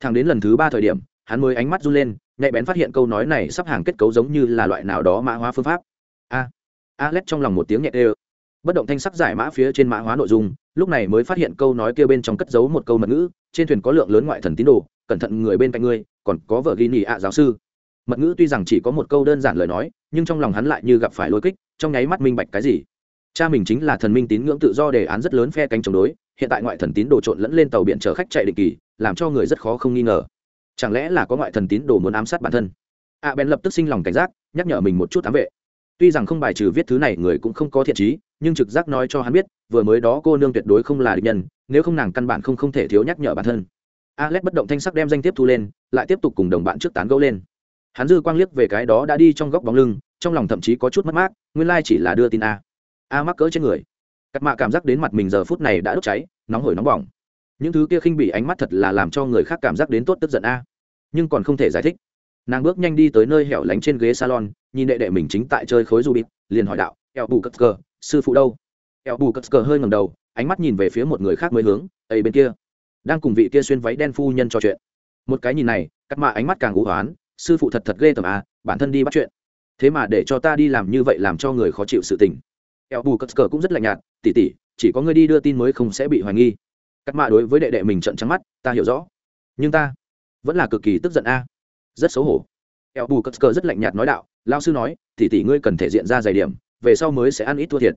thằng đến lần thứ ba thời điểm, hắn mới ánh mắt run lên, nhạy bén phát hiện câu nói này sắp hàng kết cấu giống như là loại nào đó mã hóa phương pháp. A, alex trong lòng một tiếng nhẹ ê bất động thanh sắc giải mã phía trên mã hóa nội dung, lúc này mới phát hiện câu nói kia bên trong cất giấu một câu mật ngữ, trên thuyền có lượng lớn ngoại thần tín đồ, cẩn thận người bên cạnh ngươi, còn có vợ ghi nhị ạ giáo sư. Mật ngữ tuy rằng chỉ có một câu đơn giản lời nói, nhưng trong lòng hắn lại như gặp phải lôi kích, trong nháy mắt minh bạch cái gì. Cha mình chính là thần minh tín ngưỡng tự do đề án rất lớn phe cánh chống đối hiện tại ngoại thần tín đồ trộn lẫn lên tàu biển chở khách chạy định kỳ, làm cho người rất khó không nghi ngờ. Chẳng lẽ là có ngoại thần tín đồ muốn ám sát bản thân? A bèn lập tức sinh lòng cảnh giác, nhắc nhở mình một chút ám vệ. Tuy rằng không bài trừ viết thứ này người cũng không có thiện trí, nhưng trực giác nói cho hắn biết, vừa mới đó cô nương tuyệt đối không là địch nhân, nếu không nàng căn bản không không thể thiếu nhắc nhở bản thân. Alex bất động thanh sắc đem danh tiếp thu lên, lại tiếp tục cùng đồng bạn trước tán gẫu lên. Hắn dư quang liếc về cái đó đã đi trong góc bóng lưng, trong lòng thậm chí có chút mất mát, nguyên lai chỉ là đưa tin a. A mắc cỡ trên người cắt mạ cảm giác đến mặt mình giờ phút này đã đốt cháy, nóng hổi nóng bỏng. Những thứ kia khinh bị ánh mắt thật là làm cho người khác cảm giác đến tốt tức giận a. Nhưng còn không thể giải thích. Nàng bước nhanh đi tới nơi hẻo lánh trên ghế salon, nhìn đệ đệ mình chính tại chơi khối du bịt liền hỏi đạo, eo bù cất cờ, sư phụ đâu? Eo bù cất cờ hơi ngầm đầu, ánh mắt nhìn về phía một người khác mới hướng ấy bên kia. Đang cùng vị kia xuyên váy đen phu nhân trò chuyện. Một cái nhìn này, cắt mạ ánh mắt càng ủ hoán, sư phụ thật thật ghê tởm à bản thân đi bắt chuyện. Thế mà để cho ta đi làm như vậy làm cho người khó chịu sự tình eo bù cất cờ cũng rất lạnh nhạt tỉ tỉ chỉ có ngươi đi đưa tin mới không sẽ bị hoài nghi. Cắt mạ đối với đệ đệ mình trận trắng mắt, ta hiểu rõ, nhưng ta vẫn là cực kỳ tức giận a. Rất xấu hổ. Eo bù cất cờ rất lạnh nhạt nói đạo lao sư nói tỉ tỉ ngươi cần thể diện ra dày điểm, về sau mới sẽ ăn ít thua thiệt.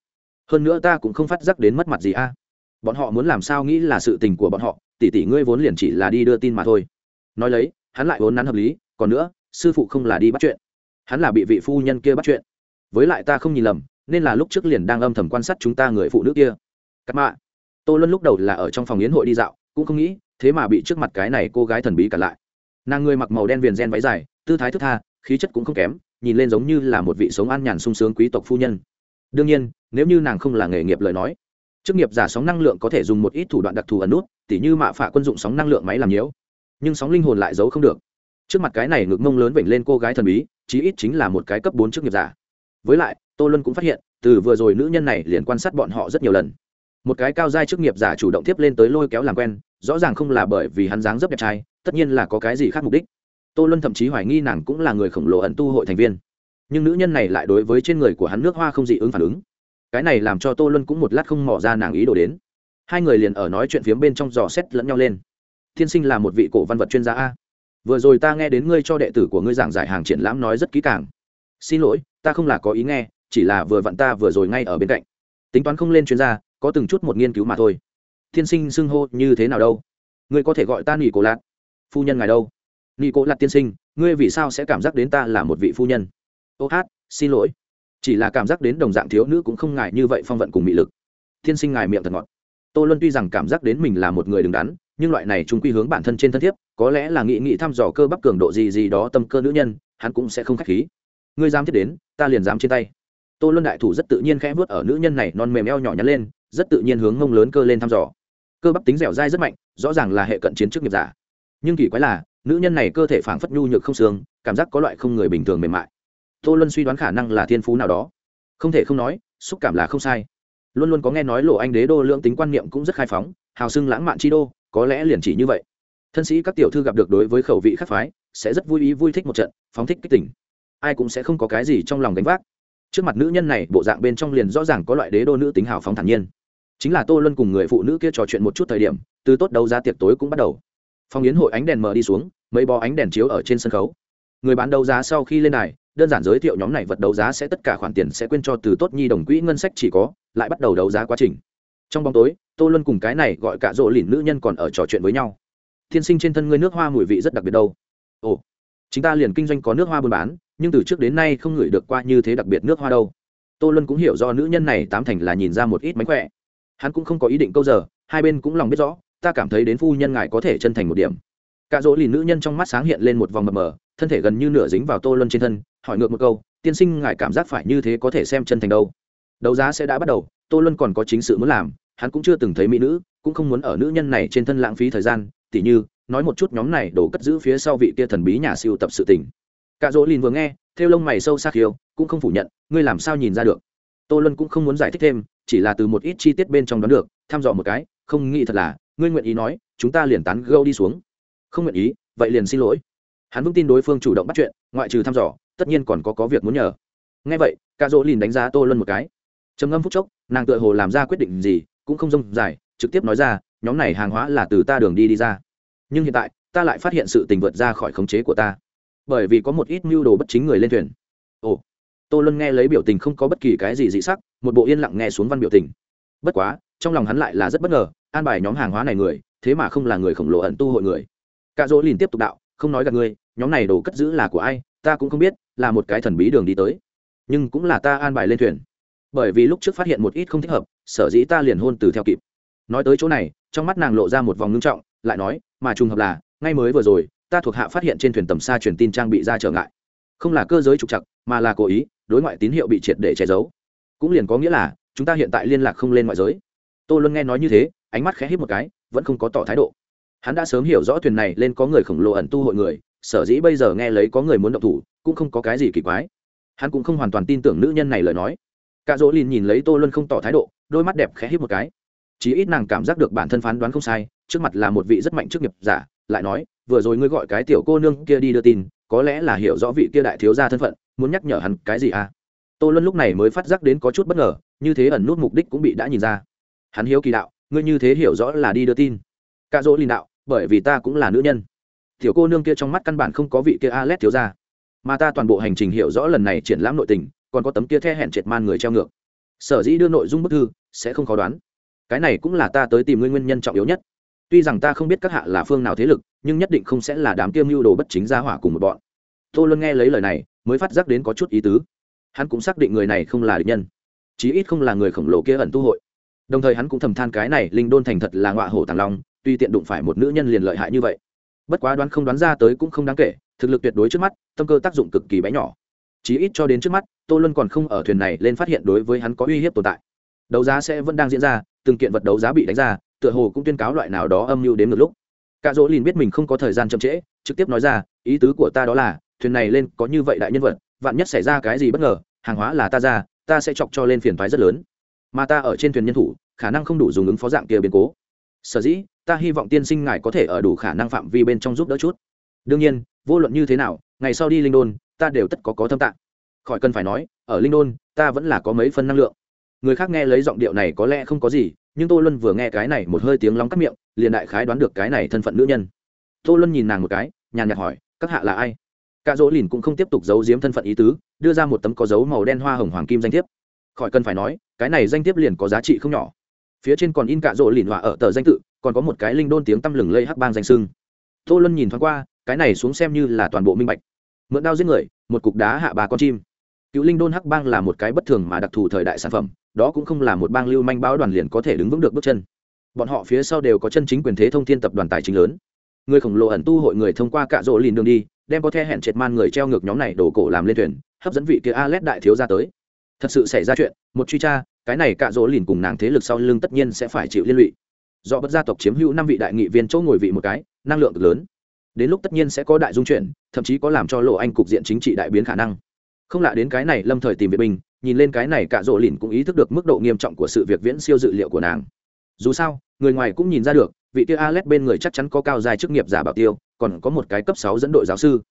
Hơn nữa ta cũng không phát giác đến mất mặt gì a. Bọn họ muốn làm sao nghĩ là sự tình của bọn họ tỉ tỉ ngươi vốn liền chỉ là đi đưa tin mà thôi. Nói lấy, hắn lại vốn nắn hợp lý, còn nữa, sư phụ không là đi bắt chuyện, hắn là bị vị phu nhân kia bắt chuyện. Với lại ta không nhìn lầm nên là lúc trước liền đang âm thầm quan sát chúng ta người phụ nữ kia. Cắt mạ, tô luân lúc đầu là ở trong phòng yến hội đi dạo, cũng không nghĩ, thế mà bị trước mặt cái này cô gái thần bí cả lại. Nàng người mặc màu đen viền gen váy dài, tư thái thức tha, khí chất cũng không kém, nhìn lên giống như là một vị sống an nhàn sung sướng quý tộc phu nhân. Đương nhiên, nếu như nàng không là nghề nghiệp lời nói, chức nghiệp giả sóng năng lượng có thể dùng một ít thủ đoạn đặc thù ẩn nút, tỉ như mạ phạ quân dụng sóng năng lượng máy làm nhiễu. Nhưng sóng linh hồn lại giấu không được. Trước mặt cái này ngực mông lớn vểnh lên cô gái thần bí, chí ít chính là một cái cấp bốn chức nghiệp giả. Với lại tô luân cũng phát hiện, từ vừa rồi nữ nhân này liền quan sát bọn họ rất nhiều lần. Một cái cao giai chức nghiệp giả chủ động tiếp lên tới lôi kéo làm quen, rõ ràng không là bởi vì hắn dáng dấp đẹp trai, tất nhiên là có cái gì khác mục đích. Tô luân thậm chí hoài nghi nàng cũng là người khổng lồ ẩn tu hội thành viên. Nhưng nữ nhân này lại đối với trên người của hắn nước hoa không dị ứng phản ứng. Cái này làm cho tô luân cũng một lát không mỏ ra nàng ý đồ đến. Hai người liền ở nói chuyện phiếm bên trong dò xét lẫn nhau lên. Thiên sinh là một vị cổ văn vật chuyên gia a. Vừa rồi ta nghe đến ngươi cho đệ tử của ngươi giảng giải hàng triển lãm nói rất kỹ càng. Xin lỗi, ta không là có ý nghe chỉ là vừa vặn ta vừa rồi ngay ở bên cạnh. Tính toán không lên chuyên gia, có từng chút một nghiên cứu mà thôi. Thiên sinh xưng hô như thế nào đâu? Ngươi có thể gọi ta nghỉ cổ lạc phu nhân ngài đâu? Nghỉ cổ lạc tiên sinh, ngươi vì sao sẽ cảm giác đến ta là một vị phu nhân? Ô hát, xin lỗi. Chỉ là cảm giác đến đồng dạng thiếu nữ cũng không ngại như vậy phong vận cùng mị lực. Thiên sinh ngài miệng thật ngọt. Tô luân tuy rằng cảm giác đến mình là một người đứng đắn, nhưng loại này chúng quy hướng bản thân trên thân thiết có lẽ là nghị nghị thăm dò cơ bắp cường độ gì gì đó tâm cơ nữ nhân, hắn cũng sẽ không k h á c h khí. Ngươi dám thiết đến, ta liền dám trên tay tô luân đại thủ rất tự nhiên khẽ vớt ở nữ nhân này non mềm eo nhỏ nhắn lên, rất tự nhiên hướng mông lớn cơ lên thăm dò. Cơ bắp tính dẻo dai rất mạnh, rõ ràng là hệ cận chiến chức nghiệp giả. Nhưng kỳ quái là, nữ nhân này cơ thể phảng phất nhu nhược không xương, cảm giác có loại không người bình thường mềm mại. Tô luân suy đoán khả năng là thiên phú nào đó. Không thể không nói, xúc cảm là không sai. Luôn luôn có nghe nói lộ anh đế đô lưỡng tính quan niệm cũng rất khai phóng, hào sưng lãng mạn chi đô, có lẽ liền chỉ như vậy. Thân sĩ các tiểu thư gặp được đối với khẩu vị khắc phái, sẽ rất vui ý vui thích một trận, phóng thích kích tỉnh ai cũng sẽ không có cái gì trong lòng đánh vác trước mặt nữ nhân này, bộ dạng bên trong liền rõ ràng có loại đế đô nữ tính hào phóng thản nhiên. Chính là tô luân cùng người phụ nữ kia trò chuyện một chút thời điểm, từ tốt đầu ra tiệc tối cũng bắt đầu. Phòng yến hội ánh đèn mờ đi xuống, mấy bó ánh đèn chiếu ở trên sân khấu. Người bán đấu giá sau khi lên đài, đơn giản giới thiệu nhóm này vật đấu giá sẽ tất cả khoản tiền sẽ quên cho từ tốt nhi đồng quỹ ngân sách chỉ có, lại bắt đầu đấu giá quá trình. Trong bóng tối, tô luân cùng cái này gọi cả rộ lìn nữ nhân còn ở trò chuyện với nhau. Thiên sinh trên thân ngươi nước hoa mùi vị rất đặc biệt đâu. Ồ chúng ta liền kinh doanh có nước hoa buôn bán, nhưng từ trước đến nay không ngửi được qua như thế đặc biệt nước hoa đâu. Tô luân cũng hiểu do nữ nhân này tám thành là nhìn ra một ít mánh khỏe. Hắn cũng không có ý định câu giờ, hai bên cũng lòng biết rõ, ta cảm thấy đến phu nhân ngài có thể chân thành một điểm. Cả dỗ lì nữ nhân trong mắt sáng hiện lên một vòng mờ mờ, thân thể gần như nửa dính vào tô luân trên thân, hỏi ngược một câu, tiên sinh ngài cảm giác phải như thế có thể xem chân thành đâu? Đấu giá sẽ đã bắt đầu, tô luân còn có chính sự muốn làm, hắn cũng chưa từng thấy mỹ nữ, cũng không muốn ở nữ nhân này trên thân lãng phí thời gian, tỉ như nói một chút nhóm này đổ cất giữ phía sau vị kia thần bí nhà siêu tập sự tình. Cả dỗ lìn vừa nghe theo lông mày sâu sắc hiếu, cũng không phủ nhận, ngươi làm sao nhìn ra được? Tô luân cũng không muốn giải thích thêm, chỉ là từ một ít chi tiết bên trong đoán được, thăm dò một cái, không nghĩ thật là, ngươi nguyện ý nói, chúng ta liền tán gâu đi xuống. Không nguyện ý, vậy liền xin lỗi. Hắn vững tin đối phương chủ động bắt chuyện, ngoại trừ thăm dò, tất nhiên còn có có việc muốn nhờ. Nghe vậy, Cả dỗ lìn đánh giá tô luân một cái. Trầm ngâm phút chốc, nàng tựa hồ làm ra quyết định gì, cũng không rông dài, trực tiếp nói ra, nhóm này hàng hóa là từ ta đường đi đi ra nhưng hiện tại, ta lại phát hiện sự tình vượt ra khỏi khống chế của ta. Bởi vì có một ít mưu đồ bất chính người lên thuyền. Ồ, tô luân nghe lấy biểu tình không có bất kỳ cái gì dị sắc, một bộ yên lặng nghe xuống văn biểu tình. Bất quá, trong lòng hắn lại là rất bất ngờ, an bài nhóm hàng hóa này người, thế mà không là người khổng lồ ẩn tu hội người. Cạ dỗ liền tiếp tục đạo, không nói gặp ngươi, nhóm này đồ cất giữ là của ai, ta cũng không biết, là một cái thần bí đường đi tới. Nhưng cũng là ta an bài lên thuyền. Bởi vì lúc trước phát hiện một ít không thích hợp, sở dĩ ta liền hôn từ theo kịp. Nói tới chỗ này, trong mắt nàng lộ ra một vòng ngưng trọng lại nói, mà trùng hợp là, ngay mới vừa rồi, ta thuộc hạ phát hiện trên thuyền tầm xa truyền tin trang bị ra trở ngại. Không là cơ giới trục chặt mà là cố ý, đối ngoại tín hiệu bị triệt để che giấu. Cũng liền có nghĩa là, chúng ta hiện tại liên lạc không lên ngoại giới. Tô luân nghe nói như thế, ánh mắt khẽ hít một cái, vẫn không có tỏ thái độ. Hắn đã sớm hiểu rõ thuyền này lên có người khổng lồ ẩn tu hội người, sở dĩ bây giờ nghe lấy có người muốn động thủ, cũng không có cái gì kỳ quái. Hắn cũng không hoàn toàn tin tưởng nữ nhân này lời nói. Cạ dỗ lìn nhìn lấy tô luân không tỏ thái độ, đôi mắt đẹp khẽ hít một cái. Chí ít nàng cảm giác được bản thân phán đoán không sai trước mặt là một vị rất mạnh chức nghiệp giả, lại nói, vừa rồi ngươi gọi cái tiểu cô nương kia đi đưa tin, có lẽ là hiểu rõ vị kia đại thiếu gia thân phận, muốn nhắc nhở hắn cái gì à? Tô luân lúc này mới phát giác đến có chút bất ngờ, như thế ẩn nút mục đích cũng bị đã nhìn ra. Hắn hiếu kỳ đạo, ngươi như thế hiểu rõ là đi đưa tin? Cạ dỗ linh đạo, bởi vì ta cũng là nữ nhân. Tiểu cô nương kia trong mắt căn bản không có vị kia a l thiếu gia. Mà ta toàn bộ hành trình hiểu rõ lần này triển lãm nội tình, còn có tấm kia the hẹn triệt man người treo ngược. Sở dĩ đưa nội dung bức thư, sẽ không khó đoán. Cái này cũng là ta tới tìm ngươi nguyên nhân trọng yếu nhất tuy rằng ta không biết các hạ là phương nào thế lực, nhưng nhất định không sẽ là đám kiêm mưu đồ bất chính ra hỏa cùng một bọn. Tô luân nghe lấy lời này, mới phát giác đến có chút ý tứ. Hắn cũng xác định người này không là địch nhân, chí ít không là người khổng lồ kia ẩn tu hội. Đồng thời hắn cũng thầm than cái này linh đôn thành thật là ngọa hổ tàng long, tuy tiện đụng phải một nữ nhân liền lợi hại như vậy. Bất quá đoán không đoán ra tới cũng không đáng kể, thực lực tuyệt đối trước mắt, tâm cơ tác dụng cực kỳ bé nhỏ. Chí ít cho đến trước mắt, tô luân còn không ở thuyền này lên phát hiện đối với hắn có uy hiếp tồn tại. Đấu giá sẽ vẫn đang diễn ra, từng kiện vật đấu giá bị đánh ra tựa hồ cũng tuyên cáo loại nào đó âm mưu đến một lúc. Cả dỗ liền biết mình không có thời gian chậm trễ, trực tiếp nói ra, ý tứ của ta đó là, thuyền này lên có như vậy đại nhân vật, vạn nhất xảy ra cái gì bất ngờ, hàng hóa là ta ra, ta sẽ chọc cho lên phiền thoái rất lớn. Mà ta ở trên thuyền nhân thủ, khả năng không đủ dùng ứng phó dạng kia biến cố. Sở dĩ, ta hy vọng tiên sinh ngài có thể ở đủ khả năng phạm vi bên trong giúp đỡ chút. Đương nhiên, vô luận như thế nào, ngày sau đi linh đôn, ta đều tất có có thâm tạng. Khỏi cần phải nói, ở linh đôn, ta vẫn là có mấy phân năng lượng. Người khác nghe lấy giọng điệu này có lẽ không có gì nhưng tô luân vừa nghe cái này một hơi tiếng lóng cắt miệng, liền đại khái đoán được cái này thân phận nữ nhân. Tô luân nhìn nàng một cái, nhàn nhạt hỏi, các hạ là ai? Cạ dỗ lìn cũng không tiếp tục giấu giếm thân phận ý tứ, đưa ra một tấm có dấu màu đen hoa hồng hoàng kim danh thiếp. Khỏi cần phải nói, cái này danh thiếp liền có giá trị không nhỏ. Phía trên còn in cạ rỗ lìn họa ở tờ danh tự, còn có một cái linh đôn tiếng tăm lừng lây hắc bang danh sưng. Tô luân nhìn thoáng qua, cái này xuống xem như là toàn bộ minh bạch. Mượn đao giết người, một cục đá hạ bà con chim cựu linh đôn hắc bang là một cái bất thường mà đặc thù thời đại sản phẩm, đó cũng không là một bang lưu manh báo đoàn liền có thể đứng vững được bước chân. Bọn họ phía sau đều có chân chính quyền thế thông thiên tập đoàn tài chính lớn. Người khổng lồ ẩn tu hội người thông qua cạ rỗ lìn đường đi, đem có the hẹn triệt man người treo ngược nhóm này đổ cổ làm lên thuyền, hấp dẫn vị kia a lét đại thiếu ra tới. Thật sự xảy ra chuyện, một truy tra, cái này cạ rỗ lìn cùng nàng thế lực sau lưng tất nhiên sẽ phải chịu liên lụy. Do bất gia tộc chiếm hữu năm vị đại nghị viên chỗ ngồi vị một cái, năng lượng cực lớn. Đến lúc tất nhiên sẽ có đại dung chuyển, thậm chí có làm cho lộ anh cục diện chính trị đại biến khả năng không lạ đến cái này lâm thời tìm vệ binh nhìn lên cái này cạ rỗ lìn cũng ý thức được mức độ nghiêm trọng của sự việc viễn siêu dự liệu của nàng. Dù sao, người ngoài cũng nhìn ra được, vị kia alex bên người chắc chắn có cao dài chức nghiệp giả bảo tiêu, còn có một cái cấp sáu dẫn đội giáo sư.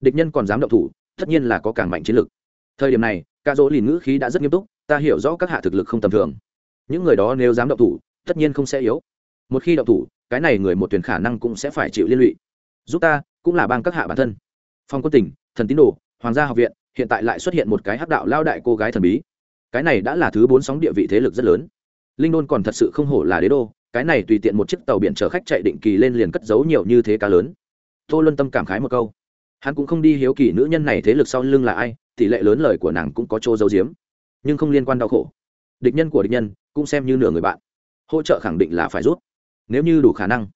Địch nhân còn dám động thủ, tất nhiên là có càng mạnh chiến lực. Thời điểm này cạ rỗ lìn ngữ khí đã rất nghiêm túc, ta hiểu rõ các hạ thực lực không tầm thường. Những người đó nếu dám động thủ, tất nhiên không sẽ yếu. Một khi động thủ, cái này người một tuyển khả năng cũng sẽ phải chịu liên lụy. Giúp ta, cũng là bang các hạ bản thân. Phong quân tỉnh, thần tín đồ, hoàng gia học viện hiện tại lại xuất hiện một cái hắc đạo lao đại cô gái thần bí. Cái này đã là thứ bốn sóng địa vị thế lực rất lớn. Linh đôn còn thật sự không hổ là đế đô, cái này tùy tiện một chiếc tàu biển chở khách chạy định kỳ lên liền cất giấu nhiều như thế cá lớn. Tô luân tâm cảm khái một câu. Hắn cũng không đi hiếu kỳ nữ nhân này thế lực sau lưng là ai, tỷ lệ lớn lời của nàng cũng có chỗ giấu giếm. Nhưng không liên quan đau khổ. Địch nhân của địch nhân, cũng xem như nửa người bạn. Hỗ trợ khẳng định là phải rút. Nếu như đủ khả năng.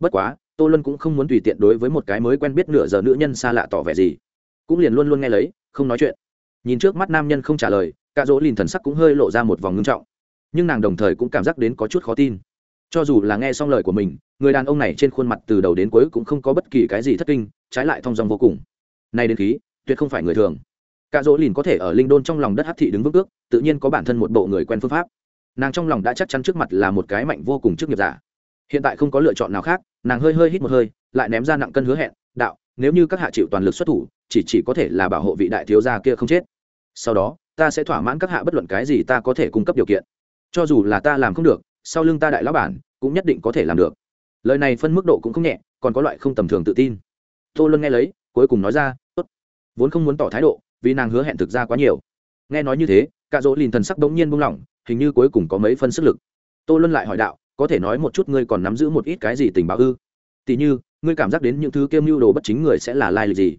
Bất quá, tô luân cũng không muốn tùy tiện đối với một cái mới quen biết nửa giờ nữ nhân xa lạ tỏ vẻ gì. Cũng liền luôn luôn nghe lấy không nói chuyện. Nhìn trước mắt nam nhân không trả lời cả dỗ lìn thần sắc cũng hơi lộ ra một vòng ngưng trọng. Nhưng nàng đồng thời cũng cảm giác đến có chút khó tin. Cho dù là nghe xong lời của mình, người đàn ông này trên khuôn mặt từ đầu đến cuối cũng không có bất kỳ cái gì thất kinh, trái lại thong dong vô cùng. Nay đến khí, tuyệt không phải người thường. Cả dỗ lìn có thể ở linh đôn trong lòng đất hát thị đứng vững bước tự nhiên có bản thân một bộ người quen phương pháp. Nàng trong lòng đã chắc chắn trước mặt là một cái mạnh vô cùng trước nghiệp giả. Hiện tại không có lựa chọn nào khác, nàng hơi hơi hít một hơi, lại ném ra nặng cân hứa hẹn, đạo nếu như các hạ chịu toàn lực xuất thủ, chỉ chỉ có thể là bảo hộ vị đại thiếu gia kia không chết. Sau đó, ta sẽ thỏa mãn các hạ bất luận cái gì ta có thể cung cấp điều kiện. Cho dù là ta làm không được, sau lưng ta đại lão bản cũng nhất định có thể làm được. Lời này phân mức độ cũng không nhẹ, còn có loại không tầm thường tự tin. Tô luân nghe lấy, cuối cùng nói ra, tốt. Vốn không muốn tỏ thái độ, vì nàng hứa hẹn thực ra quá nhiều. Nghe nói như thế cả dỗ lìn thần sắc đống nhiên buông lỏng, hình như cuối cùng có mấy phân sức lực. Tô luân lại hỏi đạo, có thể nói một chút ngươi còn nắm giữ một ít cái gì tình báo ư? Tỉ như, ngươi cảm giác đến những thứ kiêm mưu đồ bất chính người sẽ là lai lịch gì?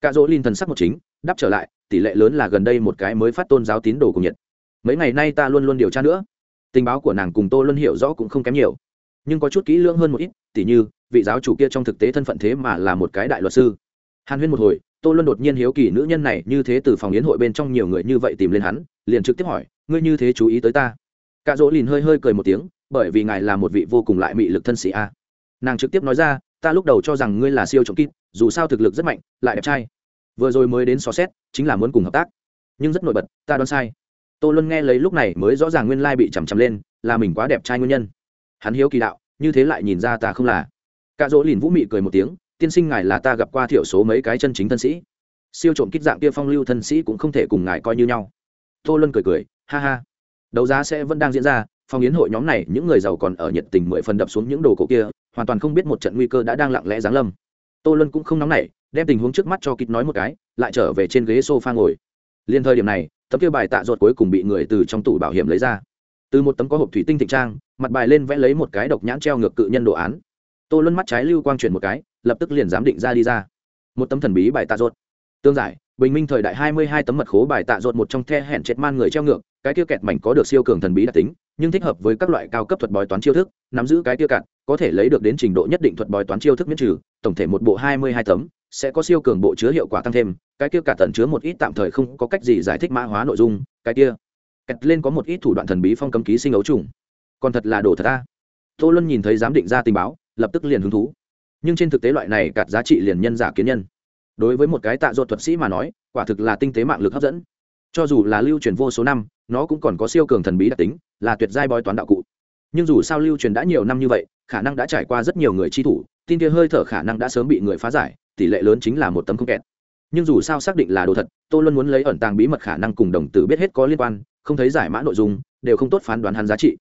Cả dỗ lìn thần sắc một chính, đáp trở lại, tỷ lệ lớn là gần đây một cái mới phát tôn giáo tín đồ cùng nhiệt mấy ngày nay ta luôn luôn điều tra nữa. Tình báo của nàng cùng tô luân hiểu rõ cũng không kém nhiều. Nhưng có chút kỹ lưỡng hơn một ít, tỉ như, vị giáo chủ kia trong thực tế thân phận thế mà là một cái đại luật sư. Hàn huyên một hồi tô luân đột nhiên hiếu kỳ nữ nhân này như thế từ phòng yến hội bên trong nhiều người như vậy tìm lên hắn, liền trực tiếp hỏi, ngươi như thế chú ý tới ta? Cạ dỗ lìn hơi hơi cười một tiếng, bởi vì ngài là một vị vô cùng lại mị lực thân sĩ a nàng trực tiếp nói ra, ta lúc đầu cho rằng ngươi là siêu trộm kít dù sao thực lực rất mạnh, lại đẹp trai. Vừa rồi mới đến xó xét, chính là muốn cùng hợp tác. Nhưng rất nổi bật, ta đoán sai. Tô luân nghe lấy lúc này mới rõ ràng nguyên lai bị chằm chằm lên, là mình quá đẹp trai nguyên nhân. Hắn hiếu kỳ đạo, như thế lại nhìn ra ta không là. Cạ dỗ lìn vũ mị cười một tiếng, tiên sinh ngài là ta gặp qua thiểu số mấy cái chân chính thân sĩ. Siêu trộm kích dạng kia phong lưu thân sĩ cũng không thể cùng ngài coi như nhau. Tô luân cười cười, ha ha, đấu giá sẽ vẫn đang diễn ra Phòng yến hội nhóm này, những người giàu còn ở nhiệt tình mười phần đập xuống những đồ cổ kia, hoàn toàn không biết một trận nguy cơ đã đang lặng lẽ giáng lâm. Tô Lân cũng không nóng nảy, đem tình huống trước mắt cho kịch nói một cái, lại trở về trên ghế s o f a ngồi. Liên thời điểm này, tấm kia bài tạ ruột cuối cùng bị người từ trong tủ bảo hiểm lấy ra. Từ một tấm có hộp thủy tinh thịnh trang, mặt bài lên vẽ lấy một cái độc nhãn treo ngược cự nhân đồ án. Tô Lân mắt trái lưu quang chuyển một cái, lập tức liền giám định ra đi ra. Một tấm thần bí bài tạ ruột. Tương giải, bình minh thời đại hai mươi hai tấm mật khố bài tạ ruột một trong the hẹn chết man người treo ngược, cái kia kẹt mảnh có được siêu cường thần bí đặc tính nhưng thích hợp với các loại cao cấp thuật bói toán chiêu thức, nắm giữ cái kia cạn, có thể lấy được đến trình độ nhất định thuật bói toán chiêu thức miễn trừ, tổng thể một bộ hai mươi hai tấm, sẽ có siêu cường bộ chứa hiệu quả tăng thêm, cái kia cả tận chứa một ít tạm thời không có cách gì giải thích mã hóa nội dung, cái kia kẹt lên có một ít thủ đoạn thần bí phong cấm ký sinh ấu trùng. Còn thật là đồ thật ta tô luân nhìn thấy giám định ra tình báo, lập tức liền hứng thú. Nhưng trên thực tế loại này cạt giá trị liền nhân giả kiến nhân. Đối với một cái tạ ruột thuật sĩ mà nói, quả thực là tinh tế mạng lực hấp dẫn. Cho dù là lưu truyền vô số năm nó cũng còn có siêu cường thần bí đặc tính, là tuyệt giai bói toán đạo cụ. Nhưng dù sao lưu truyền đã nhiều năm như vậy, khả năng đã trải qua rất nhiều người chi thủ, tin kia hơi thở khả năng đã sớm bị người phá giải, tỷ lệ lớn chính là một tấm không kẹt. Nhưng dù sao xác định là đồ thật tôi luôn muốn lấy ẩn tàng bí mật khả năng cùng đồng tử biết hết có liên quan, không thấy giải mã nội dung, đều không tốt phán đoán hắn giá trị.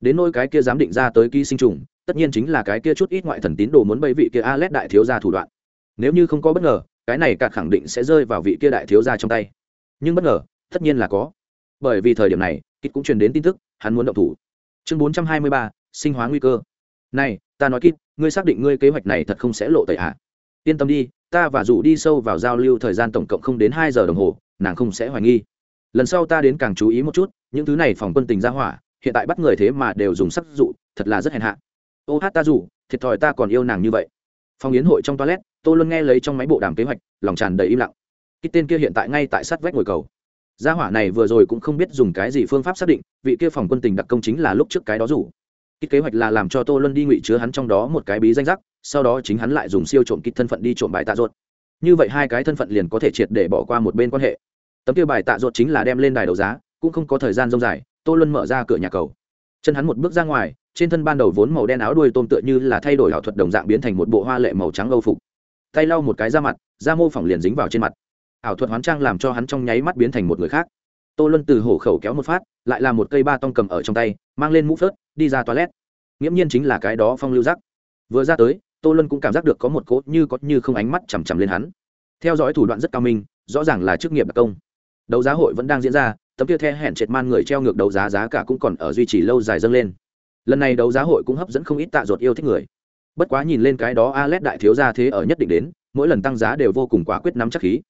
Đến nôi cái kia dám định ra tới ký sinh trùng, tất nhiên chính là cái kia chút ít ngoại thần tín đồ muốn bày vị kia a đại thiếu gia thủ đoạn. Nếu như không có bất ngờ, cái này cả khẳng định sẽ rơi vào vị kia đại thiếu gia trong tay. Nhưng bất ngờ, tất nhiên là có bởi vì thời điểm này kít cũng truyền đến tin tức, hắn muốn động thủ. Chương bốn trăm hai mươi ba, sinh hóa nguy cơ. Này, ta nói kít ngươi xác định ngươi kế hoạch này thật không sẽ lộ tẩy hạ yên tâm đi, ta và dù đi sâu vào giao lưu thời gian tổng cộng không đến hai giờ đồng hồ, nàng không sẽ hoài nghi. Lần sau ta đến càng chú ý một chút, những thứ này phòng quân tình ra hỏa, hiện tại bắt người thế mà đều dùng sắc dụ, thật là rất hèn hạ. Ô hát ta dù thiệt thòi ta còn yêu nàng như vậy. Phòng yến hội trong toilet tôi luôn nghe lấy trong máy bộ đàm kế hoạch, lòng tràn đầy im lặng. Cái tên kia hiện tại ngay tại sát vách ngồi cầu gia hỏa này vừa rồi cũng không biết dùng cái gì phương pháp xác định, vị kia phòng quân tình đặc công chính là lúc trước cái đó rủ kích kế hoạch là làm cho tô luân đi ngụy chứa hắn trong đó một cái bí danh rắc, sau đó chính hắn lại dùng siêu trộm kích thân phận đi trộm bài tạ ruột. Như vậy hai cái thân phận liền có thể triệt để bỏ qua một bên quan hệ. Tấm kia bài tạ ruột chính là đem lên đài đấu giá, cũng không có thời gian rông dài, tô luân mở ra cửa nhà cầu. Chân hắn một bước ra ngoài, trên thân ban đầu vốn màu đen áo đuôi tôm tựa như là thay đổi ảo thuật đồng dạng biến thành một bộ hoa lệ màu trắng âu phục. Tay lau một cái da mặt, da mô phỏng liền dính vào trên mặt ảo thuật hoán trang làm cho hắn trong nháy mắt biến thành một người khác. Tô luân từ hổ khẩu kéo một phát, lại là một cây ba tông cầm ở trong tay, mang lên mũ phớt, đi ra toilet. Nghiễm nhiên chính là cái đó phong lưu giác. Vừa ra tới, tô luân cũng cảm giác được có một cốt như có như không ánh mắt chằm chằm lên hắn. Theo dõi thủ đoạn rất cao minh, rõ ràng là chức nghiệp đặc công. Đấu giá hội vẫn đang diễn ra, tấm kia the hẹn triệt man người treo ngược đấu giá giá cả cũng còn ở duy trì lâu dài dâng lên. Lần này đấu giá hội cũng hấp dẫn không ít tạ ruột yêu thích người. Bất quá nhìn lên cái đó a l e t đại thiếu gia thế ở nhất định đến, mỗi lần tăng giá đều vô cùng quả quyết nắm chắc khí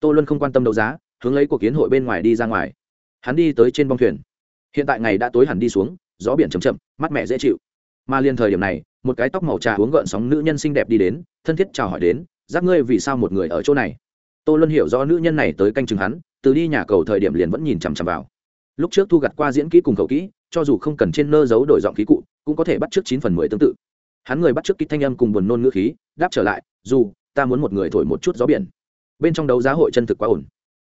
tô luân không quan tâm đấu giá, hướng lấy cuộc kiến hội bên ngoài đi ra ngoài. Hắn đi tới trên bong thuyền. Hiện tại ngày đã tối hẳn đi xuống, gió biển chầm chậm, mát mẻ dễ chịu. Mà liên thời điểm này, một cái tóc màu trà uống gợn sóng nữ nhân xinh đẹp đi đến, thân thiết chào hỏi đến giác ngươi vì sao một người ở chỗ này? Tô luân hiểu rõ nữ nhân này tới canh chừng hắn, từ đi nhà cầu thời điểm liền vẫn nhìn chằm chằm vào. Lúc trước thu gặt qua diễn kỹ cùng khẩu kỹ, cho dù không cần trên nơ giấu đổi giọng khí cụ, cũng có thể bắt trước chín phần mười tương tự. Hắn người bắt trước kỹ thanh âm cùng buồn nôn ngữ khí, đáp trở lại, dù, ta muốn một người thổi một chút gió biển bên trong đấu giá hội chân thực quá ổn.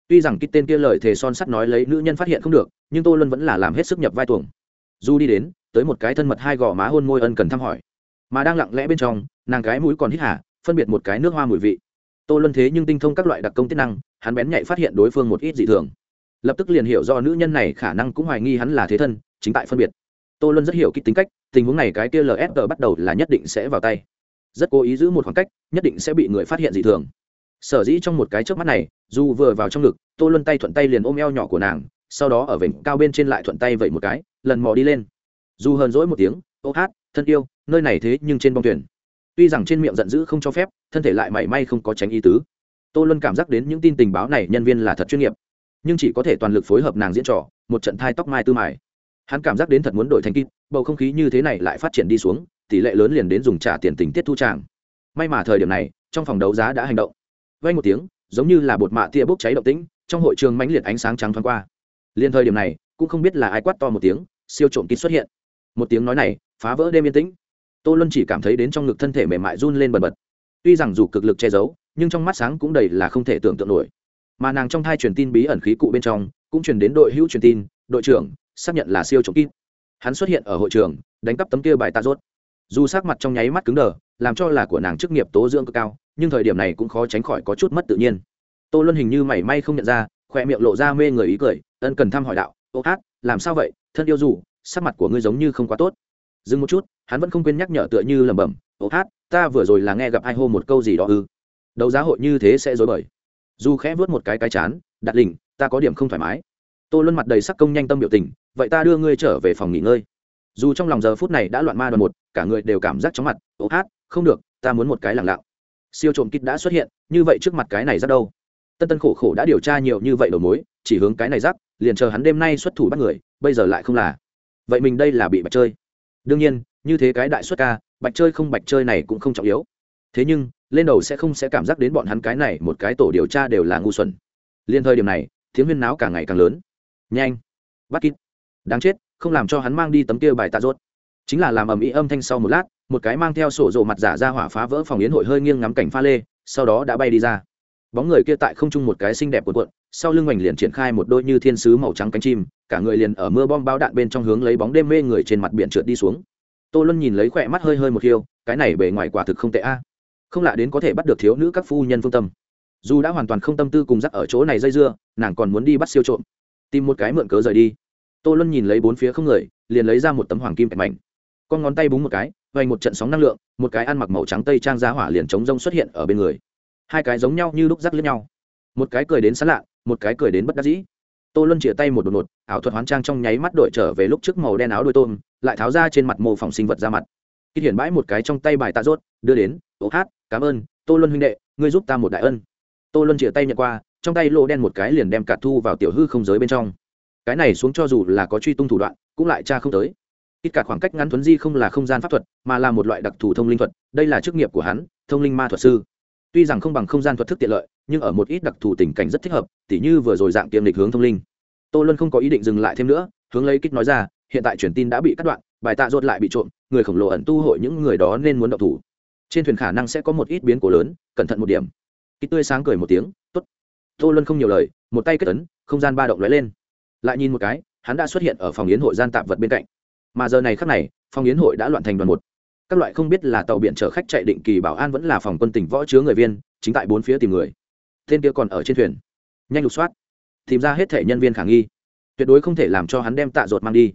Tuy rằng kích tên kia lời thề son sắt nói lấy nữ nhân phát hiện không được, nhưng tô luân vẫn là làm hết sức nhập vai tuồng. Du đi đến, tới một cái thân mật hai gò má hôn môi ân cần thăm hỏi. Mà đang lặng lẽ bên trong, nàng cái mũi còn hít hả phân biệt một cái nước hoa mùi vị. Tô luân thế nhưng tinh thông các loại đặc công tiết năng, hắn bén nhạy phát hiện đối phương một ít dị thường. Lập tức liền hiểu do nữ nhân này khả năng cũng hoài nghi hắn là thế thân, chính tại phân biệt. Tô luân rất hiểu kích tính cách, tình huống này cái kia lsg bắt đầu là nhất định sẽ vào tay. Rất cố ý giữ một khoảng cách, nhất định sẽ bị người phát hiện dị thường sở dĩ trong một cái trước mắt này, dù vừa vào trong ngực, tô luân tay thuận tay liền ôm eo nhỏ của nàng, sau đó ở vịnh cao bên trên lại thuận tay vẩy một cái, lần mò đi lên. Dù hờn rỗi một tiếng, ô hát, thân yêu, nơi này thế nhưng trên bong thuyền. Tuy rằng trên miệng giận dữ không cho phép, thân thể lại mảy may không có tránh ý tứ. Tô luân cảm giác đến những tin tình báo này nhân viên là thật chuyên nghiệp. Nhưng chỉ có thể toàn lực phối hợp nàng diễn trò, một trận thai tóc mai tư mải hắn cảm giác đến thật muốn đổi thành kim bầu không khí như thế này lại phát triển đi xuống, tỷ lệ lớn liền đến dùng trả tiền tình tiết thu tràng. May mà thời điểm này, trong phòng đấu giá đã hành động vay một tiếng, giống như là bột mạ tia bốc cháy động tĩnh, trong hội trường mãnh liệt ánh sáng trắng thoáng qua. Liền thời điểm này, cũng không biết là ai quát to một tiếng, siêu trộm kít xuất hiện. Một tiếng nói này, phá vỡ đêm yên tĩnh. Tô luân chỉ cảm thấy đến trong ngực thân thể mềm mại run lên bần bật. Tuy rằng dù cực lực che giấu, nhưng trong mắt sáng cũng đầy là không thể tưởng tượng nổi. Mà nàng trong thai truyền tin bí ẩn khí cụ bên trong, cũng truyền đến đội hữu truyền tin, đội trưởng, xác nhận là siêu trộm kít. Hắn xuất hiện ở hội trường, đánh cắp tấm kia bài tạ rốt dù sắc mặt trong nháy mắt cứng đờ, làm cho là của nàng chức nghiệp tố dưỡng cực cao, nhưng thời điểm này cũng khó tránh khỏi có chút mất tự nhiên. Tô luân hình như mảy may không nhận ra khoe miệng lộ ra mê người ý cười, ân cần thăm hỏi đạo, ô hát, làm sao vậy? Thân yêu dù, sắc mặt của ngươi giống như không quá tốt. Dừng một chút, hắn vẫn không quên nhắc nhở tựa như lẩm bẩm, ô hát, ta vừa rồi là nghe gặp ai hô một câu gì đó ư? Đấu giá hội như thế sẽ dối bời. Dù khẽ vớt một cái cái chán, đặt lình ta có điểm không thoải mái. Tô luân mặt đầy sắc công nhanh tâm biểu tình, vậy ta đưa ngươi trở về phòng nghỉ ngơi dù trong lòng giờ phút này đã loạn ma đoàn một, cả người đều cảm giác chóng mặt. Ố hát, không được, ta muốn một cái lặng lặng. Siêu trộm kít đã xuất hiện, như vậy trước mặt cái này rất đâu? Tân tân khổ khổ đã điều tra nhiều như vậy đầu mối, chỉ hướng cái này rắc, liền chờ hắn đêm nay xuất thủ bắt người, bây giờ lại không là. Vậy mình đây là bị bạch chơi. Đương nhiên, như thế cái đại xuất ca, bạch chơi không bạch chơi này cũng không trọng yếu. Thế nhưng, lên đầu sẽ không sẽ cảm giác đến bọn hắn cái này một cái tổ điều tra đều là ngu xuẩn. Liên thời điểm này tiếng huyên náo càng ngày càng lớn. Nhanh. Bắt kít đáng chết, không làm cho hắn mang đi tấm kia bài tạ rốt. Chính là làm ầm ĩ âm thanh sau một lát, một cái mang theo sổ rộ mặt giả ra hỏa phá vỡ phòng yến hội hơi nghiêng ngắm cảnh pha lê, sau đó đã bay đi ra. Bóng người kia tại không trung một cái xinh đẹp cuộn cuộn, sau lưng hoành liền triển khai một đôi như thiên sứ màu trắng cánh chim, cả người liền ở mưa bom bao đạn bên trong hướng lấy bóng đêm mê người trên mặt biển trượt đi xuống. Tô luân nhìn lấy khỏe mắt hơi hơi một khiêu cái này bề ngoài quả thực không tệ a. Không lạ đến có thể bắt được thiếu nữ các phu nhân phương tâm. Dù đã hoàn toàn không tâm tư cùng dắt ở chỗ này dây dưa, nàng còn muốn đi bắt siêu trộm. Tìm một cái mượn cớ rời đi tô luân nhìn lấy bốn phía không người, liền lấy ra một tấm hoàng kim kẹt mảnh. Con ngón tay búng một cái vay một trận sóng năng lượng, một cái ăn mặc màu trắng tây trang giá hỏa liền chống rông xuất hiện ở bên người. Hai cái giống nhau như lúc rắc lẫn nhau. Một cái cười đến sán lạ, một cái cười đến bất đắc dĩ. Tô luân chĩa tay một đột ngột ảo thuật hoán trang trong nháy mắt đổi trở về lúc trước màu đen áo đôi tôm, lại tháo ra trên mặt mô phỏng sinh vật ra mặt. Khi hiển bãi một cái trong tay bài tạ rốt, đưa đến, ô hát, cảm ơn, tô luân huynh đệ, ngươi giúp ta một đại ân. Tô luân chĩa tay nhận qua, trong tay lô đen một cái liền đem cả thu vào tiểu hư không giới bên trong cái này xuống cho dù là có truy tung thủ đoạn, cũng lại tra không tới. Ít cả khoảng cách ngắn thuấn di không là không gian pháp thuật, mà là một loại đặc thù thông linh thuật, đây là chức nghiệp của hắn, thông linh ma thuật sư. Tuy rằng không bằng không gian thuật thức tiện lợi, nhưng ở một ít đặc thù tình cảnh rất thích hợp, tỉ như vừa rồi dạng tiềm lịch hướng thông linh. Tô luân không có ý định dừng lại thêm nữa, hướng lấy kích nói ra, hiện tại truyền tin đã bị cắt đoạn, bài tạ rốt lại bị trộm, người khổng lồ ẩn tu hội những người đó nên muốn động thủ. Trên thuyền khả năng sẽ có một ít biến cố lớn, cẩn thận một điểm. Kích tươi sáng cười một tiếng, tốt. Tô luân không nhiều lời, một tay kết ấn, không gian ba động lóe lên lại nhìn một cái, hắn đã xuất hiện ở phòng yến hội gian tạp vật bên cạnh. Mà giờ này khắc này, phòng yến hội đã loạn thành đoàn một. Các loại không biết là tàu biển chở khách chạy định kỳ bảo an vẫn là phòng quân tỉnh võ chứa người viên, chính tại bốn phía tìm người. Tên kia còn ở trên thuyền. Nhanh lục soát. Tìm ra hết thể nhân viên khả nghi. Tuyệt đối không thể làm cho hắn đem tạ ruột mang đi.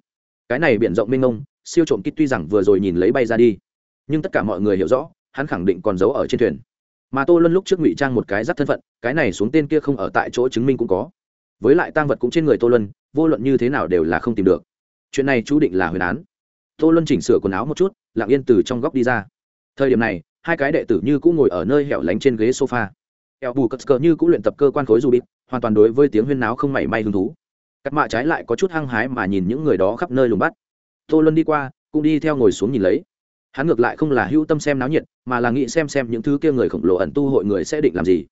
Cái này biển rộng mênh mông, siêu trộm kít tuy rằng vừa rồi nhìn lấy bay ra đi. Nhưng tất cả mọi người hiểu rõ, hắn khẳng định còn giấu ở trên thuyền. Mà tô luân lúc trước ngụy trang một cái rất thân phận, cái này xuống tên kia không ở tại chỗ chứng minh cũng có với lại tang vật cũng trên người tô luân, vô luận như thế nào đều là không tìm được. Chuyện này chú định là huyền án. Tô luân chỉnh sửa quần áo một chút, lặng yên từ trong góc đi ra. Thời điểm này, hai cái đệ tử như cũng ngồi ở nơi hẻo lánh trên ghế sofa. Eo bù cất cờ như cũng luyện tập cơ quan khối du bít hoàn toàn đối với tiếng huyên náo không mảy may hứng thú. Cắt mạ trái lại có chút hăng hái mà nhìn những người đó khắp nơi lùng bắt. Tô luân đi qua, cũng đi theo ngồi xuống nhìn lấy. Hắn ngược lại không là hữu tâm xem náo nhiệt, mà là nghĩ xem xem những thứ kia người khổng lồ ẩn tu hội người sẽ định làm gì.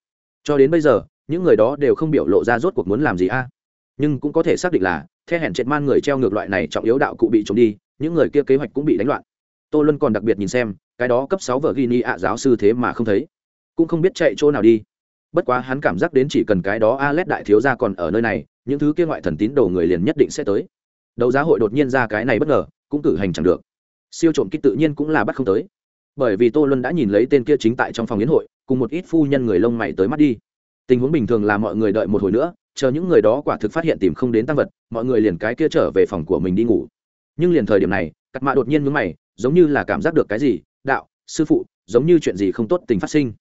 Cho đến bây giờ những người đó đều không biểu lộ ra rốt cuộc muốn làm gì a. Nhưng cũng có thể xác định là theo hẹn chết man người treo ngược loại này trọng yếu đạo cụ bị trộm đi, những người kia kế hoạch cũng bị đánh loạn. Tô luân còn đặc biệt nhìn xem, cái đó cấp sáu vở ghi ni ạ giáo sư thế mà không thấy. Cũng không biết chạy chỗ nào đi. Bất quá hắn cảm giác đến chỉ cần cái đó a lét đại thiếu ra còn ở nơi này, những thứ kia ngoại thần tín đồ người liền nhất định sẽ tới. Đấu giá hội đột nhiên ra cái này bất ngờ, cũng cử hành chẳng được. Siêu trộm kích tự nhiên cũng là bắt không tới. Bởi vì tô luân đã nhìn lấy tên kia chính tại trong phòng yến hội, cùng một ít phu nhân người lông mày tới mắt đi tình huống bình thường là mọi người đợi một hồi nữa, chờ những người đó quả thực phát hiện tìm không đến tăng vật, mọi người liền cái kia trở về phòng của mình đi ngủ. Nhưng liền thời điểm này, cắt mạ đột nhiên mướn mày, giống như là cảm giác được cái gì, đạo, sư phụ, giống như chuyện gì không tốt tình phát sinh.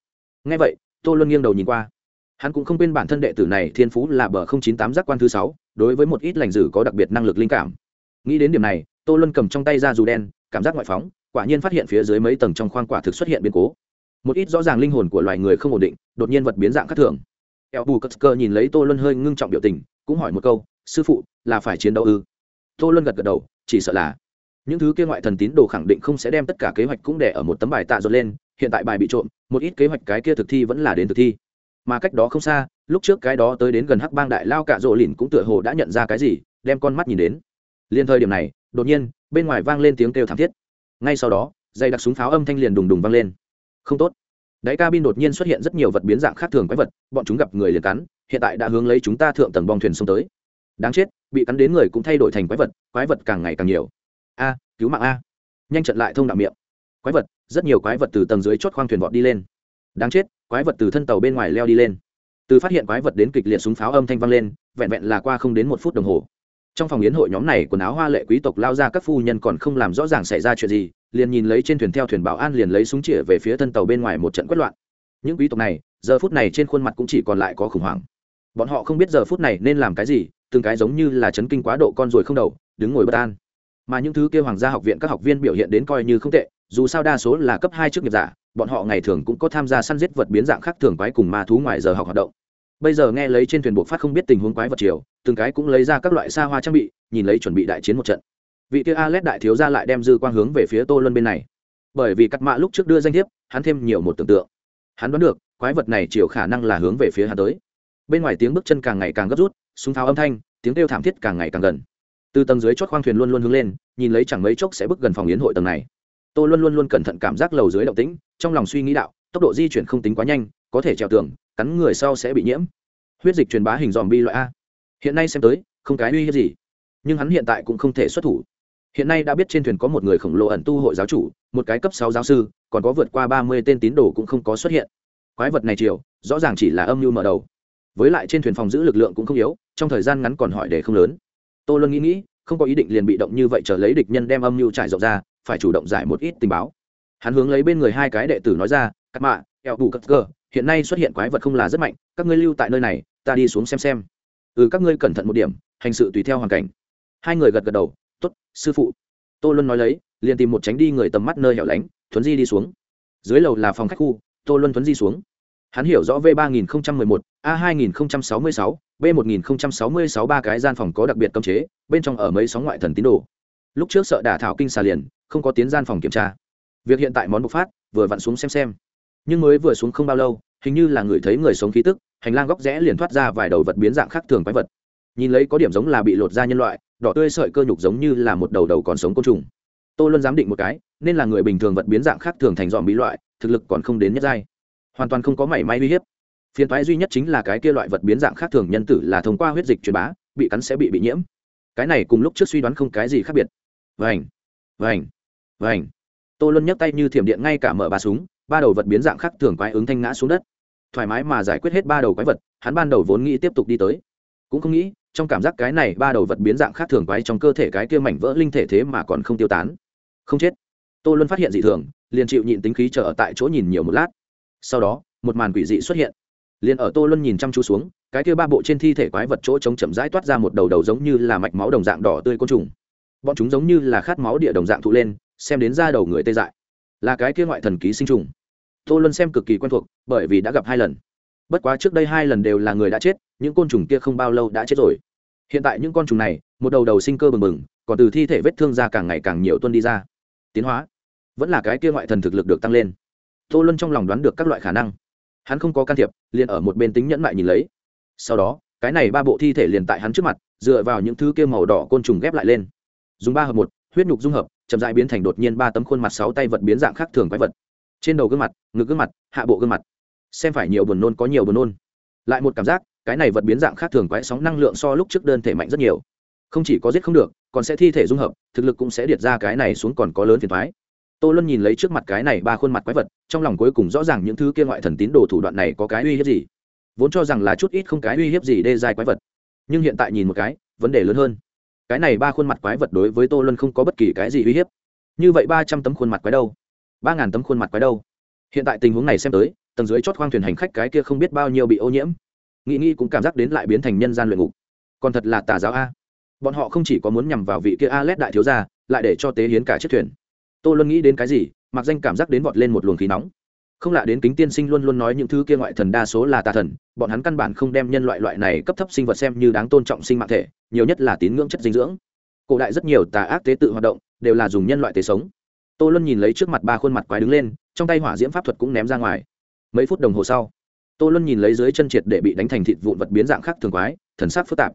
Ngay vậy, tô luân nghiêng đầu nhìn qua. Hắn cũng không quên bản thân đệ tử này, thiên phú là bờ không chín tám giác quan thứ sáu, đối với một ít lành dữ có đặc biệt năng lực linh cảm. Nghĩ đến điểm này, tô luân cầm trong tay ra dù đen, cảm giác ngoại phóng, quả nhiên phát hiện phía dưới mấy tầng trong khoang quả thực xuất hiện biến cố. Một ít rõ ràng linh hồn của loài người không ổn định, đột nhiên vật biến dạng khác thường eo bù cất cơ nhìn lấy tô luân hơi ngưng trọng biểu tình, cũng hỏi một câu, sư phụ, là phải chiến đấu ư? Tô luân gật gật đầu, chỉ sợ là. Những thứ kia ngoại thần tín đồ khẳng định không sẽ đem tất cả kế hoạch cũng để ở một tấm bài tạ dột lên, hiện tại bài bị trộm, một ít kế hoạch cái kia thực thi vẫn là đến thực thi. Mà cách đó không xa, lúc trước cái đó tới đến gần hắc bang đại lao cạ rộ lìn cũng tựa hồ đã nhận ra cái gì, đem con mắt nhìn đến. Liên thời điểm này, đột nhiên, bên ngoài vang lên tiếng kêu thảm thiết. Ngay sau đó, dây đặc súng pháo âm thanh liền đùng đùng vang lên. Không tốt đáy cabin đột nhiên xuất hiện rất nhiều vật biến dạng khác thường quái vật, bọn chúng gặp người liền cắn, hiện tại đã hướng lấy chúng ta thượng tầng bong thuyền xông tới. Đáng chết, bị cắn đến người cũng thay đổi thành quái vật quái vật càng ngày càng nhiều. A, cứu mạng a. Nhanh trận lại thông đạo miệng. Quái vật, rất nhiều quái vật từ tầng dưới chốt khoang thuyền vọt đi lên. Đáng chết, quái vật từ thân tàu bên ngoài leo đi lên. Từ phát hiện quái vật đến kịch liệt súng pháo âm thanh vang lên, vẹn vẹn là qua không đến một phút đồng hồ trong phòng yến hội nhóm này quần áo hoa lệ quý tộc lao ra các phu nhân còn không làm rõ ràng xảy ra chuyện gì, liền nhìn lấy trên thuyền theo thuyền bảo an liền lấy súng chĩa về phía thân tàu bên ngoài một trận quất loạn. Những quý tộc này, giờ phút này trên khuôn mặt cũng chỉ còn lại có khủng hoảng. Bọn họ không biết giờ phút này nên làm cái gì, từng cái giống như là chấn kinh quá độ con ruồi không đầu, đứng ngồi bất an. Mà những thứ kêu hoàng gia học viện các học viên biểu hiện đến coi như không tệ, dù sao đa số là cấp hai chức nghiệp giả, bọn họ ngày thường cũng có tham gia săn giết vật biến dạng khác thường quái cùng ma thú ngoài giờ học hoạt động bây giờ nghe lấy trên thuyền buộc phát không biết tình huống quái vật chiều từng cái cũng lấy ra các loại xa hoa trang bị nhìn lấy chuẩn bị đại chiến một trận vị kia Alet đại thiếu gia lại đem dư quang hướng về phía Tô Luân bên này. Bởi vì cắt mạ lúc trước đưa danh thiếp, hắn thêm nhiều một tưởng tượng. Hắn đoán được, quái vật này chiều khả năng là hướng về phía hắn tới. Bên ngoài tiếng bước chân càng ngày càng gấp rút, súng pháo âm thanh, tiếng kêu thảm thiết càng ngày càng gần. Từ tầng dưới chót khoang thuyền luôn luôn hướng lên, nhìn lấy chẳng mấy chốc sẽ bước gần phòng yến hội tầng này. Tô luôn luôn luôn cẩn thận cảm giác lầu dưới động tĩnh, trong lòng suy nghĩ đạo, tốc độ di chuyển không tính quá nhanh, có thể trèo tường, cắn người sau sẽ bị nhiễm. Huyết dịch truyền bá hình zombie loại a. Hiện nay xem tới, không cái uy hiếp gì, nhưng hắn hiện tại cũng không thể xuất thủ. Hiện nay đã biết trên thuyền có một người khổng lồ ẩn tu hội giáo chủ một cái cấp sáu giáo sư còn có vượt qua ba mươi tên tín đồ cũng không có xuất hiện. Quái vật này chiều rõ ràng chỉ là âm mưu mở đầu. Với lại trên thuyền phòng giữ lực lượng cũng không yếu trong thời gian ngắn còn hỏi để không lớn. Tôi luôn nghĩ nghĩ không có ý định liền bị động như vậy chờ lấy địch nhân đem âm mưu trải rộng ra phải chủ động giải một ít tình báo. Hắn hướng lấy bên người hai cái đệ tử nói ra cắt mạ eo bù cất cơ hiện nay xuất hiện quái vật không là rất mạnh, các ngươi lưu tại nơi này, ta đi xuống xem xem. Ừ các ngươi cẩn thận một điểm, hành sự tùy theo hoàn cảnh. Hai người gật gật đầu, tốt, sư phụ. Tô luân nói lấy, liền tìm một tránh đi người tầm mắt nơi hẻo lánh, thuấn di đi xuống. Dưới lầu là phòng khách khu, tô luân thuấn di xuống. Hắn hiểu rõ v ba nghìn một, a hai nghìn sáu mươi sáu, b một nghìn sáu mươi sáu ba cái gian phòng có đặc biệt cấm chế, bên trong ở mấy sóng ngoại thần tín đồ. Lúc trước sợ đả thảo kinh xà liền, không có tiến gian phòng kiểm tra. Việc hiện tại món bộc phát, vừa vặn xuống xem xem nhưng mới vừa xuống không bao lâu, hình như là người thấy người sống khí tức, hành lang góc rẽ liền thoát ra vài đầu vật biến dạng khác thường quái vật. Nhìn lấy có điểm giống là bị lột ra nhân loại, đỏ tươi sợi cơ nhục giống như là một đầu đầu còn sống côn trùng. Tôi luôn giám định một cái, nên là người bình thường vật biến dạng khác thường thành dọn bí loại, thực lực còn không đến nhất giai. Hoàn toàn không có mảy may uy hiếp. Phiền thoái duy nhất chính là cái kia loại vật biến dạng khác thường nhân tử là thông qua huyết dịch truyền bá, bị cắn sẽ bị bị nhiễm. Cái này cùng lúc trước suy đoán không cái gì khác biệt. Vành vành vành. Tôi luôn nhấc tay như thiểm điện ngay cả mở ba súng ba đầu vật biến dạng khác thường quái ứng thanh ngã xuống đất. Thoải mái mà giải quyết hết ba đầu quái vật, hắn ban đầu vốn nghĩ tiếp tục đi tới. Cũng không nghĩ, trong cảm giác cái này ba đầu vật biến dạng khác thường quái trong cơ thể cái kia mảnh vỡ linh thể thế mà còn không tiêu tán. Không chết. Tô luân phát hiện dị thường, liền chịu nhịn tính khí chờ ở tại chỗ nhìn nhiều một lát. Sau đó, một màn quỷ dị xuất hiện. Liền ở tô luân nhìn chăm chú xuống, cái kia ba bộ trên thi thể quái vật chỗ trống chậm rãi toát ra một đầu đầu giống như là mạch máu đồng dạng đỏ tươi côn trùng. Bọn chúng giống như là khát máu địa đồng dạng thụ lên, xem đến da đầu người tê dại là cái kia ngoại thần ký sinh trùng. Tô luân xem cực kỳ quen thuộc, bởi vì đã gặp hai lần. Bất quá trước đây hai lần đều là người đã chết, những côn trùng kia không bao lâu đã chết rồi. Hiện tại những con trùng này, một đầu đầu sinh cơ bừng bừng, còn từ thi thể vết thương ra càng ngày càng nhiều tuân đi ra. Tiến hóa. Vẫn là cái kia ngoại thần thực lực được tăng lên. Tô luân trong lòng đoán được các loại khả năng. Hắn không có can thiệp, liền ở một bên tính nhẫn lại nhìn lấy. Sau đó, cái này ba bộ thi thể liền tại hắn trước mặt, dựa vào những thứ kia màu đỏ côn trùng ghép lại lên. Dùng ba hợp một huyết nhục dung hợp, chậm dại biến thành đột nhiên ba tấm khuôn mặt sáu tay vật biến dạng khác thường quái vật. Trên đầu gương mặt, ngực gương mặt, hạ bộ gương mặt. Xem phải nhiều buồn nôn có nhiều buồn nôn. Lại một cảm giác, cái này vật biến dạng khác thường quái sóng năng lượng so lúc trước đơn thể mạnh rất nhiều. Không chỉ có giết không được, còn sẽ thi thể dung hợp, thực lực cũng sẽ điệt ra cái này xuống còn có lớn phiền thoái tô luân nhìn lấy trước mặt cái này ba khuôn mặt quái vật, trong lòng cuối cùng rõ ràng những thứ kia ngoại thần tín đồ thủ đoạn này có cái uy hiếp gì. Vốn cho rằng là chút ít không cái uy hiếp gì đê dài quái vật. Nhưng hiện tại nhìn một cái, vấn đề lớn hơn cái này ba khuôn mặt quái vật đối với tô luân không có bất kỳ cái gì uy hiếp. Như vậy ba trăm tấm khuôn mặt quái đâu? Ba ngàn tấm khuôn mặt quái đâu? Hiện tại tình huống này xem tới, tầng dưới chót khoang thuyền hành khách cái kia không biết bao nhiêu bị ô nhiễm. Nghĩ nghĩ cũng cảm giác đến lại biến thành nhân gian luyện ngục. Còn thật là tà giáo a. Bọn họ không chỉ có muốn nhằm vào vị kia a lét đại thiếu gia, lại để cho tế hiến cả chiếc thuyền. Tô luân nghĩ đến cái gì, mặc danh cảm giác đến vọt lên một luồng khí nóng không lạ đến kính tiên sinh luôn luôn nói những thứ kia ngoại thần đa số là tà thần, bọn hắn căn bản không đem nhân loại loại này cấp thấp sinh vật xem như đáng tôn trọng sinh mạng thể, nhiều nhất là tín ngưỡng chất dinh dưỡng. Cổ đại rất nhiều tà ác tế tự hoạt động, đều là dùng nhân loại tế sống. Tô luân nhìn lấy trước mặt ba khuôn mặt quái đứng lên, trong tay hỏa diễm pháp thuật cũng ném ra ngoài. Mấy phút đồng hồ sau, tô luân nhìn lấy dưới chân triệt để bị đánh thành thịt vụn vật biến dạng khác thường quái, thần sắc phức tạp.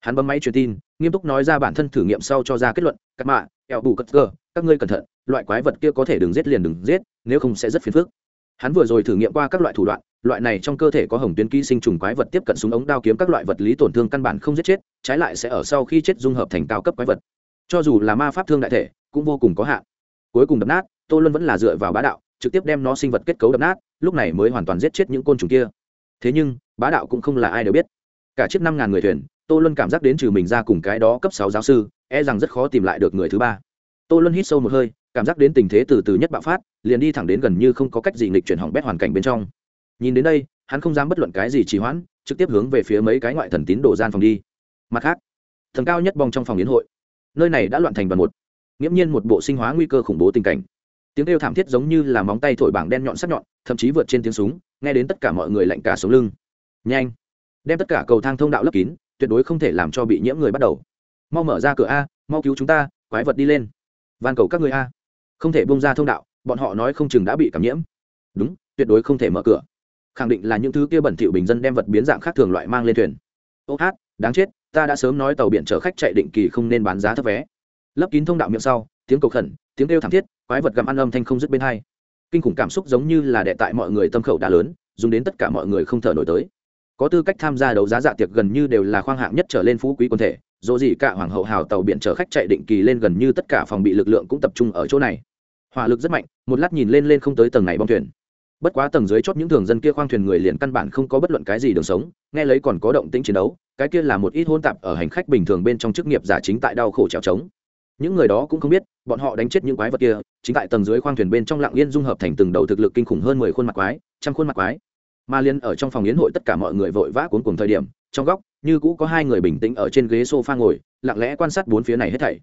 Hắn bấm máy truyền tin, nghiêm túc nói ra bản thân thử nghiệm sau cho ra kết luận, các mạ, eo bù cất cơ, các ngươi cẩn thận, loại quái vật kia có thể đừng giết liền đừng giết, nếu không sẽ rất phiền phức hắn vừa rồi thử nghiệm qua các loại thủ đoạn, loại này trong cơ thể có hồng tuyến ký sinh trùng quái vật tiếp cận súng ống đao kiếm các loại vật lý tổn thương căn bản không giết chết, trái lại sẽ ở sau khi chết dung hợp thành cao cấp quái vật. Cho dù là ma pháp thương đại thể, cũng vô cùng có hạn. Cuối cùng đập nát, tô luân vẫn là dựa vào bá đạo, trực tiếp đem nó sinh vật kết cấu đập nát, lúc này mới hoàn toàn giết chết những côn trùng kia. Thế nhưng, bá đạo cũng không là ai đều biết. Cả chiếc năm ngàn người thuyền, tô luân cảm giác đến trừ mình ra cùng cái đó cấp sáu giáo sư e rằng rất khó tìm lại được người thứ ba tô luân hít sâu một hơi, cảm giác đến tình thế từ từ nhất bạo phát, liền đi thẳng đến gần như không có cách gì nghịch chuyển hỏng bét hoàn cảnh bên trong. Nhìn đến đây, hắn không dám bất luận cái gì trì hoãn, trực tiếp hướng về phía mấy cái ngoại thần tín đồ gian phòng đi. Mặt khác thần cao nhất bong trong phòng yến hội, nơi này đã loạn thành đoàn một. Nghiễm nhiên một bộ sinh hóa nguy cơ khủng bố tình cảnh. Tiếng kêu thảm thiết giống như là móng tay thổi bảng đen nhọn sắc nhọn, thậm chí vượt trên tiếng súng, nghe đến tất cả mọi người lạnh cả sống lưng. Nhanh, đem tất cả cầu thang thông đạo lấp kín, tuyệt đối không thể làm cho bị nhiễm người bắt đầu. Mau mở ra cửa a, mau cứu chúng ta, quái vật đi lên van cầu các người a. Không thể bông ra thông đạo, bọn họ nói không chừng đã bị cảm nhiễm. Đúng, tuyệt đối không thể mở cửa. Khẳng định là những thứ kia bẩn thỉu bình dân đem vật biến dạng khác thường loại mang lên thuyền. Ô hát, đáng chết, ta đã sớm nói tàu biển chở khách chạy định kỳ không nên bán giá thấp vé. Lấp kín thông đạo miệng sau, tiếng cầu khẩn, tiếng kêu thảm thiết, quái vật gặm ăn âm thanh không dứt bên hai. Kinh khủng cảm xúc giống như là đệ tại mọi người tâm khẩu đã lớn, dùng đến tất cả mọi người không thở nổi tới. Có tư cách tham gia đấu giá dạ tiệc gần như đều là khoang hạng nhất trở lên phú quý quân thể dỗ gì cả hoàng hậu hào tàu biển chở khách chạy định kỳ lên gần như tất cả phòng bị lực lượng cũng tập trung ở chỗ này. Hỏa lực rất mạnh, một lát nhìn lên lên không tới tầng này bong thuyền. Bất quá tầng dưới chót những thường dân kia khoang thuyền người liền căn bản không có bất luận cái gì đường sống, nghe lấy còn có động tĩnh chiến đấu, cái kia là một ít hôn tạp ở hành khách bình thường bên trong chức nghiệp giả chính tại đau khổ trèo trống. Những người đó cũng không biết, bọn họ đánh chết những quái vật kia, chính tại tầng dưới khoang thuyền bên trong lặng yên dung hợp thành từng đầu thực lực kinh khủng hơn mười khuôn mặt quái, trăm khuôn mặt quái. Mà liên ở trong phòng yến hội tất cả mọi người vội vã cuốn cùng thời điểm trong góc, như cũ có hai người bình tĩnh ở trên ghế sofa ngồi, lặng lẽ quan sát bốn phía này hết thảy.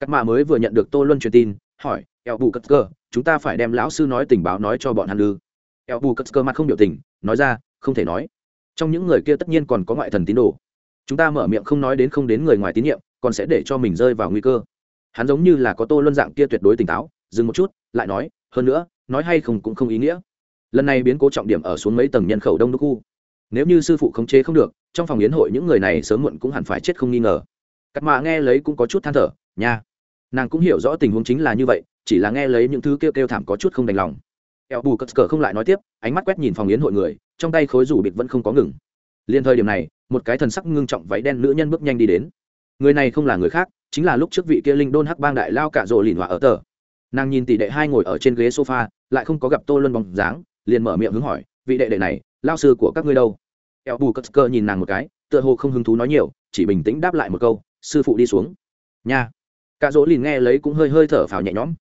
Các mạ mới vừa nhận được tô luân truyền tin, hỏi eo bù cất cơ, chúng ta phải đem lão sư nói tình báo nói cho bọn hắn lư eo bù cất cơ mặt không biểu tình, nói ra, không thể nói. Trong những người kia tất nhiên còn có ngoại thần tín đồ. Chúng ta mở miệng không nói đến không đến người ngoài tín nhiệm, còn sẽ để cho mình rơi vào nguy cơ. Hắn giống như là có tô luân dạng kia tuyệt đối tỉnh táo, dừng một chút, lại nói, hơn nữa, nói hay không cũng không ý nghĩa. Lần này biến cố trọng điểm ở xuống mấy tầng nhân khẩu đông đô khu nếu như sư phụ khống chế không được, trong phòng yến hội những người này sớm muộn cũng hẳn phải chết không nghi ngờ. Cắt mạ nghe lấy cũng có chút than thở, nha. Nàng cũng hiểu rõ tình huống chính là như vậy, chỉ là nghe lấy những thứ kêu kêu thảm có chút không đành lòng. Eo bù cất cờ không lại nói tiếp, ánh mắt quét nhìn phòng yến hội người, trong tay khối rủ bịt vẫn không có ngừng. Liền thời điểm này, một cái thần sắc ngưng trọng váy đen nữ nhân bước nhanh đi đến. Người này không là người khác, chính là lúc trước vị kia linh đôn hắc bang đại lao cả rộ lìn hòa ở tờ. Nàng nhìn tỷ đệ hai ngồi ở trên ghế sofa, lại không có gặp tô luân bóng dáng, liền mở miệng hướng hỏi, vị đệ đệ này, lao sư của các ngươi đâu? Eo bù cất cơ nhìn nàng một cái, tựa hồ không hứng thú nói nhiều, chỉ bình tĩnh đáp lại một câu, sư phụ đi xuống. Nha. Cả dỗ lìn nghe lấy cũng hơi hơi thở phào nhẹ nhõm.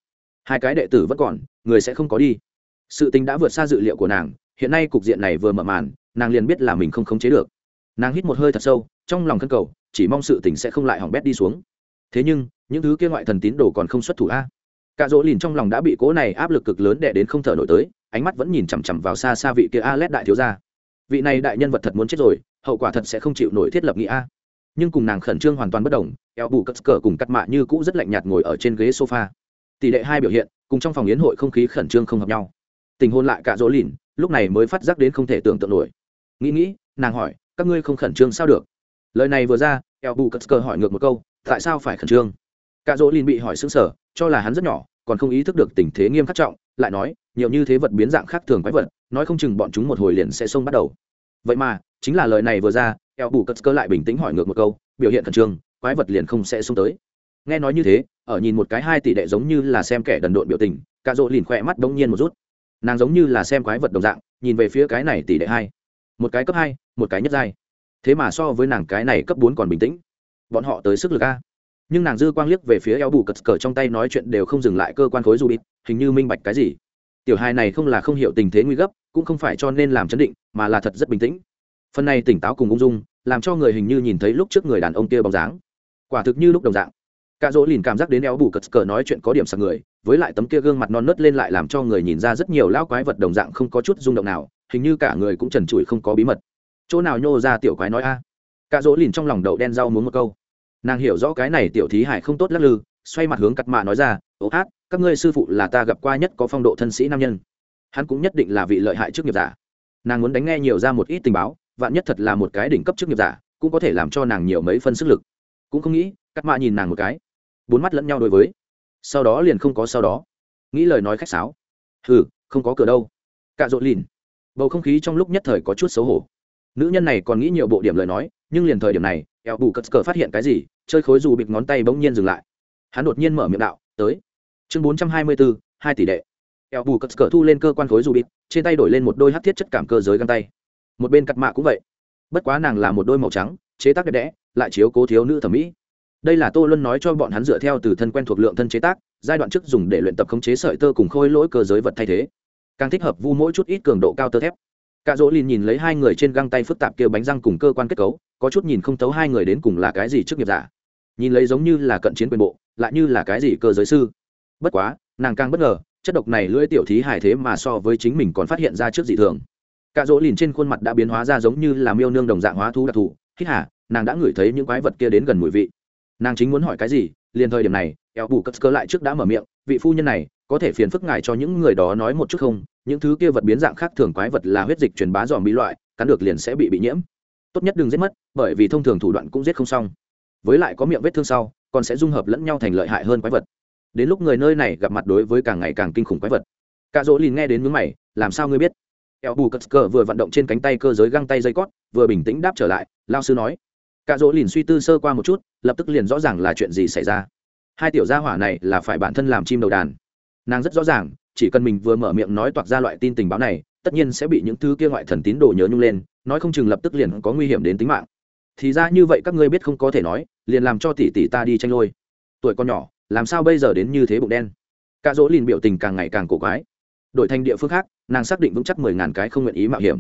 Hai cái đệ tử vẫn còn, người sẽ không có đi. Sự tình đã vượt xa dự liệu của nàng, hiện nay cục diện này vừa mở màn, nàng liền biết là mình không khống chế được. Nàng hít một hơi thật sâu, trong lòng thân cầu, chỉ mong sự tình sẽ không lại hỏng bét đi xuống. Thế nhưng, những thứ kia ngoại thần tín đồ còn không xuất thủ a. Cả dỗ lìn trong lòng đã bị cố này áp lực cực lớn đè đến không thở nổi tới, ánh mắt vẫn nhìn chằm chằm vào xa xa vị kia a lét đại thiếu gia vị này đại nhân vật thật muốn chết rồi, hậu quả thật sẽ không chịu nổi thiết lập nghĩa nhưng cùng nàng khẩn trương hoàn toàn bất đồng, eo bù cất cờ cùng cắt mạ như cũ rất lạnh nhạt ngồi ở trên ghế sofa. Tỷ lệ hai biểu hiện, cùng trong phòng yến hội không khí khẩn trương không hợp nhau. Tình hôn lại cả dỗ lìn, lúc này mới phát giác đến không thể tưởng tượng nổi. Nghĩ nghĩ, nàng hỏi, các ngươi không khẩn trương sao được? Lời này vừa ra, eo bù cất cờ hỏi ngược một câu, tại sao phải khẩn trương? Cả dỗ lìn bị hỏi xứng sở cho là hắn rất nhỏ còn không ý thức được tình thế nghiêm khắc trọng, lại nói, nhiều như thế vật biến dạng khác thường quái vật, nói không chừng bọn chúng một hồi liền sẽ xông bắt đầu. Vậy mà, chính là lời này vừa ra, eo bù cất cơ lại bình tĩnh hỏi ngược một câu, biểu hiện khẩn trương, quái vật liền không sẽ xông tới. Nghe nói như thế, ở nhìn một cái hai tỷ đệ giống như là xem kẻ đần độn biểu tình cạ rỗ lìn khỏe mắt đông nhiên một rút. Nàng giống như là xem quái vật đồng dạng, nhìn về phía cái này tỷ đệ hai. Một cái cấp hai, một cái nhất giai. Thế mà so với nàng cái này cấp bốn còn bình tĩnh. Bọn họ tới sức lực a nhưng nàng dư quang liếc về phía eo bù cật cờ trong tay nói chuyện đều không dừng lại cơ quan khối du bịt hình như minh bạch cái gì. Tiểu hai này không là không hiểu tình thế nguy gấp, cũng không phải cho nên làm chấn định, mà là thật rất bình tĩnh. Phần này tỉnh táo cùng ung dung, làm cho người hình như nhìn thấy lúc trước người đàn ông kia bóng dáng. Quả thực như lúc đồng dạng. Cả dỗ lìn cảm giác đến eo bù cật cờ nói chuyện có điểm sạc người, với lại tấm kia gương mặt non nớt lên lại làm cho người nhìn ra rất nhiều lão quái vật đồng dạng không có chút rung động nào, hình như cả người cũng trần trụi không có bí mật. Chỗ nào nhô ra tiểu quái nói a? À. cả dỗ lìn trong lòng đậu đen rau muốn một câu nàng hiểu rõ cái này tiểu thí hải không tốt lắc lư, xoay mặt hướng cắt mạ nói ra ố hát, các ngươi sư phụ là ta gặp qua nhất có phong độ thân sĩ nam nhân. Hắn cũng nhất định là vị lợi hại trước nghiệp giả. Nàng muốn đánh nghe nhiều ra một ít tình báo, vạn nhất thật là một cái đỉnh cấp trước nghiệp giả, cũng có thể làm cho nàng nhiều mấy phân sức lực. Cũng không nghĩ, cắt mạ nhìn nàng một cái, bốn mắt lẫn nhau đối với. Sau đó liền không có sau đó. Nghĩ lời nói khách sáo. Hừ, không có cửa đâu. Cạ rộn lìn. Bầu không khí trong lúc nhất thời có chút xấu hổ. Nữ nhân này còn nghĩ nhiều bộ điểm lời nói, nhưng liền thời điểm này eo bù cất cờ phát hiện cái gì, chơi khối dù bịt ngón tay bỗng nhiên dừng lại. Hắn đột nhiên mở miệng đạo, tới. Chương bốn trăm hai mươi bốn hai tỷ đệ. Eo bù cất cờ thu lên cơ quan khối dù bịt, trên tay đổi lên một đôi hát thiết chất cảm cơ giới găng tay. Một bên cặp mạ cũng vậy. Bất quá nàng là một đôi màu trắng, chế tác đẹp đẽ, lại chiếu cố thiếu nữ thẩm mỹ. Đây là tô luân nói cho bọn hắn dựa theo từ thân quen thuộc lượng thân chế tác, giai đoạn trước dùng để luyện tập khống chế sợi tơ cùng khôi lỗi cơ giới vật thay thế. Càng thích hợp vu mỗi chút ít cường độ cao tơ thép. Cả dỗ lìn nhìn lấy hai người trên găng tay phức tạp kêu bánh răng cùng cơ quan kết cấu có chút nhìn không thấu hai người đến cùng là cái gì trước nghiệp giả. Nhìn lấy giống như là cận chiến quyền bộ, lại như là cái gì cơ giới sư. Bất quá, nàng càng bất ngờ, chất độc này lưỡi tiểu thí hài thế mà so với chính mình còn phát hiện ra trước dị thường. Cả dỗ lìn trên khuôn mặt đã biến hóa ra giống như là miêu nương đồng dạng hóa thú đặc thù. Hít hả nàng đã ngửi thấy những quái vật kia đến gần mùi vị. Nàng chính muốn hỏi cái gì, liền thời điểm này, eo bù cất cơ lại trước đã mở miệng, vị phu nhân này, có thể phiền phức ngài cho những người đó nói một chút không? Những thứ kia vật biến dạng khác thường quái vật là huyết dịch truyền bá dòm bị loại, cắn được liền sẽ bị bị nhiễm tốt nhất đừng giết mất, bởi vì thông thường thủ đoạn cũng giết không xong. Với lại có miệng vết thương sau, còn sẽ dung hợp lẫn nhau thành lợi hại hơn quái vật. Đến lúc người nơi này gặp mặt đối với càng ngày càng kinh khủng quái vật. Cả dỗ lìn nghe đến mướn mày, làm sao ngươi biết? Eo bù cất cờ vừa vận động trên cánh tay cơ giới găng tay dây cót, vừa bình tĩnh đáp trở lại lao sư nói. Cả dỗ lìn suy tư sơ qua một chút, lập tức liền rõ ràng là chuyện gì xảy ra. Hai tiểu gia hỏa này là phải bản thân làm chim đầu đàn. Nàng rất rõ ràng, chỉ cần mình vừa mở miệng nói toạc ra loại tin tình báo này tất nhiên sẽ bị những thứ kia ngoại thần tín đồ nhớ nhung lên, nói không chừng lập tức liền có nguy hiểm đến tính mạng. Thì ra như vậy các ngươi biết không có thể nói, liền làm cho tỷ tỷ ta đi tranh lôi. Tuổi con nhỏ, làm sao bây giờ đến như thế bụng đen? Cả dỗ liền biểu tình càng ngày càng cổ quái. Đổi thành địa phương khác, nàng xác định vững chắc mười ngàn cái không nguyện ý mạo hiểm.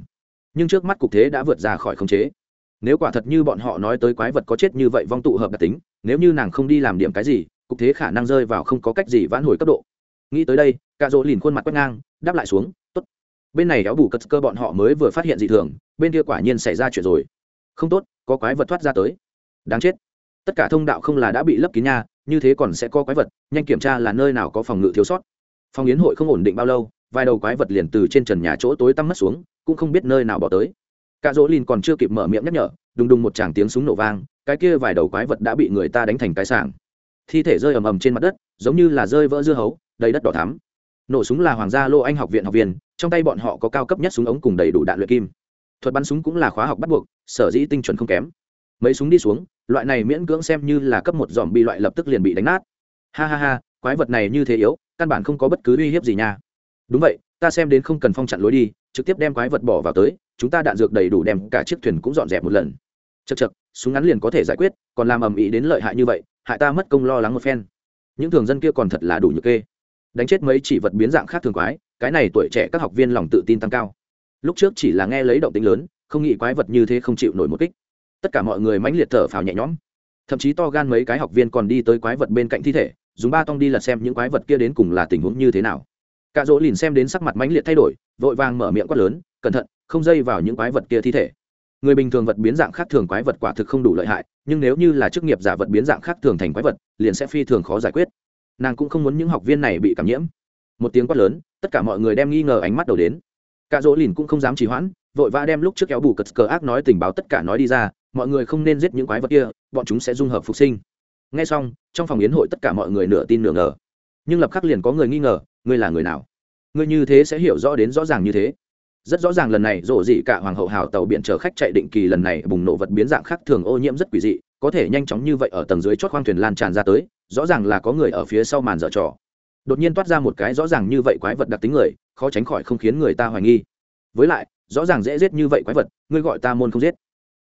Nhưng trước mắt cục thế đã vượt ra khỏi khống chế. Nếu quả thật như bọn họ nói tới quái vật có chết như vậy vong tụ hợp đặc tính, nếu như nàng không đi làm điểm cái gì, cục thế khả năng rơi vào không có cách gì vãn hồi cấp độ. Nghĩ tới đây, cạ Dỗ liền khuôn mặt quét ngang, đáp lại xuống bên này éo bù cất cơ bọn họ mới vừa phát hiện dị thường, bên kia quả nhiên xảy ra chuyện rồi. Không tốt, có quái vật thoát ra tới. Đáng chết. Tất cả thông đạo không là đã bị lấp kín nha, như thế còn sẽ có quái vật, nhanh kiểm tra là nơi nào có phòng ngự thiếu sót. Phòng yến hội không ổn định bao lâu, vài đầu quái vật liền từ trên trần nhà chỗ tối tăm mất xuống, cũng không biết nơi nào bỏ tới. Cả dỗ lìn còn chưa kịp mở miệng nhắc nhở, đùng đùng một tràng tiếng súng nổ vang, cái kia vài đầu quái vật đã bị người ta đánh thành cái sảng. Thi thể rơi ầm ầm trên mặt đất, giống như là rơi vỡ dưa hấu, đầy đất đỏ thắm nổ súng là hoàng gia lô anh học viện học viên, trong tay bọn họ có cao cấp nhất súng ống cùng đầy đủ đạn luyện kim. Thuật bắn súng cũng là khóa học bắt buộc, sở dĩ tinh chuẩn không kém. Mấy súng đi xuống, loại này miễn cưỡng xem như là cấp một dòm bị loại lập tức liền bị đánh nát. Ha ha ha, quái vật này như thế yếu, căn bản không có bất cứ uy hiếp gì nha. Đúng vậy, ta xem đến không cần phong chặn lối đi, trực tiếp đem quái vật bỏ vào tới, chúng ta đạn dược đầy đủ đem cả chiếc thuyền cũng dọn dẹp một lần. Chật chật súng ngắn liền có thể giải quyết, còn làm ầm ĩ đến lợi hại như vậy, hại ta mất công lo lắng một phen. Những thường dân kia còn thật là đủ nhược kê đánh chết mấy chỉ vật biến dạng khác thường quái, cái này tuổi trẻ các học viên lòng tự tin tăng cao. Lúc trước chỉ là nghe lấy động tính lớn, không nghĩ quái vật như thế không chịu nổi một kích. Tất cả mọi người mãnh liệt thở phào nhẹ nhõm. Thậm chí to gan mấy cái học viên còn đi tới quái vật bên cạnh thi thể, dùng ba tông đi lật xem những quái vật kia đến cùng là tình huống như thế nào. Cả dỗ lìn xem đến sắc mặt mãnh liệt thay đổi, vội vàng mở miệng quát lớn, cẩn thận, không dây vào những quái vật kia thi thể. Người bình thường vật biến dạng khác thường quái vật quả thực không đủ lợi hại, nhưng nếu như là chức nghiệp giả vật biến dạng khác thường thành quái vật, liền sẽ phi thường khó giải quyết nàng cũng không muốn những học viên này bị cảm nhiễm. Một tiếng quát lớn, tất cả mọi người đem nghi ngờ ánh mắt đầu đến. Cả dỗ lìn cũng không dám trì hoãn, vội vã đem lúc trước kéo bù cật cờ ác nói tình báo tất cả nói đi ra, mọi người không nên giết những quái vật kia, bọn chúng sẽ dung hợp phục sinh. Ngay xong, trong phòng yến hội tất cả mọi người nửa tin nửa ngờ. Nhưng lập khắc liền có người nghi ngờ, ngươi là người nào? Ngươi như thế sẽ hiểu rõ đến rõ ràng như thế. Rất rõ ràng lần này rổ dị cả hoàng hậu hào tàu biển chở khách chạy định kỳ lần này bùng nổ vật biến dạng khác thường ô nhiễm rất quỷ dị, có thể nhanh chóng như vậy ở tầng dưới chót khoang thuyền lan tràn ra tới rõ ràng là có người ở phía sau màn dở trò. Đột nhiên toát ra một cái rõ ràng như vậy quái vật đặc tính người, khó tránh khỏi không khiến người ta hoài nghi. Với lại, rõ ràng dễ giết như vậy quái vật, ngươi gọi ta môn không giết.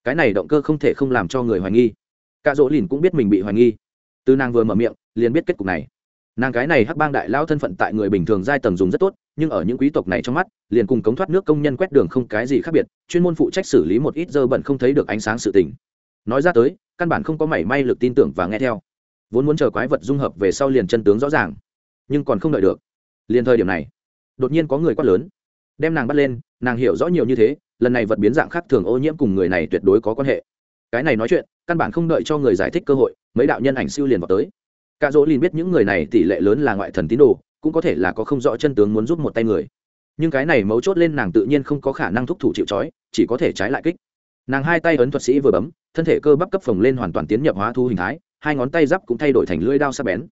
Cái này động cơ không thể không làm cho người hoài nghi. Cả dỗ lìn cũng biết mình bị hoài nghi. Từ nàng vừa mở miệng, liền biết kết cục này. Nàng cái này hắc bang đại lao thân phận tại người bình thường giai tầng dùng rất tốt, nhưng ở những quý tộc này trong mắt, liền cùng cống thoát nước công nhân quét đường không cái gì khác biệt, chuyên môn phụ trách xử lý một ít dơ bẩn không thấy được ánh sáng sự tình. Nói ra tới, căn bản không có mảy may lực tin tưởng và nghe theo vốn muốn chờ quái vật dung hợp về sau liền chân tướng rõ ràng, nhưng còn không đợi được. Liền thời điểm này, đột nhiên có người quát lớn, đem nàng bắt lên, nàng hiểu rõ nhiều như thế, lần này vật biến dạng khác thường ô nhiễm cùng người này tuyệt đối có quan hệ. Cái này nói chuyện, căn bản không đợi cho người giải thích cơ hội, mấy đạo nhân ảnh siêu liền vào tới. Cả dỗ liền biết những người này tỷ lệ lớn là ngoại thần tín đồ, cũng có thể là có không rõ chân tướng muốn giúp một tay người. Nhưng cái này mấu chốt lên nàng tự nhiên không có khả năng thúc thủ chịu trói, chỉ có thể trái lại kích. Nàng hai tay ấn thuật sĩ vừa bấm, thân thể cơ bắp cấp phồng lên hoàn toàn tiến nhập hóa thu hình thái hai ngón tay giáp cũng thay đổi thành lưỡi đao sắc bén.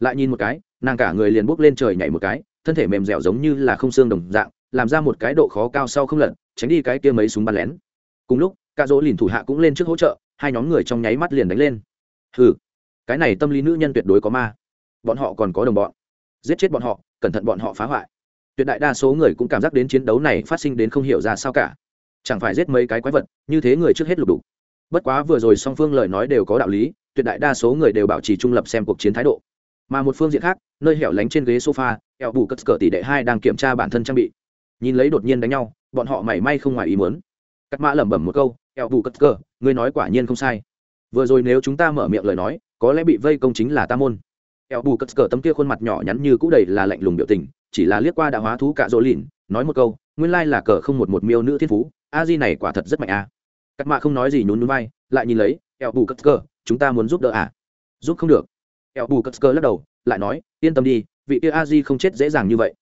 Lại nhìn một cái, nàng cả người liền bốc lên trời nhảy một cái, thân thể mềm dẻo giống như là không xương đồng dạng, làm ra một cái độ khó cao sau không lận tránh đi cái kia mấy súng bắn lén. Cùng lúc, cả dỗ lìn thủ hạ cũng lên trước hỗ trợ, hai nhóm người trong nháy mắt liền đánh lên. Hừ, cái này tâm lý nữ nhân tuyệt đối có ma. Bọn họ còn có đồng bọn. Giết chết bọn họ, cẩn thận bọn họ phá hoại. Tuyệt đại đa số người cũng cảm giác đến chiến đấu này phát sinh đến không hiểu ra sao cả. Chẳng phải giết mấy cái quái vật, như thế người trước hết lục đủ bất quá vừa rồi song phương lời nói đều có đạo lý tuyệt đại đa số người đều bảo trì trung lập xem cuộc chiến thái độ. Mà một phương diện khác, nơi hẻo lánh trên ghế sofa, eo bù cất cờ tỷ đệ hai đang kiểm tra bản thân trang bị. Nhìn lấy đột nhiên đánh nhau, bọn họ mảy may không ngoài ý muốn. Cắt mã lẩm bẩm một câu, eo bù cất cờ, ngươi nói quả nhiên không sai. Vừa rồi nếu chúng ta mở miệng lời nói, có lẽ bị vây công chính là ta môn. Eo bù cất cờ tấm kia khuôn mặt nhỏ nhắn như cũ đầy là lạnh lùng biểu tình, chỉ là liếc qua đã hóa thú cạ rỗ lìn, nói một câu, nguyên lai là cờ không một một miêu nữ thiên phú, a di này quả thật rất mạnh a. À. cắt mạ không nói gì nhún núi bay lại nhìn lấy eo bù cất cơ, chúng ta muốn giúp đỡ à? Giúp không được. Eo bù cất cơ lắc đầu, lại nói, yên tâm đi, vị kia a di không chết dễ dàng như vậy.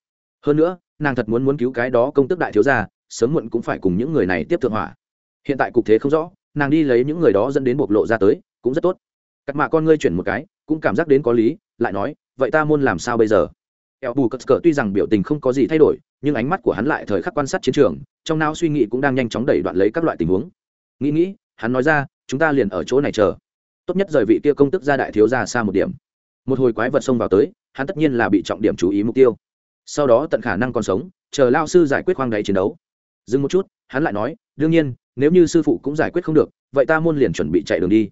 Hơn nữa, nàng thật muốn muốn cứu cái đó công tức đại thiếu gia, sớm muộn cũng phải cùng những người này tiếp thượng hỏa. Hiện tại cục thế không rõ, nàng đi lấy những người đó dẫn đến bộc lộ ra tới, cũng rất tốt. Cắt mạ con ngươi chuyển một cái, cũng cảm giác đến có lý, lại nói, vậy ta muốn làm sao bây giờ? Eo bù cất cờ tuy rằng biểu tình không có gì thay đổi, nhưng ánh mắt của hắn lại thời khắc quan sát chiến trường, trong não suy nghĩ cũng đang nhanh chóng đẩy đoạn lấy các loại tình huống. Nghĩ nghĩ, hắn nói ra chúng ta liền ở chỗ này chờ. Tốt nhất rời vị kia công tức ra đại thiếu ra xa một điểm. Một hồi quái vật xông vào tới, hắn tất nhiên là bị trọng điểm chú ý mục tiêu. Sau đó tận khả năng còn sống, chờ lao sư giải quyết khoang đáy chiến đấu. Dừng một chút, hắn lại nói, đương nhiên, nếu như sư phụ cũng giải quyết không được, vậy ta môn liền chuẩn bị chạy đường đi.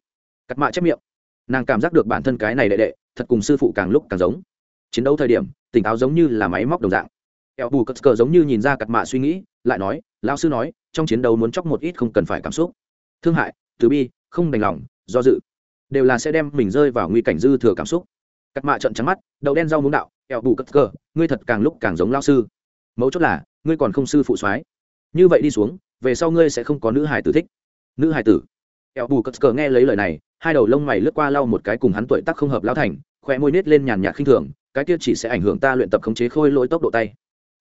Cắt mạ chép miệng. Nàng cảm giác được bản thân cái này đệ đệ, thật cùng sư phụ càng lúc càng giống. Chiến đấu thời điểm, tỉnh táo giống như là máy móc đồng dạng. Eo bù cất cờ giống như nhìn ra cặt mạ suy nghĩ, lại nói lao sư nói, trong chiến đấu muốn chóc một ít không cần phải cảm xúc. Thương hại từ bi, không đành lòng, do dự. Đều là sẽ đem mình rơi vào nguy cảnh dư thừa cảm xúc. Cắt mạ trận trắng mắt, đậu đen rau muống đạo eo bù cất cờ, ngươi thật càng lúc càng giống lao sư. Mấu chốt là, ngươi còn không sư phụ soái. Như vậy đi xuống, về sau ngươi sẽ không có nữ hài tử thích. Nữ hài tử. Eo bù cất cờ nghe lấy lời này, hai đầu lông mày lướt qua lau một cái cùng hắn tuổi tác không hợp lao thành khoe môi nết lên nhàn nhạt khinh thường, cái kia chỉ sẽ ảnh hưởng ta luyện tập khống chế khôi lỗi tốc độ tay.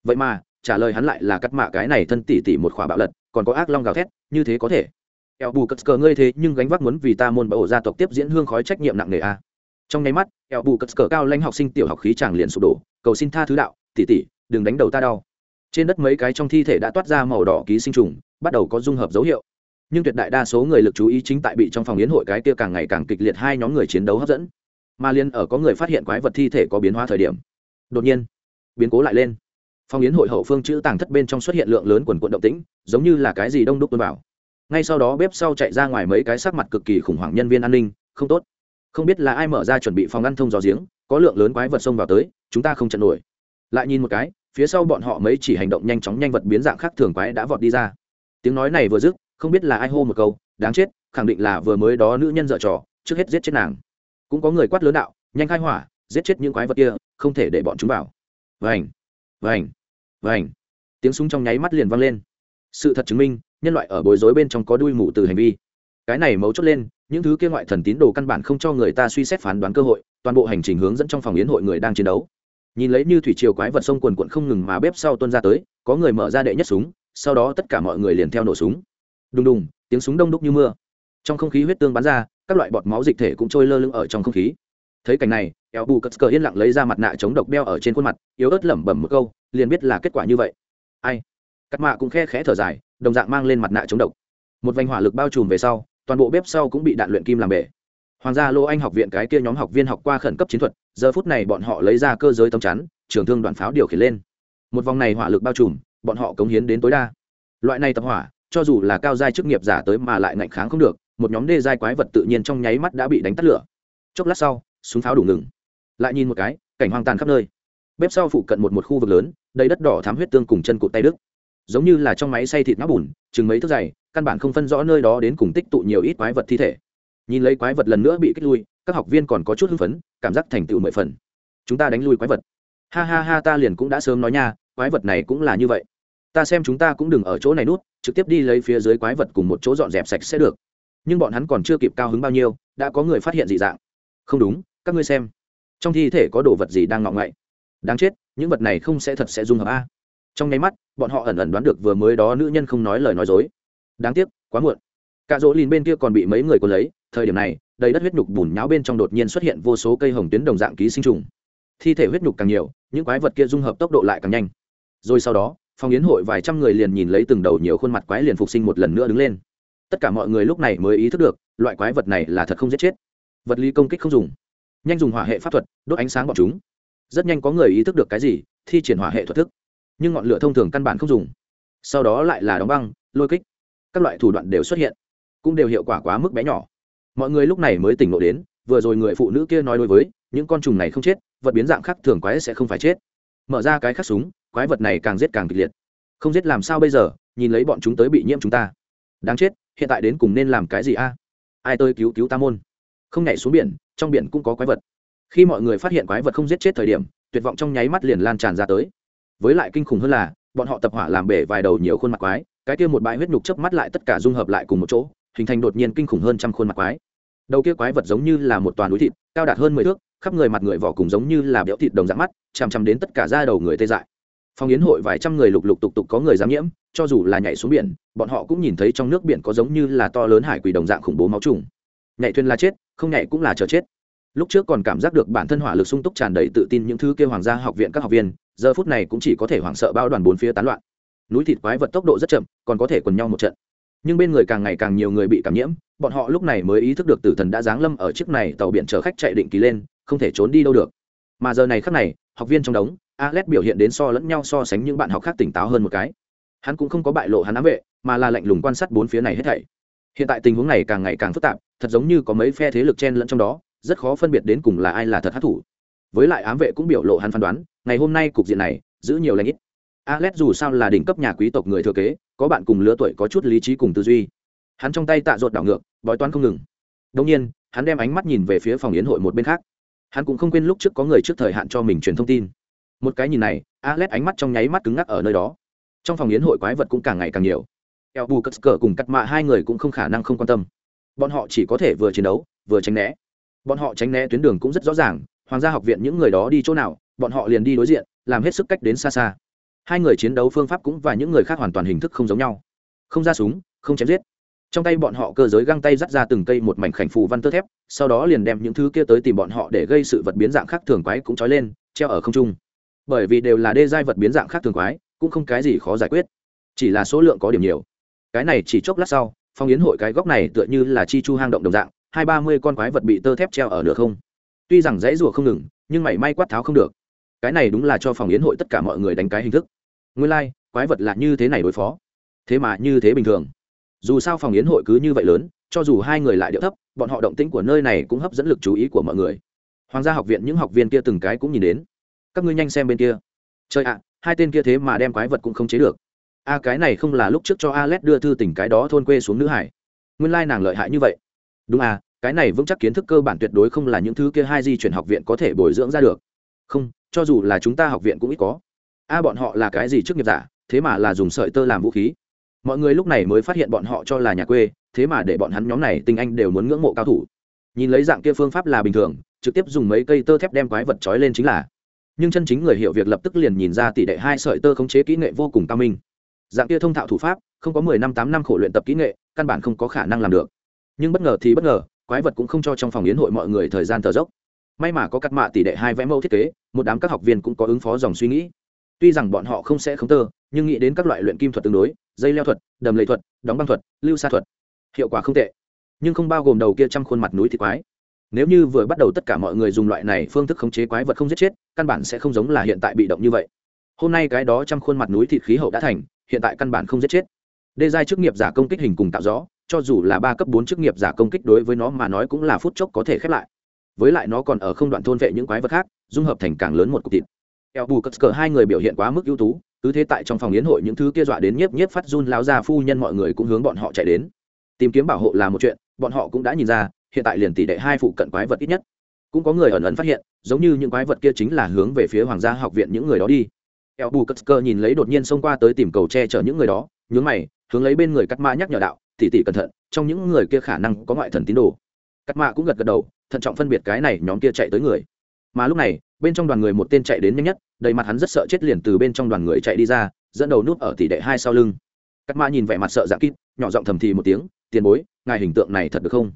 Vậy mà, trả lời hắn lại là cắt mạ cái này thân tỉ tỉ một khỏa bạo lật, còn có ác long gào thét, như thế có thể eo bù cất cờ ngươi thế nhưng gánh vác muốn vì ta môn bảo gia tộc tiếp diễn hương khói trách nhiệm nặng nề a. Trong nháy mắt, eo bù cất cờ cao lãnh học sinh tiểu học khí chàng liền sụp đổ, cầu xin tha thứ đạo tỉ tỉ đừng đánh đầu ta đau. Trên đất mấy cái trong thi thể đã toát ra màu đỏ ký sinh trùng, bắt đầu có dung hợp dấu hiệu. Nhưng tuyệt đại đa số người lực chú ý chính tại bị trong phòng yến hội cái kia càng ngày càng kịch liệt hai nhóm người chiến đấu hấp dẫn. Mà liên ở có người phát hiện quái vật thi thể có biến hóa thời điểm, đột nhiên, biến cố lại lên. Phòng yến hội hậu phương chữ tàng thất bên trong xuất hiện lượng lớn quần quận động tĩnh, giống như là cái gì đông đúc tuôn vào ngay sau đó bếp sau chạy ra ngoài mấy cái sắc mặt cực kỳ khủng hoảng nhân viên an ninh, không tốt. Không biết là ai mở ra chuẩn bị phòng ngăn thông gió giếng, có lượng lớn quái vật xông vào tới, chúng ta không chặn nổi. Lại nhìn một cái, phía sau bọn họ mấy chỉ hành động nhanh chóng nhanh vật biến dạng khác thường quái đã vọt đi ra. Tiếng nói này vừa dứt, không biết là ai hô một câu, đáng chết, khẳng định là vừa mới đó nữ nhân dợ trò, trước hết giết chết nàng. Cũng có người quát lớn đạo, nhanh khai hỏa, giết chết những quái vật kia, không thể để bọn chúng vào. Vành vành vành. Tiếng súng trong nháy mắt liền vang lên. Sự thật chứng minh nhân loại ở bối rối bên trong có đuôi mù từ hành vi. Cái này mấu chốt lên, những thứ kia ngoại thần tín đồ căn bản không cho người ta suy xét phán đoán cơ hội, toàn bộ hành trình hướng dẫn trong phòng yến hội người đang chiến đấu. Nhìn lấy như thủy triều quái vật sông quần quận không ngừng mà bếp sau tuân ra tới, có người mở ra đệ nhất súng, sau đó tất cả mọi người liền theo nổ súng. Đùng đùng, tiếng súng đông đúc như mưa. Trong không khí huyết tương bắn ra, các loại bọt máu dịch thể cũng trôi lơ lửng ở trong không khí. Thấy cảnh này, eo bù cất cờ yên lặng lấy ra mặt nạ chống độc đeo ở trên khuôn mặt, yếu ớt lẩm bẩm một câu, liền biết là kết quả như vậy. Ai? Cắt mạ cũng khe khẽ thở dài đồng dạng mang lên mặt nạ chống độc. Một vành hỏa lực bao trùm về sau, toàn bộ bếp sau cũng bị đạn luyện kim làm bể. Hoàng gia lô anh học viện cái kia nhóm học viên học qua khẩn cấp chiến thuật, giờ phút này bọn họ lấy ra cơ giới tấm chắn, trường thương đoạn pháo điều khiển lên. Một vòng này hỏa lực bao trùm, bọn họ cống hiến đến tối đa. Loại này tập hỏa, cho dù là cao giai chức nghiệp giả tới mà lại ngạnh kháng không được, một nhóm đê giai quái vật tự nhiên trong nháy mắt đã bị đánh tắt lửa. Chốc lát sau, súng pháo đủ ngừng. Lại nhìn một cái, cảnh hoang tàn khắp nơi. Bếp sau phụ cận một một khu vực lớn, đầy đất đỏ thám huyết tương cùng chân cụt tay đức giống như là trong máy xay thịt nắp bùn, chừng mấy thước dày, căn bản không phân rõ nơi đó đến cùng tích tụ nhiều ít quái vật thi thể. Nhìn lấy quái vật lần nữa bị kích lui, các học viên còn có chút hưng phấn, cảm giác thành tựu mười phần. Chúng ta đánh lui quái vật. Ha ha ha, ta liền cũng đã sớm nói nha, quái vật này cũng là như vậy. Ta xem chúng ta cũng đừng ở chỗ này nút, trực tiếp đi lấy phía dưới quái vật cùng một chỗ dọn dẹp sạch sẽ được. Nhưng bọn hắn còn chưa kịp cao hứng bao nhiêu, đã có người phát hiện dị dạng. Không đúng, các ngươi xem. Trong thi thể có đồ vật gì đang ngọng ngậy? Đáng chết, những vật này không sẽ thật sẽ dung hợp a trong nháy mắt, bọn họ ẩn ẩn đoán được vừa mới đó nữ nhân không nói lời nói dối. Đáng tiếc, quá muộn. Cả rỗ lìn bên kia còn bị mấy người có lấy, thời điểm này, đầy đất huyết nhục bùn nháo bên trong đột nhiên xuất hiện vô số cây hồng tuyến đồng dạng ký sinh trùng. Thi thể huyết nhục càng nhiều, những quái vật kia dung hợp tốc độ lại càng nhanh. Rồi sau đó, phòng yến hội vài trăm người liền nhìn lấy từng đầu nhiều khuôn mặt quái liền phục sinh một lần nữa đứng lên. Tất cả mọi người lúc này mới ý thức được, loại quái vật này là thật không giết chết. Vật lý công kích không dùng. Nhanh dùng hỏa hệ pháp thuật, đốt ánh sáng bọn chúng. Rất nhanh có người ý thức được cái gì, thi triển hỏa hệ thuật thức nhưng ngọn lửa thông thường căn bản không dùng. Sau đó lại là đóng băng, lôi kích. Các loại thủ đoạn đều xuất hiện, cũng đều hiệu quả quá mức bé nhỏ. Mọi người lúc này mới tỉnh ngộ đến, vừa rồi người phụ nữ kia nói đối với, những con trùng này không chết, vật biến dạng khác thường quái sẽ không phải chết. Mở ra cái khắc súng, quái vật này càng giết càng kịch liệt. Không giết làm sao bây giờ, nhìn lấy bọn chúng tới bị nhiễm chúng ta. Đáng chết, hiện tại đến cùng nên làm cái gì a? Ai tôi cứu cứu ta môn? Không nhảy xuống biển, trong biển cũng có quái vật. Khi mọi người phát hiện quái vật không giết chết thời điểm, tuyệt vọng trong nháy mắt liền lan tràn ra tới với lại kinh khủng hơn là, bọn họ tập hỏa làm bể vài đầu nhiều khuôn mặt quái, cái kia một bãi huyết nhục chớp mắt lại tất cả dung hợp lại cùng một chỗ, hình thành đột nhiên kinh khủng hơn trăm khuôn mặt quái. Đầu kia quái vật giống như là một toàn núi thịt, cao đạt hơn mười thước, khắp người mặt người vỏ cùng giống như là béo thịt đồng dạng mắt, chằm chằm đến tất cả da đầu người tê dại. Phong yến hội vài trăm người lục lục tục tục có người dám nhiễm, cho dù là nhảy xuống biển, bọn họ cũng nhìn thấy trong nước biển có giống như là to lớn hải quỷ đồng dạng khủng bố máu trùng. Nhảy thuyền là chết, không nhảy cũng là chờ chết. Lúc trước còn cảm giác được bản thân hỏa lực sung túc tràn đầy tự tin những thứ kêu hoàng gia học viện các học viên giờ phút này cũng chỉ có thể hoảng sợ bao đoàn bốn phía tán loạn. Núi thịt quái vật tốc độ rất chậm, còn có thể quần nhau một trận. Nhưng bên người càng ngày càng nhiều người bị cảm nhiễm, bọn họ lúc này mới ý thức được tử thần đã giáng lâm ở chiếc này tàu biển chở khách chạy định kỳ lên, không thể trốn đi đâu được. Mà giờ này khắc này, học viên trong đống, alex biểu hiện đến so lẫn nhau so sánh những bạn học khác tỉnh táo hơn một cái. Hắn cũng không có bại lộ hắn ám vệ, mà là lạnh lùng quan sát bốn phía này hết thảy. Hiện tại tình huống này càng ngày càng phức tạp, thật giống như có mấy phe thế lực chen lẫn trong đó, rất khó phân biệt đến cùng là ai là thật hát thủ. Với lại ám vệ cũng biểu lộ hắn phán đoán ngày hôm nay cục diện này, giữ nhiều lãnh ít. Alex dù sao là đỉnh cấp nhà quý tộc người thừa kế, có bạn cùng lứa tuổi, có chút lý trí cùng tư duy. Hắn trong tay tạ ruột đảo ngược, bói toán không ngừng. Đông nhiên, hắn đem ánh mắt nhìn về phía phòng yến hội một bên khác. Hắn cũng không quên lúc trước có người trước thời hạn cho mình truyền thông tin. Một cái nhìn này, alex ánh mắt trong nháy mắt cứng ngắc ở nơi đó. Trong phòng yến hội quái vật cũng càng ngày càng nhiều. Eo bù cất cờ cùng cắt mạ hai người cũng không khả năng không quan tâm. Bọn họ chỉ có thể vừa chiến đấu, vừa tránh né. Bọn họ tránh né tuyến đường cũng rất rõ ràng, hoàng gia học viện những người đó đi chỗ nào bọn họ liền đi đối diện, làm hết sức cách đến xa xa. Hai người chiến đấu phương pháp cũng và những người khác hoàn toàn hình thức không giống nhau. Không ra súng, không chém giết. Trong tay bọn họ cơ giới găng tay dắt ra từng cây một mảnh khảnh phù văn tơ thép, sau đó liền đem những thứ kia tới tìm bọn họ để gây sự vật biến dạng khác thường quái cũng trói lên, treo ở không trung. Bởi vì đều là đê giai vật biến dạng khác thường quái, cũng không cái gì khó giải quyết. Chỉ là số lượng có điểm nhiều. Cái này chỉ chốc lát sau, phong yến hội cái góc này tựa như là chi chu hang động đồng dạng, hai ba mươi con quái vật bị tơ thép treo ở nửa không. Tuy rằng dãy rùa không ngừng, nhưng mảy may quát tháo không được cái này đúng là cho phòng yến hội tất cả mọi người đánh cái hình thức. Nguyên lai、like, quái vật là như thế này đối phó. Thế mà như thế bình thường. Dù sao phòng yến hội cứ như vậy lớn cho dù hai người lại điệu thấp bọn họ động tĩnh của nơi này cũng hấp dẫn lực chú ý của mọi người. Hoàng gia học viện những học viên kia từng cái cũng nhìn đến. Các ngươi nhanh xem bên kia. Trời ạ hai tên kia thế mà đem quái vật cũng không chế được. A cái này không là lúc trước cho alex đưa thư tỉnh cái đó thôn quê xuống nữ hải. Nguyên lai nàng lợi hại như vậy. Đúng à cái này vững chắc kiến thức cơ bản tuyệt đối không là những thứ kia hai di chuyển học viện có thể bồi dưỡng ra được. Không cho dù là chúng ta học viện cũng ít có. A, bọn họ là cái gì trước nghiệp giả, thế mà là dùng sợi tơ làm vũ khí. Mọi người lúc này mới phát hiện bọn họ cho là nhà quê, thế mà để bọn hắn nhóm này tinh anh đều muốn ngưỡng mộ cao thủ. Nhìn lấy dạng kia phương pháp là bình thường, trực tiếp dùng mấy cây tơ thép đem quái vật trói lên chính là. Nhưng chân chính người hiểu việc lập tức liền nhìn ra tỷ đệ hai sợi tơ khống chế kỹ nghệ vô cùng cao minh. Dạng kia thông thạo thủ pháp, không có mười năm tám năm khổ luyện tập kỹ nghệ, căn bản không có khả năng làm được. Nhưng bất ngờ thì bất ngờ, quái vật cũng không cho trong phòng yến hội mọi người thời gian thở dốc. May mà có cắt mạ tỷ đệ hai vẽ mẫu thiết kế một đám các học viên cũng có ứng phó dòng suy nghĩ. Tuy rằng bọn họ không sẽ không tơ, nhưng nghĩ đến các loại luyện kim thuật tương đối, dây leo thuật, đầm lầy thuật, đóng băng thuật, lưu xa thuật, hiệu quả không tệ. Nhưng không bao gồm đầu kia trăm khuôn mặt núi thịt quái. Nếu như vừa bắt đầu tất cả mọi người dùng loại này phương thức khống chế quái vật không giết chết, căn bản sẽ không giống là hiện tại bị động như vậy. Hôm nay cái đó trăm khuôn mặt núi thịt khí hậu đã thành, hiện tại căn bản không giết chết. Đê giai chức nghiệp giả công kích hình cùng tạo gió, cho dù là ba cấp bốn chức nghiệp giả công kích đối với nó mà nói cũng là phút chốc có thể khép lại với lại nó còn ở không đoạn thôn vệ những quái vật khác, dung hợp thành càng lớn một cục thịt. Eo bù cất cờ hai người biểu hiện quá mức ưu tú, cứ thế tại trong phòng yến hội những thứ kia dọa đến nhiếp nhiếp phát run lao ra phu nhân mọi người cũng hướng bọn họ chạy đến. Tìm kiếm bảo hộ là một chuyện, bọn họ cũng đã nhìn ra, hiện tại liền tỷ đệ hai phụ cận quái vật ít nhất. Cũng có người ẩn ẩn phát hiện, giống như những quái vật kia chính là hướng về phía hoàng gia học viện những người đó đi. Eo bù cất cờ nhìn lấy đột nhiên xông qua tới tìm cầu che chở những người đó, nhướng mày, hướng lấy bên người cắt ma nhắc nhở đạo tỉ tỉ cẩn thận, trong những người kia khả năng có ngoại thần tín đồ cắt Mạ cũng gật gật đầu, thận trọng phân biệt cái này nhóm kia chạy tới người. Mà lúc này, bên trong đoàn người một tên chạy đến nhanh nhất, đầy mặt hắn rất sợ chết liền từ bên trong đoàn người chạy đi ra, dẫn đầu nút ở tỷ đệ hai sau lưng. Cắt Mạ nhìn vẻ mặt sợ dạng kít, nhỏ giọng thầm thì một tiếng, tiền bối, ngài hình tượng này thật được không?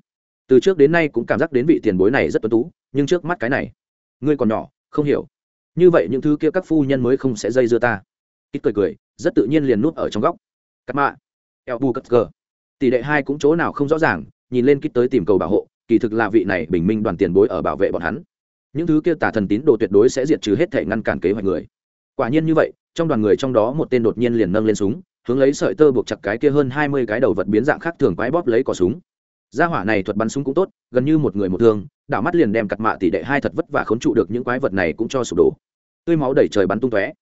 Từ trước đến nay cũng cảm giác đến vị tiền bối này rất tuân tú, nhưng trước mắt cái này, ngươi còn nhỏ, không hiểu. Như vậy những thứ kia các phu nhân mới không sẽ dây dưa ta. Kít cười cười, rất tự nhiên liền núp ở trong góc. Cắt mạ, eo bu cất cờ tỷ đệ hai cũng chỗ nào không rõ ràng, nhìn lên kít tới tìm cầu bảo hộ kỳ thực là vị này bình minh đoàn tiền bối ở bảo vệ bọn hắn. Những thứ kia tà thần tín đồ tuyệt đối sẽ diệt trừ hết thể ngăn cản kế hoạch người. Quả nhiên như vậy, trong đoàn người trong đó một tên đột nhiên liền nâng lên súng, hướng lấy sợi tơ buộc chặt cái kia hơn hai mươi cái đầu vật biến dạng khác thường quái bóp lấy cỏ súng. Gia hỏa này thuật bắn súng cũng tốt, gần như một người một thương, đảo mắt liền đem cặt mạ tỷ đệ hai thật vất vả khốn trụ được những quái vật này cũng cho sụp đổ. Tươi máu đẩy trời bắn tung tóe.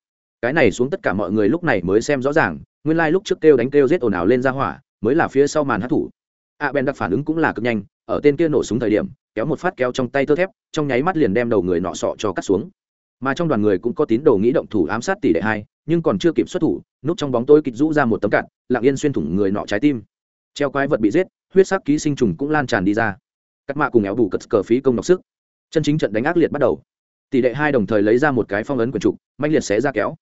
Cái này xuống tất cả mọi người lúc này mới xem rõ ràng, nguyên lai lúc trước kêu đánh kêu giết ồn ào lên gia hỏa, mới là phía sau màn hát thủ. A ben đặc phản ứng cũng là cực nhanh ở tên kia nổ súng thời điểm, kéo một phát kéo trong tay tơ thép, trong nháy mắt liền đem đầu người nọ sọ cho cắt xuống. Mà trong đoàn người cũng có tín đồ nghĩ động thủ ám sát tỷ đệ hai, nhưng còn chưa kịp xuất thủ, núp trong bóng tối kịch rũ ra một tấm cạn, lặng yên xuyên thủng người nọ trái tim. Treo quái vật bị giết, huyết sắc ký sinh trùng cũng lan tràn đi ra. Cắt mạ cùng éo bù cất cờ phí công đọc sức. Chân chính trận đánh ác liệt bắt đầu. Tỷ đệ hai đồng thời lấy ra một cái phong ấn quần trục mạnh liệt xé ra kéo.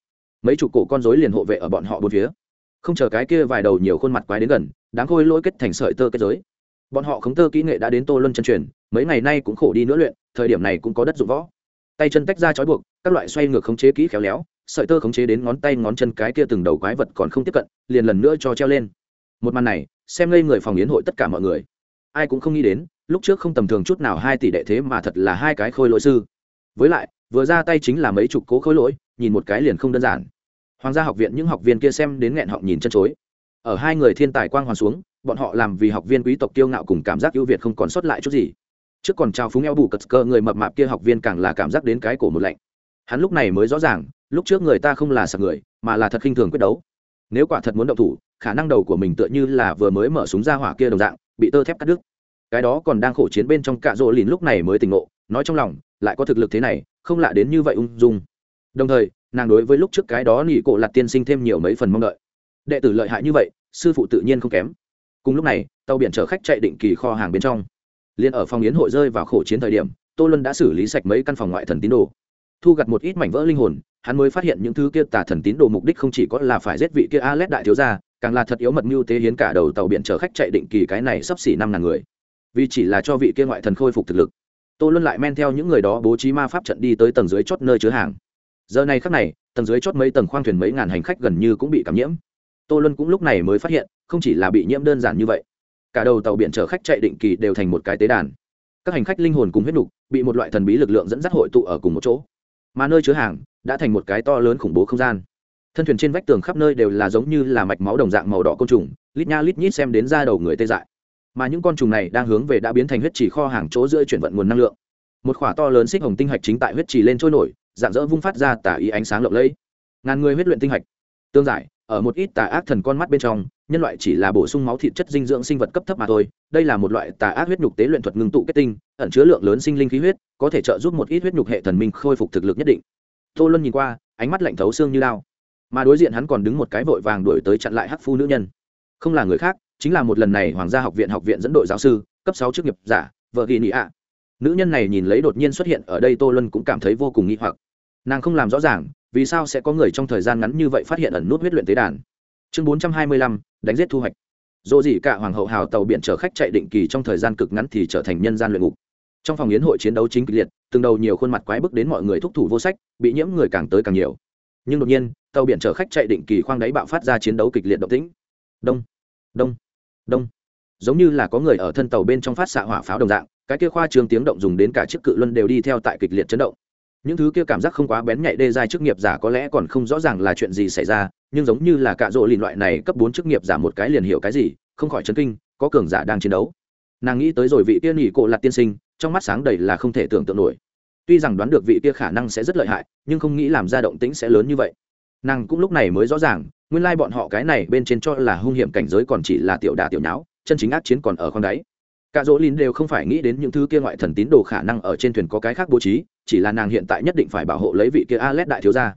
Mấy chục cổ con rối liền hộ vệ ở bọn họ bốn phía. Không chờ cái kia vài đầu nhiều khuôn mặt quái đến gần đáng khôi lỗi kết thành sợi tơ kết giới bọn họ khống tơ kỹ nghệ đã đến tô luân chân truyền, mấy ngày nay cũng khổ đi nữa luyện, thời điểm này cũng có đất dụng võ. Tay chân tách ra trói buộc, các loại xoay ngược khống chế kỹ khéo léo, sợi tơ khống chế đến ngón tay ngón chân cái kia từng đầu quái vật còn không tiếp cận, liền lần nữa cho treo lên. Một màn này, xem ngây người phòng yến hội tất cả mọi người. Ai cũng không nghĩ đến, lúc trước không tầm thường chút nào hai tỷ đệ thế mà thật là hai cái khôi lỗi sư. Với lại, vừa ra tay chính là mấy chục cố khôi lỗi, nhìn một cái liền không đơn giản. Hoàng gia học viện những học viên kia xem đến nghẹn họng nhìn chân chối. Ở hai người thiên tài quang hoàn xuống bọn họ làm vì học viên quý tộc kiêu ngạo cùng cảm giác ưu việt không còn sót lại chút gì. Trước còn trao phúng eo bù cật cơ, người mập mạp kia học viên càng là cảm giác đến cái cổ một lạnh. Hắn lúc này mới rõ ràng, lúc trước người ta không là sạc người, mà là thật khinh thường quyết đấu. Nếu quả thật muốn động thủ, khả năng đầu của mình tựa như là vừa mới mở súng ra hỏa kia đồng dạng, bị tơ thép cắt đứt. Cái đó còn đang khổ chiến bên trong cạ rỗ lìn lúc này mới tỉnh ngộ, nói trong lòng, lại có thực lực thế này, không lạ đến như vậy ung dung. Đồng thời, nàng đối với lúc trước cái đó nghỉ cổ lạt tiên sinh thêm nhiều mấy phần mong đợi. Đệ tử lợi hại như vậy, sư phụ tự nhiên không kém cùng lúc này, tàu biển chở khách chạy định kỳ kho hàng bên trong. Liền ở phòng yến hội rơi vào khổ chiến thời điểm, tô luân đã xử lý sạch mấy căn phòng ngoại thần tín đồ. Thu gặt một ít mảnh vỡ linh hồn, hắn mới phát hiện những thứ kia tà thần tín đồ mục đích không chỉ có là phải giết vị kia a l đại thiếu gia, càng là thật yếu mật mưu tế hiến cả đầu tàu biển chở khách chạy định kỳ cái này sắp xỉ năm ngàn người. Vì chỉ là cho vị kia ngoại thần khôi phục thực lực, tô luân lại men theo những người đó bố trí ma pháp trận đi tới tầng dưới chót nơi chứa hàng. Giờ này khắc này, tầng dưới chót mấy tầng khoang thuyền mấy ngàn hành khách gần như cũng bị cảm nhiễm tô luân cũng lúc này mới phát hiện, không chỉ là bị nhiễm đơn giản như vậy, cả đầu tàu biển chở khách chạy định kỳ đều thành một cái tế đàn. Các hành khách linh hồn cùng huyết nục bị một loại thần bí lực lượng dẫn dắt hội tụ ở cùng một chỗ. Mà nơi chứa hàng đã thành một cái to lớn khủng bố không gian. Thân thuyền trên vách tường khắp nơi đều là giống như là mạch máu đồng dạng màu đỏ côn trùng, lít nha lít nhít xem đến ra đầu người tê dại. Mà những con trùng này đang hướng về đã biến thành huyết trì kho hàng chỗ giữa chuyển vận nguồn năng lượng. Một khỏa to lớn xích hồng tinh hạch chính tại huyết trì lên trôi nổi, dạng dỡ vung phát ra tả ý ánh sáng lộng lẫy. Ngàn người huyết luyện tinh hạch. Tương giải ở một ít tà ác thần con mắt bên trong, nhân loại chỉ là bổ sung máu thịt chất dinh dưỡng sinh vật cấp thấp mà thôi, đây là một loại tà ác huyết nhục tế luyện thuật ngưng tụ kết tinh, ẩn chứa lượng lớn sinh linh khí huyết, có thể trợ giúp một ít huyết nhục hệ thần minh khôi phục thực lực nhất định. Tô luân nhìn qua, ánh mắt lạnh thấu xương như lao. Mà đối diện hắn còn đứng một cái vội vàng đuổi tới chặn lại hắc phu nữ nhân. Không là người khác, chính là một lần này hoàng gia học viện học viện dẫn đội giáo sư, cấp sáu chức nghiệp giả, vợ ghi nị ạ. Nữ nhân này nhìn lấy đột nhiên xuất hiện ở đây, tô luân cũng cảm thấy vô cùng nghi hoặc. Nàng không làm rõ ràng vì sao sẽ có người trong thời gian ngắn như vậy phát hiện ẩn nút huyết luyện tế đàn? Chương bốn trăm hai mươi lăm, đánh giết thu hoạch. Dỗ gì cả hoàng hậu hào tàu biển chở khách chạy định kỳ trong thời gian cực ngắn thì trở thành nhân gian luyện ngục. Trong phòng yến hội chiến đấu chính kịch liệt, từng đầu nhiều khuôn mặt quái bức đến mọi người thúc thủ vô sách, bị nhiễm người càng tới càng nhiều. Nhưng đột nhiên, tàu biển chở khách chạy định kỳ khoang đáy bạo phát ra chiến đấu kịch liệt động tĩnh. Đông đông đông. Giống như là có người ở thân tàu bên trong phát xạ hỏa pháo đồng dạng, cái kia khoa trường tiếng động dùng đến cả chiếc cự luân đều đi theo tại kịch liệt chấn động những thứ kia cảm giác không quá bén nhạy đê giai chức nghiệp giả có lẽ còn không rõ ràng là chuyện gì xảy ra, nhưng giống như là cạ rỗ lìn loại này cấp bốn chức nghiệp giả một cái liền hiểu cái gì, không khỏi chấn kinh, có cường giả đang chiến đấu. Nàng nghĩ tới rồi vị tiên nghỉ cộ lặt tiên sinh, trong mắt sáng đầy là không thể tưởng tượng nổi. Tuy rằng đoán được vị kia khả năng sẽ rất lợi hại, nhưng không nghĩ làm ra động tĩnh sẽ lớn như vậy. Nàng cũng lúc này mới rõ ràng, nguyên lai bọn họ cái này bên trên cho là hung hiểm cảnh giới còn chỉ là tiểu đà tiểu nháo, chân chính ác chiến còn ở con đáy. Cả dỗ lìn đều không phải nghĩ đến những thứ kia ngoại thần tín đồ khả năng ở trên thuyền có cái khác bố trí chỉ là nàng hiện tại nhất định phải bảo hộ lấy vị kia alet đại thiếu gia.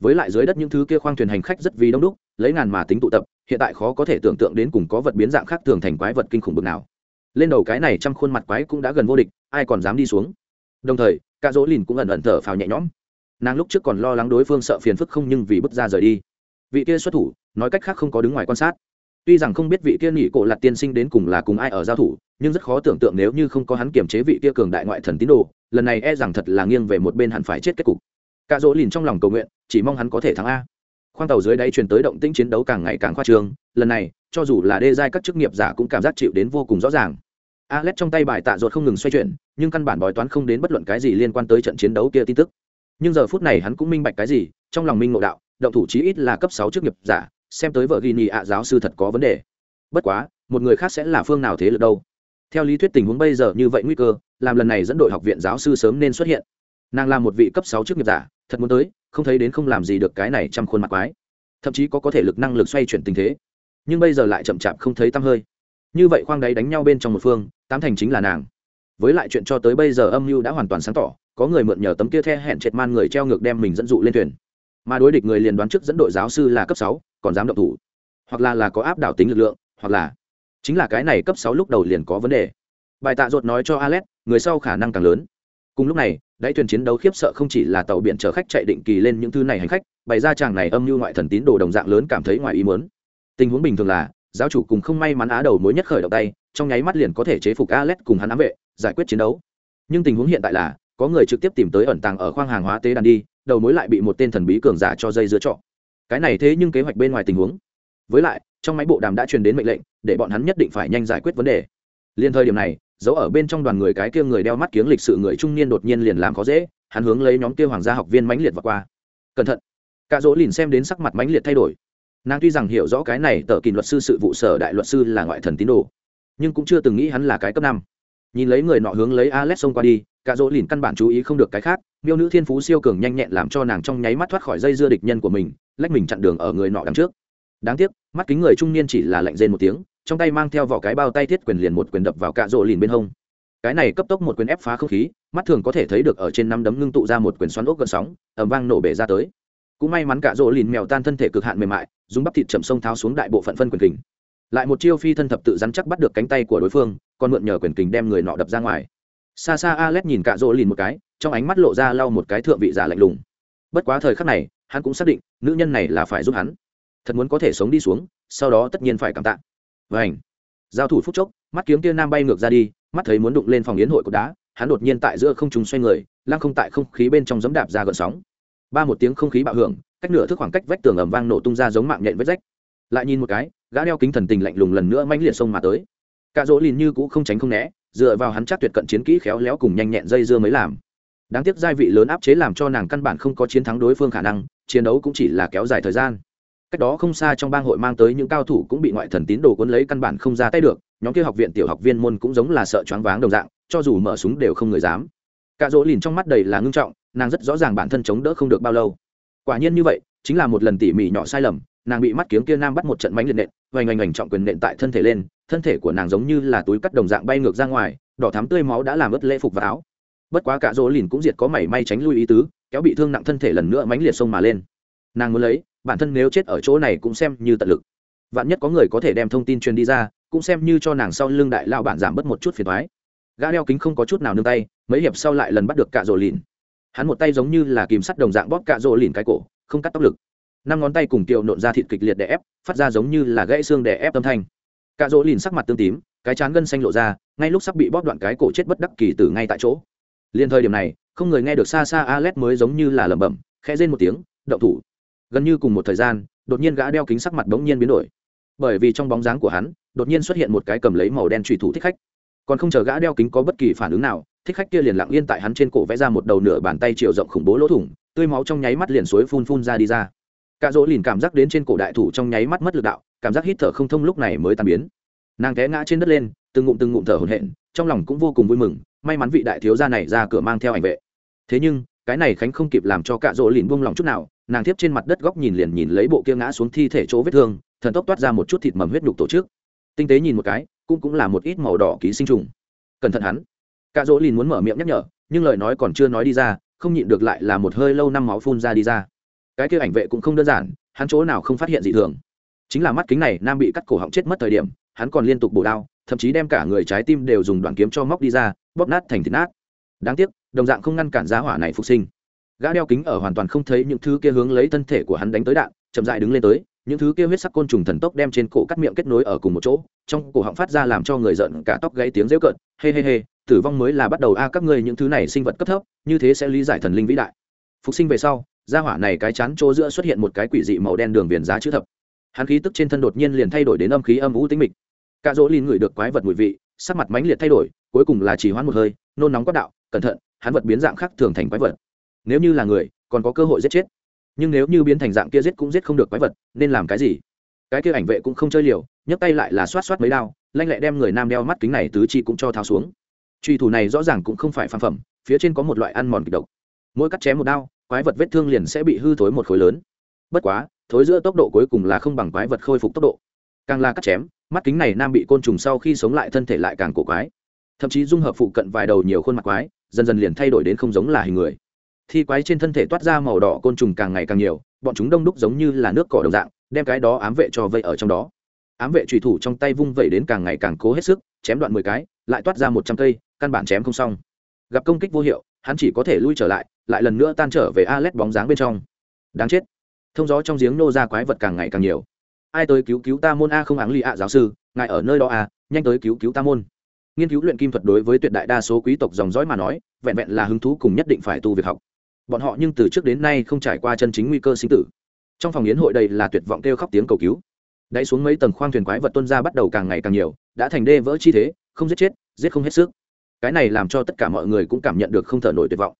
Với lại dưới đất những thứ kia khoang thuyền hành khách rất vì đông đúc, lấy ngàn mà tính tụ tập, hiện tại khó có thể tưởng tượng đến cùng có vật biến dạng khác thường thành quái vật kinh khủng bực nào. Lên đầu cái này trăm khuôn mặt quái cũng đã gần vô địch, ai còn dám đi xuống? Đồng thời cả dỗ lìn cũng ẩn ẩn thở phào nhẹ nhõm. Nàng lúc trước còn lo lắng đối phương sợ phiền phức không nhưng vì bước ra rời đi. Vị kia xuất thủ, nói cách khác không có đứng ngoài quan sát. Tuy rằng không biết vị kia nhị cổ lạt tiên sinh đến cùng là cùng ai ở giao thủ, nhưng rất khó tưởng tượng nếu như không có hắn kiềm chế vị kia cường đại ngoại thần tín đồ lần này e rằng thật là nghiêng về một bên hẳn phải chết kết cục cả dỗ lìn trong lòng cầu nguyện chỉ mong hắn có thể thắng a khoang tàu dưới đáy truyền tới động tĩnh chiến đấu càng ngày càng khoa trương lần này cho dù là đê giai các chức nghiệp giả cũng cảm giác chịu đến vô cùng rõ ràng Alex trong tay bài tạ ruột không ngừng xoay chuyển, nhưng căn bản bói toán không đến bất luận cái gì liên quan tới trận chiến đấu kia tin tức. Nhưng giờ phút này hắn cũng minh bạch cái gì, trong lòng minh ngộ đạo, động thủ chí ít là cấp sáu chức nghiệp giả, xem tới vợ Gini ạ giáo sư thật có vấn đề. Bất quá, một người khác sẽ là phương nào thế lực đâu? Theo lý thuyết tình huống bây giờ như vậy nguy cơ, làm lần này dẫn đội học viện giáo sư sớm nên xuất hiện. Nàng là một vị cấp sáu chức nghiệp giả, thật muốn tới, không thấy đến không làm gì được cái này trăm khuôn mặt quái. Thậm chí có có thể lực năng lực xoay chuyển tình thế. Nhưng bây giờ lại chậm chạp không thấy tăm hơi như vậy khoang đáy đánh nhau bên trong một phương tám thành chính là nàng với lại chuyện cho tới bây giờ âm mưu đã hoàn toàn sáng tỏ có người mượn nhờ tấm kia the hẹn chệt man người treo ngược đem mình dẫn dụ lên thuyền mà đối địch người liền đoán trước dẫn đội giáo sư là cấp sáu còn dám động thủ hoặc là là có áp đảo tính lực lượng hoặc là chính là cái này cấp sáu lúc đầu liền có vấn đề bài tạ ruột nói cho alex người sau khả năng càng lớn. Cùng lúc này, đáy thuyền chiến đấu khiếp sợ không chỉ là tàu biển chở khách chạy định kỳ lên những thứ này hành khách, bày ra chàng này âm mưu ngoại thần tín đồ đồng dạng lớn cảm thấy ngoài ý muốn. Tình huống bình thường là, giáo chủ cùng không may mắn á đầu mối nhất khởi động tay, trong nháy mắt liền có thể chế phục Alet cùng hắn ám vệ, giải quyết chiến đấu. Nhưng tình huống hiện tại là, có người trực tiếp tìm tới ẩn tàng ở khoang hàng hóa tế đàn đi, đầu mối lại bị một tên thần bí cường giả cho dây giữa trọ. Cái này thế nhưng kế hoạch bên ngoài tình huống. Với lại, trong máy bộ đàm đã truyền đến mệnh lệnh, để bọn hắn nhất định phải nhanh giải quyết vấn đề. Liên thời điểm này giấu ở bên trong đoàn người cái kia người đeo mắt kiếng lịch sự người trung niên đột nhiên liền làm khó dễ, hắn hướng lấy nhóm kia hoàng gia học viên mãnh liệt và qua. Cẩn thận. Cả dỗ lìn xem đến sắc mặt mãnh liệt thay đổi. Nàng tuy rằng hiểu rõ cái này tờ kỳ luật sư sự vụ sở đại luật sư là ngoại thần tín đồ, nhưng cũng chưa từng nghĩ hắn là cái cấp năm. Nhìn lấy người nọ hướng lấy alex xông qua đi cả dỗ lìn căn bản chú ý không được cái khác, miêu nữ thiên phú siêu cường nhanh nhẹn làm cho nàng trong nháy mắt thoát khỏi dây dưa địch nhân của mình, lách mình chặn đường ở người nọ đằng trước. Đáng tiếc, mắt kính người trung niên chỉ là lạnh rên một tiếng trong tay mang theo vỏ cái bao tay thiết quyền liền một quyền đập vào cạ rỗ lìn bên hông. Cái này cấp tốc một quyền ép phá không khí, mắt thường có thể thấy được ở trên năm đấm ngưng tụ ra một quyền xoắn ốc gần sóng ẩm vang nổ bể ra tới. Cũng may mắn cạ rỗ lìn mèo tan thân thể cực hạn mềm mại, dùng bắp thịt chậm sông tháo xuống đại bộ phận phân quyền kình. Lại một chiêu phi thân thập tự rắn chắc bắt được cánh tay của đối phương, còn mượn nhờ quyền kình đem người nọ đập ra ngoài. Xa xa alex nhìn cạ rỗ lìn một cái, trong ánh mắt lộ ra lau một cái thượng vị giả lạnh lùng. Bất quá thời khắc này, hắn cũng xác định, nữ nhân này là phải giúp hắn. Thật muốn có thể sống đi xuống, sau đó tất nhiên phải cảm tạ vảnh giao thủ phúc chốc, mắt kiếm tiên nam bay ngược ra đi, mắt thấy muốn đụng lên phòng yến hội của đá, hắn đột nhiên tại giữa không trùng xoay người, lăng không tại không khí bên trong giấm đạp ra gợn sóng. Ba một tiếng không khí bạo hưởng, cách nửa thước khoảng cách vách tường ầm vang nổ tung ra giống mạng nhện vết rách. Lại nhìn một cái, gã đeo kính thần tình lạnh lùng lần nữa mãnh liệt sông mà tới. Cạ dỗ lìn như cũ không tránh không né, dựa vào hắn chắc tuyệt cận chiến kỹ khéo léo cùng nhanh nhẹn dây dưa mới làm. Đáng tiếc gia vị lớn áp chế làm cho nàng căn bản không có chiến thắng đối phương khả năng, chiến đấu cũng chỉ là kéo dài thời gian cách đó không xa trong bang hội mang tới những cao thủ cũng bị ngoại thần tín đồ cuốn lấy căn bản không ra tay được, nhóm kia học viện tiểu học viên môn cũng giống là sợ choáng váng đồng dạng, cho dù mở súng đều không người dám. Cạ dỗ lìn trong mắt đầy là ngưng trọng, nàng rất rõ ràng bản thân chống đỡ không được bao lâu. Quả nhiên như vậy, chính là một lần tỉ mỉ nhỏ sai lầm, nàng bị mắt kiếm kia nam bắt một trận mánh liệt nện vành oành oành trọng quyền nện tại thân thể lên, thân thể của nàng giống như là túi cắt đồng dạng bay ngược ra ngoài, đỏ thắm tươi máu đã làm ướt lễ phục và áo. Bất quá cả dỗ lìn cũng diệt có mảy may tránh lui ý tứ, kéo bị thương nặng thân thể lần nữa mánh liệt sông mà lên. Nàng muốn lấy bản thân nếu chết ở chỗ này cũng xem như tận lực. Vạn nhất có người có thể đem thông tin truyền đi ra, cũng xem như cho nàng sau lưng đại lao bản giảm bớt một chút phiền thoái gã đeo kính không có chút nào nương tay, mấy hiệp sau lại lần bắt được cạ rỗ lìn. Hắn một tay giống như là kìm sắt đồng dạng bóp cạ rỗ lìn cái cổ, không cắt tóc lực. Năm ngón tay cùng kiệu nộn ra thịt kịch liệt đè ép, phát ra giống như là gãy xương đè ép âm thanh. Cạ rỗ lìn sắc mặt tương tím, cái chán gân xanh lộ ra, ngay lúc sắp bị bóp đoạn cái cổ chết bất đắc kỳ từ ngay tại chỗ. Liền thời điểm này, không người nghe được xa xa Alex mới giống như là lẩm bẩm, khẽ rên một tiếng, động thủ gần như cùng một thời gian, đột nhiên gã đeo kính sắc mặt bỗng nhiên biến đổi. Bởi vì trong bóng dáng của hắn, đột nhiên xuất hiện một cái cầm lấy màu đen trùy thủ thích khách. Còn không chờ gã đeo kính có bất kỳ phản ứng nào, thích khách kia liền lặng yên tại hắn trên cổ vẽ ra một đầu nửa bàn tay chiều rộng khủng bố lỗ thủng, tươi máu trong nháy mắt liền suối phun phun ra đi ra. Cả dỗ liền cảm giác đến trên cổ đại thủ trong nháy mắt mất lực đạo, cảm giác hít thở không thông lúc này mới tan biến. Nàng té ngã trên đất lên, từng ngụm từng ngụm thở hổn hển, trong lòng cũng vô cùng vui mừng, may mắn vị đại thiếu gia này ra cửa mang theo ảnh vệ. Thế nhưng, cái này khánh không kịp làm cho cả dỗ lìn buông lòng chút nào nàng tiếp trên mặt đất góc nhìn liền nhìn lấy bộ kia ngã xuống thi thể chỗ vết thương, thần tốc toát ra một chút thịt mầm huyết nhục tổ chức. Tinh tế nhìn một cái, cũng cũng là một ít màu đỏ ký sinh trùng. Cẩn thận hắn. Cả dỗ lìn muốn mở miệng nhắc nhở, nhưng lời nói còn chưa nói đi ra, không nhịn được lại là một hơi lâu năm máu phun ra đi ra. Cái kia ảnh vệ cũng không đơn giản, hắn chỗ nào không phát hiện gì thường. Chính là mắt kính này nam bị cắt cổ họng chết mất thời điểm, hắn còn liên tục bổ đao, thậm chí đem cả người trái tim đều dùng đoạn kiếm cho móc đi ra, bóp nát thành thịt nát. Đáng tiếc, đồng dạng không ngăn cản giá hỏa này phục sinh gã đeo kính ở hoàn toàn không thấy những thứ kia hướng lấy thân thể của hắn đánh tới đạn, chậm dại đứng lên tới, những thứ kia huyết sắc côn trùng thần tốc đem trên cổ cắt miệng kết nối ở cùng một chỗ, trong cổ họng phát ra làm cho người giận cả tóc gãy tiếng rêu cợt, hê hê hê, tử vong mới là bắt đầu a, các ngươi những thứ này sinh vật cấp thấp, như thế sẽ lý giải thần linh vĩ đại. Phục sinh về sau ra hỏa này cái chán chỗ giữa xuất hiện một cái quỷ dị màu đen đường viền giá chữ thập. Hắn khí tức trên thân đột nhiên liền thay đổi đến âm khí âm u tính mịch. Cả dỗ lìn ngửi được quái vật mùi vị, sắc mặt mãnh liệt thay đổi, cuối cùng là chỉ hoãn một hơi, nôn nóng quát đạo, cẩn thận, hắn vật biến dạng khác thường thành quái vật nếu như là người, còn có cơ hội giết chết. Nhưng nếu như biến thành dạng kia giết cũng giết không được quái vật, nên làm cái gì? Cái kia ảnh vệ cũng không chơi liều, nhấc tay lại là xoát xoát mấy đao, lanh lẹ đem người nam đeo mắt kính này tứ chi cũng cho tháo xuống. Truy thủ này rõ ràng cũng không phải phàm phẩm, phía trên có một loại ăn mòn kịch độc. Mỗi cắt chém một đao, quái vật vết thương liền sẽ bị hư thối một khối lớn. Bất quá, thối giữa tốc độ cuối cùng là không bằng quái vật khôi phục tốc độ. Càng là cắt chém, mắt kính này nam bị côn trùng sau khi sống lại thân thể lại càng cổ quái. Thậm chí dung hợp phụ cận vài đầu nhiều khuôn mặt quái, dần dần liền thay đổi đến không giống là hình người thi quái trên thân thể toát ra màu đỏ côn trùng càng ngày càng nhiều, bọn chúng đông đúc giống như là nước cỏ đồng dạng, đem cái đó ám vệ cho vây ở trong đó. Ám vệ trùy thủ trong tay vung vẩy đến càng ngày càng cố hết sức, chém đoạn mười cái, lại toát ra một trăm cây, căn bản chém không xong. Gặp công kích vô hiệu, hắn chỉ có thể lui trở lại lại lần nữa tan trở về a lét bóng dáng bên trong. Đáng chết. Thông gió trong giếng nô ra quái vật càng ngày càng nhiều. Ai tới cứu cứu ta môn a không áng ly ạ, giáo sư, ngài ở nơi đó a nhanh tới cứu cứu ta môn. Nghiên cứu luyện kim thuật đối với tuyệt đại đa số quý tộc dòng dõi mà nói, vẹn vẹn là hứng thú cùng nhất định phải tu việc học bọn họ nhưng từ trước đến nay không trải qua chân chính nguy cơ sinh tử. Trong phòng yến hội đây là tuyệt vọng kêu khóc tiếng cầu cứu. Đáy xuống mấy tầng khoang thuyền quái vật tuân ra bắt đầu càng ngày càng nhiều, đã thành đê vỡ chi thế, không giết chết, giết không hết sức. Cái này làm cho tất cả mọi người cũng cảm nhận được không thở nổi tuyệt vọng.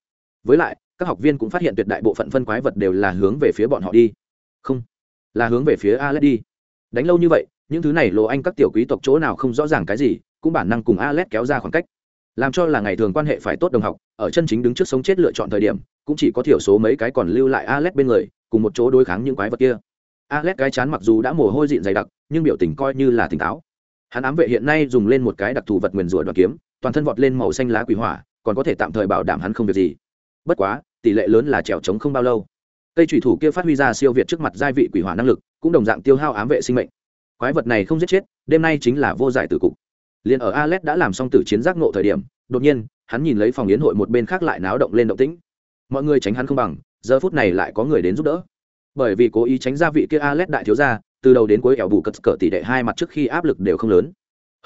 Với lại, các học viên cũng phát hiện tuyệt đại bộ phận phân quái vật đều là hướng về phía bọn họ đi. Không, là hướng về phía alex đi. Đánh lâu như vậy, những thứ này lộ anh các tiểu quý tộc chỗ nào không rõ ràng cái gì, cũng bản năng cùng alex kéo ra khoảng cách. Làm cho là ngày thường quan hệ phải tốt đồng học ở chân chính đứng trước sống chết lựa chọn thời điểm, cũng chỉ có thiểu số mấy cái còn lưu lại alex bên người, cùng một chỗ đối kháng những quái vật kia. Alex cái chán mặc dù đã mồ hôi dịn dày đặc, nhưng biểu tình coi như là tỉnh táo. Hắn ám vệ hiện nay dùng lên một cái đặc thù vật nguyền rủa đoàn kiếm, toàn thân vọt lên màu xanh lá quỷ hỏa, còn có thể tạm thời bảo đảm hắn không việc gì. Bất quá, tỷ lệ lớn là trèo trống không bao lâu. Cây thủy thủ kia phát huy ra siêu việt trước mặt giai vị quỷ hỏa năng lực, cũng đồng dạng tiêu hao ám vệ sinh mệnh. Quái vật này không giết chết, đêm nay chính là vô giải tử cục. Liền ở Alex đã làm xong tử chiến giác ngộ thời điểm, đột nhiên hắn nhìn lấy phòng yến hội một bên khác lại náo động lên động tĩnh. Mọi người tránh hắn không bằng, giờ phút này lại có người đến giúp đỡ. Bởi vì cố ý tránh ra vị kia Alet đại thiếu gia, từ đầu đến cuối ẻo bù cất cỡ tỷ đệ hai mặt trước khi áp lực đều không lớn.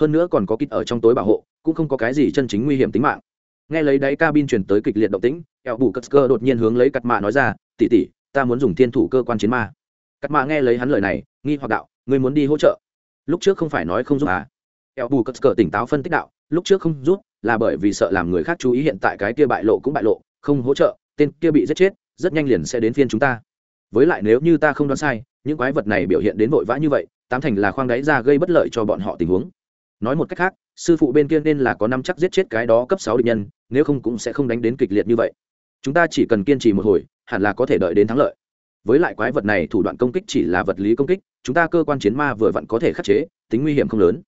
Hơn nữa còn có kít ở trong tối bảo hộ, cũng không có cái gì chân chính nguy hiểm tính mạng. Nghe lấy đáy cabin truyền tới kịch liệt động tĩnh, ẻo bù cất cỡ đột nhiên hướng lấy cật mạ nói ra, tỷ tỷ, ta muốn dùng thiên thủ cơ quan chiến ma. Cật mạ nghe lấy hắn lời này, nghi hoặc đạo, ngươi muốn đi hỗ trợ? Lúc trước không phải nói không giúp à? Eo bù cất cờ tỉnh táo phân tích đạo, lúc trước không rút, là bởi vì sợ làm người khác chú ý hiện tại cái kia bại lộ cũng bại lộ, không hỗ trợ, tên kia bị giết chết, rất nhanh liền sẽ đến phiên chúng ta. Với lại nếu như ta không đoán sai, những quái vật này biểu hiện đến vội vã như vậy, tám thành là khoang đáy ra gây bất lợi cho bọn họ tình huống. Nói một cách khác, sư phụ bên kia nên là có năm chắc giết chết cái đó cấp sáu địch nhân, nếu không cũng sẽ không đánh đến kịch liệt như vậy. Chúng ta chỉ cần kiên trì một hồi, hẳn là có thể đợi đến thắng lợi. Với lại quái vật này thủ đoạn công kích chỉ là vật lý công kích, chúng ta cơ quan chiến ma vừa vặn có thể khắc chế, tính nguy hiểm không lớn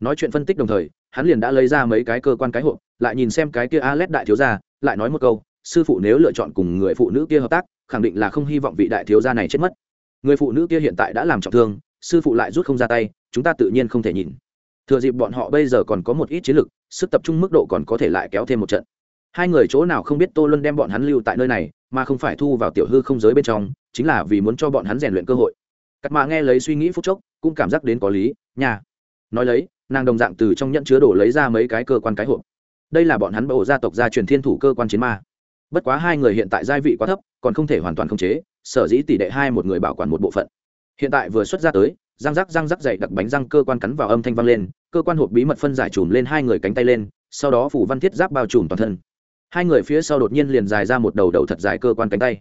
nói chuyện phân tích đồng thời, hắn liền đã lấy ra mấy cái cơ quan cái hộp, lại nhìn xem cái kia a Alet đại thiếu gia, lại nói một câu, sư phụ nếu lựa chọn cùng người phụ nữ kia hợp tác, khẳng định là không hy vọng vị đại thiếu gia này chết mất. Người phụ nữ kia hiện tại đã làm trọng thương, sư phụ lại rút không ra tay, chúng ta tự nhiên không thể nhìn. Thừa dịp bọn họ bây giờ còn có một ít chiến lực, sức tập trung mức độ còn có thể lại kéo thêm một trận. Hai người chỗ nào không biết tô luân đem bọn hắn lưu tại nơi này, mà không phải thu vào tiểu hư không giới bên trong, chính là vì muốn cho bọn hắn rèn luyện cơ hội. Cắt mà nghe lấy suy nghĩ phút chốc, cũng cảm giác đến có lý nhà nói lấy nàng đồng dạng từ trong nhẫn chứa đổ lấy ra mấy cái cơ quan cái hộp. Đây là bọn hắn bộ gia tộc gia truyền thiên thủ cơ quan chiến ma. Bất quá hai người hiện tại gia vị quá thấp, còn không thể hoàn toàn khống chế, sở dĩ tỷ đệ hai một người bảo quản một bộ phận. Hiện tại vừa xuất ra tới, răng rắc răng rắc dậy đặc bánh răng cơ quan cắn vào âm thanh vang lên, cơ quan hộp bí mật phân giải chùm lên hai người cánh tay lên, sau đó phủ văn thiết giáp bao trùm toàn thân. Hai người phía sau đột nhiên liền dài ra một đầu đầu thật dài cơ quan cánh tay.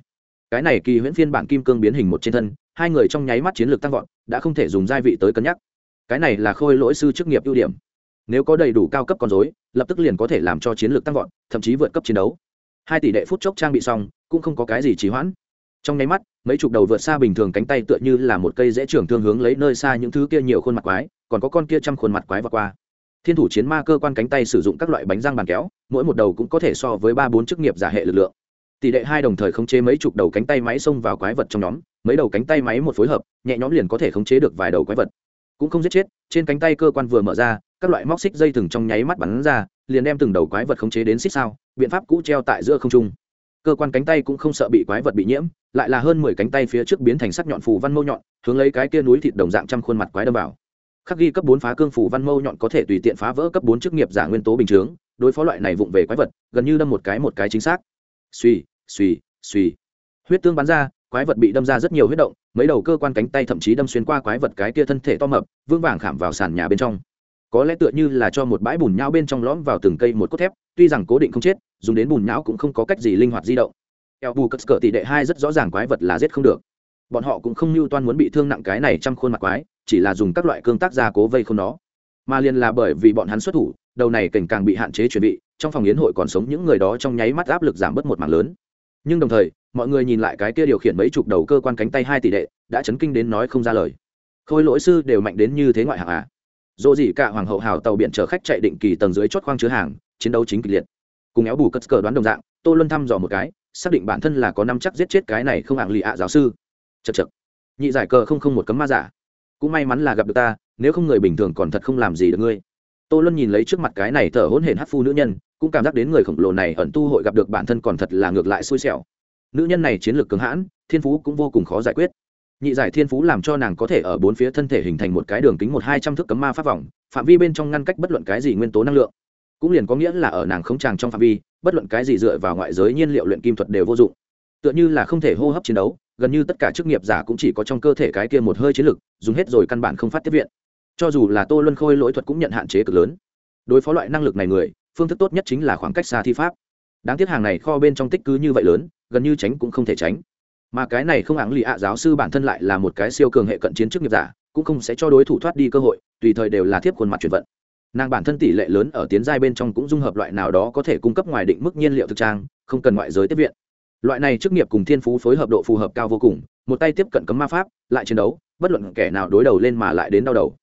Cái này kỳ huyễn phiên bản kim cương biến hình một trên thân, hai người trong nháy mắt chiến lược tăng vọt, đã không thể dùng gia vị tới cân nhắc cái này là khôi lỗi sư chức nghiệp ưu điểm. Nếu có đầy đủ cao cấp con dối lập tức liền có thể làm cho chiến lược tăng vọt, thậm chí vượt cấp chiến đấu. Hai tỷ đệ phút chốc trang bị xong, cũng không có cái gì trì hoãn. Trong nháy mắt, mấy chục đầu vượt xa bình thường cánh tay tựa như là một cây dễ trưởng thương hướng lấy nơi xa những thứ kia nhiều khuôn mặt quái, còn có con kia trăm khuôn mặt quái và qua. Thiên thủ chiến ma cơ quan cánh tay sử dụng các loại bánh răng bàn kéo, mỗi một đầu cũng có thể so với ba bốn chức nghiệp giả hệ lực lượng. Tỷ lệ hai đồng thời khống chế mấy chục đầu cánh tay máy xông vào quái vật trong nhóm, mấy đầu cánh tay máy một phối hợp, nhẹ nhóm liền có thể khống chế được vài đầu quái vật cũng không giết chết, trên cánh tay cơ quan vừa mở ra, các loại móc xích dây thừng trong nháy mắt bắn ra, liền đem từng đầu quái vật khống chế đến xích sao, biện pháp cũ treo tại giữa không trung. Cơ quan cánh tay cũng không sợ bị quái vật bị nhiễm, lại là hơn mười cánh tay phía trước biến thành sắc nhọn phù văn mâu nhọn, hướng lấy cái kia núi thịt đồng dạng trăm khuôn mặt quái đâm vào. Khắc ghi cấp bốn phá cương phù văn mâu nhọn có thể tùy tiện phá vỡ cấp bốn chức nghiệp giả nguyên tố bình chướng, đối phó loại này vụng về quái vật, gần như đâm một cái một cái chính xác. Suy suy suy huyết tương bắn ra, quái vật bị đâm ra rất nhiều huyết động mấy đầu cơ quan cánh tay thậm chí đâm xuyên qua quái vật cái kia thân thể to mập vương vàng khảm vào sàn nhà bên trong. Có lẽ tựa như là cho một bãi bùn nhão bên trong lõm vào từng cây một cốt thép, tuy rằng cố định không chết, dùng đến bùn nhão cũng không có cách gì linh hoạt di động. Eo bù cất cờ tỷ đệ hai rất rõ ràng quái vật là giết không được. Bọn họ cũng không mưu toan muốn bị thương nặng cái này trăm khuôn mặt quái, chỉ là dùng các loại cương tác gia cố vây không nó. Mà liền là bởi vì bọn hắn xuất thủ, đầu này cảnh càng bị hạn chế chuẩn bị, trong phòng yến hội còn sống những người đó trong nháy mắt áp lực giảm bớt một mảng lớn nhưng đồng thời, mọi người nhìn lại cái kia điều khiển mấy chục đầu cơ quan cánh tay hai tỷ đệ, đã chấn kinh đến nói không ra lời. Khôi lỗi sư đều mạnh đến như thế ngoại hạng à? Dỗ gì cả hoàng hậu hào tàu biển chở khách chạy định kỳ tầng dưới chót khoang chứa hàng, chiến đấu chính kịch liệt. Cùng éo bù cất cờ đoán đồng dạng, tô luân thăm dò một cái, xác định bản thân là có năm chắc giết chết cái này không hạng lì ạ giáo sư. Chật chật nhị giải cờ không không một cấm ma giả. Cũng may mắn là gặp được ta, nếu không người bình thường còn thật không làm gì được ngươi. Tô luân nhìn lấy trước mặt cái này thở hỗn hển hát phu nữ nhân cũng cảm giác đến người khổng lồ này ẩn tu hội gặp được bản thân còn thật là ngược lại xui xẻo. Nữ nhân này chiến lược cường hãn, thiên phú cũng vô cùng khó giải quyết. Nhị giải thiên phú làm cho nàng có thể ở bốn phía thân thể hình thành một cái đường kính một hai trăm thước cấm ma pháp vòng, phạm vi bên trong ngăn cách bất luận cái gì nguyên tố năng lượng. Cũng liền có nghĩa là ở nàng không tràng trong phạm vi, bất luận cái gì dựa vào ngoại giới nhiên liệu luyện kim thuật đều vô dụng. Tựa như là không thể hô hấp chiến đấu, gần như tất cả chức nghiệp giả cũng chỉ có trong cơ thể cái kia một hơi chiến lực, dùng hết rồi căn bản không phát tiếp viện. Cho dù là tô luân khôi lỗi thuật cũng nhận hạn chế cực lớn. Đối phó loại năng lực này người phương thức tốt nhất chính là khoảng cách xa thi pháp. Đáng tiếc hàng này kho bên trong tích cứ như vậy lớn, gần như tránh cũng không thể tránh. Mà cái này không áng lì ạ à giáo sư bản thân lại là một cái siêu cường hệ cận chiến chức nghiệp giả, cũng không sẽ cho đối thủ thoát đi cơ hội, tùy thời đều là thiếp khuôn mặt chuyển vận. Nàng bản thân tỷ lệ lớn ở tiến giai bên trong cũng dung hợp loại nào đó có thể cung cấp ngoài định mức nhiên liệu thực trang, không cần ngoại giới tiếp viện. Loại này chức nghiệp cùng thiên phú phối hợp độ phù hợp cao vô cùng, một tay tiếp cận cấm ma pháp, lại chiến đấu, bất luận kẻ nào đối đầu lên mà lại đến đau đầu.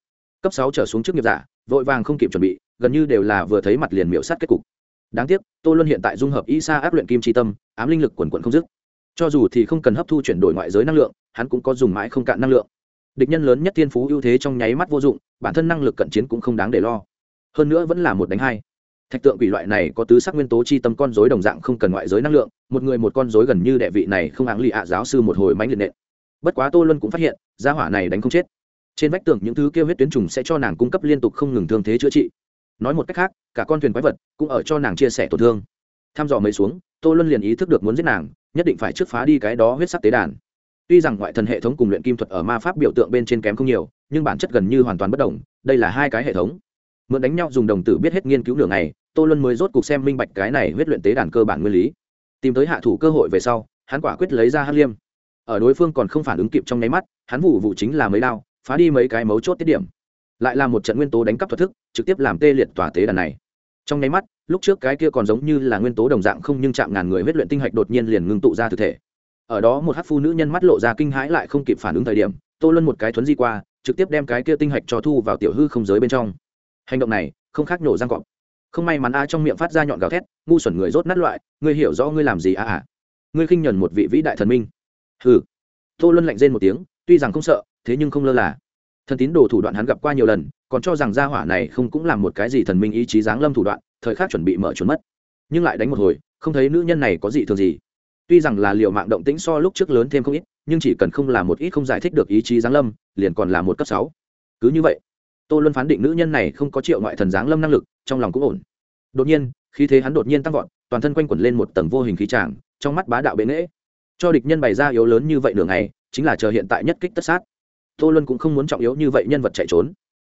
Cấp sáu trở xuống chức nghiệp giả, vội vàng không kịp chuẩn bị gần như đều là vừa thấy mặt liền miễu sát kết cục. Đáng tiếc, tô luân hiện tại dung hợp y sa áp luyện kim tri tâm, ám linh lực quần quận không dứt. Cho dù thì không cần hấp thu chuyển đổi ngoại giới năng lượng, hắn cũng có dùng mãi không cạn năng lượng. Địch nhân lớn nhất thiên phú ưu thế trong nháy mắt vô dụng, bản thân năng lực cận chiến cũng không đáng để lo. Hơn nữa vẫn là một đánh hai. Thạch tượng quỷ loại này có tứ sắc nguyên tố chi tâm con dối đồng dạng không cần ngoại giới năng lượng, một người một con dối gần như đệ vị này không áng lì ạ giáo sư một hồi mánh liệt nện. Bất quá tô luân cũng phát hiện, gia hỏa này đánh không chết. Trên vách tường những thứ kêu huyết tuyến trùng sẽ cho nàng cung cấp liên tục không ngừng thương thế chữa trị nói một cách khác, cả con thuyền quái vật cũng ở cho nàng chia sẻ tổn thương. Tham dò mấy xuống, tô luân liền ý thức được muốn giết nàng, nhất định phải trước phá đi cái đó huyết sắc tế đàn. Tuy rằng ngoại thần hệ thống cùng luyện kim thuật ở ma pháp biểu tượng bên trên kém không nhiều, nhưng bản chất gần như hoàn toàn bất đồng, đây là hai cái hệ thống. Mượn đánh nhau dùng đồng tử biết hết nghiên cứu nửa ngày, tô luân mới rốt cuộc xem minh bạch cái này huyết luyện tế đàn cơ bản nguyên lý. Tìm tới hạ thủ cơ hội về sau, hắn quả quyết lấy ra hát liêm. Ở đối phương còn không phản ứng kịp trong nháy mắt, hắn vụ vụ chính là mấy đao, phá đi mấy cái mấu chốt tiết điểm lại là một trận nguyên tố đánh cắp thuật thức, trực tiếp làm tê liệt tòa tế đàn này. Trong nháy mắt, lúc trước cái kia còn giống như là nguyên tố đồng dạng không nhưng chạm ngàn người huyết luyện tinh hạch đột nhiên liền ngưng tụ ra thực thể. Ở đó một hát phu nữ nhân mắt lộ ra kinh hãi lại không kịp phản ứng thời điểm, tô luân một cái thuấn di qua, trực tiếp đem cái kia tinh hạch cho thu vào tiểu hư không giới bên trong. Hành động này, không khác nhổ răng cọp. Không may mắn a, trong miệng phát ra nhọn gào thét, ngu xuẩn người rốt nát loại, ngươi hiểu rõ ngươi làm gì a à? Ngươi khinh nhuần một vị vĩ đại thần minh. Hừ. Tô luân lạnh rên một tiếng, tuy rằng không sợ, thế nhưng không lơ là thần tín đồ thủ đoạn hắn gặp qua nhiều lần, còn cho rằng gia hỏa này không cũng làm một cái gì thần minh ý chí giáng lâm thủ đoạn, thời khắc chuẩn bị mở trốn mất. Nhưng lại đánh một hồi, không thấy nữ nhân này có gì thường gì. Tuy rằng là liệu mạng động tĩnh so lúc trước lớn thêm không ít, nhưng chỉ cần không làm một ít không giải thích được ý chí giáng lâm, liền còn là một cấp sáu. Cứ như vậy, tô luân phán định nữ nhân này không có triệu ngoại thần giáng lâm năng lực, trong lòng cũng ổn. Đột nhiên, khí thế hắn đột nhiên tăng vọt, toàn thân quanh quẩn lên một tầng vô hình khí tràng, trong mắt bá đạo bệ nghễ. Cho địch nhân bày ra yếu lớn như vậy nửa ngày, chính là chờ hiện tại nhất kích tất sát tô luân cũng không muốn trọng yếu như vậy nhân vật chạy trốn.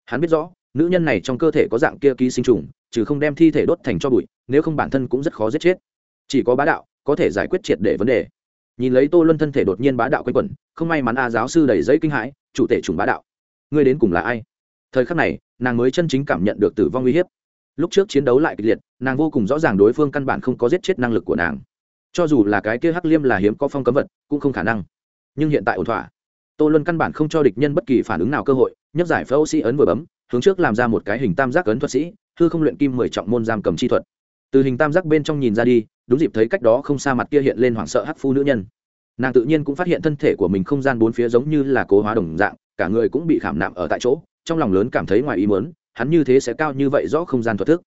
Hắn biết rõ, nữ nhân này trong cơ thể có dạng kia ký sinh trùng, trừ không đem thi thể đốt thành cho bụi, nếu không bản thân cũng rất khó giết chết. Chỉ có bá đạo có thể giải quyết triệt để vấn đề. Nhìn lấy tô luân thân thể đột nhiên bá đạo quanh quẩn, không may mắn a giáo sư đầy giấy kinh hãi, chủ tể trùng bá đạo. Ngươi đến cùng là ai? Thời khắc này, nàng mới chân chính cảm nhận được tử vong uy hiếp. Lúc trước chiến đấu lại kịch liệt, nàng vô cùng rõ ràng đối phương căn bản không có giết chết năng lực của nàng. Cho dù là cái kia hắc liêm là hiếm có phong cấm vật, cũng không khả năng. Nhưng hiện tại ổn thỏa tô luân căn bản không cho địch nhân bất kỳ phản ứng nào cơ hội, nhấp giải phẫu sĩ ấn vừa bấm, hướng trước làm ra một cái hình tam giác ấn thuật sĩ thư không luyện kim mười trọng môn giam cầm chi thuật. Từ hình tam giác bên trong nhìn ra đi, đúng dịp thấy cách đó không xa mặt kia hiện lên hoảng sợ hắc phu nữ nhân. Nàng tự nhiên cũng phát hiện thân thể của mình không gian bốn phía giống như là cố hóa đồng dạng, cả người cũng bị khảm nạm ở tại chỗ, trong lòng lớn cảm thấy ngoài ý muốn, hắn như thế sẽ cao như vậy rõ không gian thuật thức.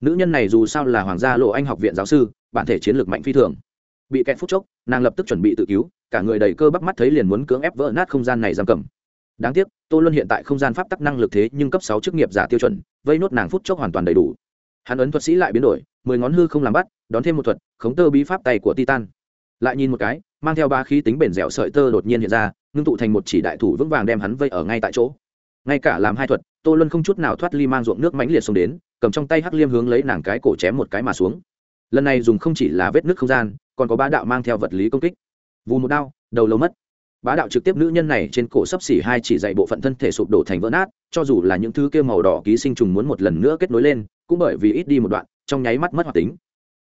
Nữ nhân này dù sao là hoàng gia lộ anh học viện giáo sư, bản thể chiến lược mạnh phi thường bị kẹt phút chốc, nàng lập tức chuẩn bị tự cứu, cả người đầy cơ bắp mắt thấy liền muốn cưỡng ép vỡ nát không gian này giam cầm. Đáng tiếc, tô luân hiện tại không gian pháp tắc năng lực thế nhưng cấp sáu chức nghiệp giả tiêu chuẩn, vây nốt nàng phút chốc hoàn toàn đầy đủ. Hắn ấn thuật sĩ lại biến đổi, mười ngón hư không làm bắt, đón thêm một thuật, khống tơ bí pháp tay của titan. Lại nhìn một cái, mang theo ba khí tính bền dẻo sợi tơ đột nhiên hiện ra, ngưng tụ thành một chỉ đại thủ vững vàng đem hắn vây ở ngay tại chỗ. Ngay cả làm hai thuật, tô luân không chút nào thoát ly mang ruộng nước mãnh liệt xuống đến, cầm trong tay hắc liêm hướng lấy nàng cái cổ chém một cái mà xuống. Lần này dùng không chỉ là vết nước không gian còn có bá đạo mang theo vật lý công kích. Vù một đao, đầu lâu mất. Bá đạo trực tiếp nữ nhân này trên cổ sấp xỉ hai chỉ dạy bộ phận thân thể sụp đổ thành vỡ nát, cho dù là những thứ kia màu đỏ ký sinh trùng muốn một lần nữa kết nối lên, cũng bởi vì ít đi một đoạn, trong nháy mắt mất hoạt tính.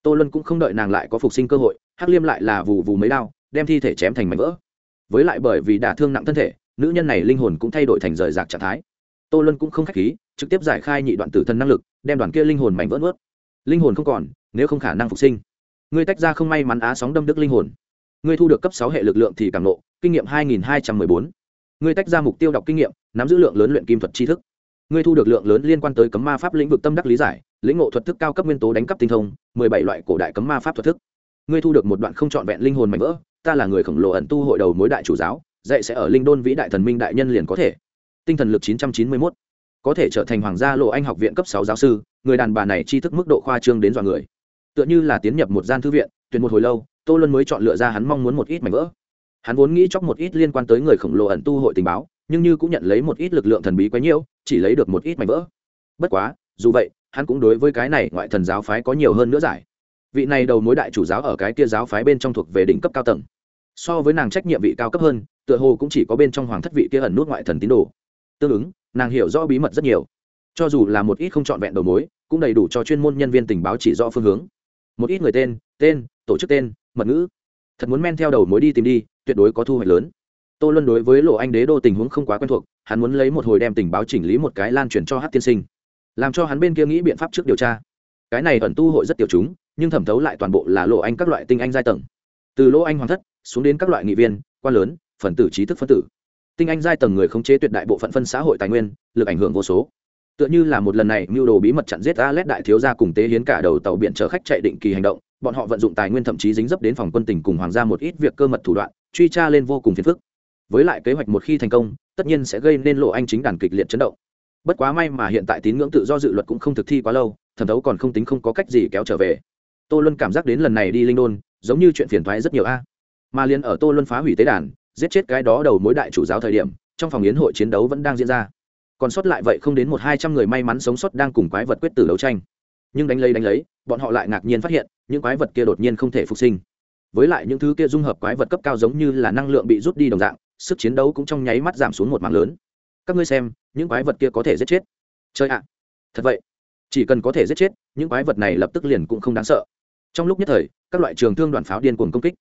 Tô Lân cũng không đợi nàng lại có phục sinh cơ hội, hắc liêm lại là vù vù mấy đao, đem thi thể chém thành mảnh vỡ. Với lại bởi vì đả thương nặng thân thể, nữ nhân này linh hồn cũng thay đổi thành rời rạc trạng thái. Tô Lân cũng không k h á c h khí, trực tiếp giải khai nhị đoạn tử thân năng lực, đem đoàn kia linh hồn mảnh vỡ nuốt. Linh hồn không còn, nếu không khả năng phục sinh ngươi tách ra không may mắn á sóng đâm đức linh hồn. Ngươi thu được cấp sáu hệ lực lượng thì càng nộ kinh nghiệm hai nghìn hai trăm m ư ơ i bốn. Ngươi tách ra mục tiêu đọc kinh nghiệm nắm giữ lượng lớn luyện kim thuật tri thức. Ngươi thu được lượng lớn liên quan tới cấm ma pháp lĩnh vực tâm đắc lý giải lĩnh ngộ thuật thức cao cấp nguyên tố đánh cắp tinh thông mười bảy loại cổ đại cấm ma pháp thuật thức. Ngươi thu được một đoạn không trọn vẹn linh hồn mạnh vỡ ta là người khổng lồ ẩn tu hội đầu mối đại chủ giáo dạy sẽ ở linh đôn vĩ đại thần minh đại nhân liền có thể. Tinh thần lực 991, có thể trở thành hoàng gia lộ anh học viện cấp sáu giáo sư người đàn bà này tri thức mức độ khoa trương đến dọa người tựa như là tiến nhập một gian thư viện, tuyển một hồi lâu, tô luân mới chọn lựa ra hắn mong muốn một ít mảnh vỡ. Hắn vốn nghĩ chóc một ít liên quan tới người khổng lồ ẩn tu hội tình báo, nhưng như cũng nhận lấy một ít lực lượng thần bí quá nhiễu, chỉ lấy được một ít mảnh vỡ. Bất quá, dù vậy, hắn cũng đối với cái này ngoại thần giáo phái có nhiều hơn nữa giải. Vị này đầu mối đại chủ giáo ở cái kia giáo phái bên trong thuộc về đỉnh cấp cao tầng. So với nàng trách nhiệm vị cao cấp hơn, tựa hồ cũng chỉ có bên trong hoàng thất vị kia ẩn nút ngoại thần tín đồ. Tương ứng, nàng hiểu rõ bí mật rất nhiều. Cho dù là một ít không trọn vẹn đầu mối, cũng đầy đủ cho chuyên môn nhân viên tình báo chỉ rõ phương hướng một ít người tên tên, tổ chức tên, mật ngữ. Thật muốn men theo đầu mối đi tìm đi, tuyệt đối có thu hoạch lớn. Tô luân đối với lộ anh đế đô tình huống không quá quen thuộc, hắn muốn lấy một hồi đem tình báo chỉnh lý một cái lan truyền cho hát tiên sinh. Làm cho hắn bên kia nghĩ biện pháp trước điều tra. Cái này ẩn tu hội rất tiểu chúng, nhưng thẩm thấu lại toàn bộ là lộ anh các loại tinh anh giai tầng. Từ lỗ anh hoàng thất, xuống đến các loại nghị viên, quan lớn, phần tử trí thức phân tử. Tinh anh giai tầng người khống chế tuyệt đại bộ phận phân xã hội tài nguyên, lực ảnh hưởng vô số tựa như là một lần này mưu đồ bí mật chặn giết Alet đại thiếu gia cùng tế hiến cả đầu tàu biển chở khách chạy định kỳ hành động, bọn họ vận dụng tài nguyên thậm chí dính dấp đến phòng quân tỉnh cùng hoàng gia một ít việc cơ mật thủ đoạn, truy tra lên vô cùng phiền phức. Với lại kế hoạch một khi thành công, tất nhiên sẽ gây nên lộ anh chính đàn kịch liệt chấn động. Bất quá may mà hiện tại tín ngưỡng tự do dự luật cũng không thực thi quá lâu, thẩm đấu còn không tính không có cách gì kéo trở về. Tô Luân cảm giác đến lần này đi linh đôn, giống như chuyện phiền toái rất nhiều a. Mà liên ở Tô Luân phá hủy tế đàn, giết chết cái đó đầu mối đại chủ giáo thời điểm, trong phòng yến hội chiến đấu vẫn đang diễn ra còn sót lại vậy không đến một hai trăm người may mắn sống sót đang cùng quái vật quyết tử đấu tranh. Nhưng đánh lấy đánh lấy, bọn họ lại ngạc nhiên phát hiện, những quái vật kia đột nhiên không thể phục sinh. Với lại những thứ kia dung hợp quái vật cấp cao giống như là năng lượng bị rút đi đồng dạng, sức chiến đấu cũng trong nháy mắt giảm xuống một mạng lớn. Các ngươi xem, những quái vật kia có thể giết chết. Chơi ạ. Thật vậy. Chỉ cần có thể giết chết, những quái vật này lập tức liền cũng không đáng sợ. Trong lúc nhất thời, các loại trường thương đoàn pháo điên cuồng công kích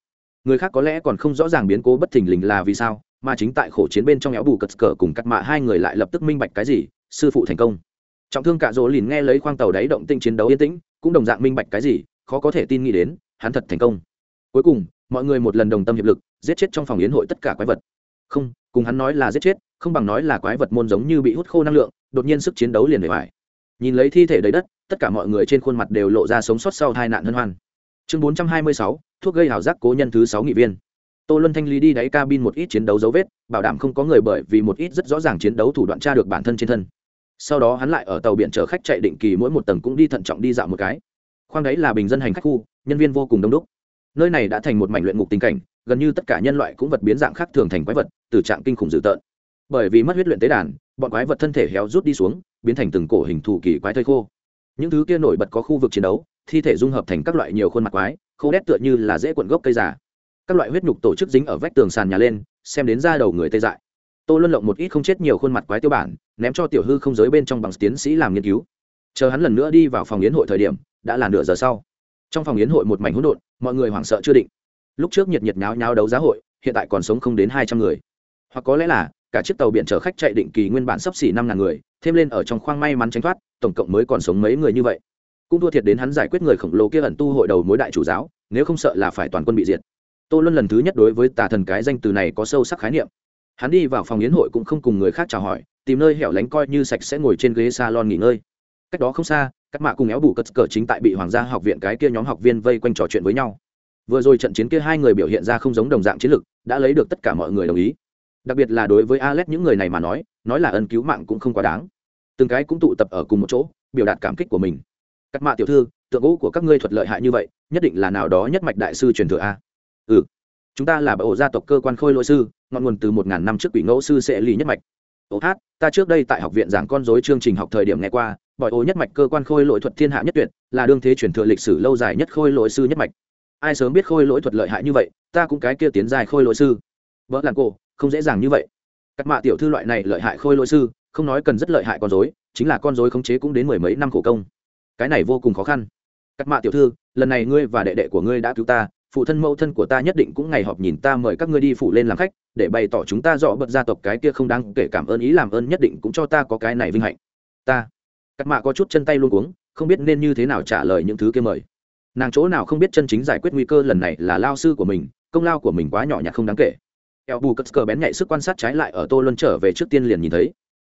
người khác có lẽ còn không rõ ràng biến cố bất thình lình là vì sao, mà chính tại khổ chiến bên trong éo bù cật cờ cùng cắt mạ hai người lại lập tức minh bạch cái gì, sư phụ thành công. Trọng thương cả rỗ lìn nghe lấy khoang tàu đáy động tinh chiến đấu yên tĩnh, cũng đồng dạng minh bạch cái gì, khó có thể tin nghĩ đến, hắn thật thành công. Cuối cùng, mọi người một lần đồng tâm hiệp lực, giết chết trong phòng yến hội tất cả quái vật. Không, cùng hắn nói là giết chết, không bằng nói là quái vật môn giống như bị hút khô năng lượng, đột nhiên sức chiến đấu liền để hoài nhìn lấy thi thể đầy đất, tất cả mọi người trên khuôn mặt đều lộ ra sống sót sau hai nạn hân hoan. Chương bốn trăm hai mươi sáu thuốc gây hảo giác cố nhân thứ sáu nghị viên. Tô luân thanh lý đi đáy cabin một ít chiến đấu dấu vết, bảo đảm không có người bởi vì một ít rất rõ ràng chiến đấu thủ đoạn tra được bản thân trên thân. Sau đó hắn lại ở tàu biển chở khách chạy định kỳ mỗi một tầng cũng đi thận trọng đi dạo một cái. Khoang đấy là bình dân hành khách khu, nhân viên vô cùng đông đúc. Nơi này đã thành một mảnh luyện ngục tình cảnh, gần như tất cả nhân loại cũng vật biến dạng khác thường thành quái vật, từ trạng kinh khủng dữ tợn. Bởi vì mất huyết luyện tế đàn, bọn quái vật thân thể héo rút đi xuống, biến thành từng cổ hình thù kỳ quái thây khô. Những thứ kia nổi bật có khu vực chiến đấu thi thể dung hợp thành các loại nhiều khuôn mặt quái, khô đét tựa như là dễ cuộn gốc cây giả các loại huyết nhục tổ chức dính ở vách tường sàn nhà lên, xem đến da đầu người tê dại. Tô luân lộng một ít không chết nhiều khuôn mặt quái tiêu bản, ném cho tiểu hư không giới bên trong bằng tiến sĩ làm nghiên cứu. Chờ hắn lần nữa đi vào phòng yến hội thời điểm, đã là nửa giờ sau. Trong phòng yến hội một mảnh hỗn độn, mọi người hoảng sợ chưa định. Lúc trước nhiệt nhiệt nháo nháo đấu giá hội, hiện tại còn sống không đến hai trăm người. Hoặc có lẽ là, cả chiếc tàu biển chở khách chạy định kỳ nguyên bản sấp xỉ năm ngàn người, thêm lên ở trong khoang may mắn tránh thoát, tổng cộng mới còn sống mấy người như vậy cũng thua thiệt đến hắn giải quyết người khổng lồ kia ẩn tu hội đầu mối đại chủ giáo, nếu không sợ là phải toàn quân bị diệt. Tô luân lần thứ nhất đối với tà thần cái danh từ này có sâu sắc khái niệm. Hắn đi vào phòng yến hội cũng không cùng người khác chào hỏi, tìm nơi hẻo lánh coi như sạch sẽ ngồi trên ghế salon nghỉ ngơi. Cách đó không xa, các mạ cùng éo bù cất cờ chính tại bị hoàng gia học viện cái kia nhóm học viên vây quanh trò chuyện với nhau. Vừa rồi trận chiến kia hai người biểu hiện ra không giống đồng dạng chiến lược đã lấy được tất cả mọi người đồng ý. Đặc biệt là đối với alex những người này mà nói nói là ân cứu mạng cũng không quá đáng. Từng cái cũng tụ tập ở cùng một chỗ, biểu đạt cảm kích của mình các mạ tiểu thư, tượng gỗ của các ngươi thuật lợi hại như vậy, nhất định là nào đó nhất mạch đại sư truyền thừa a. Ừ. Chúng ta là bộ gia tộc cơ quan khôi lỗi sư, ngọn nguồn từ một ngàn năm trước quỷ ngẫu sư sẽ lì nhất mạch. Ô hát, ta trước đây tại học viện giảng con dối chương trình học thời điểm nghe qua bội ô nhất mạch cơ quan khôi lỗi thuật thiên hạ nhất tuyệt, là đương thế truyền thừa lịch sử lâu dài nhất khôi lỗi sư nhất mạch. Ai sớm biết khôi lỗi thuật lợi hại như vậy, ta cũng cái kia tiến dài khôi lỗi sư. Vợ làng cô không dễ dàng như vậy. Các mạ tiểu thư loại này lợi hại khôi lỗi sư, không nói cần rất lợi hại con dối chính là con dối khống chế cũng đến mười mấy năm khổ công cái này vô cùng khó khăn. Cắt mạ tiểu thư, lần này ngươi và đệ đệ của ngươi đã cứu ta, phụ thân mẫu thân của ta nhất định cũng ngày họp nhìn ta mời các ngươi đi phụ lên làm khách, để bày tỏ chúng ta dọ bật gia tộc cái kia không đáng kể cảm ơn ý làm ơn nhất định cũng cho ta có cái này vinh hạnh. Ta. Cắt mạ có chút chân tay luôn cuống, không biết nên như thế nào trả lời những thứ kia mời. Nàng chỗ nào không biết chân chính giải quyết nguy cơ lần này là lao sư của mình, công lao của mình quá nhỏ nhặt không đáng kể. Eo bù cất cờ bén nhạy sức quan sát trái lại ở tô luân trở về trước tiên liền nhìn thấy.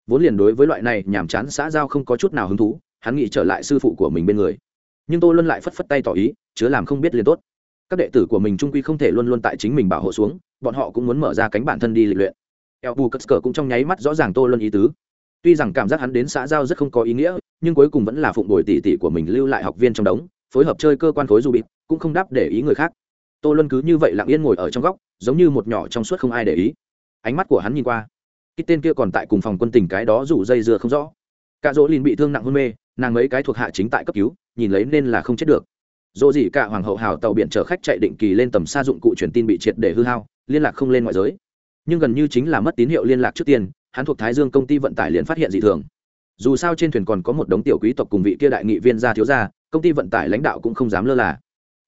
Vốn liền đối với loại này nhàm chán xã giao không có chút nào hứng thú hắn nghĩ trở lại sư phụ của mình bên người. Nhưng tô luân lại phất phất tay tỏ ý, chứa làm không biết liền tốt. Các đệ tử của mình trung quy không thể luôn luôn tại chính mình bảo hộ xuống, bọn họ cũng muốn mở ra cánh bản thân đi lịch luyện. Eo bù cất cờ cũng trong nháy mắt rõ ràng tô luân ý tứ. Tuy rằng cảm giác hắn đến xã giao rất không có ý nghĩa, nhưng cuối cùng vẫn là phụng đổi tỷ tỷ của mình lưu lại học viên trong đống, phối hợp chơi cơ quan khối du bịt cũng không đáp để ý người khác. Tô luân cứ như vậy lặng yên ngồi ở trong góc, giống như một nhỏ trong suốt không ai để ý. Ánh mắt của hắn nhìn qua, cái tên kia còn tại cùng phòng quân tình cái đó rủ dây dưa không rõ cả dỗ lìn bị thương nặng hôn mê, nàng mấy cái thuộc hạ chính tại cấp cứu, nhìn lấy nên là không chết được. Dỗ gì cả hoàng hậu hào tàu biển chở khách chạy định kỳ lên tầm xa dụng cụ truyền tin bị triệt để hư hao, liên lạc không lên ngoại giới. Nhưng gần như chính là mất tín hiệu liên lạc trước tiên, hắn thuộc thái dương công ty vận tải liền phát hiện dị thường. Dù sao trên thuyền còn có một đống tiểu quý tộc cùng vị kia đại nghị viên gia thiếu gia, công ty vận tải lãnh đạo cũng không dám lơ là.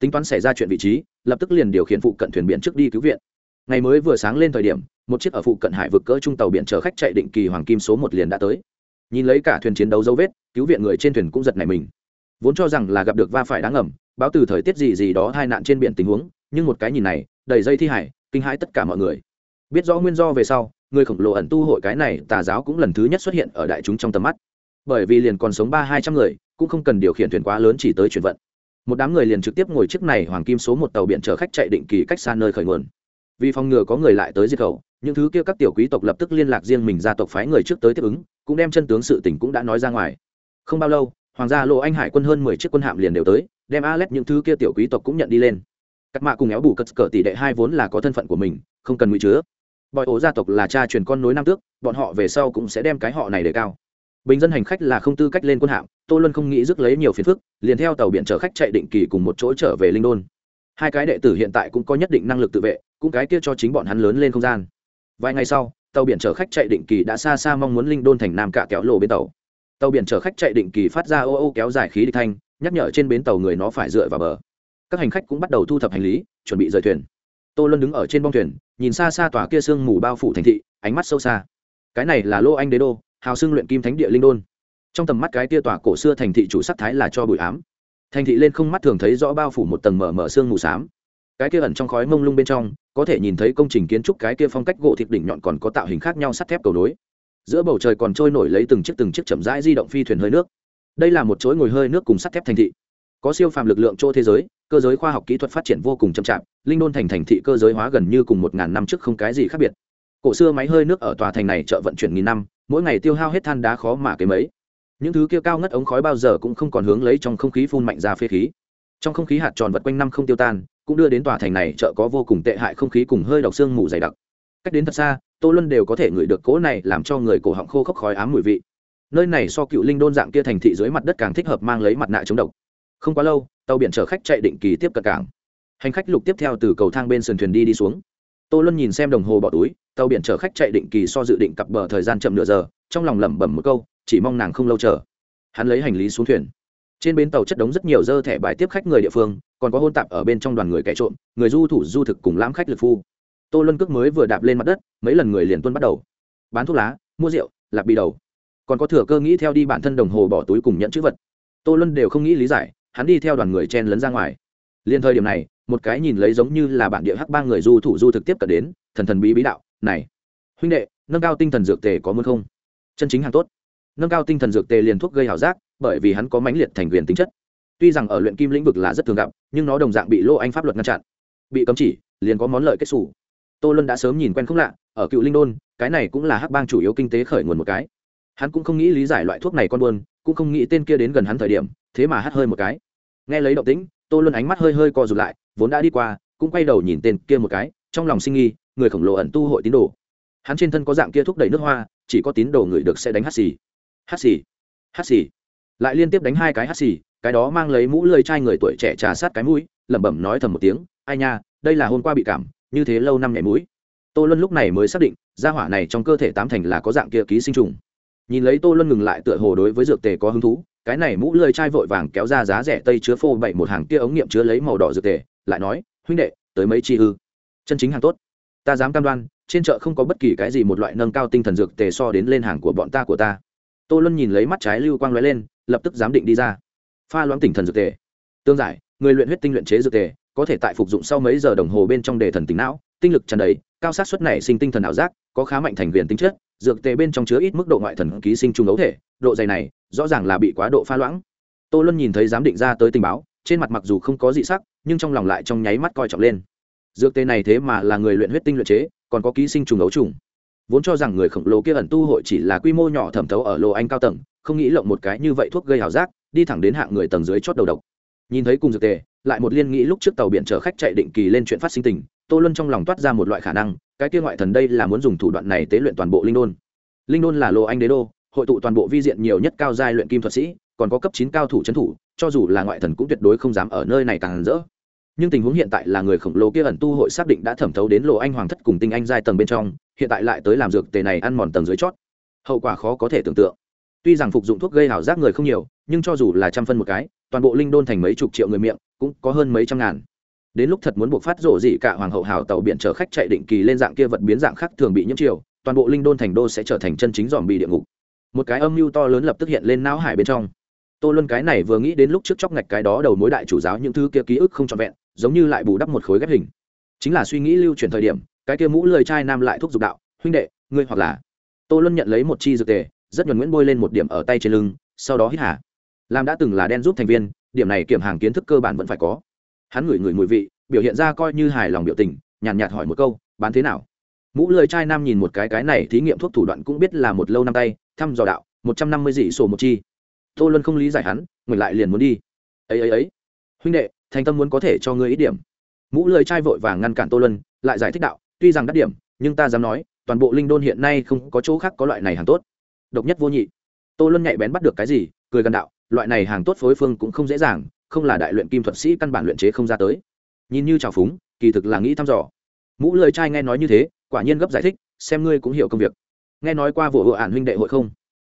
Tính toán xảy ra chuyện vị trí, lập tức liền điều khiển phụ cận thuyền biển trước đi cứu viện. Ngày mới vừa sáng lên thời điểm, một chiếc ở phụ cận hải vực cỡ trung tàu biển chở khách chạy định kỳ hoàng kim số một liền đã tới nhìn lấy cả thuyền chiến đấu dấu vết, cứu viện người trên thuyền cũng giật nảy mình. Vốn cho rằng là gặp được va phải đáng ngầm, báo từ thời tiết gì gì đó hai nạn trên biển tình huống, nhưng một cái nhìn này, đầy dây thi hải, kinh hãi tất cả mọi người. Biết rõ nguyên do về sau, người khổng lồ ẩn tu hội cái này tà giáo cũng lần thứ nhất xuất hiện ở đại chúng trong tầm mắt. Bởi vì liền còn sống ba hai trăm người, cũng không cần điều khiển thuyền quá lớn chỉ tới chuyển vận. Một đám người liền trực tiếp ngồi chiếc này hoàng kim số một tàu biển chở khách chạy định kỳ cách xa nơi khởi nguồn. Vì phòng ngừa có người lại tới diệt khẩu, những thứ kia các tiểu quý tộc lập tức liên lạc riêng mình gia tộc phái người trước tới tiếp ứng cũng đem chân tướng sự tình cũng đã nói ra ngoài. Không bao lâu, hoàng gia lộ anh hải quân hơn mười chiếc quân hạm liền đều tới, đem alet những thứ kia tiểu quý tộc cũng nhận đi lên. Các mạ cùng éo bù cất cờ tỷ đệ hai vốn là có thân phận của mình, không cần ngụy chứa. Bọn ổ gia tộc là cha truyền con nối nam tước, bọn họ về sau cũng sẽ đem cái họ này để cao. Bình dân hành khách là không tư cách lên quân hạm, tô luân không nghĩ rước lấy nhiều phiền phức, liền theo tàu biển chở khách chạy định kỳ cùng một chỗ trở về linh đôn. Hai cái đệ tử hiện tại cũng có nhất định năng lực tự vệ, cũng cái kia cho chính bọn hắn lớn lên không gian. Vài ngày sau tàu biển chở khách chạy định kỳ đã xa xa mong muốn linh đôn thành nam cả kéo lộ bên tàu. Tàu biển chở khách chạy định kỳ phát ra ô ô kéo dài khí địch thanh, nhắc nhở trên bến tàu người nó phải dựa vào bờ. Các hành khách cũng bắt đầu thu thập hành lý, chuẩn bị rời thuyền. Tô luân đứng ở trên bong thuyền, nhìn xa xa tòa kia sương mù bao phủ thành thị, ánh mắt sâu xa. Cái này là lô anh đế đô, hào xưng luyện kim thánh địa linh đôn. Trong tầm mắt cái tia tòa cổ xưa thành thị chủ sắc thái là cho bụi ám. Thành thị lên không mắt thường thấy rõ bao phủ một tầng mở mở xương mù xám cái kia ẩn trong khói mông lung bên trong, có thể nhìn thấy công trình kiến trúc cái kia phong cách gỗ thịt đỉnh nhọn còn có tạo hình khác nhau sắt thép cầu nối. Giữa bầu trời còn trôi nổi lấy từng chiếc từng chiếc chậm rãi di động phi thuyền hơi nước. Đây là một chuỗi ngồi hơi nước cùng sắt thép thành thị. Có siêu phàm lực lượng chỗ thế giới, cơ giới khoa học kỹ thuật phát triển vô cùng chậm chạp, linh đôn thành thành thị cơ giới hóa gần như cùng một ngàn năm trước không cái gì khác biệt. Cổ xưa máy hơi nước ở tòa thành này chợ vận chuyển nghìn năm, mỗi ngày tiêu hao hết than đá khó mà cái mấy. Những thứ kia cao ngất ống khói bao giờ cũng không còn hướng lấy trong không khí phun mạnh ra phế khí. Trong không khí hạt tròn vật quanh năm không tiêu tan cũng đưa đến tòa thành này chợ có vô cùng tệ hại không khí cùng hơi độc xương mù dày đặc. Cách đến thật xa, tô luân đều có thể ngửi được cỗ này làm cho người cổ họng khô khốc khói ám mùi vị. Nơi này so cựu linh đôn dạng kia thành thị dưới mặt đất càng thích hợp mang lấy mặt nạ chống độc. Không quá lâu, tàu biển chở khách chạy định kỳ tiếp cận cảng. Hành khách lục tiếp theo từ cầu thang bên sườn thuyền đi đi xuống. Tô luân nhìn xem đồng hồ bỏ túi, tàu biển chở khách chạy định kỳ so dự định cặp bờ thời gian chậm nửa giờ, trong lòng lẩm bẩm một câu, chỉ mong nàng không lâu chờ. Hắn lấy hành lý xuống thuyền. Trên bến tàu chất đống rất nhiều dơ thẻ bài tiếp khách người địa phương còn có hôn tạp ở bên trong đoàn người kẻ trộm, người du thủ du thực cùng lãm khách lực phu. Tô luân cước mới vừa đạp lên mặt đất, mấy lần người liền tuân bắt đầu. Bán thuốc lá, mua rượu, lạp bị đầu. Còn có thừa cơ nghĩ theo đi bản thân đồng hồ bỏ túi cùng nhận chữ vật. Tô luân đều không nghĩ lý giải, hắn đi theo đoàn người chen lấn ra ngoài. Liền thời điểm này, một cái nhìn lấy giống như là bản địa hắc ba người du thủ du thực tiếp cận đến, thần thần bí bí đạo, này, huynh đệ, nâng cao tinh thần dược tề có muốn không? Chân chính hàng tốt. Nâng cao tinh thần dược tề liền thuốc gây ảo giác, bởi vì hắn có mãnh liệt thành quyền tính chất tuy rằng ở luyện kim lĩnh vực là rất thường gặp, nhưng nó đồng dạng bị lô anh pháp luật ngăn chặn. Bị cấm chỉ, liền có món lợi kết xù. Tô luân đã sớm nhìn quen không lạ, ở cựu linh đôn, cái này cũng là hắc bang chủ yếu kinh tế khởi nguồn một cái. Hắn cũng không nghĩ lý giải loại thuốc này con buôn, cũng không nghĩ tên kia đến gần hắn thời điểm, thế mà hắt hơi một cái. Nghe lấy động tĩnh, tô luân ánh mắt hơi hơi co rụt lại, vốn đã đi qua, cũng quay đầu nhìn tên kia một cái, trong lòng sinh nghi, người khổng lồ ẩn tu hội tín đồ. Hắn trên thân có dạng kia thúc đẩy nước hoa, chỉ có tín đồ người được sẽ đánh hắt xì. Hắt xì. Hắt xì. Lại liên tiếp đánh hai cái hắt xì cái đó mang lấy mũ lơi chai người tuổi trẻ trà sát cái mũi, lẩm bẩm nói thầm một tiếng, ai nha, đây là hôm qua bị cảm, như thế lâu năm nhảy mũi. Tô luân lúc này mới xác định, gia hỏa này trong cơ thể tám thành là có dạng kia ký sinh trùng. Nhìn lấy tô luân ngừng lại tựa hồ đối với dược tề có hứng thú, cái này mũ lơi chai vội vàng kéo ra giá rẻ tây chứa phô bảy một hàng kia ống nghiệm chứa lấy màu đỏ dược tề, lại nói, huynh đệ, tới mấy chi ư? Chân chính hàng tốt. Ta dám cam đoan, trên chợ không có bất kỳ cái gì một loại nâng cao tinh thần dược tề so đến lên hàng của bọn ta của ta. Tô luân nhìn lấy mắt trái lưu quang lóe lên, lập tức dám định đi ra pha loãng tinh thần dược tề. Tương giải, người luyện huyết tinh luyện chế dược tề, có thể tại phục dụng sau mấy giờ đồng hồ bên trong đề thần tính não, tinh lực tràn đầy, cao sát suất này sinh tinh thần ảo giác, có khá mạnh thành viên tính chất, dược tề bên trong chứa ít mức độ ngoại thần ký sinh trùng ấu thể, độ dày này, rõ ràng là bị quá độ pha loãng. Tô luân nhìn thấy giám định ra tới tình báo, trên mặt mặc dù không có dị sắc, nhưng trong lòng lại trong nháy mắt coi trọng lên. Dược tề này thế mà là người luyện huyết tinh luyện chế, còn có ký sinh trùng ấu trùng. Vốn cho rằng người khổng lồ kia ẩn tu hội chỉ là quy mô nhỏ thẩm thấu ở lô anh cao tầng, không nghĩ lộng một cái như vậy thuốc gây ảo giác đi thẳng đến hạng người tầng dưới chót đầu độc. Nhìn thấy cùng dược tề, lại một liên nghĩ lúc trước tàu biển chở khách chạy định kỳ lên chuyện phát sinh tình, tô luân trong lòng toát ra một loại khả năng, cái kia ngoại thần đây là muốn dùng thủ đoạn này tế luyện toàn bộ linh đôn. Linh đôn là lô anh đế đô, hội tụ toàn bộ vi diện nhiều nhất cao giai luyện kim thuật sĩ, còn có cấp chín cao thủ trấn thủ, cho dù là ngoại thần cũng tuyệt đối không dám ở nơi này càng rỡ. Nhưng tình huống hiện tại là người khổng lồ kia ẩn tu hội xác định đã thẩm thấu đến lộ anh hoàng thất cùng tinh anh giai tầng bên trong, hiện tại lại tới làm dược tề này ăn mòn tầng dưới chót. Hậu quả khó có thể tưởng tượng tuy rằng phục dụng thuốc gây ảo giác người không nhiều, nhưng cho dù là trăm phân một cái, toàn bộ linh đôn thành mấy chục triệu người miệng, cũng có hơn mấy trăm ngàn. Đến lúc thật muốn buộc phát rổ gì cả hoàng hậu hào tàu biển chở khách chạy định kỳ lên dạng kia vật biến dạng khác thường bị nhiễm chiều, toàn bộ linh đôn thành đô sẽ trở thành chân chính dòm bị địa ngục. Một cái âm mưu to lớn lập tức hiện lên não hải bên trong. Tô luân cái này vừa nghĩ đến lúc trước chóc ngạch cái đó đầu mối đại chủ giáo những thứ kia ký ức không trọn vẹn, giống như lại bù đắp một khối ghép hình. Chính là suy nghĩ lưu truyền thời điểm, cái kia mũ lời trai nam lại thuốc dục đạo, huynh đệ, ngươi hoặc là tô luân nhận lấy một chi dược tề rất nhuần nguyễn bôi lên một điểm ở tay trên lưng sau đó hít hả làm đã từng là đen giúp thành viên điểm này kiểm hàng kiến thức cơ bản vẫn phải có. Hắn ngửi ngửi mùi vị biểu hiện ra coi như hài lòng biểu tình nhàn nhạt, nhạt hỏi một câu bán thế nào? Mũ lười trai nam nhìn một cái cái này thí nghiệm thuốc thủ đoạn cũng biết là một lâu năm tay thăm dò đạo một trăm năm mươi dị sổ một chi. Tô luân không lý giải hắn ngừng lại liền muốn đi. Ấy ấy ấy. Huynh đệ thành tâm muốn có thể cho ngươi ít điểm. Mũ lười trai vội vàng ngăn cản tô luân lại giải thích đạo tuy rằng đắt điểm nhưng ta dám nói toàn bộ linh đôn hiện nay không có chỗ khác có loại này hàng tốt độc nhất vô nhị. Tô luân nhạy bén bắt được cái gì, cười gần đạo, loại này hàng tốt phối phương cũng không dễ dàng, không là đại luyện kim thuật sĩ căn bản luyện chế không ra tới. Nhìn như trào phúng, kỳ thực là nghĩ thăm dò. Mũ lười trai nghe nói như thế, quả nhiên gấp giải thích, xem ngươi cũng hiểu công việc. Nghe nói qua vụ hộ ản huynh đệ hội không?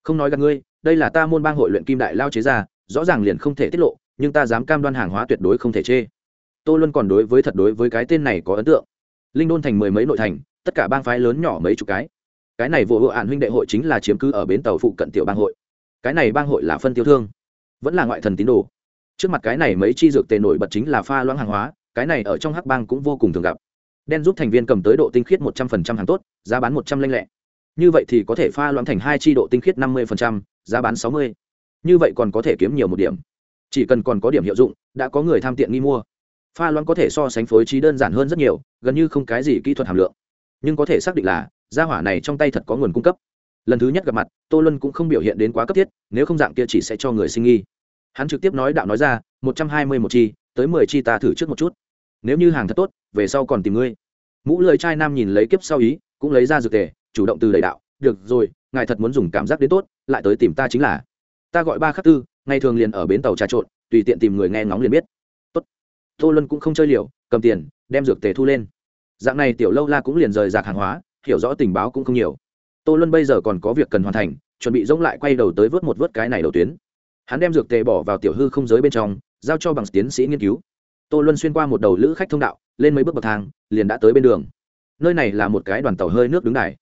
Không nói gặp ngươi, đây là ta môn bang hội luyện kim đại lao chế ra, rõ ràng liền không thể tiết lộ, nhưng ta dám cam đoan hàng hóa tuyệt đối không thể chê. Tô luân còn đối với thật đối với cái tên này có ấn tượng. Linh đôn thành mười mấy nội thành, tất cả bang phái lớn nhỏ mấy chục cái cái này vụ hộ ạn huynh đệ hội chính là chiếm cứ ở bến tàu phụ cận tiểu bang hội. Cái này bang hội là phân tiêu thương, vẫn là ngoại thần tín đồ. Trước mặt cái này mấy chi dược tề nổi bật chính là pha loãng hàng hóa, cái này ở trong hắc bang cũng vô cùng thường gặp. Đen giúp thành viên cầm tới độ tinh khiết một trăm phần trăm hàng tốt, giá bán một trăm linh lẻ. như vậy thì có thể pha loãng thành hai chi độ tinh khiết năm mươi phần trăm, giá bán sáu mươi. Như vậy còn có thể kiếm nhiều một điểm. Chỉ cần còn có điểm hiệu dụng, đã có người tham tiện nghi mua. Pha loãng có thể so sánh phối trí đơn giản hơn rất nhiều, gần như không cái gì kỹ thuật hàm lượng. Nhưng có thể xác định là gia hỏa này trong tay thật có nguồn cung cấp. Lần thứ nhất gặp mặt, tô luân cũng không biểu hiện đến quá cấp thiết, nếu không dạng kia chỉ sẽ cho người sinh nghi. Hắn trực tiếp nói đạo nói ra, một trăm hai mươi một chi, tới mười chi ta thử trước một chút. Nếu như hàng thật tốt, về sau còn tìm ngươi. Mũ lười trai nam nhìn lấy kiếp sau ý, cũng lấy ra dược tề, chủ động từ đầy đạo, được rồi, ngài thật muốn dùng cảm giác đến tốt, lại tới tìm ta chính là. Ta gọi ba khắc tư, ngày thường liền ở bến tàu trà trộn, tùy tiện tìm người nghe ngóng liền biết. Tốt. Tô luân cũng không chơi liều, cầm tiền, đem dược tề thu lên. Dạng này tiểu lâu la cũng liền rời rạc hàng hóa hiểu rõ tình báo cũng không nhiều. Tô luân bây giờ còn có việc cần hoàn thành, chuẩn bị giống lại quay đầu tới vớt một vớt cái này đầu tuyến. Hắn đem dược tề bỏ vào tiểu hư không giới bên trong, giao cho bằng tiến sĩ nghiên cứu. Tô luân xuyên qua một đầu lữ khách thông đạo, lên mấy bước bậc thang, liền đã tới bên đường. Nơi này là một cái đoàn tàu hơi nước đứng đài.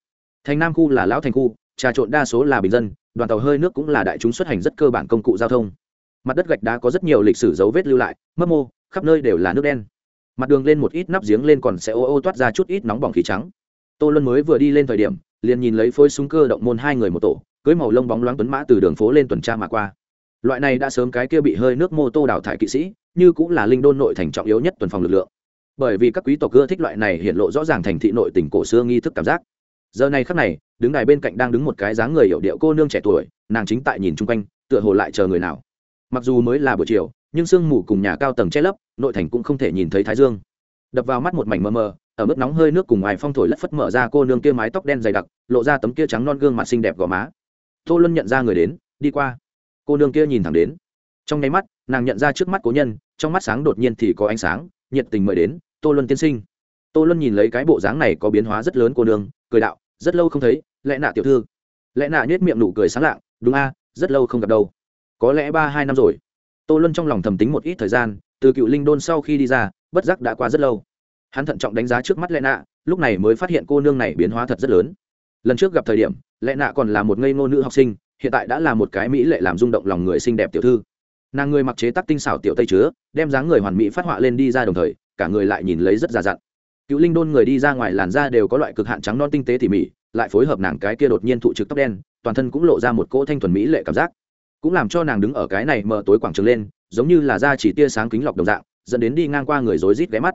Thành nam khu là lão thành khu, trà trộn đa số là bình dân, đoàn tàu hơi nước cũng là đại chúng xuất hành rất cơ bản công cụ giao thông. Mặt đất gạch đá có rất nhiều lịch sử dấu vết lưu lại, mấp mô, khắp nơi đều là nước đen. Mặt đường lên một ít nắp giếng lên còn sẽ ô ô toát ra chút ít nóng bỏng khí trắng tô luân mới vừa đi lên thời điểm, liền nhìn lấy phôi súng cơ động môn hai người một tổ, cưới màu lông bóng loáng tuấn mã từ đường phố lên tuần tra mà qua. Loại này đã sớm cái kia bị hơi nước mô tô đào thải kỵ sĩ, như cũng là linh đôn nội thành trọng yếu nhất tuần phòng lực lượng. Bởi vì các quý tộc ưa thích loại này hiện lộ rõ ràng thành thị nội tỉnh cổ xưa nghi thức cảm giác. Giờ này khắc này, đứng đài bên cạnh đang đứng một cái dáng người hiệu điệu cô nương trẻ tuổi, nàng chính tại nhìn chung quanh, tựa hồ lại chờ người nào. Mặc dù mới là buổi chiều, nhưng sương mù cùng nhà cao tầng che lấp, nội thành cũng không thể nhìn thấy thái dương. Đập vào mắt một mảnh mờ mờ ở mức nóng hơi nước cùng ngoài phong thổi lất phất mở ra cô nương kia mái tóc đen dày đặc, lộ ra tấm kia trắng non gương mặt xinh đẹp gò má. Tô luân nhận ra người đến, đi qua. Cô nương kia nhìn thẳng đến. Trong nháy mắt, nàng nhận ra trước mắt cố nhân, trong mắt sáng đột nhiên thì có ánh sáng, nhiệt tình mời đến, tô luân tiên sinh. Tô luân nhìn lấy cái bộ dáng này có biến hóa rất lớn cô nương, cười đạo, rất lâu không thấy, lẽ nạ tiểu thư. Lẽ nạ nhếch miệng nụ cười sáng lạng, đúng a, rất lâu không gặp đâu. Có lẽ ba, hai năm rồi. Tô luân trong lòng thầm tính một ít thời gian, từ cựu linh đôn sau khi đi ra, bất giác đã qua rất lâu hắn thận trọng đánh giá trước mắt lẽ nạ, lúc này mới phát hiện cô nương này biến hóa thật rất lớn. Lần trước gặp thời điểm lẽ nạ còn là một ngây ngô nữ học sinh, hiện tại đã là một cái mỹ lệ làm rung động lòng người xinh đẹp tiểu thư. Nàng người mặc chế tác tinh xảo tiểu tây chứa, đem dáng người hoàn mỹ phát họa lên đi ra đồng thời, cả người lại nhìn lấy rất già dặn. Cựu linh đôn người đi ra ngoài làn da đều có loại cực hạn trắng non tinh tế tỉ mỉ, lại phối hợp nàng cái kia đột nhiên thụ trực tóc đen, toàn thân cũng lộ ra một cỗ thanh thuần mỹ lệ cảm giác. Cũng làm cho nàng đứng ở cái này mờ tối quảng trường lên, giống như là da chỉ tia sáng kính lọc đồng dạng, dẫn đến đi ngang qua người rối rít ghé mắt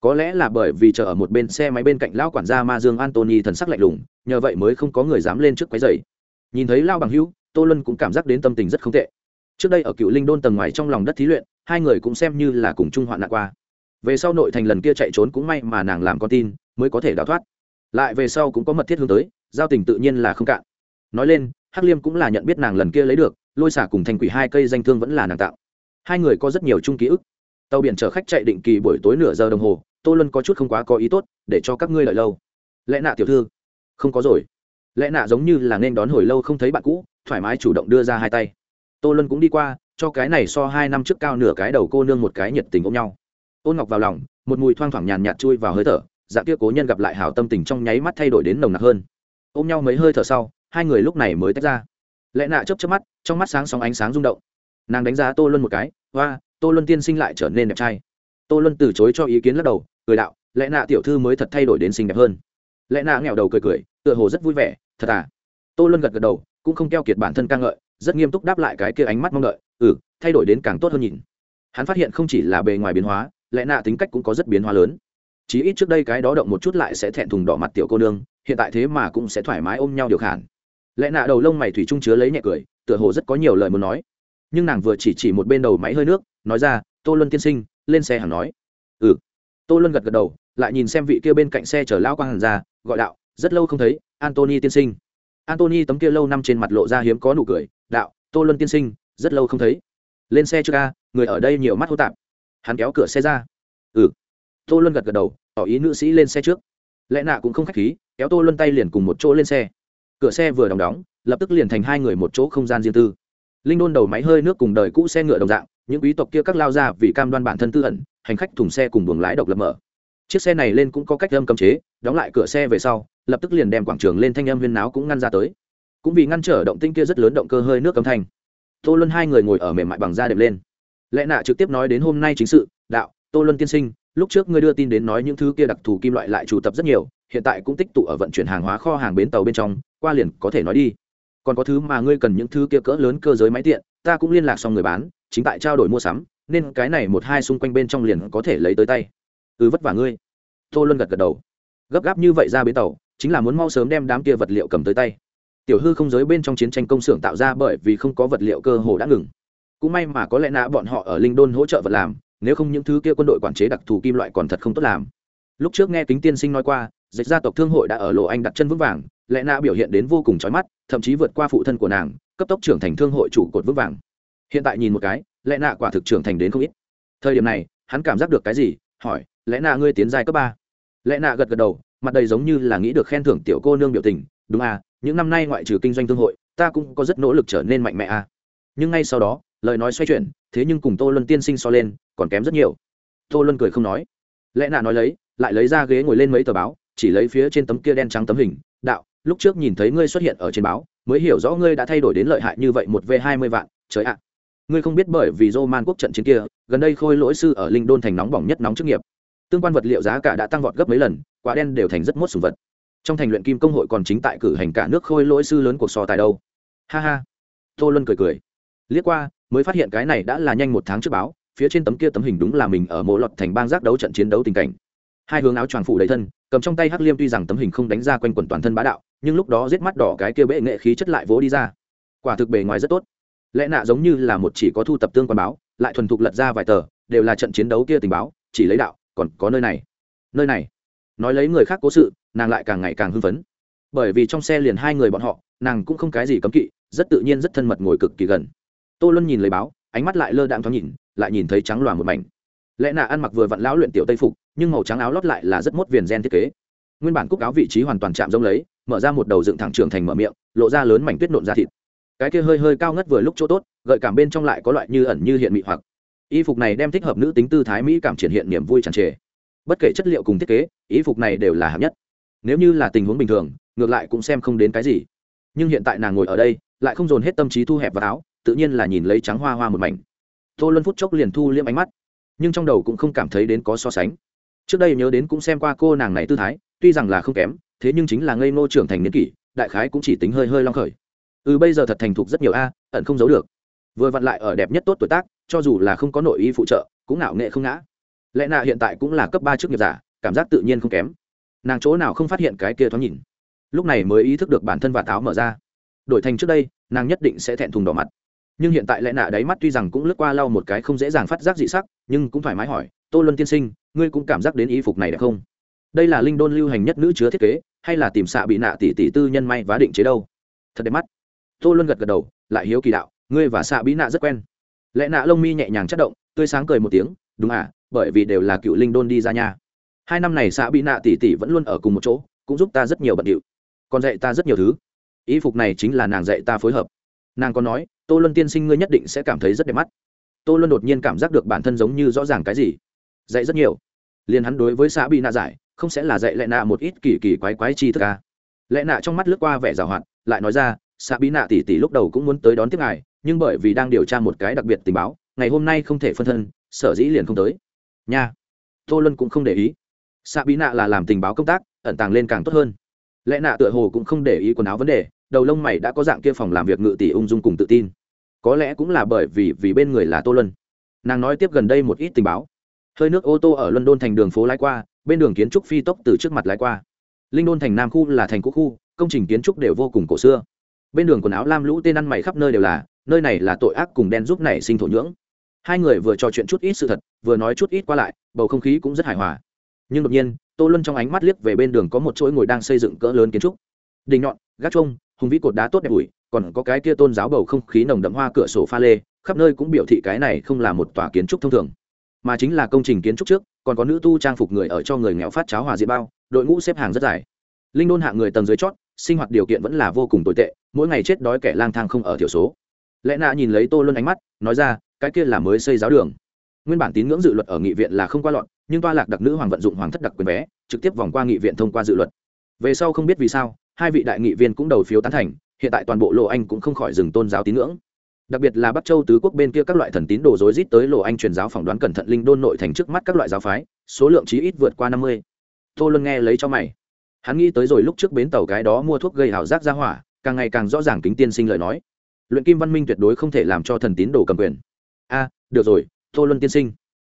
có lẽ là bởi vì chờ ở một bên xe máy bên cạnh lão quản gia ma dương antony thần sắc lạnh lùng, nhờ vậy mới không có người dám lên trước quấy dày nhìn thấy lao bằng hữu, tô luân cũng cảm giác đến tâm tình rất không tệ. Trước đây ở cựu linh đôn tầng ngoài trong lòng đất thí luyện, hai người cũng xem như là cùng chung hoạn nạn qua. Về sau nội thành lần kia chạy trốn cũng may mà nàng làm con tin, mới có thể đào thoát. Lại về sau cũng có mật thiết hướng tới, giao tình tự nhiên là không cạn. Nói lên, hắc liêm cũng là nhận biết nàng lần kia lấy được, lôi xả cùng thành quỷ hai cây danh thương vẫn là nàng tạo. Hai người có rất nhiều chung ký ức tàu biển chở khách chạy định kỳ buổi tối nửa giờ đồng hồ, tô luân có chút không quá có ý tốt, để cho các ngươi lợi lâu. Lẽ nạ tiểu thư, không có rồi. Lẽ nạ giống như là nên đón hồi lâu không thấy bạn cũ, thoải mái chủ động đưa ra hai tay. Tô luân cũng đi qua, cho cái này so hai năm trước cao nửa cái đầu cô nương một cái nhiệt tình ôm nhau. Ôn ngọc vào lòng, một mùi thoang thoảng nhàn nhạt chui vào hơi thở, dạng kia cố nhân gặp lại hảo tâm tình trong nháy mắt thay đổi đến nồng nặc hơn. Ôm nhau mấy hơi thở sau, hai người lúc này mới tách ra. Lẽ nạ chớp chớp mắt, trong mắt sáng sóng ánh sáng rung động. Nàng đánh giá tô luân một cái hoa tô luân tiên sinh lại trở nên đẹp trai. Tô luân từ chối cho ý kiến lắc đầu, cười đạo, lẽ nạ tiểu thư mới thật thay đổi đến xinh đẹp hơn. Lẽ nạ nghèo đầu cười cười, tựa hồ rất vui vẻ, thật à? Tô luân gật gật đầu, cũng không keo kiệt bản thân ca ngợi, rất nghiêm túc đáp lại cái kia ánh mắt mong đợi ừ thay đổi đến càng tốt hơn nhìn. Hắn phát hiện không chỉ là bề ngoài biến hóa, lẽ nạ tính cách cũng có rất biến hóa lớn. Chí ít trước đây cái đó động một chút lại sẽ thẹn thùng đỏ mặt tiểu cô nương, hiện tại thế mà cũng sẽ thoải mái ôm nhau điều khản. Lẽ nạ đầu lông mày thủy trung chứa lấy nhẹ cười, tựa hồ rất có nhiều lời muốn nói. Nhưng nàng vừa chỉ chỉ một bên đầu máy hơi nước nói ra, tô luân tiên sinh, lên xe hẳn nói. Ừ. Tô luân gật gật đầu, lại nhìn xem vị kia bên cạnh xe chở lão quang hàn ra, gọi đạo, rất lâu không thấy, antony tiên sinh. Antony tấm kia lâu năm trên mặt lộ ra hiếm có nụ cười, đạo, tô luân tiên sinh, rất lâu không thấy. Lên xe chưa ca người ở đây nhiều mắt hô tạp. Hắn kéo cửa xe ra. Ừ. Tô luân gật gật đầu, tỏ ý nữ sĩ lên xe trước. Lẽ nạ cũng không k h á c h khí, kéo tô luân tay liền cùng một chỗ lên xe. Cửa xe vừa đóng đóng, lập tức liền thành hai người một chỗ không gian riêng tư. Linh đôn đầu máy hơi nước cùng đời cũ xe ngựa đồng dạng những quý tộc kia các lao ra vì cam đoan bản thân tư ẩn, hành khách thùng xe cùng buồng lái độc lập mở. Chiếc xe này lên cũng có cách âm cấm chế, đóng lại cửa xe về sau, lập tức liền đem quảng trường lên thanh âm huyên náo cũng ngăn ra tới. Cũng vì ngăn trở động tinh kia rất lớn động cơ hơi nước âm thanh. Tô luân hai người ngồi ở mềm mại bằng da đệm lên. Lẽ nạ trực tiếp nói đến hôm nay chính sự, đạo, tô luân tiên sinh, lúc trước ngươi đưa tin đến nói những thứ kia đặc thù kim loại lại chủ tập rất nhiều, hiện tại cũng tích tụ ở vận chuyển hàng hóa kho hàng bến tàu bên trong, qua liền có thể nói đi. Còn có thứ mà ngươi cần những thứ kia cỡ lớn cơ giới máy tiện, ta cũng liên lạc xong người bán chính tại trao đổi mua sắm, nên cái này một hai xung quanh bên trong liền có thể lấy tới tay. Ừ vất vả ngươi. Tô luân gật gật đầu. Gấp gáp như vậy ra bến tàu, chính là muốn mau sớm đem đám kia vật liệu cầm tới tay. Tiểu hư không giới bên trong chiến tranh công xưởng tạo ra bởi vì không có vật liệu cơ hồ đã ngừng. Cũng may mà có lẽ nã bọn họ ở linh đôn hỗ trợ vật làm, nếu không những thứ kia quân đội quản chế đặc thù kim loại còn thật không tốt làm. Lúc trước nghe kính tiên sinh nói qua, dịch gia tộc thương hội đã ở lộ anh đặt chân vững vàng, lẽ nạ biểu hiện đến vô cùng trói mắt, thậm chí vượt qua phụ thân của nàng, cấp tốc trưởng thành thương hội chủ cột vững vàng hiện tại nhìn một cái, lẽ nạ quả thực trưởng thành đến không ít. Thời điểm này, hắn cảm giác được cái gì? Hỏi, lẽ nạ ngươi tiến giai cấp ba? Lẽ nạ gật gật đầu, mặt đầy giống như là nghĩ được khen thưởng tiểu cô nương biểu tình. Đúng à những năm nay ngoại trừ kinh doanh thương hội, ta cũng có rất nỗ lực trở nên mạnh mẽ à. Nhưng ngay sau đó, lời nói xoay chuyển, thế nhưng cùng tô luân tiên sinh so lên, còn kém rất nhiều. Tô luân cười không nói. Lẽ nạ nói lấy, lại lấy ra ghế ngồi lên mấy tờ báo, chỉ lấy phía trên tấm kia đen trắng tấm hình. Đạo, lúc trước nhìn thấy ngươi xuất hiện ở trên báo, mới hiểu rõ ngươi đã thay đổi đến lợi hại như vậy một v hai mươi vạn. Trời ạ ngươi không biết bởi vì dô man quốc trận chiến kia, gần đây khôi lỗi sư ở linh đôn thành nóng bỏng nhất nóng chức nghiệp. Tương quan vật liệu giá cả đã tăng vọt gấp mấy lần, quả đen đều thành rất mốt sùng vật. Trong thành luyện kim công hội còn chính tại cử hành cả nước khôi lỗi sư lớn cuộc so tài đâu. Ha ha. Tô luân cười cười. Liếc qua, mới phát hiện cái này đã là nhanh một tháng trước báo, phía trên tấm kia tấm hình đúng là mình ở mộ lọt thành bang giác đấu trận chiến đấu tình cảnh. Hai hướng áo choàng phủ đầy thân, cầm trong tay hắc liêm tuy rằng tấm hình không đánh ra quanh quần toàn thân bá đạo, nhưng lúc đó giết mắt đỏ cái kia bệ nghệ khí chất lại vỗ đi ra. Quả thực bề ngoài rất tốt lẽ nạ giống như là một chỉ có thu tập tương quan báo, lại thuần thục lật ra vài tờ, đều là trận chiến đấu kia tình báo, chỉ lấy đạo, còn có nơi này. Nơi này. Nói lấy người khác cố sự, nàng lại càng ngày càng hưng phấn. Bởi vì trong xe liền hai người bọn họ, nàng cũng không cái gì cấm kỵ, rất tự nhiên rất thân mật ngồi cực kỳ gần. Tô luân nhìn lấy báo, ánh mắt lại lơ đạm thoáng nhìn, lại nhìn thấy trắng loà một mảnh. Lẽ nạ ăn mặc vừa vặn lão luyện tiểu tây phục, nhưng màu trắng áo lót lại là rất mốt viền gen thiết kế. Nguyên bản cúc áo vị trí hoàn toàn chạm giống lấy, mở ra một đầu dựng thẳng trường thành mở miệng, lộ ra lớn mảnh tuyết nộn ra thịt cái kia hơi hơi cao ngất vừa lúc chỗ tốt, gợi cảm bên trong lại có loại như ẩn như hiện mị hoặc. Y phục này đem thích hợp nữ tính tư thái mỹ cảm triển hiện niềm vui tràn trề. Bất kể chất liệu cùng thiết kế, y phục này đều là hạng nhất. Nếu như là tình huống bình thường, ngược lại cũng xem không đến cái gì. Nhưng hiện tại nàng ngồi ở đây, lại không dồn hết tâm trí thu hẹp vào áo, tự nhiên là nhìn lấy trắng hoa hoa một mảnh. Tô luân phút chốc liền thu liêm ánh mắt, nhưng trong đầu cũng không cảm thấy đến có so sánh. Trước đây nhớ đến cũng xem qua cô nàng này tư thái, tuy rằng là không kém, thế nhưng chính là ngây ngô trưởng thành niên kỷ, đại khái cũng chỉ tính hơi hơi long khởi ừ bây giờ thật thành thục rất nhiều a, ẩn không giấu được. Vừa vặn lại ở đẹp nhất tốt tuổi tác, cho dù là không có nội y phụ trợ, cũng nạo nghệ không ngã. Lẽ nạ hiện tại cũng là cấp ba chức nghiệp giả, cảm giác tự nhiên không kém. Nàng chỗ nào không phát hiện cái kia thoáng nhìn. Lúc này mới ý thức được bản thân và táo mở ra. Đổi thành trước đây, nàng nhất định sẽ thẹn thùng đỏ mặt. Nhưng hiện tại lẽ nạ đáy mắt tuy rằng cũng lướt qua lau một cái không dễ dàng phát giác dị sắc, nhưng cũng thoải mái hỏi, tô luân tiên sinh, ngươi cũng cảm giác đến y phục này đẹp không? Đây là linh đôn lưu hành nhất nữ chứa thiết kế, hay là tìm xạ bị nạ tỷ tỷ tư nhân may vá định chế đâu? Thật đẹp mắt tô luân gật gật đầu, lại hiếu kỳ đạo, ngươi và xạ bí nạ rất quen. Lẽ nạ lông mi nhẹ nhàng chất động, tươi sáng cười một tiếng, đúng à bởi vì đều là cựu linh đôn đi ra nhà hai năm này xạ bí nạ tỷ tỷ vẫn luôn ở cùng một chỗ, cũng giúp ta rất nhiều bận điệu. Còn dạy ta rất nhiều thứ. Y phục này chính là nàng dạy ta phối hợp. Nàng còn nói, tô luân tiên sinh ngươi nhất định sẽ cảm thấy rất đẹp mắt. Tô luân đột nhiên cảm giác được bản thân giống như rõ ràng cái gì. Dạy rất nhiều. Liền hắn đối với xã bị nạ giải, không sẽ là dạy lệ nạ một ít kỳ kỳ quái quái chi thức à. lệ nạ trong mắt lướt qua vẻ g à hoạt, lại nói ra xạ bí nạ tỷ tỷ lúc đầu cũng muốn tới đón tiếp ngài, nhưng bởi vì đang điều tra một cái đặc biệt tình báo, ngày hôm nay không thể phân thân, sở dĩ liền không tới. Nha. Tô luân cũng không để ý. Xạ bí nạ là làm tình báo công tác, ẩn tàng lên càng tốt hơn. Lẽ nạ tựa hồ cũng không để ý quần áo vấn đề, đầu lông mày đã có dạng kia phòng làm việc ngự tỷ ung dung cùng tự tin. Có lẽ cũng là bởi vì vì bên người là tô lân nàng nói tiếp gần đây một ít tình báo. Hơi nước ô tô ở london thành đường phố lái qua, bên đường kiến trúc phi tốc từ trước mặt lái qua. Linh đôn thành nam khu là thành quốc khu, công trình kiến trúc đều vô cùng cổ xưa bên đường quần áo lam lũ tên ăn mày khắp nơi đều là, nơi này là tội ác cùng đen giúp nảy sinh thổ nhưỡng. Hai người vừa trò chuyện chút ít sự thật, vừa nói chút ít qua lại, bầu không khí cũng rất hài hòa. Nhưng đột nhiên, tô luân trong ánh mắt liếc về bên đường có một chuỗi ngồi đang xây dựng cỡ lớn kiến trúc. Đình nhọn, gác trông hùng vĩ cột đá tốt đẹp ủi, còn có cái kia tôn giáo bầu không khí nồng đậm hoa cửa sổ pha lê, khắp nơi cũng biểu thị cái này không là một tòa kiến trúc thông thường. Mà chính là công trình kiến trúc trước, còn có nữ tu trang phục người ở cho người nghèo phát cháo hòa diện bao, đội ngũ xếp hàng rất dài. Linh đôn hạng người tầng dưới chót sinh hoạt điều kiện vẫn là vô cùng tồi tệ, mỗi ngày chết đói kẻ lang thang không ở thiểu số. Lẽ nạ nhìn lấy tô luân ánh mắt, nói ra, cái kia là mới xây giáo đường. Nguyên bản tín ngưỡng dự luật ở nghị viện là không qua lọn nhưng toa lạc đặc nữ hoàng vận dụng hoàng thất đặc quyền vé, trực tiếp vòng qua nghị viện thông qua dự luật. Về sau không biết vì sao, hai vị đại nghị viên cũng đầu phiếu tán thành, hiện tại toàn bộ lộ anh cũng không khỏi dừng tôn giáo tín ngưỡng. Đặc biệt là bắc châu tứ quốc bên kia các loại thần tín đồ dối rít tới lộ anh truyền giáo phỏng đoán cẩn thận linh đôn nội thành trước mắt các loại giáo phái, số lượng chí ít vượt qua năm mươi. Tô luân nghe lấy cho mày hắn nghĩ tới rồi lúc trước bến tàu cái đó mua thuốc gây hảo giác ra hỏa, càng ngày càng rõ ràng kính tiên sinh lời nói. Luyện kim văn minh tuyệt đối không thể làm cho thần tín đồ cầm quyền. A, được rồi, tô luân tiên sinh.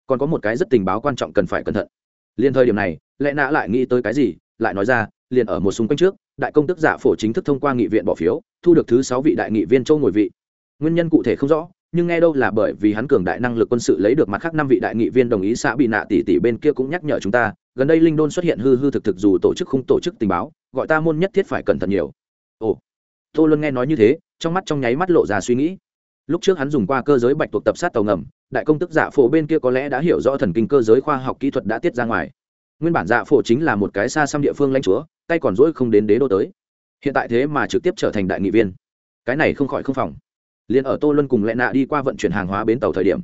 Còn có một cái rất tình báo quan trọng cần phải cẩn thận. Liên thời điểm này lẽ nã lại nghĩ tới cái gì, lại nói ra, liền ở một xung quanh trước, đại công tức giả phổ chính thức thông qua nghị viện bỏ phiếu, thu được thứ sáu vị đại nghị viên châu ngồi vị. Nguyên nhân cụ thể không rõ, nhưng nghe đâu là bởi vì hắn cường đại năng lực quân sự lấy được mặt khác năm vị đại nghị viên đồng ý xã bị nạ tỷ tỷ bên kia cũng nhắc nhở chúng ta gần đây linh đôn xuất hiện hư hư thực thực dù tổ chức không tổ chức tình báo, gọi ta môn nhất thiết phải cẩn thận nhiều. Ồ, tô luân nghe nói như thế, trong mắt trong nháy mắt lộ ra suy nghĩ. Lúc trước hắn dùng qua cơ giới bạch tuộc tập sát tàu ngầm, đại công tức giả phổ bên kia có lẽ đã hiểu rõ thần kinh cơ giới khoa học kỹ thuật đã tiết ra ngoài. Nguyên bản dạ phổ chính là một cái xa xăm địa phương lãnh chúa, tay còn dỗi không đến đế đô tới. Hiện tại thế mà trực tiếp trở thành đại nghị viên. Cái này không khỏi không phòng. Liền ở tô luân cùng lẹ nạ đi qua vận chuyển hàng hóa bến tàu thời điểm,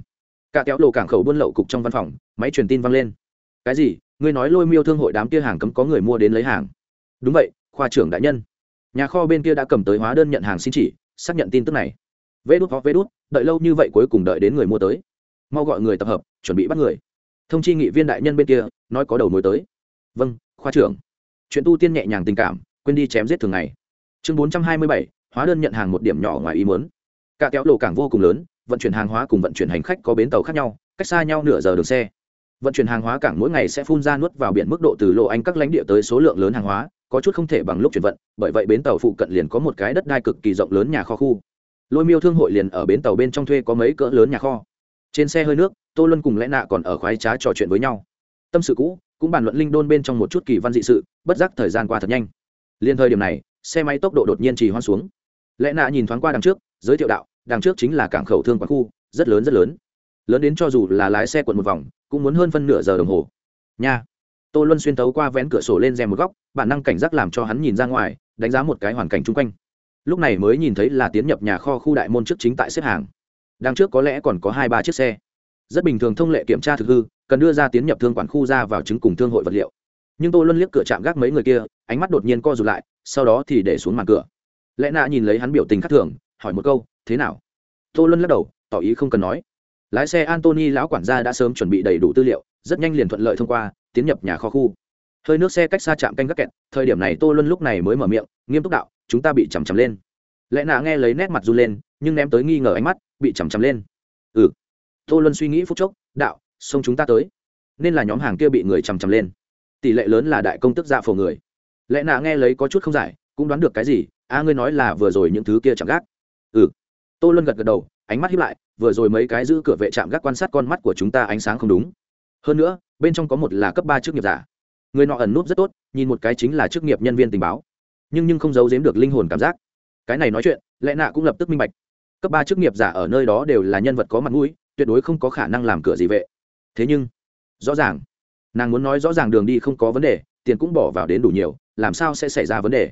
cả kéo lộ cảng khẩu buôn lậu cục trong văn phòng, máy truyền tin vang lên. Cái gì? Ngươi nói lôi miêu thương hội đám kia hàng cấm có người mua đến lấy hàng. Đúng vậy, khoa trưởng đại nhân. Nhà kho bên kia đã cầm tới hóa đơn nhận hàng xin chỉ, xác nhận tin tức này. Vê đút hoặc vê đút, đợi lâu như vậy cuối cùng đợi đến người mua tới. Mau gọi người tập hợp, chuẩn bị bắt người. Thông chi nghị viên đại nhân bên kia, nói có đầu mối tới. Vâng khoa trưởng. Chuyện tu tiên nhẹ nhàng tình cảm, quên đi chém giết thường ngày. Chương bốn trăm hai mươi bảy, hóa đơn nhận hàng một điểm nhỏ ngoài ý muốn. Cả kéo lộ cảng vô cùng lớn, vận chuyển hàng hóa cùng vận chuyển hành khách có bến tàu khác nhau, cách xa nhau nửa giờ đường xe vận chuyển hàng hóa cảng mỗi ngày sẽ phun ra nuốt vào biển mức độ từ lộ anh các lãnh địa tới số lượng lớn hàng hóa, có chút không thể bằng lúc chuyển vận, bởi vậy bến tàu phụ cận liền có một cái đất đai cực kỳ rộng lớn nhà kho khu. Lôi miêu thương hội liền ở bến tàu bên trong thuê có mấy cỡ lớn nhà kho. Trên xe hơi nước, tô luân cùng lẽ nạ còn ở khoái trá trò chuyện với nhau. Tâm sự cũ, cũng bàn luận linh đôn bên trong một chút kỳ văn dị sự, bất giác thời gian qua thật nhanh. Liền thời điểm này, xe máy tốc độ đột nhiên trì hoan xuống. Lẽ nạ nhìn thoáng qua đằng trước, giới thiệu đạo, đằng trước chính là cảng khẩu thương quán khu, rất lớn rất lớn lớn đến cho dù là lái xe quận một vòng, cũng muốn hơn phân nửa giờ đồng hồ. Nha. Tô luân xuyên tấu qua vén cửa sổ lên rèm một góc, bản năng cảnh giác làm cho hắn nhìn ra ngoài, đánh giá một cái hoàn cảnh chung quanh. Lúc này mới nhìn thấy là tiến nhập nhà kho khu đại môn trước chính tại xếp hàng. Đằng trước có lẽ còn có hai ba chiếc xe. Rất bình thường thông lệ kiểm tra thực hư, cần đưa ra tiến nhập thương quản khu ra vào chứng cùng thương hội vật liệu. Nhưng tô luân liếc cửa chạm gác mấy người kia, ánh mắt đột nhiên co rụt lại, sau đó thì để xuống màn cửa. Lẽ nạ nhìn lấy hắn biểu tình khắc thường, hỏi một câu, thế nào? Tô luân lắc đầu, tỏ ý không cần nói lái xe antony lão quản gia đã sớm chuẩn bị đầy đủ tư liệu, rất nhanh liền thuận lợi thông qua, tiến nhập nhà kho khu. Hơi nước xe cách xa trạm canh gác kẹt, thời điểm này tô luân lúc này mới mở miệng, nghiêm túc đạo, chúng ta bị chằm chằm lên. Lẽ nạ nghe lấy nét mặt run lên, nhưng ném tới nghi ngờ ánh mắt, bị chằm chằm lên. Ừ. Tô luân suy nghĩ phút chốc, đạo, xông chúng ta tới. Nên là nhóm hàng kia bị người chằm chằm lên. Tỷ lệ lớn là đại công tức dạ phổ người. Lẽ nạ nghe lấy có chút không giải, cũng đoán được cái gì, a, ngươi nói là vừa rồi những thứ kia chẳng gác. Ừ. Tô luân gật gật đầu, ánh mắt hiếp lại vừa rồi mấy cái giữ cửa vệ trạm gác quan sát con mắt của chúng ta ánh sáng không đúng. Hơn nữa, bên trong có một là cấp ba chức nghiệp giả. Người nọ ẩn núp rất tốt, nhìn một cái chính là chức nghiệp nhân viên tình báo. Nhưng nhưng không giấu giếm được linh hồn cảm giác. Cái này nói chuyện, lẽ nạ cũng lập tức minh bạch. Cấp ba chức nghiệp giả ở nơi đó đều là nhân vật có mặt mũi, tuyệt đối không có khả năng làm cửa gì vệ thế nhưng, rõ ràng, nàng muốn nói rõ ràng đường đi không có vấn đề, tiền cũng bỏ vào đến đủ nhiều, làm sao sẽ xảy ra vấn đề?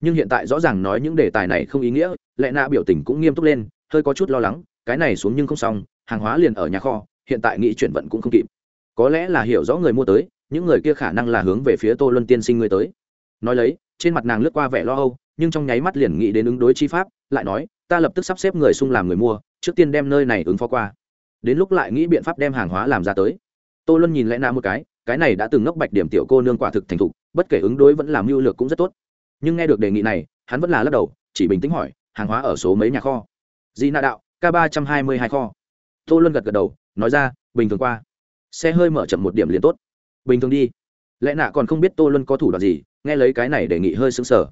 Nhưng hiện tại rõ ràng nói những đề tài này không ý nghĩa, lẽ nạ biểu tình cũng nghiêm túc lên, hơi có chút lo lắng cái này xuống nhưng không xong, hàng hóa liền ở nhà kho, hiện tại nghĩ chuyển vận cũng không kịp. Có lẽ là hiểu rõ người mua tới, những người kia khả năng là hướng về phía tô luân tiên sinh người tới. Nói lấy, trên mặt nàng lướt qua vẻ lo âu, nhưng trong nháy mắt liền nghĩ đến ứng đối chi pháp, lại nói, ta lập tức sắp xếp người xung làm người mua, trước tiên đem nơi này ứng phó qua. Đến lúc lại nghĩ biện pháp đem hàng hóa làm ra tới. Tô luân nhìn lẽ nạ một cái cái này đã từng ngốc bạch điểm tiểu cô nương quả thực thành thục, bất kể ứng đối vẫn làm mưu lược cũng rất tốt. Nhưng nghe được đề nghị này, hắn vẫn là lắc đầu, chỉ bình tĩnh hỏi, hàng hóa ở số mấy nhà kho? Di na đạo k ba trăm hai mươi hai kho. Tô luân gật gật đầu, nói ra, bình thường qua. Xe hơi mở chậm một điểm liền tốt. Bình thường đi. Lẽ nạ còn không biết tô luân có thủ đoạn gì, nghe lấy cái này đề nghị hơi sững sờ.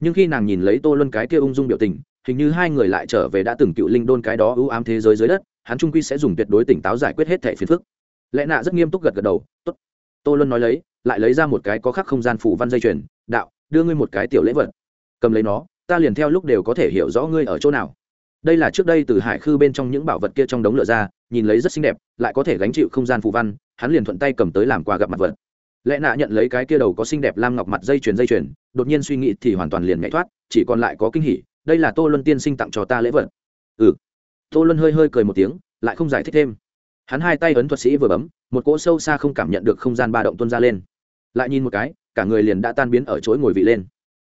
Nhưng khi nàng nhìn lấy tô luân cái kia ung dung biểu tình, hình như hai người lại trở về đã từng cựu linh đôn cái đó ưu ám thế giới dưới đất, hắn trung quy sẽ dùng tuyệt đối tỉnh táo giải quyết hết thẻ phiền phức. Lẽ nạ rất nghiêm túc gật gật đầu, tốt. Tô luân nói lấy, lại lấy ra một cái có khắc không gian phủ văn dây chuyền, đạo, đưa ngươi một cái tiểu lễ vật. Cầm lấy nó, ta liền theo lúc đều có thể hiểu rõ ngươi ở chỗ nào đây là trước đây từ hải khư bên trong những bảo vật kia trong đống lửa ra, nhìn lấy rất xinh đẹp, lại có thể gánh chịu không gian phù văn, hắn liền thuận tay cầm tới làm quà gặp mặt vật. Lẽ nạ nhận lấy cái kia đầu có xinh đẹp lam ngọc mặt dây chuyền dây chuyền, đột nhiên suy nghĩ thì hoàn toàn liền nhảy thoát, chỉ còn lại có kinh hỉ, đây là tô luân tiên sinh tặng cho ta lễ vật. Ừ. Tô luân hơi hơi cười một tiếng, lại không giải thích thêm. Hắn hai tay ấn thuật sĩ vừa bấm, một cỗ sâu xa không cảm nhận được không gian ba động tuân ra lên. Lại nhìn một cái, cả người liền đã tan biến ở chối ngồi vị lên.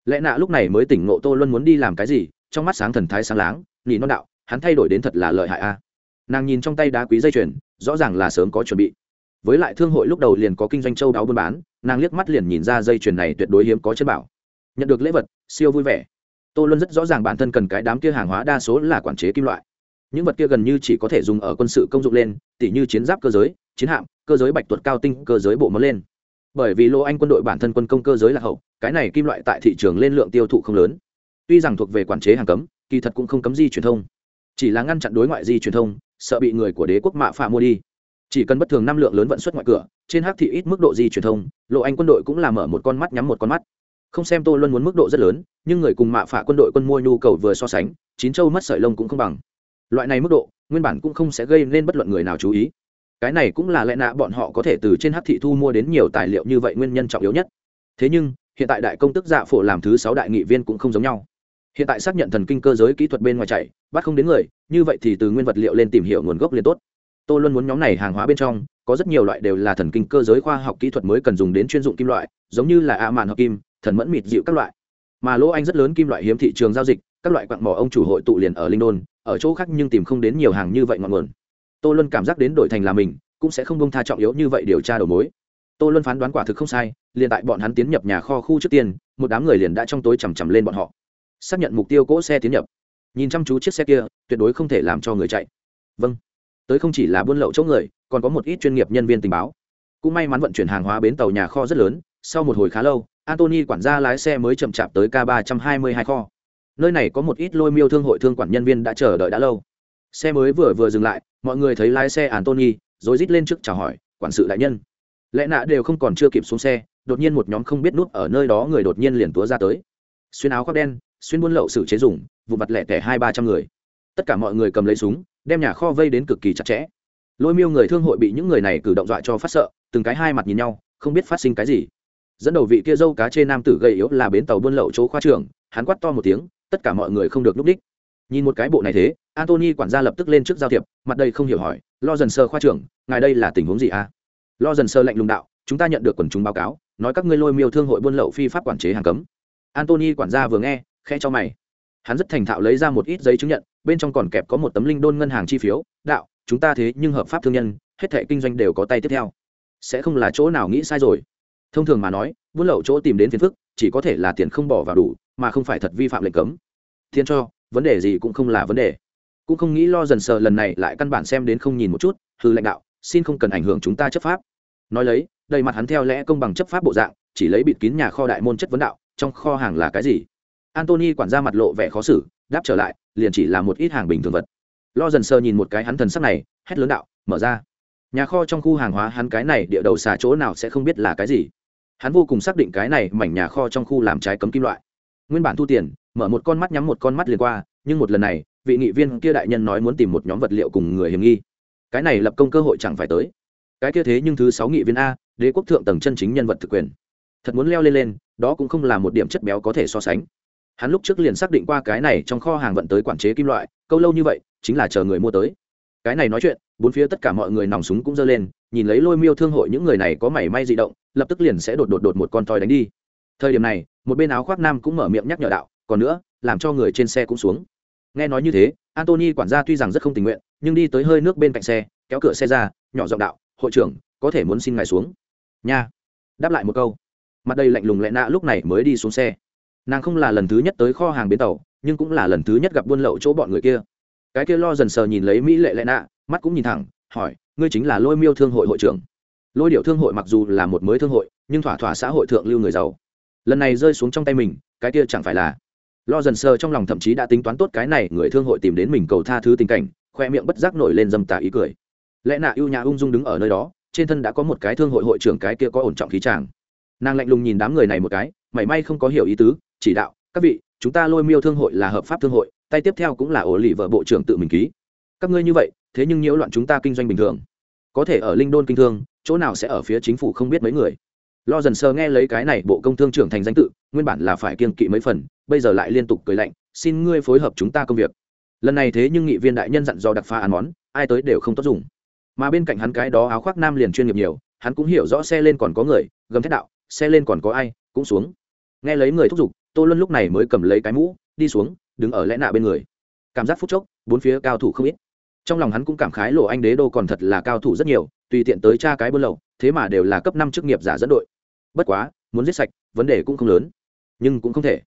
Lẽ nạ lúc này mới tỉnh ngộ tô luân muốn đi làm cái gì, trong mắt sáng thần thái sáng láng nỉ non đạo, hắn thay đổi đến thật là lợi hại a. Nàng nhìn trong tay đá quý dây chuyền, rõ ràng là sớm có chuẩn bị. Với lại thương hội lúc đầu liền có kinh doanh châu đáo buôn bán, nàng liếc mắt liền nhìn ra dây chuyền này tuyệt đối hiếm có chân bảo. Nhận được lễ vật, siêu vui vẻ. Tô luân rất rõ ràng bản thân cần cái đám kia hàng hóa đa số là quản chế kim loại. Những vật kia gần như chỉ có thể dùng ở quân sự công dụng lên, tỉ như chiến giáp cơ giới, chiến hạm, cơ giới bạch tuật cao tinh, cơ giới bộ món lên. Bởi vì lô anh quân đội bản thân quân công cơ giới là hậu, cái này kim loại tại thị trường lên lượng tiêu thụ không lớn. Tuy rằng thuộc về quản chế hàng cấm kỳ thật cũng không cấm di truyền thông. Chỉ là ngăn chặn đối ngoại di truyền thông, sợ bị người của đế quốc mạ phạ mua đi. Chỉ cần bất thường năm lượng lớn vận xuất ngoại cửa, trên hắc thị ít mức độ di truyền thông, lộ anh quân đội cũng là mở một con mắt nhắm một con mắt. Không xem tô luân muốn mức độ rất lớn, nhưng người cùng mạ phạ quân đội quân mua nhu cầu vừa so sánh, chín châu mất sợi lông cũng không bằng. Loại này mức độ, nguyên bản cũng không sẽ gây nên bất luận người nào chú ý. Cái này cũng là lẽ nạ bọn họ có thể từ trên hắc thị thu mua đến nhiều tài liệu như vậy nguyên nhân trọng yếu nhất. Thế nhưng, hiện tại đại công tức dạ phổ làm thứ sáu đại nghị viên cũng không giống nhau hiện tại xác nhận thần kinh cơ giới kỹ thuật bên ngoài chạy, bắt không đến người, như vậy thì từ nguyên vật liệu lên tìm hiểu nguồn gốc liền tốt. Tôi luôn muốn nhóm này hàng hóa bên trong, có rất nhiều loại đều là thần kinh cơ giới khoa học kỹ thuật mới cần dùng đến chuyên dụng kim loại, giống như là a màn hợp kim, thần mẫn mịt dịu các loại. Mà lỗ anh rất lớn kim loại hiếm thị trường giao dịch, các loại quặng mỏ ông chủ hội tụ liền ở linh đôn, ở chỗ khác nhưng tìm không đến nhiều hàng như vậy ngọn nguồn. Tôi luôn cảm giác đến đổi thành là mình, cũng sẽ không bông tha trọng yếu như vậy điều tra đầu mối. Tôi luôn phán đoán quả thực không sai, liền tại bọn hắn tiến nhập nhà kho khu trước tiên, một đám người liền đã trong tối chằm chằm lên bọn họ xác nhận mục tiêu cỗ xe tiến nhập. Nhìn chăm chú chiếc xe kia, tuyệt đối không thể làm cho người chạy. Vâng. Tới không chỉ là buôn lậu chỗ người, còn có một ít chuyên nghiệp nhân viên tình báo. Cũng may mắn vận chuyển hàng hóa bến tàu nhà kho rất lớn, sau một hồi khá lâu antony quản gia lái xe mới chậm chạp tới k ba trăm hai mươi hai kho. Nơi này có một ít lôi miêu thương hội thương quản nhân viên đã chờ đợi đã lâu. Xe mới vừa vừa dừng lại, mọi người thấy lái xe antony rồi rít lên trước chào hỏi, quản sự đại nhân. Lẽ nạ đều không còn chưa kịp xuống xe, đột nhiên một nhóm không biết nút ở nơi đó người đột nhiên liền túa ra tới. Xuyên áo khoác đen xuyên buôn lậu sự chế dùng, vụ mặt lẻ tẻ hai ba trăm người. Tất cả mọi người cầm lấy súng, đem nhà kho vây đến cực kỳ chặt chẽ. Lôi miêu người thương hội bị những người này cử động dọa cho phát sợ, từng cái hai mặt nhìn nhau, không biết phát sinh cái gì. Dẫn đầu vị kia dâu cá chê nam tử gầy yếu là bến tàu buôn lậu chỗ khoa trường hắn quát to một tiếng, tất cả mọi người không được núp đích. Nhìn một cái bộ này thế antony quản gia lập tức lên trước giao thiệp, mặt đây không hiểu hỏi, lo dần sơ khoa trưởng, ngài đây là tình huống gì à? Lo dần sơ lệnh lùng đạo, chúng ta nhận được quần chúng báo cáo, nói các ngươi lôi miêu thương hội buôn lậu phi pháp quản chế hàng cấm. Antony quản gia vừa nghe khe cho mày. Hắn rất thành thạo lấy ra một ít giấy chứng nhận, bên trong còn kẹp có một tấm linh đôn ngân hàng chi phiếu, đạo, chúng ta thế nhưng hợp pháp thương nhân, hết thệ kinh doanh đều có tay tiếp theo. Sẽ không là chỗ nào nghĩ sai rồi. Thông thường mà nói, buôn lậu chỗ tìm đến phiền phức, chỉ có thể là tiền không bỏ vào đủ, mà không phải thật vi phạm lệnh cấm. Thiên cho, vấn đề gì cũng không là vấn đề. Cũng không nghĩ lo dần sờ lần này lại căn bản xem đến không nhìn một chút, hư lãnh đạo, xin không cần ảnh hưởng chúng ta chấp pháp. Nói lấy, đầy mặt hắn theo lẽ công bằng chấp pháp bộ dạng, chỉ lấy bịt kín nhà kho đại môn chất vấn đạo, trong kho hàng là cái gì? Antony quản gia mặt lộ vẻ khó xử, đáp trở lại, liền chỉ là một ít hàng bình thường vật. Lo dần sơ nhìn một cái hắn thần sắc này, hét lớn đạo, mở ra. Nhà kho trong khu hàng hóa hắn cái này địa đầu xà chỗ nào sẽ không biết là cái gì. Hắn vô cùng xác định cái này mảnh nhà kho trong khu làm trái cấm kim loại. Nguyên bản thu tiền, mở một con mắt nhắm một con mắt liền qua, nhưng một lần này, vị nghị viên kia đại nhân nói muốn tìm một nhóm vật liệu cùng người hiểm nghi. Cái này lập công cơ hội chẳng phải tới. Cái kia thế nhưng thứ sáu nghị viên a, đế quốc thượng tầng chân chính nhân vật thực quyền. Thật muốn leo lên lên, đó cũng không là một điểm chất béo có thể so sánh hắn lúc trước liền xác định qua cái này trong kho hàng vận tới quản chế kim loại, câu lâu như vậy, chính là chờ người mua tới. Cái này nói chuyện, bốn phía tất cả mọi người nòng súng cũng giơ lên, nhìn lấy lôi miêu thương hội những người này có mảy may di động, lập tức liền sẽ đột đột đột một con thoi đánh đi. Thời điểm này, một bên áo khoác nam cũng mở miệng nhắc nhở đạo, còn nữa, làm cho người trên xe cũng xuống. Nghe nói như thế, antony quản gia tuy rằng rất không tình nguyện, nhưng đi tới hơi nước bên cạnh xe, kéo cửa xe ra, nhỏ giọng đạo, hội trưởng, có thể muốn xin ngài xuống. Nha. Đáp lại một câu. Mặt đây lạnh lùng lẹ nạ lúc này mới đi xuống xe nàng không là lần thứ nhất tới kho hàng bến tàu, nhưng cũng là lần thứ nhất gặp buôn lậu chỗ bọn người kia. Cái kia lo dần sờ nhìn lấy mỹ lệ lệ nạ, mắt cũng nhìn thẳng, hỏi, ngươi chính là lôi miêu thương hội hội trưởng? Lôi điệu thương hội mặc dù là một mới thương hội, nhưng thỏa thỏa xã hội thượng lưu người giàu. Lần này rơi xuống trong tay mình, cái kia chẳng phải là lo dần sờ trong lòng thậm chí đã tính toán tốt cái này người thương hội tìm đến mình cầu tha thứ tình cảnh, khoe miệng bất giác nổi lên dâm tà ý cười. Lẽ nạ ưu nhã ung dung đứng ở nơi đó, trên thân đã có một cái thương hội hội trưởng cái kia có ổn trọng khí tràng nàng lạnh lùng nhìn đám người này một cái, mảy may không có hiểu ý tứ, chỉ đạo, các vị, chúng ta lôi miêu thương hội là hợp pháp thương hội, tay tiếp theo cũng là ổ lì vợ bộ trưởng tự mình ký. Các ngươi như vậy, thế nhưng nhiễu loạn chúng ta kinh doanh bình thường. Có thể ở linh đôn kinh thương, chỗ nào sẽ ở phía chính phủ không biết mấy người. Lo dần sờ nghe lấy cái này bộ công thương trưởng thành danh tự, nguyên bản là phải kiên kỵ mấy phần, bây giờ lại liên tục cười lạnh, xin ngươi phối hợp chúng ta công việc. Lần này thế nhưng nghị viên đại nhân dặn dò đặc pha ăn món, ai tới đều không tốt dùng. Mà bên cạnh hắn cái đó áo khoác nam liền chuyên nghiệp nhiều, hắn cũng hiểu rõ xe lên còn có người, gầm thét đạo xe lên còn có ai, cũng xuống. Nghe lấy người thúc giục, tô luân lúc này mới cầm lấy cái mũ, đi xuống, đứng ở lẽ nạ bên người. Cảm giác phút chốc, bốn phía cao thủ không ít. Trong lòng hắn cũng cảm khái, lộ anh đế đô còn thật là cao thủ rất nhiều, tùy tiện tới cha cái buôn lậu thế mà đều là cấp năm chức nghiệp giả dẫn đội. Bất quá, muốn giết sạch, vấn đề cũng không lớn, nhưng cũng không thể.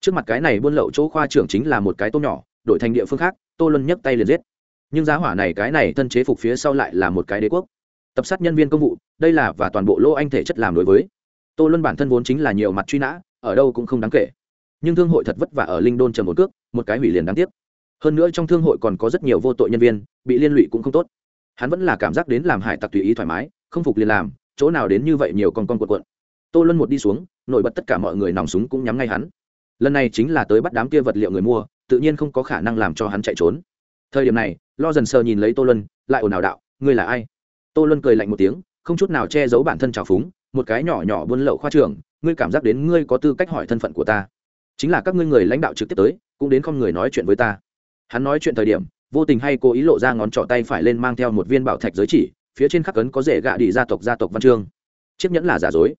Trước mặt cái này buôn lậu chỗ khoa trưởng chính là một cái tôm nhỏ, đổi thành địa phương khác, tô luân nhấc tay liền giết. Nhưng giá hỏa này, cái này thân chế phục phía sau lại là một cái đế quốc. Tập sát nhân viên công vụ, đây là và toàn bộ lô anh thể chất làm đối với tô luân bản thân vốn chính là nhiều mặt truy nã, ở đâu cũng không đáng kể. Nhưng thương hội thật vất vả ở linh đôn trầm một cước, một cái hủy liền đáng tiếc. Hơn nữa trong thương hội còn có rất nhiều vô tội nhân viên, bị liên lụy cũng không tốt. Hắn vẫn là cảm giác đến làm hải tặc tùy ý thoải mái, không phục liền làm, chỗ nào đến như vậy nhiều con con cuộn cuộn. Tô luân một đi xuống, nổi bật tất cả mọi người nòng súng cũng nhắm ngay hắn. Lần này chính là tới bắt đám kia vật liệu người mua, tự nhiên không có khả năng làm cho hắn chạy trốn. Thời điểm này, lo dần sờ nhìn lấy tô luân, lại ồn ào đạo, ngươi là ai? Tô luân cười lạnh một tiếng, không chút nào che giấu bản thân trào phúng một cái nhỏ nhỏ buôn lậu khoa trường, ngươi cảm giác đến ngươi có tư cách hỏi thân phận của ta. Chính là các ngươi người lãnh đạo trực tiếp tới, cũng đến không người nói chuyện với ta. Hắn nói chuyện thời điểm, vô tình hay cố ý lộ ra ngón trỏ tay phải lên mang theo một viên bảo thạch giới chỉ, phía trên khắc ấn có rễ gạ đi gia tộc gia tộc văn chương. Chiếc nhẫn là giả dối,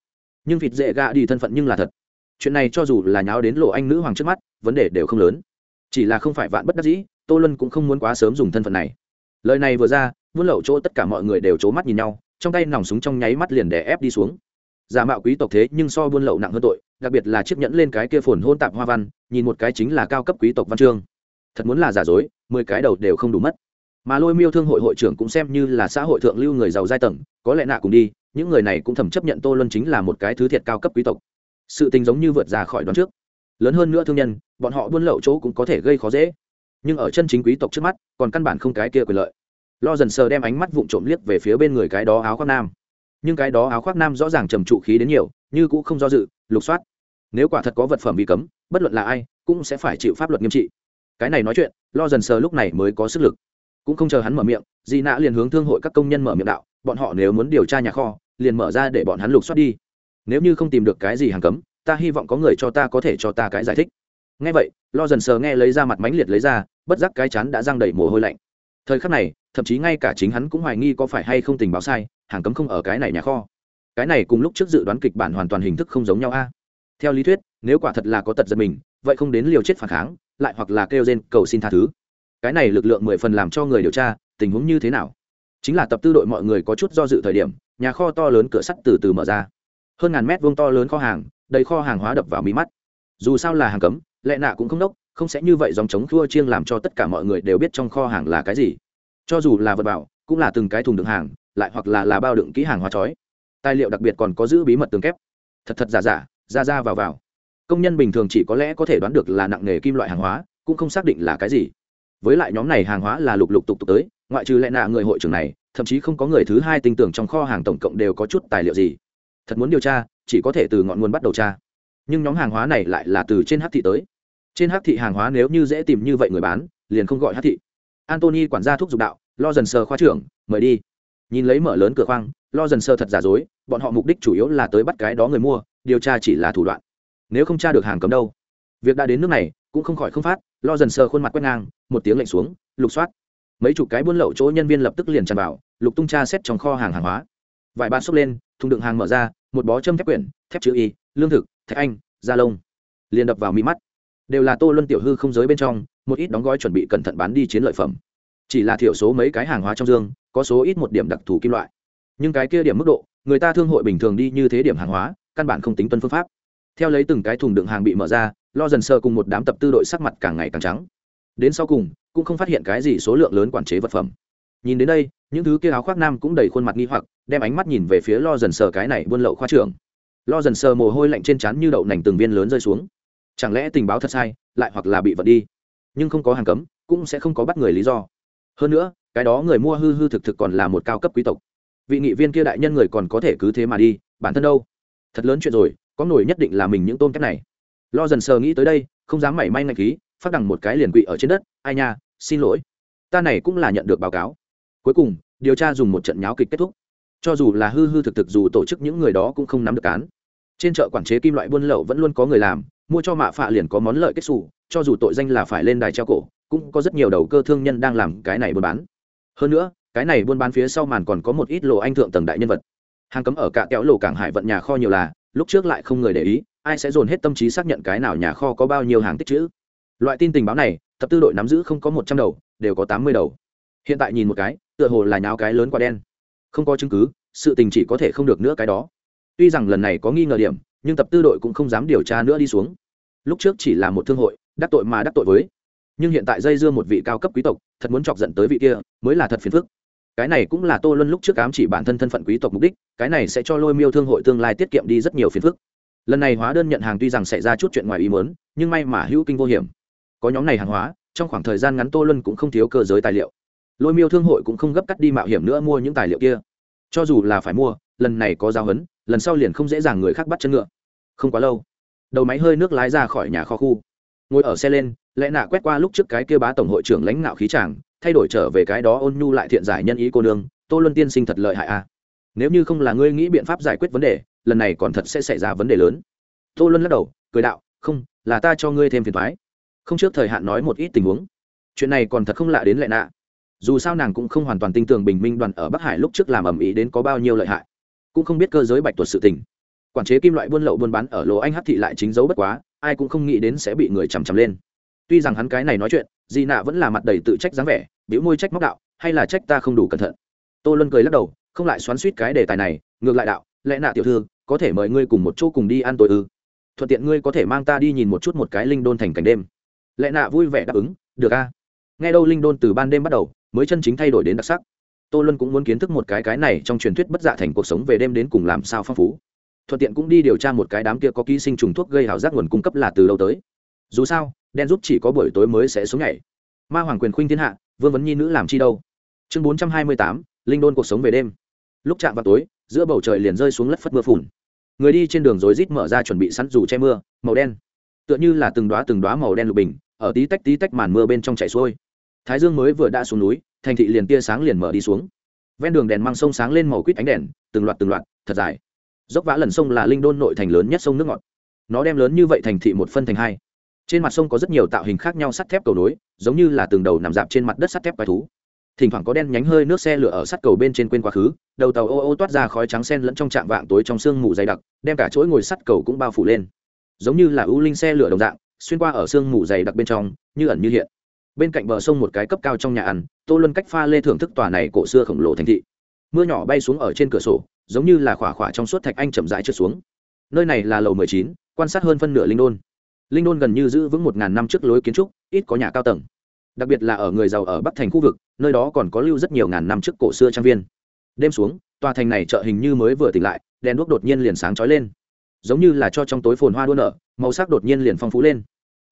nhưng vịt dễ gạ đi thân phận nhưng là thật. Chuyện này cho dù là nháo đến lộ anh nữ hoàng trước mắt, vấn đề đều không lớn. Chỉ là không phải vạn bất đắc dĩ, tô lân cũng không muốn quá sớm dùng thân phận này. Lời này vừa ra, buôn lậu chỗ tất cả mọi người đều c h ố mắt nhìn nhau, trong tay nòng súng trong nháy mắt liền đè ép đi xuống giả mạo quý tộc thế nhưng so buôn lậu nặng hơn tội, đặc biệt là chiếc nhẫn lên cái kia phồn hôn tạp hoa văn, nhìn một cái chính là cao cấp quý tộc văn chương. Thật muốn là giả dối, mười cái đầu đều không đủ mất. Mà lôi miêu thương hội hội trưởng cũng xem như là xã hội thượng lưu người giàu giai tầng, có lẽ nạ cùng đi, những người này cũng thầm chấp nhận tô luân chính là một cái thứ thiệt cao cấp quý tộc. Sự tình giống như vượt ra khỏi đoán trước. Lớn hơn nữa thương nhân, bọn họ buôn lậu chỗ cũng có thể gây khó dễ. Nhưng ở chân chính quý tộc trước mắt, còn căn bản không cái kia quyền lợi. Lo dần sờ đem ánh mắt vụng trộm liếc về phía bên người cái đó áo khoác nam nhưng cái đó áo khoác nam rõ ràng trầm trụ khí đến nhiều, như cũng không do dự, lục soát. Nếu quả thật có vật phẩm bị cấm, bất luận là ai, cũng sẽ phải chịu pháp luật nghiêm trị. Cái này nói chuyện, lo dần sờ lúc này mới có sức lực. Cũng không chờ hắn mở miệng, di nạ liền hướng thương hội các công nhân mở miệng đạo, bọn họ nếu muốn điều tra nhà kho, liền mở ra để bọn hắn lục soát đi. Nếu như không tìm được cái gì hàng cấm, ta hy vọng có người cho ta có thể cho ta cái giải thích. Nghe vậy, lo dần sờ nghe lấy ra mặt mánh liệt lấy ra, bất giác cái chán đã răng đầy mồ hôi lạnh thời khắc này, thậm chí ngay cả chính hắn cũng hoài nghi có phải hay không tình báo sai, hàng cấm không ở cái này nhà kho. Cái này cùng lúc trước dự đoán kịch bản hoàn toàn hình thức không giống nhau a. Theo lý thuyết, nếu quả thật là có tật giật mình, vậy không đến liều chết phản kháng, lại hoặc là kêu gen cầu xin tha thứ. Cái này lực lượng mười phần làm cho người điều tra, tình huống như thế nào? Chính là tập tư đội mọi người có chút do dự thời điểm, nhà kho to lớn cửa sắt từ từ mở ra. Hơn ngàn mét vuông to lớn kho hàng, đầy kho hàng hóa đập vào mí mắt. Dù sao là hàng cấm, lệ nạ cũng không đốc không sẽ như vậy dòng chống thua chiêng làm cho tất cả mọi người đều biết trong kho hàng là cái gì. Cho dù là vật bảo, cũng là từng cái thùng đựng hàng, lại hoặc là là bao đựng kỹ hàng hóa chói. Tài liệu đặc biệt còn có giữ bí mật tường kép. Thật thật giả giả, ra ra vào vào. Công nhân bình thường chỉ có lẽ có thể đoán được là nặng nghề kim loại hàng hóa, cũng không xác định là cái gì. Với lại nhóm này hàng hóa là lục lục tục tục tới, ngoại trừ lệ nạ người hội trưởng này, thậm chí không có người thứ hai tin tưởng trong kho hàng tổng cộng đều có chút tài liệu gì. Thật muốn điều tra, chỉ có thể từ ngọn nguồn bắt đầu tra. Nhưng nhóm hàng hóa này lại là từ trên hát thị tới trên hát thị hàng hóa nếu như dễ tìm như vậy người bán, liền không gọi hát thị. Antony quản gia thuốc dục đạo, lo dần sờ khoa trưởng, mời đi. Nhìn lấy mở lớn cửa khoang, lo dần sơ thật giả dối, bọn họ mục đích chủ yếu là tới bắt cái đó người mua, điều tra chỉ là thủ đoạn. Nếu không tra được hàng cấm đâu. Việc đã đến nước này, cũng không khỏi không phát, lo dần sơ khuôn mặt quét ngang, một tiếng lệnh xuống, lục soát. Mấy chục cái buôn lậu chỗ nhân viên lập tức liền tràn vào, lục tung tra xét trong kho hàng hàng hóa. Vài ba xốc lên, thùng đựng hàng mở ra, một bó châm thép quyển, thép chữ y, lương thực thạch anh, da lông. Liền đập vào mi mắt đều là tô luân tiểu hư không giới bên trong, một ít đóng gói chuẩn bị cẩn thận bán đi chiến lợi phẩm. Chỉ là thiểu số mấy cái hàng hóa trong dương, có số ít một điểm đặc thù kim loại. Nhưng cái kia điểm mức độ, người ta thương hội bình thường đi như thế điểm hàng hóa, căn bản không tính tuân phương pháp. Theo lấy từng cái thùng đựng hàng bị mở ra, lo dần sơ cùng một đám tập tư đội sắc mặt càng ngày càng trắng. Đến sau cùng, cũng không phát hiện cái gì số lượng lớn quản chế vật phẩm. Nhìn đến đây, những thứ kia áo khoác nam cũng đầy khuôn mặt nghi hoặc, đem ánh mắt nhìn về phía lo dần sờ cái này buôn lậu khoa trưởng. Lo dần sờ mồ hôi lạnh trên trán như đậu nành từng viên lớn rơi xuống chẳng lẽ tình báo thật sai, lại hoặc là bị vật đi? Nhưng không có hàng cấm, cũng sẽ không có bắt người lý do. Hơn nữa, cái đó người mua hư hư thực thực còn là một cao cấp quý tộc. Vị nghị viên kia đại nhân người còn có thể cứ thế mà đi, bản thân đâu? Thật lớn chuyện rồi, có nổi nhất định là mình những tôm kép này. Lo dần sờ nghĩ tới đây, không dám mảy may ngạch khí, phát đằng một cái liền quỵ ở trên đất. Ai nha, xin lỗi. Ta này cũng là nhận được báo cáo. Cuối cùng, điều tra dùng một trận nháo kịch kết thúc. Cho dù là hư hư thực thực dù tổ chức những người đó cũng không nắm được cán trên chợ quản chế kim loại buôn lậu vẫn luôn có người làm mua cho mạ phạ liền có món lợi kết xù, cho dù tội danh là phải lên đài treo cổ, cũng có rất nhiều đầu cơ thương nhân đang làm cái này buôn bán. Hơn nữa, cái này buôn bán phía sau màn còn có một ít lộ anh thượng tầng đại nhân vật. Hàng cấm ở cả kéo lộ cảng hải vận nhà kho nhiều là, lúc trước lại không người để ý, ai sẽ dồn hết tâm trí xác nhận cái nào nhà kho có bao nhiêu hàng tích chữ. Loại tin tình báo này, tập tư đội nắm giữ không có một trăm đầu, đều có tám mươi đầu. Hiện tại nhìn một cái, tựa hồ là nháo cái lớn quá đen. Không có chứng cứ, sự tình chỉ có thể không được nữa cái đó. Tuy rằng lần này có nghi ngờ điểm nhưng tập tư đội cũng không dám điều tra nữa đi xuống. Lúc trước chỉ là một thương hội, đắc tội mà đắc tội với. Nhưng hiện tại dây dưa một vị cao cấp quý tộc, thật muốn chọc giận tới vị kia, mới là thật phiền phức. Cái này cũng là tô luân lúc trước ám chỉ bản thân thân phận quý tộc mục đích, cái này sẽ cho lôi miêu thương hội tương lai tiết kiệm đi rất nhiều phiền phức. Lần này hóa đơn nhận hàng tuy rằng xảy ra chút chuyện ngoài ý muốn, nhưng may mà hữu kinh vô hiểm. Có nhóm này hàng hóa, trong khoảng thời gian ngắn tô luân cũng không thiếu cơ giới tài liệu. Lôi miêu thương hội cũng không gấp cắt đi mạo hiểm nữa mua những tài liệu kia. Cho dù là phải mua, lần này có giao hấn, lần sau liền không dễ dàng người khác bắt chân ngựa không quá lâu, đầu máy hơi nước lái ra khỏi nhà kho khu. Ngồi ở xe lên, lẽ nạ quét qua lúc trước cái kia bá tổng hội trưởng lãnh ngạo khí tràng thay đổi trở về cái đó ôn nhu lại thiện giải nhân ý cô nương, tô luân tiên sinh thật lợi hại à. Nếu như không là ngươi nghĩ biện pháp giải quyết vấn đề, lần này còn thật sẽ xảy ra vấn đề lớn. Tô luân lắc đầu, cười đạo, không, là ta cho ngươi thêm phiền thoái không trước thời hạn nói một ít tình huống. Chuyện này còn thật không lạ đến lệ nạ. Dù sao nàng cũng không hoàn toàn tin tưởng bình minh đoàn ở bắc hải lúc trước làm ầm ĩ đến có bao nhiêu lợi hại. Cũng không biết cơ giới bạch tuột sự tình quản chế kim loại buôn lậu buôn bán ở lỗ anh hát thị lại chính dấu bất quá, ai cũng không nghĩ đến sẽ bị người chằm chằm lên. Tuy rằng hắn cái này nói chuyện dị nạ vẫn là mặt đầy tự trách dáng vẻ, biểu môi trách móc đạo, hay là trách ta không đủ cẩn thận? Tô luân cười lắc đầu, không lại xoắn suýt cái đề tài này, ngược lại đạo lẽ nạ tiểu thư, có thể mời ngươi cùng một chỗ cùng đi ăn tối ư? Thuận tiện ngươi có thể mang ta đi nhìn một chút một cái linh đôn thành cảnh đêm. Lẽ nạ vui vẻ đáp ứng, được a. Nghe đâu linh đôn từ ban đêm bắt đầu, mới chân chính thay đổi đến đặc sắc. Tô luân cũng muốn kiến thức một cái cái này trong truyền thuyết bất dạ thành cuộc sống về đêm đến cùng làm sao phong phú thuận tiện cũng đi điều tra một cái đám kia có ký sinh trùng thuốc gây hào giác nguồn cung cấp là từ đâu tới. Dù sao, đen giúp chỉ có buổi tối mới sẽ xuống nhảy. Ma hoàng quyền khuynh thiên hạ, vương vấn nhi nữ làm chi đâu. Chương bốn trăm hai mươi tám, linh đôn cuộc sống về đêm. Lúc chạm vào tối, giữa bầu trời liền rơi xuống lất phất mưa phùn. Người đi trên đường rối rít mở ra chuẩn bị sẵn dù che mưa, màu đen. Tựa như là từng đoá từng đoá màu đen lục bình, ở tí tách tí tách màn mưa bên trong chạy xuôi. Thái dương mới vừa đã xuống núi, thành thị liền tia sáng liền mở đi xuống. Ven đường đèn mang sông sáng lên màu quýt ánh đèn, từng loạt từng loạt, thật dài dốc vã lần sông là linh đôn nội thành lớn nhất sông nước ngọt. Nó đem lớn như vậy thành thị một phân thành hai. Trên mặt sông có rất nhiều tạo hình khác nhau sắt thép cầu nối, giống như là từng đầu nằm dạp trên mặt đất sắt thép quái thú. Thỉnh thoảng có đen nhánh hơi nước xe lửa ở sắt cầu bên trên quên quá khứ, đầu tàu ô ô toát ra khói trắng sen lẫn trong trạm vạng tối trong sương mù dày đặc, đem cả chuỗi ngồi sắt cầu cũng bao phủ lên. Giống như là ưu linh xe lửa đồng dạng, xuyên qua ở sương mù dày đặc bên trong, như ẩn như hiện. Bên cạnh bờ sông một cái cấp cao trong nhà ăn, tô luân cách pha lê thưởng thức tòa này cổ xưa khổng lồ thành thị mưa nhỏ bay xuống ở trên cửa sổ, giống như là khỏa khỏa trong suốt thạch anh chậm rãi trượt xuống. Nơi này là lầu mười chín, quan sát hơn phân nửa linh đôn. Linh đôn gần như giữ vững một ngàn năm trước lối kiến trúc, ít có nhà cao tầng. Đặc biệt là ở người giàu ở bắc thành khu vực, nơi đó còn có lưu rất nhiều ngàn năm trước cổ xưa trang viên. Đêm xuống, tòa thành này chợ hình như mới vừa tỉnh lại, đèn đuốc đột nhiên liền sáng trói lên. Giống như là cho trong tối phồn hoa đua nở, màu sắc đột nhiên liền phong phú lên.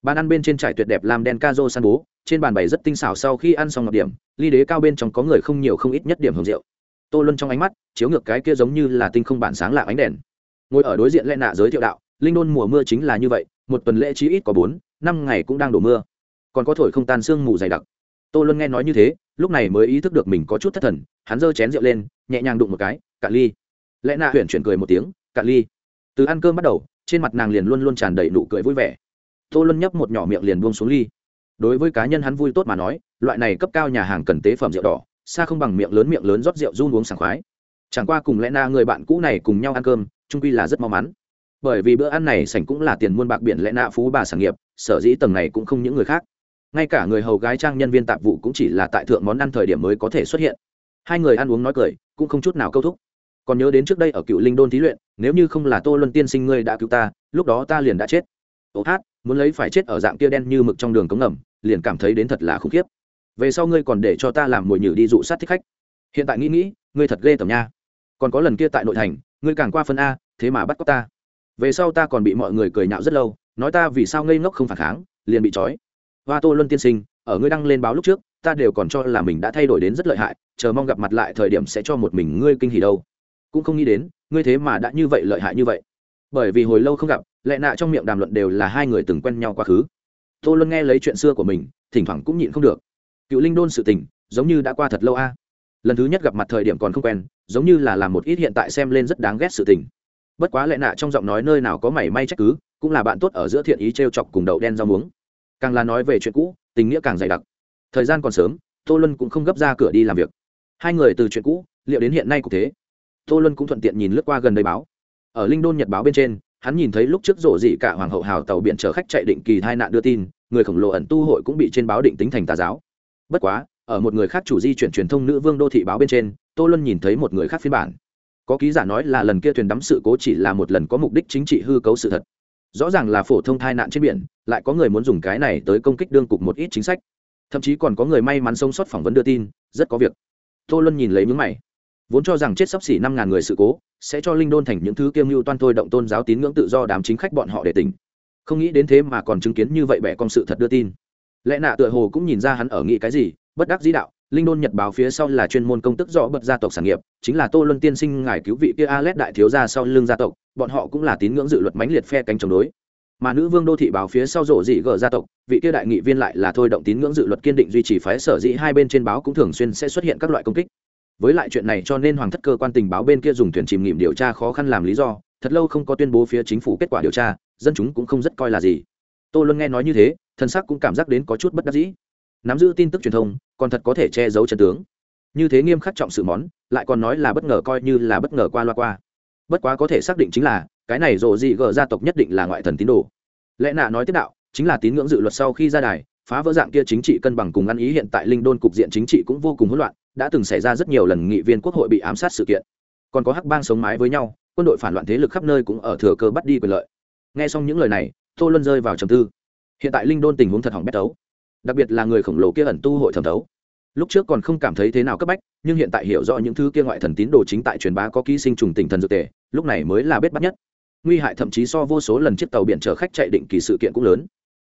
Bàn ăn bên trên trải tuyệt đẹp làm đen ca rô san bố, trên bàn bày rất tinh xảo sau khi ăn xong ngọc điểm, ly đế cao bên trong có người không nhiều không ít nhất điểm hồng rượu tô luân trong ánh mắt, chiếu ngược cái kia giống như là tinh không bản sáng lạ ánh đèn. Ngồi ở đối diện lẽ nạ giới thiệu đạo, linh đôn mùa mưa chính là như vậy, một tuần lễ chí ít có bốn, năm ngày cũng đang đổ mưa. Còn có thổi không tan sương mù dày đặc. Tô luân nghe nói như thế, lúc này mới ý thức được mình có chút thất thần, hắn giơ chén rượu lên, nhẹ nhàng đụng một cái, cạn ly. Lẽ nạ huyện chuyển cười một tiếng, cạn ly. Từ ăn cơm bắt đầu, trên mặt nàng liền luôn luôn tràn đầy nụ cười vui vẻ. Tô luân nhấp một nhỏ miệng liền buông xuống ly. Đối với cá nhân hắn vui tốt mà nói, loại này cấp cao nhà hàng cần tế phẩm rượu đỏ xa không bằng miệng lớn miệng lớn rót rượu run uống sảng khoái. Chẳng qua cùng lẽ na người bạn cũ này cùng nhau ăn cơm trung quy là rất mau mắn. Bởi vì bữa ăn này sảnh cũng là tiền muôn bạc biển lẽ na phú bà sản nghiệp, sở dĩ tầng này cũng không những người khác. Ngay cả người hầu gái trang nhân viên tạp vụ cũng chỉ là tại thượng món ăn thời điểm mới có thể xuất hiện. Hai người ăn uống nói cười, cũng không chút nào câu thúc. Còn nhớ đến trước đây ở cựu linh đôn thí luyện, nếu như không là tô luân tiên sinh ngươi đã cứu ta, lúc đó ta liền đã chết. Ô hát, muốn lấy phải chết ở dạng kia đen như mực trong đường cống ngầm, liền cảm thấy đến thật là khủng khiếp về sau ngươi còn để cho ta làm mồi nhử đi dụ sát thích khách. Hiện tại nghĩ nghĩ, ngươi thật ghê tởm nha. Còn có lần kia tại nội thành, ngươi càng qua phân a, thế mà bắt cóc ta. Về sau ta còn bị mọi người cười nhạo rất lâu, nói ta vì sao ngây ngốc không phản kháng, liền bị trói. Hoa tô luân tiên sinh, ở ngươi đăng lên báo lúc trước, ta đều còn cho là mình đã thay đổi đến rất lợi hại, chờ mong gặp mặt lại thời điểm sẽ cho một mình ngươi kinh hỉ đâu. Cũng không nghĩ đến, ngươi thế mà đã như vậy lợi hại như vậy. Bởi vì hồi lâu không gặp, lệ nạ trong miệng đàm luận đều là hai người từng quen nhau quá khứ. Tô luân nghe lấy chuyện xưa của mình, thỉnh thoảng cũng nhịn không được cựu linh đôn sự tình, giống như đã qua thật lâu a. Lần thứ nhất gặp mặt thời điểm còn không quen, giống như là làm một ít hiện tại xem lên rất đáng ghét sự tình. Bất quá lệ nạ trong giọng nói nơi nào có mảy may trách cứ, cũng là bạn tốt ở giữa thiện ý t r e o chọc cùng đậu đen rau muống. Càng là nói về chuyện cũ, tình nghĩa càng dày đặc. Thời gian còn sớm, tô luân cũng không gấp ra cửa đi làm việc. Hai người từ chuyện cũ, liệu đến hiện nay cũng thế. Tô luân cũng thuận tiện nhìn lướt qua gần đây báo. Ở linh đôn nhật báo bên trên, hắn nhìn thấy lúc trước rổ dị cả hoàng hậu hào tàu biển chở khách chạy định kỳ hai nạn đưa tin, người khổng lồ ẩn tu hội cũng bị trên báo định tính thành tà giáo bất quá, ở một người khác chủ di chuyển truyền thông nữ vương đô thị báo bên trên, tô luân nhìn thấy một người khác phiên bản. Có ký giả nói là lần kia thuyền đắm sự cố chỉ là một lần có mục đích chính trị hư cấu sự thật. Rõ ràng là phổ thông tai nạn trên biển, lại có người muốn dùng cái này tới công kích đương cục một ít chính sách. Thậm chí còn có người may mắn sống sót phỏng vấn đưa tin, rất có việc. Tô luân nhìn lấy mướn mày. Vốn cho rằng chết sắp xỉ năm ngàn người sự cố, sẽ cho linh đôn thành những thứ kiêm mưu toan thôi động tôn giáo tín ngưỡng tự do đám chính khách bọn họ để tỉnh. Không nghĩ đến thế mà còn chứng kiến như vậy bẻ con sự thật đưa tin lẽ nạ tựa hồ cũng nhìn ra hắn ở nghĩ cái gì, bất đắc dĩ đạo, linh đôn nhật báo phía sau là chuyên môn công tức rõ bật gia tộc sản nghiệp, chính là tô luân tiên sinh ngài cứu vị kia a l đại thiếu gia sau lưng gia tộc, bọn họ cũng là tín ngưỡng dự luật mãnh liệt phe cánh chống đối. Mà nữ vương đô thị báo phía sau rộ dị gờ gia tộc, vị kia đại nghị viên lại là thôi động tín ngưỡng dự luật kiên định duy trì phái sở dĩ hai bên trên báo cũng thường xuyên sẽ xuất hiện các loại công kích. Với lại chuyện này cho nên hoàng thất cơ quan tình báo bên kia dùng thuyền chìm nghiệm điều tra khó khăn làm lý do, thật lâu không có tuyên bố phía chính phủ kết quả điều tra, dân chúng cũng không rất coi là gì. Tô luân nghe nói như thế thân sắc cũng cảm giác đến có chút bất đắc dĩ. Nắm giữ tin tức truyền thông, còn thật có thể che giấu trần tướng. Như thế nghiêm khắc trọng sự món, lại còn nói là bất ngờ coi như là bất ngờ qua loa qua. Bất quá có thể xác định chính là, cái này rộ dị gờ gia tộc nhất định là ngoại thần tín đồ. Lẽ nạ nói tiếp đạo, chính là tín ngưỡng dự luật sau khi ra đài, phá vỡ dạng kia chính trị cân bằng cùng ăn ý hiện tại linh đôn cục diện chính trị cũng vô cùng hỗn loạn, đã từng xảy ra rất nhiều lần nghị viên quốc hội bị ám sát sự kiện. Còn có hắc bang sống mái với nhau, quân đội phản loạn thế lực khắp nơi cũng ở thừa cơ bắt đi quyền lợi. Nghe xong những lời này, tô luân rơi vào trầm tư hiện tại linh đôn tình huống thật hỏng bét tấu đặc biệt là người khổng lồ kia ẩn tu hội thẩm thấu. Lúc trước còn không cảm thấy thế nào cấp bách, nhưng hiện tại hiểu rõ những thứ kia ngoại thần tín đồ chính tại truyền bá có ký sinh trùng tình thần dược tề, lúc này mới là bết bắt nhất. Nguy hại thậm chí so vô số lần chiếc tàu biển chở khách chạy định kỳ sự kiện cũng lớn.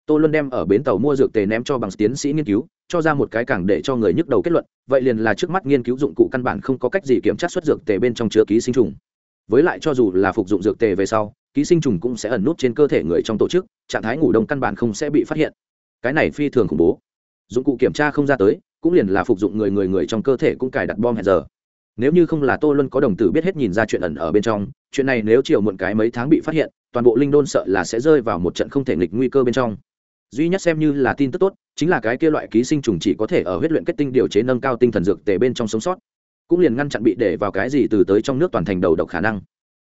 Tô luân đem ở bến tàu mua dược tề ném cho bằng tiến sĩ nghiên cứu, cho ra một cái càng để cho người nhức đầu kết luận, vậy liền là trước mắt nghiên cứu dụng cụ căn bản không có cách gì kiểm tra xuất dược tề bên trong chứa ký sinh trùng. Với lại cho dù là phục dụng dược tề về sau ký sinh trùng cũng sẽ ẩn nút trên cơ thể người trong tổ chức, trạng thái ngủ đông căn bản không sẽ bị phát hiện. Cái này phi thường khủng bố. Dụng cụ kiểm tra không ra tới, cũng liền là phục dụng người người người trong cơ thể cũng cài đặt bom hẹn giờ. Nếu như không là tô luân có đồng tử biết hết nhìn ra chuyện ẩn ở bên trong, chuyện này nếu chiều muộn cái mấy tháng bị phát hiện, toàn bộ linh đôn sợ là sẽ rơi vào một trận không thể nghịch nguy cơ bên trong. Duy nhất xem như là tin tức tốt, chính là cái kia loại ký sinh trùng chỉ có thể ở huyết luyện kết tinh điều chế nâng cao tinh thần dược tề bên trong sống sót. Cũng liền ngăn chặn bị để vào cái gì từ tới trong nước toàn thành đầu độc khả năng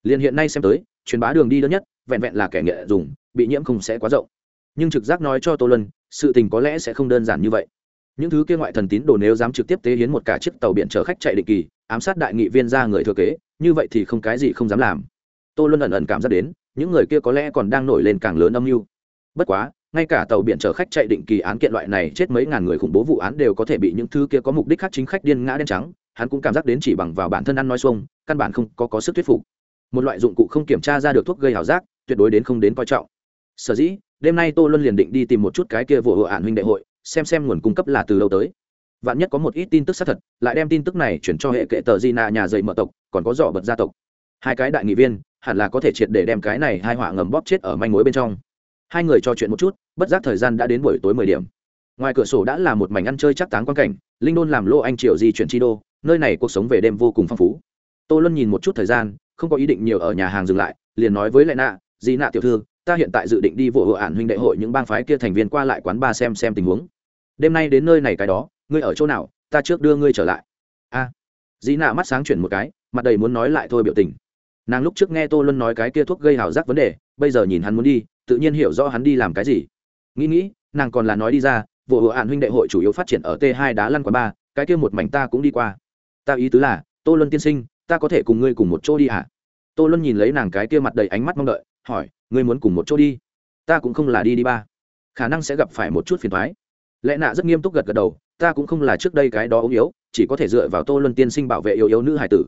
liền hiện nay xem tới truyền bá đường đi đơn nhất vẹn vẹn là kẻ nghệ dùng bị nhiễm không sẽ quá rộng. Nhưng trực giác nói cho tô lân sự tình có lẽ sẽ không đơn giản như vậy. Những thứ kia ngoại thần tín đồ nếu dám trực tiếp tế hiến một cả chiếc tàu biển chở khách chạy định kỳ ám sát đại nghị viên ra người thừa kế như vậy thì không cái gì không dám làm. Tô luân ẩn ẩn cảm giác đến những người kia có lẽ còn đang nổi lên càng lớn âm mưu. Bất quá ngay cả tàu biển chở khách chạy định kỳ án kiện loại này chết mấy ngàn người khủng bố vụ án đều có thể bị những thứ kia có mục đích khác chính khách điên ngã đen trắng hắn cũng cảm giác đến chỉ bằng vào bản thân ăn nói xuông căn bản không có, có sức thuyết phục một loại dụng cụ không kiểm tra ra được thuốc gây ảo giác, tuyệt đối đến không đến coi trọng. Sở dĩ, đêm nay tô luân liền định đi tìm một chút cái kia vụ hộ ạn huynh đệ hội, xem xem nguồn cung cấp là từ đâu tới. Vạn nhất có một ít tin tức xác thật, lại đem tin tức này chuyển cho hệ kệ tờ di nạ nhà dày mở tộc, còn có dọ bật gia tộc. Hai cái đại nghị viên, hẳn là có thể triệt để đem cái này hai họa ngầm bóp chết ở manh mối bên trong. Hai người trò chuyện một chút, bất giác thời gian đã đến buổi tối mười điểm. Ngoài cửa sổ đã là một mảnh ăn chơi chắc táng quan cảnh, linh đôn làm lô anh triều di chuyển chi đô, nơi này cuộc sống về đêm vô cùng phong phú. Tô luân nhìn một chút thời gian không có ý định nhiều ở nhà hàng dừng lại liền nói với lại nạ di nạ tiểu thư ta hiện tại dự định đi vụ hộ ản huynh đệ hội những bang phái kia thành viên qua lại quán ba xem xem tình huống. Đêm nay đến nơi này cái đó ngươi ở chỗ nào ta trước đưa ngươi trở lại. A. À, dĩ nạ mắt sáng chuyển một cái mặt đầy muốn nói lại thôi biểu tình. Nàng lúc trước nghe tô luân nói cái kia thuốc gây hào giác vấn đề bây giờ nhìn hắn muốn đi tự nhiên hiểu rõ hắn đi làm cái gì. Nghĩ nghĩ nàng còn là nói đi ra vụ hộ ạn huynh đệ hội chủ yếu phát triển ở t hai đá lăn quán ba cái kia một mảnh ta cũng đi qua. Ta ý tứ là tô luân tiên sinh ta có thể cùng ngươi cùng một chỗ đi à tô luân nhìn lấy nàng cái kia mặt đầy ánh mắt mong đợi, hỏi, ngươi muốn cùng một chỗ đi? Ta cũng không là đi đi ba. Khả năng sẽ gặp phải một chút phiền thoái lẽ nạ rất nghiêm túc gật gật đầu, ta cũng không là trước đây cái đó ống yếu, chỉ có thể dựa vào tô luân tiên sinh bảo vệ yếu yếu nữ hải tử.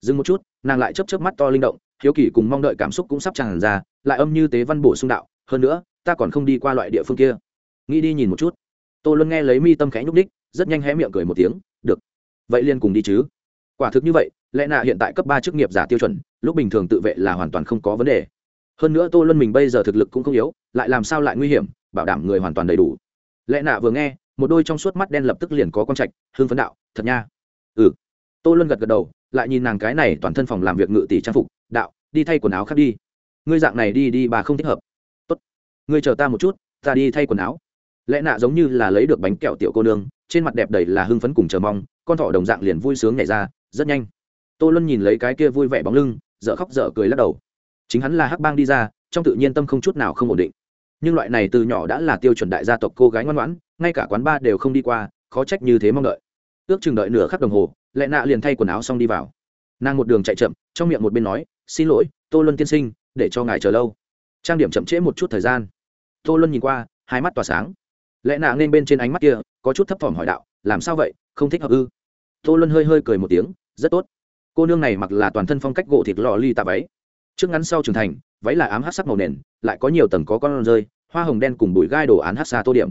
Dừng một chút, nàng lại chấp chấp mắt to linh động, hiếu kỳ cùng mong đợi cảm xúc cũng sắp tràn ra, lại âm như tế văn bổ sung đạo, hơn nữa, ta còn không đi qua loại địa phương kia. Nghĩ đi nhìn một chút. Tô luân nghe lấy mi tâm khẽ nhúc đích rất nhanh hé miệng cười một tiếng, được. Vậy liền cùng đi chứ. Quả thực như vậy lẽ nạ hiện tại cấp ba chức nghiệp giả tiêu chuẩn, lúc bình thường tự vệ là hoàn toàn không có vấn đề. Hơn nữa tô luân mình bây giờ thực lực cũng không yếu, lại làm sao lại nguy hiểm, bảo đảm người hoàn toàn đầy đủ. Lẽ nạ vừa nghe, một đôi trong suốt mắt đen lập tức liền có con trạch hương phấn đạo, thật nha. Ừ. Tô luân gật gật đầu, lại nhìn nàng cái này toàn thân phòng làm việc ngự tỷ trang phục, đạo, đi thay quần áo khác đi. Ngươi dạng này đi đi bà không thích hợp. Tốt. Ngươi chờ ta một chút, ta đi thay quần áo. Lẽ nạ giống như là lấy được bánh kẹo tiểu cô nương, trên mặt đẹp đầy là hưng phấn cùng chờ mong, con thỏ đồng dạng liền vui sướng nhảy ra, rất nhanh tô luân nhìn lấy cái kia vui vẻ bóng lưng, dở khóc dở cười lắc đầu. Chính hắn là hắc bang đi ra, trong tự nhiên tâm không chút nào không ổn định. Nhưng loại này từ nhỏ đã là tiêu chuẩn đại gia tộc cô gái ngoan ngoãn, ngay cả quán bar đều không đi qua, khó trách như thế mong đợi. Ước chừng đợi nửa khắc đồng hồ, Lệ nạ liền thay quần áo xong đi vào. Nàng một đường chạy chậm, trong miệng một bên nói, xin lỗi, tô luân tiên sinh, để cho ngài chờ lâu. Trang điểm chậm trễ một chút thời gian. Tô luân nhìn qua, hai mắt tỏa sáng. Lẽ nạ nên bên trên ánh mắt kia, có chút thấp thỏm hỏi đạo, làm sao vậy? Không thích hợp ư? Tô luân hơi hơi cười một tiếng, rất tốt cô nương này mặc là toàn thân phong cách gỗ thịt lò ly tạ váy. Trước ngắn sau trưởng thành, váy là ám hát sắc màu nền, lại có nhiều tầng có con rơi, hoa hồng đen cùng bụi gai đồ án hát xa tô điểm.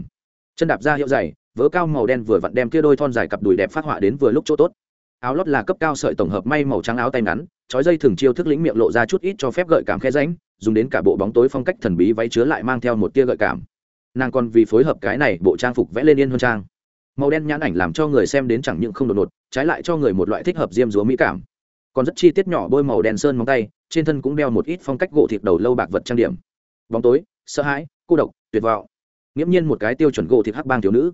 Chân đạp ra hiệu dày, vớ cao màu đen vừa vặn đem kia đôi thon dài cặp đùi đẹp phát họa đến vừa lúc chỗ tốt. Áo lót là cấp cao sợi tổng hợp may màu trắng áo tay ngắn, trói dây thường chiêu thức lĩnh miệng lộ ra chút ít cho phép gợi cảm khe ránh dùng đến cả bộ bóng tối phong cách thần bí váy chứa lại mang theo một tia gợi cảm. Nàng còn vì phối hợp cái này bộ trang phục vẽ lên yên hơn trang. Màu đen nhãn ảnh làm cho người xem đến chẳng những không đột ngột, trái lại cho người một loại thích hợp diêm dúa mỹ cảm còn rất chi tiết nhỏ bôi màu đen sơn móng tay, trên thân cũng đeo một ít phong cách gỗ thịt đầu lâu bạc vật trang điểm. Bóng tối, sợ hãi, cô độc, tuyệt vọng. Nghiễm nhiên một cái tiêu chuẩn gỗ thịt hắc bang thiếu nữ.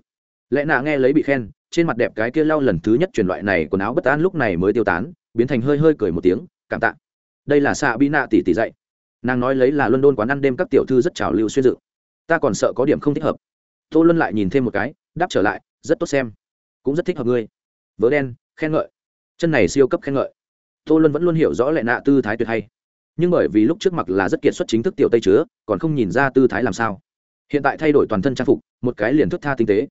Lẽ nạ nghe lấy bị khen, trên mặt đẹp cái kia lau lần thứ nhất truyền loại này quần áo bất an lúc này mới tiêu tán, biến thành hơi hơi cười một tiếng, cảm tạ. Đây là xạ bi nạ tỷ tỷ dạy. Nàng nói lấy là luân đôn quán ăn đêm các tiểu thư rất trào lưu xuyên dự. Ta còn sợ có điểm không thích hợp. Tô luân lại nhìn thêm một cái, đáp trở lại, rất tốt xem. Cũng rất thích hợp ngươi. Vớ đen, khen ngợi. Chân này siêu cấp khen ngợi tô luân vẫn luôn hiểu rõ lệ nạ tư thái tuyệt hay. Nhưng bởi vì lúc trước mặc là rất kiệt xuất chính thức tiểu tây chứa, còn không nhìn ra tư thái làm sao. Hiện tại thay đổi toàn thân trang phục, một cái liền thức tha tinh tế.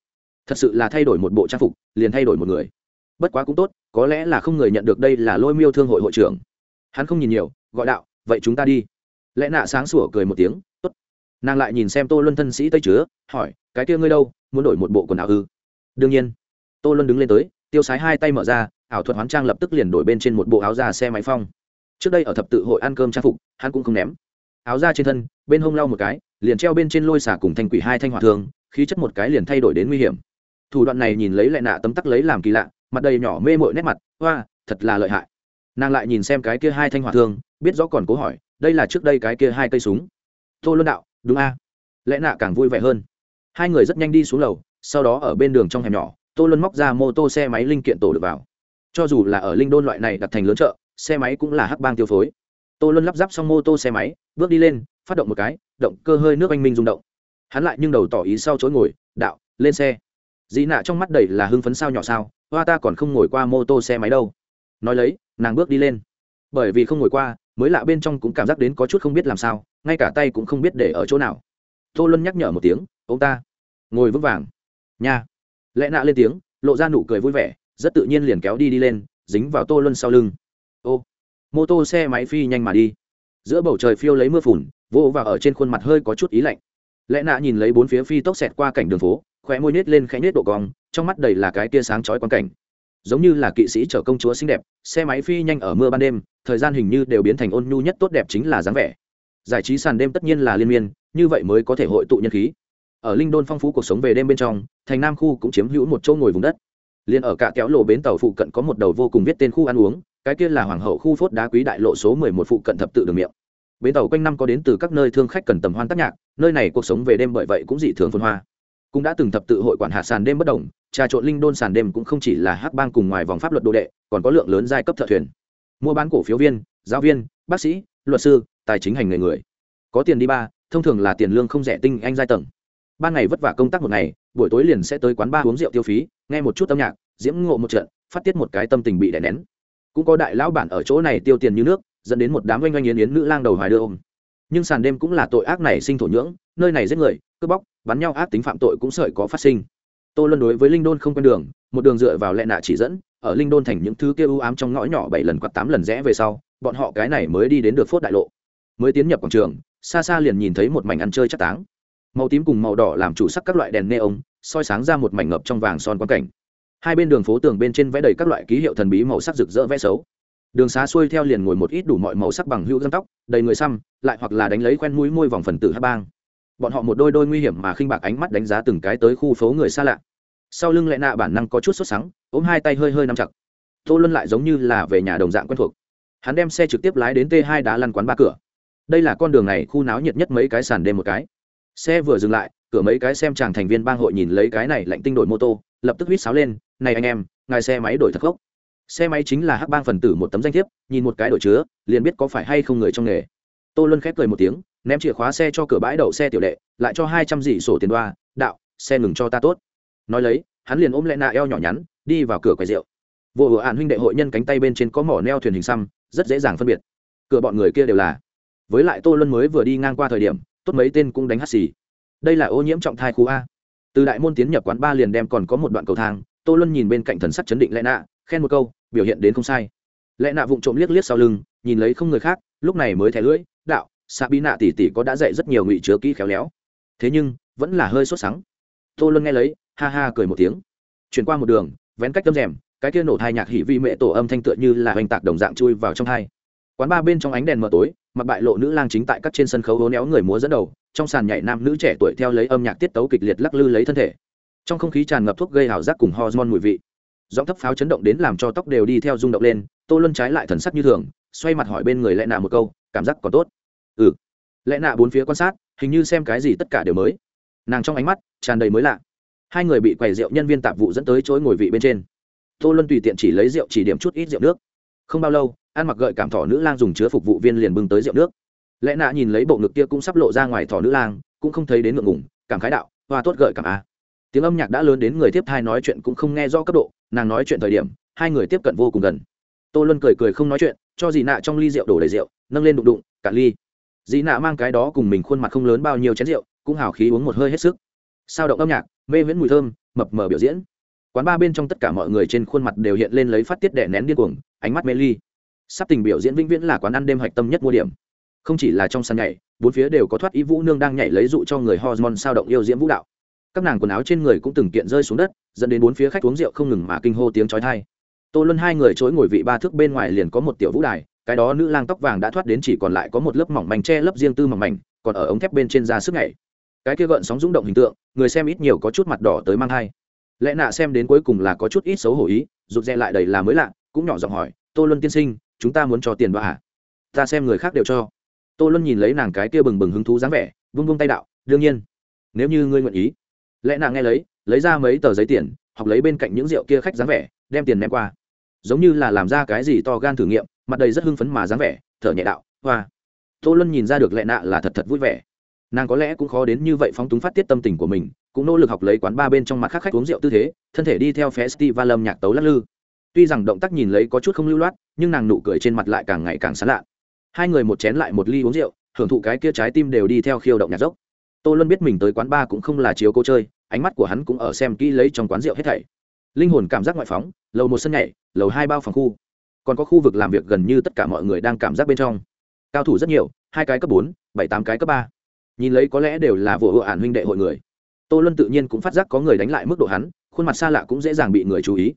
Thật sự là thay đổi một bộ trang phục, liền thay đổi một người. Bất quá cũng tốt, có lẽ là không người nhận được đây là lôi miêu thương hội hội trưởng. Hắn không nhìn nhiều, gọi đạo, vậy chúng ta đi. Lẽ nạ sáng sủa cười một tiếng, tốt. Nàng lại nhìn xem tô luân thân sĩ tây chứa, hỏi, cái kia ngươi đâu, muốn đổi một bộ quần áo ư? Đương nhiên. Tô luân đứng lên tới, tiêu sái hai tay mở ra ảo thuật hoán trang lập tức liền đổi bên trên một bộ áo da xe máy phong. Trước đây ở thập tự hội ăn cơm trang phục, hắn cũng không ném. Áo da trên thân, bên hông lau một cái, liền treo bên trên lôi xả cùng thanh quỷ hai thanh hỏa thường, khí chất một cái liền thay đổi đến nguy hiểm. Thủ đoạn này nhìn lấy lại nạ tấm tắc lấy làm kỳ lạ, mặt đầy nhỏ mê mội nét mặt hoa thật là lợi hại. Nàng lại nhìn xem cái kia hai thanh hỏa thương biết rõ còn cố hỏi, đây là trước đây cái kia hai cây súng? Tô luân đạo, đúng a. Lẽ nạ càng vui vẻ hơn. Hai người rất nhanh đi xuống lầu, sau đó ở bên đường trong hẻm nhỏ, tô luân móc ra mô tô xe máy linh kiện tổ được vào cho dù là ở linh đôn loại này đặt thành lớn chợ, xe máy cũng là hắc bang tiêu phối. Tô luân lắp ráp xong mô tô xe máy, bước đi lên, phát động một cái, động cơ hơi nước anh minh rung động. Hắn lại nhưng đầu tỏ ý sau chối ngồi, đạo, lên xe. Dĩ nạ trong mắt đầy là hưng phấn sao nhỏ sao, hoa ta còn không ngồi qua mô tô xe máy đâu. Nói lấy, nàng bước đi lên. Bởi vì không ngồi qua, mới lạ bên trong cũng cảm giác đến có chút không biết làm sao, ngay cả tay cũng không biết để ở chỗ nào. Tô luân nhắc nhở một tiếng, ông ta, ngồi vững vàng. Nha. Lẽ nạ lên tiếng, lộ ra nụ cười vui vẻ rất tự nhiên liền kéo đi đi lên, dính vào tô luân sau lưng. Ô, mô tô xe máy phi nhanh mà đi. Giữa bầu trời phiêu lấy mưa phùn, vô và ở trên khuôn mặt hơi có chút ý lạnh. Lẽ nạ nhìn lấy bốn phía phi tốc xẹt qua cảnh đường phố, khóe môi nết lên khẽ nết độ cong, trong mắt đầy là cái tia sáng chói quan cảnh. Giống như là kỵ sĩ chở công chúa xinh đẹp, xe máy phi nhanh ở mưa ban đêm, thời gian hình như đều biến thành ôn nhu nhất tốt đẹp chính là dáng vẻ. Giải trí sàn đêm tất nhiên là liên miên, như vậy mới có thể hội tụ nhân khí. Ở linh đôn phong phú cuộc sống về đêm bên trong, thành nam khu cũng chiếm hữu một chỗ ngồi vùng đất liền ở cả kéo lộ bến tàu phụ cận có một đầu vô cùng viết tên khu ăn uống, cái kia là hoàng hậu khu phốt đá quý đại lộ số mười một phụ cận thập tự đường miệng. Bến tàu quanh năm có đến từ các nơi thương khách cần tầm hoan tác nhạc, nơi này cuộc sống về đêm bởi vậy cũng dị thường phân hoa. Cũng đã từng thập tự hội quản hạ sàn đêm bất đồng trà trộn linh đôn sàn đêm cũng không chỉ là hắc bang cùng ngoài vòng pháp luật đồ đệ, còn có lượng lớn giai cấp thợ thuyền. Mua bán cổ phiếu viên, giáo viên, bác sĩ, luật sư, tài chính hành nghề người. Có tiền đi ba, thông thường là tiền lương không rẻ tinh anh giai tầng. Ban ngày vất vả công tác một ngày buổi tối liền sẽ tới quán ba uống rượu tiêu phí, nghe một chút âm nhạc, diễm ngộ một trận, phát tiết một cái tâm tình bị đè nén. Cũng có đại lão bản ở chỗ này tiêu tiền như nước, dẫn đến một đám oanh oanh yến yến nữ lang đầu hoài đưa ôm. Nhưng sàn đêm cũng là tội ác này sinh thổ nhưỡng, nơi này giết người, cướp bóc, bắn nhau ác tính phạm tội cũng sợi có phát sinh. Tô luân đối với linh đôn không quen đường, một đường dựa vào lệ nạ chỉ dẫn, ở linh đôn thành những thứ kia ưu ám trong ngõ nhỏ bảy lần quạt tám lần rẽ về sau, bọn họ cái này mới đi đến được phốt đại lộ. Mới tiến nhập quảng trường, xa xa liền nhìn thấy một mảnh ăn chơi chắc táng màu tím cùng màu đỏ làm chủ sắc các loại đèn neon, soi sáng ra một mảnh ngập trong vàng son quan cảnh. Hai bên đường phố tường bên trên vẽ đầy các loại ký hiệu thần bí màu sắc rực rỡ vẽ xấu. Đường xá xuôi theo liền ngồi một ít đủ mọi màu sắc bằng hữu dân tóc, đầy người xăm, lại hoặc là đánh lấy quen mũi môi vòng phần tử hát bang. Bọn họ một đôi đôi nguy hiểm mà khinh bạc ánh mắt đánh giá từng cái tới khu phố người xa lạ. Sau lưng lại nạ bản năng có chút sốt sắng, ôm hai tay hơi hơi nắm chặt. Tô luân lại giống như là về nhà đồng dạng quen thuộc. Hắn đem xe trực tiếp lái đến t hai đá lăn quán ba cửa. Đây là con đường này khu náo nhiệt nhất mấy cái sàn đêm một cái xe vừa dừng lại cửa mấy cái xem chàng thành viên bang hội nhìn lấy cái này lạnh tinh đổi mô tô lập tức huýt sáo lên này anh em ngài xe máy đổi thật gốc. Xe máy chính là hắc bang phần tử một tấm danh thiếp nhìn một cái đổi chứa liền biết có phải hay không người trong nghề. Tô luân khép cười một tiếng ném chìa khóa xe cho cửa bãi đậu xe tiểu lệ, lại cho hai trăm dỉ sổ tiền đoa đạo xe ngừng cho ta tốt. Nói lấy hắn liền ôm lại nạ eo nhỏ nhắn đi vào cửa quầy rượu. Vô hựa hạn huynh đệ hội nhân cánh tay bên trên có mỏ neo thuyền hình xăm rất dễ dàng phân biệt. Cửa bọn người kia đều là. Với lại tô luân mới vừa đi ngang qua thời điểm tốt mấy tên cũng đánh hắt xì. Đây là ô nhiễm trọng thai khu a. Từ đại môn tiến nhập quán ba liền đem còn có một đoạn cầu thang, tô luân nhìn bên cạnh thần sắc chấn định lẽ nạ, khen một câu, biểu hiện đến không sai. Lẽ nạ vụng trộm liếc liếc sau lưng, nhìn lấy không người khác, lúc này mới thẻ lưỡi, đạo xạ bí nạ tỉ tỉ có đã dạy rất nhiều ngụy chứa kỹ khéo léo. Thế nhưng, vẫn là hơi sốt sắng. Tô luân nghe lấy, ha ha cười một tiếng. Chuyển qua một đường, vén cách tấm rèm, cái kia nổ thai nhạc hỉ vi mệ tổ âm thanh tựa như là hoành tạc đồng dạng chui vào trong thai quán ba bên trong ánh đèn mờ tối, mặc bại lộ nữ lang chính tại các trên sân khấu hố néo người múa dẫn đầu, trong sàn nhảy nam nữ trẻ tuổi theo lấy âm nhạc tiết tấu kịch liệt lắc lư lấy thân thể. Trong không khí tràn ngập thuốc gây ảo giác cùng hormone mùi vị. Giọng thấp pháo chấn động đến làm cho tóc đều đi theo rung động lên, tô luân trái lại thần sắc như thường, xoay mặt hỏi bên người lẽ nạ một câu, cảm giác còn tốt? Ừ. Lẽ nạ bốn phía quan sát, hình như xem cái gì tất cả đều mới. Nàng trong ánh mắt tràn đầy mới lạ. Hai người bị quầy rượu nhân viên tạp vụ dẫn tới chối ngồi vị bên trên. Tô luân tùy tiện chỉ lấy rượu chỉ điểm chút ít rượu nước. Không bao lâu ăn mặc gợi cảm thỏ nữ lang dùng chứa phục vụ viên liền bưng tới rượu nước. Lẽ nạ nhìn lấy bộ ngực kia cũng sắp lộ ra ngoài thỏ nữ lang cũng không thấy đến ngượng ngùng, cảm khái đạo hoa tốt gợi cảm a. Tiếng âm nhạc đã lớn đến người tiếp thai nói chuyện cũng không nghe rõ cấp độ nàng nói chuyện thời điểm hai người tiếp cận vô cùng gần. Tô luân cười cười không nói chuyện cho dì nạ trong ly rượu đổ đầy rượu nâng lên đụng đụng cả ly. Dì nạ mang cái đó cùng mình khuôn mặt không lớn bao nhiêu chén rượu cũng hào khí uống một hơi hết sức. Sao động âm nhạc mê viễn mùi thơm mập mờ biểu diễn. Quán ba bên trong tất cả mọi người trên khuôn mặt đều hiện lên lấy phát tiết đẻ nén điên cuồng ánh mắt mê ly sắp tình biểu diễn vĩnh viễn là quán ăn đêm hạch tâm nhất mua điểm. Không chỉ là trong sàn nhảy, bốn phía đều có thoát ý vũ nương đang nhảy lấy dụ cho người hormone sao động yêu diễm vũ đạo. Các nàng quần áo trên người cũng từng kiện rơi xuống đất, dẫn đến bốn phía khách uống rượu không ngừng mà kinh hô tiếng chói tai. Tô luân hai người chối ngồi vị ba thước bên ngoài liền có một tiểu vũ đài, cái đó nữ lang tóc vàng đã thoát đến chỉ còn lại có một lớp mỏng mảnh che lớp riêng tư mỏng mảnh, còn ở ống thép bên trên da sức nhảy. Cái kia gợn sóng rung động hình tượng, người xem ít nhiều có chút mặt đỏ tới mang thai. Lẽ nạ xem đến cuối cùng là có chút ít xấu hổ ý, rụt rè lại đầy là mới lạ, cũng nhỏ giọng hỏi, tô luân tiên sinh chúng ta muốn cho tiền bà hả ta xem người khác đều cho. Tô luân nhìn lấy nàng cái kia bừng bừng hứng thú dáng vẻ, vung vung tay đạo, đương nhiên. Nếu như ngươi nguyện ý. Lẽ nàng nghe lấy lấy ra mấy tờ giấy tiền hoặc lấy bên cạnh những rượu kia khách dáng vẻ, đem tiền ném qua. Giống như là làm ra cái gì to gan thử nghiệm, mặt đầy rất hưng phấn mà dáng vẻ, thở nhẹ đạo, hoa. Tô luân nhìn ra được lệ nạ là thật thật vui vẻ. Nàng có lẽ cũng khó đến như vậy phóng túng phát tiết tâm tình của mình, cũng nỗ lực học lấy quán ba bên trong mặt khác khách uống rượu tư thế, thân thể đi theo festival âm nhạc tấu lắc lư tuy rằng động tác nhìn lấy có chút không lưu loát, nhưng nàng nụ cười trên mặt lại càng ngày càng sán lạ. Hai người một chén lại một ly uống rượu, hưởng thụ cái kia trái tim đều đi theo khiêu động nhạc dốc. Tô luân biết mình tới quán ba cũng không là chiếu cô chơi, ánh mắt của hắn cũng ở xem kỹ lấy trong quán rượu hết thảy. Linh hồn cảm giác ngoại phóng, lầu một sân nhảy, lầu hai bao phòng khu. Còn có khu vực làm việc gần như tất cả mọi người đang cảm giác bên trong. Cao thủ rất nhiều, hai cái cấp bốn, bảy, tám cái cấp ba. Nhìn lấy có lẽ đều là vụ hộ ản huynh đệ hội người. Tô luân tự nhiên cũng phát giác có người đánh lại mức độ hắn, khuôn mặt xa lạ cũng dễ dàng bị người chú ý.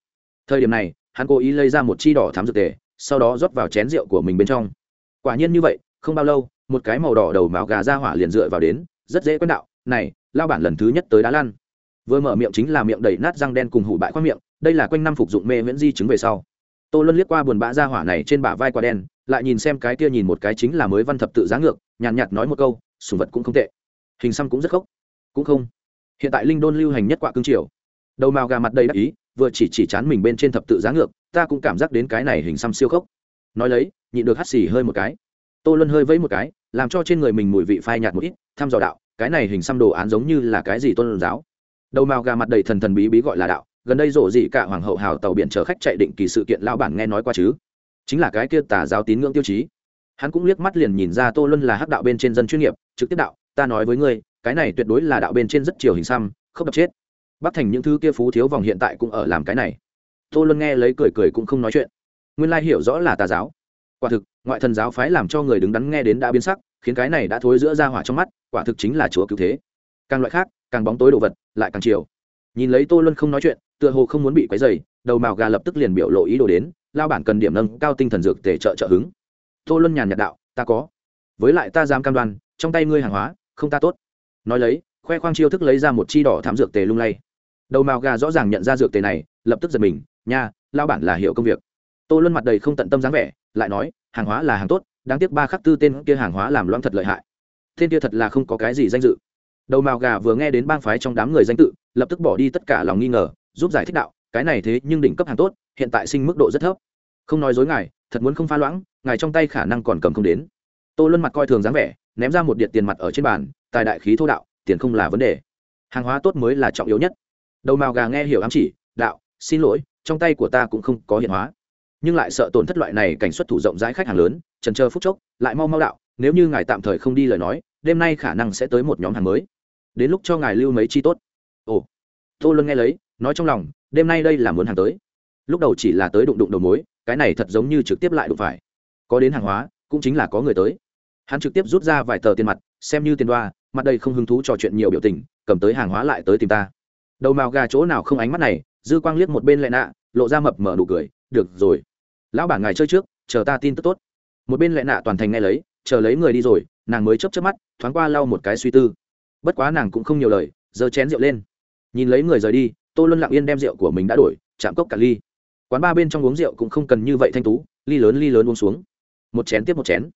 Thời điểm này hắn cố ý lấy ra một chi đỏ thám dược tề sau đó rót vào chén rượu của mình bên trong. Quả nhiên như vậy không bao lâu một cái màu đỏ đầu màu gà ra hỏa liền dựa vào đến rất dễ quen đạo. Này lao bản lần thứ nhất tới đá lan vừa mở miệng chính là miệng đầy nát răng đen cùng hủ bại khoang miệng đây là quanh năm phục dụng mê miễn di chứng về sau. Tô luôn liếc qua buồn bã ra hỏa này trên bả vai quả đen lại nhìn xem cái kia nhìn một cái chính là mới văn thập tự giá ngược nhàn nhạt, nhạt nói một câu sùng vật cũng không tệ. Hình xăm cũng rất khóc cũng không. Hiện tại linh đôn lưu hành nhất quạ cương triều. Đầu màu gà mặt đầy đắc ý vừa chỉ chỉ chán mình bên trên thập tự giá ngược, ta cũng cảm giác đến cái này hình xăm siêu khốc. Nói lấy, nhịn được hắt xì hơi một cái. Tô luân hơi vẫy một cái, làm cho trên người mình mùi vị phai nhạt một ít thăm dò đạo, cái này hình xăm đồ án giống như là cái gì tôn giáo? Đầu màu gà mặt đầy thần thần bí bí gọi là đạo, gần đây rộ gì cả hoàng hậu hào tàu biển chở khách chạy định kỳ sự kiện lao bản nghe nói qua chứ? Chính là cái kia tà giáo tín ngưỡng tiêu chí. Hắn cũng liếc mắt liền nhìn ra tô luân là hắc đạo bên trên dân chuyên nghiệp, trực tiếp đạo, ta nói với ngươi, cái này tuyệt đối là đạo bên trên rất chiều hình xăm không đập chết bắt thành những thứ kia phú thiếu vòng hiện tại cũng ở làm cái này. Tô luân nghe lấy cười cười cũng không nói chuyện. Nguyên lai hiểu rõ là tà giáo. Quả thực, ngoại thần giáo phái làm cho người đứng đắn nghe đến đã biến sắc, khiến cái này đã thối giữa ra hỏa trong mắt, quả thực chính là chúa cứu thế. Càng loại khác, càng bóng tối đồ vật, lại càng chiều. Nhìn lấy tô luân không nói chuyện, tựa hồ không muốn bị quấy dày đầu màu gà lập tức liền biểu lộ ý đồ đến, lao bản cần điểm nâng cao tinh thần dược tề trợ trợ hứng. Tô luân nhàn nhạt đạo, ta có. Với lại ta dám cam đoan, trong tay ngươi hàng hóa, không ta tốt. Nói lấy, khoe khoang chiêu thức lấy ra một chi đỏ thám dược tề lung lay đầu màu gà rõ ràng nhận ra dược tề này, lập tức giật mình, nha lao bản là hiểu công việc. Tô luân mặt đầy không tận tâm dáng vẻ, lại nói, hàng hóa là hàng tốt, đáng tiếc ba khắc tư tên kia hàng hóa làm loãng thật lợi hại. Tên kia thật là không có cái gì danh dự. Đầu màu gà vừa nghe đến bang phái trong đám người danh tự, lập tức bỏ đi tất cả lòng nghi ngờ, giúp giải thích đạo, cái này thế nhưng đỉnh cấp hàng tốt, hiện tại sinh mức độ rất thấp. Không nói dối ngài, thật muốn không pha loãng, ngài trong tay khả năng còn cầm không đến. Tô luân mặt coi thường dáng vẻ, ném ra một điện tiền mặt ở trên bàn, tài đại khí thô đạo, tiền không là vấn đề. Hàng hóa tốt mới là trọng yếu nhất đầu màu gà nghe hiểu ám chỉ, đạo, xin lỗi, trong tay của ta cũng không có hiện hóa. Nhưng lại sợ tổn thất loại này cảnh xuất thủ rộng rãi khách hàng lớn, trần chờ phút chốc, lại mau mau đạo, nếu như ngài tạm thời không đi lời nói, đêm nay khả năng sẽ tới một nhóm hàng mới. Đến lúc cho ngài lưu mấy chi tốt. Ồ, tô luân nghe lấy, nói trong lòng, đêm nay đây là muốn hàng tới. Lúc đầu chỉ là tới đụng đụng đầu mối, cái này thật giống như trực tiếp lại đụng phải. Có đến hàng hóa, cũng chính là có người tới. Hắn trực tiếp rút ra vài tờ tiền mặt, xem như tiền đoa, mặt đây không hứng thú trò chuyện nhiều biểu tình, cầm tới hàng hóa lại tới tìm ta đầu màu gà chỗ nào không ánh mắt này, dư quang liếc một bên lệ nạ, lộ ra mập mở nụ cười, được rồi. Lão bản ngài chơi trước, chờ ta tin tức tốt. Một bên lệ nạ toàn thành nghe lấy, chờ lấy người đi rồi, nàng mới chấp chấp mắt, thoáng qua lau một cái suy tư. Bất quá nàng cũng không nhiều lời, giơ chén rượu lên. Nhìn lấy người rời đi, tô luân lặng yên đem rượu của mình đã đổi, chạm cốc cả ly. Quán ba bên trong uống rượu cũng không cần như vậy thanh tú, ly lớn ly lớn uống xuống. Một chén tiếp một chén.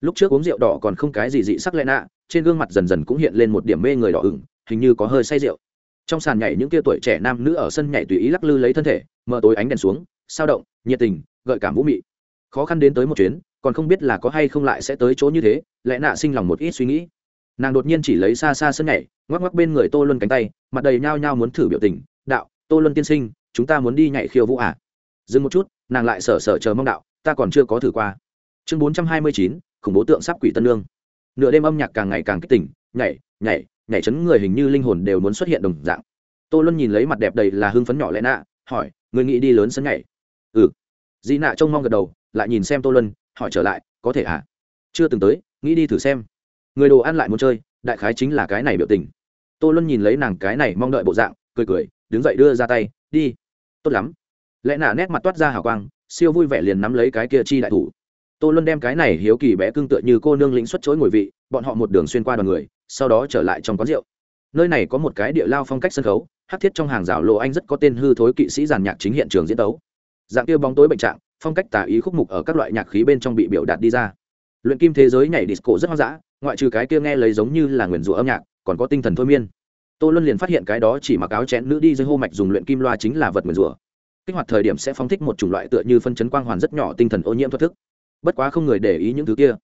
Lúc trước uống rượu đỏ còn không cái gì dị sắc lẽ nạ, trên gương mặt dần dần cũng hiện lên một điểm mê người đỏ ửng, hình như có hơi say rượu trong sàn nhảy những tia tuổi trẻ nam nữ ở sân nhảy tùy ý lắc lư lấy thân thể, mở tối ánh đèn xuống, sao động, nhiệt tình, gợi cảm vũ mị. Khó khăn đến tới một chuyến, còn không biết là có hay không lại sẽ tới chỗ như thế, lẽ nạ sinh lòng một ít suy nghĩ. Nàng đột nhiên chỉ lấy xa xa sân nhảy, ngoắc ngoắc bên người tô luân cánh tay, mặt đầy nhao nhao muốn thử biểu tình, đạo, tô luân tiên sinh, chúng ta muốn đi nhảy khiêu vũ à? Dừng một chút, nàng lại sở sở chờ mong đạo, ta còn chưa có thử qua. Chương bốn trăm hai mươi chín, khủng bố tượng sắp quỷ tân lương. Nửa đêm âm nhạc càng ngày càng kích tỉnh, nhảy nhảy nhảy chấn người hình như linh hồn đều muốn xuất hiện đồng dạng. Tô luân nhìn lấy mặt đẹp đầy là hưng phấn nhỏ lẽ nạ, hỏi người nghĩ đi lớn sân nhảy? Ừ. Di nạ trông mong gật đầu, lại nhìn xem tô luân, hỏi trở lại, có thể à chưa từng tới, nghĩ đi thử xem. Người đồ ăn lại muốn chơi, đại khái chính là cái này biểu tình. Tô luân nhìn lấy nàng cái này mong đợi bộ dạng, cười cười, đứng dậy đưa ra tay, đi. Tốt lắm. Lẽ nạ nét mặt toát ra hào quang, siêu vui vẻ liền nắm lấy cái kia chi đại thủ. Tô luân đem cái này hiếu kỳ bé cưng tựa như cô nương lĩnh xuất chối ngồi vị, bọn họ một đường xuyên qua đoàn người sau đó trở lại trong quán rượu. Nơi này có một cái địa lao phong cách sân khấu, hát thiết trong hàng rào lộ anh rất có tên hư thối kỵ sĩ giàn nhạc chính hiện trường diễn tấu. Dạng kia bóng tối bệnh trạng, phong cách tả ý khúc mục ở các loại nhạc khí bên trong bị biểu đạt đi ra. Luyện kim thế giới nhảy disco rất hoang dã, ngoại trừ cái kia nghe lấy giống như là nguyền rủa âm nhạc, còn có tinh thần thôi miên. Tô luân liền phát hiện cái đó chỉ mặc áo chén nữ đi dưới hô mạch dùng luyện kim loa chính là vật nguyền rủa. Kích hoạt thời điểm sẽ phóng thích một chủng loại tựa như phân chấn quang hoàn rất nhỏ tinh thần ô nhiễm thoát thức. Bất quá không người để ý những thứ kia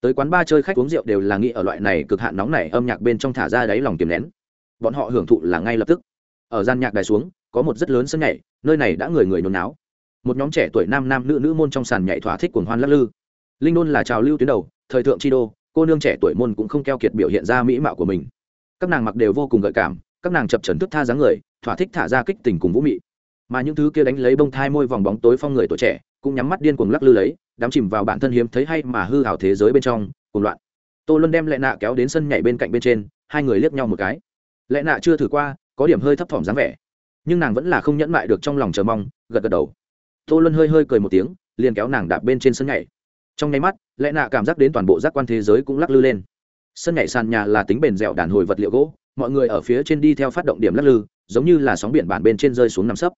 tới quán ba chơi khách uống rượu đều là nghĩ ở loại này cực hạn nóng này âm nhạc bên trong thả ra đáy lòng kiềm nén. Bọn họ hưởng thụ là ngay lập tức. Ở gian nhạc đài xuống, có một rất lớn sân nhảy, nơi này đã người người nôn náo. Một nhóm trẻ tuổi nam nam nữ nữ môn trong sàn nhảy thỏa thích cuồng hoan lắc lư. Linh đôn là trào lưu tuyến đầu, thời thượng chi đô, cô nương trẻ tuổi môn cũng không keo kiệt biểu hiện ra mỹ mạo của mình. Các nàng mặc đều vô cùng gợi cảm, các nàng chập trần thức tha dáng người, thỏa thích thả ra kích tình cùng vũ mị mà những thứ kia đánh lấy bông thai môi vòng bóng tối phong người tuổi trẻ cũng nhắm mắt điên cuồng lắc lư lấy, đắm chìm vào bản thân hiếm thấy hay mà hư hào thế giới bên trong cùng loạn. Tô luân đem lệ nạ kéo đến sân nhảy bên cạnh bên trên, hai người liếc nhau một cái. Lệ nạ chưa thử qua, có điểm hơi thấp thỏm dáng vẻ, nhưng nàng vẫn là không nhẫn mại được trong lòng chờ mong, gật gật đầu. Tô luân hơi hơi cười một tiếng, liền kéo nàng đạp bên trên sân nhảy. Trong nháy mắt, lệ nạ cảm giác đến toàn bộ giác quan thế giới cũng lắc lư lên. Sân nhảy sàn nhà là tính bền dẻo đàn hồi vật liệu gỗ, mọi người ở phía trên đi theo phát động điểm lắc lư, giống như là sóng biển bản bên trên rơi xuống nằm sấp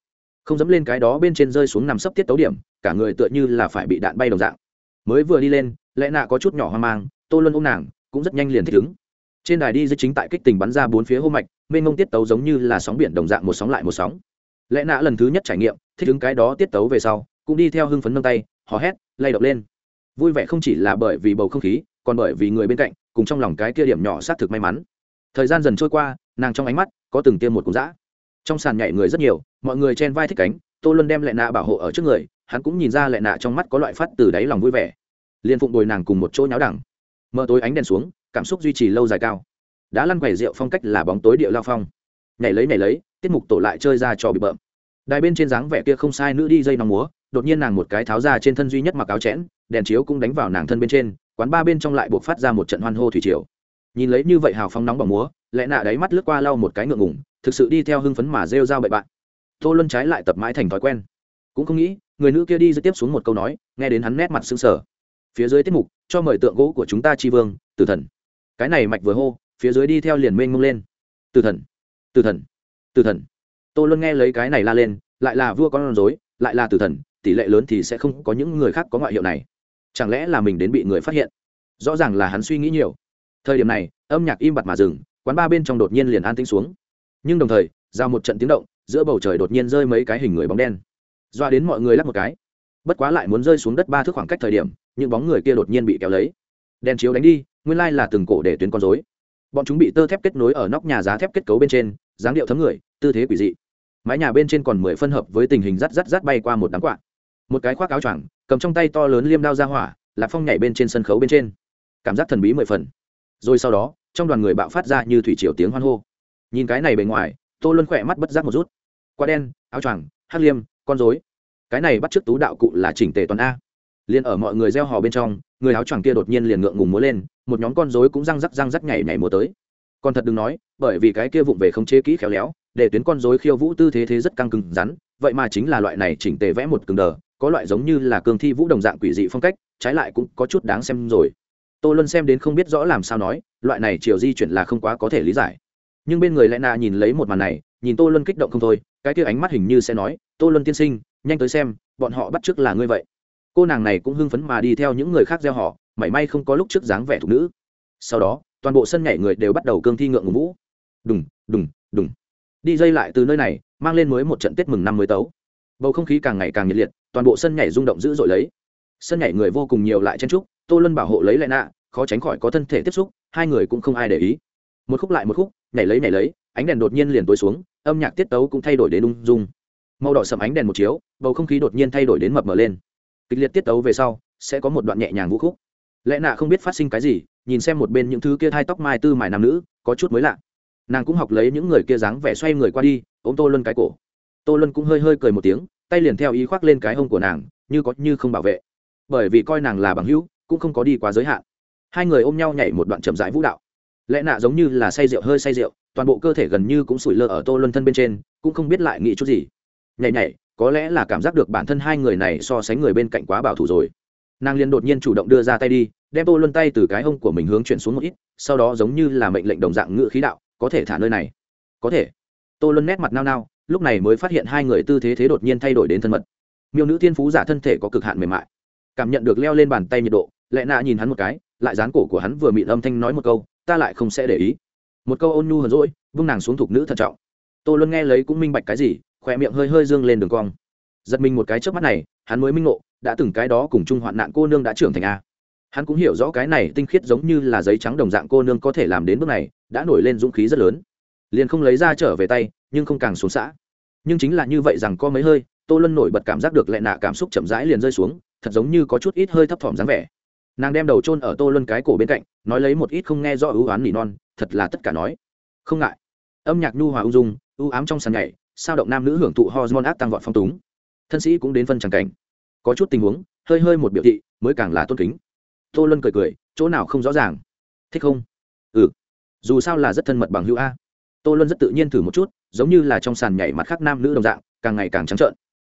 không dẫm lên cái đó bên trên rơi xuống nằm sấp tiết tấu điểm, cả người tựa như là phải bị đạn bay đồng dạng. Mới vừa đi lên, lẽ nạ có chút nhỏ hoang mang, tô luân ôm nàng, cũng rất nhanh liền thích ứng. Trên đài đi dưới chính tại kích tình bắn ra bốn phía hô mạch, mênh mông tiết tấu giống như là sóng biển đồng dạng một sóng lại một sóng. Lẽ nạ lần thứ nhất trải nghiệm, thích ứng cái đó tiết tấu về sau, cũng đi theo hưng phấn nâng tay, hò hét, lay động lên. Vui vẻ không chỉ là bởi vì bầu không khí, còn bởi vì người bên cạnh, cùng trong lòng cái kia điểm nhỏ xác thực may mắn. Thời gian dần trôi qua, nàng trong ánh mắt có từng tiêm một cục dã trong sàn nhảy người rất nhiều, mọi người chen vai thích cánh, tô luân đem lệ nạ bảo hộ ở trước người, hắn cũng nhìn ra lệ nạ trong mắt có loại phát từ đáy lòng vui vẻ. Liền phụng đồi nàng cùng một chỗ nháo đẳng. Mờ tối ánh đèn xuống, cảm xúc duy trì lâu dài cao. Đã lăn quẩy rượu phong cách là bóng tối điệu lao phong. Nhảy lấy nhảy lấy, tiết mục tổ lại chơi ra trò bị bợm. Đài bên trên dáng vẻ kia không sai nữ đi dây nòng múa, đột nhiên nàng một cái tháo ra trên thân duy nhất mặc áo chẽn, đèn chiếu cũng đánh vào nàng thân bên trên, quán ba bên trong lại buộc phát ra một trận hoan hô thủy triều. Nhìn lấy như vậy hào phong nóng bỏng múa lẽ nạ đáy mắt lướt qua lau một cái ngượng ngủng thực sự đi theo hưng phấn mà rêu rao bậy bạn. Tô luân trái lại tập mãi thành thói quen. Cũng không nghĩ, người nữ kia đi dưới tiếp xuống một câu nói, nghe đến hắn nét mặt sững sở phía dưới tiết mục, cho mời tượng gỗ của chúng ta tri vương, tử thần. Cái này mạch vừa hô, phía dưới đi theo liền mênh mông lên. Tử thần tử thần tử thần. Tô luân nghe lấy cái này la lên, lại là vua con rối, lại là tử thần, tỷ lệ lớn thì sẽ không có những người khác có ngoại hiệu này. Chẳng lẽ là mình đến bị người phát hiện? Rõ ràng là hắn suy nghĩ nhiều. Thời điểm này, âm nhạc im bặt mà dừng quán ba bên trong đột nhiên liền an tĩnh xuống. Nhưng đồng thời ra một trận tiếng động, giữa bầu trời đột nhiên rơi mấy cái hình người bóng đen. Doa đến mọi người lắc một cái. Bất quá lại muốn rơi xuống đất ba thước khoảng cách thời điểm, những bóng người kia đột nhiên bị kéo lấy. Đèn chiếu đánh đi, nguyên lai là từng cổ để tuyến con dối bọn chúng bị tơ thép kết nối ở nóc nhà giá thép kết cấu bên trên, dáng điệu thấm người, tư thế quỷ dị. Mái nhà bên trên còn mười phân hợp với tình hình rắt rắt rắt bay qua một đám quạ. Một cái khoác áo choàng, cầm trong tay to lớn liêm đao ra hỏa, lạc phong nhảy bên trên sân khấu bên trên. Cảm giác thần bí mười phần. Rồi sau đó trong đoàn người bạo phát ra như thủy triều tiếng hoan hô. Nhìn cái này bề ngoài, tô luân khỏe mắt bất giác một rút. Quá đen, áo choàng, hắc liêm, con dối cái này bắt t r ư ớ c tú đạo cụ là chỉnh tề toàn a. Liền ở mọi người gieo hò bên trong, người áo choàng kia đột nhiên liền ngượng ngùng múa lên, một nhóm con dối cũng răng rắc răng rắc nhảy nhảy múa tới. Còn thật đừng nói, bởi vì cái kia vụng về không chế kỹ khéo léo, để tuyến con dối khiêu vũ tư thế thế rất căng cứng rắn, vậy mà chính là loại này chỉnh tề vẽ một cứng đờ, có loại giống như là cường thi vũ đồng dạng quỷ dị phong cách, trái lại cũng có chút đáng xem rồi tô luân xem đến không biết rõ làm sao nói, loại này chiều di chuyển là không quá có thể lý giải. Nhưng bên người lẽ na nhìn lấy một màn này, nhìn tô luân kích động không thôi, cái kia ánh mắt hình như sẽ nói, tô luân tiên sinh, nhanh tới xem, bọn họ bắt t r ư ớ c là ngươi vậy. Cô nàng này cũng hưng phấn mà đi theo những người khác gieo họ, mảy may không có lúc trước dáng vẻ thục nữ. Sau đó, toàn bộ sân nhảy người đều bắt đầu cương thi ngượng ngùng vũ. Đùng đùng đùng. Đi dây lại từ nơi này, mang lên mới một trận tết mừng năm mới tấu. Bầu không khí càng ngày càng nhiệt liệt, toàn bộ sân nhảy rung động dữ dội lấy. Sân nhảy người vô cùng nhiều lại chen trúc tô luân bảo hộ lấy lại nạ, khó tránh khỏi có thân thể tiếp xúc, hai người cũng không ai để ý. Một khúc lại một khúc, nhảy lấy nhảy lấy, ánh đèn đột nhiên liền tối xuống, âm nhạc tiết tấu cũng thay đổi đến ung dung. Màu đỏ sầm ánh đèn một chiếu, bầu không khí đột nhiên thay đổi đến mập mờ lên. Kịch liệt tiết tấu về sau, sẽ có một đoạn nhẹ nhàng vũ khúc. Lẽ nạ không biết phát sinh cái gì, nhìn xem một bên những thứ kia thai tóc mai tư mài nam nữ, có chút mới lạ. Nàng cũng học lấy những người kia dáng vẻ xoay người qua đi, ôm tô luân cái cổ. Tô luân cũng hơi hơi cười một tiếng, tay liền theo ý khoác lên cái hông của nàng, như có như không bảo vệ. Bởi vì coi nàng là bằng hữu cũng không có đi quá giới hạn. Hai người ôm nhau nhảy một đoạn chậm rãi vũ đạo. Lẽ nạ giống như là say rượu, hơi say rượu, toàn bộ cơ thể gần như cũng sủi lơ ở tô luân thân bên trên, cũng không biết lại nghĩ chút gì. Nhảy nhảy, có lẽ là cảm giác được bản thân hai người này so sánh người bên cạnh quá bảo thủ rồi. Nàng liền đột nhiên chủ động đưa ra tay đi, đem tô luân tay từ cái hông của mình hướng chuyển xuống một ít, sau đó giống như là mệnh lệnh đồng dạng ngự khí đạo, có thể thả nơi này. Có thể. Tô luân nét mặt nao nao, lúc này mới phát hiện hai người tư thế thế đột nhiên thay đổi đến thân mật. Miêu nữ thiên phú giả thân thể có cực hạn mềm mại. Cảm nhận được leo lên bàn tay nhiệt độ lẽ nạ nhìn hắn một cái, lại dán cổ của hắn vừa mịn âm thanh nói một câu, ta lại không sẽ để ý. Một câu ôn nhu hờn rỗi vung nàng xuống thục nữ thận trọng. Tô luân nghe lấy cũng minh bạch cái gì khỏe miệng hơi hơi dương lên đường cong. Giật mình một cái trước mắt này, hắn mới minh ngộ, đã từng cái đó cùng chung hoạn nạn cô nương đã trưởng thành a. Hắn cũng hiểu rõ cái này tinh khiết giống như là giấy trắng đồng dạng cô nương có thể làm đến bước này, đã nổi lên dũng khí rất lớn. Liền không lấy ra trở về tay, nhưng không càng xuống xã. Nhưng chính là như vậy rằng có mấy hơi, tô luân nổi bật cảm giác được lẹ nạ cảm xúc chậm rãi liền rơi xuống, thật giống như có chút ít hơi thấp thỏm dáng vẻ nàng đem đầu chôn ở tô luân cái cổ bên cạnh, nói lấy một ít không nghe rõ ưu oán nỉ non, thật là tất cả nói. Không ngại. Âm nhạc nhu hòa ung dung, ưu ám trong sàn nhảy, sao động nam nữ hưởng thụ hormone ác tăng vọt phong túng. Thân sĩ cũng đến phân tràng cảnh. Có chút tình huống, hơi hơi một biểu thị, mới càng là tôn kính. Tô luân cười cười, chỗ nào không rõ ràng. Thích không? Ừ. Dù sao là rất thân mật bằng hữu a. Tô luân rất tự nhiên thử một chút, giống như là trong sàn nhảy mặt khác nam nữ đồng dạng, càng ngày càng trắng trợn.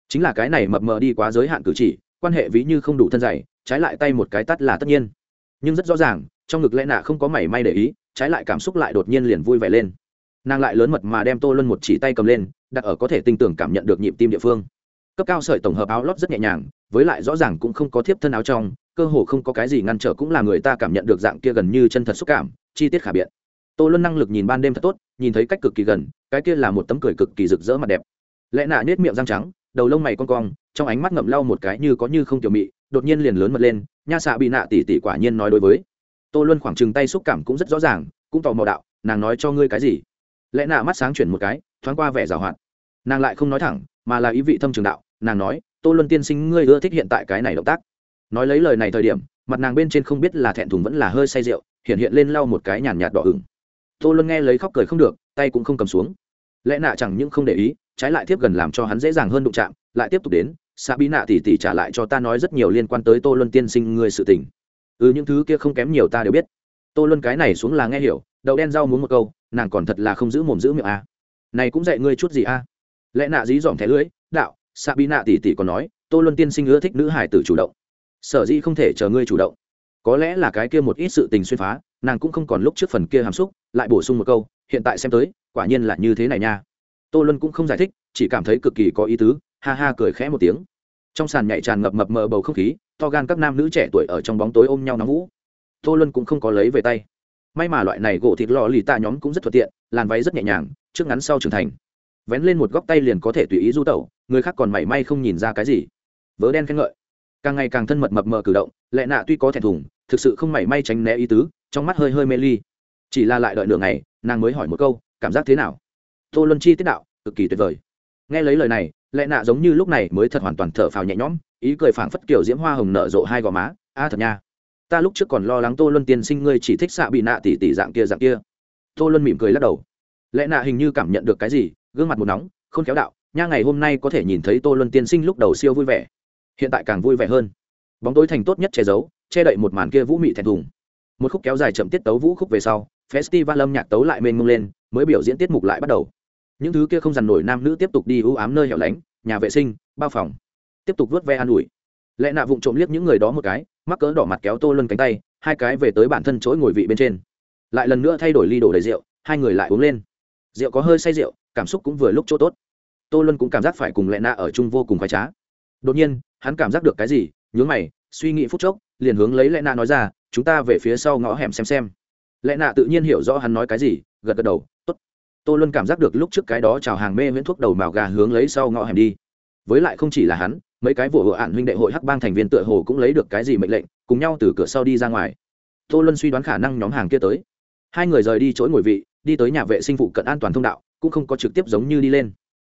Chính là cái này mập mờ đi quá giới hạn cử chỉ, quan hệ ví như không đủ thân dày trái lại tay một cái tắt là tất nhiên. Nhưng rất rõ ràng, trong ngực lẽ nạ không có mảy may để ý, trái lại cảm xúc lại đột nhiên liền vui vẻ lên. Nàng lại lớn mật mà đem tô luân một chỉ tay cầm lên, đặt ở có thể tinh tưởng cảm nhận được nhịp tim địa phương. Cấp cao sợi tổng hợp áo lót rất nhẹ nhàng, với lại rõ ràng cũng không có thiếp thân áo trong, cơ hồ không có cái gì ngăn trở cũng là người ta cảm nhận được dạng kia gần như chân thật xúc cảm, chi tiết khả biện. Tô luân năng lực nhìn ban đêm thật tốt, nhìn thấy cách cực kỳ gần, cái kia là một tấm cười cực kỳ rực rỡ mặt đẹp. Lẽ nạ nết miệng răng trắng, đầu lông mày con cong, trong ánh mắt ngậm lau một cái như có như không tiểu mị đột nhiên liền lớn mật lên, nha xạ bị nạ tỉ tỉ quả nhiên nói đối với. Tô luân khoảng chừng tay xúc cảm cũng rất rõ ràng, cũng tò mò đạo, nàng nói cho ngươi cái gì? Lẽ nạ mắt sáng chuyển một cái, thoáng qua vẻ g à o hoạt. Nàng lại không nói thẳng, mà là ý vị thâm trường đạo, nàng nói, tô luân tiên sinh, ngươi ưa thích hiện tại cái này động tác. Nói lấy lời này thời điểm, mặt nàng bên trên không biết là thẹn thùng vẫn là hơi say rượu, hiện hiện lên lau một cái nhàn nhạt đỏ ửng. Tô luân nghe lấy khóc cười không được, tay cũng không cầm xuống. Lẽ nạ chẳng những không để ý, trái lại tiếp gần làm cho hắn dễ dàng hơn đụng chạm, lại tiếp tục đến xạ bí nạ tỉ tỉ trả lại cho ta nói rất nhiều liên quan tới tô luân tiên sinh ngươi sự tình. Ừ những thứ kia không kém nhiều ta đều biết. Tô luân cái này xuống là nghe hiểu, đậu đen rau muốn một câu, nàng còn thật là không giữ mồm giữ miệng à. này cũng dạy ngươi chút gì a à? lẽ nạ dí dỏm thẻ lưới đạo xạ bí nạ tỉ tỉ còn nói, tô luân tiên sinh ưa thích nữ hải tử chủ động. Sở dĩ không thể chờ ngươi chủ động. Có lẽ là cái kia một ít sự tình xuyên phá, nàng cũng không còn lúc trước phần kia hàm xúc, lại bổ sung một câu, hiện tại xem tới, quả nhiên là như thế này nha. Tô luân cũng không giải thích, chỉ cảm thấy cực kỳ có ý tứ ha ha cười khẽ một tiếng. Trong sàn nhảy tràn ngập mập mờ bầu không khí, to gan các nam nữ trẻ tuổi ở trong bóng tối ôm nhau nóng vũ. Tô luân cũng không có lấy về tay. May mà loại này gỗ thịt lò lì tạ nhóm cũng rất thuận tiện, làn váy rất nhẹ nhàng, trước ngắn sau trưởng thành. Vén lên một góc tay liền có thể tùy ý du tẩu, người khác còn mảy may không nhìn ra cái gì. Vớ đen khen ngợi. Càng ngày càng thân mật mập mờ cử động, lệ nạ tuy có thẹn thùng, thực sự không mảy may tránh né ý tứ, trong mắt hơi hơi mê ly. Chỉ là lại đợi nửa ngày, nàng mới hỏi một câu, cảm giác thế nào? Tô luân chi tiết đạo, cực kỳ tuyệt vời. Nghe lấy lời này lệ nạ giống như lúc này mới thật hoàn toàn thở phào nhẹ nhõm, ý cười phảng phất kiểu diễm hoa hồng nở rộ hai gò má, a thật nha, ta lúc trước còn lo lắng tô luân tiên sinh ngươi chỉ thích xạ bị nạ tỉ tỉ dạng kia dạng kia. Tô luân mỉm cười lắc đầu. Lẽ nạ hình như cảm nhận được cái gì, gương mặt một nóng không khéo đạo, nha ngày hôm nay có thể nhìn thấy tô luân tiên sinh lúc đầu siêu vui vẻ, hiện tại càng vui vẻ hơn. Bóng tối thành tốt nhất che giấu, che đậy một màn kia vũ mị thẹn thùng. Một khúc kéo dài chậm tiết tấu vũ khúc về sau, festival âm nhạc tấu lại mênh mông lên, mới biểu diễn tiết mục lại bắt đầu những thứ kia không dằn nổi nam nữ tiếp tục đi ưu ám nơi hẻo lánh, nhà vệ sinh, bao phòng. Tiếp tục vớt ve an ủi. Lẽ nạ vụng trộm liếc những người đó một cái, mắc cỡ đỏ mặt kéo tô luân cánh tay, hai cái về tới bản thân chỗ ngồi vị bên trên. Lại lần nữa thay đổi ly đổ đầy rượu, hai người lại uống lên. Rượu có hơi say rượu, cảm xúc cũng vừa lúc chỗ tốt. Tô luân cũng cảm giác phải cùng lẽ nạ ở chung vô cùng khoái trá. Đột nhiên, hắn cảm giác được cái gì, nhướng mày, suy nghĩ phút chốc, liền hướng lấy lẽ nạ nói ra, chúng ta về phía sau ngõ hẻm xem xem. Lẽ nạ tự nhiên hiểu rõ hắn nói cái gì, gật gật đầu tô luân cảm giác được lúc trước cái đó chào hàng mê miễn thuốc đầu màu gà hướng lấy sau ngõ hẻm đi. Với lại không chỉ là hắn, mấy cái vụ hộ ạn huynh đệ hội hắc bang thành viên tựa hồ cũng lấy được cái gì mệnh lệnh, cùng nhau từ cửa sau đi ra ngoài. Tô luân suy đoán khả năng nhóm hàng kia tới. Hai người rời đi chỗ ngồi vị, đi tới nhà vệ sinh phụ cận an toàn thông đạo, cũng không có trực tiếp giống như đi lên.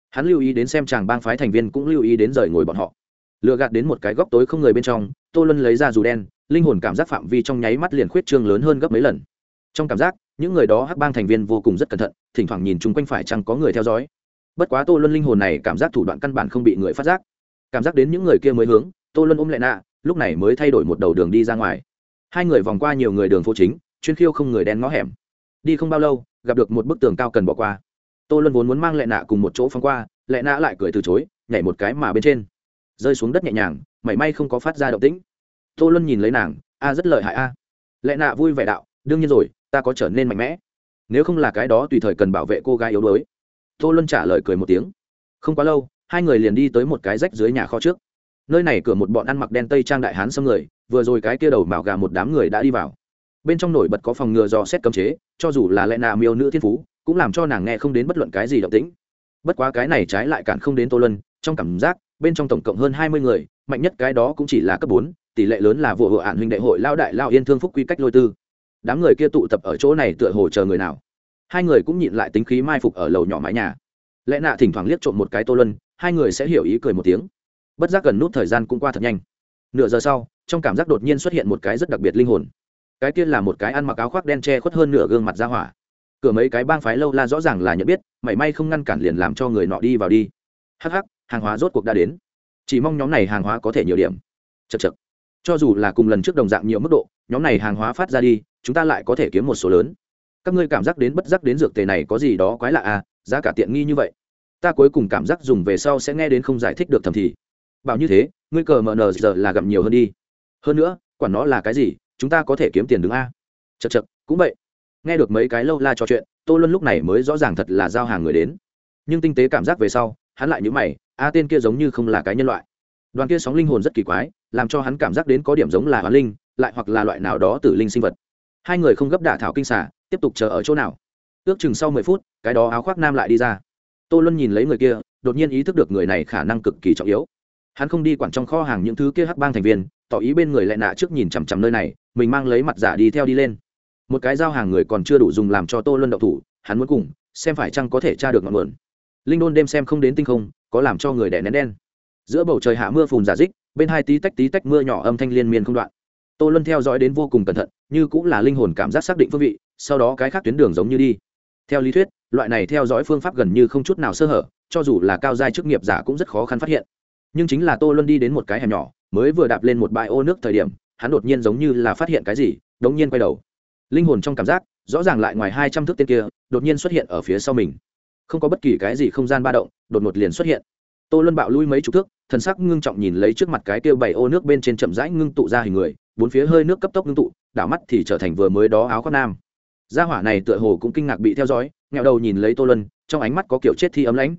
Hắn lưu ý đến xem chàng bang phái thành viên cũng lưu ý đến rời ngồi bọn họ. Lựa gạt đến một cái góc tối không người bên trong, tô luân lấy ra dù đen, linh hồn cảm giác phạm vi trong nháy mắt liền khuyết trương lớn hơn gấp mấy lần. Trong cảm giác những người đó hắc bang thành viên vô cùng rất cẩn thận, thỉnh thoảng nhìn chung quanh phải chăng có người theo dõi. Bất quá tô luân linh hồn này cảm giác thủ đoạn căn bản không bị người phát giác. Cảm giác đến những người kia mới hướng, tô luân ôm lại nạ, lúc này mới thay đổi một đầu đường đi ra ngoài. Hai người vòng qua nhiều người đường phố chính, chuyên khiêu không người đen ngõ hẻm. Đi không bao lâu, gặp được một bức tường cao cần bỏ qua. Tô luân vốn muốn mang lệ nạ cùng một chỗ phóng qua lệ nạ lại cười từ chối, nhảy một cái mà bên trên. Rơi xuống đất nhẹ nhàng, mảy may không có phát ra động tĩnh. Tô luân nhìn lấy nàng, a, rất lợi hại a. Lệ nạ vui vẻ đạo, đương nhiên rồi ta có trở nên mạnh mẽ. Nếu không là cái đó tùy thời cần bảo vệ cô gái yếu đuối. Tô luân trả lời cười một tiếng. Không quá lâu, hai người liền đi tới một cái rách dưới nhà kho trước. Nơi này cửa một bọn ăn mặc đen tây trang đại hán xâm người, vừa rồi cái kia đầu mạo gà một đám người đã đi vào. Bên trong nổi bật có phòng ngừa dò xét cấm chế, cho dù là lẽ nào miêu nữ thiên phú, cũng làm cho nàng nghe không đến bất luận cái gì động tĩnh. Bất quá cái này trái lại cản không đến tô lân trong cảm giác, bên trong tổng cộng hơn hai mươi người, mạnh nhất cái đó cũng chỉ là cấp bốn, tỷ lệ lớn là vụ hộ hạn huynh đại hội lao đại lao yên thương phúc quy cách lôi tư đám người kia tụ tập ở chỗ này tựa hồ chờ người nào. Hai người cũng nhịn lại tính khí mai phục ở lầu nhỏ mái nhà. Lẽ nạ thỉnh thoảng liếc trộm một cái tô lân hai người sẽ hiểu ý cười một tiếng. Bất giác gần nút thời gian cũng qua thật nhanh. Nửa giờ sau, trong cảm giác đột nhiên xuất hiện một cái rất đặc biệt linh hồn. Cái kia là một cái ăn mặc áo khoác đen che khuất hơn nửa gương mặt ra hỏa. Cửa mấy cái bang phái lâu la rõ ràng là nhận biết, mảy may không ngăn cản liền làm cho người nọ đi vào đi. Hắc hắc, hàng hóa rốt cuộc đã đến. Chỉ mong nhóm này hàng hóa có thể nhiều điểm. Chật chật cho dù là cùng lần trước đồng dạng nhiều mức độ, nhóm này hàng hóa phát ra đi chúng ta lại có thể kiếm một số lớn. Các ngươi cảm giác đến bất giác đến dược tề này có gì đó quái lạ à giá cả tiện nghi như vậy. Ta cuối cùng cảm giác dùng về sau sẽ nghe đến không giải thích được thầm thì. Bảo như thế, ngươi cờ mờ nờ giờ là gặm nhiều hơn đi. Hơn nữa, quản nó là cái gì, chúng ta có thể kiếm tiền đứng a. Chật chật cũng vậy. Nghe được mấy cái lâu la trò chuyện, tô luân lúc này mới rõ ràng thật là giao hàng người đến. Nhưng tinh tế cảm giác về sau, hắn lại nhữ mày, a tên kia giống như không là cái nhân loại. Đoàn kia sóng linh hồn rất kỳ quái, làm cho hắn cảm giác đến có điểm giống là hoán linh, lại hoặc là loại nào đó tử linh sinh vật hai người không gấp đả thảo kinh xả tiếp tục chờ ở chỗ nào? Ước chừng sau mười phút, cái đó áo khoác nam lại đi ra. Tô luân nhìn lấy người kia, đột nhiên ý thức được người này khả năng cực kỳ trọng yếu. Hắn không đi quản trong kho hàng những thứ kia hắc bang thành viên, tỏ ý bên người lại nạ trước nhìn chằm chằm nơi này, mình mang lấy mặt giả đi theo đi lên. Một cái giao hàng người còn chưa đủ dùng làm cho tô luân đậu thủ, hắn muốn cùng, xem phải chăng có thể tra được ngọn nguồn. Linh đôn đêm xem không đến tinh không, có làm cho người đẻ nén đen. Giữa bầu trời hạ mưa phùn giả dích, bên hai tí tách tí tách mưa nhỏ âm thanh liên miên không đoạn tô luân theo dõi đến vô cùng cẩn thận, như cũng là linh hồn cảm giác xác định phương vị, sau đó cái khác tuyến đường giống như đi. Theo lý thuyết, loại này theo dõi phương pháp gần như không chút nào sơ hở, cho dù là cao giai chức nghiệp giả cũng rất khó khăn phát hiện. Nhưng chính là tô luân đi đến một cái hẻm nhỏ, mới vừa đạp lên một bãi ô nước thời điểm, hắn đột nhiên giống như là phát hiện cái gì, đống nhiên quay đầu. Linh hồn trong cảm giác, rõ ràng lại ngoài hai trăm thước tên kia, đột nhiên xuất hiện ở phía sau mình. Không có bất kỳ cái gì không gian ba động, đột ngột liền xuất hiện. Tô luân bạo lui mấy chục thước, thần sắc ngưng trọng nhìn lấy trước mặt cái kia bảy ô nước bên trên chậm rãi ngưng tụ ra hình người bốn phía hơi nước cấp tốc ngưng tụ đảo mắt thì trở thành vừa mới đó áo khoác nam. Gia hỏa này tựa hồ cũng kinh ngạc bị theo dõi nghẹo đầu nhìn lấy tô lân, trong ánh mắt có kiểu chết thi ấm lãnh.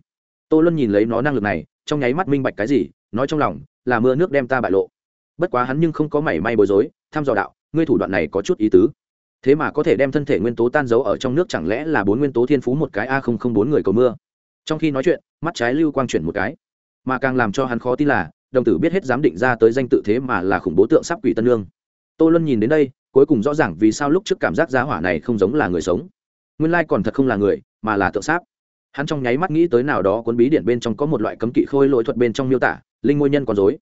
Tô lân nhìn lấy nó năng lực này trong nháy mắt minh bạch cái gì nói trong lòng là mưa nước đem ta bại lộ. Bất quá hắn nhưng không có mảy may bối rối thăm dò đạo ngươi thủ đoạn này có chút ý tứ. Thế mà có thể đem thân thể nguyên tố tan giấu ở trong nước chẳng lẽ là bốn nguyên tố thiên phú một cái a không không bốn người cầu mưa? Trong khi nói chuyện mắt trái lưu quang chuyển một cái. Mà càng làm cho hắn khó tin là đồng tử biết hết dám định ra tới danh tự thế mà là khủng bố tượng sắp quỷ tân lương. Tô luân nhìn đến đây, cuối cùng rõ ràng vì sao lúc trước cảm giác giá hỏa này không giống là người sống. Nguyên lai còn thật không là người, mà là tượng sáp. Hắn trong nháy mắt nghĩ tới nào đó cuốn bí điện bên trong có một loại cấm kỵ khôi lỗi thuật bên trong miêu tả, linh ngôi nhân còn dối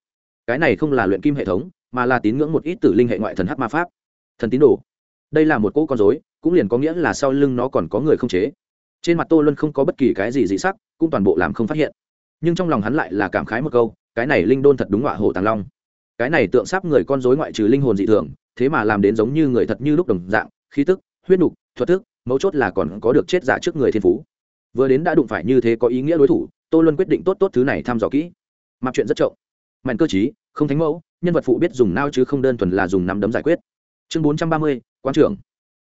cái này không là luyện kim hệ thống, mà là tín ngưỡng một ít tử linh hệ ngoại thần hát ma pháp. Thần tín đồ. Đây là một cỗ con dối cũng liền có nghĩa là sau lưng nó còn có người không chế. Trên mặt tô luân không có bất kỳ cái gì dị sắc, cũng toàn bộ làm không phát hiện. Nhưng trong lòng hắn lại là cảm khái một câu cái này linh đôn thật đúng họa hổ tàng long. Cái này tượng sáp người con dối ngoại trừ linh hồn dị thường, thế mà làm đến giống như người thật như lúc đồng dạng, khí tức, huyết nục, thuật thức, mấu chốt là còn có được chết giả trước người thiên phú. Vừa đến đã đụng phải như thế có ý nghĩa đối thủ, tô luân quyết định tốt tốt thứ này thăm dò kỹ. Mặt chuyện rất trộm. Mạnh cơ chí không thánh mẫu, nhân vật phụ biết dùng nao chứ không đơn thuần là dùng nắm đấm giải quyết. Chương bốn trăm ba mươi, quan trưởng.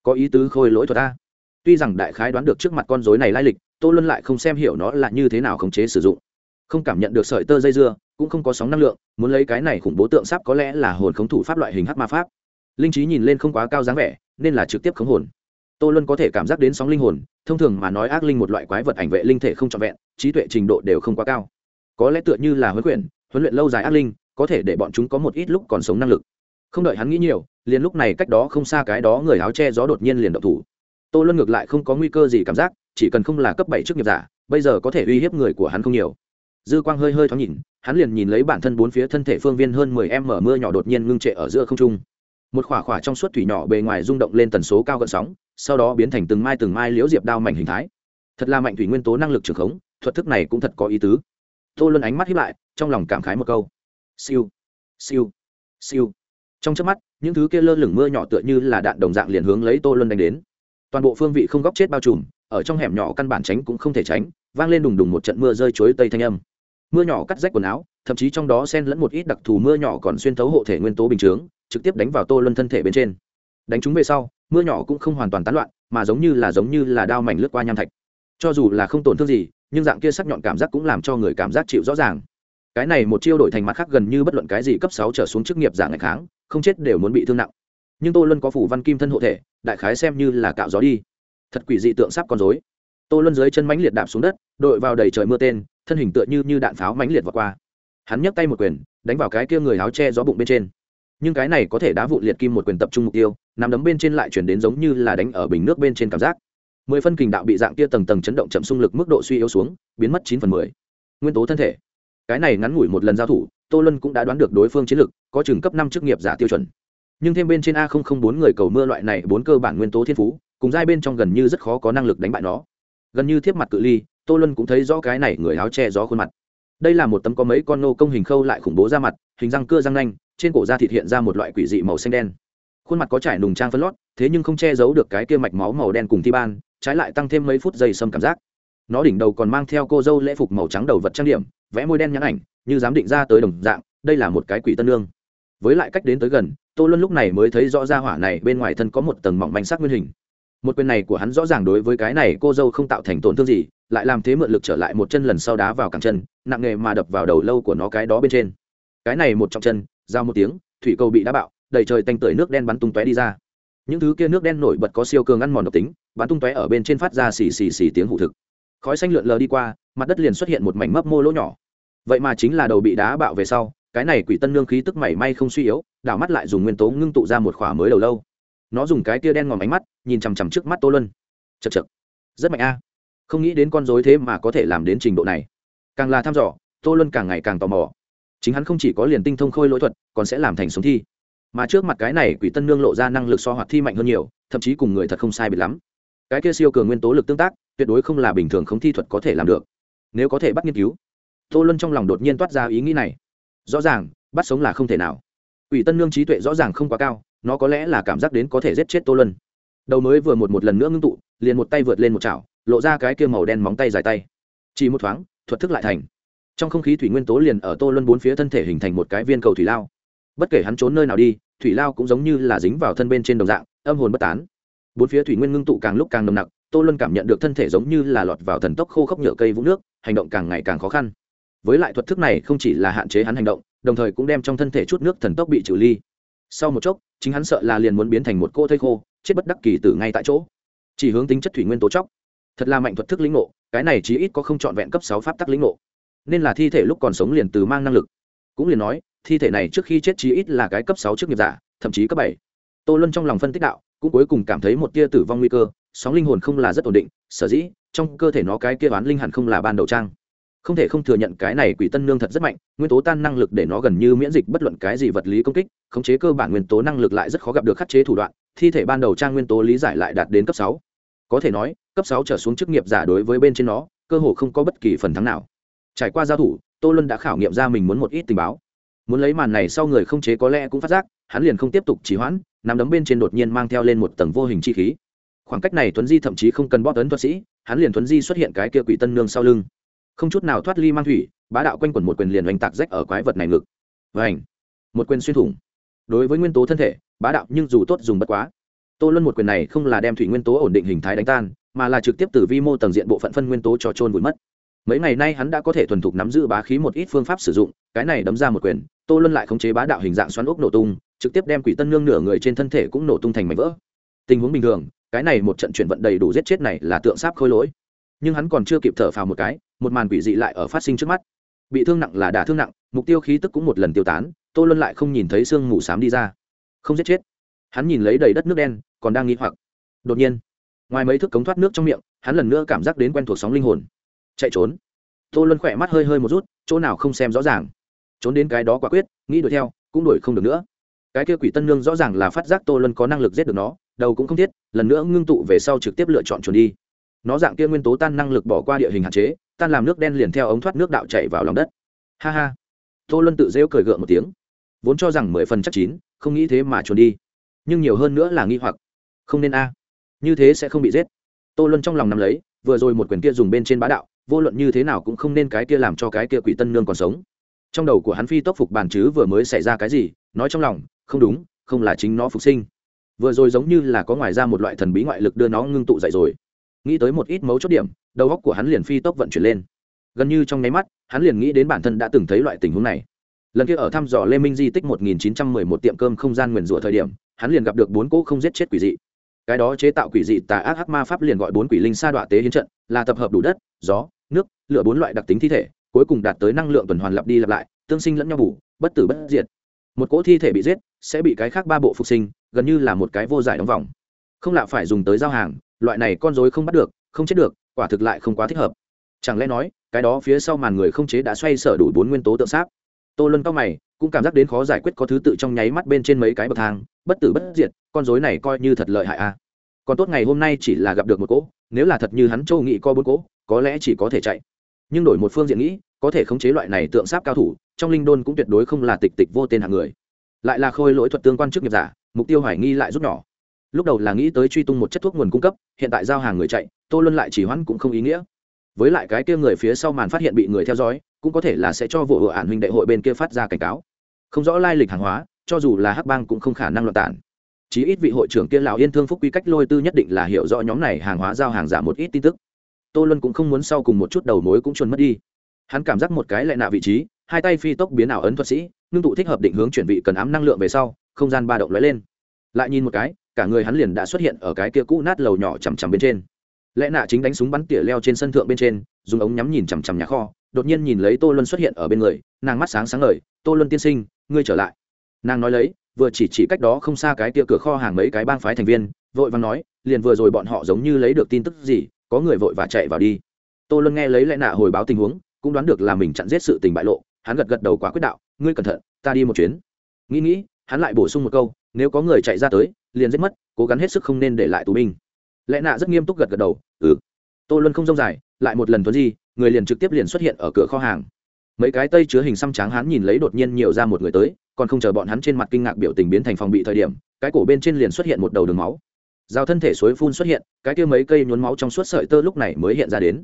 Có ý tứ khôi lỗi thuật ta tuy rằng đại khái đoán được trước mặt con dối này lai lịch, tô luân lại không xem hiểu nó là như thế nào khống chế sử dụng. Không cảm nhận được sợi tơ dây dưa cũng không có sóng năng lượng, muốn lấy cái này khủng bố tượng sắp có lẽ là hồn khống thủ pháp loại hình hát ma pháp. Linh trí nhìn lên không quá cao dáng vẻ, nên là trực tiếp khống hồn. Tô luân có thể cảm giác đến sóng linh hồn, thông thường mà nói ác linh một loại quái vật ảnh vệ linh thể không trọn vẹn, trí tuệ trình độ đều không quá cao. Có lẽ tựa như là huấn luyện huấn luyện lâu dài ác linh, có thể để bọn chúng có một ít lúc còn sống năng lực. Không đợi hắn nghĩ nhiều, liền lúc này cách đó không xa cái đó người áo che gió đột nhiên liền động thủ. Tô luân ngược lại không có nguy cơ gì cảm giác, chỉ cần không là cấp bảy chức nghiệp giả, bây giờ có thể uy hiếp người của hắn không nhiều dư quang hơi hơi thoáng nhìn, hắn liền nhìn lấy bản thân bốn phía thân thể phương viên hơn mười em mở mưa nhỏ đột nhiên ngưng trệ ở giữa không trung. Một khỏa khỏa trong suốt thủy nhỏ bề ngoài rung động lên tần số cao gợn sóng, sau đó biến thành từng mai từng mai liễu diệp đao mảnh hình thái. Thật là mạnh thủy nguyên tố năng lực trường khống, thuật thức này cũng thật có ý tứ. Tô luân ánh mắt hiếp lại, trong lòng cảm khái một câu. Siêu siêu siêu. Trong trước mắt, những thứ kia lơ lửng mưa nhỏ tựa như là đạn đồng dạng liền hướng lấy tô luân đánh đến. Toàn bộ phương vị không góc chết bao trùm, ở trong hẻm nhỏ căn bản tránh cũng không thể tránh, vang lên đùng đùng một trận mưa rơi chối tây thanh âm mưa nhỏ cắt rách quần áo, thậm chí trong đó xen lẫn một ít đặc thù mưa nhỏ còn xuyên thấu hộ thể nguyên tố bình chướng, trực tiếp đánh vào tô luân thân thể bên trên. Đánh chúng về sau, mưa nhỏ cũng không hoàn toàn tán loạn, mà giống như là giống như là đao mảnh lướt qua nham thạch. Cho dù là không tổn thương gì, nhưng dạng kia sắc nhọn cảm giác cũng làm cho người cảm giác chịu rõ ràng. Cái này một chiêu đổi thành mặt khác gần như bất luận cái gì cấp sáu trở xuống chức nghiệp dạng ngày kháng, không chết đều muốn bị thương nặng. Nhưng tô luân có phủ văn kim thân hộ thể, đại khái xem như là cạo gió đi. Thật quỷ dị tượng sắp con dối tô luân dưới chân mánh liệt đạp xuống đất, đội vào đầy trời mưa tên thân hình tựa như như đạn pháo mãnh liệt vọt qua. Hắn nhấc tay một quyền, đánh vào cái kia người áo che gió bụng bên trên. Nhưng cái này có thể đá vụn liệt kim một quyền tập trung mục tiêu, nằm đấm bên trên lại chuyển đến giống như là đánh ở bình nước bên trên cảm giác. Mười phân kình đạo bị dạng kia tầng tầng chấn động chậm xung lực mức độ suy yếu xuống, biến mất chín phần mười. Nguyên tố thân thể. Cái này ngắn ngủi một lần giao thủ, tô lân cũng đã đoán được đối phương chiến lực, có chừng cấp năm chức nghiệp giả tiêu chuẩn. Nhưng thêm bên trên a bốn người cầu mưa loại này bốn cơ bản nguyên tố thiên phú, cùng giai bên trong gần như rất khó có năng lực đánh bại nó. Gần như thiếp mặt cự ly tô Luân cũng thấy rõ cái này người áo che gió khuôn mặt. Đây là một tấm có mấy con nô công hình khâu lại khủng bố ra mặt, hình răng cưa răng nanh, trên cổ da thịt hiện ra một loại quỷ dị màu xanh đen. Khuôn mặt có trải nùng trang phân lót, thế nhưng không che giấu được cái kia mạch máu màu đen cùng thi ban, trái lại tăng thêm mấy phút giây sâm cảm giác. Nó đỉnh đầu còn mang theo cô dâu lễ phục màu trắng đầu vật trang điểm, vẽ môi đen nhãn ảnh, như dám định ra tới đồng dạng, đây là một cái quỷ tân lương. Với lại cách đến tới gần, tô luân lúc này mới thấy rõ ra hỏa này bên ngoài thân có một tầng mỏng manh sắc nguyên hình một quyền này của hắn rõ ràng đối với cái này cô dâu không tạo thành tổn thương gì, lại làm thế mượn lực trở lại một chân lần sau đá vào cẳng chân, nặng nghề mà đập vào đầu lâu của nó cái đó bên trên. Cái này một trọng chân, giao một tiếng, thủy cầu bị đá bạo, đầy trời tanh tưởi nước đen bắn tung tóe đi ra. Những thứ kia nước đen nổi bật có siêu cường ăn mòn độc tính, bắn tung tóe ở bên trên phát ra xì xì xì tiếng hụ thực. Khói xanh lượn lờ đi qua, mặt đất liền xuất hiện một mảnh mấp mô lỗ nhỏ. Vậy mà chính là đầu bị đá bạo về sau, cái này quỷ tân nương khí tức mảy may không suy yếu, đảo mắt lại dùng nguyên tố ngưng tụ ra một khỏa mới đầu lâu nó dùng cái tia đen ngòm ánh mắt, nhìn chằm chằm trước mắt tô lân chật chật rất mạnh a. Không nghĩ đến con dối thế mà có thể làm đến trình độ này. Càng là thăm dò, tô lân càng ngày càng tò mò. Chính hắn không chỉ có liền tinh thông khôi lỗi thuật, còn sẽ làm thành sống thi. Mà trước mặt cái này quỷ tân nương lộ ra năng lực so hoạt thi mạnh hơn nhiều, thậm chí cùng người thật không sai biệt lắm. Cái kia siêu cường nguyên tố lực tương tác, tuyệt đối không là bình thường không thi thuật có thể làm được. Nếu có thể bắt nghiên cứu, tô luân trong lòng đột nhiên toát ra ý nghĩ này. Rõ ràng, bắt sống là không thể nào. Quỷ tân nương trí tuệ rõ ràng không quá cao nó có lẽ là cảm giác đến có thể giết chết tô luân. Đầu mới vừa một một lần nữa ngưng tụ, liền một tay vượt lên một chảo, lộ ra cái kia màu đen móng tay dài tay. Chỉ một thoáng, thuật thức lại thành. Trong không khí thủy nguyên tố liền ở tô luân bốn phía thân thể hình thành một cái viên cầu thủy lao. Bất kể hắn trốn nơi nào đi, thủy lao cũng giống như là dính vào thân bên trên đồng dạng, âm hồn bất tán. Bốn phía thủy nguyên ngưng tụ càng lúc càng nồng nặc, tô luân cảm nhận được thân thể giống như là lọt vào thần tốc khô khốc nhựa cây vũng nước, hành động càng ngày càng khó khăn. Với lại thuật thức này không chỉ là hạn chế hắn hành động, đồng thời cũng đem trong thân thể chút nước thần tốc bị trừ ly. Sau một chốc chính hắn sợ là liền muốn biến thành một cô thây khô, chết bất đắc kỳ tử ngay tại chỗ. Chỉ hướng tính chất thủy nguyên tố chóc. Thật là mạnh thuật thức lĩnh ngộ, cái này chí ít có không trọn vẹn cấp sáu pháp tắc lĩnh ngộ. Nên là thi thể lúc còn sống liền từ mang năng lực. Cũng liền nói, thi thể này trước khi chết chí ít là cái cấp sáu trước nghiệp giả, thậm chí cấp bảy. Tô luân trong lòng phân tích đạo, cũng cuối cùng cảm thấy một tia tử vong nguy cơ, sóng linh hồn không là rất ổn định, sở dĩ, trong cơ thể nó cái kia đoán linh hẳn không là ban đầu trang. Không thể không thừa nhận cái này quỷ tân nương thật rất mạnh, nguyên tố tan năng lực để nó gần như miễn dịch bất luận cái gì vật lý công kích khống chế cơ bản nguyên tố năng lực lại rất khó gặp được khắc chế thủ đoạn, thi thể ban đầu trang nguyên tố lý giải lại đạt đến cấp sáu. Có thể nói, cấp sáu trở xuống chức nghiệp giả đối với bên trên nó, cơ hồ không có bất kỳ phần thắng nào. Trải qua giao thủ, tô luân đã khảo nghiệm ra mình muốn một ít tình báo. Muốn lấy màn này sau người không chế có lẽ cũng phát giác, hắn liền không tiếp tục trì hoãn nằm đấm bên trên đột nhiên mang theo lên một tầng vô hình chi khí. Khoảng cách này tuấn di thậm chí không cần bóp ấn thuật sĩ, hắn liền thuấn di xuất hiện cái kia quỷ tân nương sau lưng. Không chút nào thoát ly mang thủy, bá đạo quanh quẩn một quyền liền oanh tạc rách ở quái vật này ngực. Và ảnh một quyền xuyên thủng đối với nguyên tố thân thể, bá đạo nhưng dù tốt dùng bất quá. Tô luân một quyền này không là đem thủy nguyên tố ổn định hình thái đánh tan, mà là trực tiếp từ vi mô tầng diện bộ phận phân nguyên tố cho trôn vùi mất. Mấy ngày nay hắn đã có thể thuần thục nắm giữ bá khí một ít phương pháp sử dụng, cái này đấm ra một quyền, tô luân lại khống chế bá đạo hình dạng xoắn ốc nổ tung, trực tiếp đem quỷ tân nương nửa người trên thân thể cũng nổ tung thành mảnh vỡ. Tình huống bình thường, cái này một trận chuyển vận đầy đủ giết chết này là tượng sáp khôi lỗi. Nhưng hắn còn chưa kịp thở phào một cái, một màn quỷ dị lại ở phát sinh trước mắt. Bị thương nặng là đả thương nặng, mục tiêu khí tức cũng một lần tiêu tán tô luân lại không nhìn thấy sương mù s á m đi ra. Không giết chết. Hắn nhìn lấy đầy đất nước đen, còn đang nghĩ hoặc. Đột nhiên, ngoài mấy thước cống thoát nước trong miệng, hắn lần nữa cảm giác đến quen thuộc sóng linh hồn. Chạy trốn. Tô luân khỏe mắt hơi hơi một rút, chỗ nào không xem rõ ràng. Trốn đến cái đó quả quyết, nghĩ đuổi theo, cũng đuổi không được nữa. Cái kia quỷ tân nương rõ ràng là phát giác tô luân có năng lực giết được nó, đầu cũng không thiết, lần nữa ngưng tụ về sau trực tiếp lựa chọn trốn đi. Nó dạng kia nguyên tố tan năng lực bỏ qua địa hình hạn chế, tan làm nước đen liền theo ống thoát nước đạo chạy vào lòng đất. Ha ha. Tô luân tự rêu cười gượng một tiếng vốn cho rằng mười phần chắc chín, không nghĩ thế mà trốn đi. Nhưng nhiều hơn nữa là nghi hoặc. Không nên a. Như thế sẽ không bị giết. Tô luân trong lòng nắm lấy, vừa rồi một quyền kia dùng bên trên bá đạo, vô luận như thế nào cũng không nên cái kia làm cho cái kia quỷ tân nương còn sống. Trong đầu của hắn phi tốc phục bàn chứ vừa mới xảy ra cái gì, nói trong lòng, không đúng, không là chính nó phục sinh. Vừa rồi giống như là có ngoài ra một loại thần bí ngoại lực đưa nó ngưng tụ dậy rồi. Nghĩ tới một ít mấu chốt điểm, đầu óc của hắn liền phi tốc vận chuyển lên. Gần như trong nháy mắt, hắn liền nghĩ đến bản thân đã từng thấy loại tình huống này lần kia ở thăm dò lê minh di tích 1911 tiệm cơm không gian nguyền rủa thời điểm, hắn liền gặp được bốn cỗ không giết chết quỷ dị. Cái đó chế tạo quỷ dị tà ác hắc ma pháp liền gọi bốn quỷ linh sa đọa tế hiến trận, là tập hợp đủ đất, gió, nước, lửa bốn loại đặc tính thi thể, cuối cùng đạt tới năng lượng tuần hoàn lặp đi lặp lại, tương sinh lẫn nhau bù, bất tử bất diệt. Một cỗ thi thể bị giết, sẽ bị cái khác ba bộ phục sinh, gần như là một cái vô giải đóng vòng. Không lạ phải dùng tới giao hàng, loại này con dối không bắt được, không chết được, quả thực lại không quá thích hợp. Chẳng lẽ nói, cái đó phía sau màn người không chế đã xoay sở đủ bốn nguyên tố tự sát tô luân cao mày, cũng cảm giác đến khó giải quyết có thứ tự trong nháy mắt bên trên mấy cái bậc thang, bất tử bất diệt, con dối này coi như thật lợi hại a. À. còn tốt ngày hôm nay chỉ là gặp được một cỗ, nếu là thật như hắn châu nghị co bốn cỗ, có lẽ chỉ có thể chạy. Nhưng đổi một phương diện nghĩ, có thể khống chế loại này tượng sáp cao thủ, trong linh đôn cũng tuyệt đối không là tịch tịch vô tên hạng người. Lại là khôi lỗi thuật tương quan chức nghiệp giả, mục tiêu hoài nghi lại rút nhỏ. Lúc đầu là nghĩ tới truy tung một chất thuốc nguồn cung cấp, hiện tại giao hàng người chạy, tô luân lại chỉ hoãn cũng không ý nghĩa. Với lại cái kia người phía sau màn phát hiện bị người theo dõi cũng có thể là sẽ cho vụ hộ ản huynh đệ hội bên kia phát ra cảnh cáo. Không rõ lai lịch hàng hóa, cho dù là hắc bang cũng không khả năng loạn tản chí ít vị hội trưởng kia lão yên thương phúc quy cách lôi tư nhất định là hiểu rõ nhóm này hàng hóa giao hàng giả một ít tin tức. Tô luân cũng không muốn sau cùng một chút đầu mối cũng chuồn mất đi. Hắn cảm giác một cái lại nạ vị trí, hai tay phi tốc biến ảo ấn thuật sĩ, ngưng tụ thích hợp định hướng chuyển vị cần ám năng lượng về sau, không gian ba động lóe lên. Lại nhìn một cái, cả người hắn liền đã xuất hiện ở cái kia cũ nát lầu nhỏ chằm chằm bên trên. Lẽ nạ chính đánh súng bắn tỉa leo trên sân thượng bên trên, dùng ống nhắm nhìn chằm chằm nhà kho đột nhiên nhìn lấy tô luân xuất hiện ở bên người, nàng mắt sáng sáng ngời, tô luân tiên sinh, ngươi trở lại. Nàng nói lấy, vừa chỉ chỉ cách đó không xa cái tia cửa kho hàng mấy cái bang phái thành viên, vội vàng nói, liền vừa rồi bọn họ giống như lấy được tin tức gì, có người vội và chạy vào đi. Tô luân nghe lấy lẽ nạ hồi báo tình huống, cũng đoán được là mình chặn giết sự tình bại lộ, hắn gật gật đầu quá quyết đạo, ngươi cẩn thận, ta đi một chuyến. Nghĩ nghĩ, hắn lại bổ sung một câu, nếu có người chạy ra tới, liền giết mất, cố gắng hết sức không nên để lại tù binh. Lẽ nạ rất nghiêm túc gật gật đầu ừ. Tô luân không rông dài, lại một lần tuấn di người liền trực tiếp liền xuất hiện ở cửa kho hàng. Mấy cái tây chứa hình xăm tráng hắn nhìn lấy đột nhiên nhiều ra một người tới, còn không chờ bọn hắn trên mặt kinh ngạc biểu tình biến thành phòng bị thời điểm, cái cổ bên trên liền xuất hiện một đầu đường máu. Giao thân thể suối phun xuất hiện, cái kia mấy cây nhuốm máu trong suốt sợi tơ lúc này mới hiện ra đến.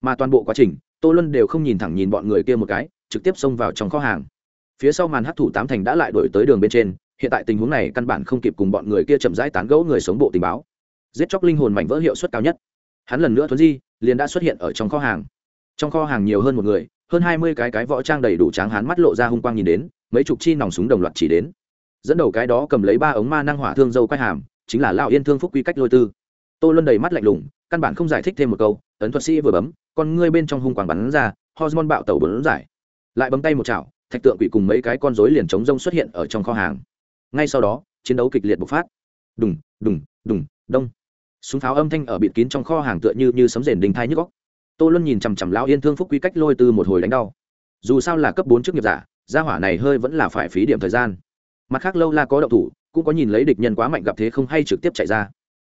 Mà toàn bộ quá trình, tô luân đều không nhìn thẳng nhìn bọn người kia một cái, trực tiếp xông vào trong kho hàng. Phía sau màn hấp thủ tám thành đã lại đổi tới đường bên trên, hiện tại tình huống này căn bản không kịp cùng bọn người kia chậm rãi tán gẫu người sống bộ tình báo. Giết chóc linh hồn mảnh vỡ hiệu suất cao nhất. Hắn lần nữa thuấn di, liền đã xuất hiện ở trong kho hàng trong kho hàng nhiều hơn một người, hơn hai mươi cái cái võ trang đầy đủ tráng hán mắt lộ ra hung quang nhìn đến, mấy chục chi nòng súng đồng loạt chỉ đến. Dẫn đầu cái đó cầm lấy ba ống ma năng hỏa thương dâu quay hàm, chính là lão yên thương phúc quy cách lôi tư. Tô luân đầy mắt lạnh lùng, căn bản không giải thích thêm một câu, ấn thuật sĩ vừa bấm, con ngươi bên trong hung quang bắn ra, hormone bạo tẩu bấn giải. Lại bấm tay một chảo, thạch tượng quỷ cùng mấy cái con rối liền chống rông xuất hiện ở trong kho hàng. Ngay sau đó, chiến đấu kịch liệt bộc phát. Đùng đùng đùng, đông. Súng pháo âm thanh ở bịt kín trong kho hàng tựa như như sấm rền đình thai nhức góc tô luân nhìn chằm chằm lão yên thương phúc quy cách lôi từ một hồi đánh đau. Dù sao là cấp bốn chức nghiệp giả, gia hỏa này hơi vẫn là phải phí điểm thời gian. Mặt khác lâu la có động thủ, cũng có nhìn lấy địch nhân quá mạnh gặp thế không hay trực tiếp chạy ra.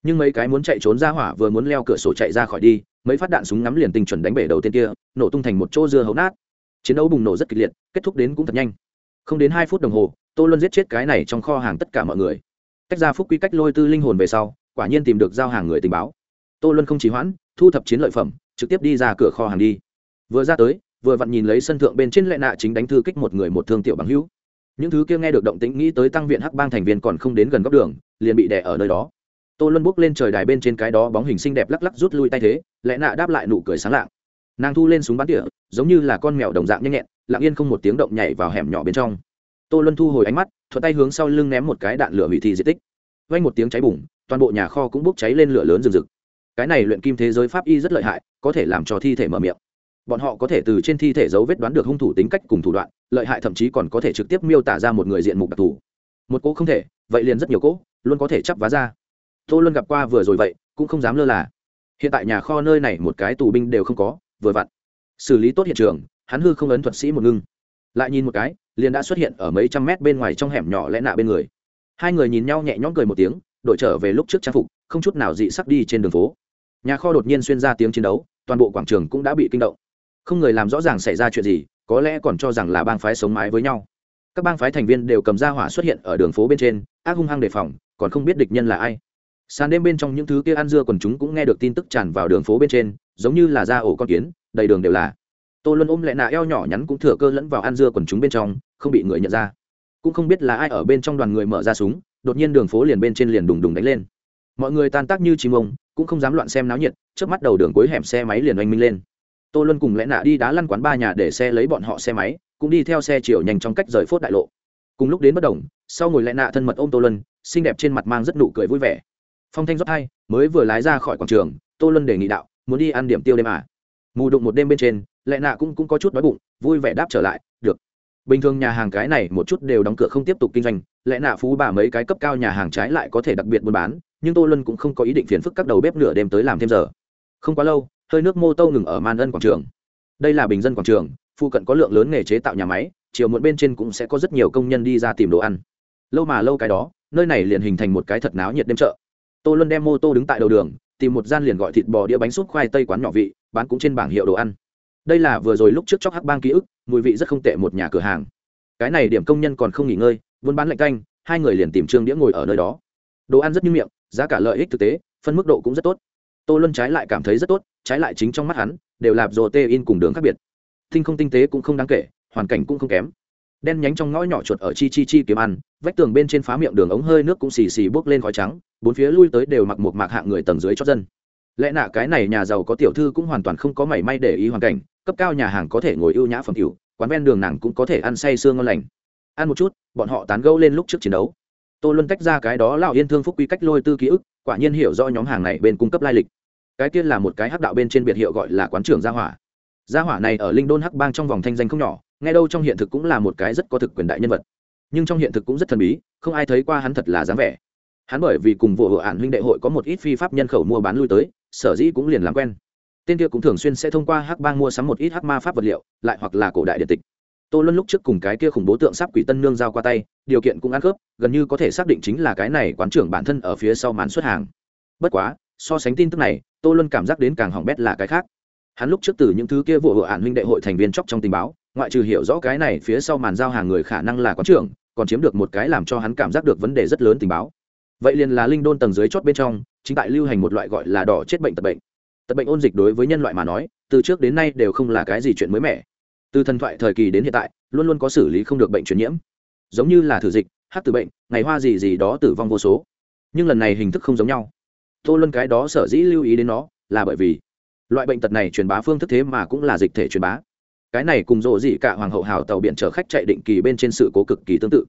Nhưng mấy cái muốn chạy trốn ra hỏa vừa muốn leo cửa sổ chạy ra khỏi đi, mấy phát đạn súng ngắm liền tinh chuẩn đánh bể đầu tiên kia, nổ tung thành một chỗ dưa hấu nát. Chiến đấu bùng nổ rất kịch liệt, kết thúc đến cũng thật nhanh. Không đến hai phút đồng hồ, tô luân giết chết cái này trong kho hàng tất cả mọi người. Tách ra phúc quy cách lôi tư linh hồn về sau, quả nhiên tìm được giao hàng người tình báo. Tô luân không chỉ hoãn, thu thập chiến lợi phẩm trực tiếp đi ra cửa kho hàng đi. Vừa ra tới, vừa vặn nhìn lấy sân thượng bên trên lệ nạ chính đánh thư kích một người một thương tiểu bằng hữu. Những thứ kia nghe được động tĩnh nghĩ tới tăng viện hắc bang thành viên còn không đến gần góc đường, liền bị đè ở nơi đó. Tô luân bước lên trời đài bên trên cái đó bóng hình xinh đẹp lắc lắc rút lui tay thế lẽ nạ đáp lại nụ cười sáng lạng. Nàng thu lên súng bắn tỉa, giống như là con mèo đồng dạng nhanh nhẹn, lặng yên không một tiếng động nhảy vào hẻm nhỏ bên trong. Tô luân thu hồi ánh mắt, thuận tay hướng sau lưng ném một cái đạn lửa hủy thị diện tích. Vay một tiếng cháy bùng, toàn bộ nhà kho cũng bốc cháy lên lửa lớn rừng rực cái này luyện kim thế giới pháp y rất lợi hại, có thể làm cho thi thể mở miệng. Bọn họ có thể từ trên thi thể dấu vết đoán được hung thủ tính cách cùng thủ đoạn, lợi hại thậm chí còn có thể trực tiếp miêu tả ra một người diện mục đặc thù. Một cỗ không thể, vậy liền rất nhiều cỗ, luôn có thể chắp vá ra. Tô luôn gặp qua vừa rồi vậy, cũng không dám lơ là. Hiện tại nhà kho nơi này một cái tù binh đều không có, vừa vặn. Xử lý tốt hiện trường, hắn hư không ấn thuật sĩ một ngưng. Lại nhìn một cái, liền đã xuất hiện ở mấy trăm mét bên ngoài trong hẻm nhỏ lẽ nạ bên người. Hai người nhìn nhau nhẹ nhõm cười một tiếng, đội trở về lúc trước trang phục, không chút nào dị sắc đi trên đường phố nhà kho đột nhiên xuyên ra tiếng chiến đấu, toàn bộ quảng trường cũng đã bị kinh động. Không người làm rõ ràng xảy ra chuyện gì, có lẽ còn cho rằng là bang phái sống mái với nhau. Các bang phái thành viên đều cầm ra hỏa xuất hiện ở đường phố bên trên, ác hung hăng đề phòng, còn không biết địch nhân là ai. Sàn đêm bên trong những thứ kia ăn dưa quần chúng cũng nghe được tin tức tràn vào đường phố bên trên, giống như là da ổ con kiến, đầy đường đều là. Tô luân ôm lại nạ eo nhỏ nhắn cũng thừa cơ lẫn vào ăn dưa quần chúng bên trong, không bị người nhận ra. Cũng không biết là ai ở bên trong đoàn người mở ra súng, đột nhiên đường phố liền bên trên liền đùng đùng đánh lên. Mọi người tan tác như chim ông cũng không dám loạn xem náo nhiệt trước mắt đầu đường cuối hẻm xe máy liền oanh minh lên. Tô luân cùng lẽ nạ đi đá lăn quán ba nhà để xe lấy bọn họ xe máy cũng đi theo xe chiều nhanh trong cách rời phốt đại lộ. Cùng lúc đến bất đồng sau ngồi lẽ nạ thân mật ôm tô luân xinh đẹp trên mặt mang rất nụ cười vui vẻ. Phong thanh rót hai mới vừa lái ra khỏi quảng trường tô luân đề nghị đạo muốn đi ăn điểm tiêu đêm à? Mù đụng một đêm bên trên lẽ nạ cũng, cũng có chút đói bụng vui vẻ đáp trở lại được. Bình thường nhà hàng cái này một chút đều đóng cửa không tiếp tục kinh doanh lẽ nạ phú bà mấy cái cấp cao nhà hàng trái lại có thể đặc biệt buôn bán nhưng tô luân cũng không có ý định phiền phức các đầu bếp nửa đêm tới làm thêm giờ. Không quá lâu, hơi nước mô tô ngừng ở man ân quảng trường. Đây là bình dân quảng trường, phụ cận có lượng lớn nghề chế tạo nhà máy, chiều muộn bên trên cũng sẽ có rất nhiều công nhân đi ra tìm đồ ăn. Lâu mà lâu cái đó, nơi này liền hình thành một cái thật náo nhiệt đêm chợ. Tô luân đem mô tô đứng tại đầu đường, tìm một gian liền gọi thịt bò đĩa bánh súp khoai tây quán nhỏ vị, bán cũng trên bảng hiệu đồ ăn. Đây là vừa rồi lúc trước chóc hắc bang ký ức, mùi vị rất không tệ một nhà cửa hàng. Cái này điểm công nhân còn không nghỉ ngơi, buôn bán lạnh canh, hai người liền tìm trương đĩa ngồi ở nơi đó. Đồ ăn rất như miệng giá cả lợi ích thực tế, phân mức độ cũng rất tốt. Tô luân trái lại cảm thấy rất tốt, trái lại chính trong mắt hắn, đều lạp dồ tê in cùng đường khác biệt. Thinh không tinh tế cũng không đáng kể, hoàn cảnh cũng không kém. Đen nhánh trong ngõ nhỏ chuột ở chi chi chi kiếm ăn, vách tường bên trên phá miệng đường ống hơi nước cũng xì xì bốc lên khói trắng, bốn phía lui tới đều mặc một mạc hạng người tầng dưới cho dân. Lẽ nạ cái này nhà giàu có tiểu thư cũng hoàn toàn không có mảy may để ý hoàn cảnh, cấp cao nhà hàng có thể ngồi ưu nhã phẩm cửu quán ven đường nàng cũng có thể ăn say sương ngon lành. Ăn một chút, bọn họ tán gẫu lên lúc trước chiến đấu tô luân tách ra cái đó lão yên thương phúc quy cách lôi tư ký ức, quả nhiên hiểu do nhóm hàng này bên cung cấp lai lịch. Cái kia là một cái hắc đạo bên trên biệt hiệu gọi là quán trưởng gia hỏa. Gia hỏa này ở linh đôn hắc bang trong vòng thanh danh không nhỏ, nghe đâu trong hiện thực cũng là một cái rất có thực quyền đại nhân vật. Nhưng trong hiện thực cũng rất thần bí, không ai thấy qua hắn thật là dáng vẻ. Hắn bởi vì cùng vụ hộ ản huynh đệ hội có một ít phi pháp nhân khẩu mua bán lui tới, sở dĩ cũng liền làm quen. Tên kia cũng thường xuyên sẽ thông qua hắc bang mua sắm một ít hắc ma pháp vật liệu, lại hoặc là cổ đại điện tịch tô luân lúc trước cùng cái kia khủng bố tượng sắp quỷ tân nương giao qua tay, điều kiện cũng ăn khớp, gần như có thể xác định chính là cái này quán trưởng bản thân ở phía sau màn xuất hàng. Bất quá, so sánh tin tức này, tô luân cảm giác đến càng hỏng bét là cái khác. Hắn lúc trước từ những thứ kia vụ hộ ản huynh đệ hội thành viên chóc trong tình báo, ngoại trừ hiểu rõ cái này phía sau màn giao hàng người khả năng là quán trưởng, còn chiếm được một cái làm cho hắn cảm giác được vấn đề rất lớn tình báo. Vậy liền là linh đôn tầng dưới chót bên trong, chính tại lưu hành một loại gọi là đỏ chết bệnh tật bệnh. Tật bệnh ôn dịch đối với nhân loại mà nói, từ trước đến nay đều không là cái gì chuyện mới mẻ từ thần thoại thời kỳ đến hiện tại, luôn luôn có xử lý không được bệnh truyền nhiễm. Giống như là thử dịch, hát từ bệnh, ngày hoa gì gì đó tử vong vô số. Nhưng lần này hình thức không giống nhau. Tô luân cái đó sở dĩ lưu ý đến nó, là bởi vì loại bệnh tật này truyền bá phương thức thế mà cũng là dịch thể truyền bá. Cái này cùng rộ dị cả hoàng hậu hào tàu biển chở khách chạy định kỳ bên trên sự cố cực kỳ tương tự.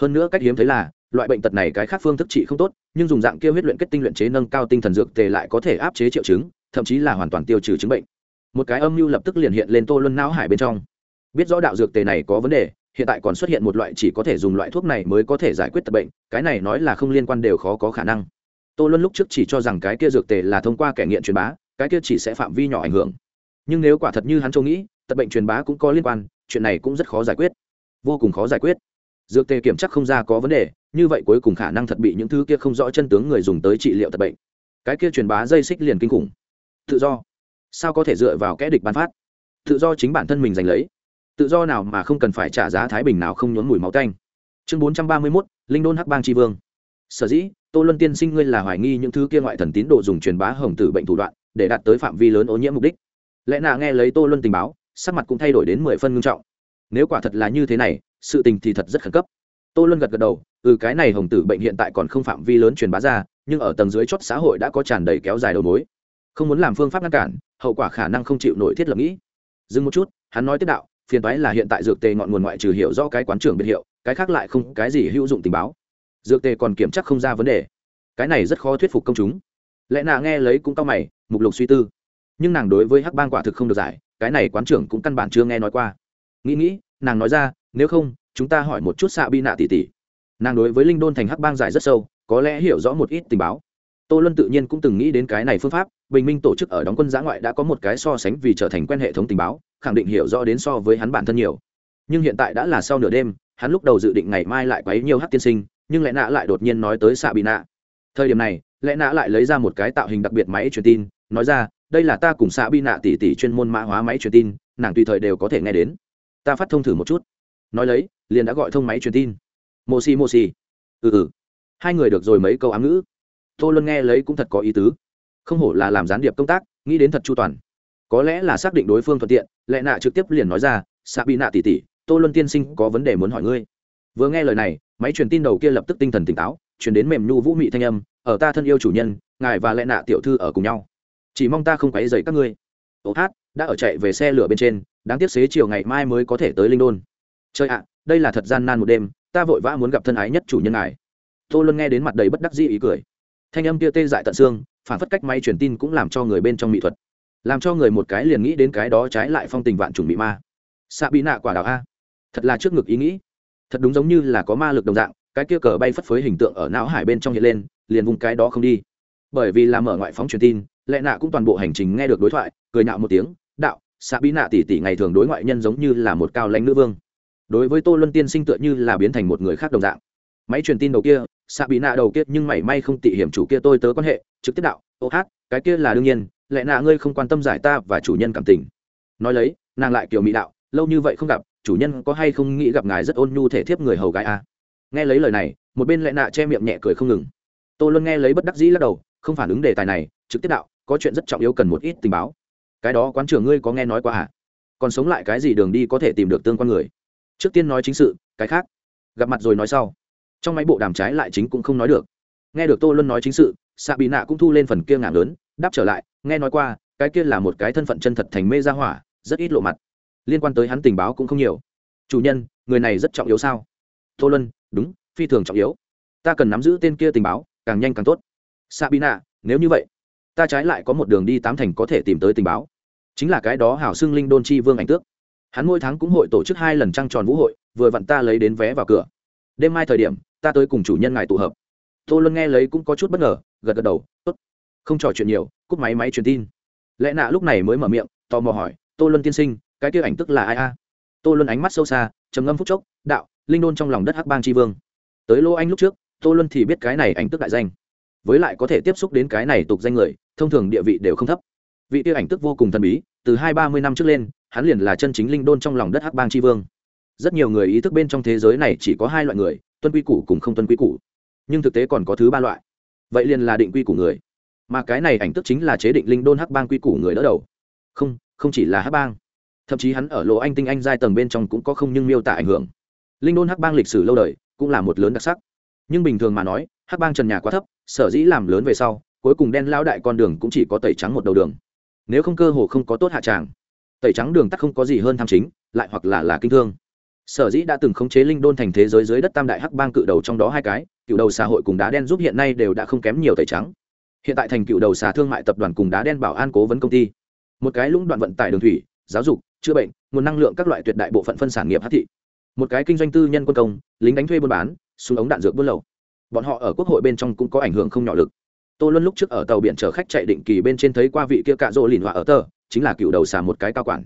Hơn nữa cách hiếm thấy là, loại bệnh tật này cái khác phương thức trị không tốt, nhưng dùng dạng kia huyết luyện kết tinh luyện chế nâng cao tinh thần dược tề lại có thể áp chế triệu chứng, thậm chí là hoàn toàn tiêu trừ chứng bệnh một cái âm mưu lập tức liền hiện lên tô luân não hải bên trong. Biết rõ đạo dược tề này có vấn đề, hiện tại còn xuất hiện một loại chỉ có thể dùng loại thuốc này mới có thể giải quyết tật bệnh, cái này nói là không liên quan đều khó có khả năng. Tô luân lúc trước chỉ cho rằng cái kia dược tề là thông qua kẻ nghiện truyền bá, cái kia chỉ sẽ phạm vi nhỏ ảnh hưởng. Nhưng nếu quả thật như hắn châu nghĩ, tật bệnh truyền bá cũng có liên quan, chuyện này cũng rất khó giải quyết. Vô cùng khó giải quyết. Dược tề kiểm chắc không ra có vấn đề, như vậy cuối cùng khả năng thật bị những thứ kia không rõ chân tướng người dùng tới trị liệu tật bệnh. Cái kia truyền bá dây xích liền kinh khủng. Tự do sao có thể dựa vào kẽ địch ban phát? Tự do chính bản thân mình giành lấy. Tự do nào mà không cần phải trả giá thái bình nào không nhốn mùi máu canh chương bốn trăm ba mươi mốt, linh đôn hắc bang tri vương. Sở dĩ, tô luân tiên sinh ngươi là hoài nghi những thứ kia ngoại thần tín đồ dùng truyền bá hồng tử bệnh thủ đoạn để đạt tới phạm vi lớn ô nhiễm mục đích. Lẽ nạ nghe lấy tô luân tình báo, sắc mặt cũng thay đổi đến mười phân ngưng trọng. Nếu quả thật là như thế này, sự tình thì thật rất khẩn cấp. Tô luân gật gật đầu ừ cái này hồng tử bệnh hiện tại còn không phạm vi lớn truyền bá ra, nhưng ở tầng dưới chót xã hội đã có tràn đầy kéo dài đầu mối. Không muốn làm phương pháp ngăn cản hậu quả khả năng không chịu nổi thiết lập nghĩ. Dừng một chút, hắn nói tiếp đạo, phiền toái là hiện tại dược tề ngọn nguồn ngoại trừ hiểu do cái quán trưởng biệt hiệu, cái khác lại không cái gì hữu dụng tình báo. Dược tề còn kiểm chắc không ra vấn đề. Cái này rất khó thuyết phục công chúng. Lẽ nạ nghe lấy cũng cao mày, mục lục suy tư. Nhưng nàng đối với hắc bang quả thực không được giải, cái này quán trưởng cũng căn bản chưa nghe nói qua. Nghĩ nghĩ, nàng nói ra, nếu không, chúng ta hỏi một chút xạ bi nạ tỉ tỉ nàng đối với linh đôn thành hắc bang giải rất sâu, có lẽ hiểu rõ một ít tình báo tô luân tự nhiên cũng từng nghĩ đến cái này phương pháp, bình minh tổ chức ở đóng quân giã ngoại đã có một cái so sánh vì trở thành quen hệ thống tình báo, khẳng định hiểu rõ đến so với hắn bản thân nhiều. Nhưng hiện tại đã là sau nửa đêm, hắn lúc đầu dự định ngày mai lại quấy nhiều hát tiên sinh, nhưng lẽ nạ lại đột nhiên nói tới xạ bị nạ. Thời điểm này lẽ nạ lại lấy ra một cái tạo hình đặc biệt máy truyền tin, nói ra, đây là ta cùng xạ bị nạ tỷ tỷ chuyên môn mã hóa máy truyền tin, nàng tùy thời đều có thể nghe đến. Ta phát thông thử một chút. Nói lấy, liền đã gọi thông máy truyền tin. Mô si mô si ừ ừ. Hai người được rồi mấy câu ám ngữ tô luân nghe lấy cũng thật có ý tứ. Không hổ là làm gián điệp công tác, nghĩ đến thật chu toàn. Có lẽ là xác định đối phương thuận tiện, lệ nạ trực tiếp liền nói ra xạ bị nạ tỉ tỉ tô luân tiên sinh có vấn đề muốn hỏi ngươi. Vừa nghe lời này, máy truyền tin đầu kia lập tức tinh thần tỉnh táo chuyển đến mềm nhu vũ mị thanh âm, ở ta thân yêu chủ nhân, ngài và lệ nạ tiểu thư ở cùng nhau. Chỉ mong ta không quấy dày các ngươi. Ô hát đã ở chạy về xe lửa bên trên, đáng tiếc xế chiều ngày mai mới có thể tới linh đôn. Chơi ạ, đây là thật gian nan một đêm, ta vội vã muốn gặp thân ái nhất chủ nhân ngài. Tô luân nghe đến mặt đầy bất đắc dĩ ý cười thanh âm kia tê dại tận xương, phản phất cách máy truyền tin cũng làm cho người bên trong mỹ thuật. Làm cho người một cái liền nghĩ đến cái đó trái lại phong tình vạn trùng bị ma. Xạ bị nạ quả đào a. Thật là trước ngực ý nghĩ. Thật đúng giống như là có ma lực đồng dạng, cái kia cờ bay phất phới hình tượng ở não hải bên trong hiện lên, liền vùng cái đó không đi. Bởi vì làm mở ngoại phóng truyền tin, lệ nạ cũng toàn bộ hành trình nghe được đối thoại, cười nạo một tiếng, đạo, xạ bí nạ tỷ tỷ ngày thường đối ngoại nhân giống như là một cao lãnh nữ vương. Đối với tô luân tiên sinh tựa như là biến thành một người khác đồng dạng. Máy truyền tin đầu kia xạ bị nạ đầu kia nhưng mảy may không tị hiểm chủ kia tôi tớ quan hệ, trực tiếp đạo, ô hát, cái kia là đương nhiên, lẽ nạ ngươi không quan tâm giải ta và chủ nhân cảm tình. Nói lấy, nàng lại kiểu mỹ đạo, lâu như vậy không gặp, chủ nhân có hay không nghĩ gặp ngài rất ôn nhu thể thiếp người hầu gái a à? nghe lấy lời này, một bên lẽ nạ che miệng nhẹ cười không ngừng. Tô luân nghe lấy bất đắc dĩ lắc đầu, không phản ứng đề tài này, trực tiếp đạo, có chuyện rất trọng yếu cần một ít tình báo. Cái đó quán trưởng ngươi có nghe nói qua à? Còn sống lại cái gì đường đi có thể tìm được tương quan người? Trước tiên nói chính sự, cái khác. Gặp mặt rồi nói sau trong máy bộ đàm trái lại chính cũng không nói được. Nghe được tô luân nói chính sự xạ bị nạ cũng thu lên phần kia ngảm lớn, đáp trở lại, nghe nói qua, cái kia là một cái thân phận chân thật thành mê gia hỏa, rất ít lộ mặt. Liên quan tới hắn tình báo cũng không nhiều. Chủ nhân, người này rất trọng yếu sao? Tô luân, đúng, phi thường trọng yếu. Ta cần nắm giữ tên kia tình báo, càng nhanh càng tốt. Xạ bị nạ nếu như vậy, ta trái lại có một đường đi tám thành có thể tìm tới tình báo. Chính là cái đó hảo xưng linh đôn chi vương ảnh tước. Hắn mỗi tháng cũng hội tổ chức hai lần trăng tròn vũ hội, vừa vặn ta lấy đến vé vào cửa đêm mai thời điểm, ta tới cùng chủ nhân ngài tụ hợp. Tô luân nghe lấy cũng có chút bất ngờ, gật gật đầu, tốt, không trò chuyện nhiều, cúp máy máy truyền tin. Lẽ nạ lúc này mới mở miệng, tò mò hỏi, tô luân tiên sinh, cái kia ảnh tức là ai a? Tô luân ánh mắt sâu xa, trầm ngâm phúc chốc, đạo, linh đôn trong lòng đất hắc bang tri vương. Tới lô anh lúc trước, tô luân thì biết cái này ảnh tức đại danh. Với lại có thể tiếp xúc đến cái này tục danh người, thông thường địa vị đều không thấp. Vị tiêu ảnh tức vô cùng thần bí, từ hai ba mươi năm trước lên, hắn liền là chân chính linh đôn trong lòng đất hắc bang tri vương rất nhiều người ý thức bên trong thế giới này chỉ có hai loại người, tuân quy củ cùng không tuân quy củ. Nhưng thực tế còn có thứ ba loại. Vậy liền là định quy củ người. Mà cái này ảnh tức chính là chế định linh đôn hắc bang quy củ người đỡ đầu. Không không chỉ là hắc bang. Thậm chí hắn ở lộ anh tinh anh giai tầng bên trong cũng có không nhưng miêu tả ảnh hưởng. Linh đôn hắc bang lịch sử lâu đời cũng là một lớn đặc sắc. Nhưng bình thường mà nói, hắc bang trần nhà quá thấp, sở dĩ làm lớn về sau, cuối cùng đen lao đại con đường cũng chỉ có tẩy trắng một đầu đường. Nếu không cơ hồ không có tốt hạ tràng. Tẩy trắng đường tắt không có gì hơn tham chính, lại hoặc là là kinh thương sở dĩ đã từng khống chế linh đôn thành thế giới dưới đất tam đại hắc bang cự đầu trong đó hai cái, cựu đầu xã hội cùng đá đen giúp hiện nay đều đã không kém nhiều tẩy trắng. Hiện tại thành cựu đầu xà thương mại tập đoàn cùng đá đen bảo an cố vấn công ty. Một cái lũng đoạn vận tải đường thủy, giáo dục, chữa bệnh, nguồn năng lượng các loại tuyệt đại bộ phận phân sản nghiệp hát thị. Một cái kinh doanh tư nhân quân công, lính đánh thuê buôn bán, súng ống đạn dược buôn lậu. Bọn họ ở quốc hội bên trong cũng có ảnh hưởng không nhỏ lực. Tô luân lúc trước ở tàu biển chở khách chạy định kỳ bên trên thấy qua vị kia cạ rỗ lìn họa ở tờ, chính là cựu đầu xà một cái cao quản.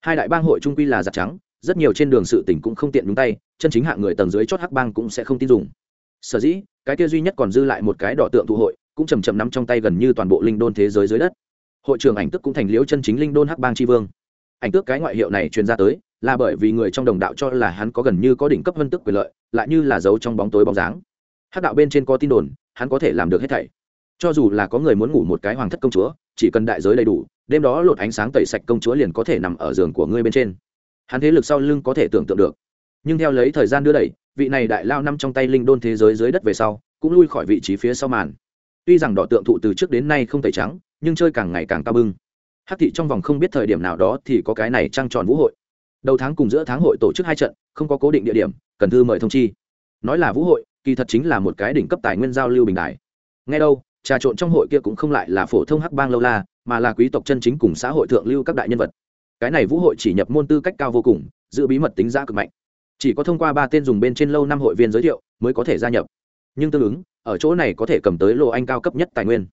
Hai đại bang hội trung quy là giặt trắng rất nhiều trên đường sự tỉnh cũng không tiện đúng tay, chân chính hạng người tầng dưới chót hắc bang cũng sẽ không tin dùng. Sở dĩ, cái kia duy nhất còn dư lại một cái đỏ tượng tụ hội, cũng chầm chầm nắm trong tay gần như toàn bộ linh đôn thế giới dưới đất. Hội trưởng ảnh tức cũng thành liễu chân chính linh đôn hắc bang tri vương. Ảnh tước cái ngoại hiệu này truyền ra tới, là bởi vì người trong đồng đạo cho là hắn có gần như có đỉnh cấp vân tức quyền lợi, lại như là giấu trong bóng tối bóng dáng. Hắc đạo bên trên có tin đồn, hắn có thể làm được hết thảy. Cho dù là có người muốn ngủ một cái hoàng thất công chúa, chỉ cần đại giới đầy đủ, đêm đó lột ánh sáng tẩy sạch công chúa liền có thể nằm ở giường của ngươi bên trên hắn thế lực sau lưng có thể tưởng tượng được. Nhưng theo lấy thời gian đưa đẩy, vị này đại lao năm trong tay linh đôn thế giới dưới đất về sau, cũng lui khỏi vị trí phía sau màn. Tuy rằng đỏ tượng thụ từ trước đến nay không tẩy trắng, nhưng chơi càng ngày càng cao bưng. Hát thị trong vòng không biết thời điểm nào đó thì có cái này trăng tròn vũ hội. Đầu tháng cùng giữa tháng hội tổ chức hai trận, không có cố định địa điểm, cần thư mời thông chi. Nói là vũ hội, kỳ thật chính là một cái đỉnh cấp tài nguyên giao lưu bình đại ngay đâu, trà trộn trong hội kia cũng không lại là phổ thông hắc bang lâu la, mà là quý tộc chân chính cùng xã hội thượng lưu các đại nhân vật cái này vũ hội chỉ nhập môn tư cách cao vô cùng, giữ bí mật tính giá cực mạnh. Chỉ có thông qua ba tên dùng bên trên lâu năm hội viên giới thiệu, mới có thể gia nhập. Nhưng tương ứng, ở chỗ này có thể cầm tới lô anh cao cấp nhất tài nguyên.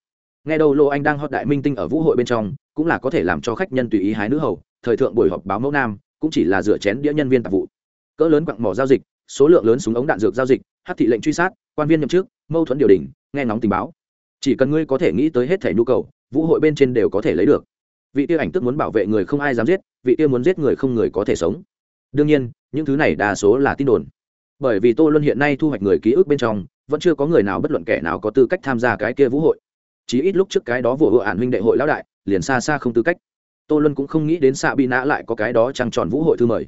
Nghe đâu lô anh đang hot đại minh tinh ở vũ hội bên trong, cũng là có thể làm cho khách nhân tùy ý hái nữ hầu, thời thượng buổi họp báo mẫu nam, cũng chỉ là dựa chén đĩa nhân viên tạp vụ. Cỡ lớn quặng mỏ giao dịch, số lượng lớn súng ống đạn dược giao dịch, hát thị lệnh truy sát, quan viên nhậm chức, mâu thuẫn điều đình, nghe ngóng tình báo. Chỉ cần ngươi có thể nghĩ tới hết thẻ nhu cầu, vũ hội bên trên đều có thể lấy được vị tiêu ảnh tức muốn bảo vệ người không ai dám giết, vị tiêu muốn giết người không người có thể sống. Đương nhiên, những thứ này đa số là tin đồn. Bởi vì tô luân hiện nay thu hoạch người ký ức bên trong, vẫn chưa có người nào bất luận kẻ nào có tư cách tham gia cái kia vũ hội. Chí ít lúc trước cái đó vừa vừa ản huynh đệ hội lão đại, liền xa xa không tư cách. Tô luân cũng không nghĩ đến xạ bị nã lại có cái đó trăng tròn vũ hội thư mời.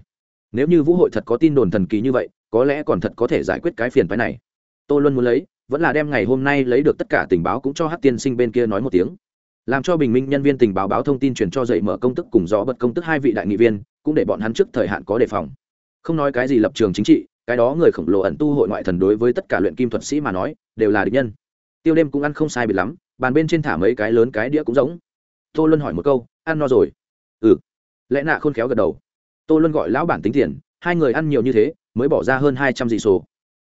Nếu như vũ hội thật có tin đồn thần kỳ như vậy, có lẽ còn thật có thể giải quyết cái phiền phái này. Tô luân muốn lấy, vẫn là đem ngày hôm nay lấy được tất cả tình báo cũng cho hát tiên sinh bên kia nói một tiếng làm cho bình minh nhân viên tình báo báo thông tin truyền cho dậy mở công tức cùng gió bật công tức hai vị đại nghị viên, cũng để bọn hắn trước thời hạn có đề phòng. Không nói cái gì lập trường chính trị, cái đó người khổng lồ ẩn tu hội ngoại thần đối với tất cả luyện kim thuật sĩ mà nói, đều là địch nhân. Tiêu đêm cũng ăn không sai biệt lắm, bàn bên trên thả mấy cái lớn cái đĩa cũng giống. Tô luân hỏi một câu, ăn no rồi? Ừ. Lẽ nạ khôn khéo gật đầu. Tô luân gọi lão bản tính tiền, hai người ăn nhiều như thế, mới bỏ ra hơn hai trăm dị sổ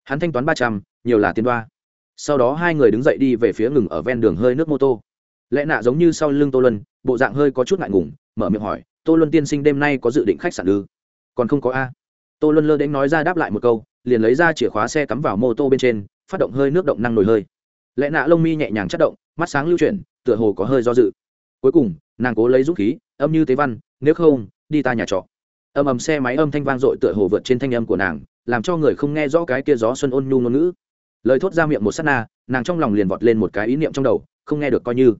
hắn thanh toán ba trăm, nhiều là tiền đoa. Sau đó hai người đứng dậy đi về phía ngừng ở ven đường hơi nước mô tô lẽ nạ giống như sau lưng tô luân, bộ dạng hơi có chút ngại ngùng, mở miệng hỏi, tô luân tiên sinh đêm nay có dự định khách sạn ư? Còn không có a. Tô luân lơ đến nói ra đáp lại một câu, liền lấy ra chìa khóa xe cắm vào mô tô bên trên, phát động hơi nước động năng nổi hơi. Lẽ nạ lông mi nhẹ nhàng chất động, mắt sáng lưu chuyển, tựa hồ có hơi do dự. Cuối cùng, nàng cố lấy dũng khí, âm như tế văn, nếu không, đi ta nhà trọ. Âm ầm xe máy âm thanh vang dội tựa hồ vượt trên thanh âm của nàng, làm cho người không nghe rõ cái kia gió xuân ôn nhu ngôn ngữ. Lời thốt ra miệng một s á t na, nàng trong lòng liền vọt lên một cái ý niệm trong đầu, không nghe được coi như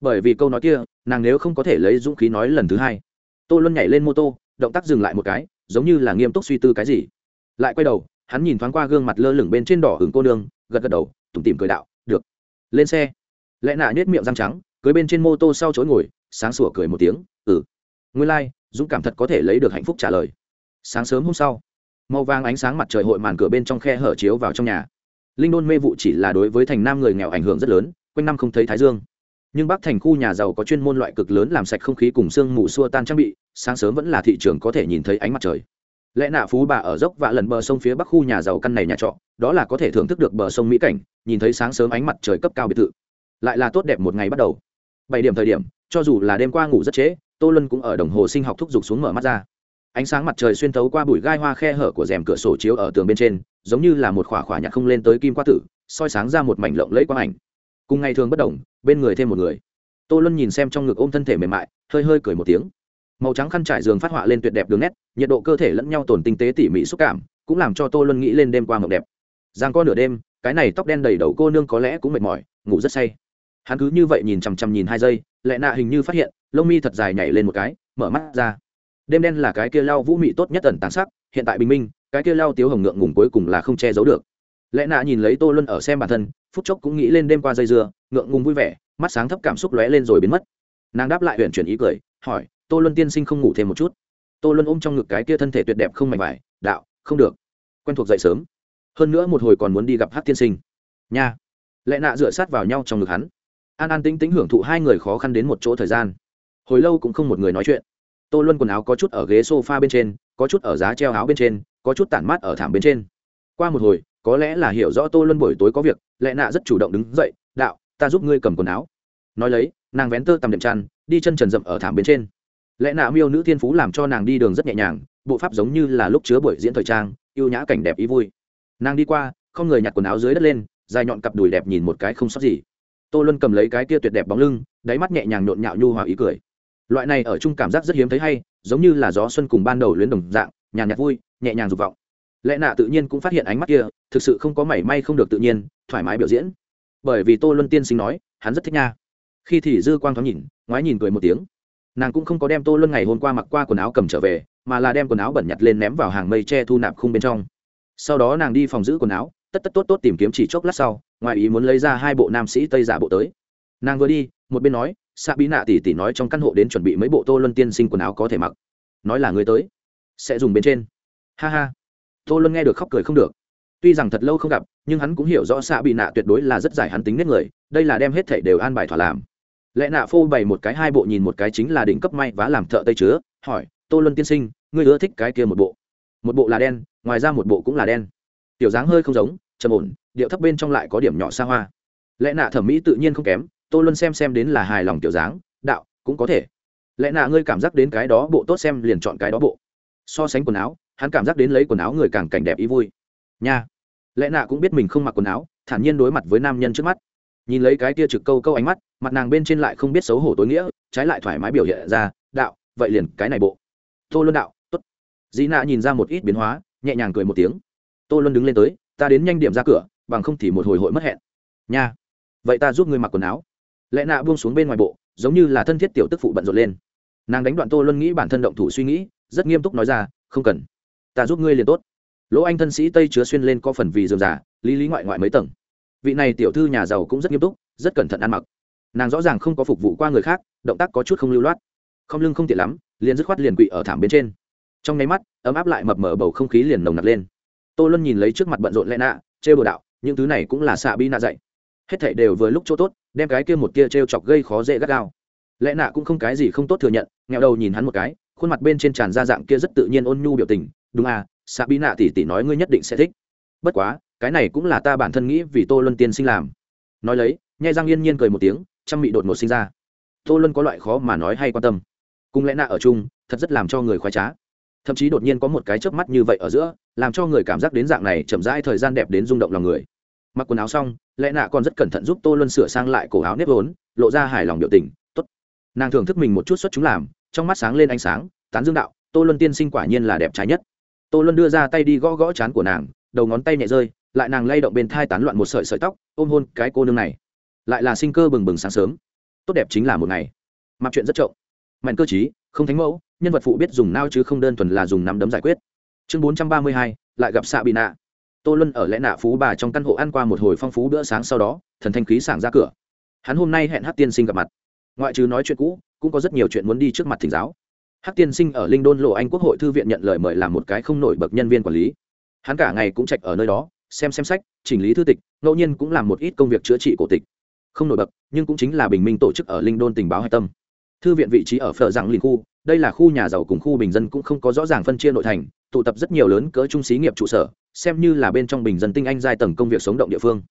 bởi vì câu nói kia nàng nếu không có thể lấy dũng khí nói lần thứ hai. Tô luân nhảy lên mô tô động tác dừng lại một cái giống như là nghiêm túc suy tư cái gì. Lại quay đầu hắn nhìn thoáng qua gương mặt lơ lửng bên trên đỏ hứng cô nương gật gật đầu tủm tìm cười đạo được. Lên xe. Lẽ nạ nhét miệng răng trắng cưới bên trên mô tô sau chối ngồi sáng sủa cười một tiếng ừ. Nguyên lai、like, dũng cảm thật có thể lấy được hạnh phúc trả lời. Sáng sớm hôm sau màu vàng ánh sáng mặt trời hội màn cửa bên trong khe hở chiếu vào trong nhà. Linh đôn mê vụ chỉ là đối với thành nam người nghèo ảnh hưởng rất lớn quanh năm không thấy thái dương nhưng bắc thành khu nhà giàu có chuyên môn loại cực lớn làm sạch không khí cùng sương mù xua tan trang bị, sáng sớm vẫn là thị trường có thể nhìn thấy ánh mặt trời. Lẽ nạ phú bà ở dốc và lần bờ sông phía bắc khu nhà giàu căn này nhà trọ, đó là có thể thưởng thức được bờ sông mỹ cảnh, nhìn thấy sáng sớm ánh mặt trời cấp cao biệt thự. Lại là tốt đẹp một ngày bắt đầu. Bảy điểm thời điểm, cho dù là đêm qua ngủ rất trễ, tô luân cũng ở đồng hồ sinh học thúc giục xuống mở mắt ra. Ánh sáng mặt trời xuyên thấu qua bụi gai hoa khe hở của rèm cửa sổ chiếu ở tường bên trên, giống như là một khỏa khỏa nhạc không lên tới kim qua tử, soi sáng ra một mảnh lộng lẫy quang ảnh cùng ngày thường bất đồng, bên người thêm một người. Tô luân nhìn xem trong ngực ôm thân thể mềm mại, hơi hơi cười một tiếng. Màu trắng khăn trải giường phát họa lên tuyệt đẹp đường nét, nhiệt độ cơ thể lẫn nhau tồn tinh tế tỉ mỉ xúc cảm, cũng làm cho tô luân nghĩ lên đêm qua mộng đẹp. Giang co nửa đêm, cái này tóc đen đầy đầu cô nương có lẽ cũng mệt mỏi, ngủ rất say. Hắn cứ như vậy nhìn chằm chằm nhìn hai giây lẹ nạ hình như phát hiện, lông mi thật dài nhảy lên một cái, mở mắt ra. Đêm đen là cái kia lao vũ mị tốt nhất ẩn tàn sắc, hiện tại bình minh, cái kia lao tiếu hồng ngượng ngùng cuối cùng là không che giấu được. Lẽ nạ nhìn lấy tô luân ở xem bản thân phút chốc cũng nghĩ lên đêm qua dây dưa, ngượng ngùng vui vẻ, mắt sáng thấp cảm xúc lóe lên rồi biến mất. Nàng đáp lại huyện chuyển ý cười, hỏi, tô luân tiên sinh không ngủ thêm một chút? Tô luân ôm trong ngực cái kia thân thể tuyệt đẹp không mảnh vải, đạo, không được. Quen thuộc dậy sớm. Hơn nữa một hồi còn muốn đi gặp hát tiên sinh. Nha. Lẽ nạ dựa sát vào nhau trong ngực hắn. An an tính tính hưởng thụ hai người khó khăn đến một chỗ thời gian. Hồi lâu cũng không một người nói chuyện. Tô luân quần áo có chút ở ghế s o f a bên trên, có chút ở giá treo áo bên trên, có chút tản mát ở thảm bên trên. Qua một hồi, có lẽ là hiểu rõ tô luân buổi tối có việc lẽ nạ rất chủ động đứng dậy, đạo, ta giúp ngươi cầm quần áo. Nói lấy, nàng vén tơ tầm đệm chăn, đi chân trần rậm ở thảm bên trên. Lẽ nạ miêu nữ thiên phú làm cho nàng đi đường rất nhẹ nhàng, bộ pháp giống như là lúc chứa buổi diễn thời trang, yêu nhã cảnh đẹp ý vui. Nàng đi qua, không người nhặt quần áo dưới đất lên, dài nhọn cặp đùi đẹp nhìn một cái không sót gì. Tô luân cầm lấy cái kia tuyệt đẹp bóng lưng, đáy mắt nhẹ nhàng nhộn nhạo nhu hòa ý cười. Loại này ở chung cảm giác rất hiếm thấy hay, giống như là gió xuân cùng ban đầu luyến đồng dạng, nhàn nhạt vui, nhẹ nhàng dục vọng lẽ nạ tự nhiên cũng phát hiện ánh mắt kia, thực sự không có mảy may không được tự nhiên, thoải mái biểu diễn. Bởi vì tô luân tiên sinh nói, hắn rất thích nha. Khi thì dư quang thoáng nhìn, ngoái nhìn cười một tiếng. Nàng cũng không có đem tô luân ngày hôm qua mặc qua quần áo cầm trở về, mà là đem quần áo bẩn nhặt lên ném vào hàng mây tre thu nạp khung bên trong. Sau đó nàng đi phòng giữ quần áo, tất tất tốt tốt tìm kiếm chỉ chốc lát sau ngoài ý muốn lấy ra hai bộ nam sĩ tây giả bộ tới. Nàng vừa đi, một bên nói xạ bí nạ tỉ tỉ nói trong căn hộ đến chuẩn bị mấy bộ tô luân tiên sinh quần áo có thể mặc. Nói là người tới, sẽ dùng bên trên. Ha ha tô luân nghe được khóc cười không được. Tuy rằng thật lâu không gặp, nhưng hắn cũng hiểu rõ xạ bị nạ tuyệt đối là rất giải hắn tính nết người, đây là đem hết thể đều an bài thỏa làm. Lẽ nạ phô bày một cái hai bộ nhìn một cái chính là đỉnh cấp may và làm thợ tây chứa, hỏi, tô luân tiên sinh, ngươi ưa thích cái kia một bộ? Một bộ là đen, ngoài ra một bộ cũng là đen. Tiểu dáng hơi không giống, trầm ổn, điệu thấp bên trong lại có điểm nhỏ xa hoa. Lẽ nạ thẩm mỹ tự nhiên không kém, tô luân xem xem đến là hài lòng tiểu dáng, đạo, cũng có thể. Lẽ nạ ngươi cảm giác đến cái đó bộ tốt xem liền chọn cái đó bộ. So sánh quần áo hắn cảm giác đến lấy quần áo người càng cảnh đẹp ý vui. Nha. Lẽ nạ cũng biết mình không mặc quần áo, thản nhiên đối mặt với nam nhân trước mắt. Nhìn lấy cái tia trực câu câu ánh mắt, mặt nàng bên trên lại không biết xấu hổ tối nghĩa, trái lại thoải mái biểu hiện ra, đạo, vậy liền cái này bộ. Tô luân đạo t ố t dĩ nạ nhìn ra một ít biến hóa, nhẹ nhàng cười một tiếng. Tô luân đứng lên tới, ta đến nhanh điểm ra cửa, bằng không thì một hồi hội mất hẹn. Nha. Vậy ta giúp ngươi mặc quần áo. Lẽ nạ buông xuống bên ngoài bộ, giống như là thân thiết tiểu tức phụ bận rộn lên. Nàng đánh đoạn tô luân nghĩ bản thân động thủ suy nghĩ, rất nghiêm túc nói ra, không cần ta giúp ngươi liền tốt. Lỗ anh thân sĩ tây chứa xuyên lên có phần vì dườm giả lý lý ngoại ngoại mấy tầng. Vị này tiểu thư nhà giàu cũng rất nghiêm túc, rất cẩn thận ăn mặc. Nàng rõ ràng không có phục vụ qua người khác, động tác có chút không lưu loát. Không lưng không tiện lắm, liền dứt khoát liền quỵ ở thảm bên trên. Trong nháy mắt, ấm áp lại mập mờ bầu không khí liền nồng nặc lên. Tô luân nhìn lấy trước mặt bận rộn lẽ nạ, trêu đồ đạo, những thứ này cũng là xạ bi nạ dạy. Hết thảy đều vừa lúc chỗ tốt, đem cái kia một tia trêu chọc gây khó dễ gắt gao. Lẽ nạ cũng không cái gì không tốt thừa nhận nghèo đầu nhìn hắn một cái, khuôn mặt bên trên tràn ra dạng kia rất tự nhiên ôn nhu biểu tình đúng à xạ bi nạ tỉ tỉ nói ngươi nhất định sẽ thích. Bất quá, cái này cũng là ta bản thân nghĩ vì tô luân tiên sinh làm. Nói lấy nhai răng yên nhiên cười một tiếng chăm bị đột ngột sinh ra. Tô luân có loại khó mà nói hay quan tâm. Cùng lẽ nạ ở chung, thật rất làm cho người khoái trá. Thậm chí đột nhiên có một cái chớp mắt như vậy ở giữa, làm cho người cảm giác đến dạng này chậm rãi thời gian đẹp đến rung động lòng người. Mặc quần áo xong lẽ nạ còn rất cẩn thận giúp tô luân sửa sang lại cổ áo nếp vốn, lộ ra hài lòng biểu tình t ố t nàng thưởng thức mình một chút xuất chúng làm, trong mắt sáng lên ánh sáng, tán dương đạo, tô luân tiên sinh quả nhiên là đẹp trái nhất tô luân đưa ra tay đi gõ gõ chán của nàng, đầu ngón tay nhẹ rơi, lại nàng lay động bên thai tán loạn một sợi sợi tóc, ôm hôn cái cô nương này. Lại là sinh cơ bừng bừng sáng sớm. Tốt đẹp chính là một ngày. Mặc chuyện rất trộm. Mạnh cơ chí không thánh mẫu, nhân vật phụ biết dùng nao chứ không đơn thuần là dùng nắm đấm giải quyết. Chương bốn trăm ba mươi hai, lại gặp xạ bị nạ. Tô luân ở lẽ nạ phú bà trong căn hộ ăn qua một hồi phong phú bữa sáng sau đó, thần thanh khí sảng ra cửa. Hắn hôm nay hẹn hát tiên sinh gặp mặt. Ngoại trừ nói chuyện cũ, cũng có rất nhiều chuyện muốn đi trước mặt thỉnh giáo. Hắc tiên sinh ở linh đôn lộ anh quốc hội thư viện nhận lời mời làm một cái không nổi bậc nhân viên quản lý. Hắn cả ngày cũng trạch ở nơi đó, xem xem sách, chỉnh lý thư tịch, ngẫu nhiên cũng làm một ít công việc chữa trị cổ tịch. Không nổi bậc, nhưng cũng chính là bình minh tổ chức ở linh đôn tình báo hạch tâm. Thư viện vị trí ở phở rằng linh khu, đây là khu nhà giàu cùng khu bình dân cũng không có rõ ràng phân chia nội thành, tụ tập rất nhiều lớn cỡ trung xí nghiệp trụ sở, xem như là bên trong bình dân tinh anh giai tầng công việc sống động địa phương.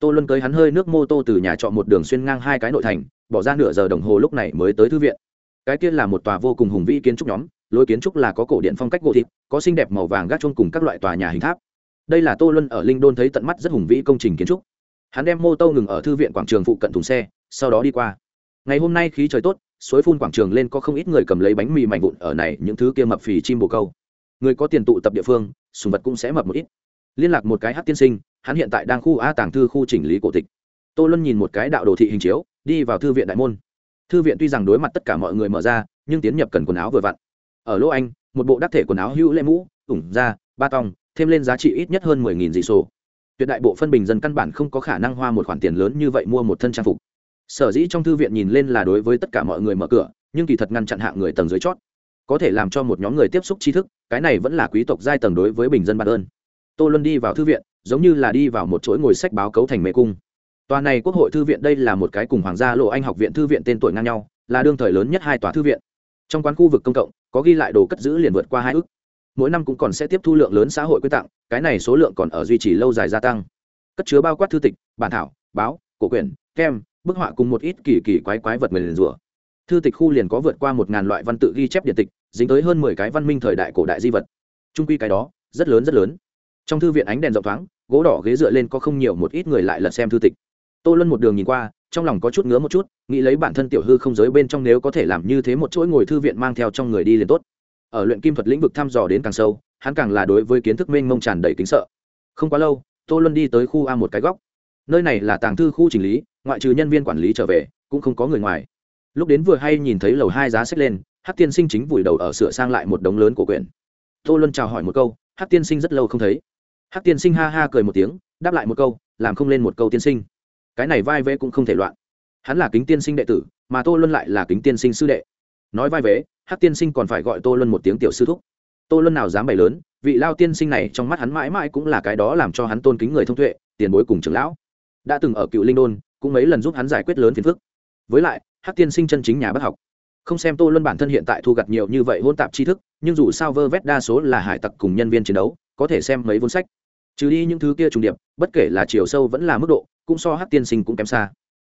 Tô luân cưới hắn hơi nước mô tô từ nhà trọ một đường xuyên ngang hai cái nội thành, bỏ ra nửa giờ đồng hồ lúc này mới tới thư viện cái kia là một tòa vô cùng hùng vĩ kiến trúc nhóm, lối kiến trúc là có cổ điện phong cách gỗ thịt, có xinh đẹp màu vàng gác chung cùng các loại tòa nhà hình tháp. Đây là tô luân ở linh đôn thấy tận mắt rất hùng vĩ công trình kiến trúc. Hắn đem mô tô ngừng ở thư viện quảng trường phụ cận thùng xe, sau đó đi qua. Ngày hôm nay khí trời tốt, suối phun quảng trường lên có không ít người cầm lấy bánh mì mảnh vụn ở này những thứ kia mập phì chim bồ câu. Người có tiền tụ tập địa phương, sùng vật cũng sẽ mập một ít. Liên lạc một cái hát tiên sinh, hắn hiện tại đang khu a tàng thư khu chỉnh lý cổ tịch. Tô luân nhìn một cái đạo đồ thị hình chiếu, đi vào thư viện đại môn thư viện tuy rằng đối mặt tất cả mọi người mở ra, nhưng tiến nhập cần quần áo vừa vặn. Ở lỗ anh, một bộ đắc thể quần áo hữu lễ mũ, ủng da, ba tòng thêm lên giá trị ít nhất hơn mười nghìn dị sổ. Tuyệt đại bộ phân bình dân căn bản không có khả năng hoa một khoản tiền lớn như vậy mua một thân trang phục. Sở dĩ trong thư viện nhìn lên là đối với tất cả mọi người mở cửa, nhưng kỳ thật ngăn chặn hạng người tầng dưới chót. Có thể làm cho một nhóm người tiếp xúc tri thức, cái này vẫn là quý tộc giai tầng đối với bình dân bản ơn tô luân đi vào thư viện, giống như là đi vào một chuỗi ngồi sách báo cấu thành mê cung tòa này quốc hội thư viện đây là một cái cùng hoàng gia lộ anh học viện thư viện tên tuổi ngang nhau, là đương thời lớn nhất hai tòa thư viện. Trong quán khu vực công cộng, có ghi lại đồ cất giữ liền vượt qua hai ước. Mỗi năm cũng còn sẽ tiếp thu lượng lớn xã hội quy tặng, cái này số lượng còn ở duy trì lâu dài gia tăng. Cất chứa bao quát thư tịch, bản thảo, báo, cổ quyển, kem, bức họa cùng một ít kỳ kỳ quái quái vật nguyền rủa. Thư tịch khu liền có vượt qua một ngàn loại văn tự ghi chép điện tịch, dính tới hơn mười cái văn minh thời đại cổ đại di vật. Trung quy cái đó, rất lớn rất lớn. Trong thư viện ánh đèn rộng thoáng, gỗ đỏ ghế dựa lên có không nhiều một ít người lại lật xem thư tịch tô luân một đường nhìn qua, trong lòng có chút ngứa một chút, nghĩ lấy bản thân tiểu hư không giới bên trong nếu có thể làm như thế một chuỗi ngồi thư viện mang theo trong người đi liền tốt. Ở luyện kim thuật lĩnh vực thăm dò đến càng sâu, hắn càng là đối với kiến thức mênh mông tràn đầy kính sợ. Không quá lâu, tô luân đi tới khu a một cái góc. Nơi này là tàng thư khu chỉnh lý, ngoại trừ nhân viên quản lý trở về, cũng không có người ngoài. Lúc đến vừa hay nhìn thấy lầu hai giá xếp lên hát tiên sinh chính vùi đầu ở sửa sang lại một đống lớn của quyển. Tô luân chào hỏi một câu hát tiên sinh rất lâu không thấy. Hát tiên sinh ha ha cười một tiếng, đáp lại một câu, làm không lên một câu tiên sinh cái này vai vế cũng không thể loạn. Hắn là kính tiên sinh đệ tử, mà tô luân lại là kính tiên sinh sư đệ. Nói vai vế hát tiên sinh còn phải gọi tô luân một tiếng tiểu sư thúc. Tô luân nào dám bày lớn, vị lao tiên sinh này trong mắt hắn mãi mãi cũng là cái đó làm cho hắn tôn kính người thông tuệ, tiền bối cùng trưởng lão. Đã từng ở cựu linh đôn, cũng mấy lần giúp hắn giải quyết lớn phiền phức. Với lại hát tiên sinh chân chính nhà bác học. Không xem tô luân bản thân hiện tại thu gặt nhiều như vậy hôn tạp tri thức, nhưng dù sao vơ vét đa số là hải tặc cùng nhân viên chiến đấu, có thể xem mấy vốn sách. Trừ đi những thứ kia trùng điệp, bất kể là chiều sâu vẫn là mức độ cũng so hát tiên sinh cũng kém xa.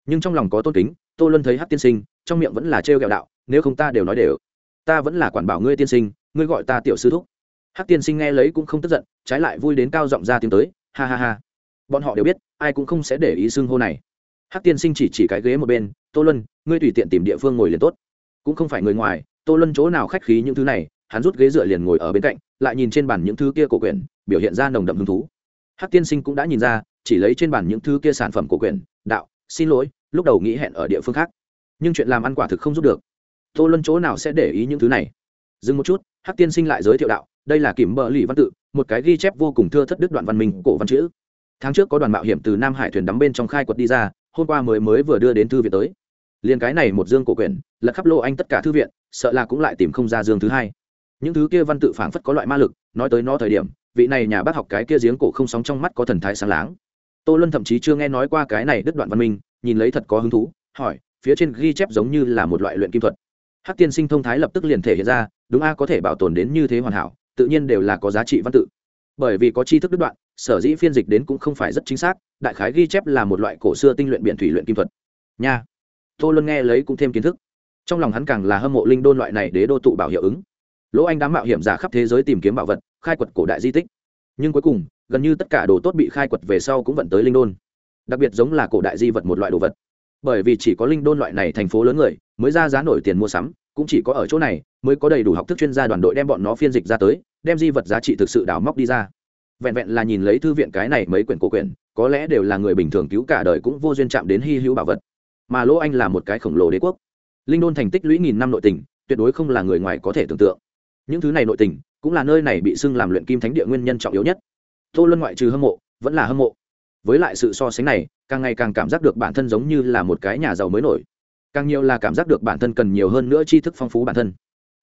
Nhưng trong lòng có tôn kính, tô luân thấy hát tiên sinh, trong miệng vẫn là trêu ghẹo đạo, nếu không ta đều nói đều. Ta vẫn là quản bảo ngươi tiên sinh, ngươi gọi ta tiểu sư thúc. Hát tiên sinh nghe lấy cũng không tức giận, trái lại vui đến cao giọng ra tiếng tới, ha ha ha. Bọn họ đều biết, ai cũng không sẽ để ý xưng hô này. Hát tiên sinh chỉ chỉ cái ghế một bên, tô luân, ngươi tùy tiện tìm địa phương ngồi liền tốt. Cũng không phải người ngoài, tô luân chỗ nào khách khí những thứ này, hắn rút ghế dựa liền ngồi ở bên cạnh, lại nhìn trên bàn những thứ kia cổ quyển, biểu hiện ra nồng đậm hứng thú. Hát tiên sinh cũng đã nhìn ra chỉ lấy trên bàn những thứ kia sản phẩm của quyền đạo, xin lỗi, lúc đầu nghĩ hẹn ở địa phương khác, nhưng chuyện làm ăn quả thực không giúp được. Tô luân chỗ nào sẽ để ý những thứ này? Dừng một chút hát tiên sinh lại giới thiệu đạo, đây là kiểm bờ lì văn tự, một cái ghi chép vô cùng thưa thất đức đoạn văn minh cổ văn chữ. Tháng trước có đoàn mạo hiểm từ nam hải thuyền đắm bên trong khai quật đi ra, hôm qua mới mới vừa đưa đến thư viện tới. Liền cái này một dương cổ quyển lật khắp lô anh tất cả thư viện, sợ là cũng lại tìm không ra dương thứ hai. Những thứ kia văn tự phảng phất có loại ma lực, nói tới nó thời điểm, vị này nhà bác học cái kia giếng cổ không sóng trong mắt có thần thái sáng láng tô luân thậm chí chưa nghe nói qua cái này đứt đoạn văn minh, nhìn lấy thật có hứng thú, hỏi, phía trên ghi chép giống như là một loại luyện kim thuật. Hát tiên sinh thông thái lập tức liền thể hiện ra, đúng a, có thể bảo tồn đến như thế hoàn hảo, tự nhiên đều là có giá trị văn tự. Bởi vì có tri thức đứt đoạn, sở dĩ phiên dịch đến cũng không phải rất chính xác, đại khái ghi chép là một loại cổ xưa tinh luyện biện thủy luyện kim thuật. Nha. Tô luân nghe lấy cũng thêm kiến thức. Trong lòng hắn càng là hâm mộ linh đôn loại này đế đô tụ bảo hiệu ứng. Lỗ anh đã mạo hiểm giả khắp thế giới tìm kiếm bảo vật, khai quật cổ đại di tích nhưng cuối cùng, gần như tất cả đồ tốt bị khai quật về sau cũng vận tới linh đôn. Đặc biệt giống là cổ đại di vật một loại đồ vật. Bởi vì chỉ có linh đôn loại này thành phố lớn người, mới ra giá nổi tiền mua sắm, cũng chỉ có ở chỗ này, mới có đầy đủ học thức chuyên gia đoàn đội đem bọn nó phiên dịch ra tới, đem di vật giá trị thực sự đào móc đi ra. Vẹn vẹn là nhìn lấy thư viện cái này mấy quyển cổ quyển, có lẽ đều là người bình thường cứu cả đời cũng vô duyên chạm đến hy hữu bảo vật. Mà lỗ anh là một cái khổng lồ đế quốc. Linh đôn thành tích lũy nghìn năm nội tình, tuyệt đối không là người ngoài có thể tưởng tượng những thứ này nội tình cũng là nơi này bị xưng làm luyện kim thánh địa nguyên nhân trọng yếu nhất. Tô luân ngoại trừ hâm mộ, vẫn là hâm mộ. Với lại sự so sánh này, càng ngày càng cảm giác được bản thân giống như là một cái nhà giàu mới nổi. Càng nhiều là cảm giác được bản thân cần nhiều hơn nữa tri thức phong phú bản thân.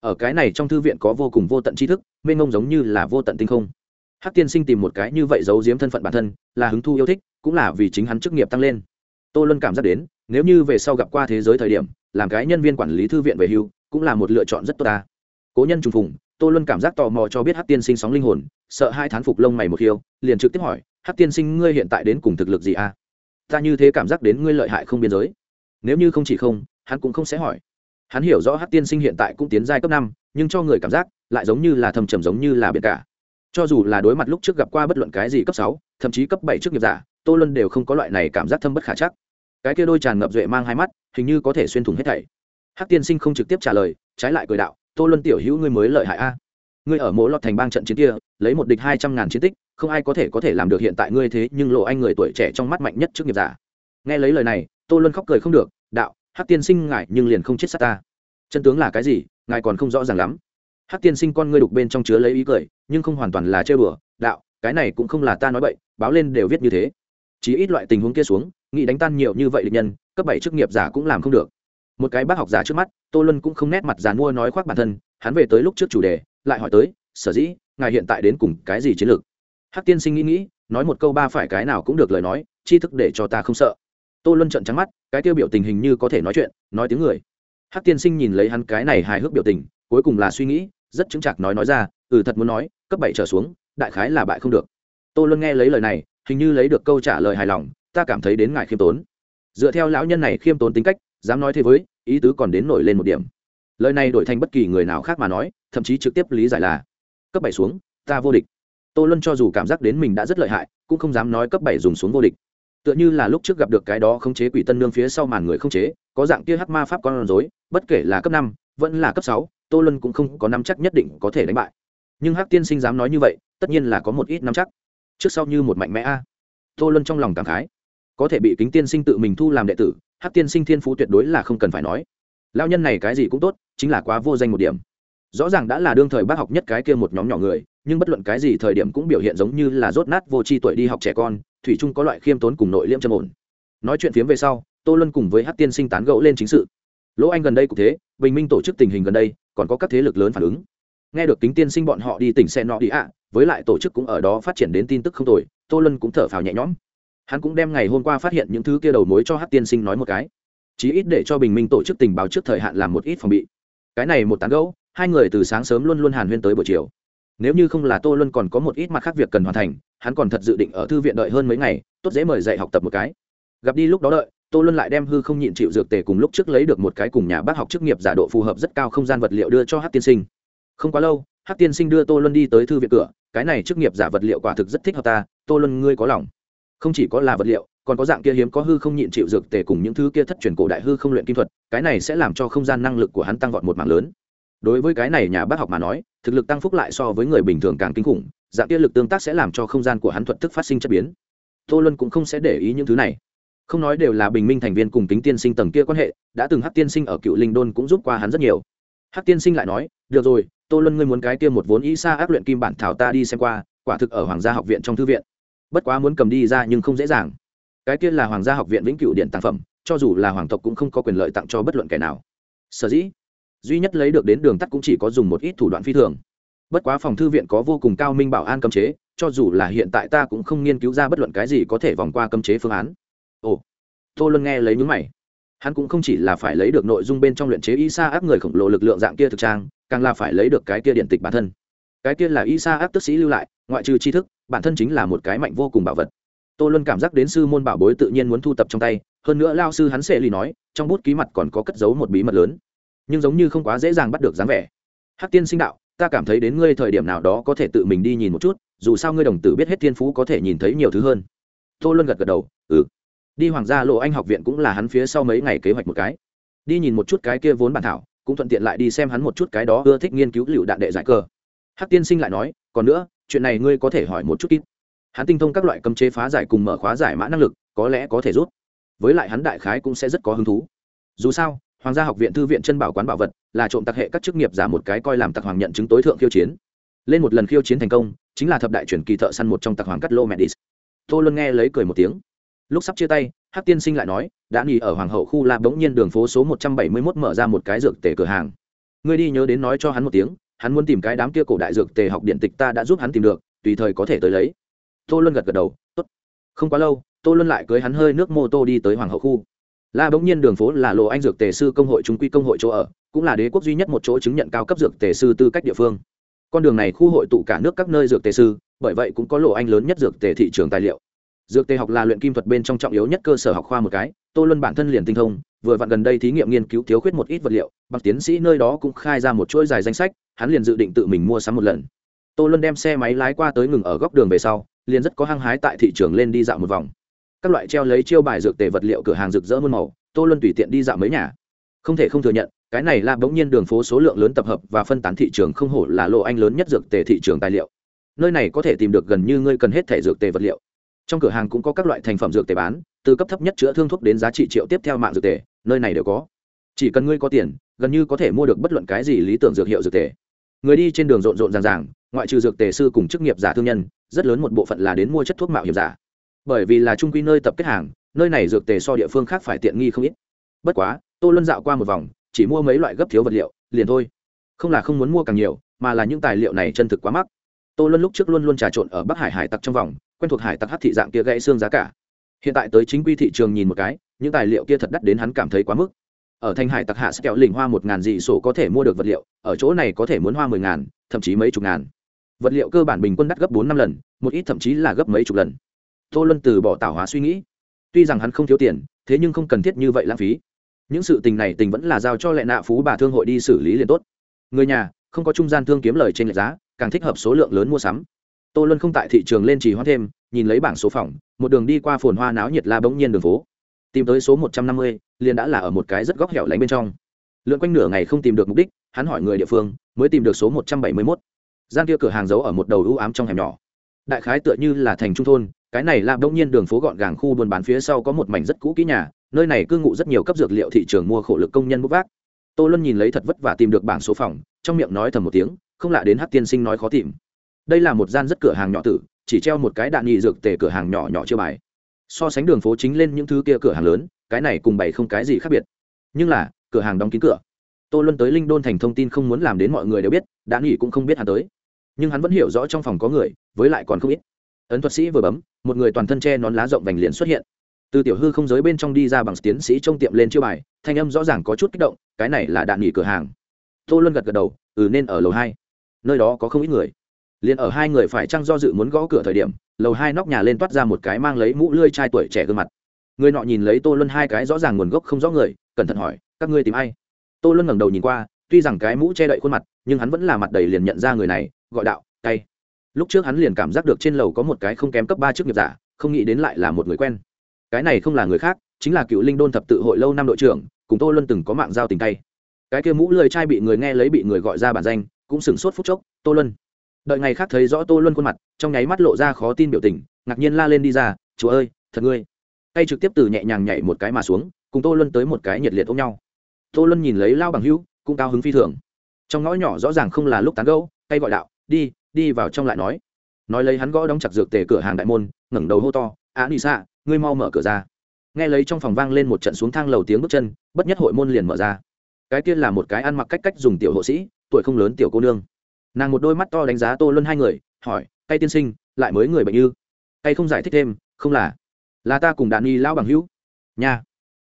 Ở cái này trong thư viện có vô cùng vô tận tri thức, mênh ngông giống như là vô tận tinh không. Hát tiên sinh tìm một cái như vậy giấu giếm thân phận bản thân, là hứng thu yêu thích, cũng là vì chính hắn chức nghiệp tăng lên. Tô luân cảm giác đến, nếu như về sau gặp qua thế giới thời điểm, làm cái nhân viên quản lý thư viện về hưu, cũng là một lựa chọn rất tốt ta cố nhân trùng phùng, tô luân cảm giác tò mò cho biết hát tiên sinh sóng linh hồn, sợ hai thán phục lông mày một khiêu liền trực tiếp hỏi hát tiên sinh, ngươi hiện tại đến cùng thực lực gì a ta như thế cảm giác đến ngươi lợi hại không biên giới. Nếu như không chỉ không, hắn cũng không sẽ hỏi. Hắn hiểu rõ hát tiên sinh hiện tại cũng tiến giai cấp năm, nhưng cho người cảm giác, lại giống như là thầm trầm giống như là biệt cả. Cho dù là đối mặt lúc trước gặp qua bất luận cái gì cấp sáu, thậm chí cấp bảy trước nghiệp giả, tô luân đều không có loại này cảm giác thâm bất khả chắc. Cái kia đôi tràn ngập duệ mang hai mắt, hình như có thể xuyên thủng hết thảy. Hắc tiên sinh không trực tiếp trả lời, trái lại cười đạo tô luân tiểu hữu ngươi mới lợi hại a. Ngươi ở mỗi lọt thành bang trận chiến kia, lấy một địch hai trăm ngàn chiến tích, không ai có thể có thể làm được hiện tại ngươi thế, nhưng lộ anh người tuổi trẻ trong mắt mạnh nhất trước nghiệp giả. Nghe lấy lời này, tô luân khóc cười không được, đạo, hắc tiên sinh ngại nhưng liền không chết sát ta. Chân tướng là cái gì, ngài còn không rõ ràng lắm. Hắc tiên sinh con ngươi đục bên trong chứa lấy ý cười, nhưng không hoàn toàn là chơi bừa. Đạo, cái này cũng không là ta nói bậy, báo lên đều viết như thế. Chỉ ít loại tình huống kia xuống, nghĩ đánh tan nhiều như vậy địch nhân, cấp bảy chức nghiệp giả cũng làm không được một cái bác học giả trước mắt, tô luân cũng không nét mặt dàn mua nói khoác bản thân, hắn về tới lúc trước chủ đề, lại hỏi tới, sở dĩ, ngài hiện tại đến cùng cái gì chiến lược? Hắc tiên sinh nghĩ nghĩ, nói một câu ba phải cái nào cũng được lời nói chi thức để cho ta không sợ. Tô luân trận trắng mắt, cái tiêu biểu tình hình như có thể nói chuyện, nói tiếng người. Hắc tiên sinh nhìn lấy hắn cái này hài hước biểu tình, cuối cùng là suy nghĩ, rất chứng chạc nói nói ra ừ thật muốn nói, cấp bảy trở xuống, đại khái là bại không được. Tô luân nghe lấy lời này, hình như lấy được câu trả lời hài lòng, ta cảm thấy đến ngài khiêm tốn. Dựa theo lão nhân này khiêm tốn tính cách dám nói thế với, ý tứ còn đến nổi lên một điểm. Lời này đổi thành bất kỳ người nào khác mà nói, thậm chí trực tiếp lý giải là, cấp bảy xuống, ta vô địch. Tô luân cho dù cảm giác đến mình đã rất lợi hại, cũng không dám nói cấp bảy dùng xuống vô địch. Tựa như là lúc trước gặp được cái đó không chế quỷ tân nương phía sau màn người không chế, có dạng kia hắc ma pháp con rối, bất kể là cấp năm, vẫn là cấp sáu, tô luân cũng không có nắm chắc nhất định có thể đánh bại. Nhưng hắc tiên sinh dám nói như vậy, tất nhiên là có một ít nắm chắc. Trước sau như một mạnh mẽ a. Tô luân trong lòng cảm khái. Có thể bị kính tiên sinh tự mình thu làm đệ tử hát tiên sinh thiên phú tuyệt đối là không cần phải nói. Lao nhân này cái gì cũng tốt, chính là quá vô danh một điểm. Rõ ràng đã là đương thời bác học nhất cái kia một nhóm nhỏ người, nhưng bất luận cái gì thời điểm cũng biểu hiện giống như là rốt nát vô tri tuổi đi học trẻ con, thủy Trung có loại khiêm tốn cùng nội liêm trầm ổn. Nói chuyện phiếm về sau, tô luân cùng với hát tiên sinh tán gẫu lên chính sự. Lỗ anh gần đây cũng thế, bình minh tổ chức tình hình gần đây, còn có các thế lực lớn phản ứng. Nghe được kính tiên sinh bọn họ đi tỉnh xe nọ đi ạ, với lại tổ chức cũng ở đó phát triển đến tin tức không tồi, tô luân cũng thở phào nhẹ nhõm hắn cũng đem ngày hôm qua phát hiện những thứ kia đầu mối cho hát tiên sinh nói một cái. Chí ít để cho bình minh tổ chức tình báo trước thời hạn làm một ít phòng bị. Cái này một tán gẫu, hai người từ sáng sớm luôn luôn hàn huyên tới buổi chiều. Nếu như không là tô luân còn có một ít mặt khác việc cần hoàn thành, hắn còn thật dự định ở thư viện đợi hơn mấy ngày, tốt dễ mời dạy học tập một cái. Gặp đi lúc đó đợi, tô luân lại đem hư không nhịn chịu dược tề cùng lúc trước lấy được một cái cùng nhà bác học chức nghiệp giả độ phù hợp rất cao không gian vật liệu đưa cho hát tiên sinh. Không quá lâu hát tiên sinh đưa tô luân đi tới thư viện cửa, cái này chức nghiệp giả vật liệu quả thực rất thích hợp ta, tô luân ngươi có lòng không chỉ có là vật liệu, còn có dạng kia hiếm có hư không nhịn chịu dược tề cùng những thứ kia thất truyền cổ đại hư không luyện kim thuật, cái này sẽ làm cho không gian năng lực của hắn tăng vọt một mạng lớn. Đối với cái này nhà bác học mà nói, thực lực tăng phúc lại so với người bình thường càng kinh khủng, dạng kia lực tương tác sẽ làm cho không gian của hắn thuật thức phát sinh chất biến. Tô luân cũng không sẽ để ý những thứ này. Không nói đều là bình minh thành viên cùng kính tiên sinh tầng kia quan hệ, đã từng hát tiên sinh ở cựu linh đôn cũng giúp qua hắn rất nhiều. Hát tiên sinh lại nói, được rồi, tô luân ngươi muốn cái kia một vốn ý xa áp luyện kim bản thảo ta đi xem qua, quả thực ở hoàng gia học viện trong thư viện bất quá muốn cầm đi ra nhưng không dễ dàng. Cái kia là hoàng gia học viện vĩnh cửu điện tàng phẩm, cho dù là hoàng tộc cũng không có quyền lợi tặng cho bất luận kẻ nào. Sở dĩ, duy nhất lấy được đến đường tắt cũng chỉ có dùng một ít thủ đoạn phi thường. Bất quá phòng thư viện có vô cùng cao minh bảo an cấm chế, cho dù là hiện tại ta cũng không nghiên cứu ra bất luận cái gì có thể vòng qua cấm chế phương án. Ồ, tô luân nghe lấy nhúng mày. Hắn cũng không chỉ là phải lấy được nội dung bên trong luyện chế y sa áp người khổng lồ lực lượng dạng kia thực trang, càng là phải lấy được cái kia điện tịch bản thân cái kia là y sa áp tức sĩ lưu lại, ngoại trừ tri thức, bản thân chính là một cái mạnh vô cùng bảo vật. Tô luân cảm giác đến sư môn bảo bối tự nhiên muốn thu tập trong tay, hơn nữa lao sư hắn sẽ lì nói, trong bút ký mặt còn có cất giấu một bí mật lớn. Nhưng giống như không quá dễ dàng bắt được dáng vẻ. Hắc tiên sinh đạo, ta cảm thấy đến ngươi thời điểm nào đó có thể tự mình đi nhìn một chút, dù sao ngươi đồng tử biết hết thiên phú có thể nhìn thấy nhiều thứ hơn. Tô luân gật gật đầu ừ. Đi hoàng gia lộ anh học viện cũng là hắn phía sau mấy ngày kế hoạch một cái. Đi nhìn một chút cái kia vốn bản thảo, cũng thuận tiện lại đi xem hắn một chút cái đó ưa thích nghiên cứu lựu đạn đệ giải cơ hắc tiên sinh lại nói, còn nữa, chuyện này ngươi có thể hỏi một chút ít. Hắn tinh thông các loại cấm chế phá giải cùng mở khóa giải mã năng lực, có lẽ có thể rút với lại hắn đại khái cũng sẽ rất có hứng thú. Dù sao, hoàng gia học viện thư viện chân bảo quán bảo vật là trộm tặc hệ các chức nghiệp giả một cái coi làm tặc hoàng nhận chứng tối thượng khiêu chiến. Lên một lần khiêu chiến thành công, chính là thập đại truyền kỳ thợ săn một trong tặc hoàng cắt lô medis tô luân nghe lấy cười một tiếng. Lúc sắp chia tay, hắc tiên sinh lại nói, đã nghỉ ở hoàng hậu khu la bỗng nhiên đường phố số một trăm bảy mươi mốt mở ra một cái dược tể cửa hàng. Ngươi đi nhớ đến nói cho hắn một tiếng hắn muốn tìm cái đám kia cổ đại dược tề học điện tịch ta đã giúp hắn tìm được, tùy thời có thể tới lấy. Tô luân gật gật đầu, tốt. Không quá lâu, tô luân lại cưới hắn hơi nước mô tô đi tới hoàng hậu khu. La bỗng nhiên đường phố là lộ anh dược tề sư công hội chúng quy công hội chỗ ở, cũng là đế quốc duy nhất một chỗ chứng nhận cao cấp dược tề sư tư cách địa phương. Con đường này khu hội tụ cả nước các nơi dược tề sư, bởi vậy cũng có lộ anh lớn nhất dược tề thị trường tài liệu dược tề học là luyện kim thuật bên trong trọng yếu nhất cơ sở học khoa một cái, tô luân bản thân liền tinh thông, vừa vặn gần đây thí nghiệm nghiên cứu thiếu khuyết một ít vật liệu bằng tiến sĩ nơi đó cũng khai ra một chuỗi dài danh sách, hắn liền dự định tự mình mua sắm một lần. Tô luân đem xe máy lái qua tới ngừng ở góc đường về sau, liền rất có hăng hái tại thị trường lên đi dạo một vòng. Các loại treo lấy chiêu bài dược tề vật liệu cửa hàng rực rỡ muôn màu, tô luân tùy tiện đi dạo mấy nhà. Không thể không thừa nhận, cái này là bỗng nhiên đường phố số lượng lớn tập hợp và phân tán thị trường không hổ là lộ anh lớn nhất dược tề thị trường tài liệu. Nơi này có thể tìm được gần như ngươi cần hết thể dược tề vật liệu trong cửa hàng cũng có các loại thành phẩm dược tề bán, từ cấp thấp nhất chữa thương thuốc đến giá trị triệu tiếp theo mạng dược tề, nơi này đều có. Chỉ cần ngươi có tiền, gần như có thể mua được bất luận cái gì lý tưởng dược hiệu dược tề. Người đi trên đường rộn rộn ràng ràng, ngoại trừ dược tề sư cùng chức nghiệp giả thương nhân, rất lớn một bộ phận là đến mua chất thuốc mạo hiểm giả. Bởi vì là trung quy nơi tập kết hàng, nơi này dược tề so địa phương khác phải tiện nghi không ít. Bất quá tôi luân dạo qua một vòng, chỉ mua mấy loại gấp thiếu vật liệu, liền thôi. Không là không muốn mua càng nhiều, mà là những tài liệu này chân thực quá mắc. Tô luân lúc trước luôn luôn trà trộn ở bắc hải hải tặc trong vòng quen thuộc hải tặc hát thị dạng kia gãy xương giá cả. Hiện tại tới chính quy thị trường nhìn một cái, những tài liệu kia thật đắt đến hắn cảm thấy quá mức. Ở thanh hải tặc hạ sẽ kẹo lỉnh hoa một ngàn dị sổ có thể mua được vật liệu, ở chỗ này có thể muốn hoa mười ngàn, thậm chí mấy chục ngàn. Vật liệu cơ bản bình quân đắt gấp bốn năm lần, một ít thậm chí là gấp mấy chục lần. Tô luân từ bỏ tảo hóa suy nghĩ. Tuy rằng hắn không thiếu tiền, thế nhưng không cần thiết như vậy lãng phí. Những sự tình này tình vẫn là giao cho lệ nạ phú bà thương hội đi xử lý liền tốt. Người nhà, không có trung gian thương kiếm lời trên lệ giá, càng thích hợp số lượng lớn mua sắm tô luân không tại thị trường lên trì hoãn thêm, nhìn lấy bảng số phòng, một đường đi qua phồn hoa náo nhiệt la bỗng nhiên đường phố. Tìm tới số một trăm năm mươi, liền đã là ở một cái rất góc hẻo lánh bên trong. Lượn quanh nửa ngày không tìm được mục đích, hắn hỏi người địa phương, mới tìm được số một trăm bảy mươi mốt. Gian kia cửa hàng giấu ở một đầu ưu ám trong hẻm nhỏ. Đại khái tựa như là thành trung thôn, cái này là đông nhiên đường phố gọn gàng khu buôn bán phía sau có một mảnh rất cũ kỹ nhà, nơi này cư ngụ rất nhiều cấp dược liệu thị trường mua khổ lực công nhân bốc vác. Tô luân nhìn lấy thật vất vả tìm được bảng số phòng, trong miệng nói thầm một tiếng, không lạ đến hát tiên sinh nói khó tìm đây là một gian rất cửa hàng nhỏ tử, chỉ treo một cái đạn nhị dược tề cửa hàng nhỏ nhỏ chưa bài. So sánh đường phố chính lên những thứ kia cửa hàng lớn, cái này cùng bày không cái gì khác biệt. Nhưng là, cửa hàng đóng kín cửa. Tô luân tới linh đôn thành thông tin không muốn làm đến mọi người đều biết, đạn nhị cũng không biết hắn tới. Nhưng hắn vẫn hiểu rõ trong phòng có người, với lại còn không ít. Ấn thuật sĩ vừa bấm, một người toàn thân che nón lá rộng vành liền xuất hiện. Từ tiểu hư không giới bên trong đi ra bằng tiến sĩ trong tiệm lên chiêu bài, thanh âm rõ ràng có chút kích động, cái này là đạn nghỉ cửa hàng. Tô luân gật gật đầu ừ nên ở lầu hai. Nơi đó có không ít người liền ở hai người phải chăng do dự muốn gõ cửa thời điểm, lầu hai nóc nhà lên toát ra một cái mang lấy mũ lươi trai tuổi trẻ gương mặt. Người nọ nhìn lấy tô luân hai cái rõ ràng nguồn gốc không rõ người, cẩn thận hỏi, các ngươi tìm ai? Tô luân ngẩng đầu nhìn qua, tuy rằng cái mũ che đậy khuôn mặt, nhưng hắn vẫn là mặt đầy liền nhận ra người này, gọi đạo cay lúc trước hắn liền cảm giác được trên lầu có một cái không kém cấp ba chức nghiệp giả, không nghĩ đến lại là một người quen. Cái này không là người khác, chính là cựu linh đôn thập tự hội lâu năm đội trưởng, cùng tô luân từng có mạng giao tình tay. Cái kia mũ lười trai bị người nghe lấy bị người gọi ra bản danh, cũng sửng sốt phút chốc, tô luân đợi ngày khác thấy rõ tô luân khuôn mặt, trong nháy mắt lộ ra khó tin biểu tình, ngạc nhiên la lên đi ra, chúa ơi, thật ngươi. Tay trực tiếp từ nhẹ nhàng nhảy một cái mà xuống, cùng tô luân tới một cái nhiệt liệt ôm nhau. Tô luân nhìn lấy lao bằng hữu, cũng cao hứng phi thường. Trong ngõ nhỏ rõ ràng không là lúc tán gẫu, tay gọi đạo, đi đi vào trong lại nói. Nói lấy hắn gõ đóng chặt dược tề cửa hàng đại môn, ngẩng đầu hô to á nị xạ ngươi mau mở cửa ra. Nghe lấy trong phòng vang lên một trận xuống thang lầu tiếng bước chân, bất nhất hội môn liền mở ra. Cái tiên là một cái ăn mặc cách cách dùng tiểu hộ sĩ, tuổi không lớn tiểu cô nương nàng một đôi mắt to đánh giá tô luân hai người, hỏi, tay tiên sinh, lại mới người bệnh như tay không giải thích thêm, không là. Là ta cùng đàn y lão bằng hữu. Nha.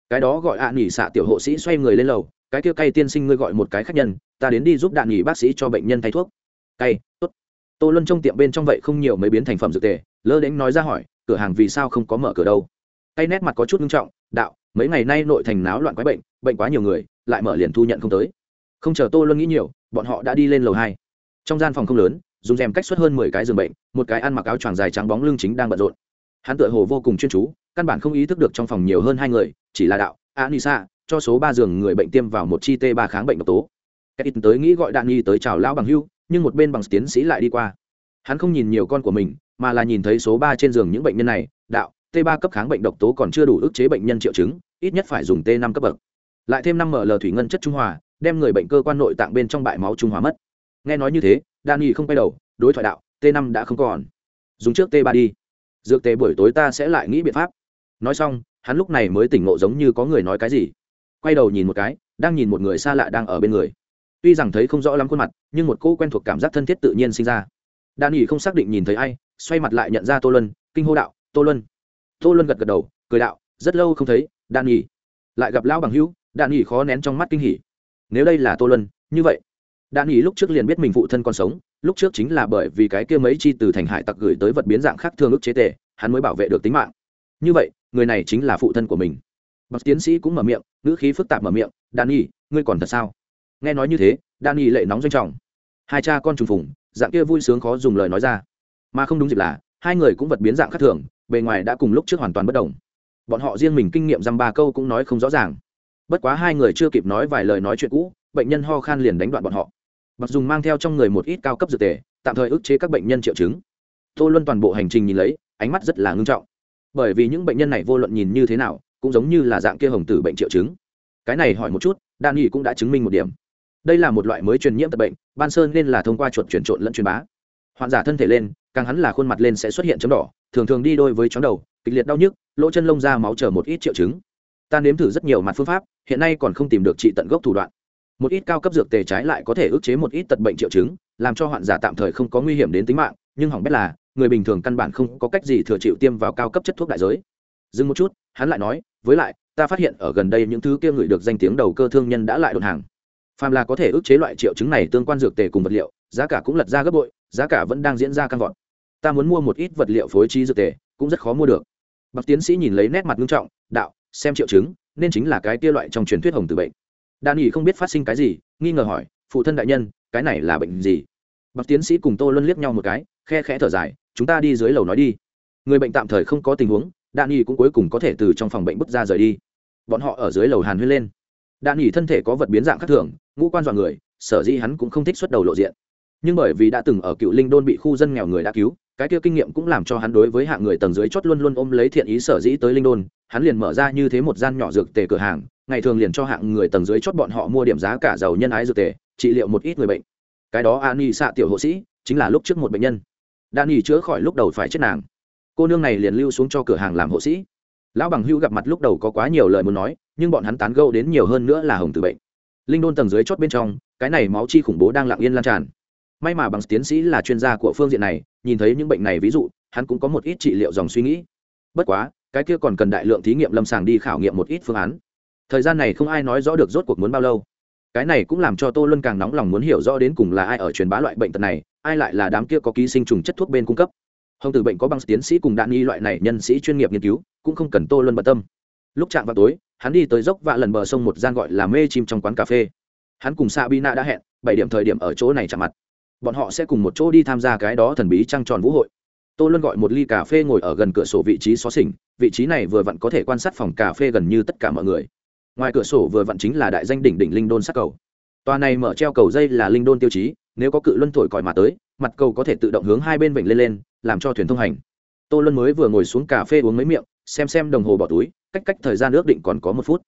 Cái đó gọi ạ à xạ tiểu hộ sĩ xoay người lên lầu, cái kia cay tiên sinh ngươi gọi một cái khách nhân, ta đến đi giúp đạn nghỉ bác sĩ cho bệnh nhân thay thuốc. Cay, tốt. Tô luân trong tiệm bên trong vậy không nhiều mấy biến thành phẩm dược tề, lơ đến nói ra hỏi, cửa hàng vì sao không có mở cửa đâu? Cay nét mặt có chút nghiêm trọng, đạo, mấy ngày nay nội thành náo loạn quái bệnh bệnh quá nhiều người, lại mở liền thu nhận không tới. Không chờ tô luân nghĩ nhiều, bọn họ đã đi lên lầu hai trong gian phòng không lớn, dùng rèm cách xuất hơn mười cái giường bệnh, một cái ăn mặc áo choàng dài trắng bóng lưng chính đang bận rộn. Hắn tựa hồ vô cùng chuyên chú, căn bản không ý thức được trong phòng nhiều hơn hai người, chỉ là đạo anisa cho số ba giường người bệnh tiêm vào một chi t ba kháng bệnh độc tố. Cách ít tới nghĩ gọi đạn nhi tới chào lão bằng hưu, nhưng một bên bằng tiến sĩ lại đi qua. Hắn không nhìn nhiều con của mình, mà là nhìn thấy số ba trên giường những bệnh nhân này, đạo t ba cấp kháng bệnh độc tố còn chưa đủ ức chế bệnh nhân triệu chứng, ít nhất phải dùng t năm cấp bậc. Lại thêm năm ml thủy ngân chất trung hòa, đem người bệnh cơ quan nội tạng bên trong bại máu trung hòa mất nghe nói như thế đan y không quay đầu, đối thoại đạo, t năm đã không còn. Dùng trước t ba đi. Dược tề buổi tối ta sẽ lại nghĩ biện pháp. Nói xong, hắn lúc này mới tỉnh ngộ giống như có người nói cái gì. Quay đầu nhìn một cái, đang nhìn một người xa lạ đang ở bên người. Tuy rằng thấy không rõ lắm khuôn mặt, nhưng một cô quen thuộc cảm giác thân thiết tự nhiên sinh ra. Đan nghỉ không xác định nhìn thấy ai, xoay mặt lại nhận ra tô luân, kinh hô đạo, tô luân. Tô luân gật gật đầu, cười đạo, rất lâu không thấy đan nghỉ lại gặp lão bằng hữu đan nghỉ khó nén trong mắt kinh hỉ. Nếu đây là tô luân, như vậy đan ý lúc trước liền biết mình phụ thân còn sống, lúc trước chính là bởi vì cái kia mấy chi từ thành hải tặc gửi tới vật biến dạng khác thương ức chế tệ hắn mới bảo vệ được tính mạng. Như vậy, người này chính là phụ thân của mình. Bậc tiến sĩ cũng mở miệng, ngữ khí phức tạp mở miệng, đan ý, ngươi còn thật sao? Nghe nói như thế, đan ý lệ nóng doanh trọng. Hai cha con trùng phùng, dạng kia vui sướng khó dùng lời nói ra. Mà không đúng dịp là, hai người cũng vật biến dạng khác thường, bề ngoài đã cùng lúc trước hoàn toàn bất đồng. Bọn họ riêng mình kinh nghiệm dăm ba câu cũng nói không rõ ràng. Bất quá hai người chưa kịp nói vài lời nói chuyện cũ, bệnh nhân ho khan liền đánh đoạn bọn họ mặc dùng mang theo trong người một ít cao cấp dược tề, tạm thời ức chế các bệnh nhân triệu chứng. Tô luân toàn bộ hành trình nhìn lấy, ánh mắt rất là ngưng trọng. Bởi vì những bệnh nhân này vô luận nhìn như thế nào, cũng giống như là dạng kia hồng tử bệnh triệu chứng. Cái này hỏi một chút, đan y cũng đã chứng minh một điểm. Đây là một loại mới truyền nhiễm tật bệnh, ban sơn nên là thông qua chuột chuyển trộn lẫn truyền bá. Hoạn giả thân thể lên, càng hắn là khuôn mặt lên sẽ xuất hiện chấm đỏ, thường thường đi đôi với chóng đầu, kịch liệt đau nhức, lỗ chân lông ra máu chờ một ít triệu chứng. Ta nếm thử rất nhiều mặt phương pháp, hiện nay còn không tìm được trị tận gốc thủ đoạn một ít cao cấp dược tề trái lại có thể ức chế một ít tật bệnh triệu chứng, làm cho hoạn giả tạm thời không có nguy hiểm đến tính mạng, nhưng hỏng bét là, người bình thường căn bản không có cách gì thừa chịu tiêm vào cao cấp chất thuốc đại giới. Dừng một chút, hắn lại nói, với lại, ta phát hiện ở gần đây những thứ kia người được danh tiếng đầu cơ thương nhân đã lại đột hàng. Phàm là có thể ức chế loại triệu chứng này tương quan dược tề cùng vật liệu, giá cả cũng lật ra gấp bội, giá cả vẫn đang diễn ra căng vọt. Ta muốn mua một ít vật liệu phối trí dược tề, cũng rất khó mua được. Bậc tiến sĩ nhìn lấy nét mặt nghiêm trọng, đạo, xem triệu chứng, nên chính là cái kia loại trong truyền thuyết hồng từ bệnh đan nghỉ không biết phát sinh cái gì, nghi ngờ hỏi, phụ thân đại nhân, cái này là bệnh gì? Bậc tiến sĩ cùng tô luân liếc nhau một cái, khe khẽ thở dài, chúng ta đi dưới lầu nói đi. Người bệnh tạm thời không có tình huống, đan nghỉ cũng cuối cùng có thể từ trong phòng bệnh bước ra rời đi. Bọn họ ở dưới lầu hàn huyên lên. Đan nghỉ thân thể có vật biến dạng khác thường, ngũ quan dọa người, sở dĩ hắn cũng không thích xuất đầu lộ diện. Nhưng bởi vì đã từng ở cựu linh đôn bị khu dân nghèo người đã cứu, cái kia kinh nghiệm cũng làm cho hắn đối với hạng người tầng dưới chót luôn luôn ôm lấy thiện ý sở dĩ tới linh đôn, hắn liền mở ra như thế một gian nhỏ dược tề cửa hàng ngày thường liền cho hạng người tầng dưới chót bọn họ mua điểm giá cả giàu nhân ái dược tề, trị liệu một ít người bệnh. Cái đó an y xạ tiểu hộ sĩ, chính là lúc trước một bệnh nhân. Đan y chữa khỏi lúc đầu phải chết nàng. Cô nương này liền lưu xuống cho cửa hàng làm hộ sĩ. Lão bằng hưu gặp mặt lúc đầu có quá nhiều lời muốn nói, nhưng bọn hắn tán gâu đến nhiều hơn nữa là hồng từ bệnh. Linh đôn tầng dưới chót bên trong, cái này máu chi khủng bố đang lặng yên lan tràn. May mà bằng tiến sĩ là chuyên gia của phương diện này, nhìn thấy những bệnh này ví dụ, hắn cũng có một ít trị liệu dòng suy nghĩ. Bất quá, cái kia còn cần đại lượng thí nghiệm lâm sàng đi khảo nghiệm một ít phương án thời gian này không ai nói rõ được rốt cuộc muốn bao lâu. Cái này cũng làm cho tô luân càng nóng lòng muốn hiểu rõ đến cùng là ai ở truyền bá loại bệnh tật này, ai lại là đám kia có ký sinh trùng chất thuốc bên cung cấp. Hồng tử bệnh có bằng tiến sĩ cùng đạn nghi loại này nhân sĩ chuyên nghiệp nghiên cứu, cũng không cần tô luân bận tâm. Lúc chạm vào tối, hắn đi tới dốc và lần bờ sông một gian gọi là mê chim trong quán cà phê. Hắn cùng sabina đã hẹn, bảy điểm thời điểm ở chỗ này chạm mặt. Bọn họ sẽ cùng một chỗ đi tham gia cái đó thần bí trăng tròn vũ hội. Tô luân gọi một ly cà phê ngồi ở gần cửa sổ vị trí xó xỉnh, vị trí này vừa vặn có thể quan sát phòng cà phê gần như tất cả mọi người ngoài cửa sổ vừa vặn chính là đại danh đỉnh đỉnh linh đôn sắc cầu. Tòa này mở treo cầu dây là linh đôn tiêu chí, nếu có cự luân thổi còi mà tới, mặt cầu có thể tự động hướng hai bên vịnh lên lên, làm cho thuyền thông hành. Tô luân mới vừa ngồi xuống cà phê uống mấy miệng, xem xem đồng hồ bỏ túi, cách cách thời gian ước định còn có một phút.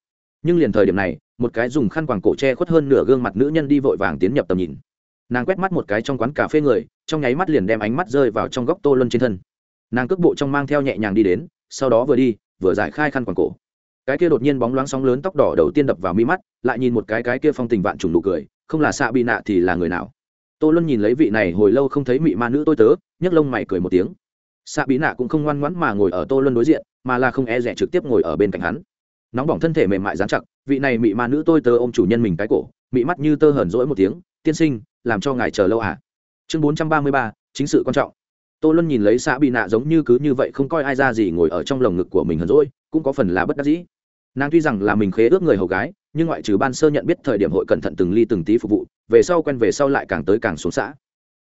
Nhưng liền thời điểm này, một cái dùng khăn quàng cổ che khuất hơn nửa gương mặt nữ nhân đi vội vàng tiến nhập tầm nhìn. Nàng quét mắt một cái trong quán cà phê người, trong nháy mắt liền đem ánh mắt rơi vào trong góc tô luân trên thân. Nàng cước bộ trong mang theo nhẹ nhàng đi đến, sau đó vừa đi, vừa giải khai khăn quàng cổ cái kia đột nhiên bóng loáng sóng lớn tóc đỏ đầu tiên đập vào mi mắt, lại nhìn một cái cái kia phong tình vạn trùng nụ cười, không là xạ bị nạ thì là người nào? Tô luân nhìn lấy vị này hồi lâu không thấy mị ma nữ tôi tớ, nhấc lông mày cười một tiếng. Xạ bí nạ cũng không ngoan ngoãn mà ngồi ở tô luân đối diện, mà là không e rẻ trực tiếp ngồi ở bên cạnh hắn. Nóng bỏng thân thể mềm mại dán chặt, vị này mị ma nữ tôi tớ ôm chủ nhân mình cái cổ, mị mắt như tơ hờn rỗi một tiếng, tiên sinh, làm cho ngài chờ lâu à? Chương bốn trăm ba mươi ba, chính sự quan trọng. Tô luân nhìn lấy xã bị nạ giống như cứ như vậy không coi ai ra gì ngồi ở trong lồng ngực của mình hờn rỗi, cũng có phần là bất đắc dĩ nàng tuy rằng là mình khế ước người hầu gái, nhưng ngoại trừ ban sơ nhận biết thời điểm hội cẩn thận từng ly từng tí phục vụ, về sau quen về sau lại càng tới càng xuống xã.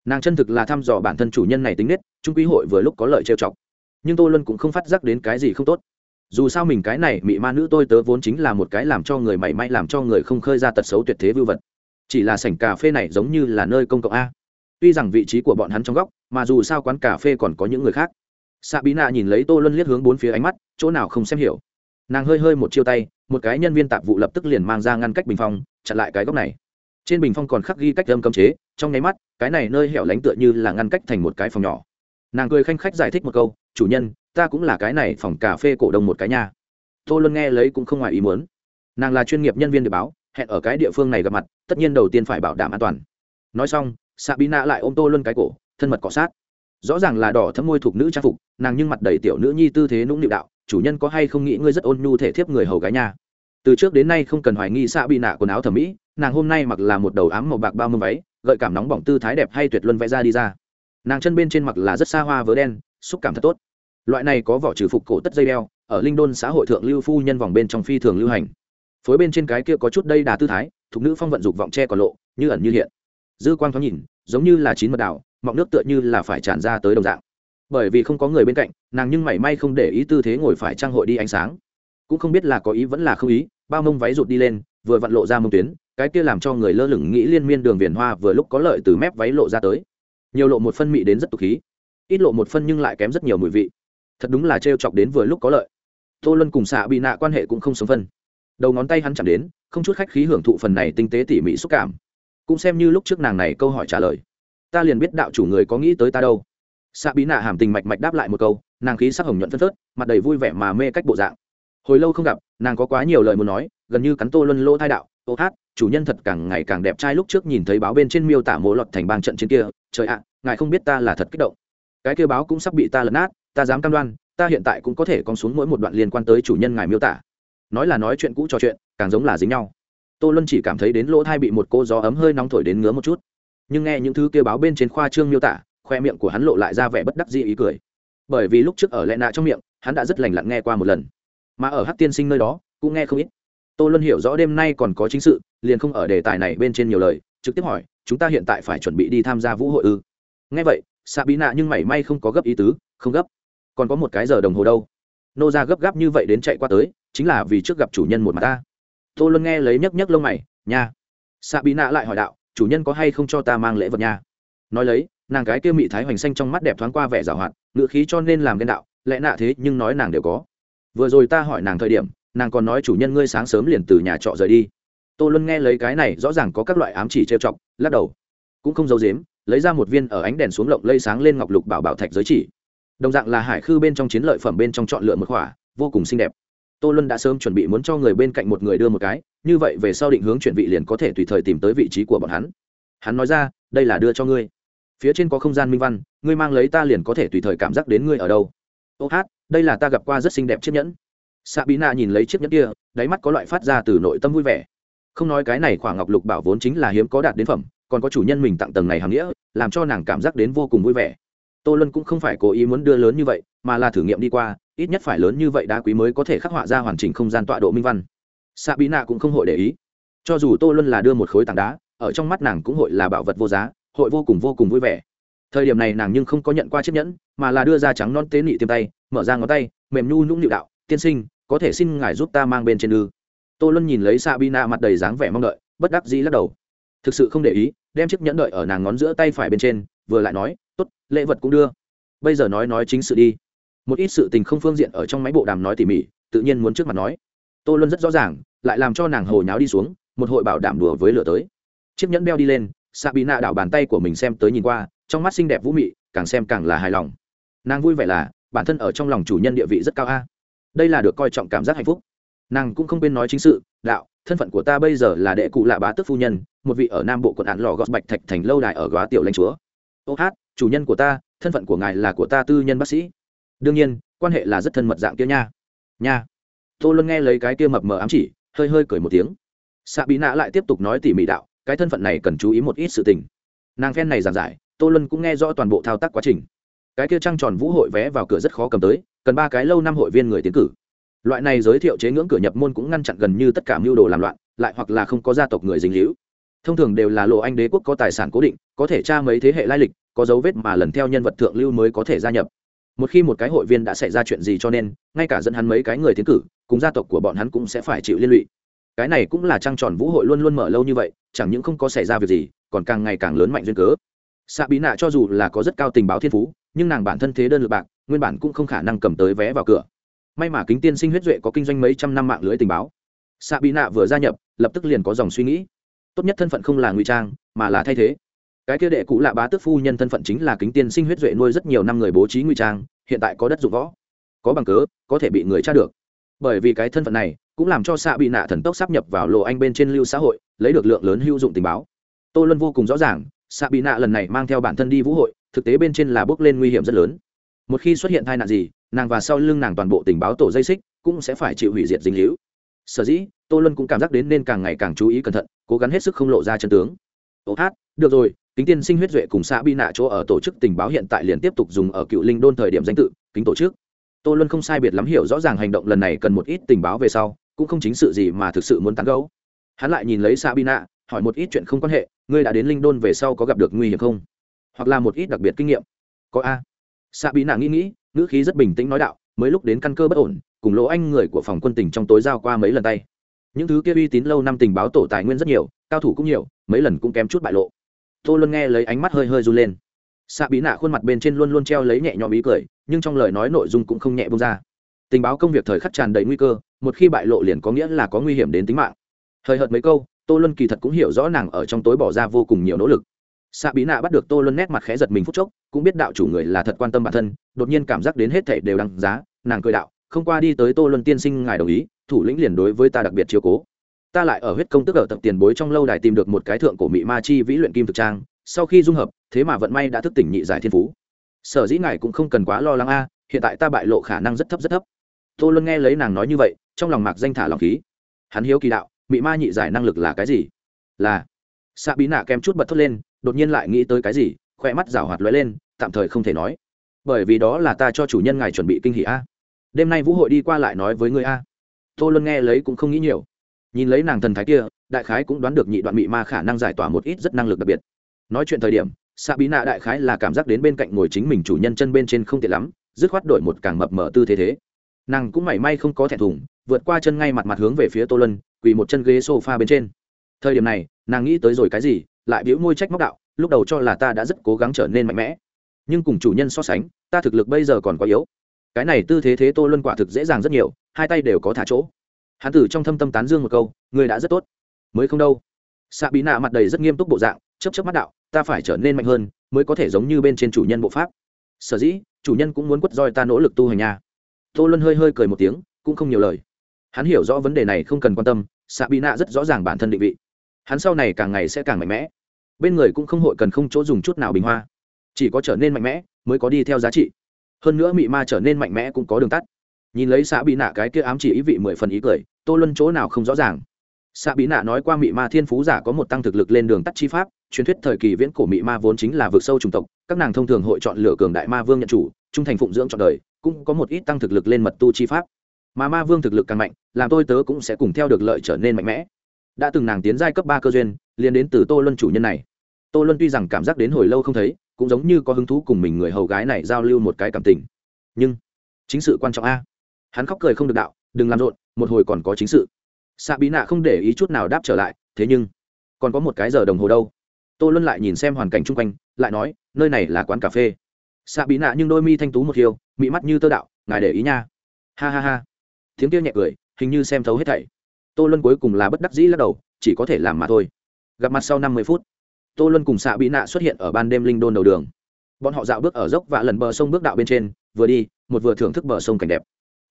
Nàng chân thực là thăm dò bản thân chủ nhân này tính nết trung quý hội vừa lúc có lợi trêu chọc. Nhưng tô luân cũng không phát giác đến cái gì không tốt. Dù sao mình cái này mị ma nữ tôi tớ vốn chính là một cái làm cho người mảy may làm cho người không khơi ra tật xấu tuyệt thế vưu vật. Chỉ là sảnh cà phê này giống như là nơi công cộng a. Tuy rằng vị trí của bọn hắn trong góc, mà dù sao quán cà phê còn có những người khác. Xạ bí nạ nhìn lấy tô luân liếc hướng bốn phía ánh mắt, chỗ nào không xem hiểu nàng hơi hơi một chiêu tay, một cái nhân viên tạp vụ lập tức liền mang ra ngăn cách bình phong, chặn lại cái góc này. Trên bình phong còn khắc ghi cách âm cấm chế, trong nháy mắt, cái này nơi hẻo lánh tựa như là ngăn cách thành một cái phòng nhỏ. Nàng cười khanh khách giải thích một câu, chủ nhân, ta cũng là cái này phòng cà phê cổ đông một cái nhà tô luân nghe lấy cũng không ngoài ý muốn. Nàng là chuyên nghiệp nhân viên để báo, hẹn ở cái địa phương này gặp mặt, tất nhiên đầu tiên phải bảo đảm an toàn. Nói xong, sabina lại ôm tô luân cái cổ, thân mật cọ sát. Rõ ràng là đỏ thấm môi thuộc nữ trang phục, nàng nhưng mặt đầy tiểu nữ nhi tư thế nũng nịu đạo chủ nhân có hay không nghĩ ngươi rất ôn nhu thể thiếp người hầu gái nha. Từ trước đến nay không cần hoài nghi xạ bị nạ quần áo thẩm mỹ, nàng hôm nay mặc là một đầu ám màu bạc bao mông váy, gợi cảm nóng bỏng tư thái đẹp hay tuyệt luân vẽ ra đi ra. Nàng chân bên trên mặc là rất xa hoa vớ đen, xúc cảm thật tốt. Loại này có vỏ trừ phục cổ tất dây đeo, ở linh đôn xã hội thượng lưu phu nhân vòng bên trong phi thường lưu hành. Phối bên trên cái kia có chút đây đà tư thái, thục nữ phong vận dục vọng che còn lộ, như ẩn như hiện. Dư quang thoáng nhìn, giống như là chín mật đảo, mọng nước tựa như là phải tràn ra tới đồng dạng bởi vì không có người bên cạnh, nàng nhưng mảy may không để ý tư thế ngồi phải trang hội đi ánh sáng. Cũng không biết là có ý vẫn là không ý, bao mông váy rụt đi lên, vừa vặn lộ ra mông tuyến, cái kia làm cho người lơ lửng nghĩ liên miên đường viền hoa vừa lúc có lợi từ mép váy lộ ra tới. Nhiều lộ một phân mị đến rất tục khí, ít lộ một phân nhưng lại kém rất nhiều mùi vị. Thật đúng là trêu chọc đến vừa lúc có lợi. Tô luân cùng xạ bị nạ quan hệ cũng không sống phân. Đầu ngón tay hắn chạm đến, không chút khách khí hưởng thụ phần này tinh tế tỉ mỉ xúc cảm. Cũng xem như lúc trước nàng này câu hỏi trả lời. Ta liền biết đạo chủ người có nghĩ tới ta đâu xạ bí nạ hàm tình mạch mạch đáp lại một câu, nàng khí sắc hồng nhuận phân phớt, mặt đầy vui vẻ mà mê cách bộ dạng. Hồi lâu không gặp, nàng có quá nhiều lời muốn nói, gần như cắn tô luân lỗ thai đạo, ô hát, chủ nhân thật càng ngày càng đẹp trai lúc trước nhìn thấy báo bên trên miêu tả mỗ lọt thành bang trận trên kia, trời ạ, ngài không biết ta là thật kích động. Cái kia báo cũng sắp bị ta lấn át ta dám cam đoan, ta hiện tại cũng có thể con xuống mỗi một đoạn liên quan tới chủ nhân ngài miêu tả. Nói là nói chuyện cũ trò chuyện, càng giống là dính nhau. Tô luân chỉ cảm thấy đến lỗ thai bị một cô gió ấm hơi nóng thổi đến ngứa một chút. Nhưng nghe những thứ kia báo bên trên khoa trương miêu tả khoe miệng của hắn lộ lại ra vẻ bất đắc dĩ ý cười. Bởi vì lúc trước ở lẽ nạ trong miệng, hắn đã rất lành lặn nghe qua một lần. Mà ở hát tiên sinh nơi đó, cũng nghe không ít. Tô luân hiểu rõ đêm nay còn có chính sự, liền không ở đề tài này bên trên nhiều lời, trực tiếp hỏi, chúng ta hiện tại phải chuẩn bị đi tham gia vũ hội ư? Nghe vậy xạ bí nạ nhưng mảy may không có gấp ý tứ, không gấp. Còn có một cái giờ đồng hồ đâu? Nô ra gấp gáp như vậy đến chạy qua tới, chính là vì trước gặp chủ nhân một mặt ta. Tô luân nghe lấy nhấc nhấc lông mày, nha. Xạ bí nạ lại hỏi đạo, chủ nhân có hay không cho ta mang lễ vật nha? Nói lấy nàng cái kia mị thái hoành xanh trong mắt đẹp thoáng qua vẻ giảo hoạt ngựa khí cho nên làm ghen đạo, lẽ nạ thế nhưng nói nàng đều có. Vừa rồi ta hỏi nàng thời điểm, nàng còn nói chủ nhân ngươi sáng sớm liền từ nhà trọ rời đi. Tô luân nghe lấy cái này rõ ràng có các loại ám chỉ trêu chọc, lắc đầu. Cũng không giấu dếm lấy ra một viên ở ánh đèn xuống lộng lây sáng lên ngọc lục bảo bảo thạch giới chỉ. Đồng dạng là hải khư bên trong chiến lợi phẩm bên trong chọn lựa một khỏa vô cùng xinh đẹp. Tô luân đã sớm chuẩn bị muốn cho người bên cạnh một người đưa một cái, như vậy về sau định hướng chuyển vị liền có thể tùy thời tìm tới vị trí của bọn hắn. Hắn nói ra, đây là đưa cho ngươi phía trên có không gian minh văn, ngươi mang lấy ta liền có thể tùy thời cảm giác đến ngươi ở đâu. Ô hát, đây là ta gặp qua rất xinh đẹp chiếc nhẫn. Xạ bí nạ nhìn lấy chiếc nhẫn kia, đáy mắt có loại phát ra từ nội tâm vui vẻ. Không nói cái này khoảng ngọc lục bảo vốn chính là hiếm có đạt đến phẩm, còn có chủ nhân mình tặng tầng này hàm nghĩa, làm cho nàng cảm giác đến vô cùng vui vẻ. Tô luân cũng không phải cố ý muốn đưa lớn như vậy, mà là thử nghiệm đi qua, ít nhất phải lớn như vậy đá quý mới có thể khắc họa ra hoàn chỉnh không gian tọa độ minh văn. Xạ bí nạ cũng không hội để ý. Cho dù tô luân là đưa một khối tảng đá, ở trong mắt nàng cũng hội là bảo vật vô giá hội vô cùng vô cùng vui vẻ. Thời điểm này nàng nhưng không có nhận qua chiếc nhẫn, mà là đưa ra trắng non tế nị tiêm tay, mở ra ngón tay, mềm nhu nhũng nịu đạo, tiên sinh, có thể xin ngài giúp ta mang bên trên ư? Tô luân nhìn lấy Sabina mặt đầy dáng vẻ mong đợi, bất đắc dĩ lắc đầu. Thực sự không để ý, đem chiếc nhẫn đợi ở nàng ngón giữa tay phải bên trên, vừa lại nói, tốt, lễ vật cũng đưa. Bây giờ nói nói chính sự đi. Một ít sự tình không phương diện ở trong máy bộ đàm nói tỉ mỉ, tự nhiên muốn trước mặt nói. Tô luân rất rõ ràng, lại làm cho nàng hồ nháo đi xuống, một hội bảo đảm đùa với lửa tới. Chiếc nhẫn đeo đi lên xạ bị nạ đảo bàn tay của mình xem tới nhìn qua, trong mắt xinh đẹp vũ mị, càng xem càng là hài lòng. Nàng vui vẻ là, bản thân ở trong lòng chủ nhân địa vị rất cao a. Đây là được coi trọng cảm giác hạnh phúc. Nàng cũng không quên nói chính sự, đạo, thân phận của ta bây giờ là đệ cụ lạ bá tức phu nhân, một vị ở nam bộ quận án lò gót bạch thạch thành lâu đài ở góa tiểu lãnh chúa. Ô hát, chủ nhân của ta, thân phận của ngài là của ta tư nhân bác sĩ. Đương nhiên, quan hệ là rất thân mật dạng kia nha. Nha. Tô luân nghe lấy cái kia mập mờ ám chỉ, hơi hơi cười một tiếng. Xạ bị nạ lại tiếp tục nói tỉ mỉ đạo cái thân phận này cần chú ý một ít sự tình. Nàng phen này giảng giải, tô luân cũng nghe rõ toàn bộ thao tác quá trình. Cái kia trăng tròn vũ hội vé vào cửa rất khó cầm tới, cần ba cái lâu năm hội viên người tiến cử. Loại này giới thiệu chế ngưỡng cửa nhập môn cũng ngăn chặn gần như tất cả mưu đồ làm loạn, lại hoặc là không có gia tộc người dính líu. Thông thường đều là lộ anh đế quốc có tài sản cố định, có thể tra mấy thế hệ lai lịch, có dấu vết mà lần theo nhân vật thượng lưu mới có thể gia nhập. Một khi một cái hội viên đã xảy ra chuyện gì cho nên, ngay cả dẫn hắn mấy cái người tiến cử, cùng gia tộc của bọn hắn cũng sẽ phải chịu liên lụy cái này cũng là trăng tròn vũ hội luôn luôn mở lâu như vậy, chẳng những không có xảy ra việc gì, còn càng ngày càng lớn mạnh duyên cớ. Xạ bí nạ cho dù là có rất cao tình báo thiên phú, nhưng nàng bản thân thế đơn lượt bạc, nguyên bản cũng không khả năng cầm tới vé vào cửa. May mà kính tiên sinh huyết duệ có kinh doanh mấy trăm năm mạng lưới tình báo. Xạ bí nạ vừa gia nhập, lập tức liền có dòng suy nghĩ. Tốt nhất thân phận không là ngụy trang, mà là thay thế. Cái kia đệ cũ lạ bá tước phu nhân thân phận chính là kính tiên sinh huyết duệ nuôi rất nhiều năm người bố trí ngụy trang, hiện tại có đất dụng võ. Có bằng cớ, có thể bị người tra được. Bởi vì cái thân phận này cũng làm cho xạ bị nạ thần tốc sắp nhập vào lộ anh bên trên lưu xã hội, lấy được lượng lớn hữu dụng tình báo. Tô luân vô cùng rõ ràng, xạ bị nạ lần này mang theo bản thân đi vũ hội, thực tế bên trên là bước lên nguy hiểm rất lớn. Một khi xuất hiện tai nạn gì, nàng và sau lưng nàng toàn bộ tình báo tổ dây xích cũng sẽ phải chịu hủy diệt dính hữu sở dĩ, tô luân cũng cảm giác đến nên càng ngày càng chú ý cẩn thận, cố gắng hết sức không lộ ra chân tướng. Ô hát, được rồi, kính tiên sinh huyết duệ cùng xã bị nạ chỗ ở tổ chức tình báo hiện tại liền tiếp tục dùng ở cựu linh đôn thời điểm danh tự, kính tổ chức. Tô luân không sai biệt lắm hiểu rõ ràng hành động lần này cần một ít tình báo về sau cũng không chính sự gì mà thực sự muốn tán gấu hắn lại nhìn lấy sabina, hỏi một ít chuyện không quan hệ, ngươi đã đến linh đôn về sau có gặp được nguy hiểm không? Hoặc là một ít đặc biệt kinh nghiệm. Có a. Sabina nghĩ nghĩ, ngữ khí rất bình tĩnh nói đạo, mới lúc đến căn cơ bất ổn, cùng lỗ anh người của phòng quân tỉnh trong tối giao qua mấy lần tay. Những thứ kia uy tín lâu năm tình báo tổ tài nguyên rất nhiều, cao thủ cũng nhiều, mấy lần cũng kém chút bại lộ. Tô luân nghe lấy ánh mắt hơi hơi run lên. Xạ bí nạ khuôn mặt bên trên luôn luôn treo lấy nhẹ nhõm ý cười, nhưng trong lời nói nội dung cũng không nhẹ bông ra tình báo công việc thời khắc tràn đầy nguy cơ, một khi bại lộ liền có nghĩa là có nguy hiểm đến tính mạng. Hời hợt mấy câu, tô luân kỳ thật cũng hiểu rõ nàng ở trong tối bỏ ra vô cùng nhiều nỗ lực. Xạ bí nạ bắt được tô luân nét mặt khẽ giật mình phút chốc, cũng biết đạo chủ người là thật quan tâm bản thân, đột nhiên cảm giác đến hết thảy đều đăng giá, nàng cười đạo, không qua đi tới tô luân tiên sinh ngài đồng ý, thủ lĩnh liền đối với ta đặc biệt chiếu cố. Ta lại ở huyết công tức ở tập tiền bối trong lâu đài tìm được một cái thượng cổ mị ma chi vĩ luyện kim thực trang, sau khi dung hợp, thế mà vận may đã thức tỉnh nhị giải thiên phú. Sở dĩ ngài cũng không cần quá lo lắng a, hiện tại ta bại lộ khả năng rất thấp rất thấp tô luân nghe lấy nàng nói như vậy, trong lòng mạc danh thả lòng khí. Hắn hiếu kỳ đạo, mị ma nhị giải năng lực là cái gì? Là xạ bí nạ kém chút bật thốt lên, đột nhiên lại nghĩ tới cái gì khoe mắt rảo hoạt lóe lên, tạm thời không thể nói. Bởi vì đó là ta cho chủ nhân ngài chuẩn bị kinh hỷ a. Đêm nay vũ hội đi qua lại nói với người a. Tô luân nghe lấy cũng không nghĩ nhiều. Nhìn lấy nàng thần thái kia, đại khái cũng đoán được nhị đoạn mị ma khả năng giải tỏa một ít rất năng lực đặc biệt. Nói chuyện thời điểm xạ bí nạ đại khái là cảm giác đến bên cạnh ngồi chính mình chủ nhân chân bên trên không tiện lắm, dứt khoát đổi một càng mập mở tư thế thế nàng cũng mảy may không có thẹn thùng, vượt qua chân ngay mặt mặt hướng về phía tô lân quỳ một chân ghế s o f a bên trên. Thời điểm này, nàng nghĩ tới rồi cái gì, lại biễu môi trách móc đạo, lúc đầu cho là ta đã rất cố gắng trở nên mạnh mẽ, nhưng cùng chủ nhân so sánh, ta thực lực bây giờ còn quá yếu. Cái này tư thế thế tô luân quả thực dễ dàng rất nhiều, hai tay đều có thả chỗ. Hắn tử trong thâm tâm tán dương một câu người đã rất tốt. Mới không đâu. Xạ bí nạ mặt đầy rất nghiêm túc bộ dạng chấp chấp mắt đạo, ta phải trở nên mạnh hơn, mới có thể giống như bên trên chủ nhân bộ pháp. Sở dĩ, chủ nhân cũng muốn quất roi ta nỗ lực tu hành nhà tô luân hơi hơi cười một tiếng, cũng không nhiều lời. Hắn hiểu rõ vấn đề này không cần quan tâm xạ bị nạ rất rõ ràng bản thân định vị. Hắn sau này càng ngày sẽ càng mạnh mẽ. Bên người cũng không hội cần không chỗ dùng chút nào bình hoa. Chỉ có trở nên mạnh mẽ, mới có đi theo giá trị. Hơn nữa mị ma trở nên mạnh mẽ cũng có đường tắt. Nhìn lấy xạ bị nạ cái kia ám chỉ ý vị mười phần ý cười, tô luân chỗ nào không rõ ràng. Xạ bị nạ nói qua mị ma thiên phú giả có một tăng thực lực lên đường tắt chi pháp, truyền thuyết thời kỳ viễn cổ mị ma vốn chính là vực sâu chủng tộc, các nàng thông thường hội chọn lựa cường đại ma vương nhận chủ trung thành phụng dưỡng trọn đời, cũng có một ít tăng thực lực lên mật tu chi pháp. Mà ma vương thực lực càng mạnh, làm tôi tớ cũng sẽ cùng theo được lợi trở nên mạnh mẽ. Đã từng nàng tiến giai cấp ba cơ duyên liên đến từ tô luân chủ nhân này. Tô luân tuy rằng cảm giác đến hồi lâu không thấy, cũng giống như có hứng thú cùng mình người hầu gái này giao lưu một cái cảm tình. Nhưng, chính sự quan trọng a. Hắn khóc cười không được đạo, đừng làm rộn, một hồi còn có chính sự. Xạ bí nạ không để ý chút nào đáp trở lại, thế nhưng, còn có một cái giờ đồng hồ đâu. Tô luân lại nhìn xem hoàn cảnh chung quanh, lại nói, nơi này là quán cà phê xạ bị nạ nhưng đôi mi thanh tú một hiều mị mắt như tơ đạo, ngài để ý nha. Ha ha ha. Tiếng kia nhẹ cười, hình như xem thấu hết thảy. Tô luân cuối cùng là bất đắc dĩ lắc đầu, chỉ có thể làm mà thôi. Gặp mặt sau năm mươi phút, tô luân cùng xạ bị nạ xuất hiện ở ban đêm linh đôn đầu đường. Bọn họ dạo bước ở dốc và lần bờ sông bước đạo bên trên, vừa đi, một vừa thưởng thức bờ sông cảnh đẹp.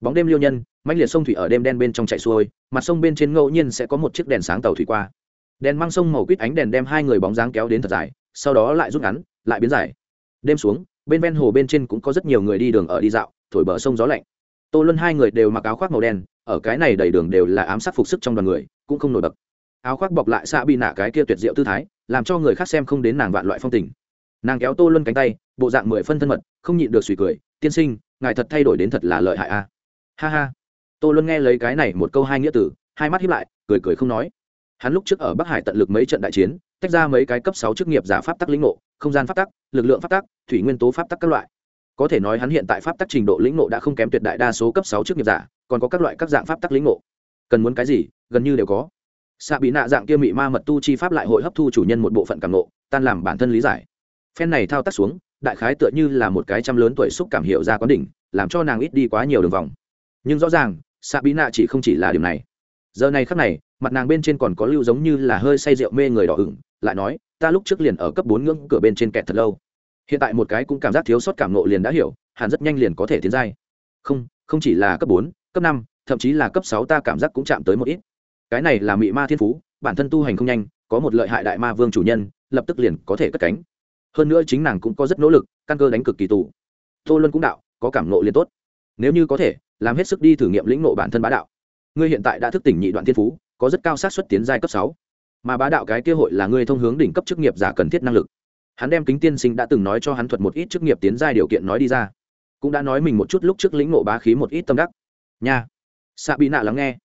Bóng đêm liêu nhân mạnh liệt sông thủy ở đêm đen bên trong chạy xuôi, mặt sông bên trên ngẫu nhiên sẽ có một chiếc đèn sáng tàu thủy qua. Đèn mang sông màu quýt ánh đèn đem hai người bóng dáng kéo đến thật dài, sau đó lại rút ngắn, lại biến dài. Đêm xuống bên ven hồ bên trên cũng có rất nhiều người đi đường ở đi dạo, thổi bờ sông gió lạnh. Tô luân hai người đều mặc áo khoác màu đen, ở cái này đầy đường đều là ám sát phục sức trong đoàn người, cũng không nổi bật. Áo khoác bọc lại xạ bị nạ cái kia tuyệt diệu tư thái, làm cho người khác xem không đến nàng vạn loại phong tình. Nàng kéo tô luân cánh tay, bộ dạng mười phân thân mật, không nhịn được suy cười, tiên sinh, ngài thật thay đổi đến thật là lợi hại a. Ha ha. Tô luân nghe lấy cái này một câu hai nghĩa tử hai mắt hiếp lại, cười cười không nói. Hắn lúc trước ở bắc hải tận lực mấy trận đại chiến tách ra mấy cái cấp sáu chức nghiệp giả pháp tắc lĩnh ngộ, không gian pháp tắc, lực lượng pháp tắc, thủy nguyên tố pháp tắc các loại. Có thể nói hắn hiện tại pháp tắc trình độ lĩnh ngộ đã không kém tuyệt đại đa số cấp sáu chức nghiệp giả, còn có các loại các dạng pháp tắc lĩnh ngộ. Cần muốn cái gì, gần như đều có. Xạ bị nạ dạng kia mị ma mật tu chi pháp lại hội hấp thu chủ nhân một bộ phận cảm ngộ, tan làm bản thân lý giải. Phen này thao tác xuống, đại khái tựa như là một cái trăm lớn tuổi xúc cảm hiệu ra quán đỉnh, làm cho nàng ít đi quá nhiều đường vòng. Nhưng rõ ràng, xạ bí nạ chỉ không chỉ là điều này. Giờ này khắc này, mặt nàng bên trên còn có lưu giống như là hơi say rượu mê người đỏ ửng lại nói, ta lúc trước liền ở cấp bốn ngưỡng cửa bên trên kẹt thật lâu. Hiện tại một cái cũng cảm giác thiếu sót cảm nộ liền đã hiểu hàn rất nhanh liền có thể tiến giai. Không không chỉ là cấp bốn, cấp năm, thậm chí là cấp sáu ta cảm giác cũng chạm tới một ít. Cái này là mị ma thiên phú, bản thân tu hành không nhanh, có một lợi hại đại ma vương chủ nhân, lập tức liền có thể cất cánh. Hơn nữa chính nàng cũng có rất nỗ lực, căn cơ đánh cực kỳ tù. Tô luân cũng đạo, có cảm nộ liền tốt. Nếu như có thể, làm hết sức đi thử nghiệm lĩnh nộ bản thân bá đạo. Ngươi hiện tại đã thức tỉnh nhị đoạn thiên phú, có rất cao xác suất tiến giai cấp sáu mà bá đạo cái kia hội là ngươi thông hướng đỉnh cấp chức nghiệp giả cần thiết năng lực. Hắn đem kính tiên sinh đã từng nói cho hắn thuật một ít chức nghiệp tiến giai điều kiện nói đi ra. Cũng đã nói mình một chút lúc trước lĩnh ngộ bá khí một ít tâm đắc. Nha. Xạ bị nạ lắng nghe.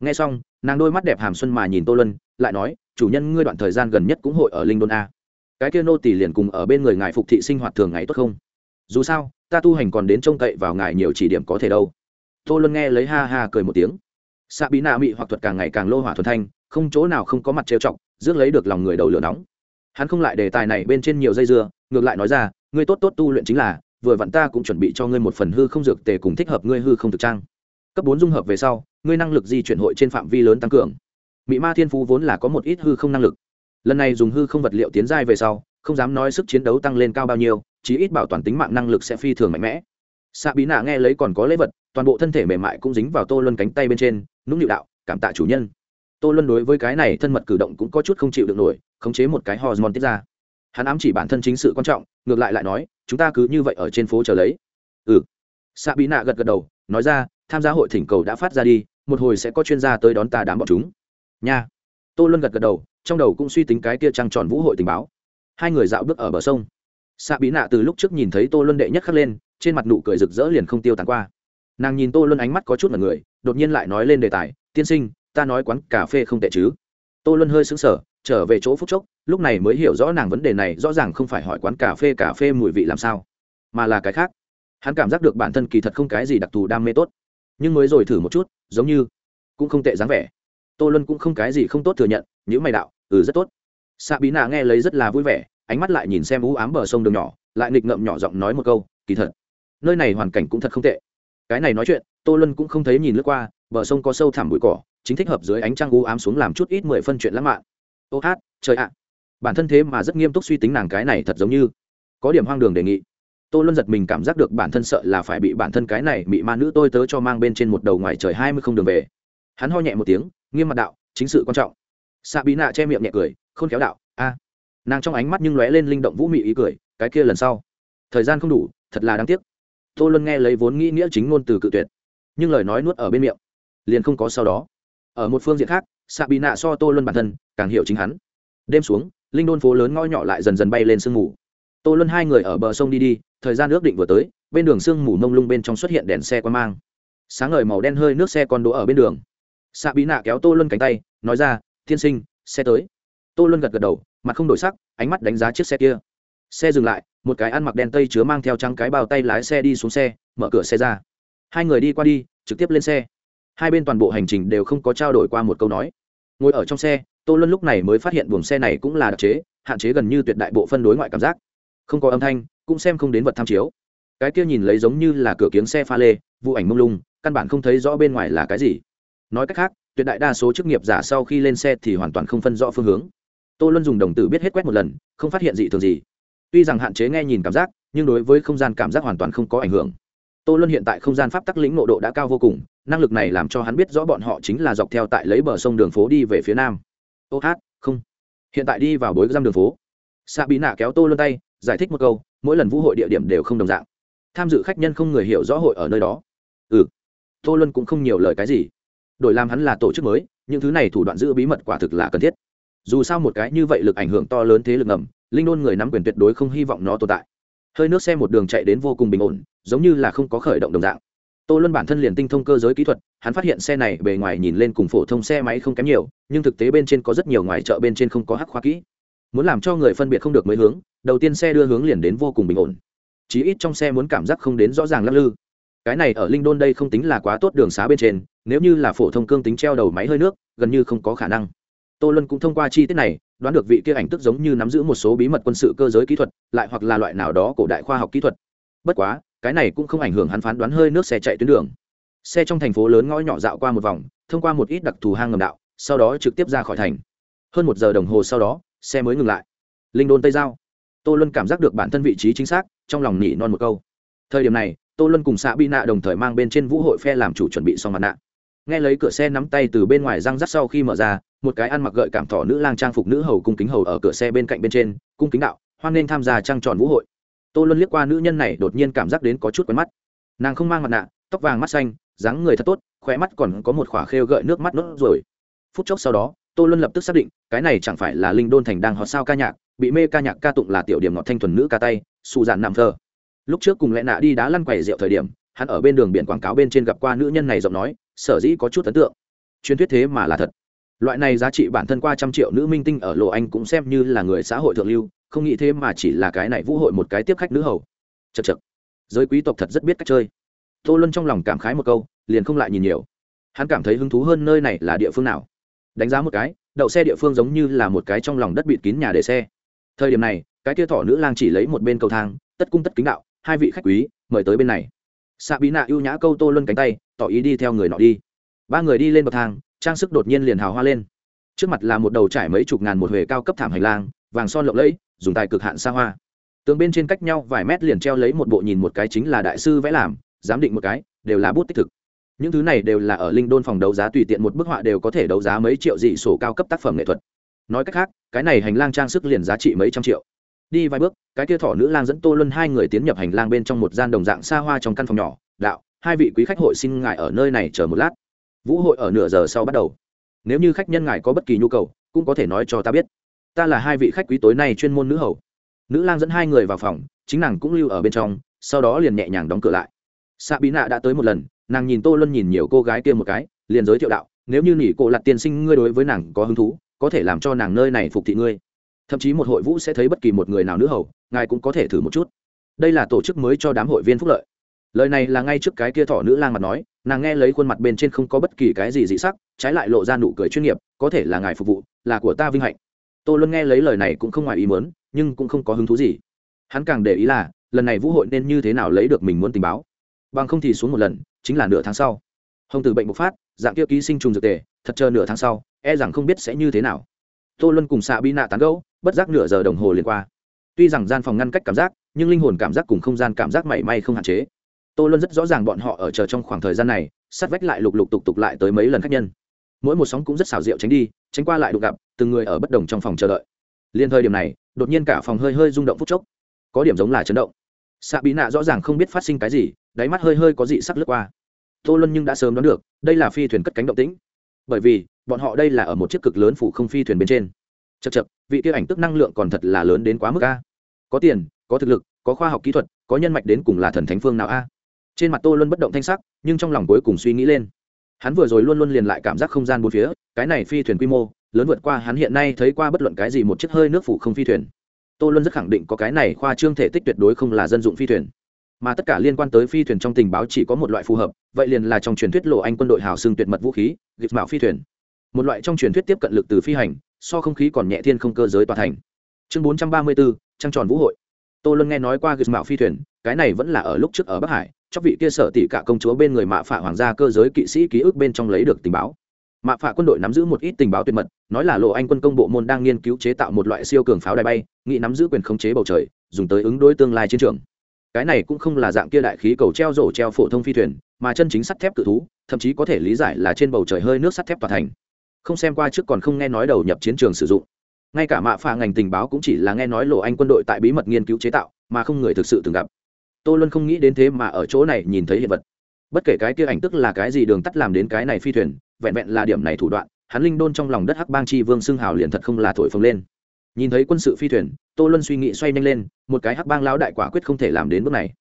Nghe xong, nàng đôi mắt đẹp hàm xuân mà nhìn tô lân lại nói, chủ nhân, ngươi đoạn thời gian gần nhất cũng hội ở linh đôn a. Cái kia nô tỷ liền cùng ở bên người ngài phục thị sinh hoạt thường ngày tốt không? Dù sao, ta tu hành còn đến trông cậy vào ngài nhiều chỉ điểm có thể đâu. Tô luân nghe lấy ha ha cười một tiếng. Xạ bí nạ mị hoặc thuật càng ngày càng lô hỏa thuần thanh không chỗ nào không có mặt trêu chọc, rước lấy được lòng người đầu lửa nóng. Hắn không lại đề tài này bên trên nhiều dây dưa, ngược lại nói ra, ngươi tốt tốt tu luyện chính là, vừa vặn ta cũng chuẩn bị cho ngươi một phần hư không dược tề cùng thích hợp ngươi hư không thực trang. Cấp bốn dung hợp về sau, ngươi năng lực di chuyển hội trên phạm vi lớn tăng cường. Mị ma thiên phú vốn là có một ít hư không năng lực. Lần này dùng hư không vật liệu tiến giai về sau, không dám nói sức chiến đấu tăng lên cao bao nhiêu, chí ít bảo toàn tính mạng năng lực sẽ phi thường mạnh mẽ. Xạ bí nạ nghe lấy còn có lễ vật, toàn bộ thân thể mềm mại cũng dính vào tô luân cánh tay bên trên, nũng nịu đạo, cảm tạ chủ nhân tô luân đối với cái này thân mật cử động cũng có chút không chịu được nổi, khống chế một cái hormone tiết ra. Hắn ám chỉ bản thân chính sự quan trọng, ngược lại lại nói, chúng ta cứ như vậy ở trên phố chờ lấy. Ừ. Xạ bí nạ gật gật đầu, nói ra, tham gia hội thỉnh cầu đã phát ra đi, một hồi sẽ có chuyên gia tới đón ta đám bọn chúng. Nha. Tô luân gật gật đầu, trong đầu cũng suy tính cái kia trăng tròn vũ hội tình báo. Hai người dạo bước ở bờ sông. Xạ bí nạ từ lúc trước nhìn thấy tô luân đệ nhất khắc lên, trên mặt nụ cười rực rỡ liền không tiêu tàn qua. Nàng nhìn tô luân ánh mắt có chút là người, đột nhiên lại nói lên đề tài, tiên sinh ta nói quán cà phê không tệ chứ? Tô luân hơi sững sờ, trở về chỗ phúc chốc, lúc này mới hiểu rõ nàng vấn đề này, rõ ràng không phải hỏi quán cà phê cà phê mùi vị làm sao, mà là cái khác. Hắn cảm giác được bản thân kỳ thật không cái gì đặc thù đam mê tốt, nhưng mới rồi thử một chút, giống như cũng không tệ dáng vẻ. Tô luân cũng không cái gì không tốt thừa nhận những mày đạo ừ rất tốt. Xạ bí nạ nghe lấy rất là vui vẻ, ánh mắt lại nhìn xem u ám bờ sông đường nhỏ, lại nghịch ngậm nhỏ giọng nói một câu, kỳ thật, nơi này hoàn cảnh cũng thật không tệ. Cái này nói chuyện, tô luân cũng không thấy nhìn lướt qua, bờ sông có sâu thẳm bụi cỏ chính thích hợp dưới ánh trăng u ám xuống làm chút ít mười phân chuyện lãng mạn. Ô hát, trời ạ. Bản thân thế mà rất nghiêm túc suy tính nàng cái này thật giống như. Có điểm hoang đường đề nghị. Tô luân giật mình cảm giác được bản thân sợ là phải bị bản thân cái này bị ma nữ tôi tớ cho mang bên trên một đầu ngoài trời hai mươi không đường về. Hắn ho nhẹ một tiếng, nghiêm mặt đạo, chính sự quan trọng. Xạ bí nạ che miệng nhẹ cười không khéo đạo, a. Nàng trong ánh mắt nhưng lóe lên linh động vũ mị ý cười, cái kia lần sau, thời gian không đủ, thật là đáng tiếc. Tô luân nghe lấy vốn nghĩ nghĩa chính ngôn từ cự tuyệt, nhưng lời nói nuốt ở bên miệng, liền không có sau đó ở một phương diện khác xạ bị nạ so tô luân bản thân càng hiểu chính hắn. Đêm xuống, linh đôn phố lớn ngõ nhỏ lại dần dần bay lên sương mù. Tô luân hai người ở bờ sông đi đi, thời gian ước định vừa tới, bên đường sương mù mông lung bên trong xuất hiện đèn xe quan mang. Sáng ngời màu đen hơi nước xe còn đỗ ở bên đường. Xạ bị nạ kéo tô luân cánh tay, nói ra, tiên sinh, xe tới. Tô luân gật gật đầu, mặt không đổi sắc, ánh mắt đánh giá chiếc xe kia. Xe dừng lại, một cái ăn mặc đen tây chứa mang theo trắng cái bao tay lái xe đi xuống xe, mở cửa xe ra. Hai người đi qua đi, trực tiếp lên xe hai bên toàn bộ hành trình đều không có trao đổi qua một câu nói. Ngồi ở trong xe, tô luân lúc này mới phát hiện buồng xe này cũng là đặc chế, hạn chế gần như tuyệt đại bộ phân đối ngoại cảm giác. Không có âm thanh, cũng xem không đến vật tham chiếu. Cái kia nhìn lấy giống như là cửa kiếng xe pha lê, vụ ảnh mông lung, căn bản không thấy rõ bên ngoài là cái gì. Nói cách khác, tuyệt đại đa số chức nghiệp giả sau khi lên xe thì hoàn toàn không phân rõ phương hướng. Tô luân dùng đồng tử biết hết quét một lần, không phát hiện gì thường gì. Tuy rằng hạn chế nghe nhìn cảm giác, nhưng đối với không gian cảm giác hoàn toàn không có ảnh hưởng tô luân hiện tại không gian pháp tắc lĩnh nộ độ đã cao vô cùng, năng lực này làm cho hắn biết rõ bọn họ chính là dọc theo tại lấy bờ sông đường phố đi về phía nam. Ô hát, không. Hiện tại đi vào bối giam đường phố. Xạ bí nạ kéo tô luân tay, giải thích một câu, mỗi lần vũ hội địa điểm đều không đồng dạng. Tham dự khách nhân không người hiểu rõ hội ở nơi đó. Ừ. Tô luân cũng không nhiều lời cái gì. Đổi làm hắn là tổ chức mới, những thứ này thủ đoạn giữ bí mật quả thực là cần thiết. Dù sao một cái như vậy lực ảnh hưởng to lớn thế lực ngầm, linh đôn người nắm quyền tuyệt đối không hy vọng nó tồn tại hơi nước xe một đường chạy đến vô cùng bình ổn, giống như là không có khởi động đồng dạng. Tô luân bản thân liền tinh thông cơ giới kỹ thuật, hắn phát hiện xe này bề ngoài nhìn lên cùng phổ thông xe máy không kém nhiều, nhưng thực tế bên trên có rất nhiều ngoài chợ bên trên không có hắc khoa kỹ. Muốn làm cho người phân biệt không được mấy hướng, đầu tiên xe đưa hướng liền đến vô cùng bình ổn. Chí ít trong xe muốn cảm giác không đến rõ ràng lắc lư. Cái này ở linh đôn đây không tính là quá tốt đường xá bên trên, nếu như là phổ thông cương tính treo đầu máy hơi nước, gần như không có khả năng. Tô luân cũng thông qua chi tiết này đoán được vị kia ảnh tức giống như nắm giữ một số bí mật quân sự cơ giới kỹ thuật, lại hoặc là loại nào đó cổ đại khoa học kỹ thuật. Bất quá, cái này cũng không ảnh hưởng hắn phán đoán hơi nước xe chạy tuyến đường. Xe trong thành phố lớn ngõ nhỏ dạo qua một vòng, thông qua một ít đặc thù hang ngầm đạo, sau đó trực tiếp ra khỏi thành. Hơn một giờ đồng hồ sau đó, xe mới ngừng lại. Linh đôn tây giao. Tô luân cảm giác được bản thân vị trí chính xác, trong lòng nỉ non một câu. Thời điểm này, tô luân cùng xã bi nạ đồng thời mang bên trên vũ hội phe làm chủ chuẩn bị xong mặt nạ nghe lấy cửa xe nắm tay từ bên ngoài răng rắc sau khi mở ra, một cái ăn mặc gợi cảm thỏ nữ lang trang phục nữ hầu cung kính hầu ở cửa xe bên cạnh bên trên, cung kính đạo, hoan nên tham gia trang tròn vũ hội. Tô luân liếc qua nữ nhân này, đột nhiên cảm giác đến có chút quen mắt. Nàng không mang mặt nạ, tóc vàng mắt xanh, dáng người thật tốt, khóe mắt còn có một khỏa khêu gợi nước mắt nốt rồi phút chốc sau đó, tô luân lập tức xác định, cái này chẳng phải là linh đôn thành đang họ sao ca nhạc, bị mê ca nhạc ca tụng là tiểu điểm ngọt thanh thuần nữ ca tay, xù dạn nằm thơ lúc trước cùng lẽ nạ đi đá lăn quầy rượu thời điểm, hắn ở bên đường biển quảng cáo bên trên gặp qua nữ nhân này giọng nói sở dĩ có chút ấn tượng. Truyền thuyết thế mà là thật. Loại này giá trị bản thân qua trăm triệu nữ minh tinh ở lộ anh cũng xem như là người xã hội thượng lưu, không nghĩ thế mà chỉ là cái này vũ hội một cái tiếp khách nữ hầu. Chật chật giới quý tộc thật rất biết cách chơi. Tô luân trong lòng cảm khái một câu, liền không lại nhìn nhiều. Hắn cảm thấy hứng thú hơn nơi này là địa phương nào. Đánh giá một cái, đậu xe địa phương giống như là một cái trong lòng đất bịt kín nhà để xe. Thời điểm này, cái kia thỏ nữ lang chỉ lấy một bên cầu thang, tất cung tất kính đạo, hai vị khách quý, mời tới bên này. Xạ bí nạ ưu nhã câu tô luân cánh tay tỏ ý đi theo người nọ đi. Ba người đi lên bậc thang, trang sức đột nhiên liền hào hoa lên. Trước mặt là một đầu trải mấy chục ngàn một huề cao cấp thảm hành lang, vàng son lộng lẫy, dùng tài cực hạn xa hoa. Tường bên trên cách nhau vài mét liền treo lấy một bộ nhìn một cái chính là đại sư vẽ làm, giám định một cái, đều là bút tích thực. Những thứ này đều là ở linh đôn phòng đấu giá tùy tiện một bức họa đều có thể đấu giá mấy triệu dị sổ cao cấp tác phẩm nghệ thuật. Nói cách khác, cái này hành lang trang sức liền giá trị mấy trăm triệu. Đi vài bước, cái kia thỏ nữ lang dẫn tô luân hai người tiến nhập hành lang bên trong một gian đồng dạng xa hoa trong căn phòng nhỏ, đạo hai vị quý khách hội xin ngài ở nơi này chờ một lát. Vũ hội ở nửa giờ sau bắt đầu. Nếu như khách nhân ngài có bất kỳ nhu cầu, cũng có thể nói cho ta biết. Ta là hai vị khách quý tối nay chuyên môn nữ hầu. Nữ lang dẫn hai người vào phòng, chính nàng cũng lưu ở bên trong, sau đó liền nhẹ nhàng đóng cửa lại. Xạ bí nạ đã tới một lần, nàng nhìn tô luân nhìn nhiều cô gái kia một cái, liền giới thiệu đạo, nếu như nỉ cổ lặt tiên sinh ngươi đối với nàng có hứng thú, có thể làm cho nàng nơi này phục thị ngươi. Thậm chí một hội vũ sẽ thấy bất kỳ một người nào nữ hầu, ngài cũng có thể thử một chút. Đây là tổ chức mới cho đám hội viên phúc lợi lời này là ngay trước cái kia thỏ nữ lang mặt nói, nàng nghe lấy khuôn mặt bên trên không có bất kỳ cái gì dị sắc, trái lại lộ ra nụ cười chuyên nghiệp, có thể là ngài phục vụ, là của ta vinh hạnh. Tô luân nghe lấy lời này cũng không ngoài ý muốn, nhưng cũng không có hứng thú gì. Hắn càng để ý là, lần này vũ hội nên như thế nào lấy được mình muốn tình báo. Bằng không thì xuống một lần, chính là nửa tháng sau. Hồng từ bệnh bộc phát, dạng kia ký sinh trùng dược tề, thật chờ nửa tháng sau e rằng không biết sẽ như thế nào. Tô luân cùng xạ bi nạ tán gẫu, bất giác nửa giờ đồng hồ liền qua. Tuy rằng gian phòng ngăn cách cảm giác, nhưng linh hồn cảm giác cùng không gian cảm giác mảy may không hạn chế tô luân rất rõ ràng bọn họ ở chờ trong khoảng thời gian này, sát vách lại lục lục tục tục lại tới mấy lần khách nhân. Mỗi một sóng cũng rất xảo diệu tránh đi, tránh qua lại đụng gặp, từng người ở bất đồng trong phòng chờ đợi. Liên thời điểm này, đột nhiên cả phòng hơi hơi rung động phút chốc. Có điểm giống là chấn động. Xạ bí nạ rõ ràng không biết phát sinh cái gì, đáy mắt hơi hơi có dị sắc lướt qua. Tô luân nhưng đã sớm đoán được, đây là phi thuyền cất cánh động tĩnh. Bởi vì, bọn họ đây là ở một chiếc cực lớn phủ không phi thuyền bên trên. Chật chật vị kia ảnh tức năng lượng còn thật là lớn đến quá mức a. Có tiền, có thực lực, có khoa học kỹ thuật, có nhân mạch đến cùng là thần thánh phương nào a? Trên mặt tô luân bất động thanh sắc, nhưng trong lòng cuối cùng suy nghĩ lên. Hắn vừa rồi luôn luôn liền lại cảm giác không gian bốn phía, cái này phi thuyền quy mô, lớn vượt qua hắn hiện nay thấy qua bất luận cái gì một chiếc hơi nước phủ không phi thuyền. Tô luân rất khẳng định có cái này khoa trương thể tích tuyệt đối không là dân dụng phi thuyền. Mà tất cả liên quan tới phi thuyền trong tình báo chỉ có một loại phù hợp, vậy liền là trong truyền thuyết lộ anh quân đội hào xương tuyệt mật vũ khí gịp mạo phi thuyền. Một loại trong truyền thuyết tiếp cận lực từ phi hành, so không khí còn nhẹ thiên không cơ giới tòa thành. Chương bốn trăm ba mươi bốn, trăng tròn vũ hội. Tô luân nghe nói qua gịp mạo phi thuyền, cái này vẫn là ở lúc trước ở bắc hải trong vị kia sở tỷ cả công chúa bên người mạ phạ hoàng gia cơ giới kỵ sĩ ký ức bên trong lấy được tình báo. Mạ phạ quân đội nắm giữ một ít tình báo tuyệt mật, nói là lộ anh quân công bộ môn đang nghiên cứu chế tạo một loại siêu cường pháo đài bay nghị nắm giữ quyền khống chế bầu trời, dùng tới ứng đối tương lai chiến trường. Cái này cũng không là dạng kia đại khí cầu treo rổ treo phổ thông phi thuyền, mà chân chính sắt thép cự thú, thậm chí có thể lý giải là trên bầu trời hơi nước sắt thép toàn thành. Không xem qua trước còn không nghe nói đầu nhập chiến trường sử dụng. Ngay cả mạ phạ ngành tình báo cũng chỉ là nghe nói lộ anh quân đội tại bí mật nghiên cứu chế tạo, mà không người thực sự từng gặp tô luân không nghĩ đến thế mà ở chỗ này nhìn thấy hiện vật. Bất kể cái kia ảnh tức là cái gì đường tắt làm đến cái này phi thuyền, vẹn vẹn là điểm này thủ đoạn, hắn linh đôn trong lòng đất hắc bang chi vương xưng hào liền thật không là thổi phồng lên. Nhìn thấy quân sự phi thuyền, tô luân suy nghĩ xoay nhanh lên, một cái hắc bang lão đại quả quyết không thể làm đến bước này.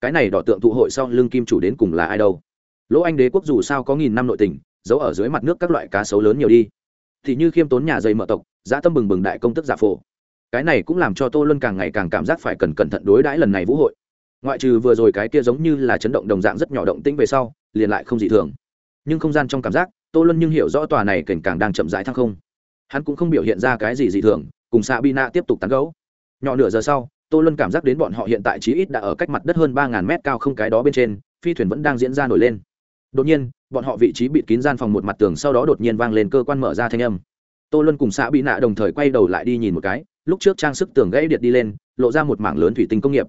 Cái này đỏ tượng tụ hội sau lưng kim chủ đến cùng là ai đâu? Lỗ anh đế quốc dù sao có nghìn năm nội tình, giấu ở dưới mặt nước các loại cá sấu lớn nhiều đi. Thì như khiêm tốn nhà dây mở tộc giá tâm bừng bừng đại công tức giả phổ. Cái này cũng làm cho tô luân càng ngày càng cảm giác phải cần cẩn thận đối đãi lần này vũ hội ngoại trừ vừa rồi cái kia giống như là chấn động đồng dạng rất nhỏ động tĩnh về sau, liền lại không dị thường. Nhưng không gian trong cảm giác, tô luân nhưng hiểu rõ tòa này cảnh càng đang chậm rãi thăng không. Hắn cũng không biểu hiện ra cái gì dị thường, cùng xạ bina tiếp tục tán gấu nhỏ nửa giờ sau, tô luân cảm giác đến bọn họ hiện tại chí ít đã ở cách mặt đất hơn ba ngàn mét cao không cái đó bên trên, phi thuyền vẫn đang diễn ra nổi lên. Đột nhiên, bọn họ vị trí bịt kín gian phòng một mặt tường sau đó đột nhiên vang lên cơ quan mở ra thanh âm. Tô luân cùng xạ bị nạ đồng thời quay đầu lại đi nhìn một cái, lúc trước trang sức tường gãy điện đi lên, lộ ra một mảng lớn thủy tinh công nghiệp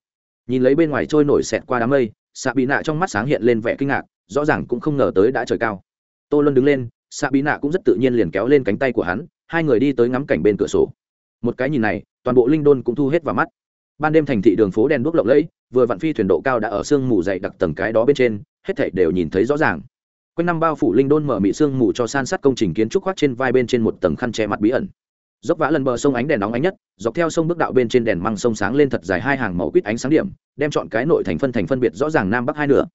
nhìn lấy bên ngoài trôi nổi xẹt qua đám mây xạ bị nạ trong mắt sáng hiện lên vẻ kinh ngạc, rõ ràng cũng không ngờ tới đã trời cao. Tô luân đứng lên xạ bị nạ cũng rất tự nhiên liền kéo lên cánh tay của hắn, hai người đi tới ngắm cảnh bên cửa sổ. Một cái nhìn này, toàn bộ linh đôn cũng thu hết vào mắt. Ban đêm thành thị đường phố đèn đuốc lộng lẫy, vừa vặn phi thuyền độ cao đã ở sương mù dày đặc tầng cái đó bên trên, hết thảy đều nhìn thấy rõ ràng. Quanh năm bao phủ linh đôn mở mị sương mù cho san sát công trình kiến trúc khoác trên vai bên trên một tầng khăn che mặt bí ẩn dốc vã lần bờ sông ánh đèn nóng ánh nhất, dọc theo sông bước đạo bên trên đèn măng sông sáng lên thật dài hai hàng màu quýt ánh sáng điểm, đem chọn cái nội thành phân thành phân biệt rõ ràng nam bắc hai nửa.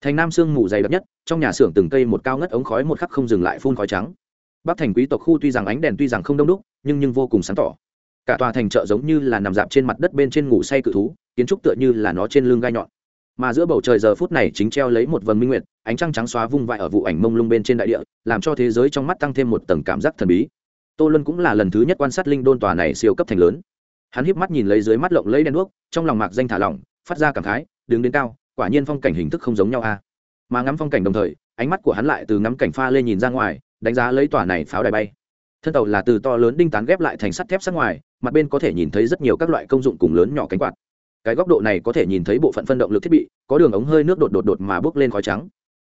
Thành nam sương mù dày đặc nhất, trong nhà xưởng từng cây một cao ngất ống khói một khắc không dừng lại phun khói trắng. Bắc thành quý tộc khu tuy rằng ánh đèn tuy rằng không đông đúc, nhưng nhưng vô cùng sáng tỏ. Cả tòa thành chợ giống như là nằm dạp trên mặt đất bên trên ngủ say cự thú, kiến trúc tựa như là nó trên lưng gai nhọn. Mà giữa bầu trời giờ phút này chính treo lấy một vần minh nguyệt, ánh trăng trắng xóa vung vãi ở vụ ảnh mông lung bên trên đại địa, làm cho thế giới trong mắt tăng thêm một tầng cảm giác thần bí tô luân cũng là lần thứ nhất quan sát linh đôn tòa này siêu cấp thành lớn. Hắn híp mắt nhìn lấy dưới mắt lộng lấy đen đuốc, trong lòng mạc danh thả lỏng, phát ra cảm khái, đứng đến cao, quả nhiên phong cảnh hình thức không giống nhau a. Mà ngắm phong cảnh đồng thời, ánh mắt của hắn lại từ ngắm cảnh pha lên nhìn ra ngoài, đánh giá lấy tòa này pháo đài bay. Thân tàu là từ to lớn đinh tán ghép lại thành sắt thép sát ngoài, mặt bên có thể nhìn thấy rất nhiều các loại công dụng cùng lớn nhỏ cánh quạt. Cái góc độ này có thể nhìn thấy bộ phận phân động lực thiết bị, có đường ống hơi nước đột đột đột mà bốc lên khói trắng.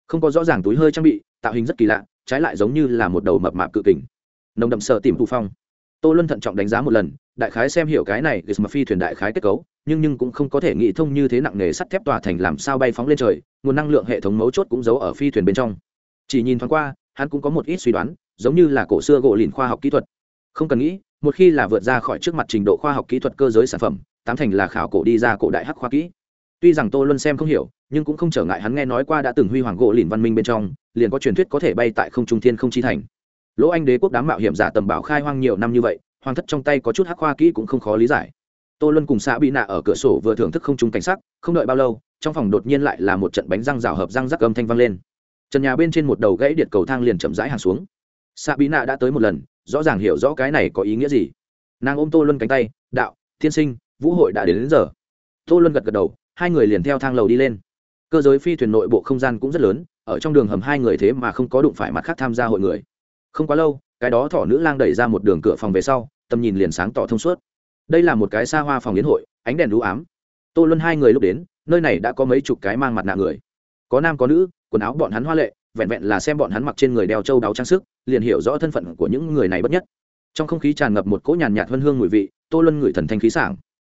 Không có rõ ràng túi hơi trang bị, tạo hình rất kỳ lạ, trái lại giống như là một đầu mập mạp cự kình nồng đậm sợ tìm thủ phong. Tô luân thận trọng đánh giá một lần, đại khái xem hiểu cái này gisma phi thuyền đại khái kết cấu, nhưng nhưng cũng không có thể nghĩ thông như thế nặng nề sắt thép tòa thành làm sao bay phóng lên trời, nguồn năng lượng hệ thống mấu chốt cũng giấu ở phi thuyền bên trong. Chỉ nhìn thoáng qua, hắn cũng có một ít suy đoán, giống như là cổ xưa gỗ lìn khoa học kỹ thuật. Không cần nghĩ, một khi là vượt ra khỏi trước mặt trình độ khoa học kỹ thuật cơ giới sản phẩm, tám thành là khảo cổ đi ra cổ đại hắc khoa kỹ. Tuy rằng tô luân xem không hiểu, nhưng cũng không trở ngại hắn nghe nói qua đã từng huy hoàng gỗ lìn văn minh bên trong, liền có truyền thuyết có thể bay tại không trung thiên không chi thành lỗ anh đế quốc đám mạo hiểm giả tầm bảo khai hoang nhiều năm như vậy hoàng thất trong tay có chút hắc hoa kỹ cũng không khó lý giải. Tô luân cùng xã bị nạ ở cửa sổ vừa thưởng thức không trung cảnh sắc không đợi bao lâu trong phòng đột nhiên lại là một trận bánh răng rào hợp răng rắc âm thanh vang lên. Trần nhà bên trên một đầu gãy điện cầu thang liền chậm rãi hàng xuống. Xã bị nạ đã tới một lần rõ ràng hiểu rõ cái này có ý nghĩa gì. Nàng ôm tô luân cánh tay đạo thiên sinh vũ hội đã đến, đến giờ. Tô luân gật gật đầu hai người liền theo thang lầu đi lên. Cơ giới phi thuyền nội bộ không gian cũng rất lớn ở trong đường hầm hai người thế mà không có đụng phải mặt khác tham gia hội người không quá lâu, cái đó thỏ nữ lang đẩy ra một đường cửa phòng về sau, tầm nhìn liền sáng tỏ thông suốt. Đây là một cái xa hoa phòng yến hội, ánh đèn đũ ám. Tô luân hai người lúc đến, nơi này đã có mấy chục cái mang mặt nạ người. Có nam có nữ, quần áo bọn hắn hoa lệ, vẹn vẹn là xem bọn hắn mặc trên người đeo châu đáo trang sức, liền hiểu rõ thân phận của những người này bất nhất. Trong không khí tràn ngập một cỗ nhàn nhạt hơn hương mùi vị, tô luân ngửi thần thanh khí sảng.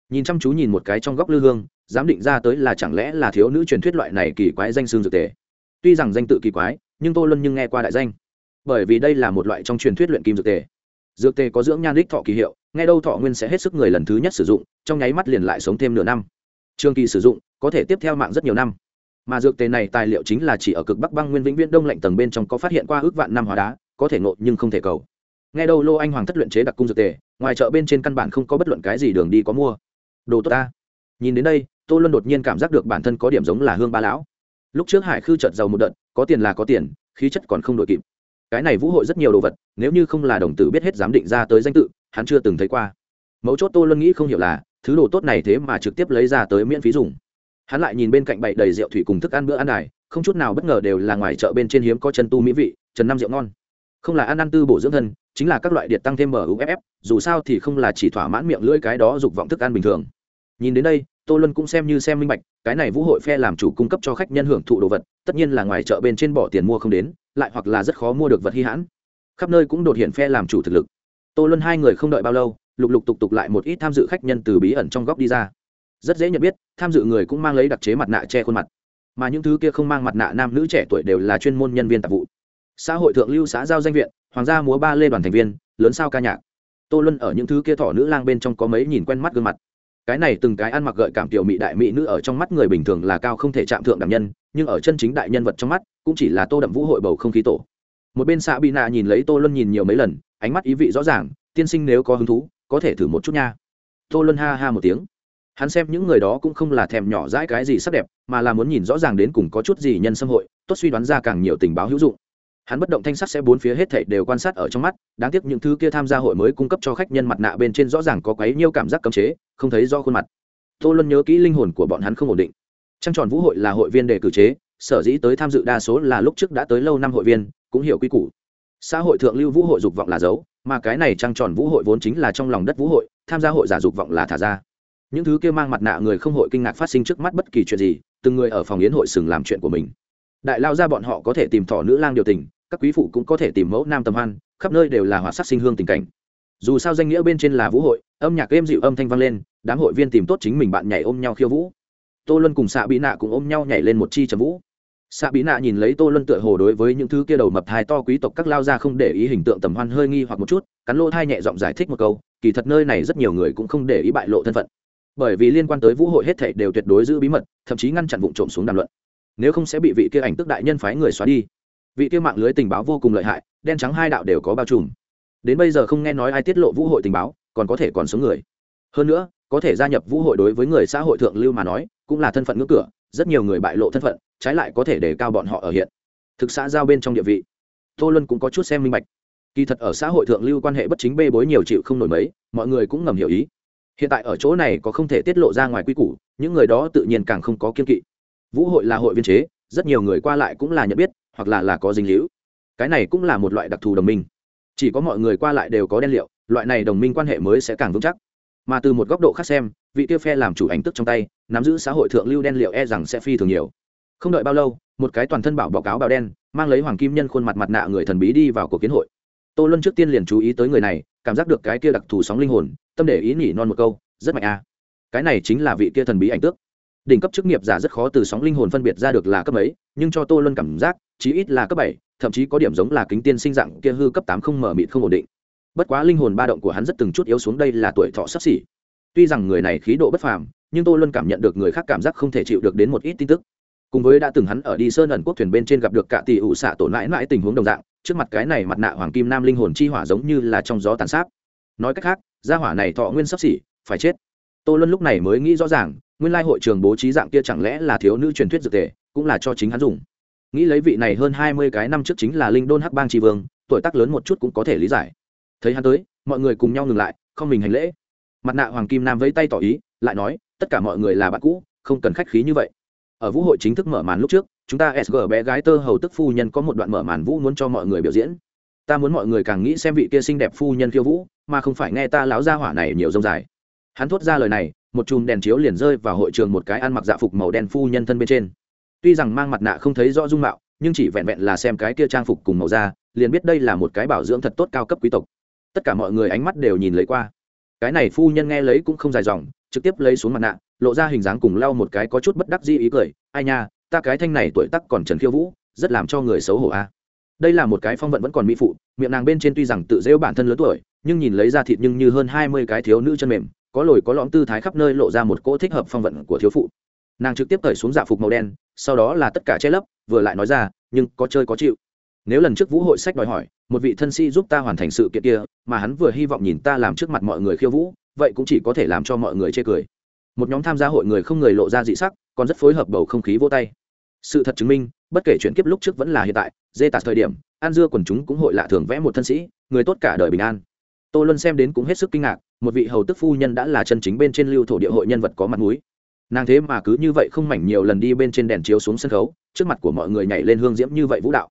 Nhìn chăm chú nhìn một cái trong góc lư hương, dám định ra tới là chẳng lẽ là thiếu nữ truyền thuyết loại này kỳ quái danh xương dược tề. Tuy rằng danh tự kỳ quái, nhưng tô luân nhưng nghe qua đại danh bởi vì đây là một loại trong truyền thuyết luyện kim dược tề. Dược tề có dưỡng nhan đích thọ kỳ hiệu, nghe đâu thọ nguyên sẽ hết sức người lần thứ nhất sử dụng, trong nháy mắt liền lại sống thêm nửa năm. Trường kỳ sử dụng, có thể tiếp theo mạng rất nhiều năm. Mà dược tề này tài liệu chính là chỉ ở cực bắc băng nguyên vĩnh viễn đông lạnh tầng bên trong có phát hiện qua ước vạn năm hóa đá, có thể ngộ nhưng không thể cầu. Nghe đâu lô anh hoàng thất luyện chế đặc cung dược tề, ngoài chợ bên trên căn bản không có bất luận cái gì đường đi có mua. Đồ tốt ta. Nhìn đến đây, tô luân đột nhiên cảm giác được bản thân có điểm giống là hương ba lão. Lúc trước hải khư trợt giàu một đợt, có tiền là có tiền, khí chất còn không đội kịp cái này vũ hội rất nhiều đồ vật nếu như không là đồng tử biết hết giám định ra tới danh tự hắn chưa từng thấy qua. Mấu chốt tô luân nghĩ không hiểu là thứ đồ tốt này thế mà trực tiếp lấy ra tới miễn phí dùng. Hắn lại nhìn bên cạnh bậy đầy rượu thủy cùng thức ăn bữa ăn đài, không chút nào bất ngờ đều là ngoài chợ bên trên hiếm có chân tu mỹ vị trần năm rượu ngon. Không là ăn ăn tư bổ dưỡng thân chính là các loại điện tăng thêm muff dù sao thì không là chỉ thỏa mãn miệng lưỡi cái đó dục vọng thức ăn bình thường. Nhìn đến đây tô luân cũng xem như xem minh bạch cái này vũ hội phe làm chủ cung cấp cho khách nhân hưởng thụ đồ vật tất nhiên là ngoài chợ bên trên bỏ tiền mua không đến lại hoặc là rất khó mua được vật hy hãn. Khắp nơi cũng đột hiện phe làm chủ thực lực. Tô luân hai người không đợi bao lâu, lục lục tục tục lại một ít tham dự khách nhân từ bí ẩn trong góc đi ra. Rất dễ nhận biết, tham dự người cũng mang lấy đặc chế mặt nạ che khuôn mặt. Mà những thứ kia không mang mặt nạ nam nữ trẻ tuổi đều là chuyên môn nhân viên tạp vụ. Xã hội thượng lưu xã giao danh viện, hoàng gia múa ba lê đoàn thành viên, lớn sao ca nhạc. Tô luân ở những thứ kia thỏ nữ lang bên trong có mấy nhìn quen mắt gương mặt cái này từng cái ăn mặc gợi cảm tiểu mỹ đại mỹ nữ ở trong mắt người bình thường là cao không thể chạm thượng đảm nhân, nhưng ở chân chính đại nhân vật trong mắt, cũng chỉ là tô đậm vũ hội bầu không khí tổ. Một bên xã bị nạ nhìn lấy tô luân nhìn nhiều mấy lần, ánh mắt ý vị rõ ràng, tiên sinh nếu có hứng thú, có thể thử một chút nha. Tô luân ha ha một tiếng. Hắn xem những người đó cũng không là thèm nhỏ dãi cái gì sắc đẹp, mà là muốn nhìn rõ ràng đến cùng có chút gì nhân xâm hội, tốt suy đoán ra càng nhiều tình báo hữu dụng. Hắn bất động thanh sắc sẽ bốn phía hết thảy đều quan sát ở trong mắt, đáng tiếc những thứ kia tham gia hội mới cung cấp cho khách nhân mặt nạ bên trên rõ ràng có quấy nhiêu cảm giác cấm chế không thấy do khuôn mặt. Tô luân nhớ kỹ linh hồn của bọn hắn không ổn định. Trăng tròn vũ hội là hội viên đề cử chế, sở dĩ tới tham dự đa số là lúc trước đã tới lâu năm hội viên, cũng hiểu quy củ. Xã hội thượng lưu vũ hội dục vọng là dấu, mà cái này trăng tròn vũ hội vốn chính là trong lòng đất vũ hội, tham gia hội giả dục vọng là thả ra. Những thứ kia mang mặt nạ người không hội kinh ngạc phát sinh trước mắt bất kỳ chuyện gì, từng người ở phòng yến hội sừng làm chuyện của mình. Đại lao ra bọn họ có thể tìm thỏ nữ lang điều tình, các quý phụ cũng có thể tìm mẫu nam tầm hoan, khắp nơi đều là họa sắc sinh hương tình cảnh dù sao danh nghĩa bên trên là vũ hội, âm nhạc êm dịu âm thanh vang lên, đám hội viên tìm tốt chính mình bạn nhảy ôm nhau khiêu vũ. Tô luân cùng xạ bí nạ cũng ôm nhau nhảy lên một chi trầm vũ. Xạ bí nạ nhìn lấy tô luân tựa hồ đối với những thứ kia đầu mập thai to quý tộc các lao ra không để ý hình tượng tầm hoan hơi nghi hoặc một chút, cắn lỗ thai nhẹ giọng giải thích một câu, kỳ thật nơi này rất nhiều người cũng không để ý bại lộ thân phận. Bởi vì liên quan tới vũ hội hết thảy đều tuyệt đối giữ bí mật, thậm chí ngăn chặn vụ trộm xuống đàm luận. Nếu không sẽ bị vị kia ảnh tức đại nhân phái người xóa đi. Vị kia mạng lưới tình báo vô cùng lợi hại, đen trắng hai đạo đều có bao trùm đến bây giờ không nghe nói ai tiết lộ vũ hội tình báo, còn có thể còn sống người. Hơn nữa, có thể gia nhập vũ hội đối với người xã hội thượng lưu mà nói, cũng là thân phận ngưỡng cửa, rất nhiều người bại lộ thân phận, trái lại có thể để cao bọn họ ở hiện. Thực xã giao bên trong địa vị. Tô luân cũng có chút xem minh bạch. Kỳ thật ở xã hội thượng lưu quan hệ bất chính bê bối nhiều chịu không nổi mấy, mọi người cũng ngầm hiểu ý. Hiện tại ở chỗ này có không thể tiết lộ ra ngoài quy củ, những người đó tự nhiên càng không có kiên kỵ. Vũ hội là hội viên chế, rất nhiều người qua lại cũng là nhận biết, hoặc là là có dinh hữu cái này cũng là một loại đặc thù đồng minh chỉ có mọi người qua lại đều có đen liệu, loại này đồng minh quan hệ mới sẽ càng vững chắc. Mà từ một góc độ khác xem, vị tiêu phe làm chủ ảnh tức trong tay, nắm giữ xã hội thượng lưu đen liệu e rằng sẽ phi thường nhiều. Không đợi bao lâu, một cái toàn thân bảo báo cáo bào đen, mang lấy hoàng kim nhân khuôn mặt mặt nạ người thần bí đi vào cuộc kiến hội. Tô luân trước tiên liền chú ý tới người này, cảm giác được cái kia đặc thù sóng linh hồn, tâm để ý nhỉ non một câu, rất mạnh a cái này chính là vị kia thần bí ảnh tước đỉnh cấp chức nghiệp giả rất khó từ sóng linh hồn phân biệt ra được là cấp ấy nhưng cho tô luân cảm giác, chí ít là cấp bảy, thậm chí có điểm giống là kính tiên sinh dạng kia hư cấp tám không mở mịt không ổn định. Bất quá linh hồn ba động của hắn rất từng chút yếu xuống đây là tuổi thọ sắp xỉ. Tuy rằng người này khí độ bất phàm, nhưng tô luân cảm nhận được người khác cảm giác không thể chịu được đến một ít tin tức. Cùng với đã từng hắn ở đi sơn ẩn quốc thuyền bên trên gặp được cả tỷ ủ xạ tổn mãi mãi tình huống đồng dạng, trước mặt cái này mặt nạ hoàng kim nam linh hồn chi hỏa giống như là trong gió tàn sát. nói cách khác, gia hỏa này thọ nguyên sắp xỉ, phải chết. Tô luân lúc này mới nghĩ rõ ràng nguyên lai hội trường bố trí dạng kia chẳng lẽ là thiếu nữ truyền thuyết dược tề cũng là cho chính hắn dùng. Nghĩ lấy vị này hơn hai mươi cái năm trước chính là linh đôn hắc bang tri vương, tuổi tác lớn một chút cũng có thể lý giải. Thấy hắn tới, mọi người cùng nhau ngừng lại, không mình hành lễ. Mặt nạ hoàng kim nam vẫy tay tỏ ý, lại nói, tất cả mọi người là bạn cũ, không cần khách khí như vậy. Ở vũ hội chính thức mở màn lúc trước, chúng ta sg bé gái tơ hầu tức phu nhân có một đoạn mở màn vũ muốn cho mọi người biểu diễn. Ta muốn mọi người càng nghĩ xem vị kia xinh đẹp phu nhân khiêu vũ, mà không phải nghe ta láo ra hỏa này nhiều rông dài. Hắn thốt ra lời này một chùm đèn chiếu liền rơi vào hội trường một cái ăn mặc dạ phục màu đen phu nhân thân bên trên. Tuy rằng mang mặt nạ không thấy rõ dung mạo, nhưng chỉ vẹn vẹn là xem cái kia trang phục cùng màu da, liền biết đây là một cái bảo dưỡng thật tốt cao cấp quý tộc. Tất cả mọi người ánh mắt đều nhìn lấy qua. Cái này phu nhân nghe lấy cũng không dài dòng, trực tiếp lấy xuống mặt nạ, lộ ra hình dáng cùng lau một cái có chút bất đắc di ý cười, ai nha, ta cái thanh này tuổi tắc còn trần khiêu vũ, rất làm cho người xấu hổ a. Đây là một cái phong vận vẫn còn mỹ phụ, miệng nàng bên trên tuy rằng tự rêu bản thân lớn tuổi, nhưng nhìn lấy ra thịt nhưng như hơn hai mươi cái thiếu nữ chân mềm có lồi có lõm tư thái khắp nơi lộ ra một cỗ thích hợp phong vận của thiếu phụ. Nàng trực tiếp cởi xuống dạ phục màu đen, sau đó là tất cả che lấp, vừa lại nói ra, nhưng có chơi có chịu. Nếu lần trước vũ hội sách đòi hỏi, một vị thân sĩ giúp ta hoàn thành sự kiện kia, mà hắn vừa hy vọng nhìn ta làm trước mặt mọi người khiêu vũ, vậy cũng chỉ có thể làm cho mọi người chê cười. Một nhóm tham gia hội người không người lộ ra dị sắc, còn rất phối hợp bầu không khí vô tay. Sự thật chứng minh, bất kể chuyện kiếp lúc trước vẫn là hiện tại, dê tạt thời điểm, an dưa quần chúng cũng hội lạ thường vẽ một thân sĩ, người tốt cả đời bình an. Tô luân xem đến cũng hết sức kinh ngạc một vị hầu tức phu nhân đã là chân chính bên trên lưu thổ địa hội nhân vật có mặt mũi. Nàng thế mà cứ như vậy không mảnh nhiều lần đi bên trên đèn chiếu xuống sân khấu, trước mặt của mọi người nhảy lên hương diễm như vậy vũ đạo.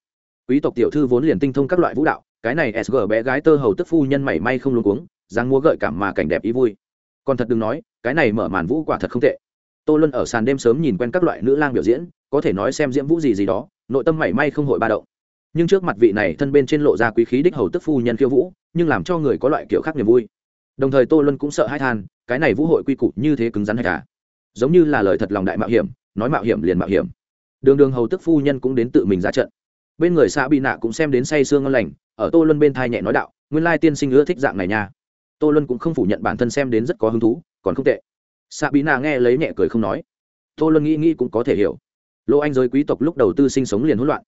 Quý tộc tiểu thư vốn liền tinh thông các loại vũ đạo, cái này sg bé gái tơ hầu tức phu nhân mảy may không luôn cuống, dáng múa gợi cảm mà cảnh đẹp ý vui. Còn thật đừng nói, cái này mở màn vũ quả thật không tệ. Tô luân ở sàn đêm sớm nhìn quen các loại nữ lang biểu diễn, có thể nói xem diễm vũ gì gì đó, nội tâm mảy may không hội ba động. Nhưng trước mặt vị này thân bên trên lộ ra quý khí đích hầu tức phu nhân khiêu vũ, nhưng làm cho người có loại kiểu khác niềm vui đồng thời tô luân cũng sợ hai than, cái này vũ hội quy củ như thế cứng rắn hay cả? Giống như là lời thật lòng đại mạo hiểm, nói mạo hiểm liền mạo hiểm. Đường đường hầu tức phu nhân cũng đến tự mình ra trận. Bên người xã bị nạ cũng xem đến say sương ngon lành, ở tô luân bên thai nhẹ nói đạo, nguyên lai tiên sinh ưa thích dạng này nha. Tô luân cũng không phủ nhận bản thân xem đến rất có hứng thú, còn không tệ. Xã bị nạ nghe lấy nhẹ cười không nói. Tô luân nghĩ nghĩ cũng có thể hiểu. Lỗ anh giới quý tộc lúc đầu tư sinh sống liền hỗn loạn.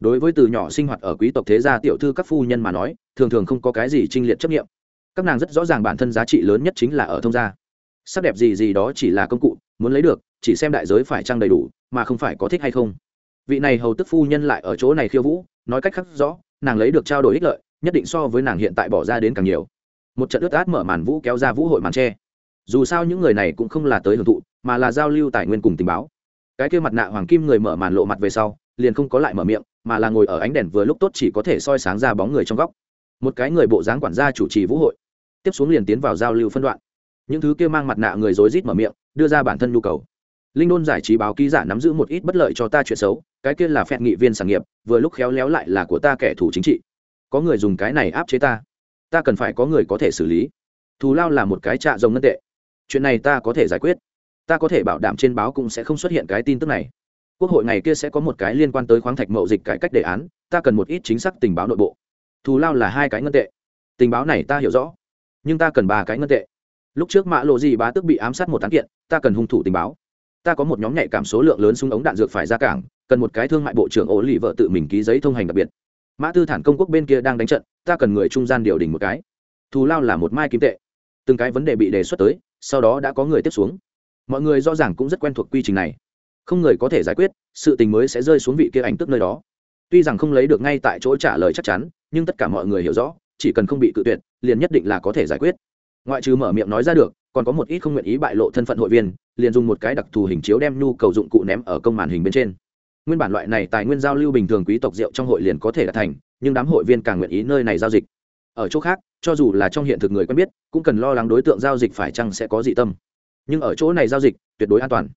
Đối với từ nhỏ sinh hoạt ở quý tộc thế gia tiểu thư các phu nhân mà nói, thường thường không có cái gì trinh liệt chấp nghiệm các nàng rất rõ ràng bản thân giá trị lớn nhất chính là ở thông gia. Sắc đẹp gì gì đó chỉ là công cụ, muốn lấy được, chỉ xem đại giới phải trăng đầy đủ, mà không phải có thích hay không. Vị này hầu tức phu nhân lại ở chỗ này khiêu vũ, nói cách khắc rõ, nàng lấy được trao đổi ích lợi, nhất định so với nàng hiện tại bỏ ra đến càng nhiều. Một trận ướt át mở màn vũ kéo ra vũ hội màn tre. Dù sao những người này cũng không là tới hưởng thụ, mà là giao lưu tài nguyên cùng tình báo. Cái kia mặt nạ hoàng kim người mở màn lộ mặt về sau, liền không có lại mở miệng, mà là ngồi ở ánh đèn vừa lúc tốt chỉ có thể soi sáng ra bóng người trong góc. Một cái người bộ dáng quản gia chủ trì vũ hội tiếp xuống liền tiến vào giao lưu phân đoạn. Những thứ kia mang mặt nạ người rối rít mở miệng, đưa ra bản thân nhu cầu. Linh đôn giải trí báo ký giả nắm giữ một ít bất lợi cho ta chuyện xấu, cái kia là phẹn nghị viên sản nghiệp, vừa lúc khéo léo lại là của ta kẻ thù chính trị. Có người dùng cái này áp chế ta. Ta cần phải có người có thể xử lý. Thù lao là một cái trạ rồng ngân tệ. Chuyện này ta có thể giải quyết. Ta có thể bảo đảm trên báo cũng sẽ không xuất hiện cái tin tức này. Quốc hội ngày kia sẽ có một cái liên quan tới khoáng thạch mậu dịch cải cách đề án, ta cần một ít chính xác tình báo nội bộ. Thù lao là hai cái ngân tệ. Tình báo này ta hiểu rõ nhưng ta cần ba cái ngân tệ. Lúc trước mã lộ gì bá tức bị ám sát một tán kiện, ta cần hung thủ tình báo. Ta có một nhóm nhạy cảm số lượng lớn súng ống đạn dược phải ra cảng, cần một cái thương mại bộ trưởng ổ lì vợ tự mình ký giấy thông hành đặc biệt. Mã tư thản công quốc bên kia đang đánh trận, ta cần người trung gian điều đình một cái. Thù lao là một mai kim tệ. Từng cái vấn đề bị đề xuất tới, sau đó đã có người tiếp xuống. Mọi người rõ ràng cũng rất quen thuộc quy trình này. Không người có thể giải quyết, sự tình mới sẽ rơi xuống vị kia ảnh tức nơi đó. Tuy rằng không lấy được ngay tại chỗ trả lời chắc chắn, nhưng tất cả mọi người hiểu rõ chỉ cần không bị cự tuyệt, liền nhất định là có thể giải quyết. Ngoại trừ mở miệng nói ra được, còn có một ít không nguyện ý bại lộ thân phận hội viên, liền dùng một cái đặc thù hình chiếu đem nhu cầu dụng cụ ném ở công màn hình bên trên. Nguyên bản loại này tài nguyên giao lưu bình thường quý tộc rượu trong hội liền có thể đạt thành, nhưng đám hội viên càng nguyện ý nơi này giao dịch. Ở chỗ khác, cho dù là trong hiện thực người quen biết, cũng cần lo lắng đối tượng giao dịch phải chăng sẽ có dị tâm. Nhưng ở chỗ này giao dịch, tuyệt đối an toàn.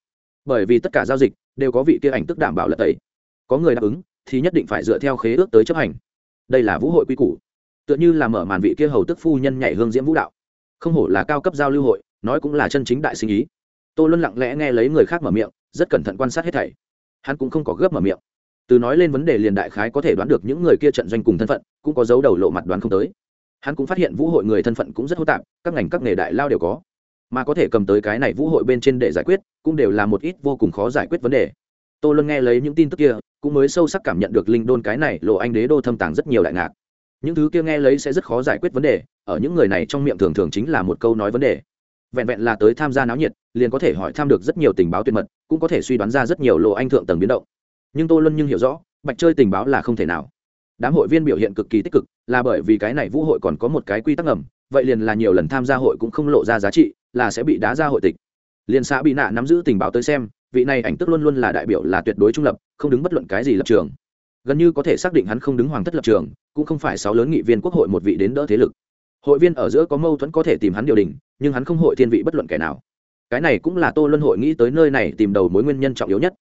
Bởi vì tất cả giao dịch đều có vị kia ảnh tức đảm bảo lật tẩy. Có người đáp ứng, thì nhất định phải dựa theo khế ước tới chấp hành. Đây là vũ hội quy củ tựa như là mở màn vị kia hầu tức phu nhân nhảy hương diễm vũ đạo. Không hổ là cao cấp giao lưu hội, nói cũng là chân chính đại sinh ý. Tô luân lặng lẽ nghe lấy người khác mở miệng, rất cẩn thận quan sát hết thảy. Hắn cũng không có gấp mở miệng. Từ nói lên vấn đề liền đại khái có thể đoán được những người kia trận doanh cùng thân phận, cũng có dấu đầu lộ mặt đoán không tới. Hắn cũng phát hiện vũ hội người thân phận cũng rất hô tạp, các ngành các nghề đại lao đều có. Mà có thể cầm tới cái này vũ hội bên trên để giải quyết, cũng đều là một ít vô cùng khó giải quyết vấn đề. Tô luân nghe lấy những tin tức kia, cũng mới sâu sắc cảm nhận được linh đôn cái này lộ anh đế đô thâm tàng rất nhiều đại ngạc những thứ kia nghe lấy sẽ rất khó giải quyết vấn đề, ở những người này trong miệng thường thường chính là một câu nói vấn đề. Vẹn vẹn là tới tham gia náo nhiệt, liền có thể hỏi tham được rất nhiều tình báo tuyệt mật, cũng có thể suy đoán ra rất nhiều lộ anh thượng tầng biến động. Nhưng tô luân nhưng hiểu rõ, bạch chơi tình báo là không thể nào. Đám hội viên biểu hiện cực kỳ tích cực, là bởi vì cái này vũ hội còn có một cái quy tắc ngầm, vậy liền là nhiều lần tham gia hội cũng không lộ ra giá trị, là sẽ bị đá ra hội tịch. Liền xã bị nạ nắm giữ tình báo tới xem, vị này ảnh tức luôn luôn là đại biểu là tuyệt đối trung lập, không đứng bất luận cái gì lập trường gần như có thể xác định hắn không đứng hoàng thất lập trường, cũng không phải sáu lớn nghị viên quốc hội một vị đến đỡ thế lực. Hội viên ở giữa có mâu thuẫn có thể tìm hắn điều đình, nhưng hắn không hội thiên vị bất luận kẻ nào. Cái này cũng là tô luân hội nghĩ tới nơi này tìm đầu mối nguyên nhân trọng yếu nhất.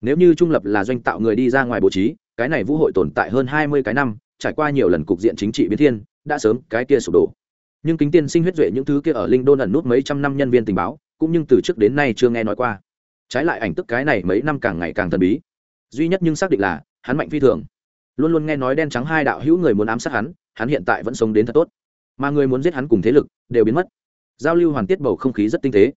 Nếu như trung lập là doanh tạo người đi ra ngoài bố trí, cái này vũ hội tồn tại hơn hai mươi cái năm, trải qua nhiều lần cục diện chính trị biến thiên, đã sớm cái kia sụp đổ. Nhưng kính tiên sinh huyết duệ những thứ kia ở linh đô ẩn nút mấy trăm năm nhân viên tình báo, cũng nhưng từ trước đến nay chưa nghe nói qua. Trái lại ảnh tức cái này mấy năm càng ngày càng thần bí. Duy nhất nhưng xác định là hắn mạnh phi thường. Luôn luôn nghe nói đen trắng hai đạo hữu người muốn ám sát hắn hắn hiện tại vẫn sống đến thật tốt. Mà người muốn giết hắn cùng thế lực đều biến mất. Giao lưu hoàn tiết bầu không khí rất tinh tế.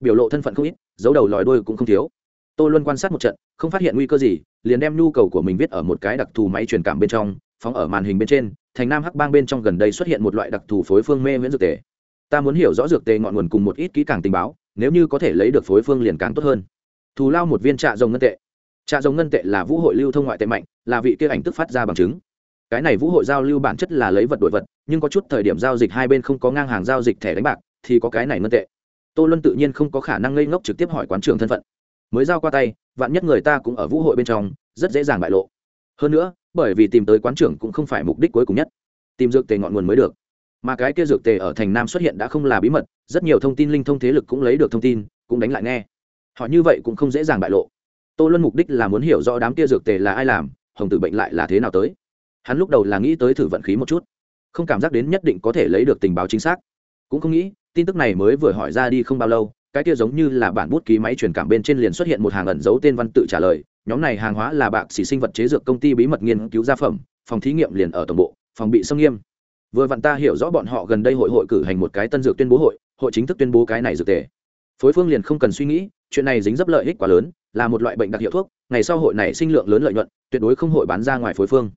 Biểu lộ thân phận không ít giấu đầu lòi đôi cũng không thiếu. Tô luân quan sát một trận, không phát hiện nguy cơ gì, liền đem nhu cầu của mình viết ở một cái đặc thù máy truyền cảm bên trong, phóng ở màn hình bên trên, thành nam hắc bang bên trong gần đây xuất hiện một loại đặc thù phối phương mê miễn dược tề. Ta muốn hiểu rõ dược tề ngọn nguồn cùng một ít kỹ càng tình báo, nếu như có thể lấy được phối phương liền càng tốt hơn. Thù lao một viên trạ rồng ngân tệ trạ giống ngân tệ là vũ hội lưu thông ngoại tệ mạnh, là vị kia ảnh tức phát ra bằng chứng. Cái này vũ hội giao lưu bản chất là lấy vật đổi vật, nhưng có chút thời điểm giao dịch hai bên không có ngang hàng giao dịch thẻ đánh bạc, thì có cái này ngân tệ. Tô luân tự nhiên không có khả năng ngây ngốc trực tiếp hỏi quán trường thân phận. Mới giao qua tay, vạn nhất người ta cũng ở vũ hội bên trong, rất dễ dàng bại lộ. Hơn nữa, bởi vì tìm tới quán trưởng cũng không phải mục đích cuối cùng nhất. Tìm dược tề ngọn nguồn mới được. Mà cái kia dược tề ở thành nam xuất hiện đã không là bí mật, rất nhiều thông tin linh thông thế lực cũng lấy được thông tin, cũng đánh lại nghe. Họ như vậy cũng không dễ dàng bại lộ tô luân mục đích là muốn hiểu rõ đám kia dược tề là ai làm, hồng tử bệnh lại là thế nào tới. Hắn lúc đầu là nghĩ tới thử vận khí một chút, không cảm giác đến nhất định có thể lấy được tình báo chính xác. Cũng không nghĩ, tin tức này mới vừa hỏi ra đi không bao lâu, cái kia giống như là bản bút ký máy truyền cảm bên trên liền xuất hiện một hàng ẩn dấu tên văn tự trả lời, nhóm này hàng hóa là bạc xỉ sinh vật chế dược công ty bí mật nghiên cứu gia phẩm, phòng thí nghiệm liền ở tổng bộ, phòng bị xâm nghiêm. Vừa vặn ta hiểu rõ bọn họ gần đây hội hội cử hành một cái tân dược tuyên bố hội hội chính thức tuyên bố cái này dược tề. Phối phương liền không cần suy nghĩ, chuyện này dính dấp lợi ích quá lớn là một loại bệnh đặc hiệu thuốc, ngày sau hội này sinh lượng lớn lợi nhuận, tuyệt đối không hội bán ra ngoài phối phương.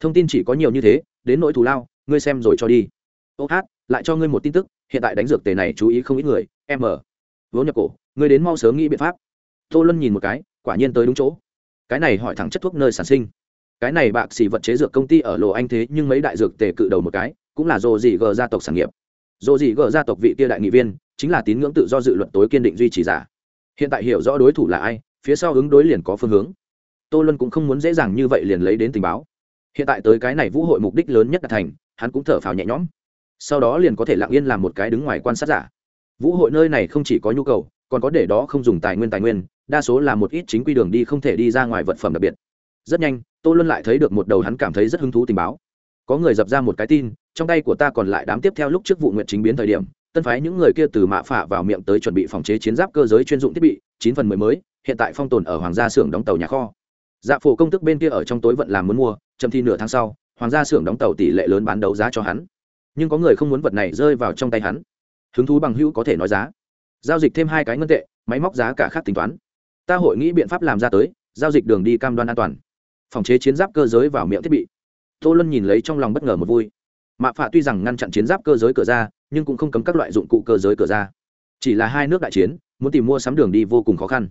Thông tin chỉ có nhiều như thế, đến nỗi thù lao, ngươi xem rồi cho đi. Ô hát, lại cho ngươi một tin tức, hiện tại đánh dược tề này chú ý không ít người m vốn nhập cổ, ngươi đến mau sớm nghĩ biện pháp. Tô luân nhìn một cái, quả nhiên tới đúng chỗ. Cái này hỏi thẳng chất thuốc nơi sản sinh. Cái này bạc xỉ vật chế dược công ty ở lộ anh thế nhưng mấy đại dược tề cự đầu một cái, cũng là dồ dị gờ gia tộc sản nghiệp. Dồ dị gờ gia tộc vị kia đại nghị viên, chính là tín ngưỡng tự do dự luật tối kiên định duy trì giả. Hiện tại hiểu rõ đối thủ là ai phía sau ứng đối liền có phương hướng. Tô luân cũng không muốn dễ dàng như vậy liền lấy đến tình báo. Hiện tại tới cái này vũ hội mục đích lớn nhất là thành, hắn cũng thở phào nhẹ nhõm. Sau đó liền có thể lặng yên làm một cái đứng ngoài quan sát giả. Vũ hội nơi này không chỉ có nhu cầu, còn có để đó không dùng tài nguyên tài nguyên, đa số là một ít chính quy đường đi không thể đi ra ngoài vật phẩm đặc biệt. Rất nhanh, tô luân lại thấy được một đầu hắn cảm thấy rất hứng thú tình báo. Có người dập ra một cái tin, trong tay của ta còn lại đám tiếp theo lúc trước vụ nguyện chính biến thời điểm, tân phái những người kia từ mạ phả vào miệng tới chuẩn bị phòng chế chiến giáp cơ giới chuyên dụng thiết bị, chín phần mười mới hiện tại phong tồn ở hoàng gia xưởng đóng tàu nhà kho. Dạ phổ công tức bên kia ở trong tối vận làm muốn mua, chậm thi nửa tháng sau, hoàng gia xưởng đóng tàu tỷ lệ lớn bán đấu giá cho hắn. Nhưng có người không muốn vật này rơi vào trong tay hắn. Hứng thú bằng hữu có thể nói giá. Giao dịch thêm hai cái ngân tệ, máy móc giá cả khác tính toán. Ta hội nghĩ biện pháp làm ra tới, giao dịch đường đi cam đoan an toàn. Phòng chế chiến giáp cơ giới vào miệng thiết bị. Tô luân nhìn lấy trong lòng bất ngờ một vui. Mạ phạ tuy rằng ngăn chặn chiến giáp cơ giới cửa ra, nhưng cũng không cấm các loại dụng cụ cơ giới cửa ra. Chỉ là hai nước đại chiến, muốn tìm mua sắm đường đi vô cùng khó khăn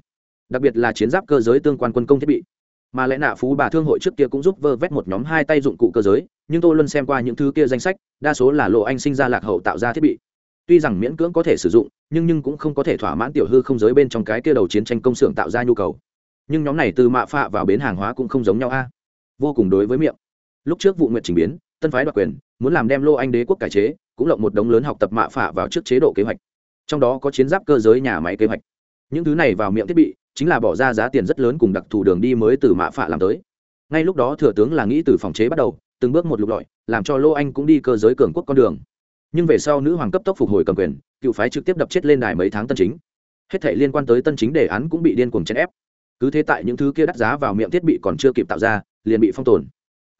đặc biệt là chiến giáp cơ giới tương quan quân công thiết bị. Mà lẽ nạ phú bà thương hội trước kia cũng giúp vơ vét một nhóm hai tay dụng cụ cơ giới, nhưng tôi luôn xem qua những thứ kia danh sách, đa số là lộ anh sinh ra lạc hậu tạo ra thiết bị. Tuy rằng miễn cưỡng có thể sử dụng, nhưng nhưng cũng không có thể thỏa mãn tiểu hư không giới bên trong cái kia đầu chiến tranh công xưởng tạo ra nhu cầu. Nhưng nhóm này từ mạ phạ vào bến hàng hóa cũng không giống nhau a. Vô cùng đối với miệng. Lúc trước vụ nguyện trình biến, tân phái đoạt quyền, muốn làm đem lô anh đế quốc cải chế, cũng lộng một đống lớn học tập mạ phạ vào trước chế độ kế hoạch. Trong đó có chiến giáp cơ giới nhà máy kế hoạch. Những thứ này vào miệng thiết bị chính là bỏ ra giá tiền rất lớn cùng đặc thù đường đi mới từ mạ phạ làm tới. Ngay lúc đó thừa tướng là nghĩ từ phòng chế bắt đầu, từng bước một lục lọi, làm cho lô anh cũng đi cơ giới cường quốc con đường. Nhưng về sau nữ hoàng cấp tốc phục hồi cầm quyền, cựu phái trực tiếp đập chết lên đài mấy tháng tân chính. Hết thể liên quan tới tân chính đề án cũng bị điên cuồng chèn ép. Cứ thế tại những thứ kia đắt giá vào miệng thiết bị còn chưa kịp tạo ra, liền bị phong tồn.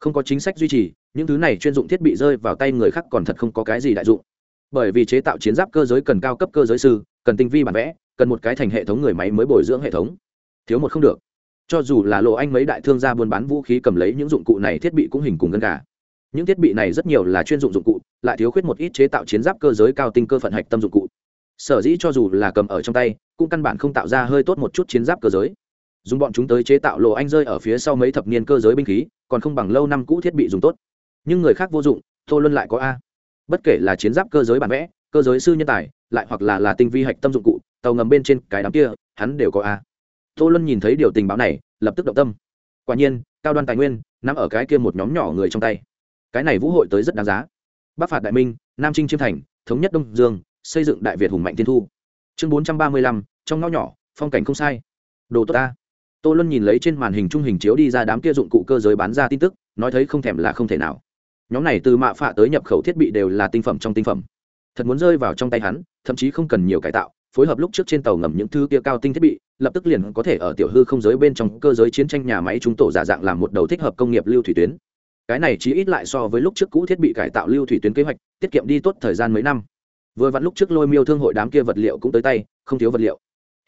Không có chính sách duy trì, những thứ này chuyên dụng thiết bị rơi vào tay người khác còn thật không có cái gì đại dụng. Bởi vì chế tạo chiến giáp cơ giới cần cao cấp cơ giới sư, cần tinh vi bản vẽ cần một cái thành hệ thống người máy mới bồi dưỡng hệ thống. Thiếu một không được. Cho dù là lộ anh mấy đại thương gia buôn bán vũ khí cầm lấy những dụng cụ này thiết bị cũng hình cùng gân gà. Những thiết bị này rất nhiều là chuyên dụng dụng cụ, lại thiếu khuyết một ít chế tạo chiến giáp cơ giới cao tinh cơ phận hạch tâm dụng cụ. Sở dĩ cho dù là cầm ở trong tay, cũng căn bản không tạo ra hơi tốt một chút chiến giáp cơ giới. Dùng bọn chúng tới chế tạo lộ anh rơi ở phía sau mấy thập niên cơ giới binh khí, còn không bằng lâu năm cũ thiết bị dùng tốt. Nhưng người khác vô dụng, tô luân lại có a. Bất kể là chiến giáp cơ giới bản vẽ, cơ giới sư nhân tài, lại hoặc là là tinh vi hạch tâm dụng cụ tàu ngầm bên trên cái đám kia, hắn đều có a. Tô luân nhìn thấy điều tình báo này, lập tức động tâm. Quả nhiên, cao đoan tài nguyên nằm ở cái kia một nhóm nhỏ người trong tay. Cái này vũ hội tới rất đáng giá. Bắc phạt đại minh, nam trinh chiêm thành, thống nhất đông dương, xây dựng đại việt hùng mạnh tiên thu. Chương bốn trăm ba mươi lăm, trong ngõ nhỏ, phong cảnh không sai. Đồ tốt ta tô luân nhìn lấy trên màn hình trung hình chiếu đi ra đám kia dụng cụ cơ giới bán ra tin tức, nói thấy không thèm là không thể nào. Nhóm này từ mạ phạ tới nhập khẩu thiết bị đều là tinh phẩm trong tinh phẩm. Thật muốn rơi vào trong tay hắn, thậm chí không cần nhiều cải tạo phối hợp lúc trước trên tàu ngầm những thứ kia cao tinh thiết bị, lập tức liền có thể ở tiểu hư không giới bên trong cơ giới chiến tranh nhà máy chúng tổ giả dạng làm một đầu thích hợp công nghiệp lưu thủy tuyến. Cái này chỉ ít lại so với lúc trước cũ thiết bị cải tạo lưu thủy tuyến kế hoạch, tiết kiệm đi tốt thời gian mấy năm. Vừa vặn lúc trước lôi miêu thương hội đám kia vật liệu cũng tới tay, không thiếu vật liệu.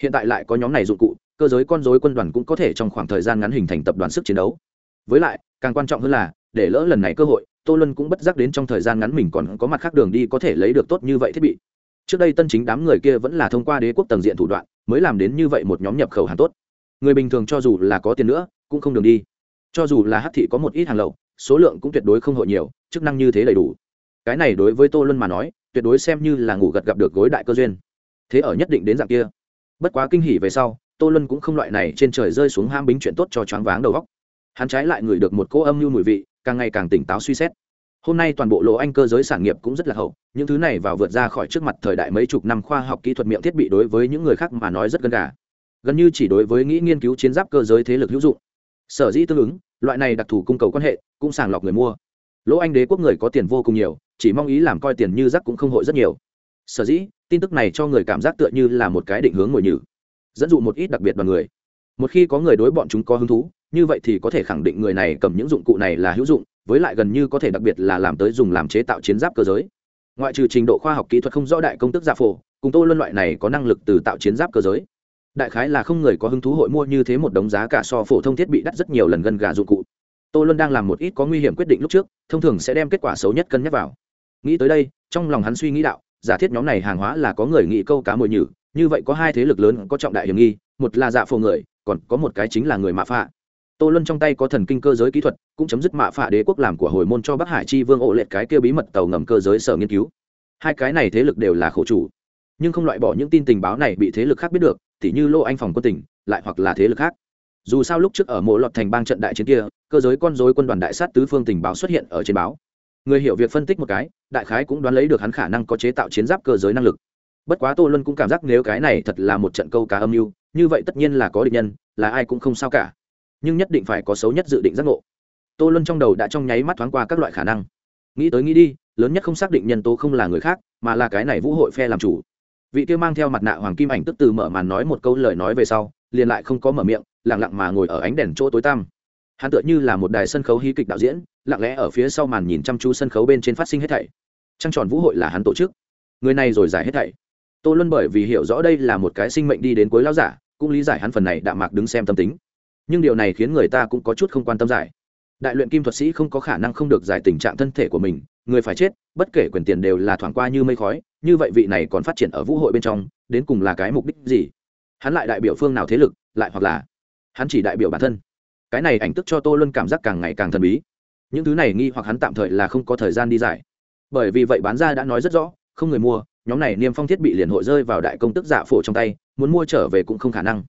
Hiện tại lại có nhóm này dụng cụ, cơ giới con dối quân đoàn cũng có thể trong khoảng thời gian ngắn hình thành tập đoàn sức chiến đấu. Với lại, càng quan trọng hơn là, để lỡ lần này cơ hội, tô luân cũng bất giác đến trong thời gian ngắn mình còn có mặt khác đường đi có thể lấy được tốt như vậy thiết bị trước đây tân chính đám người kia vẫn là thông qua đế quốc tầng diện thủ đoạn, mới làm đến như vậy một nhóm nhập khẩu hàng tốt. Người bình thường cho dù là có tiền nữa, cũng không đường đi. Cho dù là hát thị có một ít hàng lậu, số lượng cũng tuyệt đối không hội nhiều, chức năng như thế đầy đủ. Cái này đối với tô luân mà nói, tuyệt đối xem như là ngủ gật gặp được gối đại cơ duyên. Thế ở nhất định đến dạng kia. Bất quá kinh hỉ về sau, tô luân cũng không loại này trên trời rơi xuống ham bính chuyện tốt cho choáng váng đầu góc hắn trái lại ngửi được một cỗ âm mưu mùi vị, càng ngày càng tỉnh táo suy xét hôm nay toàn bộ lỗ anh cơ giới sản nghiệp cũng rất là hậu, những thứ này vào vượt ra khỏi trước mặt thời đại mấy chục năm khoa học kỹ thuật miệng thiết bị đối với những người khác mà nói rất gần gà. Gần như chỉ đối với nghĩ nghiên cứu chiến giáp cơ giới thế lực hữu dụng. Sở dĩ tương ứng, loại này đặc thù cung cầu quan hệ, cũng sàng lọc người mua. Lỗ anh đế quốc người có tiền vô cùng nhiều, chỉ mong ý làm coi tiền như rắc cũng không hội rất nhiều. Sở dĩ, tin tức này cho người cảm giác tựa như là một cái định hướng ngồi nhử, dẫn dụ một ít đặc biệt đoàn người. Một khi có người đối bọn chúng có hứng thú, như vậy thì có thể khẳng định người này cầm những dụng cụ này là hữu dụng với lại gần như có thể đặc biệt là làm tới dùng làm chế tạo chiến giáp cơ giới. Ngoại trừ trình độ khoa học kỹ thuật không rõ đại công tức giả phổ, cùng tô luân loại này có năng lực từ tạo chiến giáp cơ giới. Đại khái là không người có hứng thú hội mua như thế một đống giá cả so phổ thông thiết bị đắt rất nhiều lần gần gà dụng cụ. Tô luân đang làm một ít có nguy hiểm quyết định lúc trước, thông thường sẽ đem kết quả xấu nhất cân nhắc vào. Nghĩ tới đây, trong lòng hắn suy nghĩ đạo, giả thiết nhóm này hàng hóa là có người nghĩ câu cá mồi nhử, như vậy có hai thế lực lớn có trọng đại hiểm nghi, một là dạ phổ người, còn có một cái chính là người mạ phạ tô luân trong tay có thần kinh cơ giới kỹ thuật, cũng chấm dứt mạ phạ đế quốc làm của hồi môn cho bắc hải chi vương ổ lệch cái kia bí mật tàu ngầm cơ giới sở nghiên cứu. Hai cái này thế lực đều là khổ chủ. Nhưng không loại bỏ những tin tình báo này bị thế lực khác biết được thì như lô anh phòng quân tỉnh, lại hoặc là thế lực khác. Dù sao lúc trước ở mộ lọt thành bang trận đại chiến kia, cơ giới con dối quân đoàn đại sát tứ phương tình báo xuất hiện ở trên báo. Người hiểu việc phân tích một cái, đại khái cũng đoán lấy được hắn khả năng có chế tạo chiến giáp cơ giới năng lực. Bất quá tô luân cũng cảm giác nếu cái này thật là một trận câu cá âm mưu, như vậy tất nhiên là có địch nhân, là ai cũng không sao cả nhưng nhất định phải có xấu nhất dự định giác ngộ. Tô luân trong đầu đã trong nháy mắt thoáng qua các loại khả năng. Nghĩ tới nghĩ đi, lớn nhất không xác định nhân tố không là người khác, mà là cái này vũ hội phe làm chủ. Vị kia mang theo mặt nạ hoàng kim ảnh tức từ mở màn nói một câu lời nói về sau, liền lại không có mở miệng lẳng lặng mà ngồi ở ánh đèn chỗ tối tăm. Hắn tựa như là một đài sân khấu hí kịch đạo diễn, lặng lẽ ở phía sau màn nhìn chăm chú sân khấu bên trên phát sinh hết thảy. Trăng tròn vũ hội là hắn tổ chức. Người này rồi giải hết thảy. Tô luân bởi vì hiểu rõ đây là một cái sinh mệnh đi đến cuối lao giả, cũng lý giải hắn phần này đạm mạc đứng xem tâm tính nhưng điều này khiến người ta cũng có chút không quan tâm giải. Đại luyện kim thuật sĩ không có khả năng không được giải tình trạng thân thể của mình, người phải chết, bất kể quyền tiền đều là thoảng qua như mây khói, như vậy vị này còn phát triển ở vũ hội bên trong, đến cùng là cái mục đích gì? Hắn lại đại biểu phương nào thế lực, lại hoặc là hắn chỉ đại biểu bản thân? Cái này ảnh tức cho tô luân cảm giác càng ngày càng thần bí. Những thứ này nghi hoặc hắn tạm thời là không có thời gian đi giải. Bởi vì vậy bán ra đã nói rất rõ, không người mua, nhóm này niêm phong thiết bị liền hội rơi vào đại công tức giả phổ trong tay, muốn mua trở về cũng không khả năng.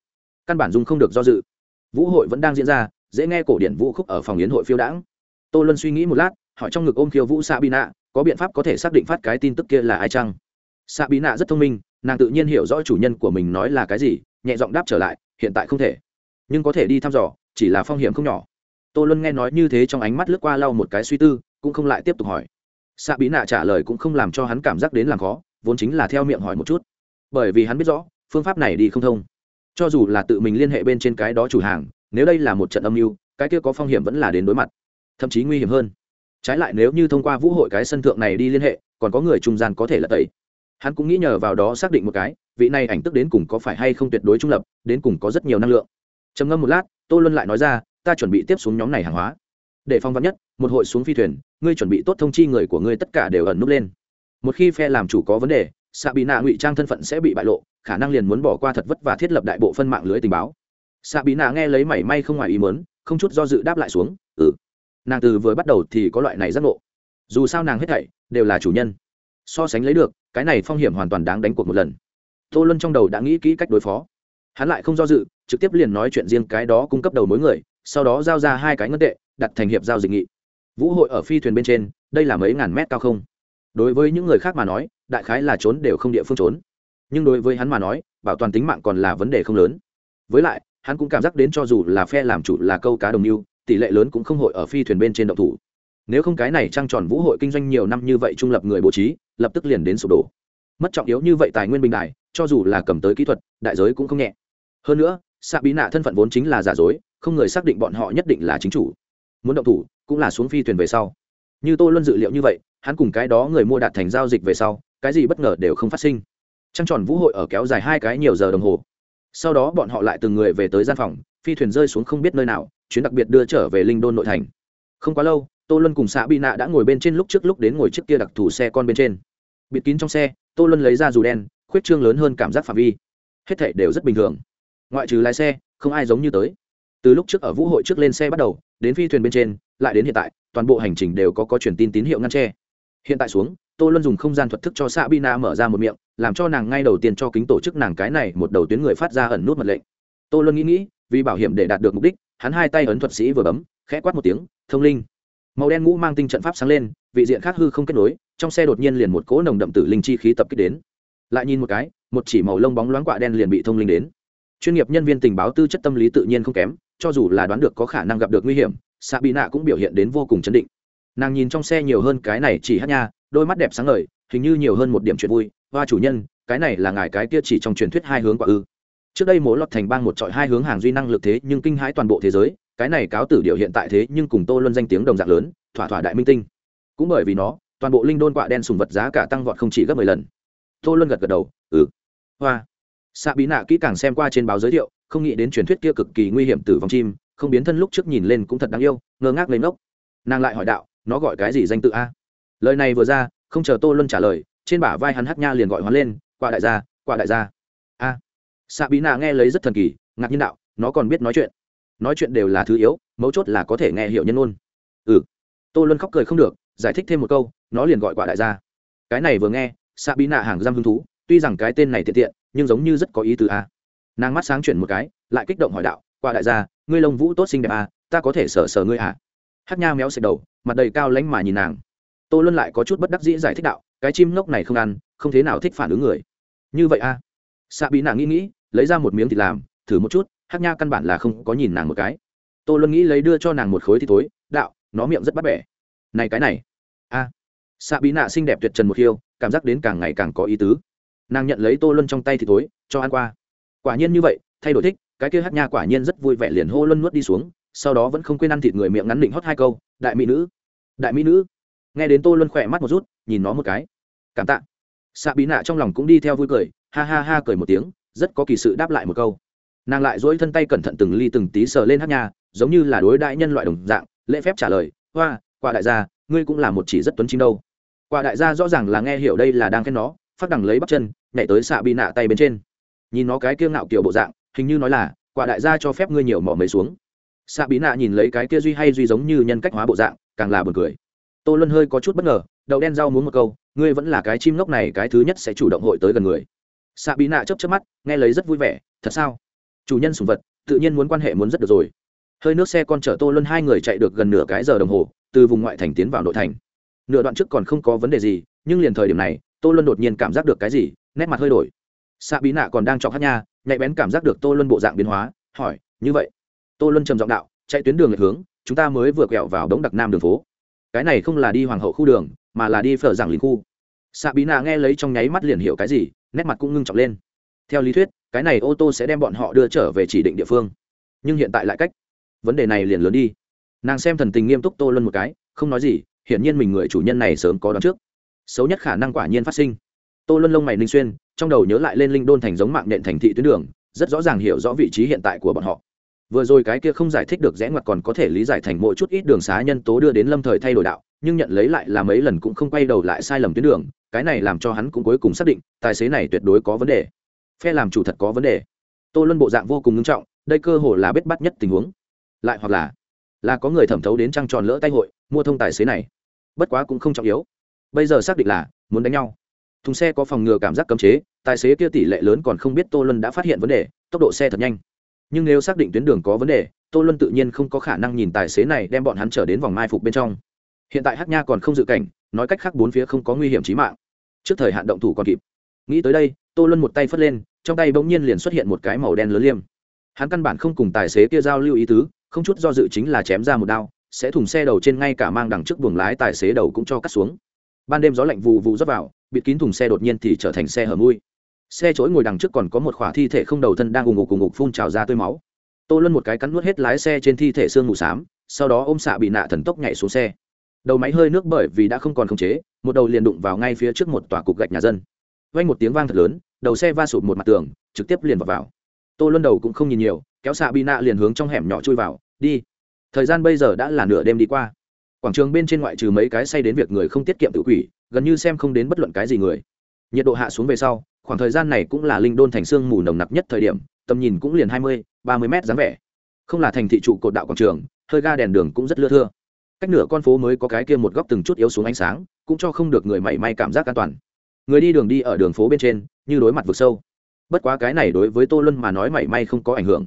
Căn bản dùng không được do dự vũ hội vẫn đang diễn ra, dễ nghe cổ điển vũ khúc ở phòng yến hội phiêu đãng. Tô luân suy nghĩ một lát, hỏi trong ngực ôm khiêu vũ sa bị nạ có biện pháp có thể xác định phát cái tin tức kia là ai chăng? Sa bị nạ rất thông minh, nàng tự nhiên hiểu rõ chủ nhân của mình nói là cái gì, nhẹ giọng đáp trở lại, hiện tại không thể. Nhưng có thể đi thăm dò, chỉ là phong hiểm không nhỏ. Tô luân nghe nói như thế trong ánh mắt lướt qua lau một cái suy tư, cũng không lại tiếp tục hỏi. Xạ bí nạ trả lời cũng không làm cho hắn cảm giác đến làm khó, vốn chính là theo miệng hỏi một chút. Bởi vì hắn biết rõ, phương pháp này đi không thông cho dù là tự mình liên hệ bên trên cái đó chủ hàng, nếu đây là một trận âm mưu, cái kia có phong hiểm vẫn là đến đối mặt. Thậm chí nguy hiểm hơn. Trái lại nếu như thông qua vũ hội cái sân thượng này đi liên hệ, còn có người trung gian có thể là tẩy. Hắn cũng nghĩ nhờ vào đó xác định một cái, vị này ảnh tức đến cùng có phải hay không tuyệt đối trung lập, đến cùng có rất nhiều năng lượng. Trầm ngâm một lát, tô luân lại nói ra, ta chuẩn bị tiếp xuống nhóm này hàng hóa. Để phong vắn nhất, một hội xuống phi thuyền, ngươi chuẩn bị tốt thông chi người của ngươi tất cả đều ẩn núp lên. Một khi phe làm chủ có vấn đề xạ bị nạ ngụy trang thân phận sẽ bị bại lộ khả năng liền muốn bỏ qua thật vất và thiết lập đại bộ phân mạng lưới tình báo. Xạ bí nạ nghe lấy mảy may không ngoài ý mớn không chút do dự đáp lại xuống ừ. Nàng từ vừa bắt đầu thì có loại này giác ngộ. Dù sao nàng hết thảy đều là chủ nhân. So sánh lấy được, cái này phong hiểm hoàn toàn đáng đánh cuộc một lần. Tô luân trong đầu đã nghĩ kỹ cách đối phó. Hắn lại không do dự, trực tiếp liền nói chuyện riêng cái đó cung cấp đầu mối người, sau đó giao ra hai cái ngân tệ, đặt thành hiệp giao dịch nghị. Vũ hội ở phi thuyền bên trên, đây là mấy ngàn mét cao không. Đối với những người khác mà nói, đại khái là trốn đều không địa phương trốn nhưng đối với hắn mà nói, bảo toàn tính mạng còn là vấn đề không lớn. Với lại, hắn cũng cảm giác đến cho dù là phe làm chủ là câu cá đồng mưu, tỷ lệ lớn cũng không hội ở phi thuyền bên trên động thủ. Nếu không cái này trăng tròn vũ hội kinh doanh nhiều năm như vậy trung lập người bố trí, lập tức liền đến sụp đổ. Mất trọng yếu như vậy tài nguyên bình đại, cho dù là cầm tới kỹ thuật, đại giới cũng không nhẹ. Hơn nữa xạ bí nạ thân phận vốn chính là giả dối, không người xác định bọn họ nhất định là chính chủ. Muốn động thủ, cũng là xuống phi thuyền về sau. Như tô luân dự liệu như vậy, hắn cùng cái đó người mua đạt thành giao dịch về sau, cái gì bất ngờ đều không phát sinh trăng tròn vũ hội ở kéo dài hai cái nhiều giờ đồng hồ. Sau đó bọn họ lại từng người về tới gian phòng, phi thuyền rơi xuống không biết nơi nào, chuyến đặc biệt đưa trở về linh đôn nội thành. Không quá lâu, tô luân cùng xã bị nạ đã ngồi bên trên lúc trước lúc đến ngồi trước kia đặc thù xe con bên trên. Bịt kín trong xe, tô luân lấy ra dù đen, khuyết trương lớn hơn cảm giác phạm vi. Hết thể đều rất bình thường. Ngoại trừ lái xe, không ai giống như tới. Từ lúc trước ở vũ hội trước lên xe bắt đầu, đến phi thuyền bên trên, lại đến hiện tại, toàn bộ hành trình đều có có truyền tin tín hiệu ngăn tre hiện tại xuống, tô luân dùng không gian thuật thức cho xạ bina mở ra một miệng, làm cho nàng ngay đầu tiên cho kính tổ chức nàng cái này một đầu tuyến người phát ra ẩn nút mật lệnh. Tô luân nghĩ nghĩ, vì bảo hiểm để đạt được mục đích, hắn hai tay ấn thuật sĩ vừa bấm, khẽ quát một tiếng, thông linh. Màu đen ngũ mang tinh trận pháp sáng lên, vị diện khác hư không kết nối, trong xe đột nhiên liền một cỗ nồng đậm tử linh chi khí tập kích đến. Lại nhìn một cái, một chỉ màu lông bóng loáng quạ đen liền bị thông linh đến. Chuyên nghiệp nhân viên tình báo tư chất tâm lý tự nhiên không kém, cho dù là đoán được có khả năng gặp được nguy hiểm xạ bị nạ cũng biểu hiện đến vô cùng chấn định nàng nhìn trong xe nhiều hơn cái này chỉ hát nha, đôi mắt đẹp sáng ngời, hình như nhiều hơn một điểm chuyện vui. Và chủ nhân, cái này là ngài cái kia chỉ trong truyền thuyết hai hướng quả ư. Trước đây mỗi lọt thành bang một trọi hai hướng hàng duy năng lực thế, nhưng kinh hãi toàn bộ thế giới, cái này cáo tử điệu hiện tại thế nhưng cùng tô luân danh tiếng đồng dạng lớn, thỏa thỏa đại minh tinh. Cũng bởi vì nó, toàn bộ linh đôn quạ đen sùng vật giá cả tăng vọt không chỉ gấp mười lần. Tô luân gật gật đầu ừ. Hoa. Xạ bí nạ kỹ càng xem qua trên báo giới thiệu, không nghĩ đến truyền thuyết kia cực kỳ nguy hiểm tử vong chim, không biến thân lúc trước nhìn lên cũng thật đáng yêu, ngơ ngác lên ngốc. Nàng lại hỏi đạo nó gọi cái gì danh tự a? Lời này vừa ra, không chờ tô luân trả lời, trên bả vai hắn hát nha liền gọi hoán lên qua đại gia qua đại gia. A. Xạ bí nạ nghe lấy rất thần kỳ, ngạc nhiên đạo, nó còn biết nói chuyện. Nói chuyện đều là thứ yếu, mấu chốt là có thể nghe hiểu nhân ôn ừ. Tô luân khóc cười không được, giải thích thêm một câu, nó liền gọi quả đại gia. Cái này vừa nghe xạ bí nạ hàng giam hứng thú, tuy rằng cái tên này tiện tiện, nhưng giống như rất có ý từ a. Nàng mắt sáng chuyển một cái, lại kích động hỏi đạo quả đại gia, ngươi lông vũ tốt xinh đẹp a ta có thể sờ sờ ngươi à? Hát nha méo xẹt đầu mặt đầy cao lánh mà nhìn nàng. Tô luân lại có chút bất đắc dĩ giải thích đạo, cái chim ngốc này không ăn, không thế nào thích phản ứng người. Như vậy à? a xạ bị nàng nghĩ nghĩ, lấy ra một miếng thịt làm, thử một chút, hát nha căn bản là không có nhìn nàng một cái. Tô luân nghĩ lấy đưa cho nàng một khối thịt tối đạo, nó miệng rất bắt bẻ. Này cái này. A. À. xạ bí nạ xinh đẹp tuyệt trần một khiêu, cảm giác đến càng ngày càng có ý tứ. Nàng nhận lấy tô luân trong tay thịt tối cho ăn qua. Quả nhiên như vậy, thay đổi thích, cái kia hát nha quả nhiên rất vui vẻ liền hô luân nuốt đi xuống sau đó vẫn không quên ăn thịt người miệng ngắn định hót hai câu, đại mỹ nữ, đại mỹ nữ. Nghe đến tô luân khỏe mắt một rút, nhìn nó một cái. Cảm tạ. Xạ bí nạ trong lòng cũng đi theo vui cười, ha ha ha cười một tiếng, rất có kỳ sự đáp lại một câu. Nàng lại dỗi thân tay cẩn thận từng ly từng tí sờ lên hát nhà giống như là đối đại nhân loại đồng dạng, lễ phép trả lời, hoa, quả đại gia, ngươi cũng là một chỉ rất tuấn chim đâu. Quả đại gia rõ ràng là nghe hiểu đây là đang khen nó, phát đằng lấy bắp chân, nhảy tới xạ bị nạ tay bên trên. Nhìn nó cái kiêng ngạo kiểu bộ dạng, hình như nói là, quả đại gia cho phép ngươi nhiều mỏ mấy xuống xạ bí nạ nhìn lấy cái kia duy hay duy giống như nhân cách hóa bộ dạng, càng là buồn cười. Tô luân hơi có chút bất ngờ, đậu đen rau muốn một câu, ngươi vẫn là cái chim ngốc này, cái thứ nhất sẽ chủ động hội tới gần người. Xạ bí nạ chấp chấp mắt, nghe lấy rất vui vẻ, thật sao? Chủ nhân sùng vật, tự nhiên muốn quan hệ muốn rất được rồi. Hơi nước xe con chở tô luân hai người chạy được gần nửa cái giờ đồng hồ, từ vùng ngoại thành tiến vào nội thành. Nửa đoạn trước còn không có vấn đề gì, nhưng liền thời điểm này, tô luân đột nhiên cảm giác được cái gì, nét mặt hơi đổi. Xạ bí nạ còn đang chọc hát nha, nhạy bén cảm giác được tô luân bộ dạng biến hóa, hỏi, như vậy tô luân trầm giọng đạo, chạy tuyến đường lệch hướng, chúng ta mới vừa quẹo vào đống đặc nam đường phố. Cái này không là đi hoàng hậu khu đường, mà là đi phở giảng lính khu. Xạ bí nạ nghe lấy trong nháy mắt liền hiểu cái gì, nét mặt cũng ngưng trọng lên. Theo lý thuyết, cái này ô tô sẽ đem bọn họ đưa trở về chỉ định địa phương. Nhưng hiện tại lại cách. Vấn đề này liền lớn đi. Nàng xem thần tình nghiêm túc tô luân một cái, không nói gì, hiển nhiên mình người chủ nhân này sớm có đón trước. Xấu nhất khả năng quả nhiên phát sinh. Tô luân lông mày ninh xuyên, trong đầu nhớ lại lên linh đôn thành giống mạng nện thành thị tuyến đường, rất rõ ràng hiểu rõ vị trí hiện tại của bọn họ vừa rồi cái kia không giải thích được rẽ ngoặt còn có thể lý giải thành mỗi chút ít đường xá nhân tố đưa đến lâm thời thay đổi đạo, nhưng nhận lấy lại là mấy lần cũng không quay đầu lại sai lầm tuyến đường, cái này làm cho hắn cũng cuối cùng xác định, tài xế này tuyệt đối có vấn đề. Phe làm chủ thật có vấn đề. Tô luân bộ dạng vô cùng nghiêm trọng, đây cơ hồ là bết bắt nhất tình huống. Lại hoặc là là có người thẩm thấu đến trăng tròn lỡ tay hội, mua thông tài xế này. Bất quá cũng không trọng yếu. Bây giờ xác định là, muốn đánh nhau. Thùng xe có phòng ngừa cảm giác cấm chế, tài xế kia tỷ lệ lớn còn không biết tô luân đã phát hiện vấn đề, tốc độ xe thật nhanh nhưng nếu xác định tuyến đường có vấn đề, tô luân tự nhiên không có khả năng nhìn tài xế này đem bọn hắn trở đến vòng mai phục bên trong. Hiện tại hát nha còn không dự cảnh, nói cách khác bốn phía không có nguy hiểm trí mạng. Trước thời hạn động thủ còn kịp. Nghĩ tới đây, tô luân một tay phất lên, trong tay bỗng nhiên liền xuất hiện một cái màu đen lớn liêm. Hắn căn bản không cùng tài xế kia giao lưu ý tứ, không chút do dự chính là chém ra một đao, sẽ thùng xe đầu trên ngay cả mang đằng trước buồng lái tài xế đầu cũng cho cắt xuống. Ban đêm gió lạnh vù vù rót vào, bịt kín thùng xe đột nhiên thì trở thành xe hở mui xe chối ngồi đằng trước còn có một khỏa thi thể không đầu thân đang ùng ục ùng ục phun trào ra tươi máu. Tô luân một cái cắn nuốt hết lái xe trên thi thể xương mù xám sau đó ôm xạ bị nạ thần tốc nhảy xuống xe. Đầu máy hơi nước bởi vì đã không còn khống chế một đầu liền đụng vào ngay phía trước một tòa cục gạch nhà dân. Vang một tiếng vang thật lớn đầu xe va sụp một mặt tường trực tiếp liền vào, vào. tô luân đầu cũng không nhìn nhiều kéo xạ bị nạ liền hướng trong hẻm nhỏ chui vào đi. Thời gian bây giờ đã là nửa đêm đi qua. Quảng trường bên trên ngoại trừ mấy cái say đến việc người không tiết kiệm tự quỷ gần như xem không đến bất luận cái gì người. Nhiệt độ hạ xuống về sau khoảng thời gian này cũng là linh đôn thành sương mù nồng nặc nhất thời điểm, tầm nhìn cũng liền hai mươi, ba mươi mét dáng vẻ. Không là thành thị trụ cột đạo quảng trường, hơi ga đèn đường cũng rất lưa thưa. Cách nửa con phố mới có cái kia một góc từng chút yếu xuống ánh sáng, cũng cho không được người mảy may cảm giác an toàn. Người đi đường đi ở đường phố bên trên, như đối mặt vực sâu. Bất quá cái này đối với tô luân mà nói mảy may không có ảnh hưởng.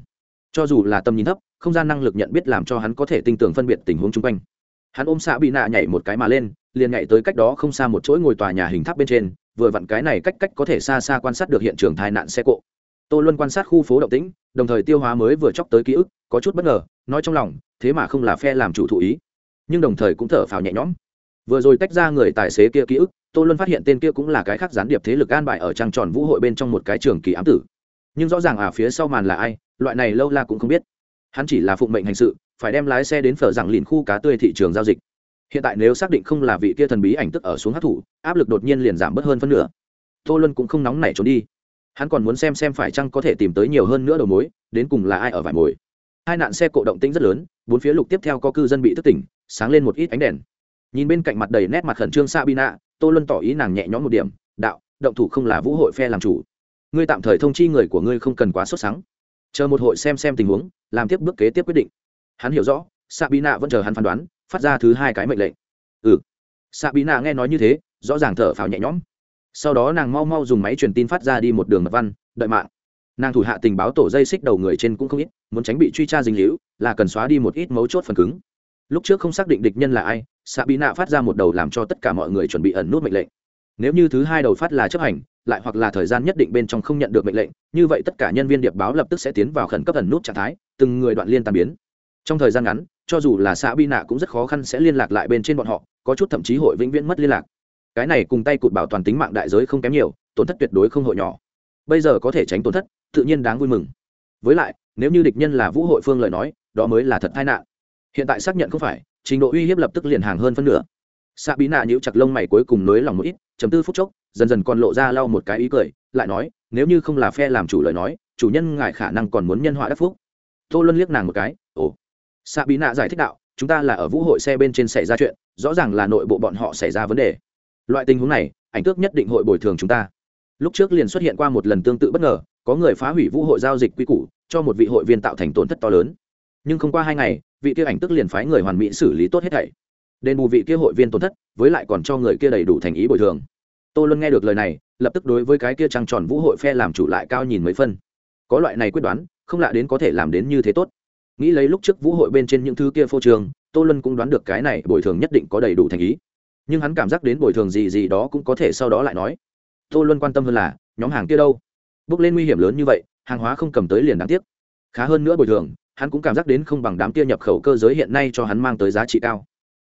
Cho dù là tầm nhìn thấp, không gian năng lực nhận biết làm cho hắn có thể tinh tường phân biệt tình huống chung quanh. Hắn ôm xạ bị nạ nhảy một cái mà lên, liền nhảy tới cách đó không xa một chuỗi ngồi tòa nhà hình tháp bên trên vừa vặn cái này cách cách có thể xa xa quan sát được hiện trường tai nạn xe cộ. Tô luân quan sát khu phố động tĩnh, đồng thời tiêu hóa mới vừa chóc tới ký ức, có chút bất ngờ, nói trong lòng, thế mà không là phe làm chủ thụ ý. Nhưng đồng thời cũng thở phào nhẹ nhõm. Vừa rồi tách ra người tài xế kia ký ức, tô luân phát hiện tên kia cũng là cái khác gián điệp thế lực an bài ở trang tròn vũ hội bên trong một cái trường kỳ ám tử. Nhưng rõ ràng à phía sau màn là ai, loại này lâu la cũng không biết. Hắn chỉ là phụng mệnh hành sự, phải đem lái xe đến phở rằng lìn khu cá tươi thị trường giao dịch hiện tại nếu xác định không là vị kia thần bí ảnh tức ở xuống hát thủ áp lực đột nhiên liền giảm bớt hơn phân nửa. Tô luân cũng không nóng nảy trốn đi. Hắn còn muốn xem xem phải chăng có thể tìm tới nhiều hơn nữa đầu mối, đến cùng là ai ở vải mồi. Hai nạn xe cộ động tĩnh rất lớn, bốn phía lục tiếp theo có cư dân bị thức tỉnh, sáng lên một ít ánh đèn. Nhìn bên cạnh mặt đầy nét mặt khẩn trương sabina, tô luân tỏ ý nàng nhẹ nhõm một điểm, đạo, động thủ không là vũ hội phe làm chủ. Ngươi tạm thời thông chi người của ngươi không cần quá sốt sắng. Chờ một hội xem xem tình huống, làm tiếp bước kế tiếp quyết định. Hắn hiểu rõ sabina vẫn chờ hắn phán đoán, phát ra thứ hai cái mệnh lệnh. Ừ. Sabina nghe nói như thế, rõ ràng thở phào nhẹ nhõm. Sau đó nàng mau mau dùng máy truyền tin phát ra đi một đường mật văn, đợi mạng. Nàng thủ hạ tình báo tổ dây xích đầu người trên cũng không ít, muốn tránh bị truy tra dinh hữu là cần xóa đi một ít mấu chốt phần cứng. Lúc trước không xác định địch nhân là ai xạ bị nạ phát ra một đầu làm cho tất cả mọi người chuẩn bị ẩn nút mệnh lệnh. Nếu như thứ hai đầu phát là chấp hành, lại hoặc là thời gian nhất định bên trong không nhận được mệnh lệnh, như vậy tất cả nhân viên điệp báo lập tức sẽ tiến vào khẩn cấp ẩn nút trạng thái, từng người đoạn liên tàn biến. Trong thời gian ngắn cho dù là xã bi nạ cũng rất khó khăn sẽ liên lạc lại bên trên bọn họ, có chút thậm chí hội vĩnh viễn mất liên lạc. Cái này cùng tay cụt bảo toàn tính mạng đại giới không kém nhiều, tổn thất tuyệt đối không hội nhỏ. Bây giờ có thể tránh tổn thất, tự nhiên đáng vui mừng. Với lại, nếu như địch nhân là vũ hội phương lời nói, đó mới là thật tai nạn. Hiện tại xác nhận không phải, trình độ uy hiếp lập tức liền hàng hơn phân nửa. Xạ bí nạ nhíu chặt lông mày cuối cùng nới lòng một ít chấm tư phút chốc, dần dần còn lộ ra lau một cái ý cười, lại nói, nếu như không là phe làm chủ lời nói, chủ nhân ngại khả năng còn muốn nhân họa đắc phúc. Tô luân liếc nàng một cái, ồ xạ bí nạ giải thích đạo, chúng ta là ở vũ hội xe bên trên xảy ra chuyện, rõ ràng là nội bộ bọn họ xảy ra vấn đề. Loại tình huống này, ảnh tước nhất định hội bồi thường chúng ta. Lúc trước liền xuất hiện qua một lần tương tự bất ngờ, có người phá hủy vũ hội giao dịch quy củ, cho một vị hội viên tạo thành tổn thất to lớn. Nhưng không qua hai ngày, vị kia ảnh tức liền phái người hoàn mỹ xử lý tốt hết thảy. Đền bù vị kia hội viên tổn thất, với lại còn cho người kia đầy đủ thành ý bồi thường. Tô luân nghe được lời này, lập tức đối với cái kia trăng tròn vũ hội phe làm chủ lại cao nhìn mấy phân. Có loại này quyết đoán, không lạ đến có thể làm đến như thế tốt nghĩ lấy lúc trước vũ hội bên trên những thứ kia phô trường, tô lân cũng đoán được cái này bồi thường nhất định có đầy đủ thành ý. Nhưng hắn cảm giác đến bồi thường gì gì đó cũng có thể sau đó lại nói. Tô lân quan tâm hơn là, nhóm hàng kia đâu? Bước lên nguy hiểm lớn như vậy, hàng hóa không cầm tới liền đáng tiếc. Khá hơn nữa bồi thường, hắn cũng cảm giác đến không bằng đám kia nhập khẩu cơ giới hiện nay cho hắn mang tới giá trị cao.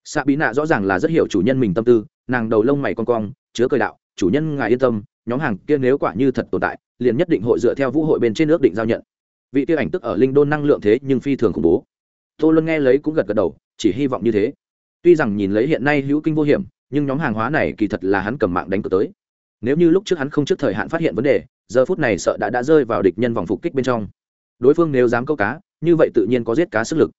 Xạ bí nạ rõ ràng là rất hiểu chủ nhân mình tâm tư, nàng đầu lông mày con cong, chứa cười đạo, chủ nhân, ngài yên tâm, nhóm hàng kia nếu quả như thật tồn tại, liền nhất định hội dựa theo vũ hội bên trên nước định giao nhận vị tiêu ảnh tức ở linh đôn năng lượng thế nhưng phi thường khủng bố. Tô luân nghe lấy cũng gật gật đầu, chỉ hy vọng như thế. Tuy rằng nhìn lấy hiện nay hữu kinh vô hiểm, nhưng nhóm hàng hóa này kỳ thật là hắn cầm mạng đánh cược tới. Nếu như lúc trước hắn không trước thời hạn phát hiện vấn đề, giờ phút này sợ đã đã rơi vào địch nhân vòng phục kích bên trong. Đối phương nếu dám câu cá, như vậy tự nhiên có giết cá sức lực.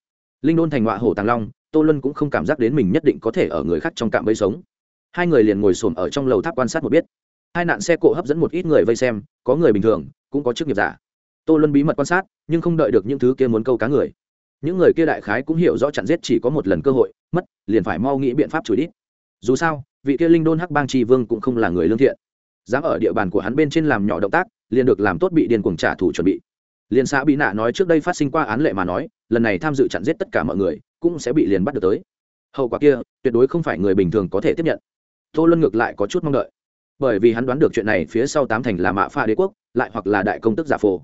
Linh đôn thành họa hổ tàng long, tô luân cũng không cảm giác đến mình nhất định có thể ở người khác trong cạm bẫy sống. Hai người liền ngồi xổm ở trong lầu tháp quan sát một biết. Hai nạn xe cộ hấp dẫn một ít người vây xem, có người bình thường, cũng có chức nghiệp giả tô luân bí mật quan sát, nhưng không đợi được những thứ kia muốn câu cá người. Những người kia đại khái cũng hiểu rõ chặn giết chỉ có một lần cơ hội, mất, liền phải mau nghĩ biện pháp chửi đít. Dù sao, vị kia linh đôn hắc bang tri vương cũng không là người lương thiện. Dám ở địa bàn của hắn bên trên làm nhỏ động tác, liền được làm tốt bị điền cuồng trả thù chuẩn bị. Liền xã bị nạ nói trước đây phát sinh qua án lệ mà nói, lần này tham dự chặn giết tất cả mọi người, cũng sẽ bị liền bắt được tới. Hậu quả kia, tuyệt đối không phải người bình thường có thể tiếp nhận. Tô luân ngược lại có chút mong đợi. Bởi vì hắn đoán được chuyện này phía sau tám thành là mạ pha đế quốc, lại hoặc là đại công tức giả phổ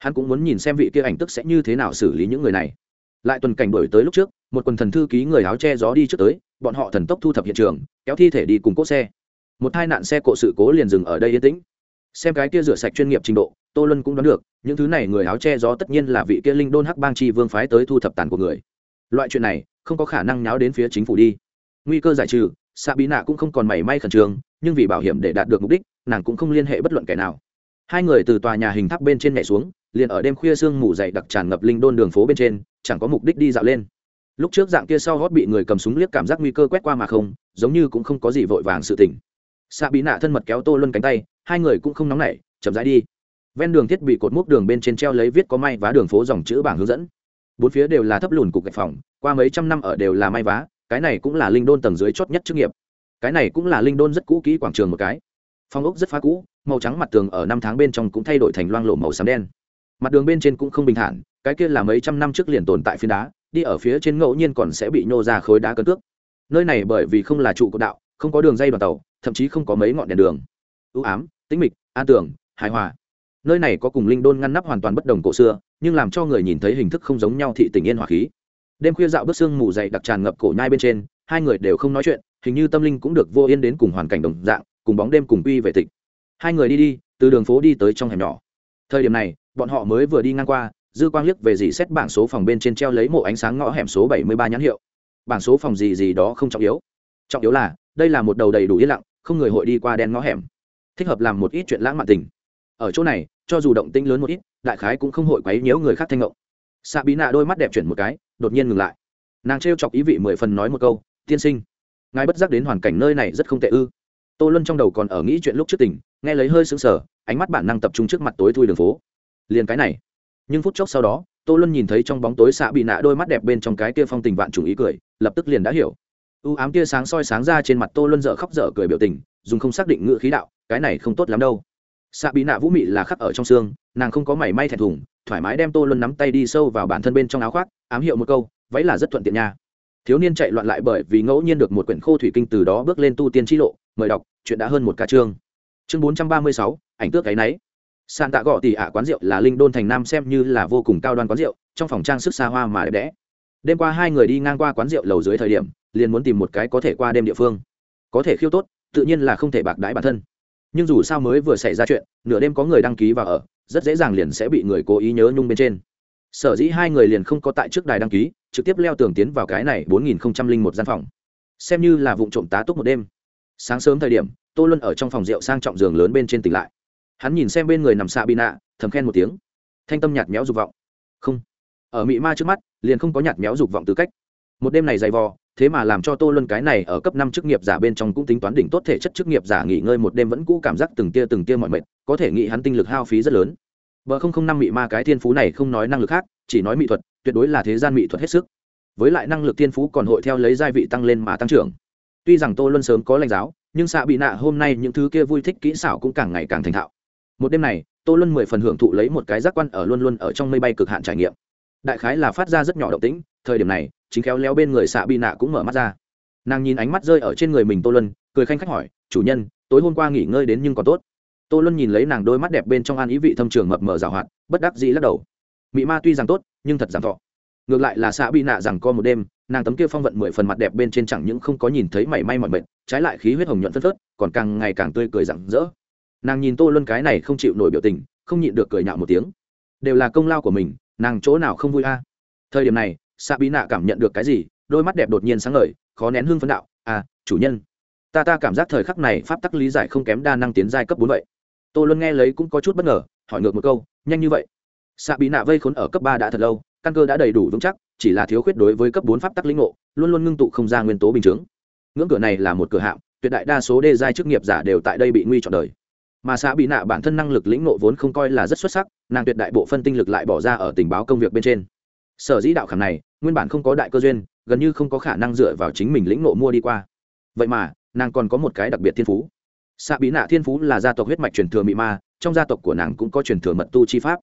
hắn cũng muốn nhìn xem vị kia ảnh tức sẽ như thế nào xử lý những người này. Lại tuần cảnh đổi tới lúc trước, một quần thần thư ký người áo che gió đi trước tới, bọn họ thần tốc thu thập hiện trường, kéo thi thể đi cùng cốt xe. Một tai nạn xe cộ sự cố liền dừng ở đây yên tĩnh. Xem cái kia rửa sạch chuyên nghiệp trình độ, tô luân cũng đoán được, những thứ này người áo che gió tất nhiên là vị kia linh đôn hắc bang chi vương phái tới thu thập tàn của người. Loại chuyện này, không có khả năng nháo đến phía chính phủ đi. Nguy cơ giải trừ xạ bí nạ cũng không còn mảy may khẩn trương, nhưng vì bảo hiểm để đạt được mục đích, nàng cũng không liên hệ bất luận kẻ nào hai người từ tòa nhà hình tháp bên trên nhảy xuống, liền ở đêm khuya sương mù dày đặc tràn ngập linh đôn đường phố bên trên, chẳng có mục đích đi dạo lên. Lúc trước dạng kia sau hót bị người cầm súng liếc cảm giác nguy cơ quét qua mà không, giống như cũng không có gì vội vàng sự tỉnh xạ bí nạ thân mật kéo tô luân cánh tay, hai người cũng không nóng nảy, chậm rãi đi. Ven đường thiết bị cột mốc đường bên trên treo lấy viết có may vá đường phố dòng chữ bảng hướng dẫn. Bốn phía đều là thấp lùn cục gạch phòng, qua mấy trăm năm ở đều là may vá, cái này cũng là linh đôn tầng dưới chót nhất chức nghiệp. Cái này cũng là linh đôn rất cũ kỹ quảng trường một cái phong ốc rất phá cũ, màu trắng mặt tường ở năm tháng bên trong cũng thay đổi thành loang lộ màu xám đen. Mặt đường bên trên cũng không bình thản, cái kia là mấy trăm năm trước liền tồn tại phiến đá, đi ở phía trên ngẫu nhiên còn sẽ bị nhô ra khối đá cân cước. Nơi này bởi vì không là trụ cột đạo, không có đường dây đoàn tàu, thậm chí không có mấy ngọn đèn đường. Ưu ám, tĩnh mịch, an tưởng hài hòa. Nơi này có cùng linh đôn ngăn nắp hoàn toàn bất đồng cổ xưa, nhưng làm cho người nhìn thấy hình thức không giống nhau thị tình yên hòa khí. Đêm khuya dạo bước sương mù dày đặc tràn ngập cổ nhai bên trên, hai người đều không nói chuyện, hình như tâm linh cũng được vô yên đến cùng hoàn cảnh đồng dạng cùng bóng đêm cùng quy về tịch. Hai người đi đi, từ đường phố đi tới trong hẻm nhỏ. Thời điểm này, bọn họ mới vừa đi ngang qua, dư quang liếc về dì xét bảng số phòng bên trên treo lấy mộ ánh sáng ngõ hẻm số bảy mươi ba nhãn hiệu. Bảng số phòng gì gì đó không trọng yếu. Trọng yếu là, đây là một đầu đầy đủ yên lặng, không người hội đi qua đen ngõ hẻm. Thích hợp làm một ít chuyện lãng mạn tình. Ở chỗ này, cho dù động tĩnh lớn một ít, đại khái cũng không hội quấy nhiễu người khác thanh ngộng xạ bí nạ đôi mắt đẹp chuyển một cái, đột nhiên ngừng lại. Nàng trêu chọc ý vị mười phần nói một câu, tiên sinh, ngài bất giác đến hoàn cảnh nơi này rất không tệ ư tô luân trong đầu còn ở nghĩ chuyện lúc trước tỉnh nghe lấy hơi sững sờ, ánh mắt bản năng tập trung trước mặt tối thui đường phố. Liền cái này. Nhưng phút chốc sau đó, tô luân nhìn thấy trong bóng tối xạ bị nạ đôi mắt đẹp bên trong cái kia phong tình vạn trùng ý cười, lập tức liền đã hiểu. U ám tia sáng soi sáng ra trên mặt tô luân dở khóc dở cười biểu tình, dùng không xác định ngữ khí đạo, cái này không tốt lắm đâu. Xạ bị nạ vũ mị là khắc ở trong xương, nàng không có mảy may thẹn thùng, thoải mái đem tô luân nắm tay đi sâu vào bản thân bên trong áo khoác, ám hiệu một câu, váy là rất thuận tiện nha. Thiếu niên chạy loạn lại bởi vì ngẫu nhiên được một quyển khô thủy kinh từ đó bước lên tu tiên t lộ mời đọc, chuyện đã hơn một ca chương. Chương bốn trăm ba mươi sáu, ảnh tước cái náy. Sàn tạ gọ tỉ ạ quán rượu là linh đôn thành nam xem như là vô cùng cao đoan quán rượu, trong phòng trang sức xa hoa mà đẹp đẽ. Đêm qua hai người đi ngang qua quán rượu lầu dưới thời điểm, liền muốn tìm một cái có thể qua đêm địa phương. Có thể khiêu tốt, tự nhiên là không thể bạc đãi bản thân. Nhưng dù sao mới vừa xảy ra chuyện, nửa đêm có người đăng ký vào ở, rất dễ dàng liền sẽ bị người cố ý nhớ nhung bên trên. Sở dĩ hai người liền không có tại trước đài đăng ký, trực tiếp leo tường tiến vào cái này bốn nghìn một gian phòng. Xem như là vụ trộm tá túc một đêm sáng sớm thời điểm tô luân ở trong phòng rượu sang trọng giường lớn bên trên tỉnh lại. Hắn nhìn xem bên người nằm xạ bị nạ thầm khen một tiếng. Thanh tâm nhạt méo dục vọng. Không. Ở mị ma trước mắt liền không có nhạt méo dục vọng tư cách. Một đêm này dày vò thế mà làm cho tô luân cái này ở cấp năm chức nghiệp giả bên trong cũng tính toán đỉnh tốt thể chất chức nghiệp giả nghỉ ngơi một đêm vẫn cũ cảm giác từng tia từng tia mọi mệt có thể nghĩ hắn tinh lực hao phí rất lớn. Vợ không không năm mị ma cái thiên phú này không nói năng lực khác, chỉ nói mỹ thuật, tuyệt đối là thế gian mỹ thuật hết sức. Với lại năng lực thiên phú còn hội theo lấy gia vị tăng lên mà tăng trưởng. Tuy rằng Tô Luân sớm có lãnh giáo, nhưng xạ bị nạ hôm nay những thứ kia vui thích kỹ xảo cũng càng ngày càng thành thạo. Một đêm này, Tô Luân mười phần hưởng thụ lấy một cái giác quan ở luôn luôn ở trong mây bay cực hạn trải nghiệm. Đại khái là phát ra rất nhỏ động tĩnh, thời điểm này, chính khéo léo bên người xạ bị nạ cũng mở mắt ra. Nàng nhìn ánh mắt rơi ở trên người mình Tô Luân, cười khanh khách hỏi, "Chủ nhân, tối hôm qua nghỉ ngơi đến nhưng còn tốt." tô luân nhìn lấy nàng đôi mắt đẹp bên trong an ý vị thâm trường mập mờ rào hoạt bất đắc dĩ lắc đầu mị ma tuy rằng tốt nhưng thật giảm thọ ngược lại là xã bị nạ rằng co một đêm, nàng tấm kia phong vận mười phần mặt đẹp bên trên chẳng những không có nhìn thấy mảy may mọi mệt, trái lại khí huyết hồng nhuận phất phớt, còn càng ngày càng tươi cười rặng rỡ. Nàng nhìn tô luân cái này không chịu nổi biểu tình, không nhịn được cười nhạo một tiếng. Đều là công lao của mình, nàng chỗ nào không vui a? Thời điểm này xã bị nạ cảm nhận được cái gì, đôi mắt đẹp đột nhiên sáng ngời, khó nén hương phấn đạo à chủ nhân, ta ta cảm giác thời khắc này pháp tắc lý giải không kém đa năng tiến giai cấp bốn vậy. Tô luân nghe lấy cũng có chút bất ngờ, hỏi ngược một câu, nhanh như vậy? Xạ bị nạ vây khốn ở cấp ba đã thật lâu căn cơ đã đầy đủ vững chắc, chỉ là thiếu khuyết đối với cấp bốn pháp tắc lĩnh ngộ, luôn luôn ngưng tụ không ra nguyên tố bình thường. ngưỡng cửa này là một cửa hạm tuyệt đại đa số đê giai chức nghiệp giả đều tại đây bị nguy trọn đời. Mà xã bị nạ bản thân năng lực lĩnh ngộ vốn không coi là rất xuất sắc, nàng tuyệt đại bộ phân tinh lực lại bỏ ra ở tình báo công việc bên trên. Sở dĩ đạo khảm này, nguyên bản không có đại cơ duyên, gần như không có khả năng dựa vào chính mình lĩnh ngộ mua đi qua. Vậy mà, nàng còn có một cái đặc biệt thiên phú. Xạ bí nạ thiên phú là gia tộc huyết mạch truyền thừa mị ma, trong gia tộc của nàng cũng có truyền thừa mật tu chi pháp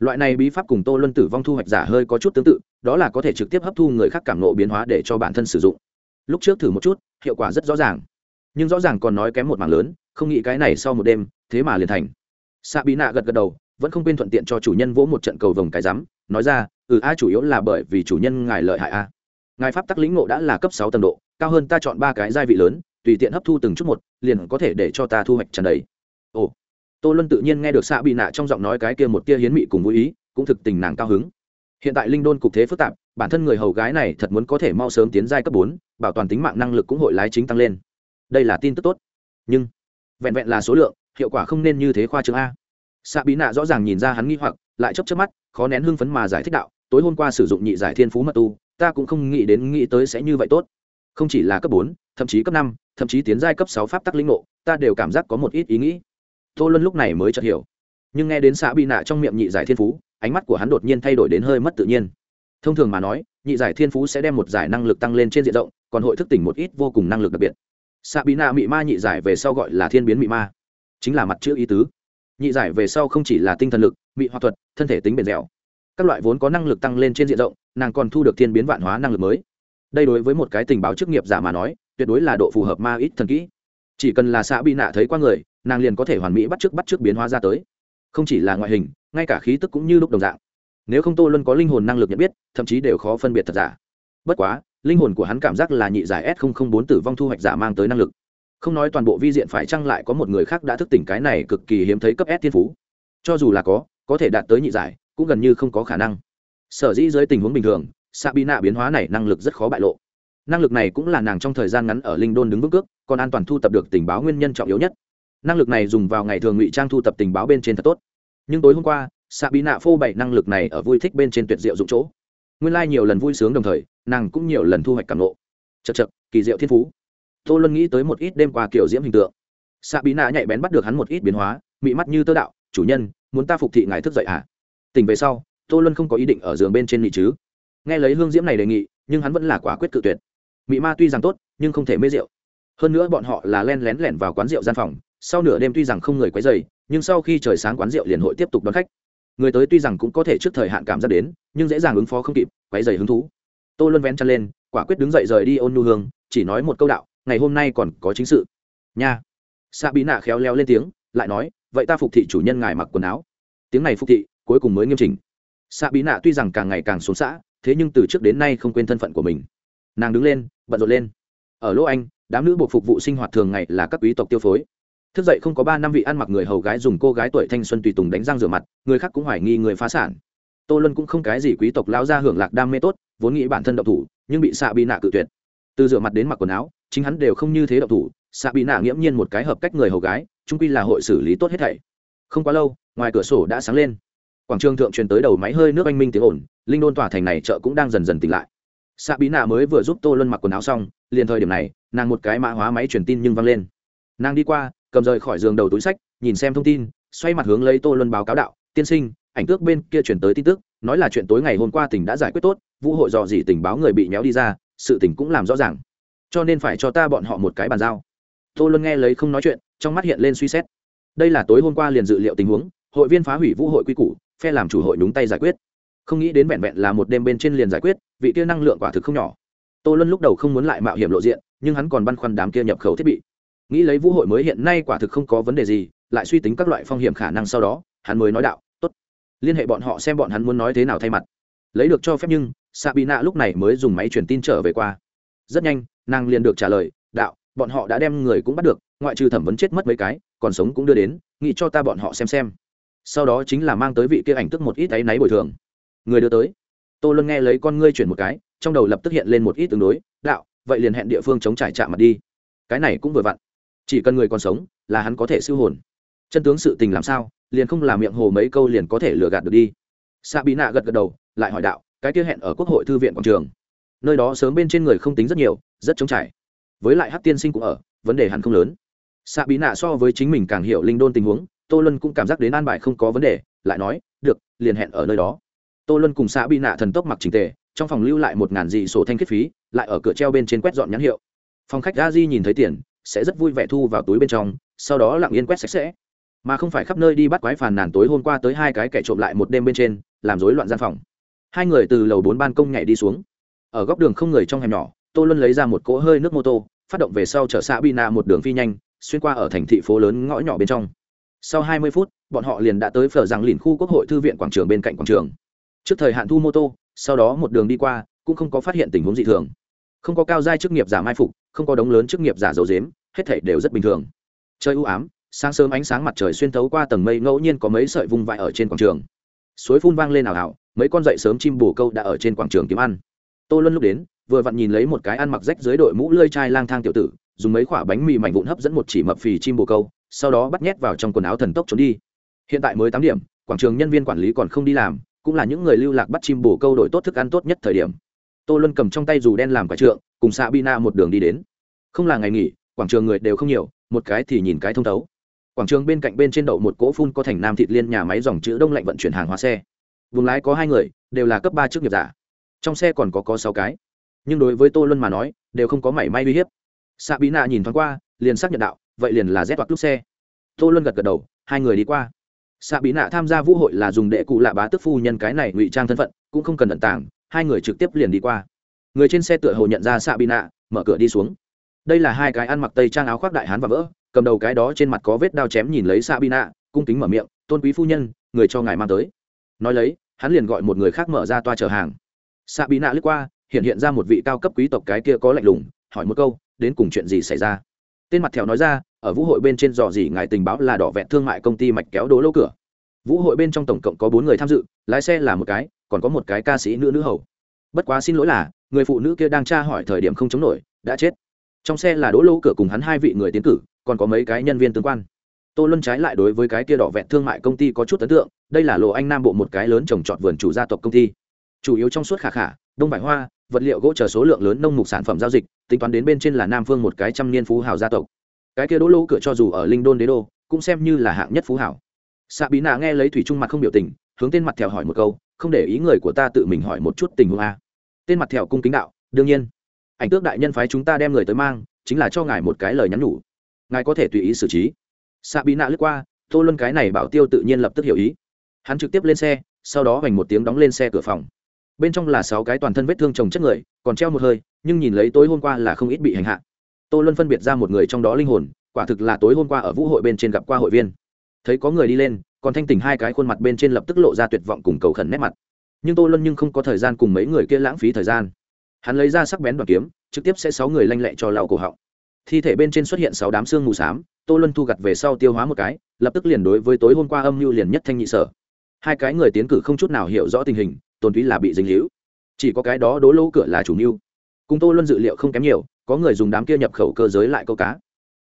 loại này bí pháp cùng tô luân tử vong thu hoạch giả hơi có chút tương tự, đó là có thể trực tiếp hấp thu người khác cảm nộ biến hóa để cho bản thân sử dụng. Lúc trước thử một chút, hiệu quả rất rõ ràng. Nhưng rõ ràng còn nói kém một mảng lớn, không nghĩ cái này sau một đêm, thế mà liền thành. Xạ bí nạ gật gật đầu, vẫn không quên thuận tiện cho chủ nhân vỗ một trận cầu vồng cái rắm nói ra ừ a, chủ yếu là bởi vì chủ nhân ngài lợi hại a. Ngài pháp tắc lĩnh ngộ đã là cấp sáu tầng độ, cao hơn ta chọn ba cái gia vị lớn, tùy tiện hấp thu từng chút một, liền có thể để cho ta thu hoạch trần đầy. Ồ tô luân tự nhiên nghe được xạ bị nạ trong giọng nói cái kia một tia hiến mị cùng vui ý, cũng thực tình nàng cao hứng. Hiện tại linh đôn cục thế phức tạp, bản thân người hầu gái này thật muốn có thể mau sớm tiến giai cấp bốn, bảo toàn tính mạng năng lực cũng hội lái chính tăng lên. Đây là tin tức tốt. Nhưng, vẹn vẹn là số lượng, hiệu quả không nên như thế khoa trương a. Xạ bí nạ rõ ràng nhìn ra hắn nghi hoặc, lại chấp chấp mắt, khó nén hưng phấn mà giải thích đạo, tối hôm qua sử dụng nhị giải thiên phú mật tu, ta cũng không nghĩ đến nghĩ tới sẽ như vậy tốt. Không chỉ là cấp bốn, thậm chí cấp năm, thậm chí tiến giai cấp sáu pháp tắc linh ngộ, ta đều cảm giác có một ít ý nghĩ tô luân lúc này mới chợt hiểu. Nhưng nghe đến xã bị nạ trong miệng nhị giải thiên phú, ánh mắt của hắn đột nhiên thay đổi đến hơi mất tự nhiên. Thông thường mà nói, nhị giải thiên phú sẽ đem một giải năng lực tăng lên trên diện rộng, còn hội thức tỉnh một ít vô cùng năng lực đặc biệt. Xạ bị nạ mị ma nhị giải về sau gọi là thiên biến mị ma. Chính là mặt chữ ý tứ. Nhị giải về sau không chỉ là tinh thần lực, mị hoạt thuật, thân thể tính bền dẻo. Các loại vốn có năng lực tăng lên trên diện rộng, nàng còn thu được thiên biến vạn hóa năng lực mới. Đây đối với một cái tình báo chức nghiệp giả mà nói, tuyệt đối là độ phù hợp ma ít thần kỹ. Chỉ cần là xã bị nạ thấy qua người nàng liền có thể hoàn mỹ bắt chước bắt chước biến hóa ra tới. Không chỉ là ngoại hình, ngay cả khí tức cũng như lúc đồng dạng. Nếu không tô luân có linh hồn năng lực nhận biết, thậm chí đều khó phân biệt thật giả. Bất quá, linh hồn của hắn cảm giác là nhị giải s bốn tử vong thu hoạch giả mang tới năng lực. Không nói toàn bộ vi diện phải chăng lại có một người khác đã thức tỉnh cái này cực kỳ hiếm thấy cấp s thiên phú. Cho dù là có có thể đạt tới nhị giải, cũng gần như không có khả năng. Sở dĩ dưới tình huống bình thường, sabina biến hóa này năng lực rất khó bại lộ. Năng lực này cũng là nàng trong thời gian ngắn ở linh đôn đứng vững cước, còn an toàn thu tập được tình báo nguyên nhân trọng yếu nhất năng lực này dùng vào ngày thường ngụy trang thu tập tình báo bên trên thật tốt. Nhưng tối hôm qua, sabina phô bày năng lực này ở vui thích bên trên tuyệt diệu dụng chỗ. Nguyên lai、like、nhiều lần vui sướng đồng thời, nàng cũng nhiều lần thu hoạch cảm nộ chật chật kỳ diệu thiên phú. Tô luân nghĩ tới một ít đêm qua kiểu diễm hình tượng. Sabina nhạy bén bắt được hắn một ít biến hóa, mị mắt như tơ đạo. Chủ nhân, muốn ta phục thị ngài thức dậy à tỉnh về sau, tô luân không có ý định ở giường bên trên nghị chứ. Nghe lấy hương diễm này đề nghị, nhưng hắn vẫn là quả quyết cự tuyệt. Mị ma tuy rằng tốt, nhưng không thể mê rượu. Hơn nữa bọn họ là len lén lẻn vào quán rượu gian phòng sau nửa đêm tuy rằng không người quấy dày nhưng sau khi trời sáng quán rượu liền hội tiếp tục đón khách. Người tới tuy rằng cũng có thể trước thời hạn cảm giác đến, nhưng dễ dàng ứng phó không kịp, quấy dày hứng thú. Tô luân vén chân lên, quả quyết đứng dậy rời đi ôn nhu hương, chỉ nói một câu đạo, ngày hôm nay còn có chính sự. Nha. Xạ bí nạ khéo léo lên tiếng, lại nói, vậy ta phục thị chủ nhân ngài mặc quần áo. Tiếng này phục thị, cuối cùng mới nghiêm chỉnh. Xạ bí nạ tuy rằng càng ngày càng xuống xã, thế nhưng từ trước đến nay không quên thân phận của mình. Nàng đứng lên, bận rộn lên. Ở lỗ anh, đám nữ buộc phục vụ sinh hoạt thường ngày là các quý tộc tiêu phối thức dậy không có ba năm vị ăn mặc người hầu gái dùng cô gái tuổi thanh xuân tùy tùng đánh răng rửa mặt, người khác cũng hoài nghi người phá sản. Tô luân cũng không cái gì quý tộc lao ra hưởng lạc đam mê tốt, vốn nghĩ bản thân độc thủ, nhưng bị xạ bị nạ cự tuyệt. Từ rửa mặt đến mặc quần áo, chính hắn đều không như thế độc thủ xạ bị nạ nghiễm nhiên một cái hợp cách người hầu gái trung quy là hội xử lý tốt hết thảy. Không quá lâu, ngoài cửa sổ đã sáng lên. Quảng trường thượng truyền tới đầu máy hơi nước anh minh tiếng ồn, linh đôn tỏa thành này chợ cũng đang dần dần tỉnh lại. Xạ bí nạ mới vừa giúp tô luân mặc quần áo xong, liền thời điểm này, nàng một cái mã hóa máy truyền tin nhưng văng lên. Nàng đi qua cầm rời khỏi giường đầu túi sách, nhìn xem thông tin, xoay mặt hướng lấy tô luân báo cáo đạo, tiên sinh, ảnh tước bên kia chuyển tới tin tức, nói là chuyện tối ngày hôm qua tỉnh đã giải quyết tốt, vũ hội dò dỉ tình báo người bị nhéo đi ra, sự tỉnh cũng làm rõ ràng. Cho nên phải cho ta bọn họ một cái bàn giao. Tô luân nghe lấy không nói chuyện, trong mắt hiện lên suy xét. Đây là tối hôm qua liền dự liệu tình huống, hội viên phá hủy vũ hội quy củ, phe làm chủ hội nhúng tay giải quyết. Không nghĩ đến vẹn vẹn là một đêm bên trên liền giải quyết, vị kia năng lượng quả thực không nhỏ. Tô luân lúc đầu không muốn lại mạo hiểm lộ diện, nhưng hắn còn băn khoăn đám kia nhập khẩu thiết bị nghĩ lấy vũ hội mới hiện nay quả thực không có vấn đề gì, lại suy tính các loại phong hiểm khả năng sau đó, hắn mới nói đạo, tốt, liên hệ bọn họ xem bọn hắn muốn nói thế nào thay mặt. Lấy được cho phép nhưng, sabina lúc này mới dùng máy truyền tin trở về qua. Rất nhanh, nàng liền được trả lời, đạo, bọn họ đã đem người cũng bắt được, ngoại trừ thẩm vấn chết mất mấy cái, còn sống cũng đưa đến, nghĩ cho ta bọn họ xem xem. Sau đó chính là mang tới vị kia ảnh tức một ít áy náy bồi thường. Người đưa tới. Tô luân nghe lấy con ngươi chuyển một cái, trong đầu lập tức hiện lên một ít tương đối, đạo, vậy liền hẹn địa phương chống trải chạm mặt đi. Cái này cũng vừa vặn chỉ cần người còn sống là hắn có thể siêu hồn. Chân tướng sự tình làm sao, liền không làm miệng hồ mấy câu liền có thể lừa gạt được đi. Sa bí nạ gật gật đầu, lại hỏi đạo, cái kia hẹn ở quốc hội thư viện quảng trường. Nơi đó sớm bên trên người không tính rất nhiều, rất chống trải. Với lại hát tiên sinh cũng ở, vấn đề hẳn không lớn. Xạ bí nạ so với chính mình càng hiểu linh đôn tình huống, tô luân cũng cảm giác đến an bài không có vấn đề, lại nói, được, liền hẹn ở nơi đó. Tô luân cùng xạ bí nạ thần tốc mặc trình tề, trong phòng lưu lại một ngàn dị sổ thanh kết phí, lại ở cửa treo bên trên quét dọn nhãn hiệu. Phòng khách ga di nhìn thấy tiền sẽ rất vui vẻ thu vào túi bên trong, sau đó lặng yên quét sạch sẽ. Mà không phải khắp nơi đi bắt quái phàn nàn tối hôm qua tới hai cái kẻ trộm lại một đêm bên trên, làm rối loạn gian phòng. Hai người từ lầu bốn ban công nhảy đi xuống. Ở góc đường không người trong hẻm nhỏ, tô luân lấy ra một cỗ hơi nước mô tô, phát động về sau chở xã bina một đường phi nhanh, xuyên qua ở thành thị phố lớn ngõ nhỏ bên trong. Sau hai mươi phút, bọn họ liền đã tới phở rằng lìn khu quốc hội thư viện quảng trường bên cạnh quảng trường. Trước thời hạn thu mô tô, sau đó một đường đi qua, cũng không có phát hiện tình huống dị thường. Không có cao giai chức nghiệp giả mai phục không có đống lớn chức nghiệp giả dầu dếm, hết thảy đều rất bình thường. Chơi ưu ám, sáng sớm ánh sáng mặt trời xuyên thấu qua tầng mây ngẫu nhiên có mấy sợi vung vãi ở trên quảng trường. Suối phun vang lên ảo ảo, mấy con dậy sớm chim bồ câu đã ở trên quảng trường kiếm ăn. Tô luân lúc đến, vừa vặn nhìn lấy một cái ăn mặc rách dưới đội mũ lơi chai lang thang tiểu tử, dùng mấy quả bánh mì mảnh vụn hấp dẫn một chỉ mập phì chim bồ câu, sau đó bắt nhét vào trong quần áo thần tốc trốn đi. Hiện tại mới tám điểm, quảng trường nhân viên quản lý còn không đi làm, cũng là những người lưu lạc bắt chim bồ câu đổi tốt thức ăn tốt nhất thời điểm. Tô luân cầm trong tay dù đen làm quả trượng cùng xạ bina một đường đi đến. Không là ngày nghỉ, quảng trường người đều không nhiều, một cái thì nhìn cái thông thấu. Quảng trường bên cạnh bên trên đậu một cỗ phun có thành nam thịt liên nhà máy dòng chữ đông lạnh vận chuyển hàng hóa xe. Vùng lái có hai người, đều là cấp ba chức nghiệp giả. Trong xe còn có có sáu cái. Nhưng đối với tô luân mà nói, đều không có mảy may uy hiếp. Xạ bí nạ nhìn thoáng qua, liền xác nhận đạo, vậy liền là rét hoặc lúc xe. Tô luân gật gật đầu, hai người đi qua. Xạ bí nạ tham gia vũ hội là dùng đệ cụ lạ bá tức phu nhân cái này ngụy trang thân phận, cũng không cần tận tảng hai người trực tiếp liền đi qua người trên xe tựa hồ nhận ra xạ bị nạ mở cửa đi xuống. Đây là hai cái ăn mặc tây trang áo khoác đại hán và vỡ, cầm đầu cái đó trên mặt có vết đao chém nhìn lấy xạ bị nạ cung kính mở miệng, tôn quý phu nhân, người cho ngài mang tới. Nói lấy, hắn liền gọi một người khác mở ra toa chở hàng. Xạ bị nạ lướt qua, hiện hiện ra một vị cao cấp quý tộc cái kia có lạnh lùng, hỏi một câu, đến cùng chuyện gì xảy ra? Tên mặt thèo nói ra, ở vũ hội bên trên dò dỉ ngài tình báo là đỏ vẹn thương mại công ty mạch kéo đố lỗ cửa. Vũ hội bên trong tổng cộng có bốn người tham dự, lái xe là một cái, còn có một cái ca sĩ nữ nữ hầu. Bất quá xin lỗi là người phụ nữ kia đang tra hỏi thời điểm không chống nổi, đã chết. Trong xe là đỗ lô cửa cùng hắn hai vị người tiến cử, còn có mấy cái nhân viên tương quan. Tô luân trái lại đối với cái kia đỏ vẹn thương mại công ty có chút ấn tượng, đây là lộ anh nam bộ một cái lớn trồng trọt vườn chủ gia tộc công ty. Chủ yếu trong suốt khả khả, đông vải hoa, vật liệu gỗ chờ số lượng lớn nông mục sản phẩm giao dịch, tính toán đến bên trên là nam phương một cái trăm niên phú hào gia tộc. Cái kia đỗ lô cửa cho dù ở linh đôn đế đô, cũng xem như là hạng nhất phú hào. Xạ bí nạ nghe lấy thủy trung mặt không biểu tình, hướng tên mặt thèo hỏi một câu, không để ý người của ta tự mình hỏi một chút tình huống a tên mặt thèo cung kính đạo, đương nhiên, ảnh tước đại nhân phái chúng ta đem người tới mang, chính là cho ngài một cái lời nhắn nhủ. Ngài có thể tùy ý xử trí. Xạ bị nạ lướt qua, tô luân cái này bảo tiêu tự nhiên lập tức hiểu ý. Hắn trực tiếp lên xe, sau đó hoành một tiếng đóng lên xe cửa phòng. Bên trong là sáu cái toàn thân vết thương chồng chất người, còn treo một hơi, nhưng nhìn lấy tối hôm qua là không ít bị hành hạ. Tô luân phân biệt ra một người trong đó linh hồn, quả thực là tối hôm qua ở vũ hội bên trên gặp qua hội viên. Thấy có người đi lên, còn thanh tỉnh hai cái khuôn mặt bên trên lập tức lộ ra tuyệt vọng cùng cầu khẩn nét mặt nhưng tô luân nhưng không có thời gian cùng mấy người kia lãng phí thời gian. Hắn lấy ra sắc bén đoàn kiếm, trực tiếp sẽ sáu người lanh lẹ cho lão cổ họng. Thi thể bên trên xuất hiện sáu đám xương mù xám, tô luân thu gặt về sau tiêu hóa một cái, lập tức liền đối với tối hôm qua âm mưu liền nhất thanh nhị sở. Hai cái người tiến cử không chút nào hiểu rõ tình hình, tồn túy là bị dính hữu chỉ có cái đó đố lỗ cửa là chủ mưu. Cùng tô luân dự liệu không kém nhiều, có người dùng đám kia nhập khẩu cơ giới lại câu cá.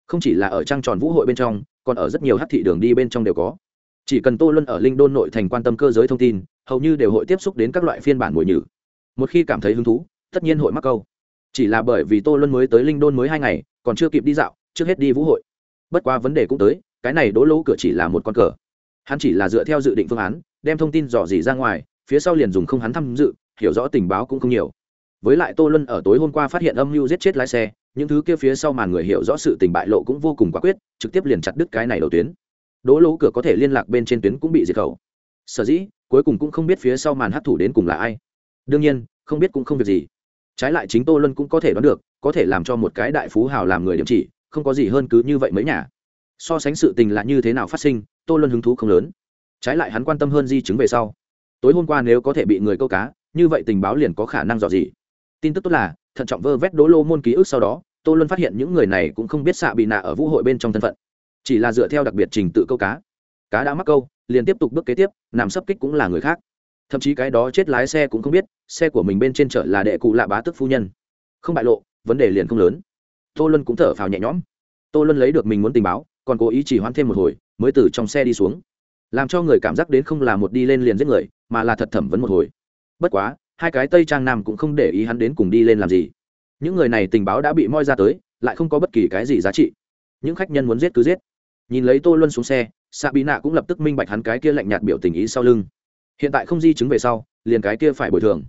Không chỉ là ở trang tròn vũ hội bên trong, còn ở rất nhiều hát thị đường đi bên trong đều có. Chỉ cần tô luân ở linh đôn nội thành quan tâm cơ giới thông tin hầu như đều hội tiếp xúc đến các loại phiên bản mùi nhử. Một khi cảm thấy hứng thú, tất nhiên hội mắc câu. Chỉ là bởi vì tô luân mới tới linh đôn mới hai ngày, còn chưa kịp đi dạo, trước hết đi vũ hội. Bất quá vấn đề cũng tới, cái này đỗ lỗ cửa chỉ là một con cờ. Hắn chỉ là dựa theo dự định phương án, đem thông tin dò dỉ ra ngoài, phía sau liền dùng không hắn tham dự, hiểu rõ tình báo cũng không nhiều. Với lại tô luân ở tối hôm qua phát hiện âm mưu giết chết lái xe, những thứ kia phía sau màn người hiểu rõ sự tình bại lộ cũng vô cùng quả quyết, trực tiếp liền chặt đứt cái này đầu tuyến. Đỗ lỗ cửa có thể liên lạc bên trên tuyến cũng bị diệt khẩu. Sở dĩ cuối cùng cũng không biết phía sau màn hấp thủ đến cùng là ai. Đương nhiên, không biết cũng không việc gì. Trái lại chính tô luân cũng có thể đoán được, có thể làm cho một cái đại phú hào làm người điểm chỉ, không có gì hơn cứ như vậy mấy nhà. So sánh sự tình là như thế nào phát sinh, tô luân hứng thú không lớn. Trái lại hắn quan tâm hơn di chứng về sau. Tối hôm qua nếu có thể bị người câu cá, như vậy tình báo liền có khả năng dò gì tin tức tốt là, thận trọng vơ vét đố lô môn ký ức sau đó, tô luân phát hiện những người này cũng không biết xạ bị nạ ở vũ hội bên trong thân phận. Chỉ là dựa theo đặc biệt trình tự câu cá. Cá đã mắc câu liền tiếp tục bước kế tiếp, nằm sấp kích cũng là người khác. Thậm chí cái đó chết lái xe cũng không biết, xe của mình bên trên chợ là đệ cụ lạ bá tức phu nhân. Không bại lộ, vấn đề liền không lớn. Tô luân cũng thở phào nhẹ nhõm. Tô luân lấy được mình muốn tình báo, còn cố ý chỉ hoãn thêm một hồi, mới từ trong xe đi xuống. Làm cho người cảm giác đến không là một đi lên liền giết người, mà là thật thẩm vấn một hồi. Bất quá, hai cái tây trang nam cũng không để ý hắn đến cùng đi lên làm gì. Những người này tình báo đã bị moi ra tới, lại không có bất kỳ cái gì giá trị. Những khách nhân muốn giết cứ giết. Nhìn lấy tô luân xuống xe xạ bị nạ cũng lập tức minh bạch hắn cái kia lạnh nhạt biểu tình ý sau lưng. Hiện tại không di chứng về sau, liền cái kia phải bồi thường.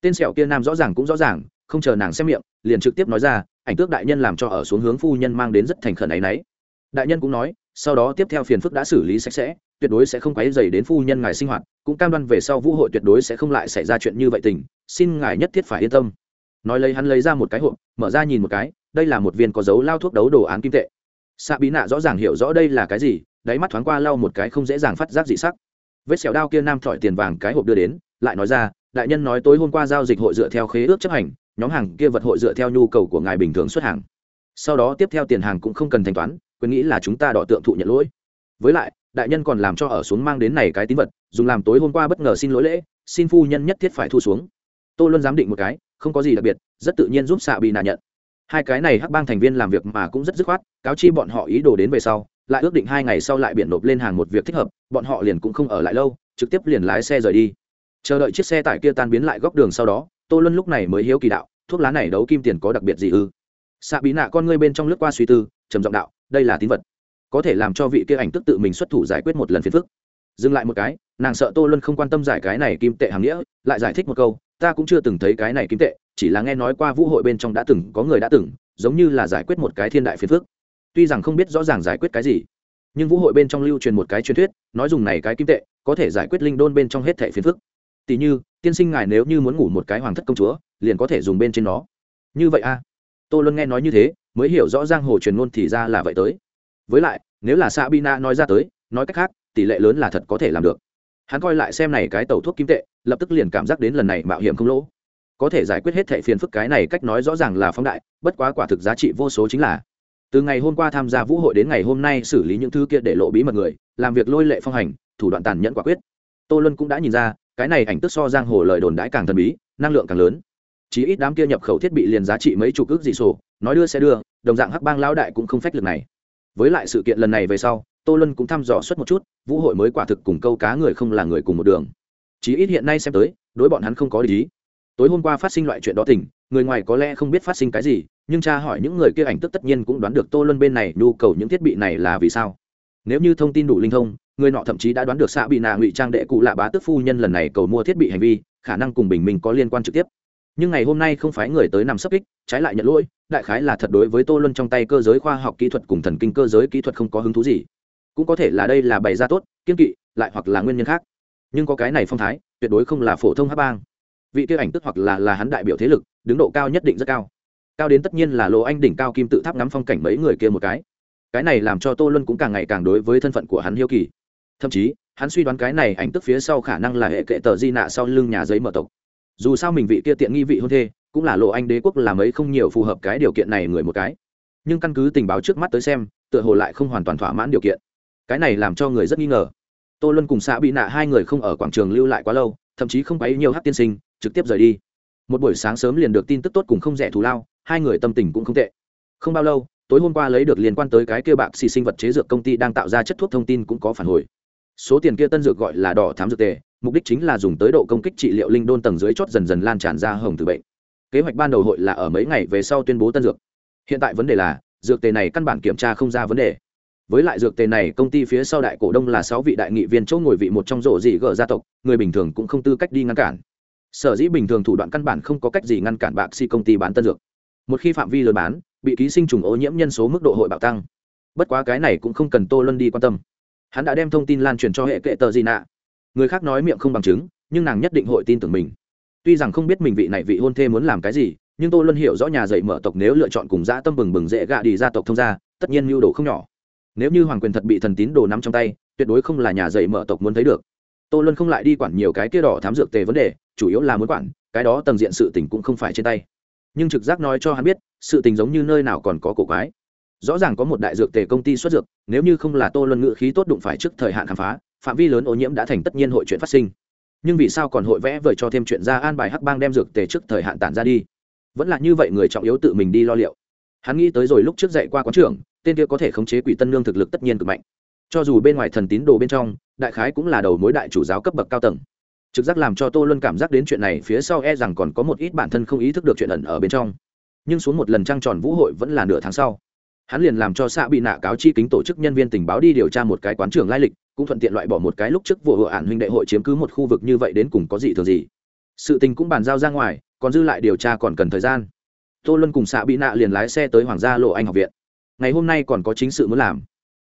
Tên sẹo kia nam rõ ràng cũng rõ ràng, không chờ nàng xem miệng, liền trực tiếp nói ra, ảnh tước đại nhân làm cho ở xuống hướng phu nhân mang đến rất thành khẩn ấ y n ấ y đại nhân cũng nói, sau đó tiếp theo phiền phức đã xử lý sạch sẽ, tuyệt đối sẽ không quáy dày đến phu nhân ngài sinh hoạt, cũng cam đoan về sau vũ hội tuyệt đối sẽ không lại xảy ra chuyện như vậy tình, xin ngài nhất thiết phải yên tâm. Nói lấy hắn lấy ra một cái hộp, mở ra nhìn một cái, đây là một viên có dấu lao thuốc đấu đồ án kim tệ. Xạ bí nạ rõ ràng hiểu rõ đây là cái gì đáy mắt thoáng qua lau một cái không dễ dàng phát giác dị sắc. Vết xẻo đao kia nam thỏi tiền vàng cái hộp đưa đến, lại nói ra, đại nhân nói tối hôm qua giao dịch hội dựa theo khế ước chấp hành, nhóm hàng kia vật hội dựa theo nhu cầu của ngài bình thường xuất hàng. Sau đó tiếp theo tiền hàng cũng không cần thanh toán, quyền nghĩ là chúng ta đỏ tượng thụ nhận lỗi. Với lại, đại nhân còn làm cho ở xuống mang đến này cái tín vật, dùng làm tối hôm qua bất ngờ xin lỗi lễ, xin phu nhân nhất thiết phải thu xuống. Tôi luôn giám định một cái, không có gì đặc biệt, rất tự nhiên giúp xạ bị nạ nhận. Hai cái này hắc bang thành viên làm việc mà cũng rất dứt khoát, cáo chi bọn họ ý đồ đến về sau lại ước định hai ngày sau lại biển nộp lên hàng một việc thích hợp, bọn họ liền cũng không ở lại lâu, trực tiếp liền lái xe rời đi. Chờ đợi chiếc xe tải kia tan biến lại góc đường sau đó, tô luân lúc này mới hiếu kỳ đạo, thuốc lá này đấu kim tiền có đặc biệt gì ư? Xạ bí nạ con ngươi bên trong lướt qua suy tư, trầm giọng đạo, đây là tín vật. Có thể làm cho vị kia ảnh tức tự mình xuất thủ giải quyết một lần phiền phức. Dừng lại một cái, nàng sợ tô luân không quan tâm giải cái này kim tệ hàng nghĩa, lại giải thích một câu, ta cũng chưa từng thấy cái này kim tệ, chỉ là nghe nói qua vũ hội bên trong đã từng, có người đã từng, giống như là giải quyết một cái thiên đại phiền phức tuy rằng không biết rõ ràng giải quyết cái gì, nhưng vũ hội bên trong lưu truyền một cái truyền thuyết, nói dùng này cái kim tệ, có thể giải quyết linh đôn bên trong hết thẻ phiền phức. Tỷ như, tiên sinh ngài nếu như muốn ngủ một cái hoàng thất công chúa, liền có thể dùng bên trên nó. Như vậy a. À? tô luân nghe nói như thế, mới hiểu rõ giang hồ truyền ngôn thì ra là vậy tới. Với lại, nếu là sabina nói ra tới, nói cách khác, tỷ lệ lớn là thật có thể làm được. Hắn coi lại xem này cái tàu thuốc kim tệ, lập tức liền cảm giác đến lần này mạo hiểm không lỗ. Có thể giải quyết hết thẻ phiền phức cái này cách nói rõ ràng là phóng đại, bất quá quả thực giá trị vô số chính là từ ngày hôm qua tham gia vũ hội đến ngày hôm nay xử lý những thứ kia để lộ bí mật người, làm việc lôi lệ phong hành, thủ đoạn tàn nhẫn quả quyết. Tô luân cũng đã nhìn ra, cái này ảnh tức so giang hồ lời đồn đãi càng thần bí, năng lượng càng lớn. Chỉ ít đám kia nhập khẩu thiết bị liền giá trị mấy chục ước dị sổ nói đưa sẽ đưa, đồng dạng hắc bang lão đại cũng không phách lực này. Với lại sự kiện lần này về sau, tô lân cũng thăm dò suốt một chút, vũ hội mới quả thực cùng câu cá người không là người cùng một đường. Chí ít hiện nay xem tới, đối bọn hắn không có lý tối hôm qua phát sinh loại chuyện đó tỉnh người ngoài có lẽ không biết phát sinh cái gì, nhưng cha hỏi những người kia ảnh tức tất nhiên cũng đoán được tô Luân bên này nhu cầu những thiết bị này là vì sao. Nếu như thông tin đủ linh thông, người nọ thậm chí đã đoán được xã bị nạ ngụy trang đệ cụ lạ bá tức phu nhân lần này cầu mua thiết bị hành vi, khả năng cùng bình minh có liên quan trực tiếp. Nhưng ngày hôm nay không phải người tới nằm sấp kích, trái lại nhận lỗi, đại khái là thật đối với tô luân trong tay cơ giới khoa học kỹ thuật cùng thần kinh cơ giới kỹ thuật không có hứng thú gì. Cũng có thể là đây là bày ra tốt, kiên kỵ, lại hoặc là nguyên nhân khác. Nhưng có cái này phong thái, tuyệt đối không là phổ thông hát bang vị kia ảnh tức hoặc là là hắn đại biểu thế lực, đứng độ cao nhất định rất cao. Cao đến tất nhiên là lỗ anh đỉnh cao kim tự tháp ngắm phong cảnh mấy người kia một cái. Cái này làm cho tô luân cũng càng ngày càng đối với thân phận của hắn hiếu kỳ. Thậm chí, hắn suy đoán cái này ảnh tức phía sau khả năng là hệ kệ tờ di nạ sau lưng nhà giấy mở tộc. Dù sao mình vị kia tiện nghi vị hôn thê, cũng là lộ anh đế quốc làm ấy không nhiều phù hợp cái điều kiện này người một cái. Nhưng căn cứ tình báo trước mắt tới xem, tựa hồ lại không hoàn toàn thỏa mãn điều kiện. Cái này làm cho người rất nghi ngờ. Tô luân cùng xã bị nạ hai người không ở quảng trường lưu lại quá lâu, thậm chí không bấy nhiều hát tiên sinh trực tiếp rời đi. Một buổi sáng sớm liền được tin tức tốt cùng không rẻ thù lao, hai người tâm tình cũng không tệ. Không bao lâu, tối hôm qua lấy được liên quan tới cái kia bạc xì sinh vật chế dược công ty đang tạo ra chất thuốc thông tin cũng có phản hồi. Số tiền kia tân dược gọi là đỏ thám dược tề, mục đích chính là dùng tới độ công kích trị liệu linh đôn tầng dưới chót dần dần lan tràn ra hồng từ bệnh. Kế hoạch ban đầu hội là ở mấy ngày về sau tuyên bố tân dược. Hiện tại vấn đề là, dược tề này căn bản kiểm tra không ra vấn đề. Với lại dược tề này, công ty phía sau đại cổ đông là sáu vị đại nghị viên chỗ ngồi vị một trong rổ dị gở gia tộc, người bình thường cũng không tư cách đi ngăn cản sở dĩ bình thường thủ đoạn căn bản không có cách gì ngăn cản bạc si công ty bán tân dược. Một khi phạm vi lớn bán, bị ký sinh trùng ô nhiễm nhân số mức độ hội bạo tăng. Bất quá cái này cũng không cần tô luân đi quan tâm. Hắn đã đem thông tin lan truyền cho hệ kệ tờ gì nạ. Người khác nói miệng không bằng chứng, nhưng nàng nhất định hội tin tưởng mình. Tuy rằng không biết mình vị này vị hôn thê muốn làm cái gì, nhưng tô lân hiểu rõ nhà dạy mở tộc nếu lựa chọn cùng dã tâm bừng bừng dễ gạ đi gia tộc thông gia, tất nhiên mưu đồ không nhỏ. Nếu như hoàng quyền thật bị thần tín đồ nắm trong tay, tuyệt đối không là nhà dạy mở tộc muốn thấy được tô luôn không lại đi quản nhiều cái kia đỏ thám dược tề vấn đề, chủ yếu là muốn quản, cái đó tầng diện sự tình cũng không phải trên tay. Nhưng trực giác nói cho hắn biết, sự tình giống như nơi nào còn có cổ quái. Rõ ràng có một đại dược tề công ty xuất dược, nếu như không là tô luân ngự khí tốt đụng phải trước thời hạn khám phá, phạm vi lớn ô nhiễm đã thành tất nhiên hội chuyện phát sinh. Nhưng vì sao còn hội vẽ vời cho thêm chuyện ra an bài hắc bang đem dược tề trước thời hạn tản ra đi? Vẫn là như vậy người trọng yếu tự mình đi lo liệu. Hắn nghĩ tới rồi lúc trước dạy qua quán trưởng, tên kia có thể khống chế quỷ tân lương thực lực tất nhiên cực mạnh. Cho dù bên ngoài thần tín đồ bên trong đại khái cũng là đầu mối đại chủ giáo cấp bậc cao tầng. Trực giác làm cho tô luân cảm giác đến chuyện này phía sau e rằng còn có một ít bản thân không ý thức được chuyện ẩn ở bên trong. Nhưng xuống một lần trăng tròn vũ hội vẫn là nửa tháng sau. Hắn liền làm cho xạ bị nạ cáo chi kính tổ chức nhân viên tình báo đi điều tra một cái quán trưởng lai lịch, cũng thuận tiện loại bỏ một cái lúc trước vụ hộ ản huynh đệ hội chiếm cứ một khu vực như vậy đến cùng có gì thường gì. Sự tình cũng bàn giao ra ngoài, còn dư lại điều tra còn cần thời gian. Tô luân cùng xạ bị nạ liền lái xe tới hoàng gia lộ anh học viện. Ngày hôm nay còn có chính sự muốn làm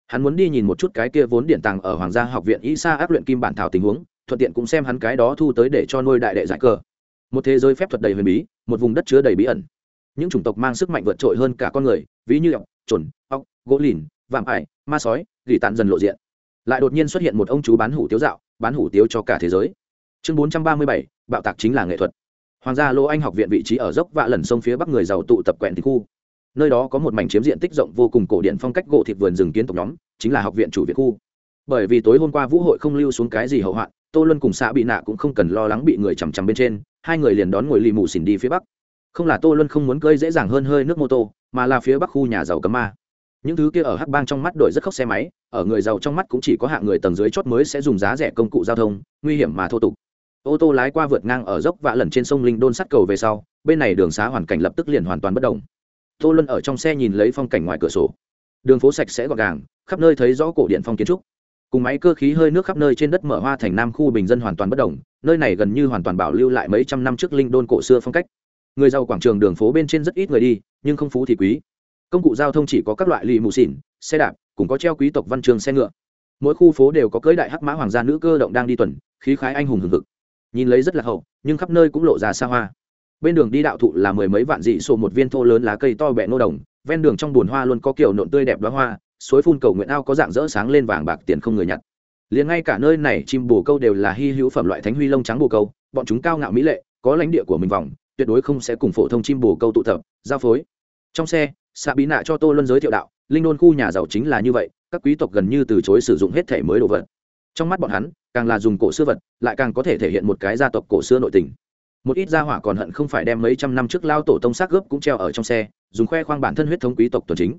hắn muốn đi nhìn một chút cái kia vốn điện tàng ở hoàng gia học viện y sa áp luyện kim bản thảo tình huống, thuận tiện cũng xem hắn cái đó thu tới để cho nuôi đại đệ giải cờ một thế giới phép thuật đầy huyền bí, một vùng đất chứa đầy bí ẩn. Những chủng tộc mang sức mạnh vượt trội hơn cả con người, ví như ọc trồn ọc gỗ lìn, vạm ải, ma sói, gỉ tàn dần lộ diện. Lại đột nhiên xuất hiện một ông chú bán hủ tiếu dạo, bán hủ tiếu cho cả thế giới. Chương bốn trăm ba mươi bảy, bạo tạc chính là nghệ thuật. Hoàng gia lô anh học viện vị trí ở dốc vạ lần sông phía bắc người giàu tụ tập quẹn thị khu nơi đó có một mảnh chiếm diện tích rộng vô cùng cổ điện phong cách gỗ thịt vườn rừng kiến tộc nhóm, chính là học viện chủ viện khu. Bởi vì tối hôm qua vũ hội không lưu xuống cái gì hậu hoạn, tô luân cùng xã bị nạ cũng không cần lo lắng bị người chằm chằm bên trên, hai người liền đón ngồi lì mù xỉn đi phía bắc. Không là tô luân không muốn cơi dễ dàng hơn hơi nước mô tô, mà là phía bắc khu nhà giàu cấm ma. Những thứ kia ở hắc bang trong mắt đội rất khóc xe máy, ở người giàu trong mắt cũng chỉ có hạng người tầng dưới chót mới sẽ dùng giá rẻ công cụ giao thông, nguy hiểm mà thô tục. Ô tô lái qua vượt ngang ở dốc vạ lần trên sông linh đôn sắt cầu về sau, bên này đường xá hoàn cảnh lập tức liền hoàn toàn bất động tô luân ở trong xe nhìn lấy phong cảnh ngoài cửa sổ. Đường phố sạch sẽ gọn gàng, khắp nơi thấy rõ cổ điện phong kiến trúc. Cùng máy cơ khí hơi nước khắp nơi trên đất mở hoa thành nam khu bình dân hoàn toàn bất đồng nơi này gần như hoàn toàn bảo lưu lại mấy trăm năm trước linh đôn cổ xưa phong cách. Người giàu quảng trường đường phố bên trên rất ít người đi, nhưng không phú thì quý. Công cụ giao thông chỉ có các loại lì mù xỉn, xe đạp cũng có treo quý tộc văn trường xe ngựa. Mỗi khu phố đều có cưới đại hắc mã hoàng gia nữ cơ động đang đi tuần, khí khái anh hùng hừng hực. Nhìn lấy rất là hậu, nhưng khắp nơi cũng lộ ra xa hoa bên đường đi đạo thụ là mười mấy vạn dị sổ một viên thô lớn lá cây to bẹ nô đồng, ven đường trong bùn hoa luôn có kiểu nộn tươi đẹp đoá hoa, suối phun cầu nguyện ao có dạng rỡ sáng lên vàng bạc tiền không người nhặt. Liền ngay cả nơi này chim bồ câu đều là hy hữu phẩm loại thánh huy lông trắng bồ câu, bọn chúng cao ngạo mỹ lệ, có lãnh địa của mình vòng, tuyệt đối không sẽ cùng phổ thông chim bồ câu tụ tập, giao phối. Trong xe xạ bí nạ cho tô luân giới thiệu đạo, linh đôn khu nhà giàu chính là như vậy, các quý tộc gần như từ chối sử dụng hết thể mới đồ vật. Trong mắt bọn hắn, càng là dùng cổ xưa vật, lại càng có thể thể hiện một cái gia tộc cổ xưa nội tình một ít gia hỏa còn hận không phải đem mấy trăm năm trước lao tổ tông xác gớp cũng treo ở trong xe, dùng khoe khoang bản thân huyết thống quý tộc tuần chính.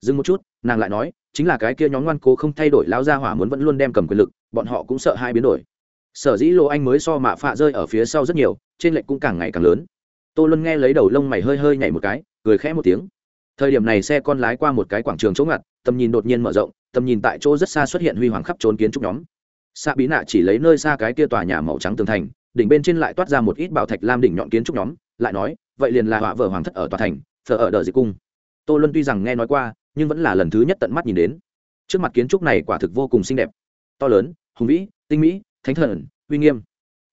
Dừng một chút, nàng lại nói, chính là cái kia nhóm ngoan cố không thay đổi lao gia hỏa muốn vẫn luôn đem cầm quyền lực, bọn họ cũng sợ hai biến đổi. Sở dĩ lô anh mới so mạ phạ rơi ở phía sau rất nhiều, trên lệnh cũng càng ngày càng lớn. Tô luân nghe lấy đầu lông mày hơi hơi nhảy một cái, cười khẽ một tiếng. Thời điểm này xe con lái qua một cái quảng trường chỗ ngặt, tầm nhìn đột nhiên mở rộng, tầm nhìn tại chỗ rất xa xuất hiện huy hoàng khắp trốn kiến trúc nhóm. Xạ bí nạ chỉ lấy nơi xa cái kia tòa nhà màu trắng tường thành đỉnh bên trên lại toát ra một ít bảo thạch lam đỉnh nhọn kiến trúc nhóm, lại nói, vậy liền là họa vợ hoàng thất ở tòa thành, thờ ở đợi dị cung. Tô luân tuy rằng nghe nói qua, nhưng vẫn là lần thứ nhất tận mắt nhìn đến. Trước mặt kiến trúc này quả thực vô cùng xinh đẹp. To lớn, hùng vĩ, tinh mỹ, thánh thần, uy nghiêm.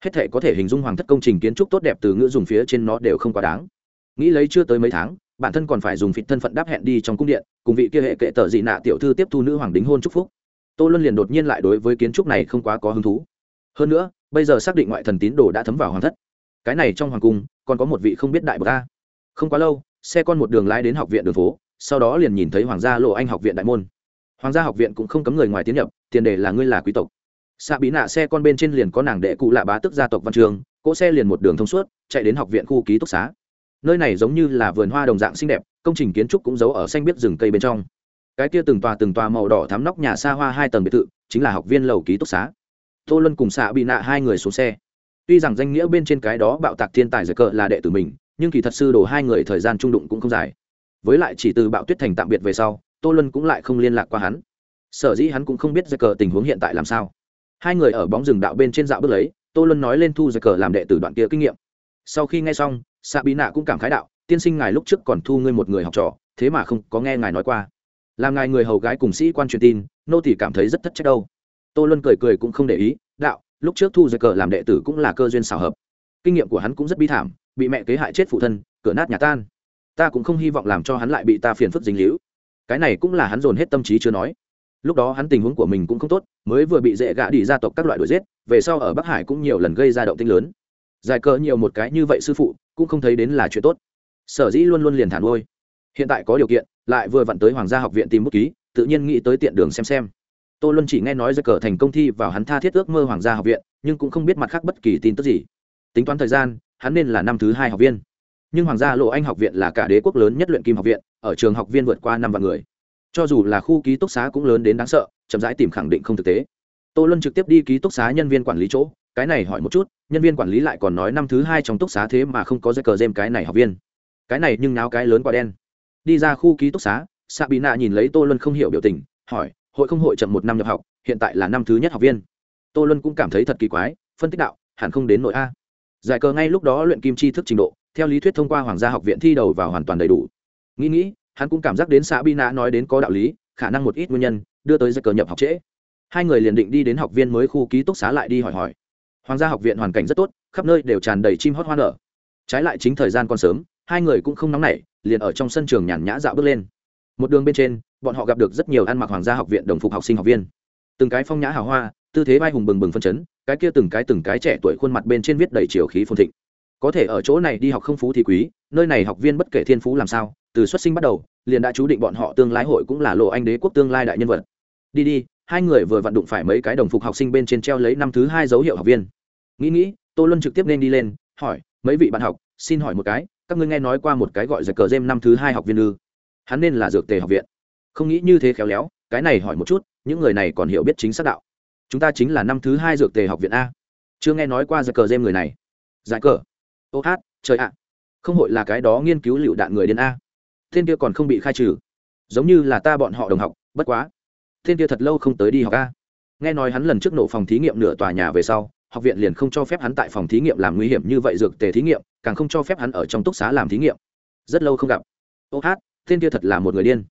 Hết thể có thể hình dung hoàng thất công trình kiến trúc tốt đẹp từ ngữ dùng phía trên nó đều không quá đáng. Nghĩ lấy chưa tới mấy tháng, bản thân còn phải dùng phịt thân phận đáp hẹn đi trong cung điện, cùng vị kia hệ kệ tờ dị nạ tiểu thư tiếp thu nữ hoàng đính hôn chúc phúc. Tô luân liền đột nhiên lại đối với kiến trúc này không quá có hứng thú. Hơn nữa bây giờ xác định ngoại thần tín đồ đã thấm vào hoàng thất. Cái này trong hoàng cung, còn có một vị không biết đại bậc a. Không quá lâu, xe con một đường lái đến học viện đường phố, sau đó liền nhìn thấy hoàng gia lộ anh học viện đại môn. Hoàng gia học viện cũng không cấm người ngoài tiến nhập, tiền đề là ngươi là quý tộc. Xạ bí nạ xe con bên trên liền có nàng đệ cụ lạ bá tức gia tộc văn trường, cỗ xe liền một đường thông suốt, chạy đến học viện khu ký túc xá. Nơi này giống như là vườn hoa đồng dạng xinh đẹp, công trình kiến trúc cũng giấu ở xanh biết rừng cây bên trong. Cái kia từng tòa từng tòa màu đỏ thắm nóc nhà xa hoa hai tầng biệt thự, chính là học viên lầu ký túc xá tô luân cùng xạ bị nạ hai người xuống xe. Tuy rằng danh nghĩa bên trên cái đó bạo tạc thiên tài giải cờ là đệ tử mình, nhưng kỳ thật sư đồ hai người thời gian trung đụng cũng không dài. Với lại chỉ từ bạo tuyết thành tạm biệt về sau, tô luân cũng lại không liên lạc qua hắn. Sở dĩ hắn cũng không biết giải cờ tình huống hiện tại làm sao. Hai người ở bóng rừng đạo bên trên dạo bước lấy, tô luân nói lên thu giải cờ làm đệ tử đoạn kia kinh nghiệm. Sau khi nghe xong xạ bị nạ cũng cảm khái đạo, tiên sinh ngài lúc trước còn thu ngươi một người học trò, thế mà không có nghe ngài nói qua. Làm ngài người hầu gái cùng sĩ quan truyền tin, nô thì cảm thấy rất thất trách đâu tô luân cười cười cũng không để ý, đạo, lúc trước thu giật cờ làm đệ tử cũng là cơ duyên xào hợp. Kinh nghiệm của hắn cũng rất bi thảm, bị mẹ kế hại chết phụ thân, cửa nát nhà tan. Ta cũng không hy vọng làm cho hắn lại bị ta phiền phức dính líu. Cái này cũng là hắn dồn hết tâm trí chưa nói. Lúc đó hắn tình huống của mình cũng không tốt, mới vừa bị dễ gạ đi gia tộc các loại đuổi giết, về sau ở bắc hải cũng nhiều lần gây ra động tinh lớn. Dài cờ nhiều một cái như vậy sư phụ, cũng không thấy đến là chuyện tốt. Sở dĩ luôn luôn liền thản ngôi hiện tại có điều kiện, lại vừa vặn tới hoàng gia học viện tìm bút ký, tự nhiên nghĩ tới tiện đường xem xem tô luân chỉ nghe nói ra cờ thành công thi vào hắn tha thiết ước mơ hoàng gia học viện, nhưng cũng không biết mặt khác bất kỳ tin tức gì. Tính toán thời gian, hắn nên là năm thứ hai học viên. Nhưng hoàng gia lộ anh học viện là cả đế quốc lớn nhất luyện kim học viện, ở trường học viên vượt qua năm vạn người. Cho dù là khu ký túc xá cũng lớn đến đáng sợ, chậm rãi tìm khẳng định không thực tế. Tô luân trực tiếp đi ký túc xá nhân viên quản lý chỗ, cái này hỏi một chút, nhân viên quản lý lại còn nói năm thứ hai trong túc xá thế mà không có dây cờ dêm cái này học viên. Cái này nhưng náo cái lớn quá đen. Đi ra khu ký túc xá xạ bị nạ nhìn lấy tô luân không hiểu biểu tình, hỏi hội không hội chậm một năm nhập học, hiện tại là năm thứ nhất học viên. Tô luân cũng cảm thấy thật kỳ quái, phân tích đạo, hẳn không đến nội a. Giải cờ ngay lúc đó luyện kim chi thức trình độ, theo lý thuyết thông qua hoàng gia học viện thi đầu vào hoàn toàn đầy đủ. Nghĩ nghĩ, hắn cũng cảm giác đến xã bi nã nói đến có đạo lý, khả năng một ít nguyên nhân, đưa tới giải cờ nhập học trễ. Hai người liền định đi đến học viên mới khu ký túc xá lại đi hỏi hỏi. Hoàng gia học viện hoàn cảnh rất tốt, khắp nơi đều tràn đầy chim hót hoa nở. Trái lại chính thời gian còn sớm, hai người cũng không nóng nảy, liền ở trong sân trường nhàn nhã dạo bước lên một đường bên trên, bọn họ gặp được rất nhiều ăn mặc hoàng gia học viện đồng phục học sinh học viên. Từng cái phong nhã hào hoa, tư thế bay hùng bừng bừng phân chấn, cái kia từng cái từng cái trẻ tuổi khuôn mặt bên trên viết đầy chiều khí phồn thịnh. Có thể ở chỗ này đi học không phú thì quý, nơi này học viên bất kể thiên phú làm sao, từ xuất sinh bắt đầu, liền đã chú định bọn họ tương lai hội cũng là lộ anh đế quốc tương lai đại nhân vật. Đi đi, hai người vừa vặn đụng phải mấy cái đồng phục học sinh bên trên treo lấy năm thứ hai dấu hiệu học viên. Nghĩ nghĩ, tô luân trực tiếp nên đi lên, hỏi, mấy vị bạn học, xin hỏi một cái, các ngươi nghe nói qua một cái gọi là cờ dêm năm thứ hai học viên ư? Hắn nên là dược tề học viện. Không nghĩ như thế khéo léo, cái này hỏi một chút, những người này còn hiểu biết chính xác đạo. Chúng ta chính là năm thứ hai dược tề học viện a. Chưa nghe nói qua giải cờ dêm người này. Giải cờ. Ô hát, trời ạ. Không hội là cái đó nghiên cứu lựu đạn người đến a. Tên kia còn không bị khai trừ. Giống như là ta bọn họ đồng học, bất quá. Tên kia thật lâu không tới đi học a. Nghe nói hắn lần trước nổ phòng thí nghiệm nửa tòa nhà về sau, học viện liền không cho phép hắn tại phòng thí nghiệm làm nguy hiểm như vậy dược tề thí nghiệm, càng không cho phép hắn ở trong túc xá làm thí nghiệm. Rất lâu không gặp. Ô hát tên kia thật là một người điên.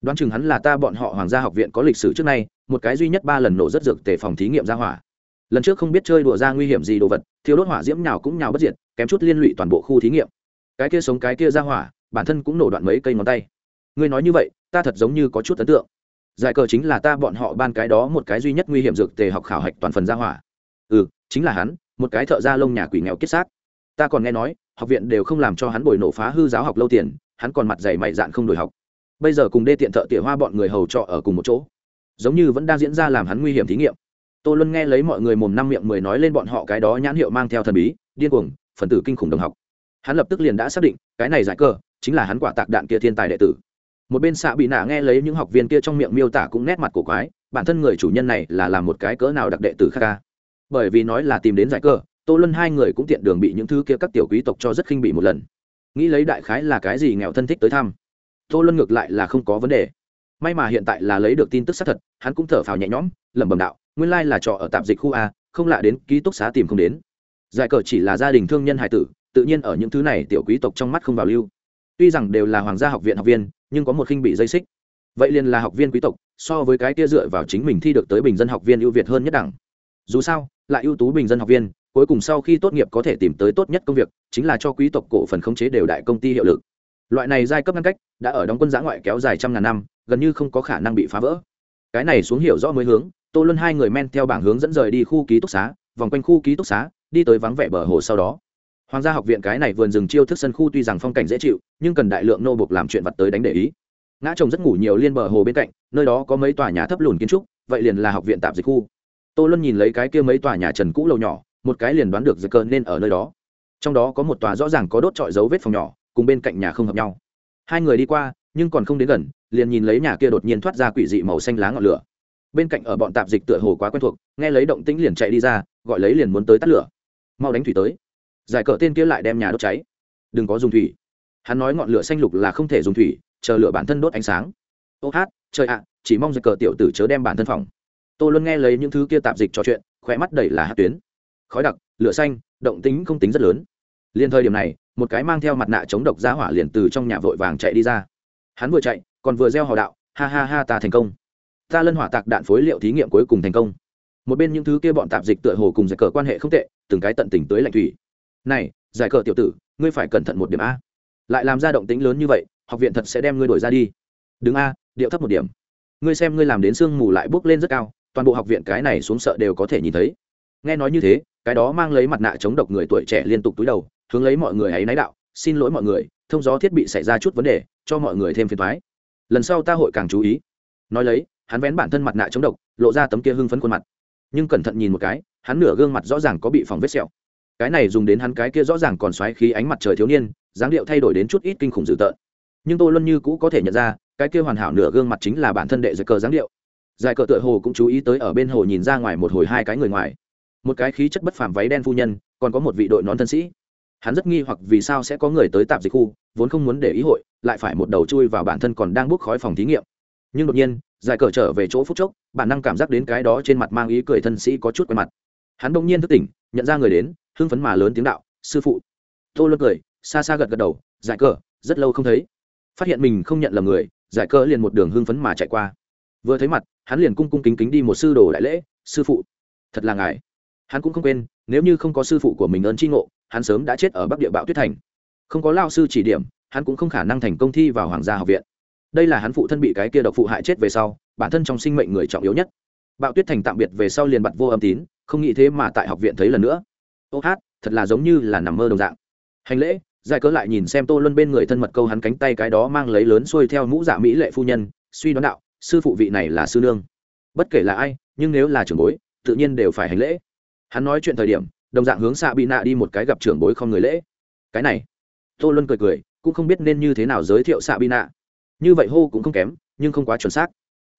Đoán chừng hắn là ta bọn họ hoàng gia học viện có lịch sử trước nay, một cái duy nhất ba lần nổ rất dược tề phòng thí nghiệm ra hỏa. Lần trước không biết chơi đùa ra nguy hiểm gì đồ vật thiếu đốt hỏa diễm nào cũng nhào bất diệt, kém chút liên lụy toàn bộ khu thí nghiệm. Cái kia sống cái kia ra hỏa, bản thân cũng nổ đoạn mấy cây ngón tay. Ngươi nói như vậy, ta thật giống như có chút ấn tượng. Giải cờ chính là ta bọn họ ban cái đó một cái duy nhất nguy hiểm dược tề học khảo hạch toàn phần ra hỏa. Ừ chính là hắn, một cái thợ da lông nhà quỷ nghèo kết xác. Ta còn nghe nói học viện đều không làm cho hắn bồi nổ phá hư giáo học lâu tiền, hắn còn mặt dày mày dạn không đổi học. Bây giờ cùng đê tiện thợ tỉa hoa bọn người hầu trọ ở cùng một chỗ, giống như vẫn đang diễn ra làm hắn nguy hiểm thí nghiệm. Tô luân nghe lấy mọi người mồm năm miệng mười nói lên bọn họ cái đó nhãn hiệu mang theo thần bí, điên cuồng, phần tử kinh khủng đồng học. Hắn lập tức liền đã xác định, cái này giải cơ, chính là hắn quả tạc đạn kia thiên tài đệ tử. Một bên xạ bị nạ nghe lấy những học viên kia trong miệng miêu tả cũng nét mặt của quái, bản thân người chủ nhân này là làm một cái cỡ nào đặc đệ tử khác ca. Bởi vì nói là tìm đến giải cơ tô luân hai người cũng tiện đường bị những thứ kia các tiểu quý tộc cho rất khinh bị một lần. Nghĩ lấy đại khái là cái gì nghèo thân thích tới thăm. Tô luân ngược lại là không có vấn đề. May mà hiện tại là lấy được tin tức xác thật, hắn cũng thở phào nhẹ nhõm, lẩm bẩm đạo, nguyên lai là trọ ở tạm dịch khu a, không lạ đến ký túc xá tìm không đến. Giải cờ chỉ là gia đình thương nhân hải tử, tự nhiên ở những thứ này tiểu quý tộc trong mắt không vào lưu. Tuy rằng đều là hoàng gia học viện học viên, nhưng có một khinh bị dây xích. Vậy liền là học viên quý tộc, so với cái kia dựa vào chính mình thi được tới bình dân học viên ưu việt hơn nhất đẳng. Dù sao, lại ưu tú bình dân học viên cuối cùng sau khi tốt nghiệp có thể tìm tới tốt nhất công việc, chính là cho quý tộc cổ phần khống chế đều đại công ty hiệu lực. Loại này giai cấp ngăn cách đã ở đóng quân giã ngoại kéo dài trăm ngàn năm, gần như không có khả năng bị phá vỡ. Cái này xuống hiểu rõ mới hướng, tô luân hai người men theo bảng hướng dẫn rời đi khu ký túc xá, vòng quanh khu ký túc xá, đi tới vắng vẻ bờ hồ sau đó. Hoàng gia học viện cái này vườn rừng chiêu thức sân khu tuy rằng phong cảnh dễ chịu, nhưng cần đại lượng nô bục làm chuyện vật tới đánh để ý. Ngã chồng rất ngủ nhiều liên bờ hồ bên cạnh, nơi đó có mấy tòa nhà thấp lùn kiến trúc, vậy liền là học viện tạm dịch khu. Tô luân nhìn lấy cái kia mấy tòa nhà trần cũ lâu nhỏ một cái liền đoán được giấy cờ nên ở nơi đó. Trong đó có một tòa rõ ràng có đốt trọi dấu vết phòng nhỏ, cùng bên cạnh nhà không hợp nhau. Hai người đi qua, nhưng còn không đến gần, liền nhìn lấy nhà kia đột nhiên thoát ra quỷ dị màu xanh lá ngọn lửa. Bên cạnh ở bọn tạp dịch tựa hồ quá quen thuộc, nghe lấy động tĩnh liền chạy đi ra, gọi lấy liền muốn tới tắt lửa. Mau đánh thủy tới. Giải cờ tên kia lại đem nhà đốt cháy. Đừng có dùng thủy. Hắn nói ngọn lửa xanh lục là không thể dùng thủy, chờ lửa bản thân đốt ánh sáng. Ô hát, trời ạ, chỉ mong giải cờ tiểu tử chớ đem bản thân phòng tôi luôn nghe lấy những thứ kia tạp dịch trò chuyện khỏe mắt đầy là hát tuyến khói đặc, lửa xanh, động tính không tính rất lớn. Liền thời điểm này, một cái mang theo mặt nạ chống độc giá hỏa liền từ trong nhà vội vàng chạy đi ra. Hắn vừa chạy, còn vừa gieo hò đạo, ha ha ha, ta thành công. Ta lân hỏa tạc đạn phối liệu thí nghiệm cuối cùng thành công. Một bên những thứ kia bọn tạp dịch tựa hồ cùng giải cờ quan hệ không tệ, từng cái tận tình tới lạnh thủy. Này, giải cờ tiểu tử, ngươi phải cẩn thận một điểm a. Lại làm ra động tính lớn như vậy, học viện thật sẽ đem ngươi đổi ra đi. Đứng a, điệu thấp một điểm. Ngươi xem ngươi làm đến sương mù lại bước lên rất cao, toàn bộ học viện cái này xuống sợ đều có thể nhìn thấy nghe nói như thế, cái đó mang lấy mặt nạ chống độc người tuổi trẻ liên tục túi đầu, hướng lấy mọi người ấy náy đạo, xin lỗi mọi người, thông gió thiết bị xảy ra chút vấn đề, cho mọi người thêm phiền thoái lần sau ta hội càng chú ý. Nói lấy, hắn vén bản thân mặt nạ chống độc, lộ ra tấm kia hưng phấn khuôn mặt. Nhưng cẩn thận nhìn một cái, hắn nửa gương mặt rõ ràng có bị phòng vết sẹo. Cái này dùng đến hắn cái kia rõ ràng còn xoáy khí ánh mặt trời thiếu niên, dáng điệu thay đổi đến chút ít kinh khủng dữ tợn. Nhưng tôi luôn như cũ có thể nhận ra, cái kia hoàn hảo nửa gương mặt chính là bản thân đệ giải cờ dáng điệu. Giải cờ tựa hồ cũng chú ý tới ở bên hồ nhìn ra ngoài một hồi hai cái người ngoài một cái khí chất bất phàm váy đen phu nhân, còn có một vị đội nón thân sĩ. Hắn rất nghi hoặc vì sao sẽ có người tới tạp dịch khu, vốn không muốn để ý hội, lại phải một đầu chui vào bản thân còn đang bốc khói phòng thí nghiệm. Nhưng đột nhiên, giải cờ trở về chỗ phút chốc, bản năng cảm giác đến cái đó trên mặt mang ý cười thân sĩ có chút quen mặt. Hắn bỗng nhiên thức tỉnh, nhận ra người đến, hưng phấn mà lớn tiếng đạo, sư phụ. Tô luân cười, xa xa gật gật đầu, giải cờ, rất lâu không thấy. Phát hiện mình không nhận lầm người, giải cờ liền một đường hưng phấn mà chạy qua. Vừa thấy mặt, hắn liền cung cung kính kính đi một sư đồ đại lễ, sư phụ, thật là ngài hắn cũng không quên, nếu như không có sư phụ của mình ơn tri ngộ, hắn sớm đã chết ở bắc địa bạo tuyết thành. Không có lao sư chỉ điểm, hắn cũng không khả năng thành công thi vào hoàng gia học viện. Đây là hắn phụ thân bị cái kia độc phụ hại chết về sau, bản thân trong sinh mệnh người trọng yếu nhất. Bạo tuyết thành tạm biệt về sau liền bặt vô âm tín, không nghĩ thế mà tại học viện thấy lần nữa. Ô hát, thật là giống như là nằm mơ đồng dạng. Hành lễ, giải cớ lại nhìn xem tô luân bên người thân mật câu hắn cánh tay cái đó mang lấy lớn xuôi theo mũ dạ mỹ lệ phu nhân, suy đoán đạo, sư phụ vị này là sư nương. Bất kể là ai, nhưng nếu là trưởng bối, tự nhiên đều phải hành lễ hắn nói chuyện thời điểm, đồng dạng hướng xạ bị nạ đi một cái gặp trưởng bối không người lễ. Cái này, tô luân cười cười, cũng không biết nên như thế nào giới thiệu xạ bị nạ như vậy hô cũng không kém, nhưng không quá chuẩn xác.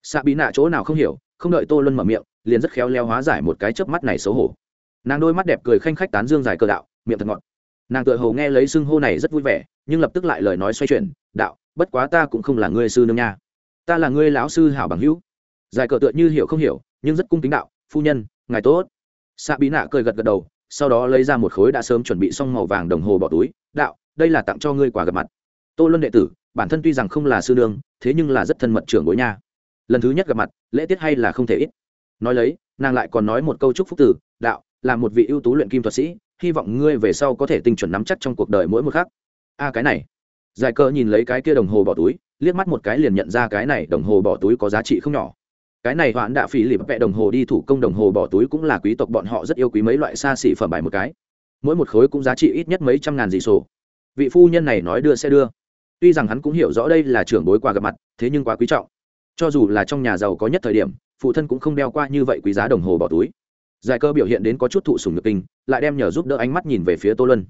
Xạ bị nạ chỗ nào không hiểu, không đợi tô luân mở miệng, liền rất khéo leo hóa giải một cái chớp mắt này xấu hổ. Nàng đôi mắt đẹp cười khanh khách tán dương dài cờ đạo, miệng thật ngọt. Nàng tự hầu nghe lấy xưng hô này rất vui vẻ, nhưng lập tức lại lời nói xoay chuyển, đạo, bất quá ta cũng không là ngươi sư nương nha. Ta là ngươi lão sư hảo bằng hữu. Dài cờ tựa như hiểu không hiểu, nhưng rất cung kính đạo, phu nhân, ngài tốt xạ bí nạ cười gật gật đầu, sau đó lấy ra một khối đã sớm chuẩn bị xong màu vàng đồng hồ bỏ túi, đạo, đây là tặng cho ngươi quà gặp mặt. Tô luân đệ tử, bản thân tuy rằng không là sư nương, thế nhưng là rất thân mật trưởng bối nha. Lần thứ nhất gặp mặt, lễ tiết hay là không thể ít. Nói lấy, nàng lại còn nói một câu chúc phúc tử đạo, là một vị ưu tú luyện kim thuật sĩ, hy vọng ngươi về sau có thể tinh chuẩn nắm chắc trong cuộc đời mỗi một khắc. A, cái này. Giải cờ nhìn lấy cái kia đồng hồ bỏ túi, liếc mắt một cái liền nhận ra cái này đồng hồ bỏ túi có giá trị không nhỏ cái này hoãn đạ phỉ lịp vẽ đồng hồ đi thủ công đồng hồ bỏ túi cũng là quý tộc bọn họ rất yêu quý mấy loại xa xỉ phẩm bài một cái. Mỗi một khối cũng giá trị ít nhất mấy trăm ngàn dị sổ. Vị phu nhân này nói đưa sẽ đưa. Tuy rằng hắn cũng hiểu rõ đây là trưởng bối quà gặp mặt, thế nhưng quá quý trọng. Cho dù là trong nhà giàu có nhất thời điểm, phụ thân cũng không đeo qua như vậy quý giá đồng hồ bỏ túi. Giải cơ biểu hiện đến có chút thụ sùng nhược kinh, lại đem nhờ giúp đỡ ánh mắt nhìn về phía tô lân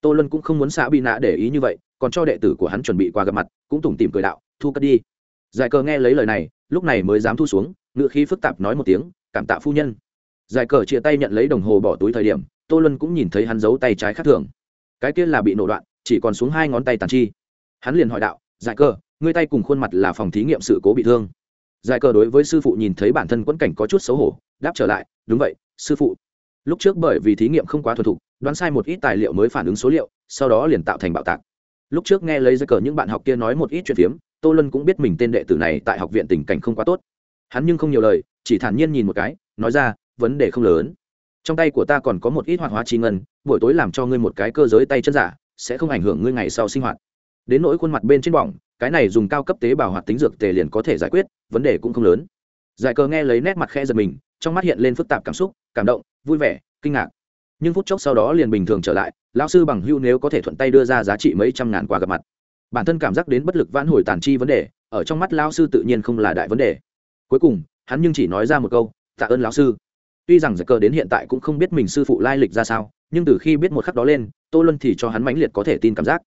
tô lân cũng không muốn xã bị nạ để ý như vậy, còn cho đệ tử của hắn chuẩn bị qua gặp mặt, cũng tủm tìm cười đạo, thu cất đi. Giải cơ nghe lấy lời này lúc này mới dám thu xuống ngự khí phức tạp nói một tiếng, cảm tạ phu nhân. Giải cờ chia tay nhận lấy đồng hồ bỏ túi thời điểm, tô luân cũng nhìn thấy hắn giấu tay trái khác thường. Cái kia là bị nổ đoạn, chỉ còn xuống hai ngón tay tàn chi. Hắn liền hỏi đạo, giải cờ, ngươi tay cùng khuôn mặt là phòng thí nghiệm sự cố bị thương. Giải cờ đối với sư phụ nhìn thấy bản thân quẫn cảnh có chút xấu hổ, đáp trở lại, đúng vậy, sư phụ. Lúc trước bởi vì thí nghiệm không quá thuần thục, đoán sai một ít tài liệu mới phản ứng số liệu, sau đó liền tạo thành bạo tạc. Lúc trước nghe lấy giải cờ những bạn học kia nói một ít chuyện phiếm tô lân cũng biết mình tên đệ tử này tại học viện tình cảnh không quá tốt. Hắn nhưng không nhiều lời, chỉ thản nhiên nhìn một cái, nói ra, vấn đề không lớn. Trong tay của ta còn có một ít hoạt hóa chi ngân, buổi tối làm cho ngươi một cái cơ giới tay chân giả, sẽ không ảnh hưởng ngươi ngày sau sinh hoạt. Đến nỗi khuôn mặt bên trên bỏng, cái này dùng cao cấp tế bào hoạt tính dược tề liền có thể giải quyết, vấn đề cũng không lớn. Giải cờ nghe lấy nét mặt khe giật mình, trong mắt hiện lên phức tạp cảm xúc, cảm động, vui vẻ, kinh ngạc. Nhưng phút chốc sau đó liền bình thường trở lại, lão sư bằng hưu nếu có thể thuận tay đưa ra giá trị mấy trăm ngàn quà gặp mặt bản thân cảm giác đến bất lực vãn hồi tàn chi vấn đề, ở trong mắt lão sư tự nhiên không là đại vấn đề. Cuối cùng, hắn nhưng chỉ nói ra một câu, tạ ơn lão sư. Tuy rằng giải cờ đến hiện tại cũng không biết mình sư phụ lai lịch ra sao, nhưng từ khi biết một khắc đó lên, tô luân thì cho hắn mãnh liệt có thể tin cảm giác.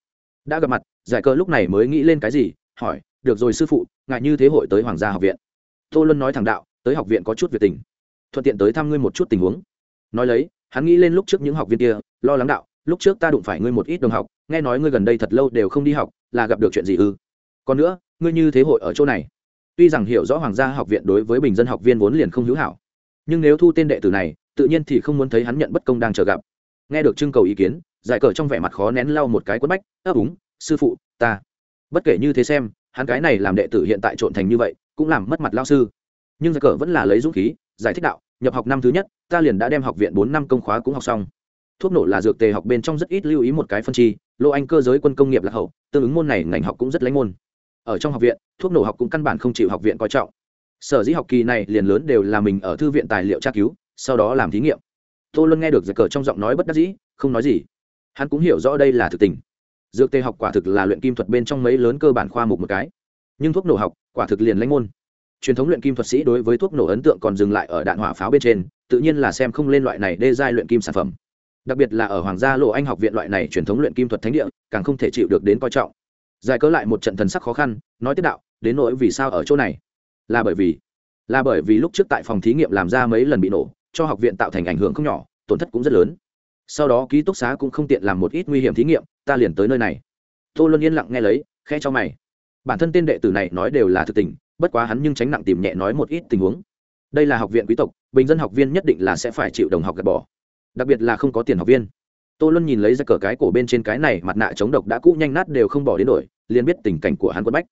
Đã gặp mặt, giải cờ lúc này mới nghĩ lên cái gì, hỏi, được rồi sư phụ ngại như thế hội tới hoàng gia học viện. Tô luân nói thẳng đạo, tới học viện có chút việc tình. Thuận tiện tới thăm ngươi một chút tình huống. Nói lấy, hắn nghĩ lên lúc trước những học viên kia, lo lắng đạo lúc trước ta đụng phải ngươi một ít đồng học, nghe nói ngươi gần đây thật lâu đều không đi học, là gặp được chuyện gì ư? Còn nữa, ngươi như thế hội ở chỗ này. Tuy rằng hiểu rõ hoàng gia học viện đối với bình dân học viên vốn liền không hữu hảo, nhưng nếu thu tên đệ tử này, tự nhiên thì không muốn thấy hắn nhận bất công đang chờ gặp. Nghe được trưng cầu ý kiến, giải cờ trong vẻ mặt khó nén lau một cái quất bách ấp úng sư phụ, ta. Bất kể như thế xem, hắn cái này làm đệ tử hiện tại trộn thành như vậy, cũng làm mất mặt lao sư. Nhưng giải cờ vẫn là lấy dũng khí, giải thích đạo, nhập học năm thứ nhất, ta liền đã đem học viện bốn năm công khóa cũng học xong thuốc nổ là dược tề học bên trong rất ít lưu ý một cái phân chi, lô anh cơ giới quân công nghiệp lạc hậu, tương ứng môn này ngành học cũng rất lãnh môn. Ở trong học viện, thuốc nổ học cũng căn bản không chịu học viện coi trọng. Sở dĩ học kỳ này liền lớn đều là mình ở thư viện tài liệu tra cứu, sau đó làm thí nghiệm. Tô luân nghe được giật cờ trong giọng nói bất đắc dĩ, không nói gì. Hắn cũng hiểu rõ đây là thực tình. Dược tề học quả thực là luyện kim thuật bên trong mấy lớn cơ bản khoa mục một cái. Nhưng thuốc nổ học, quả thực liền lãnh môn. Truyền thống luyện kim thuật sĩ đối với thuốc nổ ấn tượng còn dừng lại ở đạn hỏa pháo bên trên, tự nhiên là xem không lên loại này đê giai luyện kim sản phẩm đặc biệt là ở hoàng gia lộ anh học viện loại này truyền thống luyện kim thuật thánh địa, càng không thể chịu được đến coi trọng. Giải cớ lại một trận thần sắc khó khăn, nói tiếp đạo, đến nỗi vì sao ở chỗ này? Là bởi vì, là bởi vì lúc trước tại phòng thí nghiệm làm ra mấy lần bị nổ, cho học viện tạo thành ảnh hưởng không nhỏ, tổn thất cũng rất lớn. Sau đó ký túc xá cũng không tiện làm một ít nguy hiểm thí nghiệm, ta liền tới nơi này. Tô luân yên lặng nghe lấy khe cho mày. Bản thân tên đệ tử này nói đều là thực tình, bất quá hắn nhưng tránh nặng tìm nhẹ nói một ít tình huống. Đây là học viện quý tộc, bình dân học viên nhất định là sẽ phải chịu đồng học gạt bỏ đặc biệt là không có tiền học viên. Tô luân nhìn lấy ra cờ cái cổ bên trên cái này, mặt nạ chống độc đã cũ nhanh nát đều không bỏ đến đổi liền biết tình cảnh của hắn quân bách.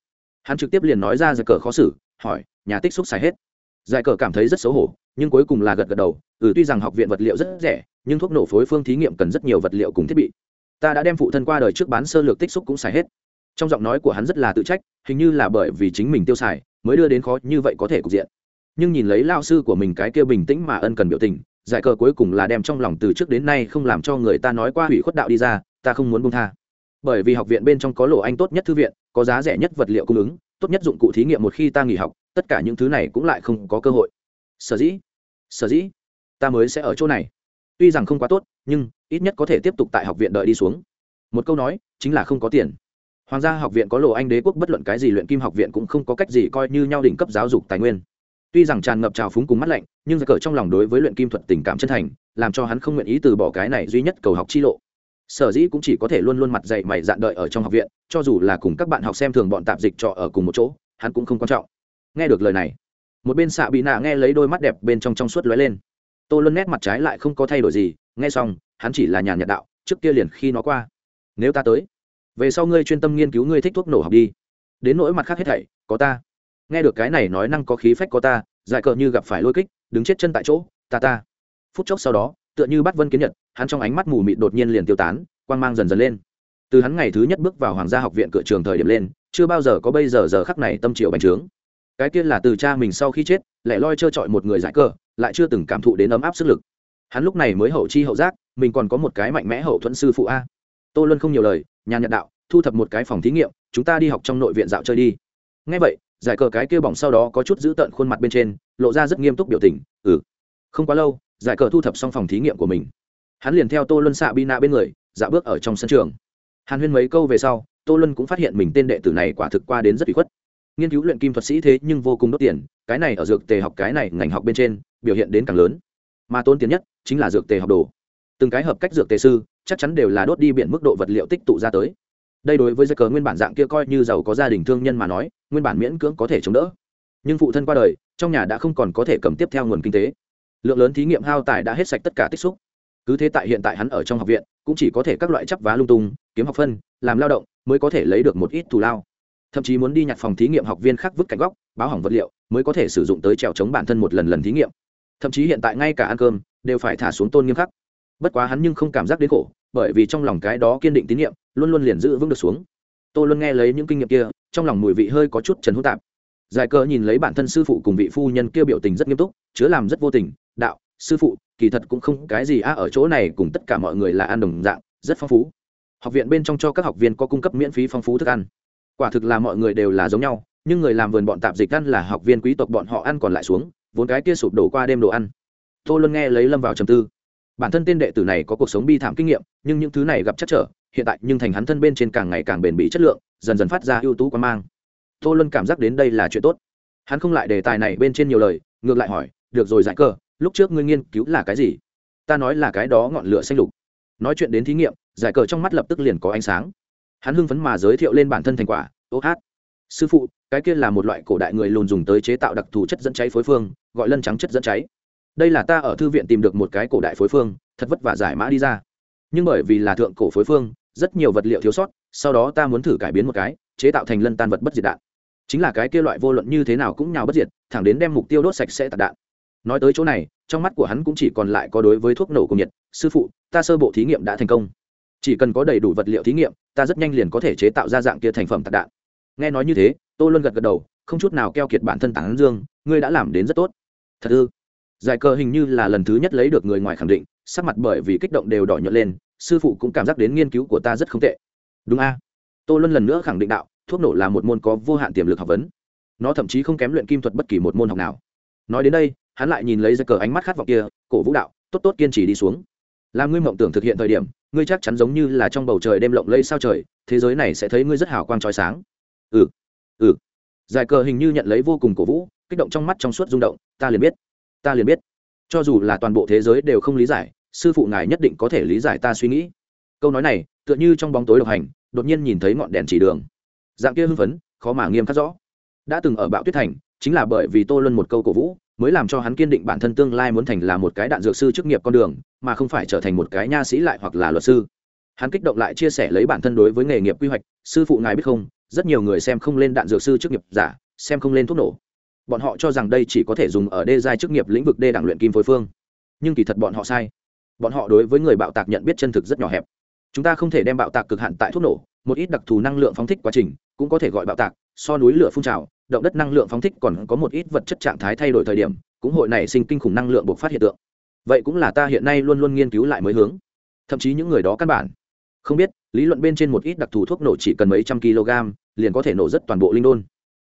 Hắn trực tiếp liền nói ra ra cờ khó xử, hỏi, nhà tích xúc xài hết. Giải cờ cảm thấy rất xấu hổ, nhưng cuối cùng là gật gật đầu ừ tuy rằng học viện vật liệu rất rẻ, nhưng thuốc nổ phối phương thí nghiệm cần rất nhiều vật liệu cùng thiết bị. Ta đã đem phụ thân qua đời trước bán sơ lược tích xúc cũng xài hết. Trong giọng nói của hắn rất là tự trách, hình như là bởi vì chính mình tiêu xài, mới đưa đến khó như vậy có thể cục diện. Nhưng nhìn lấy lao sư của mình cái kia bình tĩnh mà ân cần biểu tình giải cờ cuối cùng là đem trong lòng từ trước đến nay không làm cho người ta nói qua hủy khuất đạo đi ra, ta không muốn bông tha. Bởi vì học viện bên trong có lộ anh tốt nhất thư viện, có giá rẻ nhất vật liệu cung ứng, tốt nhất dụng cụ thí nghiệm một khi ta nghỉ học, tất cả những thứ này cũng lại không có cơ hội. Sở dĩ sở dĩ, ta mới sẽ ở chỗ này. Tuy rằng không quá tốt, nhưng ít nhất có thể tiếp tục tại học viện đợi đi xuống. Một câu nói, chính là không có tiền. Hoàng gia học viện có lộ anh đế quốc, bất luận cái gì luyện kim học viện cũng không có cách gì coi như nhau đỉnh cấp giáo dục tài nguyên tuy rằng tràn ngập trào phúng cùng mắt lạnh, nhưng cờ trong lòng đối với luyện kim thuật tình cảm chân thành, làm cho hắn không nguyện ý từ bỏ cái này duy nhất cầu học chi lộ. Sở dĩ cũng chỉ có thể luôn luôn mặt dày mày dạn đợi ở trong học viện, cho dù là cùng các bạn học xem thường bọn tạp dịch trọ ở cùng một chỗ, hắn cũng không quan trọng. Nghe được lời này, một bên xạ bị nạ nghe lấy đôi mắt đẹp bên trong trong suốt lóe lên. Tô luân nét mặt trái lại không có thay đổi gì, nghe xong, hắn chỉ là nhàn nhạt đạo, trước kia liền khi nó qua, nếu ta tới, về sau ngươi chuyên tâm nghiên cứu ngươi thích thuốc nổ học đi. Đến nỗi mặt khác hết thảy, có ta nghe được cái này nói năng có khí phách có ta giải cờ như gặp phải lôi kích đứng chết chân tại chỗ ta ta. Phút chốc sau đó tựa như bắt vân kiến nhật hắn trong ánh mắt mù mịt đột nhiên liền tiêu tán quang mang dần dần lên. Từ hắn ngày thứ nhất bước vào hoàng gia học viện cửa trường thời điểm lên chưa bao giờ có bây giờ giờ khắc này tâm triệu bành trướng. Cái kia là từ cha mình sau khi chết lại loi trơ trọi một người giải cờ, lại chưa từng cảm thụ đến ấm áp sức lực. Hắn lúc này mới hậu chi hậu giác mình còn có một cái mạnh mẽ hậu thuẫn sư phụ a. Tô luân không nhiều lời nhà nhận đạo thu thập một cái phòng thí nghiệm chúng ta đi học trong nội viện dạo chơi đi. Ngay vậy giải cờ cái kia bỏng sau đó có chút giữ tợn khuôn mặt bên trên, lộ ra rất nghiêm túc biểu tình ừ không quá lâu, giải cờ thu thập xong phòng thí nghiệm của mình. Hắn liền theo tô luân xạ bi nạ bên người dạ bước ở trong sân trường. Hàn huyên mấy câu về sau, tô luân cũng phát hiện mình tên đệ tử này quả thực qua đến rất bị khuất. Nghiên cứu luyện kim thuật sĩ thế nhưng vô cùng đốt tiền, cái này ở dược tề học, cái này ngành học bên trên, biểu hiện đến càng lớn. Mà tốn tiền nhất, chính là dược tề học đồ. Từng cái hợp cách dược tề sư, chắc chắn đều là đốt đi biển mức độ vật liệu tích tụ ra tới. Đây đối với giấy cờ nguyên bản dạng kia coi như giàu có gia đình thương nhân mà nói nguyên bản miễn cưỡng có thể chống đỡ. Nhưng phụ thân qua đời, trong nhà đã không còn có thể cầm tiếp theo nguồn kinh tế. Lượng lớn thí nghiệm hao tài đã hết sạch tất cả tích xúc. Cứ thế tại hiện tại hắn ở trong học viện, cũng chỉ có thể các loại chắp vá lung tung, kiếm học phân, làm lao động, mới có thể lấy được một ít thù lao. Thậm chí muốn đi nhặt phòng thí nghiệm học viên khác vứt cạnh góc, báo hỏng vật liệu, mới có thể sử dụng tới trèo chống bản thân một lần lần thí nghiệm. Thậm chí hiện tại ngay cả ăn cơm, đều phải thả xuống tôn nghiêm khắc. Bất quá hắn nhưng không cảm giác đến khổ, bởi vì trong lòng cái đó kiên định tín nhiệm, luôn luôn liền giữ vững được xuống. Tôi luôn nghe lấy những kinh nghiệm kia trong lòng mùi vị hơi có chút trần hữu tạp. Giải cờ nhìn lấy bản thân sư phụ cùng vị phu nhân kia biểu tình rất nghiêm túc, chứa làm rất vô tình, đạo, sư phụ, kỳ thật cũng không cái gì a ở chỗ này cùng tất cả mọi người là ăn đồng dạng, rất phong phú. Học viện bên trong cho các học viên có cung cấp miễn phí phong phú thức ăn. Quả thực là mọi người đều là giống nhau, nhưng người làm vườn bọn tạp dịch ăn là học viên quý tộc bọn họ ăn còn lại xuống, vốn cái kia sụp đổ qua đêm đồ ăn. Tô luân nghe lấy lâm vào trầm tư. Bản thân tên đệ tử này có cuộc sống bi thảm kinh nghiệm, nhưng những thứ này gặp chắc trở hiện tại nhưng thành hắn thân bên trên càng ngày càng bền bỉ chất lượng, dần dần phát ra ưu tú quan mang. Tô luân cảm giác đến đây là chuyện tốt. Hắn không lại đề tài này bên trên nhiều lời, ngược lại hỏi, được rồi, giải cơ, lúc trước ngươi nghiên cứu là cái gì? Ta nói là cái đó ngọn lửa xanh lục. Nói chuyện đến thí nghiệm, giải cờ trong mắt lập tức liền có ánh sáng. Hắn hưng phấn mà giới thiệu lên bản thân thành quả, ô hát, sư phụ, cái kia là một loại cổ đại người lùn dùng tới chế tạo đặc thù chất dẫn cháy phối phương, gọi lân trắng chất dẫn cháy. Đây là ta ở thư viện tìm được một cái cổ đại phối phương, thật vất vả giải mã đi ra. Nhưng bởi vì là thượng cổ phối phương rất nhiều vật liệu thiếu sót, sau đó ta muốn thử cải biến một cái, chế tạo thành lân tan vật bất diệt đạn. Chính là cái kia loại vô luận như thế nào cũng nhào bất diệt, thẳng đến đem mục tiêu đốt sạch sẽ tạc đạn. Nói tới chỗ này, trong mắt của hắn cũng chỉ còn lại có đối với thuốc nổ công nhiệt. Sư phụ, ta sơ bộ thí nghiệm đã thành công. Chỉ cần có đầy đủ vật liệu thí nghiệm, ta rất nhanh liền có thể chế tạo ra dạng kia thành phẩm tạc đạn. Nghe nói như thế, tô luân gật gật đầu, không chút nào keo kiệt bản thân tảng dương, ngươi đã làm đến rất tốt. Thật ư? Giải cờ hình như là lần thứ nhất lấy được người ngoài khẳng định, sắc mặt bởi vì kích động đều đỏ nhợt lên sư phụ cũng cảm giác đến nghiên cứu của ta rất không tệ. Đúng a. Tô luân lần nữa khẳng định đạo, thuốc nổ là một môn có vô hạn tiềm lực học vấn. Nó thậm chí không kém luyện kim thuật bất kỳ một môn học nào. Nói đến đây, hắn lại nhìn lấy ra cờ ánh mắt khát vọng kia, cổ vũ đạo, tốt tốt kiên trì đi xuống. Làm ngươi mộng tưởng thực hiện thời điểm, ngươi chắc chắn giống như là trong bầu trời đêm lộng lây sao trời, thế giới này sẽ thấy ngươi rất hào quang trói sáng. Ừ ừ. Giải cờ hình như nhận lấy vô cùng cổ vũ, kích động trong mắt trong suốt rung động, ta liền biết, ta liền biết. Cho dù là toàn bộ thế giới đều không lý giải sư phụ ngài nhất định có thể lý giải ta suy nghĩ. Câu nói này, tựa như trong bóng tối độc hành, đột nhiên nhìn thấy ngọn đèn chỉ đường. Dạng kia hưng phấn, khó mà nghiêm khắc rõ. Đã từng ở bạo tuyết thành, chính là bởi vì tô luân một câu cổ vũ, mới làm cho hắn kiên định bản thân tương lai muốn thành là một cái đạn dược sư chức nghiệp con đường, mà không phải trở thành một cái nha sĩ lại hoặc là luật sư. Hắn kích động lại chia sẻ lấy bản thân đối với nghề nghiệp quy hoạch, sư phụ ngài biết không, rất nhiều người xem không lên đạn dược sư chức nghiệp giả, xem không lên thuốc nổ. Bọn họ cho rằng đây chỉ có thể dùng ở đê giai chức nghiệp lĩnh vực đê đảng luyện kim phối phương. Nhưng kỳ thật bọn họ sai bọn họ đối với người bạo tạc nhận biết chân thực rất nhỏ hẹp. Chúng ta không thể đem bạo tạc cực hạn tại thuốc nổ, một ít đặc thù năng lượng phóng thích quá trình cũng có thể gọi bạo tạc, so núi lửa phun trào, động đất năng lượng phóng thích còn có một ít vật chất trạng thái thay đổi thời điểm, cũng hội nảy sinh kinh khủng năng lượng buộc phát hiện tượng. Vậy cũng là ta hiện nay luôn luôn nghiên cứu lại mới hướng. Thậm chí những người đó căn bản không biết, lý luận bên trên một ít đặc thù thuốc nổ chỉ cần mấy trăm kg, liền có thể nổ rất toàn bộ linh đôn.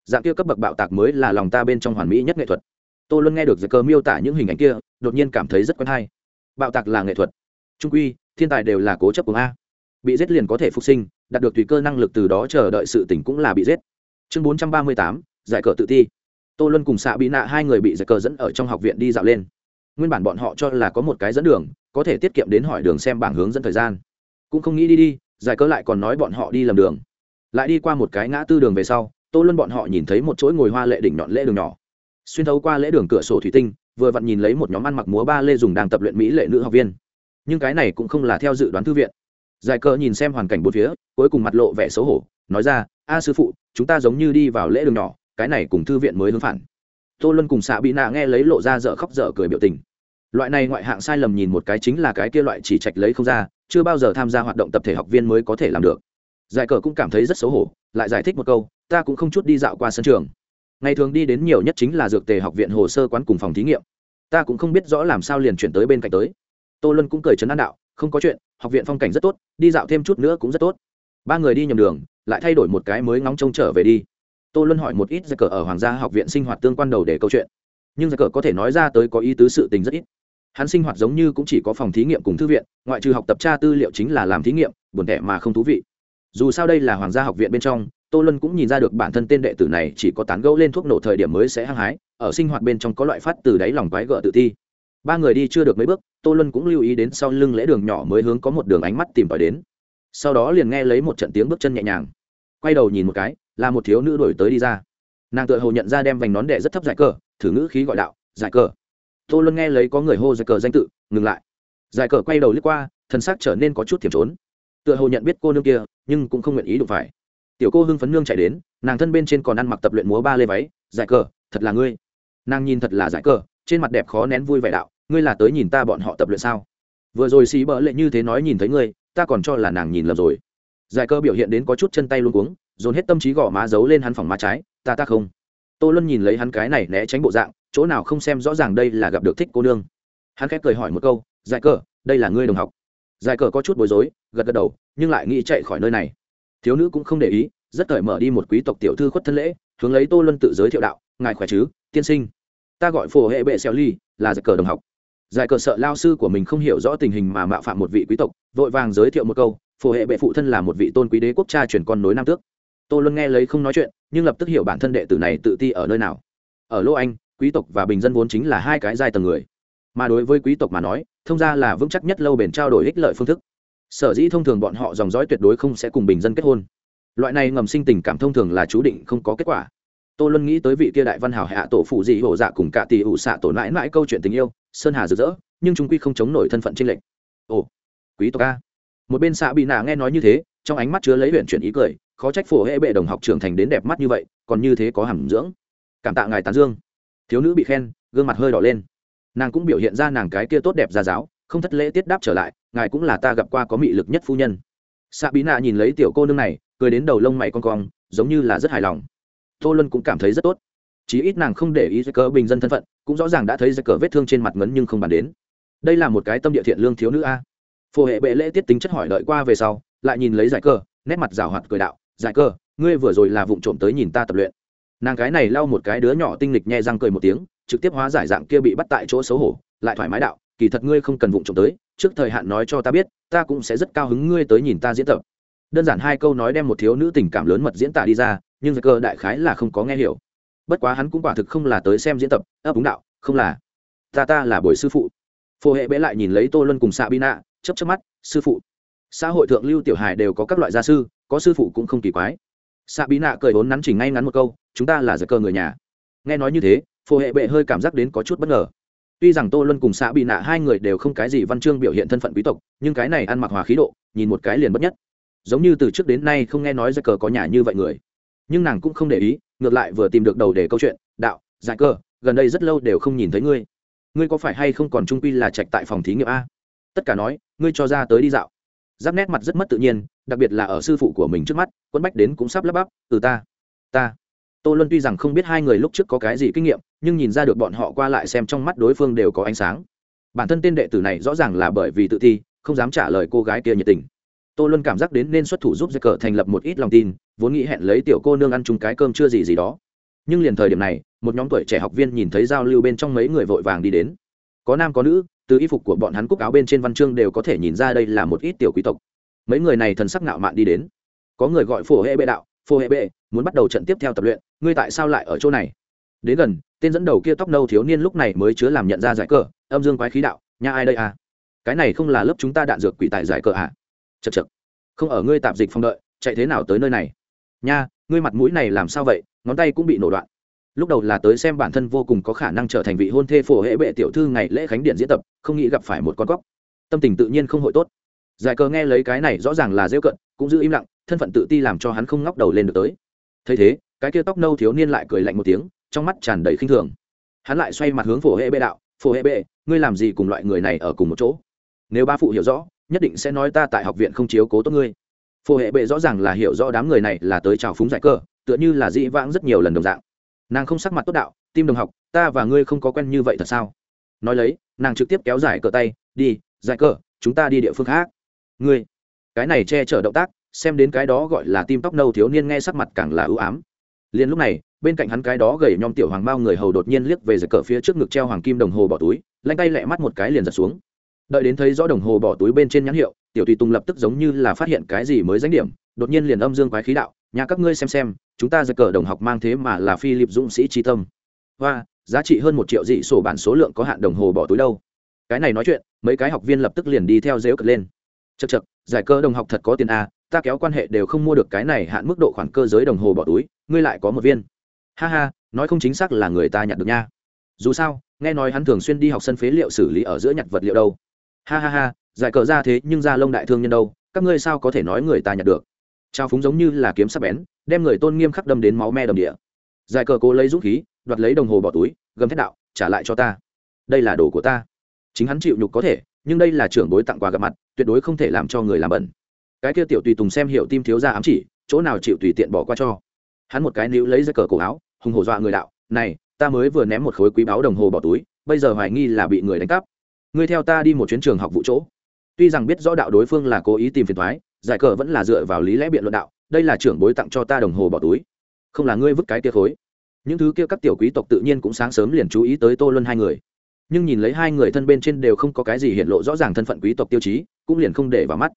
Dạng kia cấp bậc bạo tạc mới là lòng ta bên trong hoàn mỹ nhất nghệ thuật. Tôi luôn nghe được giấy cờ miêu tả những hình ảnh kia, đột nhiên cảm thấy rất quen hay bạo tạc là nghệ thuật. Trung quy, thiên tài đều là cố chấp của a bị giết liền có thể phục sinh, đạt được tùy cơ năng lực từ đó chờ đợi sự tỉnh cũng là bị giết. Chương bốn trăm ba mươi tám, giải cờ tự ti tô luân cùng xạ bị nạ hai người bị giải cờ dẫn ở trong học viện đi dạo lên. Nguyên bản bọn họ cho là có một cái dẫn đường, có thể tiết kiệm đến hỏi đường xem bảng hướng dẫn thời gian. Cũng không nghĩ đi đi, giải cờ lại còn nói bọn họ đi lầm đường. Lại đi qua một cái ngã tư đường về sau, tô luân bọn họ nhìn thấy một chỗ ngồi hoa lệ đỉnh nhọn lễ đường nhỏ. Xuyên thấu qua lễ đường cửa sổ thủy tinh vừa vặn nhìn lấy một nhóm ăn mặc múa ba lê dùng đang tập luyện mỹ lệ nữ học viên. Nhưng cái này cũng không là theo dự đoán thư viện. Giải cờ nhìn xem hoàn cảnh bốn phía, cuối cùng mặt lộ vẻ xấu hổ, nói ra, a sư phụ, chúng ta giống như đi vào lễ đường nhỏ, cái này cùng thư viện mới hướng phản. Tô luân cùng xạ bị nạ nghe lấy lộ ra dở khóc dở cười biểu tình. Loại này ngoại hạng sai lầm nhìn một cái chính là cái kia loại chỉ trạch lấy không ra, chưa bao giờ tham gia hoạt động tập thể học viên mới có thể làm được. Giải cờ cũng cảm thấy rất xấu hổ, lại giải thích một câu, ta cũng không chút đi dạo qua sân trường ngày thường đi đến nhiều nhất chính là dược tề học viện hồ sơ quán cùng phòng thí nghiệm. Ta cũng không biết rõ làm sao liền chuyển tới bên cạnh tới. Tô luân cũng cười chấn an đạo, không có chuyện, học viện phong cảnh rất tốt, đi dạo thêm chút nữa cũng rất tốt. Ba người đi nhầm đường, lại thay đổi một cái mới ngóng trông trở về đi. Tô luân hỏi một ít giải cờ ở hoàng gia học viện sinh hoạt tương quan đầu để câu chuyện. Nhưng giải cờ có thể nói ra tới có ý tứ sự tình rất ít. Hắn sinh hoạt giống như cũng chỉ có phòng thí nghiệm cùng thư viện, ngoại trừ học tập tra tư liệu chính là làm thí nghiệm, buồn tẻ mà không thú vị. Dù sao đây là hoàng gia học viện bên trong tô luân cũng nhìn ra được bản thân tên đệ tử này chỉ có tán gẫu lên thuốc nổ thời điểm mới sẽ hăng hái, ở sinh hoạt bên trong có loại phát từ đáy lòng quái gợ tự thi. ba người đi chưa được mấy bước, tô luân cũng lưu ý đến sau lưng lễ đường nhỏ mới hướng có một đường ánh mắt tìm tòi đến. Sau đó liền nghe lấy một trận tiếng bước chân nhẹ nhàng. Quay đầu nhìn một cái, là một thiếu nữ đổi tới đi ra. Nàng tự hồ nhận ra đem vành nón đệ rất thấp giải cờ, thử ngữ khí gọi đạo, giải cờ. Tô luân nghe lấy có người hô giải cờ danh tự, ngừng lại. Giải cờ quay đầu lướt qua thân xác trở nên có chút thiểm trốn. Tựa hồ nhận biết cô nương kia, nhưng cũng không nguyện ý đụng phải tiểu cô hưng phấn nương chạy đến, nàng thân bên trên còn ăn mặc tập luyện múa ba lê váy, giải cờ, thật là ngươi. Nàng nhìn thật là giải cờ, trên mặt đẹp khó nén vui vẻ đạo, ngươi là tới nhìn ta bọn họ tập luyện sao? Vừa rồi xí bỡ lệ như thế nói nhìn thấy ngươi, ta còn cho là nàng nhìn lầm rồi. Giải cơ biểu hiện đến có chút chân tay luôn cuống, dồn hết tâm trí gõ má giấu lên hắn phòng má trái, ta ta không. Tô luân nhìn lấy hắn cái này né tránh bộ dạng, chỗ nào không xem rõ ràng đây là gặp được thích cô nương. Hắn khép cười hỏi một câu, giải cờ, đây là ngươi đồng học. Giải cờ có chút bối rối, gật gật đầu, nhưng lại nghĩ chạy khỏi nơi này thiếu nữ cũng không để ý, rất cởi mở đi một quý tộc tiểu thư khuất thân lễ, hướng lấy tô luân tự giới thiệu đạo, ngài khỏe chứ, tiên sinh? Ta gọi phổ hệ bệ xeo ly, là giải cờ đồng học. Giải cờ sợ lao sư của mình không hiểu rõ tình hình mà mạo phạm một vị quý tộc, vội vàng giới thiệu một câu, phổ hệ bệ phụ thân là một vị tôn quý đế quốc cha chuyển con nối nam tước. Tô luân nghe lấy không nói chuyện, nhưng lập tức hiểu bản thân đệ tử này tự ti ở nơi nào. Ở lô anh, quý tộc và bình dân vốn chính là hai cái giai tầng người. Mà đối với quý tộc mà nói, thông ra là vững chắc nhất lâu bền trao đổi ích lợi phương thức sở dĩ thông thường bọn họ dòng dõi tuyệt đối không sẽ cùng bình dân kết hôn. Loại này ngầm sinh tình cảm thông thường là chú định không có kết quả. Tô luân nghĩ tới vị kia đại văn hào hạ tổ phụ dị hổ dạ cùng cả tỷ ủ xạ tổ mãi mãi câu chuyện tình yêu, sơn hà rực rỡ, nhưng chúng quy không chống nổi thân phận trinh lệch. Ồ, quý tộc a. Một bên xạ bị nạ nghe nói như thế, trong ánh mắt chứa lấy huyện chuyển ý cười, khó trách phổ hệ bệ đồng học trưởng thành đến đẹp mắt như vậy, còn như thế có hàm dưỡng. Cảm tạ ngài tán dương. Thiếu nữ bị khen, gương mặt hơi đỏ lên. Nàng cũng biểu hiện ra nàng cái kia tốt đẹp ra giáo, không thất lễ tiết đáp trở lại ngài cũng là ta gặp qua có mị lực nhất phu nhân. Xạ bí nạ nhìn lấy tiểu cô nương này, cười đến đầu lông mày con cong, giống như là rất hài lòng. Tô luân cũng cảm thấy rất tốt. Chí ít nàng không để ý giấy cờ bình dân thân phận, cũng rõ ràng đã thấy giấy cờ vết thương trên mặt ngấn nhưng không bàn đến. Đây là một cái tâm địa thiện lương thiếu nữ a. Phổ hệ bệ lễ tiết tính chất hỏi đợi qua về sau, lại nhìn lấy giải cơ, nét mặt rào hoạt cười đạo, giải cơ, ngươi vừa rồi là vụng trộm tới nhìn ta tập luyện. Nàng cái này lau một cái đứa nhỏ tinh lịch nhẹ răng cười một tiếng, trực tiếp hóa giải dạng kia bị bắt tại chỗ xấu hổ, lại thoải mái đạo kỳ thật ngươi không cần vụng trộm tới, trước thời hạn nói cho ta biết, ta cũng sẽ rất cao hứng ngươi tới nhìn ta diễn tập. Đơn giản hai câu nói đem một thiếu nữ tình cảm lớn mật diễn tả đi ra, nhưng giặc cơ đại khái là không có nghe hiểu. Bất quá hắn cũng quả thực không là tới xem diễn tập, ấp đúng đạo, không là. Ta ta là buổi sư phụ. Phổ hệ bệ lại nhìn lấy tô luân cùng xạ bi nạ chấp chấp mắt, sư phụ. Xã hội thượng lưu tiểu hài đều có các loại gia sư, có sư phụ cũng không kỳ quái. Xạ bí nạ cười vốn nắn chỉnh ngay ngắn một câu, chúng ta là giặc cơ người nhà. Nghe nói như thế, phổ hệ bệ hơi cảm giác đến có chút bất ngờ tuy rằng tô luân cùng xã bị nạ hai người đều không cái gì văn chương biểu hiện thân phận quý tộc, nhưng cái này ăn mặc hòa khí độ, nhìn một cái liền bất nhất. Giống như từ trước đến nay không nghe nói ra cờ có nhà như vậy người. Nhưng nàng cũng không để ý, ngược lại vừa tìm được đầu để câu chuyện, đạo, giải cờ, gần đây rất lâu đều không nhìn thấy ngươi. Ngươi có phải hay không còn trung quy là trạch tại phòng thí nghiệm a? Tất cả nói, ngươi cho ra tới đi dạo. Giáp nét mặt rất mất tự nhiên, đặc biệt là ở sư phụ của mình trước mắt, quấn bách đến cũng sắp lắp bắp từ ta ta. Tô luân tuy rằng không biết hai người lúc trước có cái gì kinh nghiệm nhưng nhìn ra được bọn họ qua lại xem trong mắt đối phương đều có ánh sáng. Bản thân tên đệ tử này rõ ràng là bởi vì tự thi, không dám trả lời cô gái kia nhiệt tình. Tô luân cảm giác đến nên xuất thủ giúp giặc cờ thành lập một ít lòng tin, vốn nghĩ hẹn lấy tiểu cô nương ăn chung cái cơm chưa gì gì đó. Nhưng liền thời điểm này, một nhóm tuổi trẻ học viên nhìn thấy giao lưu bên trong mấy người vội vàng đi đến. Có nam có nữ, từ y phục của bọn hắn cúc áo bên trên văn chương đều có thể nhìn ra đây là một ít tiểu quý tộc. Mấy người này thần sắc nạo mạn đi đến. Có người gọi phổ hệ bệ đạo, phổ hệ bệ, muốn bắt đầu trận tiếp theo tập luyện, ngươi tại sao lại ở chỗ này? Đến gần tên dẫn đầu kia tóc nâu thiếu niên lúc này mới chứa làm nhận ra giải cờ, âm dương quái khí đạo, nhà ai đây à? Cái này không là lớp chúng ta đạn dược quỷ tại giải cờ à? Chật chật không ở ngươi tạp dịch phong đợi, chạy thế nào tới nơi này? Nha, ngươi mặt mũi này làm sao vậy? Ngón tay cũng bị nổ đoạn. Lúc đầu là tới xem bản thân vô cùng có khả năng trở thành vị hôn thê phổ hệ bệ tiểu thư ngày lễ khánh điện diễn tập, không nghĩ gặp phải một con cóc. Tâm tình tự nhiên không hội tốt. Giải cờ nghe lấy cái này rõ ràng là dễ cận, cũng giữ im lặng, thân phận tự ti làm cho hắn không ngóc đầu lên được tới. Thấy thế, cái kia tóc nâu thiếu niên lại cười lạnh một tiếng trong mắt tràn đầy khinh thường. Hắn lại xoay mặt hướng phổ hệ bệ đạo, phổ hệ bệ, ngươi làm gì cùng loại người này ở cùng một chỗ? Nếu ba phụ hiểu rõ, nhất định sẽ nói ta tại học viện không chiếu cố tốt ngươi. Phổ hệ bệ rõ ràng là hiểu rõ đám người này là tới trào phúng giải cơ, tựa như là dĩ vãng rất nhiều lần đồng dạng. Nàng không sắc mặt tốt đạo, tim đồng học, ta và ngươi không có quen như vậy thật sao? Nói lấy, nàng trực tiếp kéo giải cờ tay, đi, giải cờ chúng ta đi địa phương khác. Ngươi? Cái này che chở động tác, xem đến cái đó gọi là tim tóc nâu thiếu niên nghe sắc mặt càng là ưu ám. Liền lúc này bên cạnh hắn cái đó gầy nhom tiểu hoàng bao người hầu đột nhiên liếc về giật cờ phía trước ngực treo hoàng kim đồng hồ bỏ túi lanh tay lẹ mắt một cái liền giật xuống. Đợi đến thấy rõ đồng hồ bỏ túi bên trên nhãn hiệu, tiểu tùy tùng lập tức giống như là phát hiện cái gì mới danh điểm, đột nhiên liền âm dương quái khí đạo, nhà các ngươi xem xem, chúng ta giật cờ đồng học mang thế mà là phi liệp dũng sĩ trí tâm. Và giá trị hơn một triệu dị sổ bản số lượng có hạn đồng hồ bỏ túi đâu? Cái này nói chuyện, mấy cái học viên lập tức liền đi theo dếu cật lên. Chật chật giải cơ đồng học thật có tiền a ta kéo quan hệ đều không mua được cái này hạn mức độ khoản cơ giới đồng hồ bỏ túi, ngươi lại có một viên ha ha, nói không chính xác là người ta nhặt được nha. Dù sao, nghe nói hắn thường xuyên đi học sân phế liệu xử lý ở giữa nhặt vật liệu đâu. Ha ha ha, giải cờ ra thế nhưng ra lông đại thương nhân đâu, các ngươi sao có thể nói người ta nhặt được? Trao phúng giống như là kiếm sắp bén, đem người tôn nghiêm khắc đâm đến máu me đầm địa. Giải cờ cố lấy dũng khí, đoạt lấy đồng hồ bỏ túi, gầm thét đạo, trả lại cho ta. Đây là đồ của ta. Chính hắn chịu nhục có thể, nhưng đây là trưởng bối tặng quà gặp mặt, tuyệt đối không thể làm cho người làm bẩn. Cái kia tiểu tùy tùng xem hiệu tim thiếu ra ám chỉ, chỗ nào chịu tùy tiện bỏ qua cho. Hắn một cái níu lấy ra cờ cổ áo hùng hổ dọa người đạo, này, ta mới vừa ném một khối quý báo đồng hồ bỏ túi, bây giờ hoài nghi là bị người đánh cắp. Ngươi theo ta đi một chuyến trường học vụ chỗ. Tuy rằng biết rõ đạo đối phương là cố ý tìm phiền thoái giải cờ vẫn là dựa vào lý lẽ biện luận đạo, đây là trưởng bối tặng cho ta đồng hồ bỏ túi, không là ngươi vứt cái kia khối. Những thứ kia các tiểu quý tộc tự nhiên cũng sáng sớm liền chú ý tới tô luân hai người. Nhưng nhìn lấy hai người thân bên trên đều không có cái gì hiện lộ rõ ràng thân phận quý tộc tiêu chí, cũng liền không để vào mắt.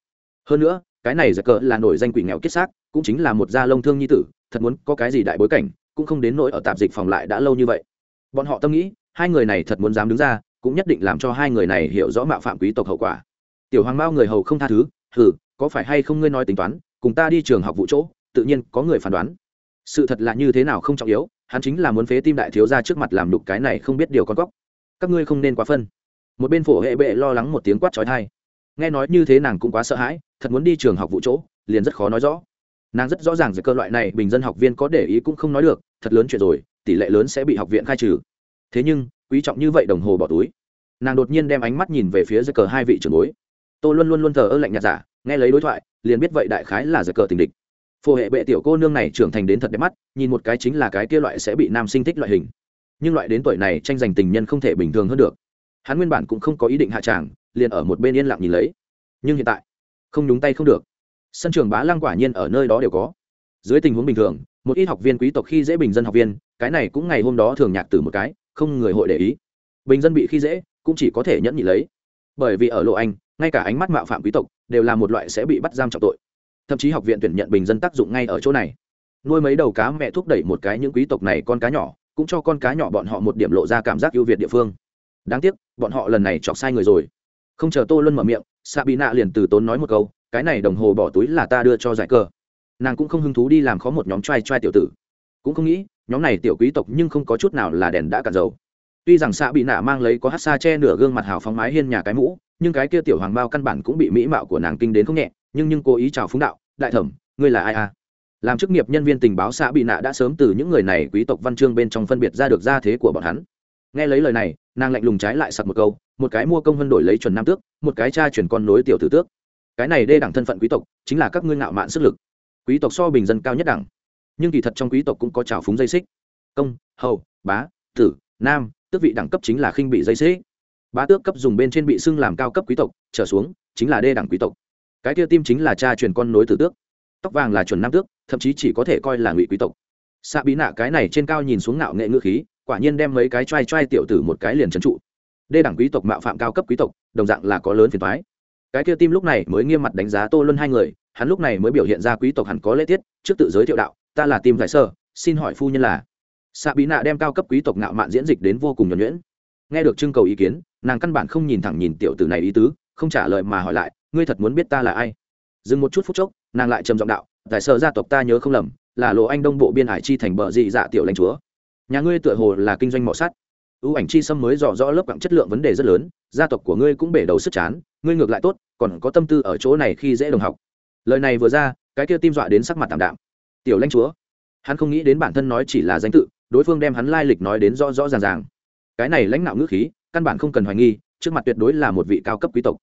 Hơn nữa, cái này giải cờ là nổi danh quỷ nghèo kết xác, cũng chính là một gia lông thương nhi tử, thật muốn có cái gì đại bối cảnh cũng không đến nỗi ở tạp dịch phòng lại đã lâu như vậy. Bọn họ tâm nghĩ, hai người này thật muốn dám đứng ra, cũng nhất định làm cho hai người này hiểu rõ mạo phạm quý tộc hậu quả. Tiểu hoàng mao người hầu không tha thứ, hừ, có phải hay không ngươi nói tính toán, cùng ta đi trường học vụ chỗ, tự nhiên có người phán đoán. Sự thật là như thế nào không trọng yếu, hắn chính là muốn phế tim đại thiếu ra trước mặt làm đục cái này không biết điều con cóc. Các ngươi không nên quá phân. Một bên phổ hệ bệ lo lắng một tiếng quát trói thai nghe nói như thế nàng cũng quá sợ hãi, thật muốn đi trường học vụ chỗ, liền rất khó nói rõ nàng rất rõ ràng về cơ loại này, bình dân học viên có để ý cũng không nói được, thật lớn chuyện rồi, tỷ lệ lớn sẽ bị học viện khai trừ. Thế nhưng, quý trọng như vậy đồng hồ bỏ túi. Nàng đột nhiên đem ánh mắt nhìn về phía giữa cờ hai vị trưởng bối. Tôi luôn luôn luôn thờ ơ lạnh nhạt giả, nghe lấy đối thoại, liền biết vậy đại khái là giữa cờ tình địch. Phổ hệ bệ tiểu cô nương này trưởng thành đến thật đẹp mắt, nhìn một cái chính là cái kia loại sẽ bị nam sinh thích loại hình. Nhưng loại đến tuổi này tranh giành tình nhân không thể bình thường hơn được. Hắn nguyên bản cũng không có ý định hạ tràng, liền ở một bên yên lặng nhìn lấy. Nhưng hiện tại, không nhúng tay không được sân trường bá lăng quả nhiên ở nơi đó đều có. Dưới tình huống bình thường, một ít học viên quý tộc khi dễ bình dân học viên, cái này cũng ngày hôm đó thường nhạc từ một cái, không người hội để ý. Bình dân bị khi dễ, cũng chỉ có thể nhẫn nhị lấy. Bởi vì ở lộ anh, ngay cả ánh mắt mạo phạm quý tộc, đều là một loại sẽ bị bắt giam trọng tội. Thậm chí học viện tuyển nhận bình dân tác dụng ngay ở chỗ này. Nuôi mấy đầu cá mẹ thúc đẩy một cái những quý tộc này con cá nhỏ, cũng cho con cá nhỏ bọn họ một điểm lộ ra cảm giác ưu việt địa phương. Đáng tiếc, bọn họ lần này chọc sai người rồi. Không chờ tô luân mở miệng xạ bị nạ liền từ tốn nói một câu cái này đồng hồ bỏ túi là ta đưa cho giải cơ nàng cũng không hứng thú đi làm khó một nhóm t r a i t r a i tiểu tử. Cũng không nghĩ, nhóm này tiểu quý tộc nhưng không có chút nào là đèn đã cạn dầu. Tuy rằng xạ bị nạ mang lấy có hát xa che nửa gương mặt hào phóng mái hiên nhà cái mũ, nhưng cái kia tiểu hoàng bao căn bản cũng bị mỹ mạo của nàng kinh đến không nhẹ, nhưng nhưng cố ý chào phúng đạo, đại thẩm, ngươi là ai à? Làm chức nghiệp nhân viên tình báo xã bị nạ đã sớm từ những người này quý tộc văn chương bên trong phân biệt ra được gia thế của bọn hắn. Nghe lấy lời này, nàng lạnh lùng trái lại sặc một câu, một cái mua công hơn đổi lấy chuẩn nam tước, một cái cha chuyển con nối tiểu tử tước cái này đê đẳng thân phận quý tộc chính là các ngươi ngạo mạn sức lực. Quý tộc so bình dân cao nhất đẳng. Nhưng kỳ thật trong quý tộc cũng có trào phúng dây xích. Công, hầu, bá, tử, nam, tước vị đẳng cấp chính là khinh bị dây xích. Bá tước cấp dùng bên trên bị xưng làm cao cấp quý tộc, trở xuống, chính là đê đẳng quý tộc. Cái kia tim chính là cha truyền con nối tử tước. Tóc vàng là chuẩn nam tước, thậm chí chỉ có thể coi là ngụy quý tộc. Xạ bí nạ cái này trên cao nhìn xuống ngạo nghệ ngữ khí, quả nhiên đem mấy cái t r a i t r a i tiểu tử một cái liền trấn trụ. Đê đẳng quý tộc mạo phạm cao cấp quý tộc, đồng dạng là có lớn phiền thoái cái kia tim lúc này mới nghiêm mặt đánh giá tô luân hai người, hắn lúc này mới biểu hiện ra quý tộc hẳn có lễ tiết, trước tự giới thiệu đạo, ta là tim giải sơ, xin hỏi phu nhân là? Xạ bí nạ đem cao cấp quý tộc ngạo mạn diễn dịch đến vô cùng nhuẩn nhuyễn. Nghe được trưng cầu ý kiến, nàng căn bản không nhìn thẳng nhìn tiểu tử này ý tứ, không trả lời mà hỏi lại, ngươi thật muốn biết ta là ai? Dừng một chút phút chốc, nàng lại trầm giọng đạo, giải sơ gia tộc ta nhớ không lầm, là lộ anh đông bộ biên hải chi thành bờ dị dạ tiểu lãnh chúa. Nhà ngươi tựa hồ là kinh doanh mỏ sắt ưu ảnh chi xâm mới dò rõ lớp quặng chất lượng vấn đề rất lớn, gia tộc của ngươi cũng bể đầu sức chán, ngươi ngược lại tốt, còn có tâm tư ở chỗ này khi dễ đồng học. Lời này vừa ra, cái kia tim dọa đến sắc mặt tạm đạm. Tiểu lãnh chúa, hắn không nghĩ đến bản thân nói chỉ là danh tự, đối phương đem hắn lai lịch nói đến rõ rõ ràng ràng. Cái này lãnh đạo ngữ khí, căn bản không cần hoài nghi, trước mặt tuyệt đối là một vị cao cấp quý tộc.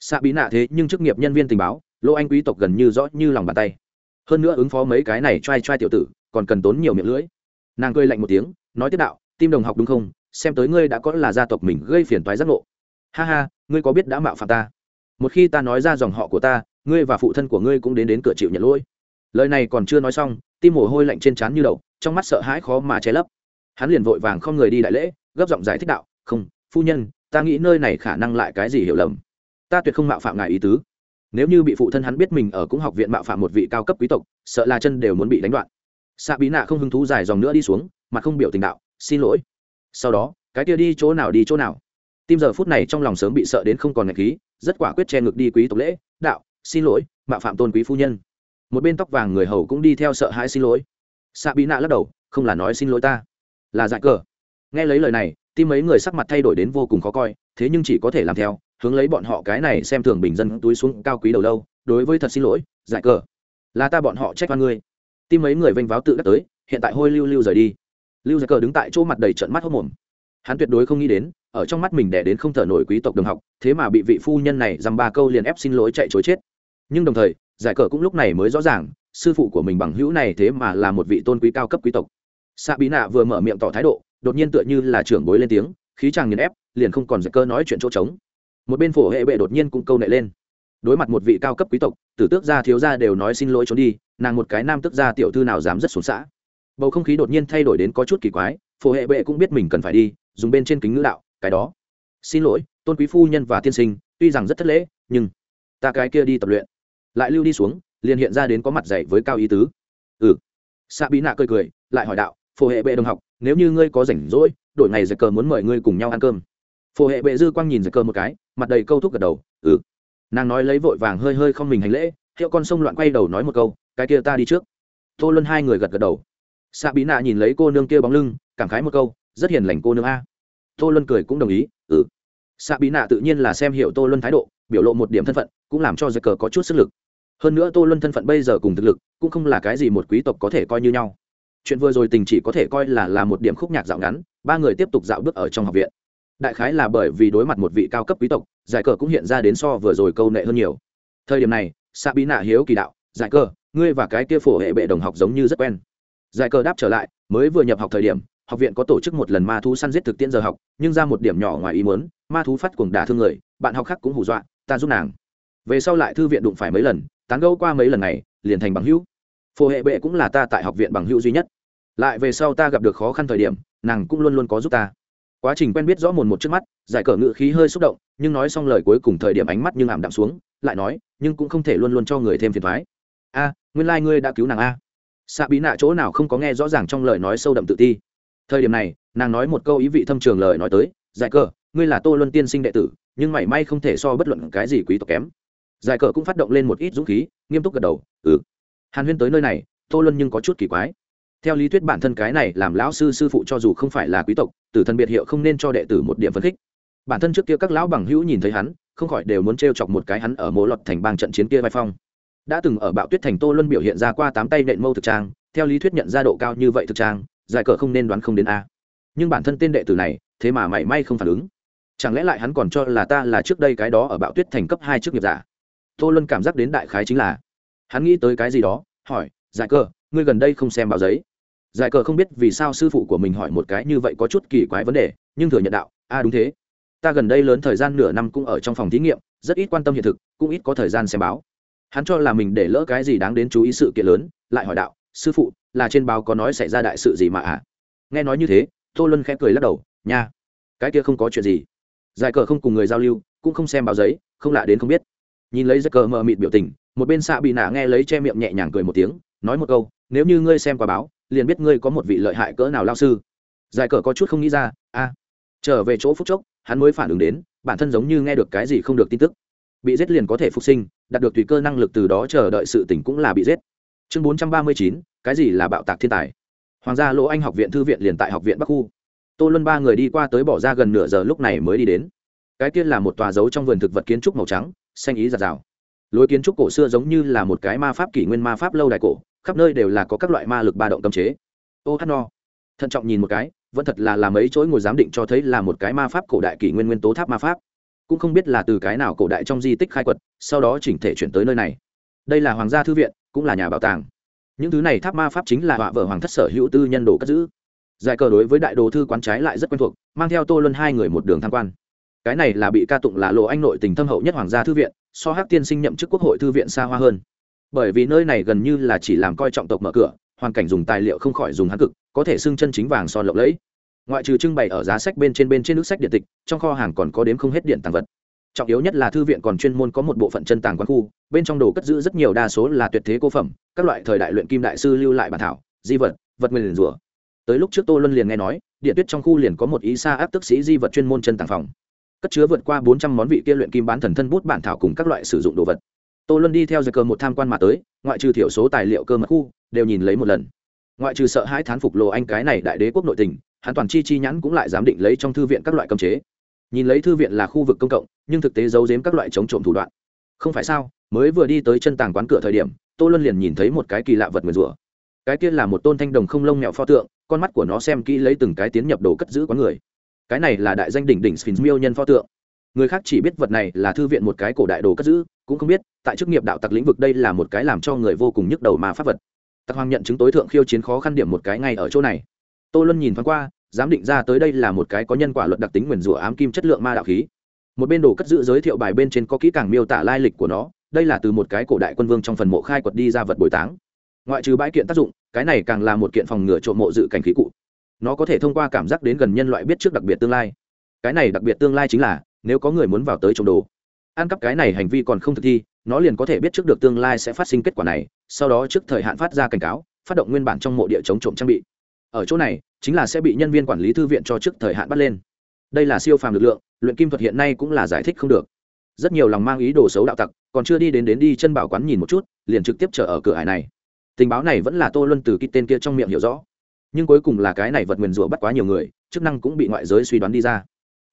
Xạ bí nạ thế nhưng chức nghiệp nhân viên tình báo lô anh quý tộc gần như rõ như lòng bàn tay. Hơn nữa ứng phó mấy cái này t r a i t r a i tiểu tử, còn cần tốn nhiều miệng lưỡi. Nàng cười lạnh một tiếng, nói tiếp đạo, tim đồng học đúng không? Xem tới ngươi đã có là gia tộc mình gây phiền toái giác ngộ. Ha ha, ngươi có biết đã mạo phạm ta? Một khi ta nói ra dòng họ của ta, ngươi và phụ thân của ngươi cũng đến đến cửa chịu nhận lỗi. Lời này còn chưa nói xong, tim mồ hôi lạnh trên trán như đậu, trong mắt sợ hãi khó mà che lấp. Hắn liền vội vàng không người đi đại lễ, gấp giọng giải thích đạo, không, phu nhân, ta nghĩ nơi này khả năng lại cái gì hiểu lầm. Ta tuyệt không mạo phạm ngài ý tứ. Nếu như bị phụ thân hắn biết mình ở cũng học viện mạo phạm một vị cao cấp quý tộc, sợ là chân đều muốn bị đánh đoạn. Xạ bí nạ không hứng thú dài dòng nữa đi xuống mà không biểu tình đạo, xin lỗi sau đó, cái kia đi chỗ nào đi chỗ nào. Tim giờ phút này trong lòng sớm bị sợ đến không còn ngạch khí, rất quả quyết che ngực đi quý tộc lễ, đạo, xin lỗi mạ phạm tôn quý phu nhân. Một bên tóc vàng người hầu cũng đi theo sợ hãi xin lỗi. Xạ bí nạ lắc đầu, không là nói xin lỗi ta, là dại cờ. Nghe lấy lời này, tim mấy người sắc mặt thay đổi đến vô cùng khó coi, thế nhưng chỉ có thể làm theo, hướng lấy bọn họ cái này xem thường bình dân túi xuống cao quý đầu lâu, đối với thật xin lỗi, dại cờ. Là ta bọn họ trách oan ngươi. Tim mấy người vênh váo tự đắc tới, hiện tại hôi lưu lưu rời đi lưu giải cờ đứng tại chỗ mặt đầy trận mắt hốc mồm. Hắn tuyệt đối không nghĩ đến, ở trong mắt mình đẻ đến không thở nổi quý tộc đồng học, thế mà bị vị phu nhân này dăm ba câu liền ép xin lỗi chạy chối chết. Nhưng đồng thời, giải cờ cũng lúc này mới rõ ràng, sư phụ của mình bằng hữu này thế mà là một vị tôn quý cao cấp quý tộc. Xạ bí nạ vừa mở miệng tỏ thái độ, đột nhiên tựa như là trưởng bối lên tiếng, khí chàng nghiền ép, liền không còn giải cơ nói chuyện chỗ trống. Một bên phổ hệ bệ đột nhiên cũng câu nệ lên. Đối mặt một vị cao cấp quý tộc, tử tước gia thiếu gia đều nói xin lỗi trốn đi, nàng một cái nam tước gia tiểu thư nào dám rất xuống xã bầu không khí đột nhiên thay đổi đến có chút kỳ quái, phổ hệ bệ cũng biết mình cần phải đi, dùng bên trên kính ngữ đạo, cái đó. Xin lỗi, tôn quý phu nhân và tiên sinh, tuy rằng rất thất lễ, nhưng ta cái kia đi tập luyện. Lại lưu đi xuống, liền hiện ra đến có mặt dạy với cao ý tứ. Ừ. Xạ bí nạ cười cười, lại hỏi đạo, phổ hệ bệ đồng học, nếu như ngươi có rảnh rỗi, đổi ngày giật cờ muốn mời ngươi cùng nhau ăn cơm. Phổ hệ bệ dư quang nhìn giật cờ một cái, mặt đầy câu thúc gật đầu ừ. Nàng nói lấy vội vàng hơi hơi không mình hành lễ, hiệu con sông loạn quay đầu nói một câu, cái kia ta đi trước. Tô luân hai người gật gật đầu xạ bí nạ nhìn lấy cô nương kia bóng lưng, cảm khái một câu, rất hiền lành cô nương a. Tô luân cười cũng đồng ý ừ. Xạ bí nạ tự nhiên là xem hiểu tô luân thái độ, biểu lộ một điểm thân phận, cũng làm cho giật cờ có chút sức lực. Hơn nữa tô luân thân phận bây giờ cùng thực lực, cũng không là cái gì một quý tộc có thể coi như nhau. Chuyện vừa rồi tình chỉ có thể coi là là một điểm khúc nhạc dạo ngắn, ba người tiếp tục dạo bước ở trong học viện. Đại khái là bởi vì đối mặt một vị cao cấp quý tộc, giải cờ cũng hiện ra đến so vừa rồi câu nệ hơn nhiều. Thời điểm này xạ bí nạ hiếu kỳ đạo, giải cờ, ngươi và cái kia phổ hệ bệ đồng học giống như rất quen giải cờ đáp trở lại, mới vừa nhập học thời điểm, học viện có tổ chức một lần ma thú săn giết thực tiễn giờ học, nhưng ra một điểm nhỏ ngoài ý muốn, ma thú phát cuồng đả thương người, bạn học khác cũng hù dọa, ta giúp nàng. Về sau lại thư viện đụng phải mấy lần, tán gẫu qua mấy lần này, liền thành bằng hữu. Phổ hệ bệ cũng là ta tại học viện bằng hữu duy nhất. Lại về sau ta gặp được khó khăn thời điểm, nàng cũng luôn luôn có giúp ta. Quá trình quen biết rõ mồn một trước mắt, giải cờ ngự khí hơi xúc động, nhưng nói xong lời cuối cùng thời điểm ánh mắt nhưng ảm đạm xuống, lại nói, nhưng cũng không thể luôn luôn cho người thêm phiền thoái. A, nguyên lai、like、ngươi đã cứu nàng a xạ bí nạ chỗ nào không có nghe rõ ràng trong lời nói sâu đậm tự ti. Thời điểm này, nàng nói một câu ý vị thâm trường lời nói tới, giải cờ, ngươi là tô luân tiên sinh đệ tử, nhưng mảy may không thể so bất luận cái gì quý tộc kém. Giải cờ cũng phát động lên một ít dũng khí, nghiêm túc gật đầu ừ. Hàn huyên tới nơi này, tô luân nhưng có chút kỳ quái. Theo lý thuyết bản thân cái này làm lão sư sư phụ cho dù không phải là quý tộc tử thần biệt hiệu không nên cho đệ tử một điểm phấn khích. Bản thân trước kia các lão bằng hữu nhìn thấy hắn, không khỏi đều muốn t chọc một cái hắn ở mố lọt thành bang trận chiến kia vai phong đã từng ở bạo tuyết thành tô luân biểu hiện ra qua tám tay nện mâu thực trang, theo lý thuyết nhận ra độ cao như vậy thực trang, giải cờ không nên đoán không đến a. Nhưng bản thân tên đệ tử này, thế mà mảy may không phản ứng. Chẳng lẽ lại hắn còn cho là ta là trước đây cái đó ở bạo tuyết thành cấp hai trước nghiệp giả? Tô luân cảm giác đến đại khái chính là, hắn nghĩ tới cái gì đó, hỏi, giải cờ, ngươi gần đây không xem báo giấy? Giải cờ không biết vì sao sư phụ của mình hỏi một cái như vậy có chút kỳ quái vấn đề, nhưng thừa nhận đạo, a, đúng thế. Ta gần đây lớn thời gian nửa năm cũng ở trong phòng thí nghiệm, rất ít quan tâm hiện thực, cũng ít có thời gian xem báo hắn cho là mình để lỡ cái gì đáng đến chú ý sự kiện lớn, lại hỏi đạo, sư phụ, là trên báo có nói xảy ra đại sự gì mà ạ? À? nghe nói như thế, tô luân khẽ cười lắc đầu, nha, cái kia không có chuyện gì. Giải cờ không cùng người giao lưu, cũng không xem báo giấy, không lạ đến không biết. Nhìn lấy giải cờ mờ mịt biểu tình, một bên xạ bị nạ nghe lấy che miệng nhẹ nhàng cười một tiếng, nói một câu, nếu như ngươi xem qua báo, liền biết ngươi có một vị lợi hại cỡ nào lao sư. Giải cờ có chút không nghĩ ra, a, trở về chỗ phúc chốc, hắn mới phản ứng đến, bản thân giống như nghe được cái gì không được tin tức bị giết liền có thể phục sinh, đạt được tùy cơ năng lực từ đó chờ đợi sự tỉnh cũng là bị giết. Chương bốn trăm ba mươi chín, cái gì là bạo tạc thiên tài? Hoàng gia lỗ anh học viện thư viện liền tại học viện bắc khu. Tô luân ba người đi qua tới bỏ ra gần nửa giờ lúc này mới đi đến. Cái kia là một tòa dấu trong vườn thực vật kiến trúc màu trắng, xanh ý giạt rào. Lối kiến trúc cổ xưa giống như là một cái ma pháp kỷ nguyên ma pháp lâu đài cổ, khắp nơi đều là có các loại ma lực ba động cấm chế. Ô hát no. Thận trọng nhìn một cái, vẫn thật là làm ấy chối ngồi giám định cho thấy là một cái ma pháp cổ đại kỷ nguyên nguyên tố tháp ma pháp cũng không biết là từ cái nào cổ đại trong di tích khai quật, sau đó chỉnh thể chuyển tới nơi này. Đây là hoàng gia thư viện, cũng là nhà bảo tàng. Những thứ này tháp ma pháp chính là họa vợ hoàng thất sở hữu tư nhân đồ cất giữ. Giải cờ đối với đại đồ thư quán trái lại rất quen thuộc, mang theo tô luân hai người một đường tham quan. Cái này là bị ca tụng là lộ anh nội tình thâm hậu nhất hoàng gia thư viện, so hát tiên sinh nhậm chức quốc hội thư viện xa hoa hơn. Bởi vì nơi này gần như là chỉ làm coi trọng tộc mở cửa, hoàn cảnh dùng tài liệu không khỏi dùng hán cực, có thể xưng chân chính vàng son lộng lẫy ngoại trừ trưng bày ở giá sách bên trên bên trên nước sách điện tịch, trong kho hàng còn có đếm không hết điện tàng vật. Trọng yếu nhất là thư viện còn chuyên môn có một bộ phận chân tàng quán khu, bên trong đồ cất giữ rất nhiều đa số là tuyệt thế cô phẩm, các loại thời đại luyện kim đại sư lưu lại bản thảo, di vật vật nguyên rủa. Tới lúc trước tô luân liền nghe nói, điện tuyết trong khu liền có một ý xa áp tức sĩ di vật chuyên môn chân tàng phòng. Cất chứa vượt qua bốn trăm món vị kia luyện kim bán thần thân bút bản thảo cùng các loại sử dụng đồ vật. Tô luân đi theo giờ cơ một tham quan mà tới, ngoại trừ thiểu số tài liệu cơ mật khu, đều nhìn lấy một lần. Ngoại trừ sợ hãi thán phục lộ anh cái này đại đế quốc nội tình hắn toàn chi chi nhãn cũng lại dám định lấy trong thư viện các loại cấm chế. Nhìn lấy thư viện là khu vực công cộng, nhưng thực tế giấu giếm các loại chống trộm thủ đoạn. Không phải sao, mới vừa đi tới chân tàng quán cửa thời điểm, tô luân liền nhìn thấy một cái kỳ lạ vật nguyền rủa. Cái kia là một tôn thanh đồng không lông mẹo pho tượng, con mắt của nó xem kỹ lấy từng cái tiến nhập đồ cất giữ quán người. Cái này là đại danh đỉnh đỉnh sphinx miêu nhân pho tượng. Người khác chỉ biết vật này là thư viện một cái cổ đại đồ cất giữ, cũng không biết, tại chức nghiệp đạo tặc lĩnh vực đây là một cái làm cho người vô cùng nhức đầu mà pháp vật. Tặc hoàng nhận chứng tối thượng khiêu chiến khó khăn điểm một cái ngay ở chỗ này tô luân nhìn thoáng qua dám định ra tới đây là một cái có nhân quả luật đặc tính nguyền rủa ám kim chất lượng ma đạo khí. Một bên đồ cất giữ giới thiệu bài bên trên có kỹ càng miêu tả lai lịch của nó, đây là từ một cái cổ đại quân vương trong phần mộ khai quật đi ra vật bồi táng. Ngoại trừ bãi kiện tác dụng, cái này càng là một kiện phòng ngừa trộm mộ dự cảnh khí cụ. Nó có thể thông qua cảm giác đến gần nhân loại biết trước đặc biệt tương lai. Cái này đặc biệt tương lai chính là, nếu có người muốn vào tới trộm đồ, ăn cắp cái này hành vi còn không thực thi, nó liền có thể biết trước được tương lai sẽ phát sinh kết quả này, sau đó trước thời hạn phát ra cảnh cáo, phát động nguyên bản trong mộ địa chống trộm trang bị ở chỗ này, chính là sẽ bị nhân viên quản lý thư viện cho trước thời hạn bắt lên. Đây là siêu phàm lực lượng, luyện kim thuật hiện nay cũng là giải thích không được. Rất nhiều lòng mang ý đồ xấu đạo tặc, còn chưa đi đến đến đi chân bảo quán nhìn một chút, liền trực tiếp chở ở cửa hải này. Tình báo này vẫn là tô luân từ cái tên kia trong miệng hiểu rõ. Nhưng cuối cùng là cái này vật nguyền rủa bắt quá nhiều người, chức năng cũng bị ngoại giới suy đoán đi ra.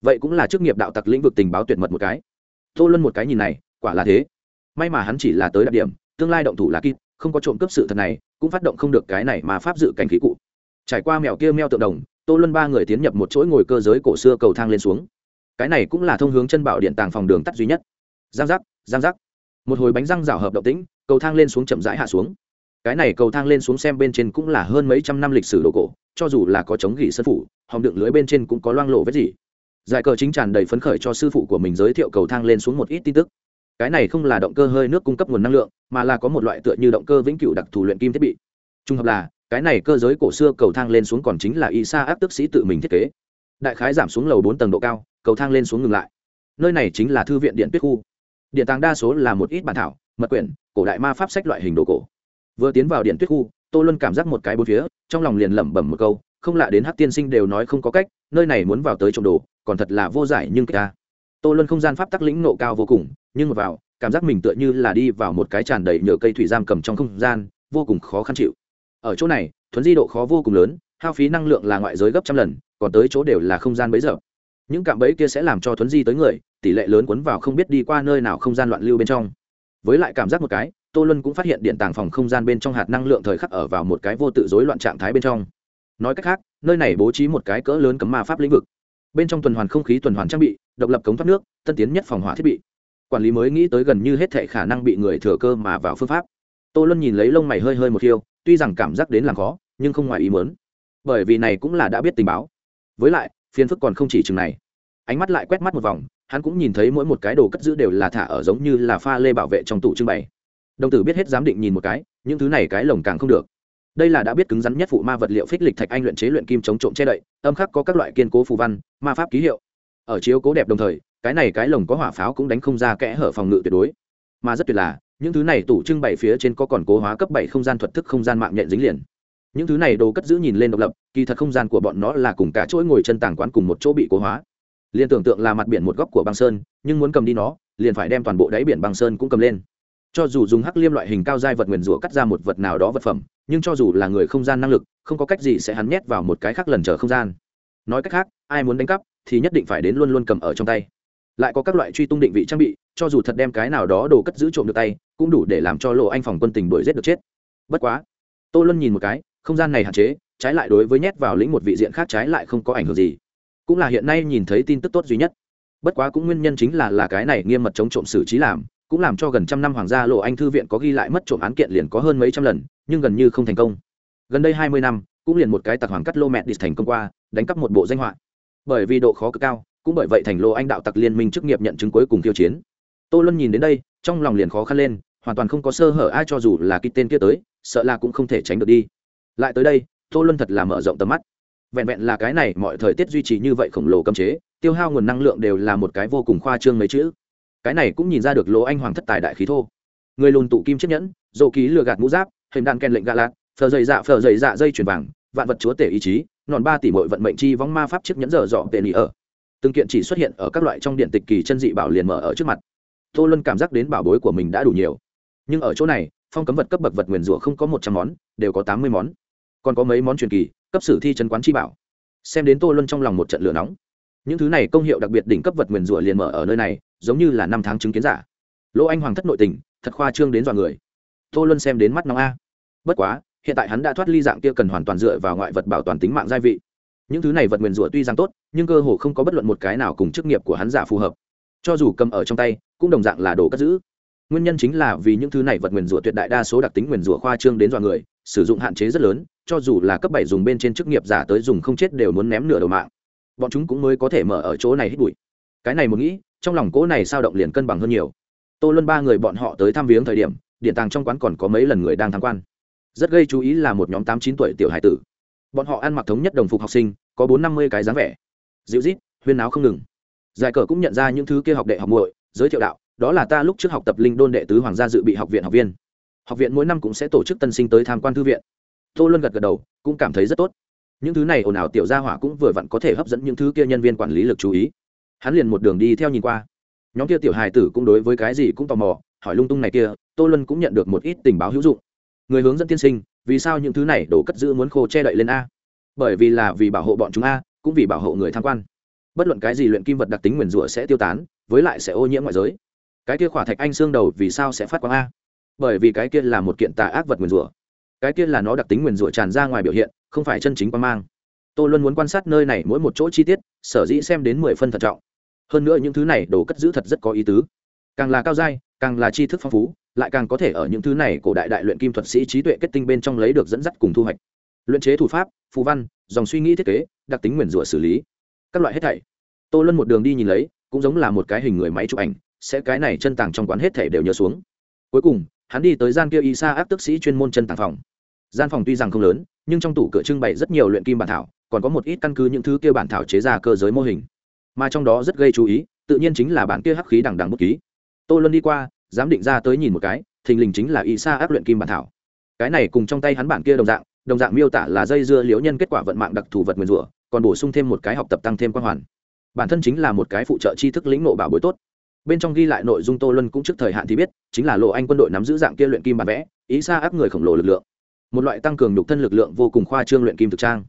Vậy cũng là chức nghiệp đạo tặc lĩnh vực tình báo tuyệt mật một cái. Tô luân một cái nhìn này, quả là thế. May mà hắn chỉ là tới đặc điểm, tương lai động thủ là kịp, không có trộm cướp sự thật này, cũng phát động không được cái này mà pháp dự cảnh khí cụ trải qua mèo kia meo tượng đồng, tô luân ba người tiến nhập một chuỗi ngồi cơ giới cổ xưa cầu thang lên xuống. Cái này cũng là thông hướng chân bảo điện tàng phòng đường tắt duy nhất. Giang giác giang giác. Một hồi bánh răng rảo hợp động tĩnh, cầu thang lên xuống chậm rãi hạ xuống. Cái này cầu thang lên xuống xem bên trên cũng là hơn mấy trăm năm lịch sử đồ cổ, cho dù là có chống gỉ sân phủ hòng đựng lưới bên trên cũng có loang lộ vết gì. Giải cờ chính tràn đầy phấn khởi cho sư phụ của mình giới thiệu cầu thang lên xuống một ít tin tức. Cái này không là động cơ hơi nước cung cấp nguồn năng lượng, mà là có một loại tựa như động cơ vĩnh cửu đặc thù luyện kim thiết bị. Trung hợp là cái này cơ giới cổ xưa cầu thang lên xuống còn chính là y sa áp tức sĩ tự mình thiết kế. Đại khái giảm xuống lầu bốn tầng độ cao, cầu thang lên xuống ngừng lại. Nơi này chính là thư viện điện tuyết khu. Điện tàng đa số là một ít bản thảo, mật quyển, cổ đại ma pháp sách loại hình đồ cổ. Vừa tiến vào điện tuyết khu, tô luân cảm giác một cái bốn phía, trong lòng liền lẩm bẩm một câu, không lạ đến hát tiên sinh đều nói không có cách, nơi này muốn vào tới trộm đồ, còn thật là vô giải nhưng ca tô luân không gian pháp tắc lĩnh nộ cao vô cùng, nhưng mà vào, cảm giác mình tựa như là đi vào một cái tràn đầy nhựa cây thủy giam cầm trong không gian, vô cùng khó khăn chịu ở chỗ này, thuấn di độ khó vô cùng lớn, hao phí năng lượng là ngoại giới gấp trăm lần, còn tới chỗ đều là không gian bấy giờ. Những cạm bẫy kia sẽ làm cho thuấn di tới người, tỷ lệ lớn cuốn vào không biết đi qua nơi nào không gian loạn lưu bên trong. Với lại cảm giác một cái, tô luân cũng phát hiện điện tàng phòng không gian bên trong hạt năng lượng thời khắc ở vào một cái vô tự rối loạn trạng thái bên trong. Nói cách khác, nơi này bố trí một cái cỡ lớn cấm ma pháp lĩnh vực. Bên trong tuần hoàn không khí tuần hoàn trang bị, độc lập cống thoát nước, tân tiến nhất phòng hỏa thiết bị. Quản lý mới nghĩ tới gần như hết thệ khả năng bị người thừa cơ mà vào phương pháp. Tô luân nhìn lấy lông mày hơi hơi một khiêu tuy rằng cảm giác đến làm khó, nhưng không ngoài ý mớn bởi vì này cũng là đã biết tình báo. Với lại, phiền phức còn không chỉ chừng này. Ánh mắt lại quét mắt một vòng, hắn cũng nhìn thấy mỗi một cái đồ cất giữ đều là thả ở giống như là pha lê bảo vệ trong tủ trưng bày. Đồng tử biết hết giám định nhìn một cái, những thứ này cái lồng càng không được. Đây là đã biết cứng rắn nhất phụ ma vật liệu phích lịch thạch anh luyện chế luyện kim chống trộm che đậy, âm khắc có các loại kiên cố phù văn, ma pháp ký hiệu. Ở chiếu cố đẹp đồng thời, cái này cái lồng có hỏa pháo cũng đánh không ra kẽ hở phòng ngự tuyệt đối. Mà rất tuyệt là những thứ này tủ trưng bày phía trên có còn cố hóa cấp bảy không gian thuật thức không gian mạng nhện dính liền. Những thứ này đồ cất giữ nhìn lên độc lập, kỳ thật không gian của bọn nó là cùng cả chuỗi ngồi chân tàng quán cùng một chỗ bị cố hóa. Liền tưởng tượng là mặt biển một góc của băng sơn, nhưng muốn cầm đi nó, liền phải đem toàn bộ đáy biển băng sơn cũng cầm lên. Cho dù dùng hắc liêm loại hình cao giai vật nguyền rủa cắt ra một vật nào đó vật phẩm, nhưng cho dù là người không gian năng lực, không có cách gì sẽ hắn nhét vào một cái khác lần chờ không gian. Nói cách khác, ai muốn đánh cắp, thì nhất định phải đến luôn luôn cầm ở trong tay. Lại có các loại truy tung định vị trang bị, cho dù thật đem cái nào đó đồ cất giữ trộm được tay cũng đủ để làm cho lộ anh phòng quân tình đuổi giết được chết. Bất quá, tô luân nhìn một cái, không gian này hạn chế, trái lại đối với nhét vào lĩnh một vị diện khác trái lại không có ảnh hưởng gì. Cũng là hiện nay nhìn thấy tin tức tốt duy nhất. Bất quá cũng nguyên nhân chính là là cái này nghiêm mật chống trộm xử trí làm, cũng làm cho gần trăm năm hoàng gia lộ anh thư viện có ghi lại mất trộm án kiện liền có hơn mấy trăm lần, nhưng gần như không thành công. Gần đây hai mươi năm, cũng liền một cái tặc hoàng cắt lô mẹ đi thành công qua, đánh cắp một bộ danh họa. Bởi vì độ khó cực cao, cũng bởi vậy thành lô anh đạo tặc liên minh chức nghiệp nhận chứng cuối cùng tiêu chiến. Tô luân nhìn đến đây, trong lòng liền khó khăn lên hoàn toàn không có sơ hở ai cho dù là cái tên kia tới, sợ là cũng không thể tránh được đi. Lại tới đây, tô luân thật là mở rộng tầm mắt. Vẹn vẹn là cái này, mọi thời tiết duy trì như vậy khổng lồ cấm chế, tiêu hao nguồn năng lượng đều là một cái vô cùng khoa trương mấy chữ. Cái này cũng nhìn ra được lỗ anh hoàng thất tài đại khí thô. Người lùn tụ kim chiếc nhẫn dỗ ký lừa gạt mũ giáp, hình đạn ken lệnh gạ lạc phờ dày dạ phờ dày dạ dây chuyền vàng, vạn vật chúa tể ý chí, nòn ba tỷ mội vận mệnh chi vong ma pháp chiếc nhẫn dở dọ tệ nỉ ở. Từng kiện chỉ xuất hiện ở các loại trong điện tịch kỳ chân dị bảo liền mở ở trước mặt. Tô luân cảm giác đến bảo bối của mình đã đủ nhiều nhưng ở chỗ này, phong cấm vật cấp bậc vật nguyền rủa không có một trăm món, đều có tám mươi món. Còn có mấy món truyền kỳ, cấp sử thi trấn quán chi bảo. Xem đến tô luân trong lòng một trận lửa nóng. Những thứ này công hiệu đặc biệt đỉnh cấp vật nguyền rủa liền mở ở nơi này, giống như là năm tháng chứng kiến giả. Lỗ anh hoàng thất nội tình, thật khoa trương đến dọa người. Tô luân xem đến mắt nóng a. Bất quá, hiện tại hắn đã thoát ly dạng kia cần hoàn toàn dựa vào ngoại vật bảo toàn tính mạng gia vị. Những thứ này vật nguyền rủa tuy rằng tốt, nhưng cơ hồ không có bất luận một cái nào cùng chức nghiệp của hắn giả phù hợp. Cho dù cầm ở trong tay, cũng đồng dạng là đồ cất giữ nguyên nhân chính là vì những thứ này vật nguyền rủa tuyệt đại đa số đặc tính nguyền rủa khoa trương đến dọa người, sử dụng hạn chế rất lớn, cho dù là cấp bảy dùng bên trên chức nghiệp giả tới dùng không chết đều muốn ném nửa đầu mạng. Bọn chúng cũng mới có thể mở ở chỗ này hít bụi. Cái này một nghĩ, trong lòng cỗ này sao động liền cân bằng hơn nhiều. Tô luân ba người bọn họ tới thăm viếng thời điểm, điện tàng trong quán còn có mấy lần người đang tham quan. Rất gây chú ý là một nhóm tám chín tuổi tiểu hải tử. Bọn họ ăn mặc thống nhất đồng phục học sinh, có bốn năm mươi cái dáng vẻ. Dịu rít huyên náo không ngừng. Giải cờ cũng nhận ra những thứ kia học đệ học muội, giới thiệu đạo đó là ta lúc trước học tập linh đôn đệ tứ hoàng gia dự bị học viện học viên. Học viện mỗi năm cũng sẽ tổ chức tân sinh tới tham quan thư viện. Tô luân gật gật đầu, cũng cảm thấy rất tốt. Những thứ này ồn ào tiểu gia hỏa cũng vừa vặn có thể hấp dẫn những thứ kia nhân viên quản lý lực chú ý. Hắn liền một đường đi theo nhìn qua. Nhóm kia tiểu hài tử cũng đối với cái gì cũng tò mò, hỏi lung tung này kia, tô luân cũng nhận được một ít tình báo hữu dụng. Người hướng dẫn tiên sinh, vì sao những thứ này đổ cất giữ muốn khô che đậy lên a? Bởi vì là vì bảo hộ bọn chúng a, cũng vì bảo hộ người tham quan. Bất luận cái gì luyện kim vật đặc tính nguyền rủa sẽ tiêu tán, với lại sẽ ô nhiễm ngoại giới cái kia khỏa thạch anh xương đầu vì sao sẽ phát quang a? Bởi vì cái kia là một kiện tà ác vật nguyền rủa. Cái kia là nó đặc tính nguyền rủa tràn ra ngoài biểu hiện, không phải chân chính quan mang. Tôi luôn muốn quan sát nơi này mỗi một chỗ chi tiết, sở dĩ xem đến mười phân thận trọng. Hơn nữa những thứ này đồ cất giữ thật rất có ý tứ. Càng là cao giai, càng là tri thức phong phú, lại càng có thể ở những thứ này cổ đại đại luyện kim thuật sĩ trí tuệ kết tinh bên trong lấy được dẫn dắt cùng thu hoạch. Luyện chế thủ pháp, phù văn, dòng suy nghĩ thiết kế, đặc tính nguyền rủa xử lý. Các loại hết thảy. Tô luân một đường đi nhìn lấy, cũng giống là một cái hình người máy chụp ảnh sẽ cái này chân tàng trong quán hết thể đều nhớ xuống. Cuối cùng, hắn đi tới gian kia y sa áp tức sĩ chuyên môn chân tàng phòng. Gian phòng tuy rằng không lớn, nhưng trong tủ cửa trưng bày rất nhiều luyện kim bản thảo, còn có một ít căn cứ những thứ kia bản thảo chế ra cơ giới mô hình. Mà trong đó rất gây chú ý, tự nhiên chính là bản kia hắc khí đằng đằng bút ký. Tô luân đi qua dám định ra tới nhìn một cái, thình lình chính là y sa áp luyện kim bản thảo. Cái này cùng trong tay hắn bản kia đồng dạng đồng dạng miêu tả là dây dưa liễu nhân kết quả vận mạng đặc thù vật nguyên rủa, còn bổ sung thêm một cái học tập tăng thêm quan hoàn. Bản thân chính là một cái phụ trợ tri thức lĩnh nộ bảo bối tốt bên trong ghi lại nội dung tô luân cũng trước thời hạn thì biết, chính là lộ anh quân đội nắm giữ dạng kia luyện kim bản vẽ, ý xa áp người khổng lồ lực lượng. Một loại tăng cường nhục thân lực lượng vô cùng khoa trương luyện kim thực trang.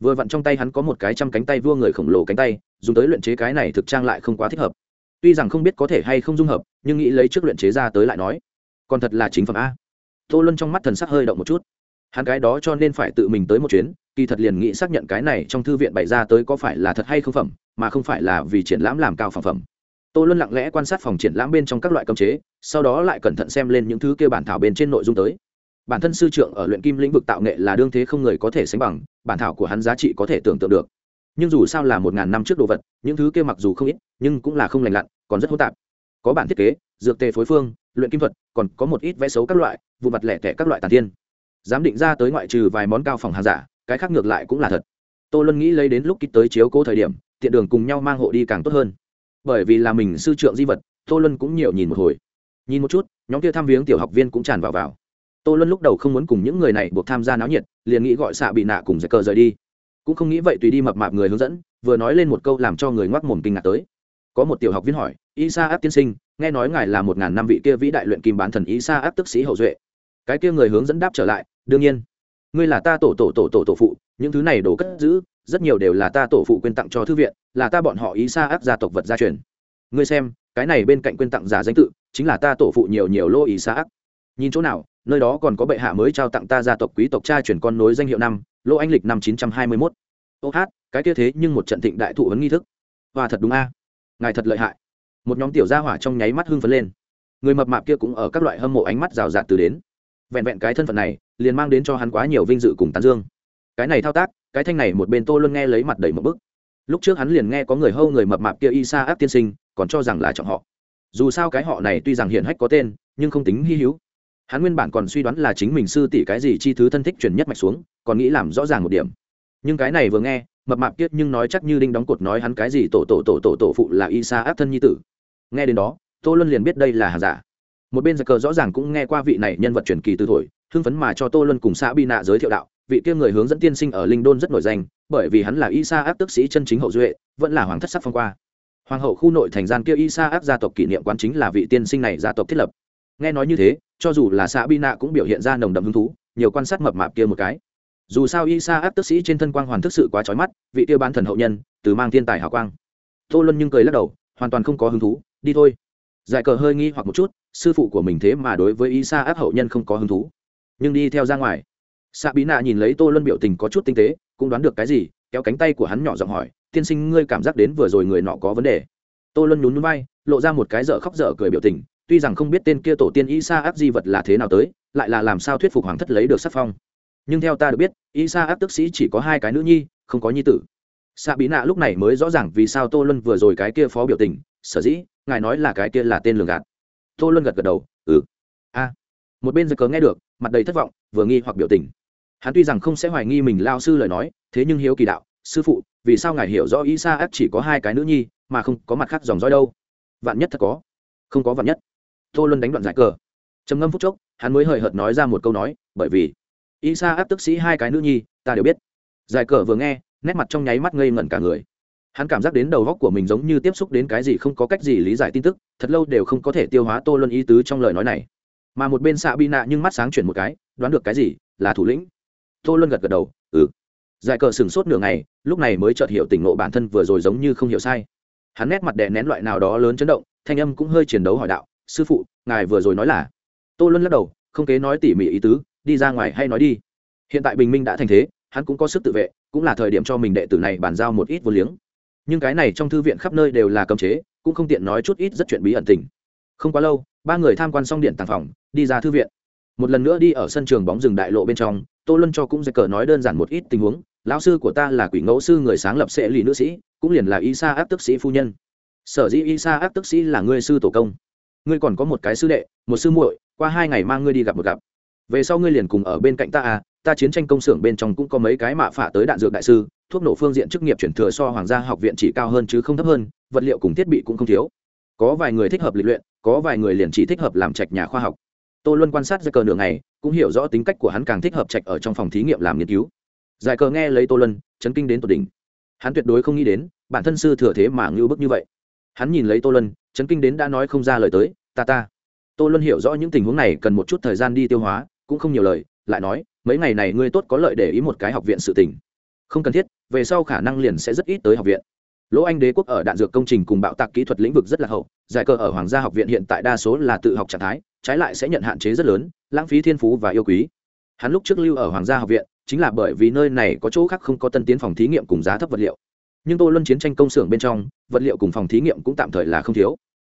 Vừa vặn trong tay hắn có một cái trăm cánh tay vua người khổng lồ cánh tay, dùng tới luyện chế cái này thực trang lại không quá thích hợp. Tuy rằng không biết có thể hay không dung hợp, nhưng nghĩ lấy trước luyện chế ra tới lại nói, còn thật là chính phẩm a. Tô luân trong mắt thần sắc hơi động một chút. Hắn cái đó cho nên phải tự mình tới một chuyến, kỳ thật liền nghĩ xác nhận cái này trong thư viện bày ra tới có phải là thật hay không phẩm, mà không phải là vì triển lãm làm cao phẩm phẩm tô luân lặng lẽ quan sát phòng triển lãm bên trong các loại cấm chế, sau đó lại cẩn thận xem lên những thứ kia bản thảo bên trên nội dung tới. Bản thân sư trưởng ở luyện kim lĩnh vực tạo nghệ là đương thế không người có thể sánh bằng, bản thảo của hắn giá trị có thể tưởng tượng được. Nhưng dù sao là một ngàn năm trước đồ vật, những thứ kia mặc dù không ít, nhưng cũng là không lành lặn, còn rất hỗn tạp. Có bản thiết kế, dược tề phối phương, luyện kim thuật, còn có một ít vẽ xấu các loại, vụ mặt lẻ tẻ các loại tàn tiên. Giám định ra tới ngoại trừ vài món cao phòng hàng giả, cái khác ngược lại cũng là thật. Tô luân nghĩ lấy đến lúc kích tới chiếu cố thời điểm, tiện đường cùng nhau mang hộ đi càng tốt hơn bởi vì là mình sư trượng di vật, tô luân cũng nhiều nhìn một hồi. Nhìn một chút, nhóm kia tham viếng tiểu học viên cũng tràn vào vào. Tô luân lúc đầu không muốn cùng những người này buộc tham gia náo nhiệt, liền nghĩ gọi xạ bị nạ cùng giải cờ rời đi. Cũng không nghĩ vậy tùy đi mập mạp người hướng dẫn, vừa nói lên một câu làm cho người ngoác mồm kinh ngạc tới. Có một tiểu học viên hỏi isa áp tiên sinh, nghe nói ngài là một ngàn năm vị kia vĩ đại luyện kim bán thần isa áp tức sĩ hậu duệ. Cái kia người hướng dẫn đáp trở lại, đương nhiên. Ngươi là ta tổ tổ tổ tổ tổ phụ, những thứ này đổ cất giữ rất nhiều đều là ta tổ phụ quyên tặng cho thư viện, là ta bọn họ ý xa áp gia tộc vật gia truyền. Ngươi xem, cái này bên cạnh quyên tặng giả danh tự, chính là ta tổ phụ nhiều nhiều lô ý xa áp nhìn chỗ nào, nơi đó còn có bệ hạ mới trao tặng ta gia tộc quý tộc cha chuyển con nối danh hiệu năm, lô anh lịch năm chín trăm hai mươi mốt. Ô hát, cái kia thế nhưng một trận thịnh đại thụ ấn nghi thức. Và thật đúng a. Ngài thật lợi hại. Một nhóm tiểu gia hỏa trong nháy mắt hưng phấn lên. Người mập mạp kia cũng ở các loại hâm mộ ánh mắt rào rạt từ đến. Vẹn vẹn cái thân phận này, liền mang đến cho hắn quá nhiều vinh dự cùng tán dương. Cái này thao tác cái thanh này một bên tô luôn nghe lấy mặt đầy một bức. Lúc trước hắn liền nghe có người hâu người mập mạp kia y sa áp tiên sinh, còn cho rằng là trọng họ. Dù sao cái họ này tuy rằng hiện hách có tên, nhưng không tính hy hữu. Hắn nguyên bản còn suy đoán là chính mình sư tỷ cái gì chi thứ thân thích truyền nhất mạch xuống, còn nghĩ làm rõ ràng một điểm. Nhưng cái này vừa nghe, mập mạp kiết nhưng nói chắc như đinh đóng cột nói hắn cái gì tổ tổ tổ tổ tổ phụ là y sa áp thân nhi tử. Nghe đến đó, tô luân liền biết đây là hàng giả. Một bên giặc cờ rõ ràng cũng nghe qua vị này nhân vật truyền kỳ từ thổi, hưng phấn mà cho tô luân cùng xã bi nạ giới thiệu đạo vị kia người hướng dẫn tiên sinh ở linh đôn rất nổi danh, bởi vì hắn là y sa áp tức sĩ chân chính hậu duệ, vẫn là hoàng thất sắc phong qua. Hoàng hậu khu nội thành gian kia y sa áp gia tộc kỷ niệm quán chính là vị tiên sinh này gia tộc thiết lập. Nghe nói như thế, cho dù là xã bi nạ cũng biểu hiện ra nồng đậm hứng thú, nhiều quan sát mập mạp kia một cái. Dù sao y sa áp tức sĩ trên thân quang hoàn thức sự quá trói mắt, vị tiêu bán thần hậu nhân, từ mang thiên tài hào quang. Tô luân nhưng cười lắc đầu, hoàn toàn không có hứng thú, đi thôi. Giải cờ hơi nghi hoặc một chút, sư phụ của mình thế mà đối với y sa áp hậu nhân không có hứng thú. Nhưng đi theo ra ngoài xạ bí nạ nhìn lấy tô luân biểu tình có chút tinh tế, cũng đoán được cái gì, kéo cánh tay của hắn nhỏ giọng hỏi, tiên sinh, ngươi cảm giác đến vừa rồi người nọ có vấn đề? Tô luân nhún núi bay lộ ra một cái dở khóc dở cười biểu tình, tuy rằng không biết tên kia tổ tiên y sa áp di vật là thế nào tới, lại là làm sao thuyết phục hoàng thất lấy được sắc phong. Nhưng theo ta được biết y sa áp tức sĩ chỉ có hai cái nữ nhi, không có nhi tử. Xạ bí nạ lúc này mới rõ ràng vì sao tô luân vừa rồi cái kia phó biểu tình, sở dĩ, ngài nói là cái kia là tên lường gạt. Tô luân gật gật đầu ừ. A. Một bên giật cớ nghe được, mặt đầy thất vọng, vừa nghi hoặc biểu tình hắn tuy rằng không sẽ hoài nghi mình lao sư lời nói, thế nhưng hiếu kỳ đạo, sư phụ, vì sao ngài hiểu rõ y sa áp chỉ có hai cái nữ nhi, mà không có mặt khác dòng dõi đâu? Vạn nhất thật có. Không có vạn nhất. Tô luân đánh đoạn giải cờ. Trầm ngâm phút chốc, hắn mới hời hợt nói ra một câu nói, bởi vì y sa áp tức sĩ hai cái nữ nhi, ta đều biết. Giải cờ vừa nghe, nét mặt trong nháy mắt ngây ngẩn cả người. Hắn cảm giác đến đầu góc của mình giống như tiếp xúc đến cái gì không có cách gì lý giải tin tức, thật lâu đều không có thể tiêu hóa tô luân ý tứ trong lời nói này. Mà một bên xạ bi nạ nhưng mắt sáng chuyển một cái, đoán được cái gì, là thủ lĩnh tô luân gật gật đầu ừ. Giải cờ sửng sốt nửa ngày, lúc này mới chợt hiểu tỉnh ngộ bản thân vừa rồi giống như không hiểu sai. Hắn nét mặt đè nén loại nào đó lớn chấn động, thanh âm cũng hơi chiến đấu hỏi đạo, sư phụ, ngài vừa rồi nói là? Tô luân lắc đầu, không kế nói tỉ mỉ ý tứ, đi ra ngoài hay nói đi. Hiện tại bình minh đã thành thế, hắn cũng có sức tự vệ, cũng là thời điểm cho mình đệ tử này bàn giao một ít vô liếng. Nhưng cái này trong thư viện khắp nơi đều là cấm chế, cũng không tiện nói chút ít rất chuyện bí ẩn tình. Không quá lâu, ba người tham quan xong điện tàng phòng, đi ra thư viện một lần nữa đi ở sân trường bóng rừng đại lộ bên trong, tô luân cho cũng dây cờ nói đơn giản một ít tình huống. Lão sư của ta là quỷ ngẫu sư người sáng lập sẽ lì nữ sĩ, cũng liền là y sa áp tức sĩ phu nhân. Sở dĩ y sa áp tức sĩ là ngươi sư tổ công. Ngươi còn có một cái sư đệ, một sư muội, qua hai ngày mang ngươi đi gặp một gặp. Về sau ngươi liền cùng ở bên cạnh ta à ta chiến tranh công xưởng bên trong cũng có mấy cái mạ phả tới đạn dược đại sư, thuốc nổ phương diện chức nghiệp chuyển thừa so hoàng gia học viện chỉ cao hơn chứ không thấp hơn, vật liệu cùng thiết bị cũng không thiếu. Có vài người thích hợp lịch luyện, có vài người liền chỉ thích hợp làm trạch nhà khoa học tô luân quan sát giải cờ nửa ngày, cũng hiểu rõ tính cách của hắn càng thích hợp trạch ở trong phòng thí nghiệm làm nghiên cứu. Giải cờ nghe lấy tô luân, chấn kinh đến tột đỉnh. Hắn tuyệt đối không nghĩ đến, bản thân sư thừa thế mà ngưu bức như vậy. Hắn nhìn lấy tô luân, chấn kinh đến đã nói không ra lời tới, ta ta. Tô luân hiểu rõ những tình huống này cần một chút thời gian đi tiêu hóa, cũng không nhiều lời, lại nói, mấy ngày này ngươi tốt có lợi để ý một cái học viện sự tình. Không cần thiết, về sau khả năng liền sẽ rất ít tới học viện lỗ anh đế quốc ở đạn dược công trình cùng bạo tạc kỹ thuật lĩnh vực rất là hậu, giải cờ ở hoàng gia học viện hiện tại đa số là tự học trạng thái, trái lại sẽ nhận hạn chế rất lớn, lãng phí thiên phú và yêu quý. Hắn lúc trước lưu ở hoàng gia học viện, chính là bởi vì nơi này có chỗ khác không có tân tiến phòng thí nghiệm cùng giá thấp vật liệu. Nhưng tô luân chiến tranh công xưởng bên trong, vật liệu cùng phòng thí nghiệm cũng tạm thời là không thiếu.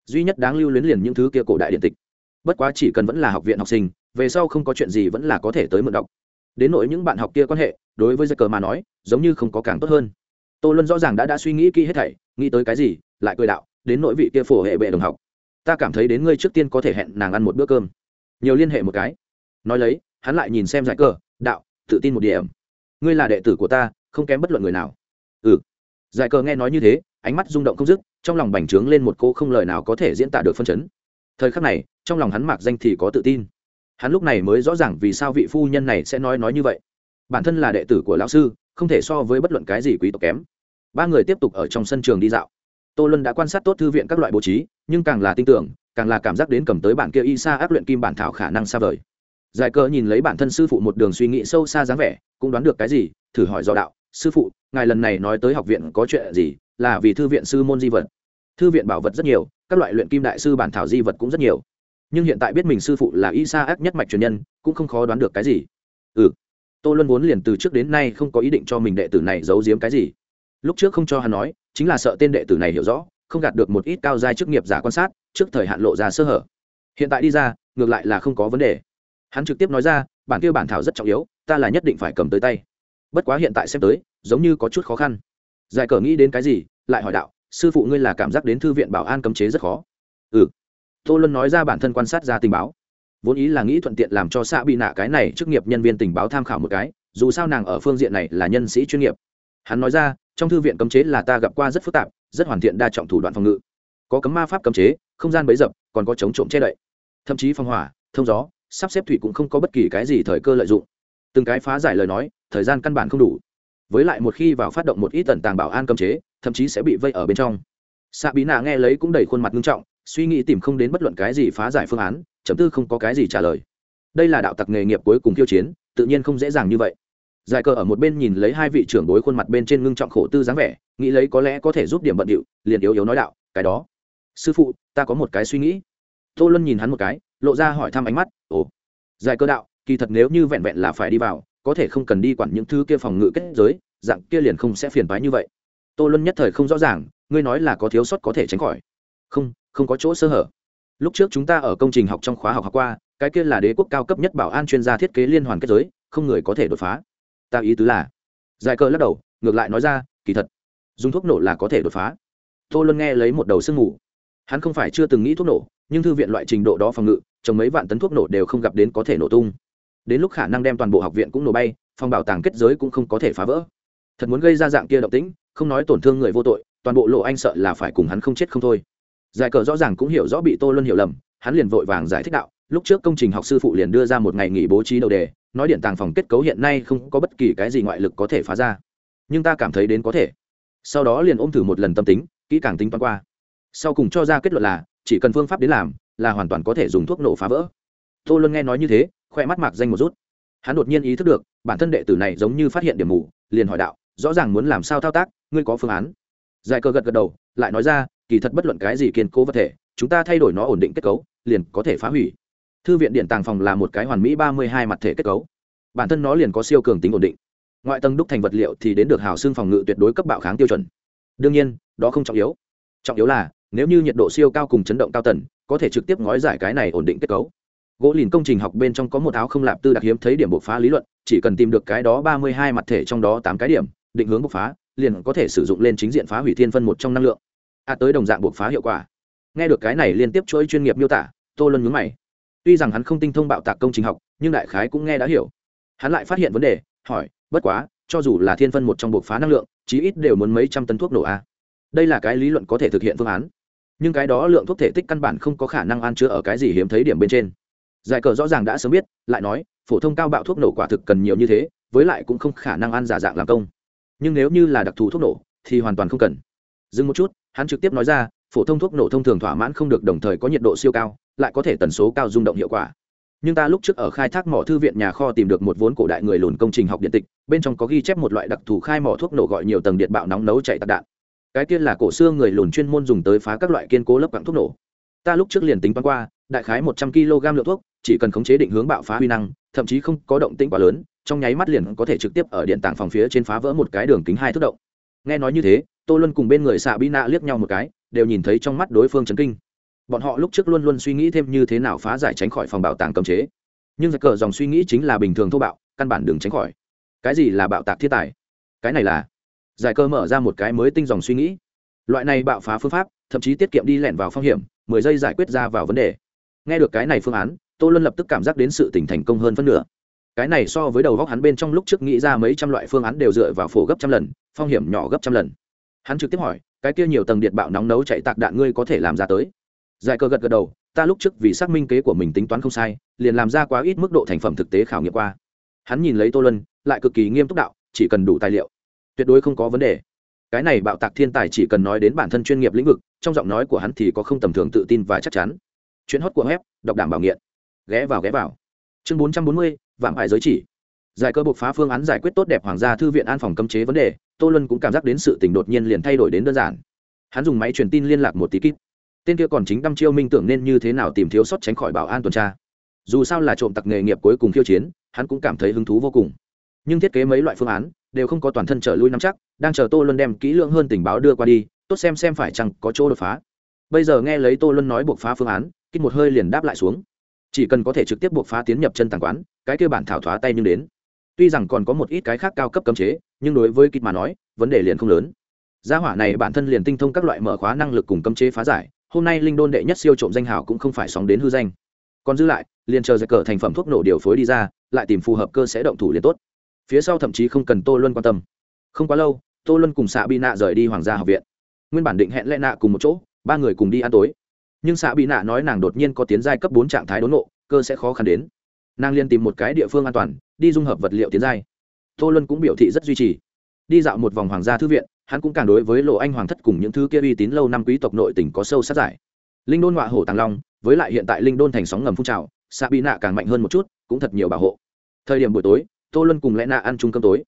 Duy nhất đáng lưu luyến liền những thứ kia cổ đại điện tịch. Bất quá chỉ cần vẫn là học viện học sinh, về sau không có chuyện gì vẫn là có thể tới mượn đọc. Đến nỗi những bạn học kia quan hệ, đối với giải cờ mà nói, giống như không có càng tốt hơn tô luân rõ ràng đã đã suy nghĩ kỹ hết thảy, nghĩ tới cái gì, lại cười đạo, đến nội vị kia phổ hệ bệ đồng học, ta cảm thấy đến ngươi trước tiên có thể hẹn nàng ăn một bữa cơm. Nhiều liên hệ một cái. Nói lấy, hắn lại nhìn xem giải cờ, đạo, tự tin một điểm. Ngươi là đệ tử của ta, không kém bất luận người nào. Ừ. Giải cờ nghe nói như thế, ánh mắt rung động không dứt, trong lòng bành trướng lên một cô không lời nào có thể diễn tả được phân chấn. Thời khắc này, trong lòng hắn mạc danh thì có tự tin. Hắn lúc này mới rõ ràng vì sao vị phu nhân này sẽ nói nói như vậy. Bản thân là đệ tử của lão sư, không thể so với bất luận cái gì quý tộc kém ba người tiếp tục ở trong sân trường đi dạo. Tô luân đã quan sát tốt thư viện các loại bố trí, nhưng càng là tin tưởng, càng là cảm giác đến cầm tới bản kia y sa áp luyện kim bản thảo khả năng xa vời. Giải cờ nhìn lấy bản thân sư phụ một đường suy nghĩ sâu xa dáng vẻ, cũng đoán được cái gì, thử hỏi do đạo, sư phụ, ngài lần này nói tới học viện có chuyện gì, là vì thư viện sư môn di vật? Thư viện bảo vật rất nhiều, các loại luyện kim đại sư bản thảo di vật cũng rất nhiều. Nhưng hiện tại biết mình sư phụ là y sa ác nhất mạch truyền nhân, cũng không khó đoán được cái gì. Ừ. Tô luân vốn liền từ trước đến nay không có ý định cho mình đệ tử này giấu giếm cái gì lúc trước không cho hắn nói, chính là sợ tên đệ tử này hiểu rõ, không gạt được một ít cao giai chức nghiệp giả quan sát, trước thời hạn lộ ra sơ hở. Hiện tại đi ra, ngược lại là không có vấn đề. Hắn trực tiếp nói ra, bản kia bản thảo rất trọng yếu, ta là nhất định phải cầm tới tay. Bất quá hiện tại xem tới, giống như có chút khó khăn. Giải cờ nghĩ đến cái gì, lại hỏi đạo, sư phụ ngươi là cảm giác đến thư viện bảo an cấm chế rất khó. Ừ. Tô luân nói ra bản thân quan sát ra tình báo. Vốn ý là nghĩ thuận tiện làm cho xã bị nạ cái này chức nghiệp nhân viên tình báo tham khảo một cái, dù sao nàng ở phương diện này là nhân sĩ chuyên nghiệp. Hắn nói ra trong thư viện cấm chế là ta gặp qua rất phức tạp, rất hoàn thiện đa trọng thủ đoạn phòng ngự. Có cấm ma pháp cấm chế, không gian bấy dập, còn có chống trộm che đậy. Thậm chí phong hỏa, thông gió, sắp xếp thủy cũng không có bất kỳ cái gì thời cơ lợi dụng. Từng cái phá giải lời nói, thời gian căn bản không đủ. Với lại một khi vào phát động một ít tần tàng bảo an cấm chế, thậm chí sẽ bị vây ở bên trong. Xạ bí nạ nghe lấy cũng đầy khuôn mặt nghiêm trọng, suy nghĩ tìm không đến bất luận cái gì phá giải phương án, chấm tư không có cái gì trả lời. Đây là đạo tặc nghề nghiệp cuối cùng tiêu chiến, tự nhiên không dễ dàng như vậy giải cờ ở một bên nhìn lấy hai vị trưởng bối khuôn mặt bên trên ngưng trọng khổ tư dáng vẻ, nghĩ lấy có lẽ có thể giúp điểm bận điệu, liền yếu yếu nói đạo, cái đó, sư phụ, ta có một cái suy nghĩ. Tô luân nhìn hắn một cái, lộ ra hỏi thăm ánh mắt, ồ, giải cơ đạo, kỳ thật nếu như vẹn vẹn là phải đi vào, có thể không cần đi quản những thứ kia phòng ngự kết giới, dạng kia liền không sẽ phiền phái như vậy. Tô luân nhất thời không rõ ràng, ngươi nói là có thiếu sót có thể tránh khỏi. Không không có chỗ sơ hở. Lúc trước chúng ta ở công trình học trong khóa học học qua, cái kia là đế quốc cao cấp nhất bảo an chuyên gia thiết kế liên hoàn kết giới, không người có thể đột phá ta ý tứ là, giải cờ lắc đầu, ngược lại nói ra, kỳ thật, dùng thuốc nổ là có thể đột phá. Tô luân nghe lấy một đầu sương mù. Hắn không phải chưa từng nghĩ thuốc nổ, nhưng thư viện loại trình độ đó phòng ngự trồng mấy vạn tấn thuốc nổ đều không gặp đến có thể nổ tung. Đến lúc khả năng đem toàn bộ học viện cũng nổ bay, phòng bảo tàng kết giới cũng không có thể phá vỡ. Thật muốn gây ra dạng kia động tĩnh, không nói tổn thương người vô tội, toàn bộ lộ anh sợ là phải cùng hắn không chết không thôi. Giải cờ rõ ràng cũng hiểu rõ bị tô luân hiểu lầm, hắn liền vội vàng giải thích đạo, lúc trước công trình học sư phụ liền đưa ra một ngày nghỉ bố trí đầu đề nói điện tàng phòng kết cấu hiện nay không có bất kỳ cái gì ngoại lực có thể phá ra. Nhưng ta cảm thấy đến có thể. Sau đó liền ôm thử một lần tâm tính, kỹ càng tính toán qua. Sau cùng cho ra kết luận là, chỉ cần phương pháp đến làm, là hoàn toàn có thể dùng thuốc nổ phá vỡ. Tô luân nghe nói như thế, khoe mắt mạc danh một rút. Hắn đột nhiên ý thức được, bản thân đệ tử này giống như phát hiện điểm mù, liền hỏi đạo, rõ ràng muốn làm sao thao tác, ngươi có phương án? Giải cơ gật gật đầu, lại nói ra, kỳ thật bất luận cái gì kiên cố vật thể, chúng ta thay đổi nó ổn định kết cấu, liền có thể phá hủy thư viện điện tàng phòng là một cái hoàn mỹ ba mươi hai mặt thể kết cấu. Bản thân nó liền có siêu cường tính ổn định. Ngoại tầng đúc thành vật liệu thì đến được hào xương phòng ngự tuyệt đối cấp bạo kháng tiêu chuẩn. Đương nhiên, đó không trọng yếu. Trọng yếu là, nếu như nhiệt độ siêu cao cùng chấn động cao tần, có thể trực tiếp ngói giải cái này ổn định kết cấu. Gỗ lìn công trình học bên trong có một áo không lạp tư đặc hiếm thấy điểm bộc phá lý luận, chỉ cần tìm được cái đó ba mươi hai mặt thể trong đó tám cái điểm, định hướng bộc phá, liền có thể sử dụng lên chính diện phá hủy thiên phân một trong năng lượng. A tới đồng dạng bộc phá hiệu quả. Nghe được cái này liên tiếp chuỗi chuyên nghiệp miêu tả, tô luân nhướng mày tuy rằng hắn không tinh thông bạo tạc công trình học, nhưng đại khái cũng nghe đã hiểu. Hắn lại phát hiện vấn đề, hỏi, bất quá, cho dù là thiên phân một trong bộc phá năng lượng, chí ít đều muốn mấy trăm tấn thuốc nổ a đây là cái lý luận có thể thực hiện phương án. Nhưng cái đó lượng thuốc thể tích căn bản không có khả năng ăn chứa ở cái gì hiếm thấy điểm bên trên. Giải cờ rõ ràng đã sớm biết, lại nói, phổ thông cao bạo thuốc nổ quả thực cần nhiều như thế, với lại cũng không khả năng ăn giả dạng làm công. Nhưng nếu như là đặc thù thuốc nổ, thì hoàn toàn không cần. Dừng một chút, hắn trực tiếp nói ra, phổ thông thuốc nổ thông thường thỏa mãn không được đồng thời có nhiệt độ siêu cao lại có thể tần số cao rung động hiệu quả. Nhưng ta lúc trước ở khai thác mỏ thư viện nhà kho tìm được một vốn cổ đại người lùn công trình học điện tịch, bên trong có ghi chép một loại đặc thù khai mỏ thuốc nổ gọi nhiều tầng điện bạo nóng nấu chạy tạc đạn. Cái kia là cổ xưa người lùn chuyên môn dùng tới phá các loại kiên cố lớp quặng thuốc nổ. Ta lúc trước liền tính toán qua, đại khái một trăm kg lượng thuốc, chỉ cần khống chế định hướng bạo phá huy năng, thậm chí không có động tĩnh quá lớn, trong nháy mắt liền có thể trực tiếp ở điện tảng phòng phía trên phá vỡ một cái đường kính hai thước động. Nghe nói như thế, tô luân cùng bên người xạ bi nạ liếc nhau một cái, đều nhìn thấy trong mắt đối phương chấn kinh bọn họ lúc trước luôn luôn suy nghĩ thêm như thế nào phá giải tránh khỏi phòng bảo tàng cấm chế. Nhưng giặc cờ dòng suy nghĩ chính là bình thường thô bạo, căn bản đừng tránh khỏi. Cái gì là bạo tạc thiết tài? Cái này là giải cơ mở ra một cái mới tinh dòng suy nghĩ. Loại này bạo phá phương pháp, thậm chí tiết kiệm đi lẻn vào phong hiểm, mười giây giải quyết ra vào vấn đề. Nghe được cái này phương án, tô luân lập tức cảm giác đến sự tỉnh thành công hơn phân nửa. Cái này so với đầu góc hắn bên trong lúc trước nghĩ ra mấy trăm loại phương án đều dựa vào phổ gấp trăm lần, phong hiểm nhỏ gấp trăm lần. Hắn trực tiếp hỏi, cái kia nhiều tầng điện bạo nóng nấu chạy tạc đạn ngươi có thể làm ra tới? Giải cơ gật gật đầu, ta lúc trước vì xác minh kế của mình tính toán không sai, liền làm ra quá ít mức độ thành phẩm thực tế khảo nghiệm qua. Hắn nhìn lấy tô lân lại cực kỳ nghiêm túc đạo, chỉ cần đủ tài liệu, tuyệt đối không có vấn đề. Cái này bạo tạc thiên tài chỉ cần nói đến bản thân chuyên nghiệp lĩnh vực, trong giọng nói của hắn thì có không tầm thường tự tin và chắc chắn. Chuyến hót của web, đọc đảm bảo nghiện. Ghé vào ghé vào. Chương bốn trăm bốn mươi, vạm hại giới chỉ. Giải cơ buộc phá phương án giải quyết tốt đẹp hoàng gia thư viện an phòng cấm chế vấn đề, tô luân cũng cảm giác đến sự tình đột nhiên liền thay đổi đến đơn giản. Hắn dùng máy truyền tin liên lạc một tí kíp tên kia còn chính đăm chiêu minh tưởng nên như thế nào tìm thiếu sót tránh khỏi bảo an tuần tra. Dù sao là trộm tặc nghề nghiệp cuối cùng khiêu chiến, hắn cũng cảm thấy hứng thú vô cùng. Nhưng thiết kế mấy loại phương án, đều không có toàn thân trở lui nắm chắc, đang chờ tô luân đem kỹ lưỡng hơn tình báo đưa qua đi, tốt xem xem phải chăng có chỗ đột phá. Bây giờ nghe lấy tô luân nói buộc phá phương án kích một hơi liền đáp lại xuống. Chỉ cần có thể trực tiếp buộc phá tiến nhập chân tàng quán, cái kia bản thảo thoá tay nhưng đến. Tuy rằng còn có một ít cái khác cao cấp cấm chế, nhưng đối với kịch mà nói, vấn đề liền không lớn. Gia hỏa này bản thân liền tinh thông các loại mở khóa năng lực cùng cấm chế phá giải hôm nay linh đôn đệ nhất siêu trộm danh hào cũng không phải sóng đến hư danh. Còn giữ lại, liền chờ giải cờ thành phẩm thuốc nổ điều phối đi ra, lại tìm phù hợp cơ sẽ động thủ liền tốt. Phía sau thậm chí không cần tô luân quan tâm. Không quá lâu, tô luân cùng xạ bị nạ rời đi hoàng gia học viện. Nguyên bản định hẹn lẽ nạ cùng một chỗ, ba người cùng đi ăn tối. Nhưng xạ bị nạ nói nàng đột nhiên có tiến giai cấp bốn trạng thái đốn nộ cơ sẽ khó khăn đến. Nàng liên tìm một cái địa phương an toàn, đi dung hợp vật liệu tiến giai. Tô luân cũng biểu thị rất duy trì. Đi dạo một vòng hoàng gia thư viện hắn cũng càng đối với lộ anh hoàng thất cùng những thứ kia uy tín lâu năm quý tộc nội tỉnh có sâu sát giải. Linh đôn họa hổ tàng long, với lại hiện tại linh đôn thành sóng ngầm phun trào xạ bị nạ càng mạnh hơn một chút, cũng thật nhiều bảo hộ. Thời điểm buổi tối, tô luân cùng lẽ nạ ăn chung cơm tối.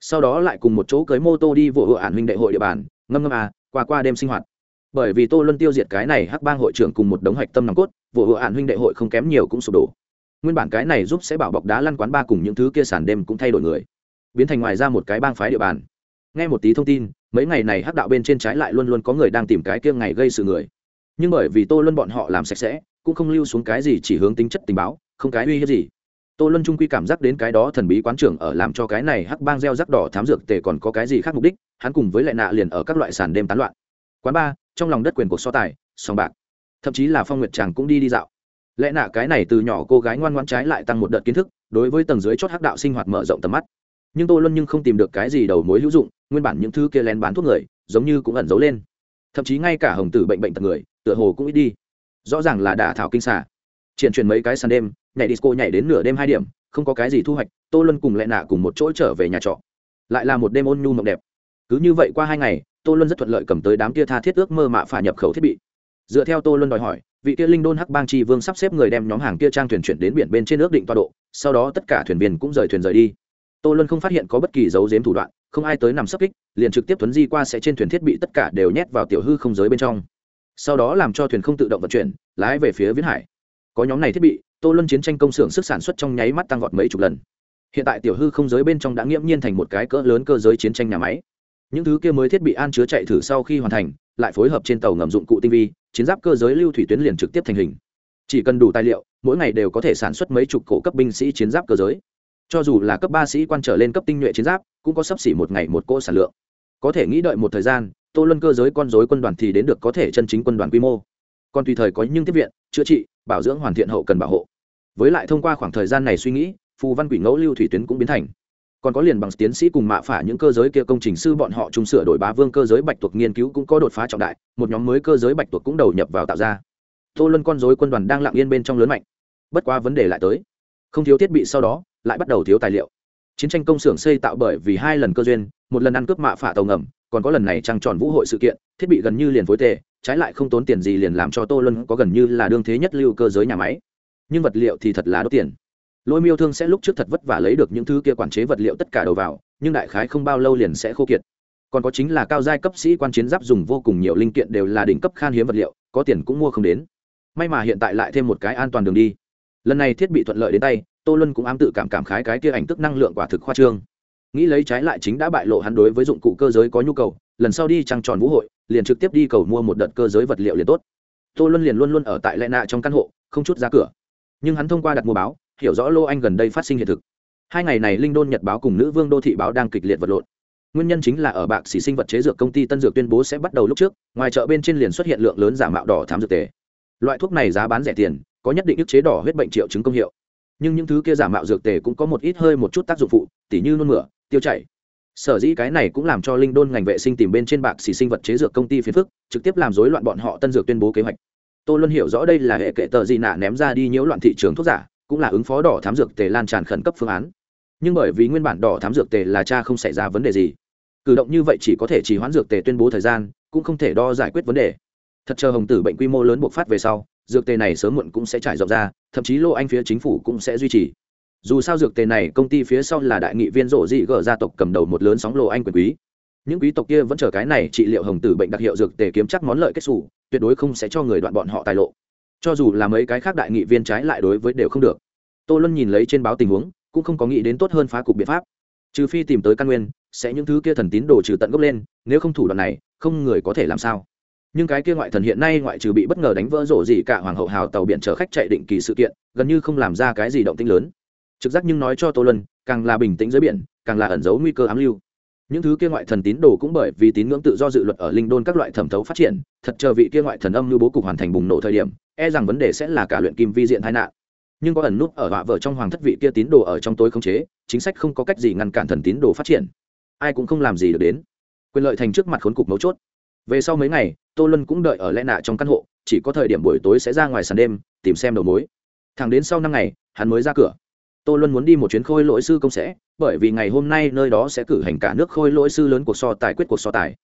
Sau đó lại cùng một chỗ cưới mô tô đi vụ hộ ản huynh đệ hội địa bàn, ngâm ngâm à qua qua đêm sinh hoạt. Bởi vì tô luân tiêu diệt cái này hắc bang hội trưởng cùng một đống hạch tâm nòng cốt vụ hộ ản huynh đệ hội không kém nhiều cũng sụp đổ. Nguyên bản cái này giúp sẽ bảo bọc đá lăn quán ba cùng những thứ kia sàn đêm cũng thay đổi người. Biến thành ngoài ra một cái bang phái địa bàn nghe một tí thông tin, mấy ngày này hắc đạo bên trên trái lại luôn luôn có người đang tìm cái kia ngày gây sự người. Nhưng bởi vì tô luân bọn họ làm sạch sẽ, cũng không lưu xuống cái gì chỉ hướng tính chất tình báo, không cái uy hiếp gì. Tô luân trung quy cảm giác đến cái đó thần bí quán trưởng ở làm cho cái này hắc bang gieo rắc đỏ thám dược tề còn có cái gì khác mục đích, hắn cùng với lại nạ liền ở các loại sàn đêm tán loạn. Quán ba, trong lòng đất quyền cuộc so tài sòng bạc. Thậm chí là phong nguyệt tràng cũng đi đi dạo. Lẽ nạ cái này từ nhỏ cô gái ngoan ngoãn trái lại tăng một đợt kiến thức, đối với tầng dưới chót hắc đạo sinh hoạt mở rộng tầm mắt nhưng tô luân nhưng không tìm được cái gì đầu mối hữu dụng, nguyên bản những thứ kia lén bán thuốc người, giống như cũng ẩn giấu lên. Thậm chí ngay cả hồng tử bệnh bệnh tật người, tựa hồ cũng ít đi. Rõ ràng là đả thảo kinh xả triển truyền mấy cái sàn đêm, nhảy disco nhảy đến nửa đêm hai điểm, không có cái gì thu hoạch, tô luân cùng lẹ nạ cùng một chỗ trở về nhà trọ. Lại là một đêm ôn nhu mộng đẹp. Cứ như vậy qua hai ngày, tô luân rất thuận lợi cầm tới đám kia tha thiết ước mơ mạ phả nhập khẩu thiết bị. Dựa theo tô luân đòi hỏi, vị kia linh đôn hắc bang tri vương sắp xếp người đem nhóm hàng kia trang thuyền chuyển đến biển bên trên ước định toa độ, sau đó tất cả thuyền viên cũng rời thuyền rời đi tô luân không phát hiện có bất kỳ dấu dếm thủ đoạn, không ai tới nằm sấp kích, liền trực tiếp tuấn di qua sẽ trên thuyền thiết bị tất cả đều nhét vào tiểu hư không giới bên trong. Sau đó làm cho thuyền không tự động vận chuyển, lái về phía viễn hải. Có nhóm này thiết bị, tô luân chiến tranh công xưởng sức sản xuất trong nháy mắt tăng vọt mấy chục lần. Hiện tại tiểu hư không giới bên trong đã nghiễm nhiên thành một cái cỡ lớn cơ giới chiến tranh nhà máy. Những thứ kia mới thiết bị an chứa chạy thử sau khi hoàn thành, lại phối hợp trên tàu ngầm dụng cụ tinh vi, chiến giáp cơ giới lưu thủy tuyến liền trực tiếp thành hình. Chỉ cần đủ tài liệu, mỗi ngày đều có thể sản xuất mấy chục cổ cấp binh sĩ chiến giáp cơ giới cho dù là cấp ba sĩ quan trở lên cấp tinh nhuệ chiến giáp, cũng có sấp xỉ một ngày một cỗ sản lượng. Có thể nghĩ đợi một thời gian, tô luân cơ giới con dối quân đoàn thì đến được có thể chân chính quân đoàn quy mô. Còn tùy thời có những tiếp viện, chữa trị, bảo dưỡng hoàn thiện hậu cần bảo hộ. Với lại thông qua khoảng thời gian này suy nghĩ, phù văn quỷ ngẫu lưu thủy tuyến cũng biến thành. Còn có liền bằng tiến sĩ cùng mạ phả những cơ giới kia công trình sư bọn họ chung sửa đổi bá vương cơ giới bạch tuộc nghiên cứu cũng có đột phá trọng đại, một nhóm mới cơ giới bạch tuộc cũng đầu nhập vào tạo ra. Tô luân con dối quân đoàn đang lặng yên bên trong lớn mạnh. Bất quá vấn đề lại tới. Không thiếu thiết bị sau đó lại bắt đầu thiếu tài liệu. Chiến tranh công xưởng xây tạo bởi vì hai lần cơ duyên, một lần ăn cướp mạ phả tàu ngầm, còn có lần này trăng tròn vũ hội sự kiện, thiết bị gần như liền phối tề, trái lại không tốn tiền gì liền làm cho tô luân có gần như là đương thế nhất lưu cơ giới nhà máy. Nhưng vật liệu thì thật là đốt tiền. Lôi miêu thương sẽ lúc trước thật vất vả lấy được những thứ kia quản chế vật liệu tất cả đầu vào, nhưng đại khái không bao lâu liền sẽ khô kiệt. Còn có chính là cao giai cấp sĩ quan chiến giáp dùng vô cùng nhiều linh kiện đều là đỉnh cấp khan hiếm vật liệu, có tiền cũng mua không đến. May mà hiện tại lại thêm một cái an toàn đường đi. Lần này thiết bị thuận lợi đến tay tô luân cũng ám tự cảm cảm khái cái kia ảnh tức năng lượng quả thực khoa trương. Nghĩ lấy trái lại chính đã bại lộ hắn đối với dụng cụ cơ giới có nhu cầu, lần sau đi trăng tròn vũ hội, liền trực tiếp đi cầu mua một đợt cơ giới vật liệu liền tốt. Tô luân liền luôn luôn ở tại lệ nạ trong căn hộ, không chút ra cửa. Nhưng hắn thông qua đặt mua báo, hiểu rõ lô anh gần đây phát sinh hiện thực. Hai ngày này linh đôn nhật báo cùng nữ vương đô thị báo đang kịch liệt vật lộn. Nguyên nhân chính là ở bạc xỉ sinh vật chế dược công ty tân dược tuyên bố sẽ bắt đầu lúc trước, ngoài chợ bên trên liền xuất hiện lượng lớn giả mạo đỏ thám dược tề. Loại thuốc này giá bán rẻ tiền, có nhất định ức chế đỏ huyết bệnh triệu chứng công hiệu nhưng những thứ kia giả mạo dược tề cũng có một ít hơi một chút tác dụng phụ, tỉ như nôn mửa, tiêu chảy. Sở dĩ cái này cũng làm cho linh đôn ngành vệ sinh tìm bên trên bạc xỉ sinh vật chế dược công ty phiền phức, trực tiếp làm rối loạn bọn họ tân dược tuyên bố kế hoạch. Tô luân hiểu rõ đây là hệ kệ tờ gì nạ ném ra đi nhiễu loạn thị trường thuốc giả, cũng là ứng phó đỏ thám dược tề lan tràn khẩn cấp phương án. Nhưng bởi vì nguyên bản đỏ thám dược tề là cha không xảy ra vấn đề gì, cử động như vậy chỉ có thể chỉ hoãn dược tề tuyên bố thời gian, cũng không thể đo giải quyết vấn đề. Thật chờ hồng tử bệnh quy mô lớn bộc phát về sau dược tề này sớm muộn cũng sẽ trải rộng ra, thậm chí lô anh phía chính phủ cũng sẽ duy trì. Dù sao dược tề này công ty phía sau là đại nghị viên rộ dị gờ gia tộc cầm đầu một lớn sóng lô anh quyền quý. Những quý tộc kia vẫn chờ cái này trị liệu hồng tử bệnh đặc hiệu dược tề kiếm chắc món lợi kết xù, tuyệt đối không sẽ cho người đoạn bọn họ tài lộ. Cho dù là mấy cái khác đại nghị viên trái lại đối với đều không được. Tô luân nhìn lấy trên báo tình huống, cũng không có nghĩ đến tốt hơn phá cục biện pháp. Trừ phi tìm tới căn nguyên, sẽ những thứ kia thần tín đồ trừ tận gốc lên, nếu không thủ đoạn này, không người có thể làm sao nhưng cái kia ngoại thần hiện nay ngoại trừ bị bất ngờ đánh vỡ rổ gì cả hoàng hậu hào tàu biển chở khách chạy định kỳ sự kiện, gần như không làm ra cái gì động tĩnh lớn. Trực giác nhưng nói cho tô lân càng là bình tĩnh dưới biển, càng là ẩn giấu nguy cơ ám lưu. Những thứ kia ngoại thần tín đồ cũng bởi vì tín ngưỡng tự do dự luật ở linh đôn các loại thẩm thấu phát triển, thật chờ vị kia ngoại thần âm như bố cục hoàn thành bùng nổ thời điểm e rằng vấn đề sẽ là cả luyện kim vi diện tai nạn. Nhưng có ẩn nút ở họa vợ trong hoàng thất vị kia tín đồ ở trong tối không chế, chính sách không có cách gì ngăn cản thần tín đồ phát triển. Ai cũng không làm gì được đến. Quyền lợi thành trước mặt khốn cục mấu chốt. Về sau mấy ngày tô luân cũng đợi ở lẽ nạ trong căn hộ, chỉ có thời điểm buổi tối sẽ ra ngoài sàn đêm, tìm xem đầu mối. Thẳng đến sau năm ngày, hắn mới ra cửa. Tô luân muốn đi một chuyến khôi lỗi sư công sẽ, bởi vì ngày hôm nay nơi đó sẽ cử hành cả nước khôi lỗi sư lớn cuộc so tài, quyết cuộc so tài.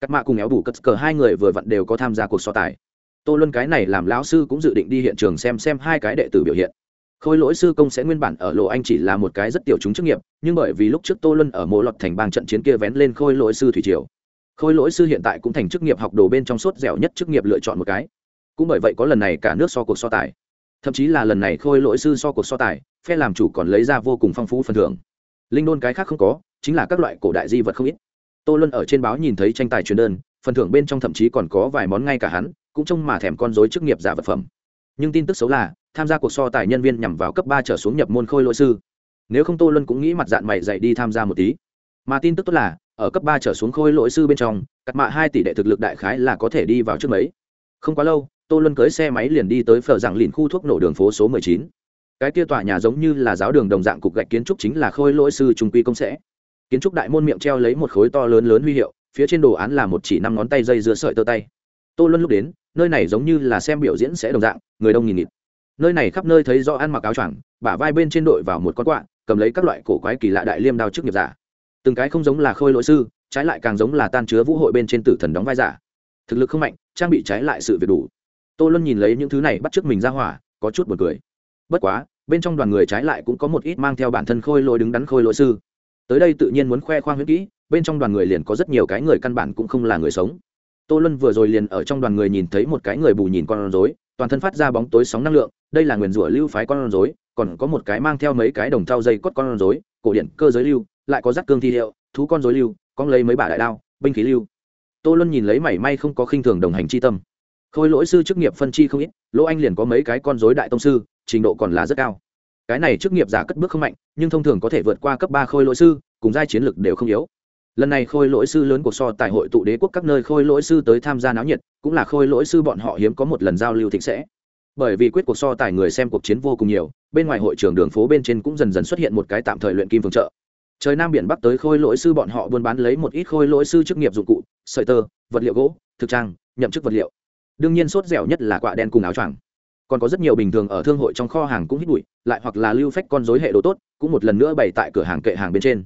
Cắt mạ cùng éo đủ cất cờ hai người vừa vặn đều có tham gia cuộc so tài. Tô luân cái này làm lão sư cũng dự định đi hiện trường xem xem hai cái đệ tử biểu hiện. Khôi lỗi sư công sẽ nguyên bản ở lộ anh chỉ là một cái rất tiểu chúng chức nghiệp, nhưng bởi vì lúc trước tô luân ở mộ lọt thành bang trận chiến kia vén lên khôi lỗi sư thủy triều khôi lỗi sư hiện tại cũng thành chức nghiệp học đồ bên trong suốt dẻo nhất chức nghiệp lựa chọn một cái. Cũng bởi vậy có lần này cả nước so cuộc so tài. Thậm chí là lần này khôi lỗi sư so cuộc so tài, phe làm chủ còn lấy ra vô cùng phong phú phần thưởng. Linh đôn cái khác không có, chính là các loại cổ đại di vật không ít. Tô luân ở trên báo nhìn thấy tranh tài truyền đơn, phần thưởng bên trong thậm chí còn có vài món ngay cả hắn, cũng trông mà thèm con dối chức nghiệp giả vật phẩm. Nhưng tin tức xấu là, tham gia cuộc so tài nhân viên nhằm vào cấp ba trở xuống nhập môn khôi lỗi sư. Nếu không tô luân cũng nghĩ mặt dạng mày dạy đi tham gia một tí. Mà tin tức tốt là ở cấp ba trở xuống khôi lỗi sư bên trong, cắt mạ hai tỷ đệ thực lực đại khái là có thể đi vào trước mấy. Không quá lâu, tô luân cưới xe máy liền đi tới phở giảng lìn khu thuốc nổ đường phố số mười chín. Cái kia tòa nhà giống như là giáo đường đồng dạng cục gạch kiến trúc chính là khôi lỗi sư trung quy công sẽ. Kiến trúc đại môn miệng treo lấy một khối to lớn lớn huy hiệu, phía trên đồ án là một chỉ năm ngón tay dây giữa sợi tơ tay. Tô luân lúc đến, nơi này giống như là xem biểu diễn sẽ đồng dạng, người đông nghìn nghịt. Nơi này khắp nơi thấy do ăn mặc áo choàng, bả vai bên trên đội vào một con quạ, cầm lấy các loại cổ quái kỳ lạ đại liêm đao trước nghiệp giả từng cái không giống là khôi lỗi sư, trái lại càng giống là tan chứa vũ hội bên trên tử thần đóng vai giả. Thực lực không mạnh, trang bị trái lại sự việc đủ. Tô luân nhìn lấy những thứ này bắt t r ư ớ c mình ra hỏa, có chút b u ồ n cười. Bất quá, bên trong đoàn người trái lại cũng có một ít mang theo bản thân khôi lỗi đứng đắn khôi lỗi sư. Tới đây tự nhiên muốn khoe khoang huyết kỹ, bên trong đoàn người liền có rất nhiều cái người căn bản cũng không là người sống. Tô luân vừa rồi liền ở trong đoàn người nhìn thấy một cái người bù nhìn con rối, toàn thân phát ra bóng tối sóng năng lượng, đây là nguyền rủa lưu phái con rối, còn có một cái mang theo mấy cái đồng thao dây cốt con rối, cổ điện cơ giới lưu lại có rắc cương thi hiệu, thú con dối lưu con lấy mấy bả đại đao, binh khí lưu. Tô luân nhìn lấy mảy may không có khinh thường đồng hành chi tâm. Khôi lỗi sư chức nghiệp phân chi không ít, lỗ anh liền có mấy cái con dối đại tông sư, trình độ còn là rất cao. Cái này chức nghiệp giả cất bước không mạnh, nhưng thông thường có thể vượt qua cấp ba khôi lỗi sư, cùng giai chiến lực đều không yếu. Lần này khôi lỗi sư lớn cuộc so tại hội tụ đế quốc các nơi khôi lỗi sư tới tham gia náo nhiệt, cũng là khôi lỗi sư bọn họ hiếm có một lần giao lưu thịnh sẽ. Bởi vì quyết cuộc so tài người xem cuộc chiến vô cùng nhiều, bên ngoài hội trường đường phố bên trên cũng dần dần xuất hiện một cái tạm thời luyện kim phường chợ trời nam biển bắc tới khôi lỗi sư bọn họ buôn bán lấy một ít khôi lỗi sư chức nghiệp dụng cụ, sợi tơ, vật liệu gỗ, thực trang, nhậm chức vật liệu. Đương nhiên sốt dẻo nhất là quạ đen cùng áo choàng. Còn có rất nhiều bình thường ở thương hội trong kho hàng cũng hít bụi, lại hoặc là lưu phách con dối hệ đồ tốt, cũng một lần nữa bày tại cửa hàng kệ hàng bên trên.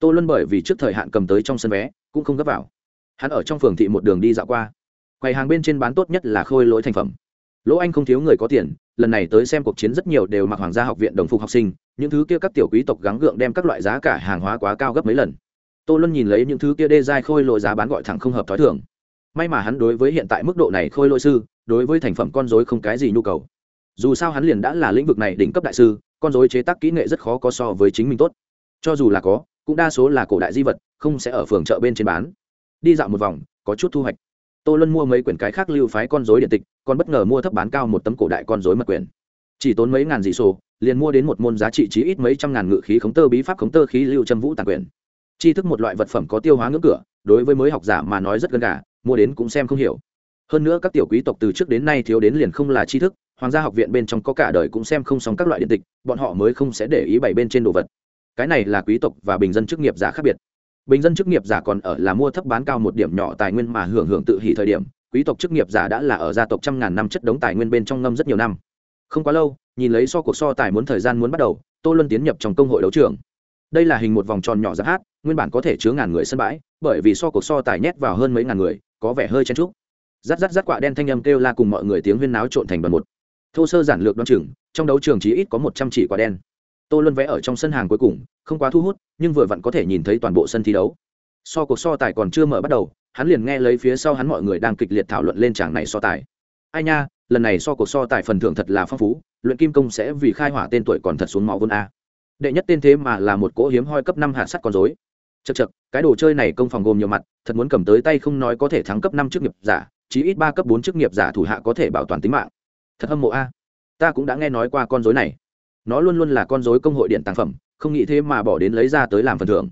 Tô luân bởi vì trước thời hạn cầm tới trong sân vé, cũng không gấp vào. Hắn ở trong phường thị một đường đi dạo qua. Quầy hàng bên trên bán tốt nhất là khôi lỗi thành phẩm. Lỗ anh không thiếu người có tiền, lần này tới xem cuộc chiến rất nhiều đều mặc hoàng gia học viện đồng phục học sinh những thứ kia các tiểu quý tộc gắng gượng đem các loại giá cả hàng hóa quá cao gấp mấy lần. Tô luân nhìn lấy những thứ kia đê dai khôi lỗi giá bán gọi thẳng không hợp t h ó i thường. May mà hắn đối với hiện tại mức độ này khôi lỗi sư, đối với thành phẩm con dối không cái gì nhu cầu. Dù sao hắn liền đã là lĩnh vực này đỉnh cấp đại sư, con dối chế tác kỹ nghệ rất khó có so với chính mình tốt. Cho dù là có, cũng đa số là cổ đại di vật, không sẽ ở phường chợ bên trên bán. Đi dạo một vòng, có chút thu hoạch. Tô luân mua mấy quyển cái khác lưu phái con dối điện tịch, còn bất ngờ mua thấp bán cao một tấm cổ đại con dối mật quyển. Chỉ tốn mấy ngàn dị sổ liền mua đến một môn giá trị chí ít mấy trăm ngàn ngự khí khống tơ bí pháp khống tơ khí lưu châm vũ tàn quyền. Tri thức một loại vật phẩm có tiêu hóa ngưỡng cửa, đối với mới học giả mà nói rất gần gà, mua đến cũng xem không hiểu. Hơn nữa các tiểu quý tộc từ trước đến nay thiếu đến liền không là tri thức, hoàng gia học viện bên trong có cả đời cũng xem không xong các loại điện tịch, bọn họ mới không sẽ để ý bày bên trên đồ vật. Cái này là quý tộc và bình dân chức nghiệp giả khác biệt. Bình dân chức nghiệp giả còn ở là mua thấp bán cao một điểm nhỏ tài nguyên mà hưởng hưởng tự hỉ thời điểm, quý tộc chức nghiệp giả đã là ở gia tộc trăm ngàn năm chất đống tài nguyên bên trong ngâm rất nhiều năm. Không quá lâu nhìn lấy so cuộc so tài muốn thời gian muốn bắt đầu, tô luân tiến nhập trong công hội đấu trường. Đây là hình một vòng tròn nhỏ giáp hát, nguyên bản có thể chứa ngàn người sân bãi, bởi vì so cuộc so tài nhét vào hơn mấy ngàn người, có vẻ hơi chen trúc rát rát rát quạ đen thanh âm kêu la cùng mọi người tiếng huyên náo trộn thành đoàn một. Thô sơ giản lược đ o chừng, trong đấu trường chỉ ít có một trăm chỉ quả đen. Tô luân vẽ ở trong sân hàng cuối cùng, không quá thu hút, nhưng vừa vặn có thể nhìn thấy toàn bộ sân thi đấu. So cuộc so tài còn chưa mở bắt đầu, hắn liền nghe lấy phía sau hắn mọi người đang kịch liệt thảo luận lên tràng này so tài. Ai nha lần này so cuộc so tài phần thưởng thật là phong phú, luyện kim công sẽ vì khai hỏa tên tuổi còn thật xuống máu vốn a. Đệ nhất tên thế mà là một cỗ hiếm hoi cấp năm hạ sắt con dối chật chật cái đồ chơi này công phòng gồm nhiều mặt, thật muốn cầm tới tay không nói có thể thắng cấp năm chức nghiệp giả, chí ít ba cấp bốn chức nghiệp giả thủ hạ có thể bảo toàn tính mạng. Thật hâm mộ a. Ta cũng đã nghe nói qua con dối này. Nó luôn luôn là con dối công hội điện tàng phẩm, không nghĩ thế mà bỏ đến lấy ra tới làm phần thưởng.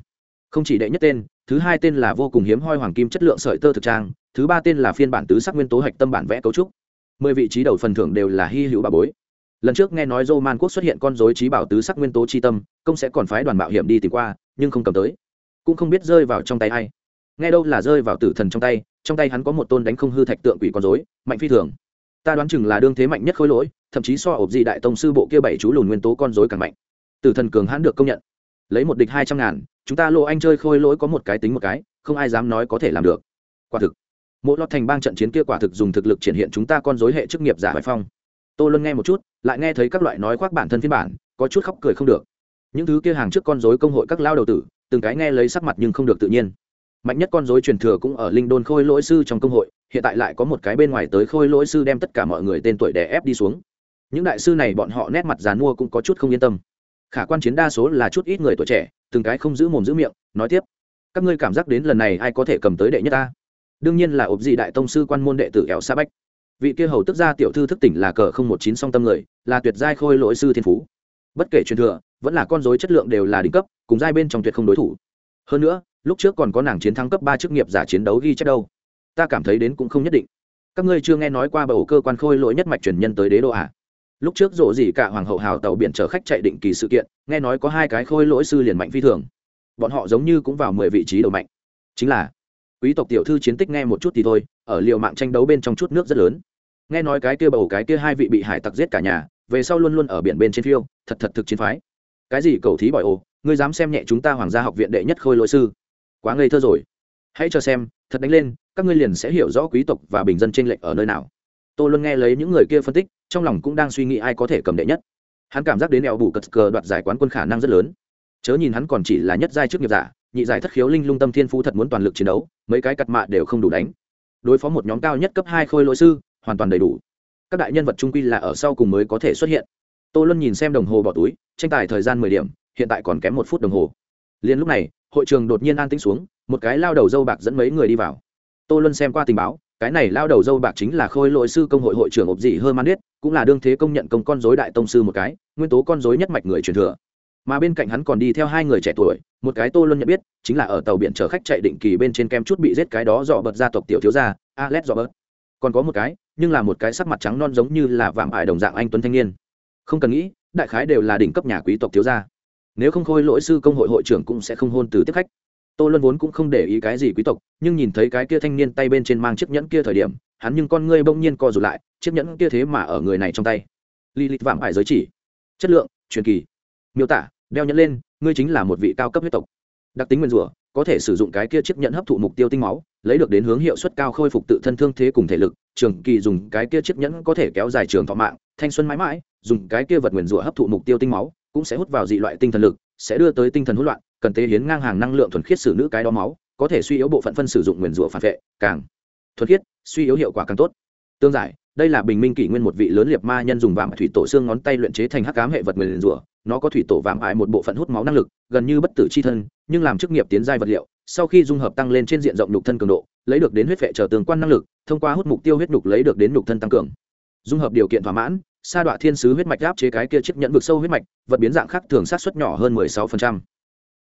Không chỉ đệ nhất tên, thứ hai tên là vô cùng hiếm hoi hoàng kim chất lượng sợi tơ thực trang, thứ ba tên là phiên bản tứ sắc nguyên tố hạch tâm bản vẽ cấu trúc mười vị trí đầu phần thưởng đều là hy hữu bà bối. Lần trước nghe nói dô man quốc xuất hiện con dối trí bảo tứ sắc nguyên tố tri tâm, công sẽ còn phái đoàn mạo hiểm đi tìm qua, nhưng không cầm tới. Cũng không biết rơi vào trong tay hay nghe đâu là rơi vào tử thần trong tay trong tay hắn có một tôn đánh không hư thạch tượng quỷ con dối mạnh phi thường. Ta đoán chừng là đương thế mạnh nhất khối lỗi, thậm chí so ộp dị đại tông sư bộ kia bảy chú lùn nguyên tố con dối càng mạnh. Tử thần cường hãn được công nhận. Lấy một địch hai trăm ngàn, chúng ta lộ anh chơi khôi lỗi có một cái tính một cái, không ai dám nói có thể làm được. Quả thực mỗi lọt thành bang trận chiến kia quả thực dùng thực lực triển hiện chúng ta con dối hệ chức nghiệp giả hoài phong. Tô luân nghe một chút, lại nghe thấy các loại nói khoác bản thân phiên bản, có chút khóc cười không được. Những thứ kia hàng trước con dối công hội các lao đầu tử, từng cái nghe lấy sắc mặt nhưng không được tự nhiên. Mạnh nhất con dối truyền thừa cũng ở linh đôn khôi lỗi sư trong công hội, hiện tại lại có một cái bên ngoài tới khôi lỗi sư đem tất cả mọi người tên tuổi đè ép đi xuống. Những đại sư này bọn họ nét mặt dàn mua cũng có chút không yên tâm. Khả quan chiến đa số là chút ít người tuổi trẻ, từng cái không giữ mồm giữ miệng, nói tiếp. Các ngươi cảm giác đến lần này ai có thể cầm tới đệ nhất ta? Đương nhiên là ộp dị đại tông sư quan môn đệ tử ẻo sa bách. Vị kia hầu tức gia tiểu thư thức tỉnh là cờ không một chín song tâm người, là tuyệt giai khôi lỗi sư thiên phú. Bất kể truyền thừa, vẫn là con dối chất lượng đều là đỉnh cấp, cùng giai bên trong tuyệt không đối thủ. Hơn nữa, lúc trước còn có nàng chiến thắng cấp ba chức nghiệp giả chiến đấu ghi chép đâu. Ta cảm thấy đến cũng không nhất định. Các ngươi chưa nghe nói qua bầu cơ quan khôi lỗi nhất mạch truyền nhân tới đế đô à? Lúc trước rộ gì cả hoàng hậu hào tàu biển chở khách chạy định kỳ sự kiện, nghe nói có hai cái khôi lỗi sư liền mạnh phi thường. Bọn họ giống như cũng vào mười vị trí đầu mạnh. Chính là quý tộc tiểu thư chiến tích nghe một chút thì thôi, ở liệu mạng tranh đấu bên trong chút nước rất lớn. Nghe nói cái kia bầu cái kia hai vị bị hải tặc giết cả nhà, về sau luôn luôn ở biển bên trên phiêu, thật thật thực chiến phái. Cái gì cầu thí bỏi ồ, ngươi dám xem nhẹ chúng ta hoàng gia học viện đệ nhất khôi lỗi sư. Quá ngây thơ rồi. Hãy cho xem, thật đánh lên, các ngươi liền sẽ hiểu rõ quý tộc và bình dân t r ê n lệch ở nơi nào. Tôi luôn nghe lấy những người kia phân tích, trong lòng cũng đang suy nghĩ ai có thể cầm đệ nhất. Hắn cảm giác đến eo bù cật cờ đoạt giải quán quân khả năng rất lớn. Chớ nhìn hắn còn chỉ là nhất giai trước nghiệp giả nhị giải thất khiếu linh lung tâm thiên phú thật muốn toàn lực chiến đấu, mấy cái cặt mạ đều không đủ đánh. Đối phó một nhóm cao nhất cấp hai khôi lỗi sư, hoàn toàn đầy đủ. Các đại nhân vật trung quy là ở sau cùng mới có thể xuất hiện. Tô luân nhìn xem đồng hồ bỏ túi, tranh tài thời gian mười điểm, hiện tại còn kém một phút đồng hồ. Liền lúc này, hội trường đột nhiên an tĩnh xuống, một cái lao đầu dâu bạc dẫn mấy người đi vào. Tô luân xem qua tình báo, cái này lao đầu dâu bạc chính là khôi lỗi sư công hội hội trưởng ộp dị hơ man biết cũng là đương thế công nhận công con dối đại tông sư một cái, nguyên tố con dối nhất mạch người truyền thừa mà bên cạnh hắn còn đi theo hai người trẻ tuổi, một cái tô luân nhận biết, chính là ở tàu biển chở khách chạy định kỳ bên trên kem chút bị giết cái đó dọ bật gia tộc tiểu thiếu gia, alex dọ bớt còn có một cái, nhưng là một cái sắc mặt trắng non giống như là vạm ải đồng dạng anh tuấn thanh niên. Không cần nghĩ, đại khái đều là đỉnh cấp nhà quý tộc thiếu gia. Nếu không khôi lỗi sư công hội hội trưởng cũng sẽ không hôn từ tiếp khách. Tô luân vốn cũng không để ý cái gì quý tộc, nhưng nhìn thấy cái kia thanh niên tay bên trên mang chiếc nhẫn kia thời điểm, hắn nhưng con ngươi bỗng nhiên co rụt lại, chiếc nhẫn kia thế mà ở người này trong tay. Li lịch vạm ải giới chỉ. Chất lượng, truyền kỳ. Miêu tả đeo nhẫn lên, ngươi chính là một vị cao cấp huyết tộc. Đặc tính nguyên rủa, có thể sử dụng cái kia chiếc nhẫn hấp thụ mục tiêu tinh máu, lấy được đến hướng hiệu suất cao khôi phục tự thân thương thế cùng thể lực. Trường kỳ dùng cái kia chiếc nhẫn có thể kéo dài trường thọ mạng, thanh xuân mãi mãi, dùng cái kia vật nguyền rủa hấp thụ mục tiêu tinh máu, cũng sẽ hút vào dị loại tinh thần lực, sẽ đưa tới tinh thần hỗn loạn, cần tế hiến ngang hàng năng lượng thuần khiết xử nữ cái đó máu, có thể suy yếu bộ phận phân sử dụng nguyền rủa phản vệ, càng thuần khiết, suy yếu hiệu quả càng tốt. Tương giải đây là bình minh kỷ nguyên một vị lớn liệt ma nhân dùng vàng thủy tổ xương ngón tay luyện chế thành hắc ám hệ vật nguyền rủa nó có thủy tổ vàng ải một bộ phận hút máu năng lực, gần như bất tử c h i thân, nhưng làm chức nghiệp tiến giai vật liệu, sau khi dung hợp tăng lên trên diện rộng nhục thân cường độ, lấy được đến huyết vệ trở tương quan năng lực, thông qua hút mục tiêu huyết nhục lấy được đến nhục thân tăng cường dung hợp điều kiện thỏa mãn, sa đọa thiên sứ huyết mạch áp chế cái kia chiếc nhẫn vực sâu huyết mạch, vật biến dạng khác thường sát xuất nhỏ hơn 16%.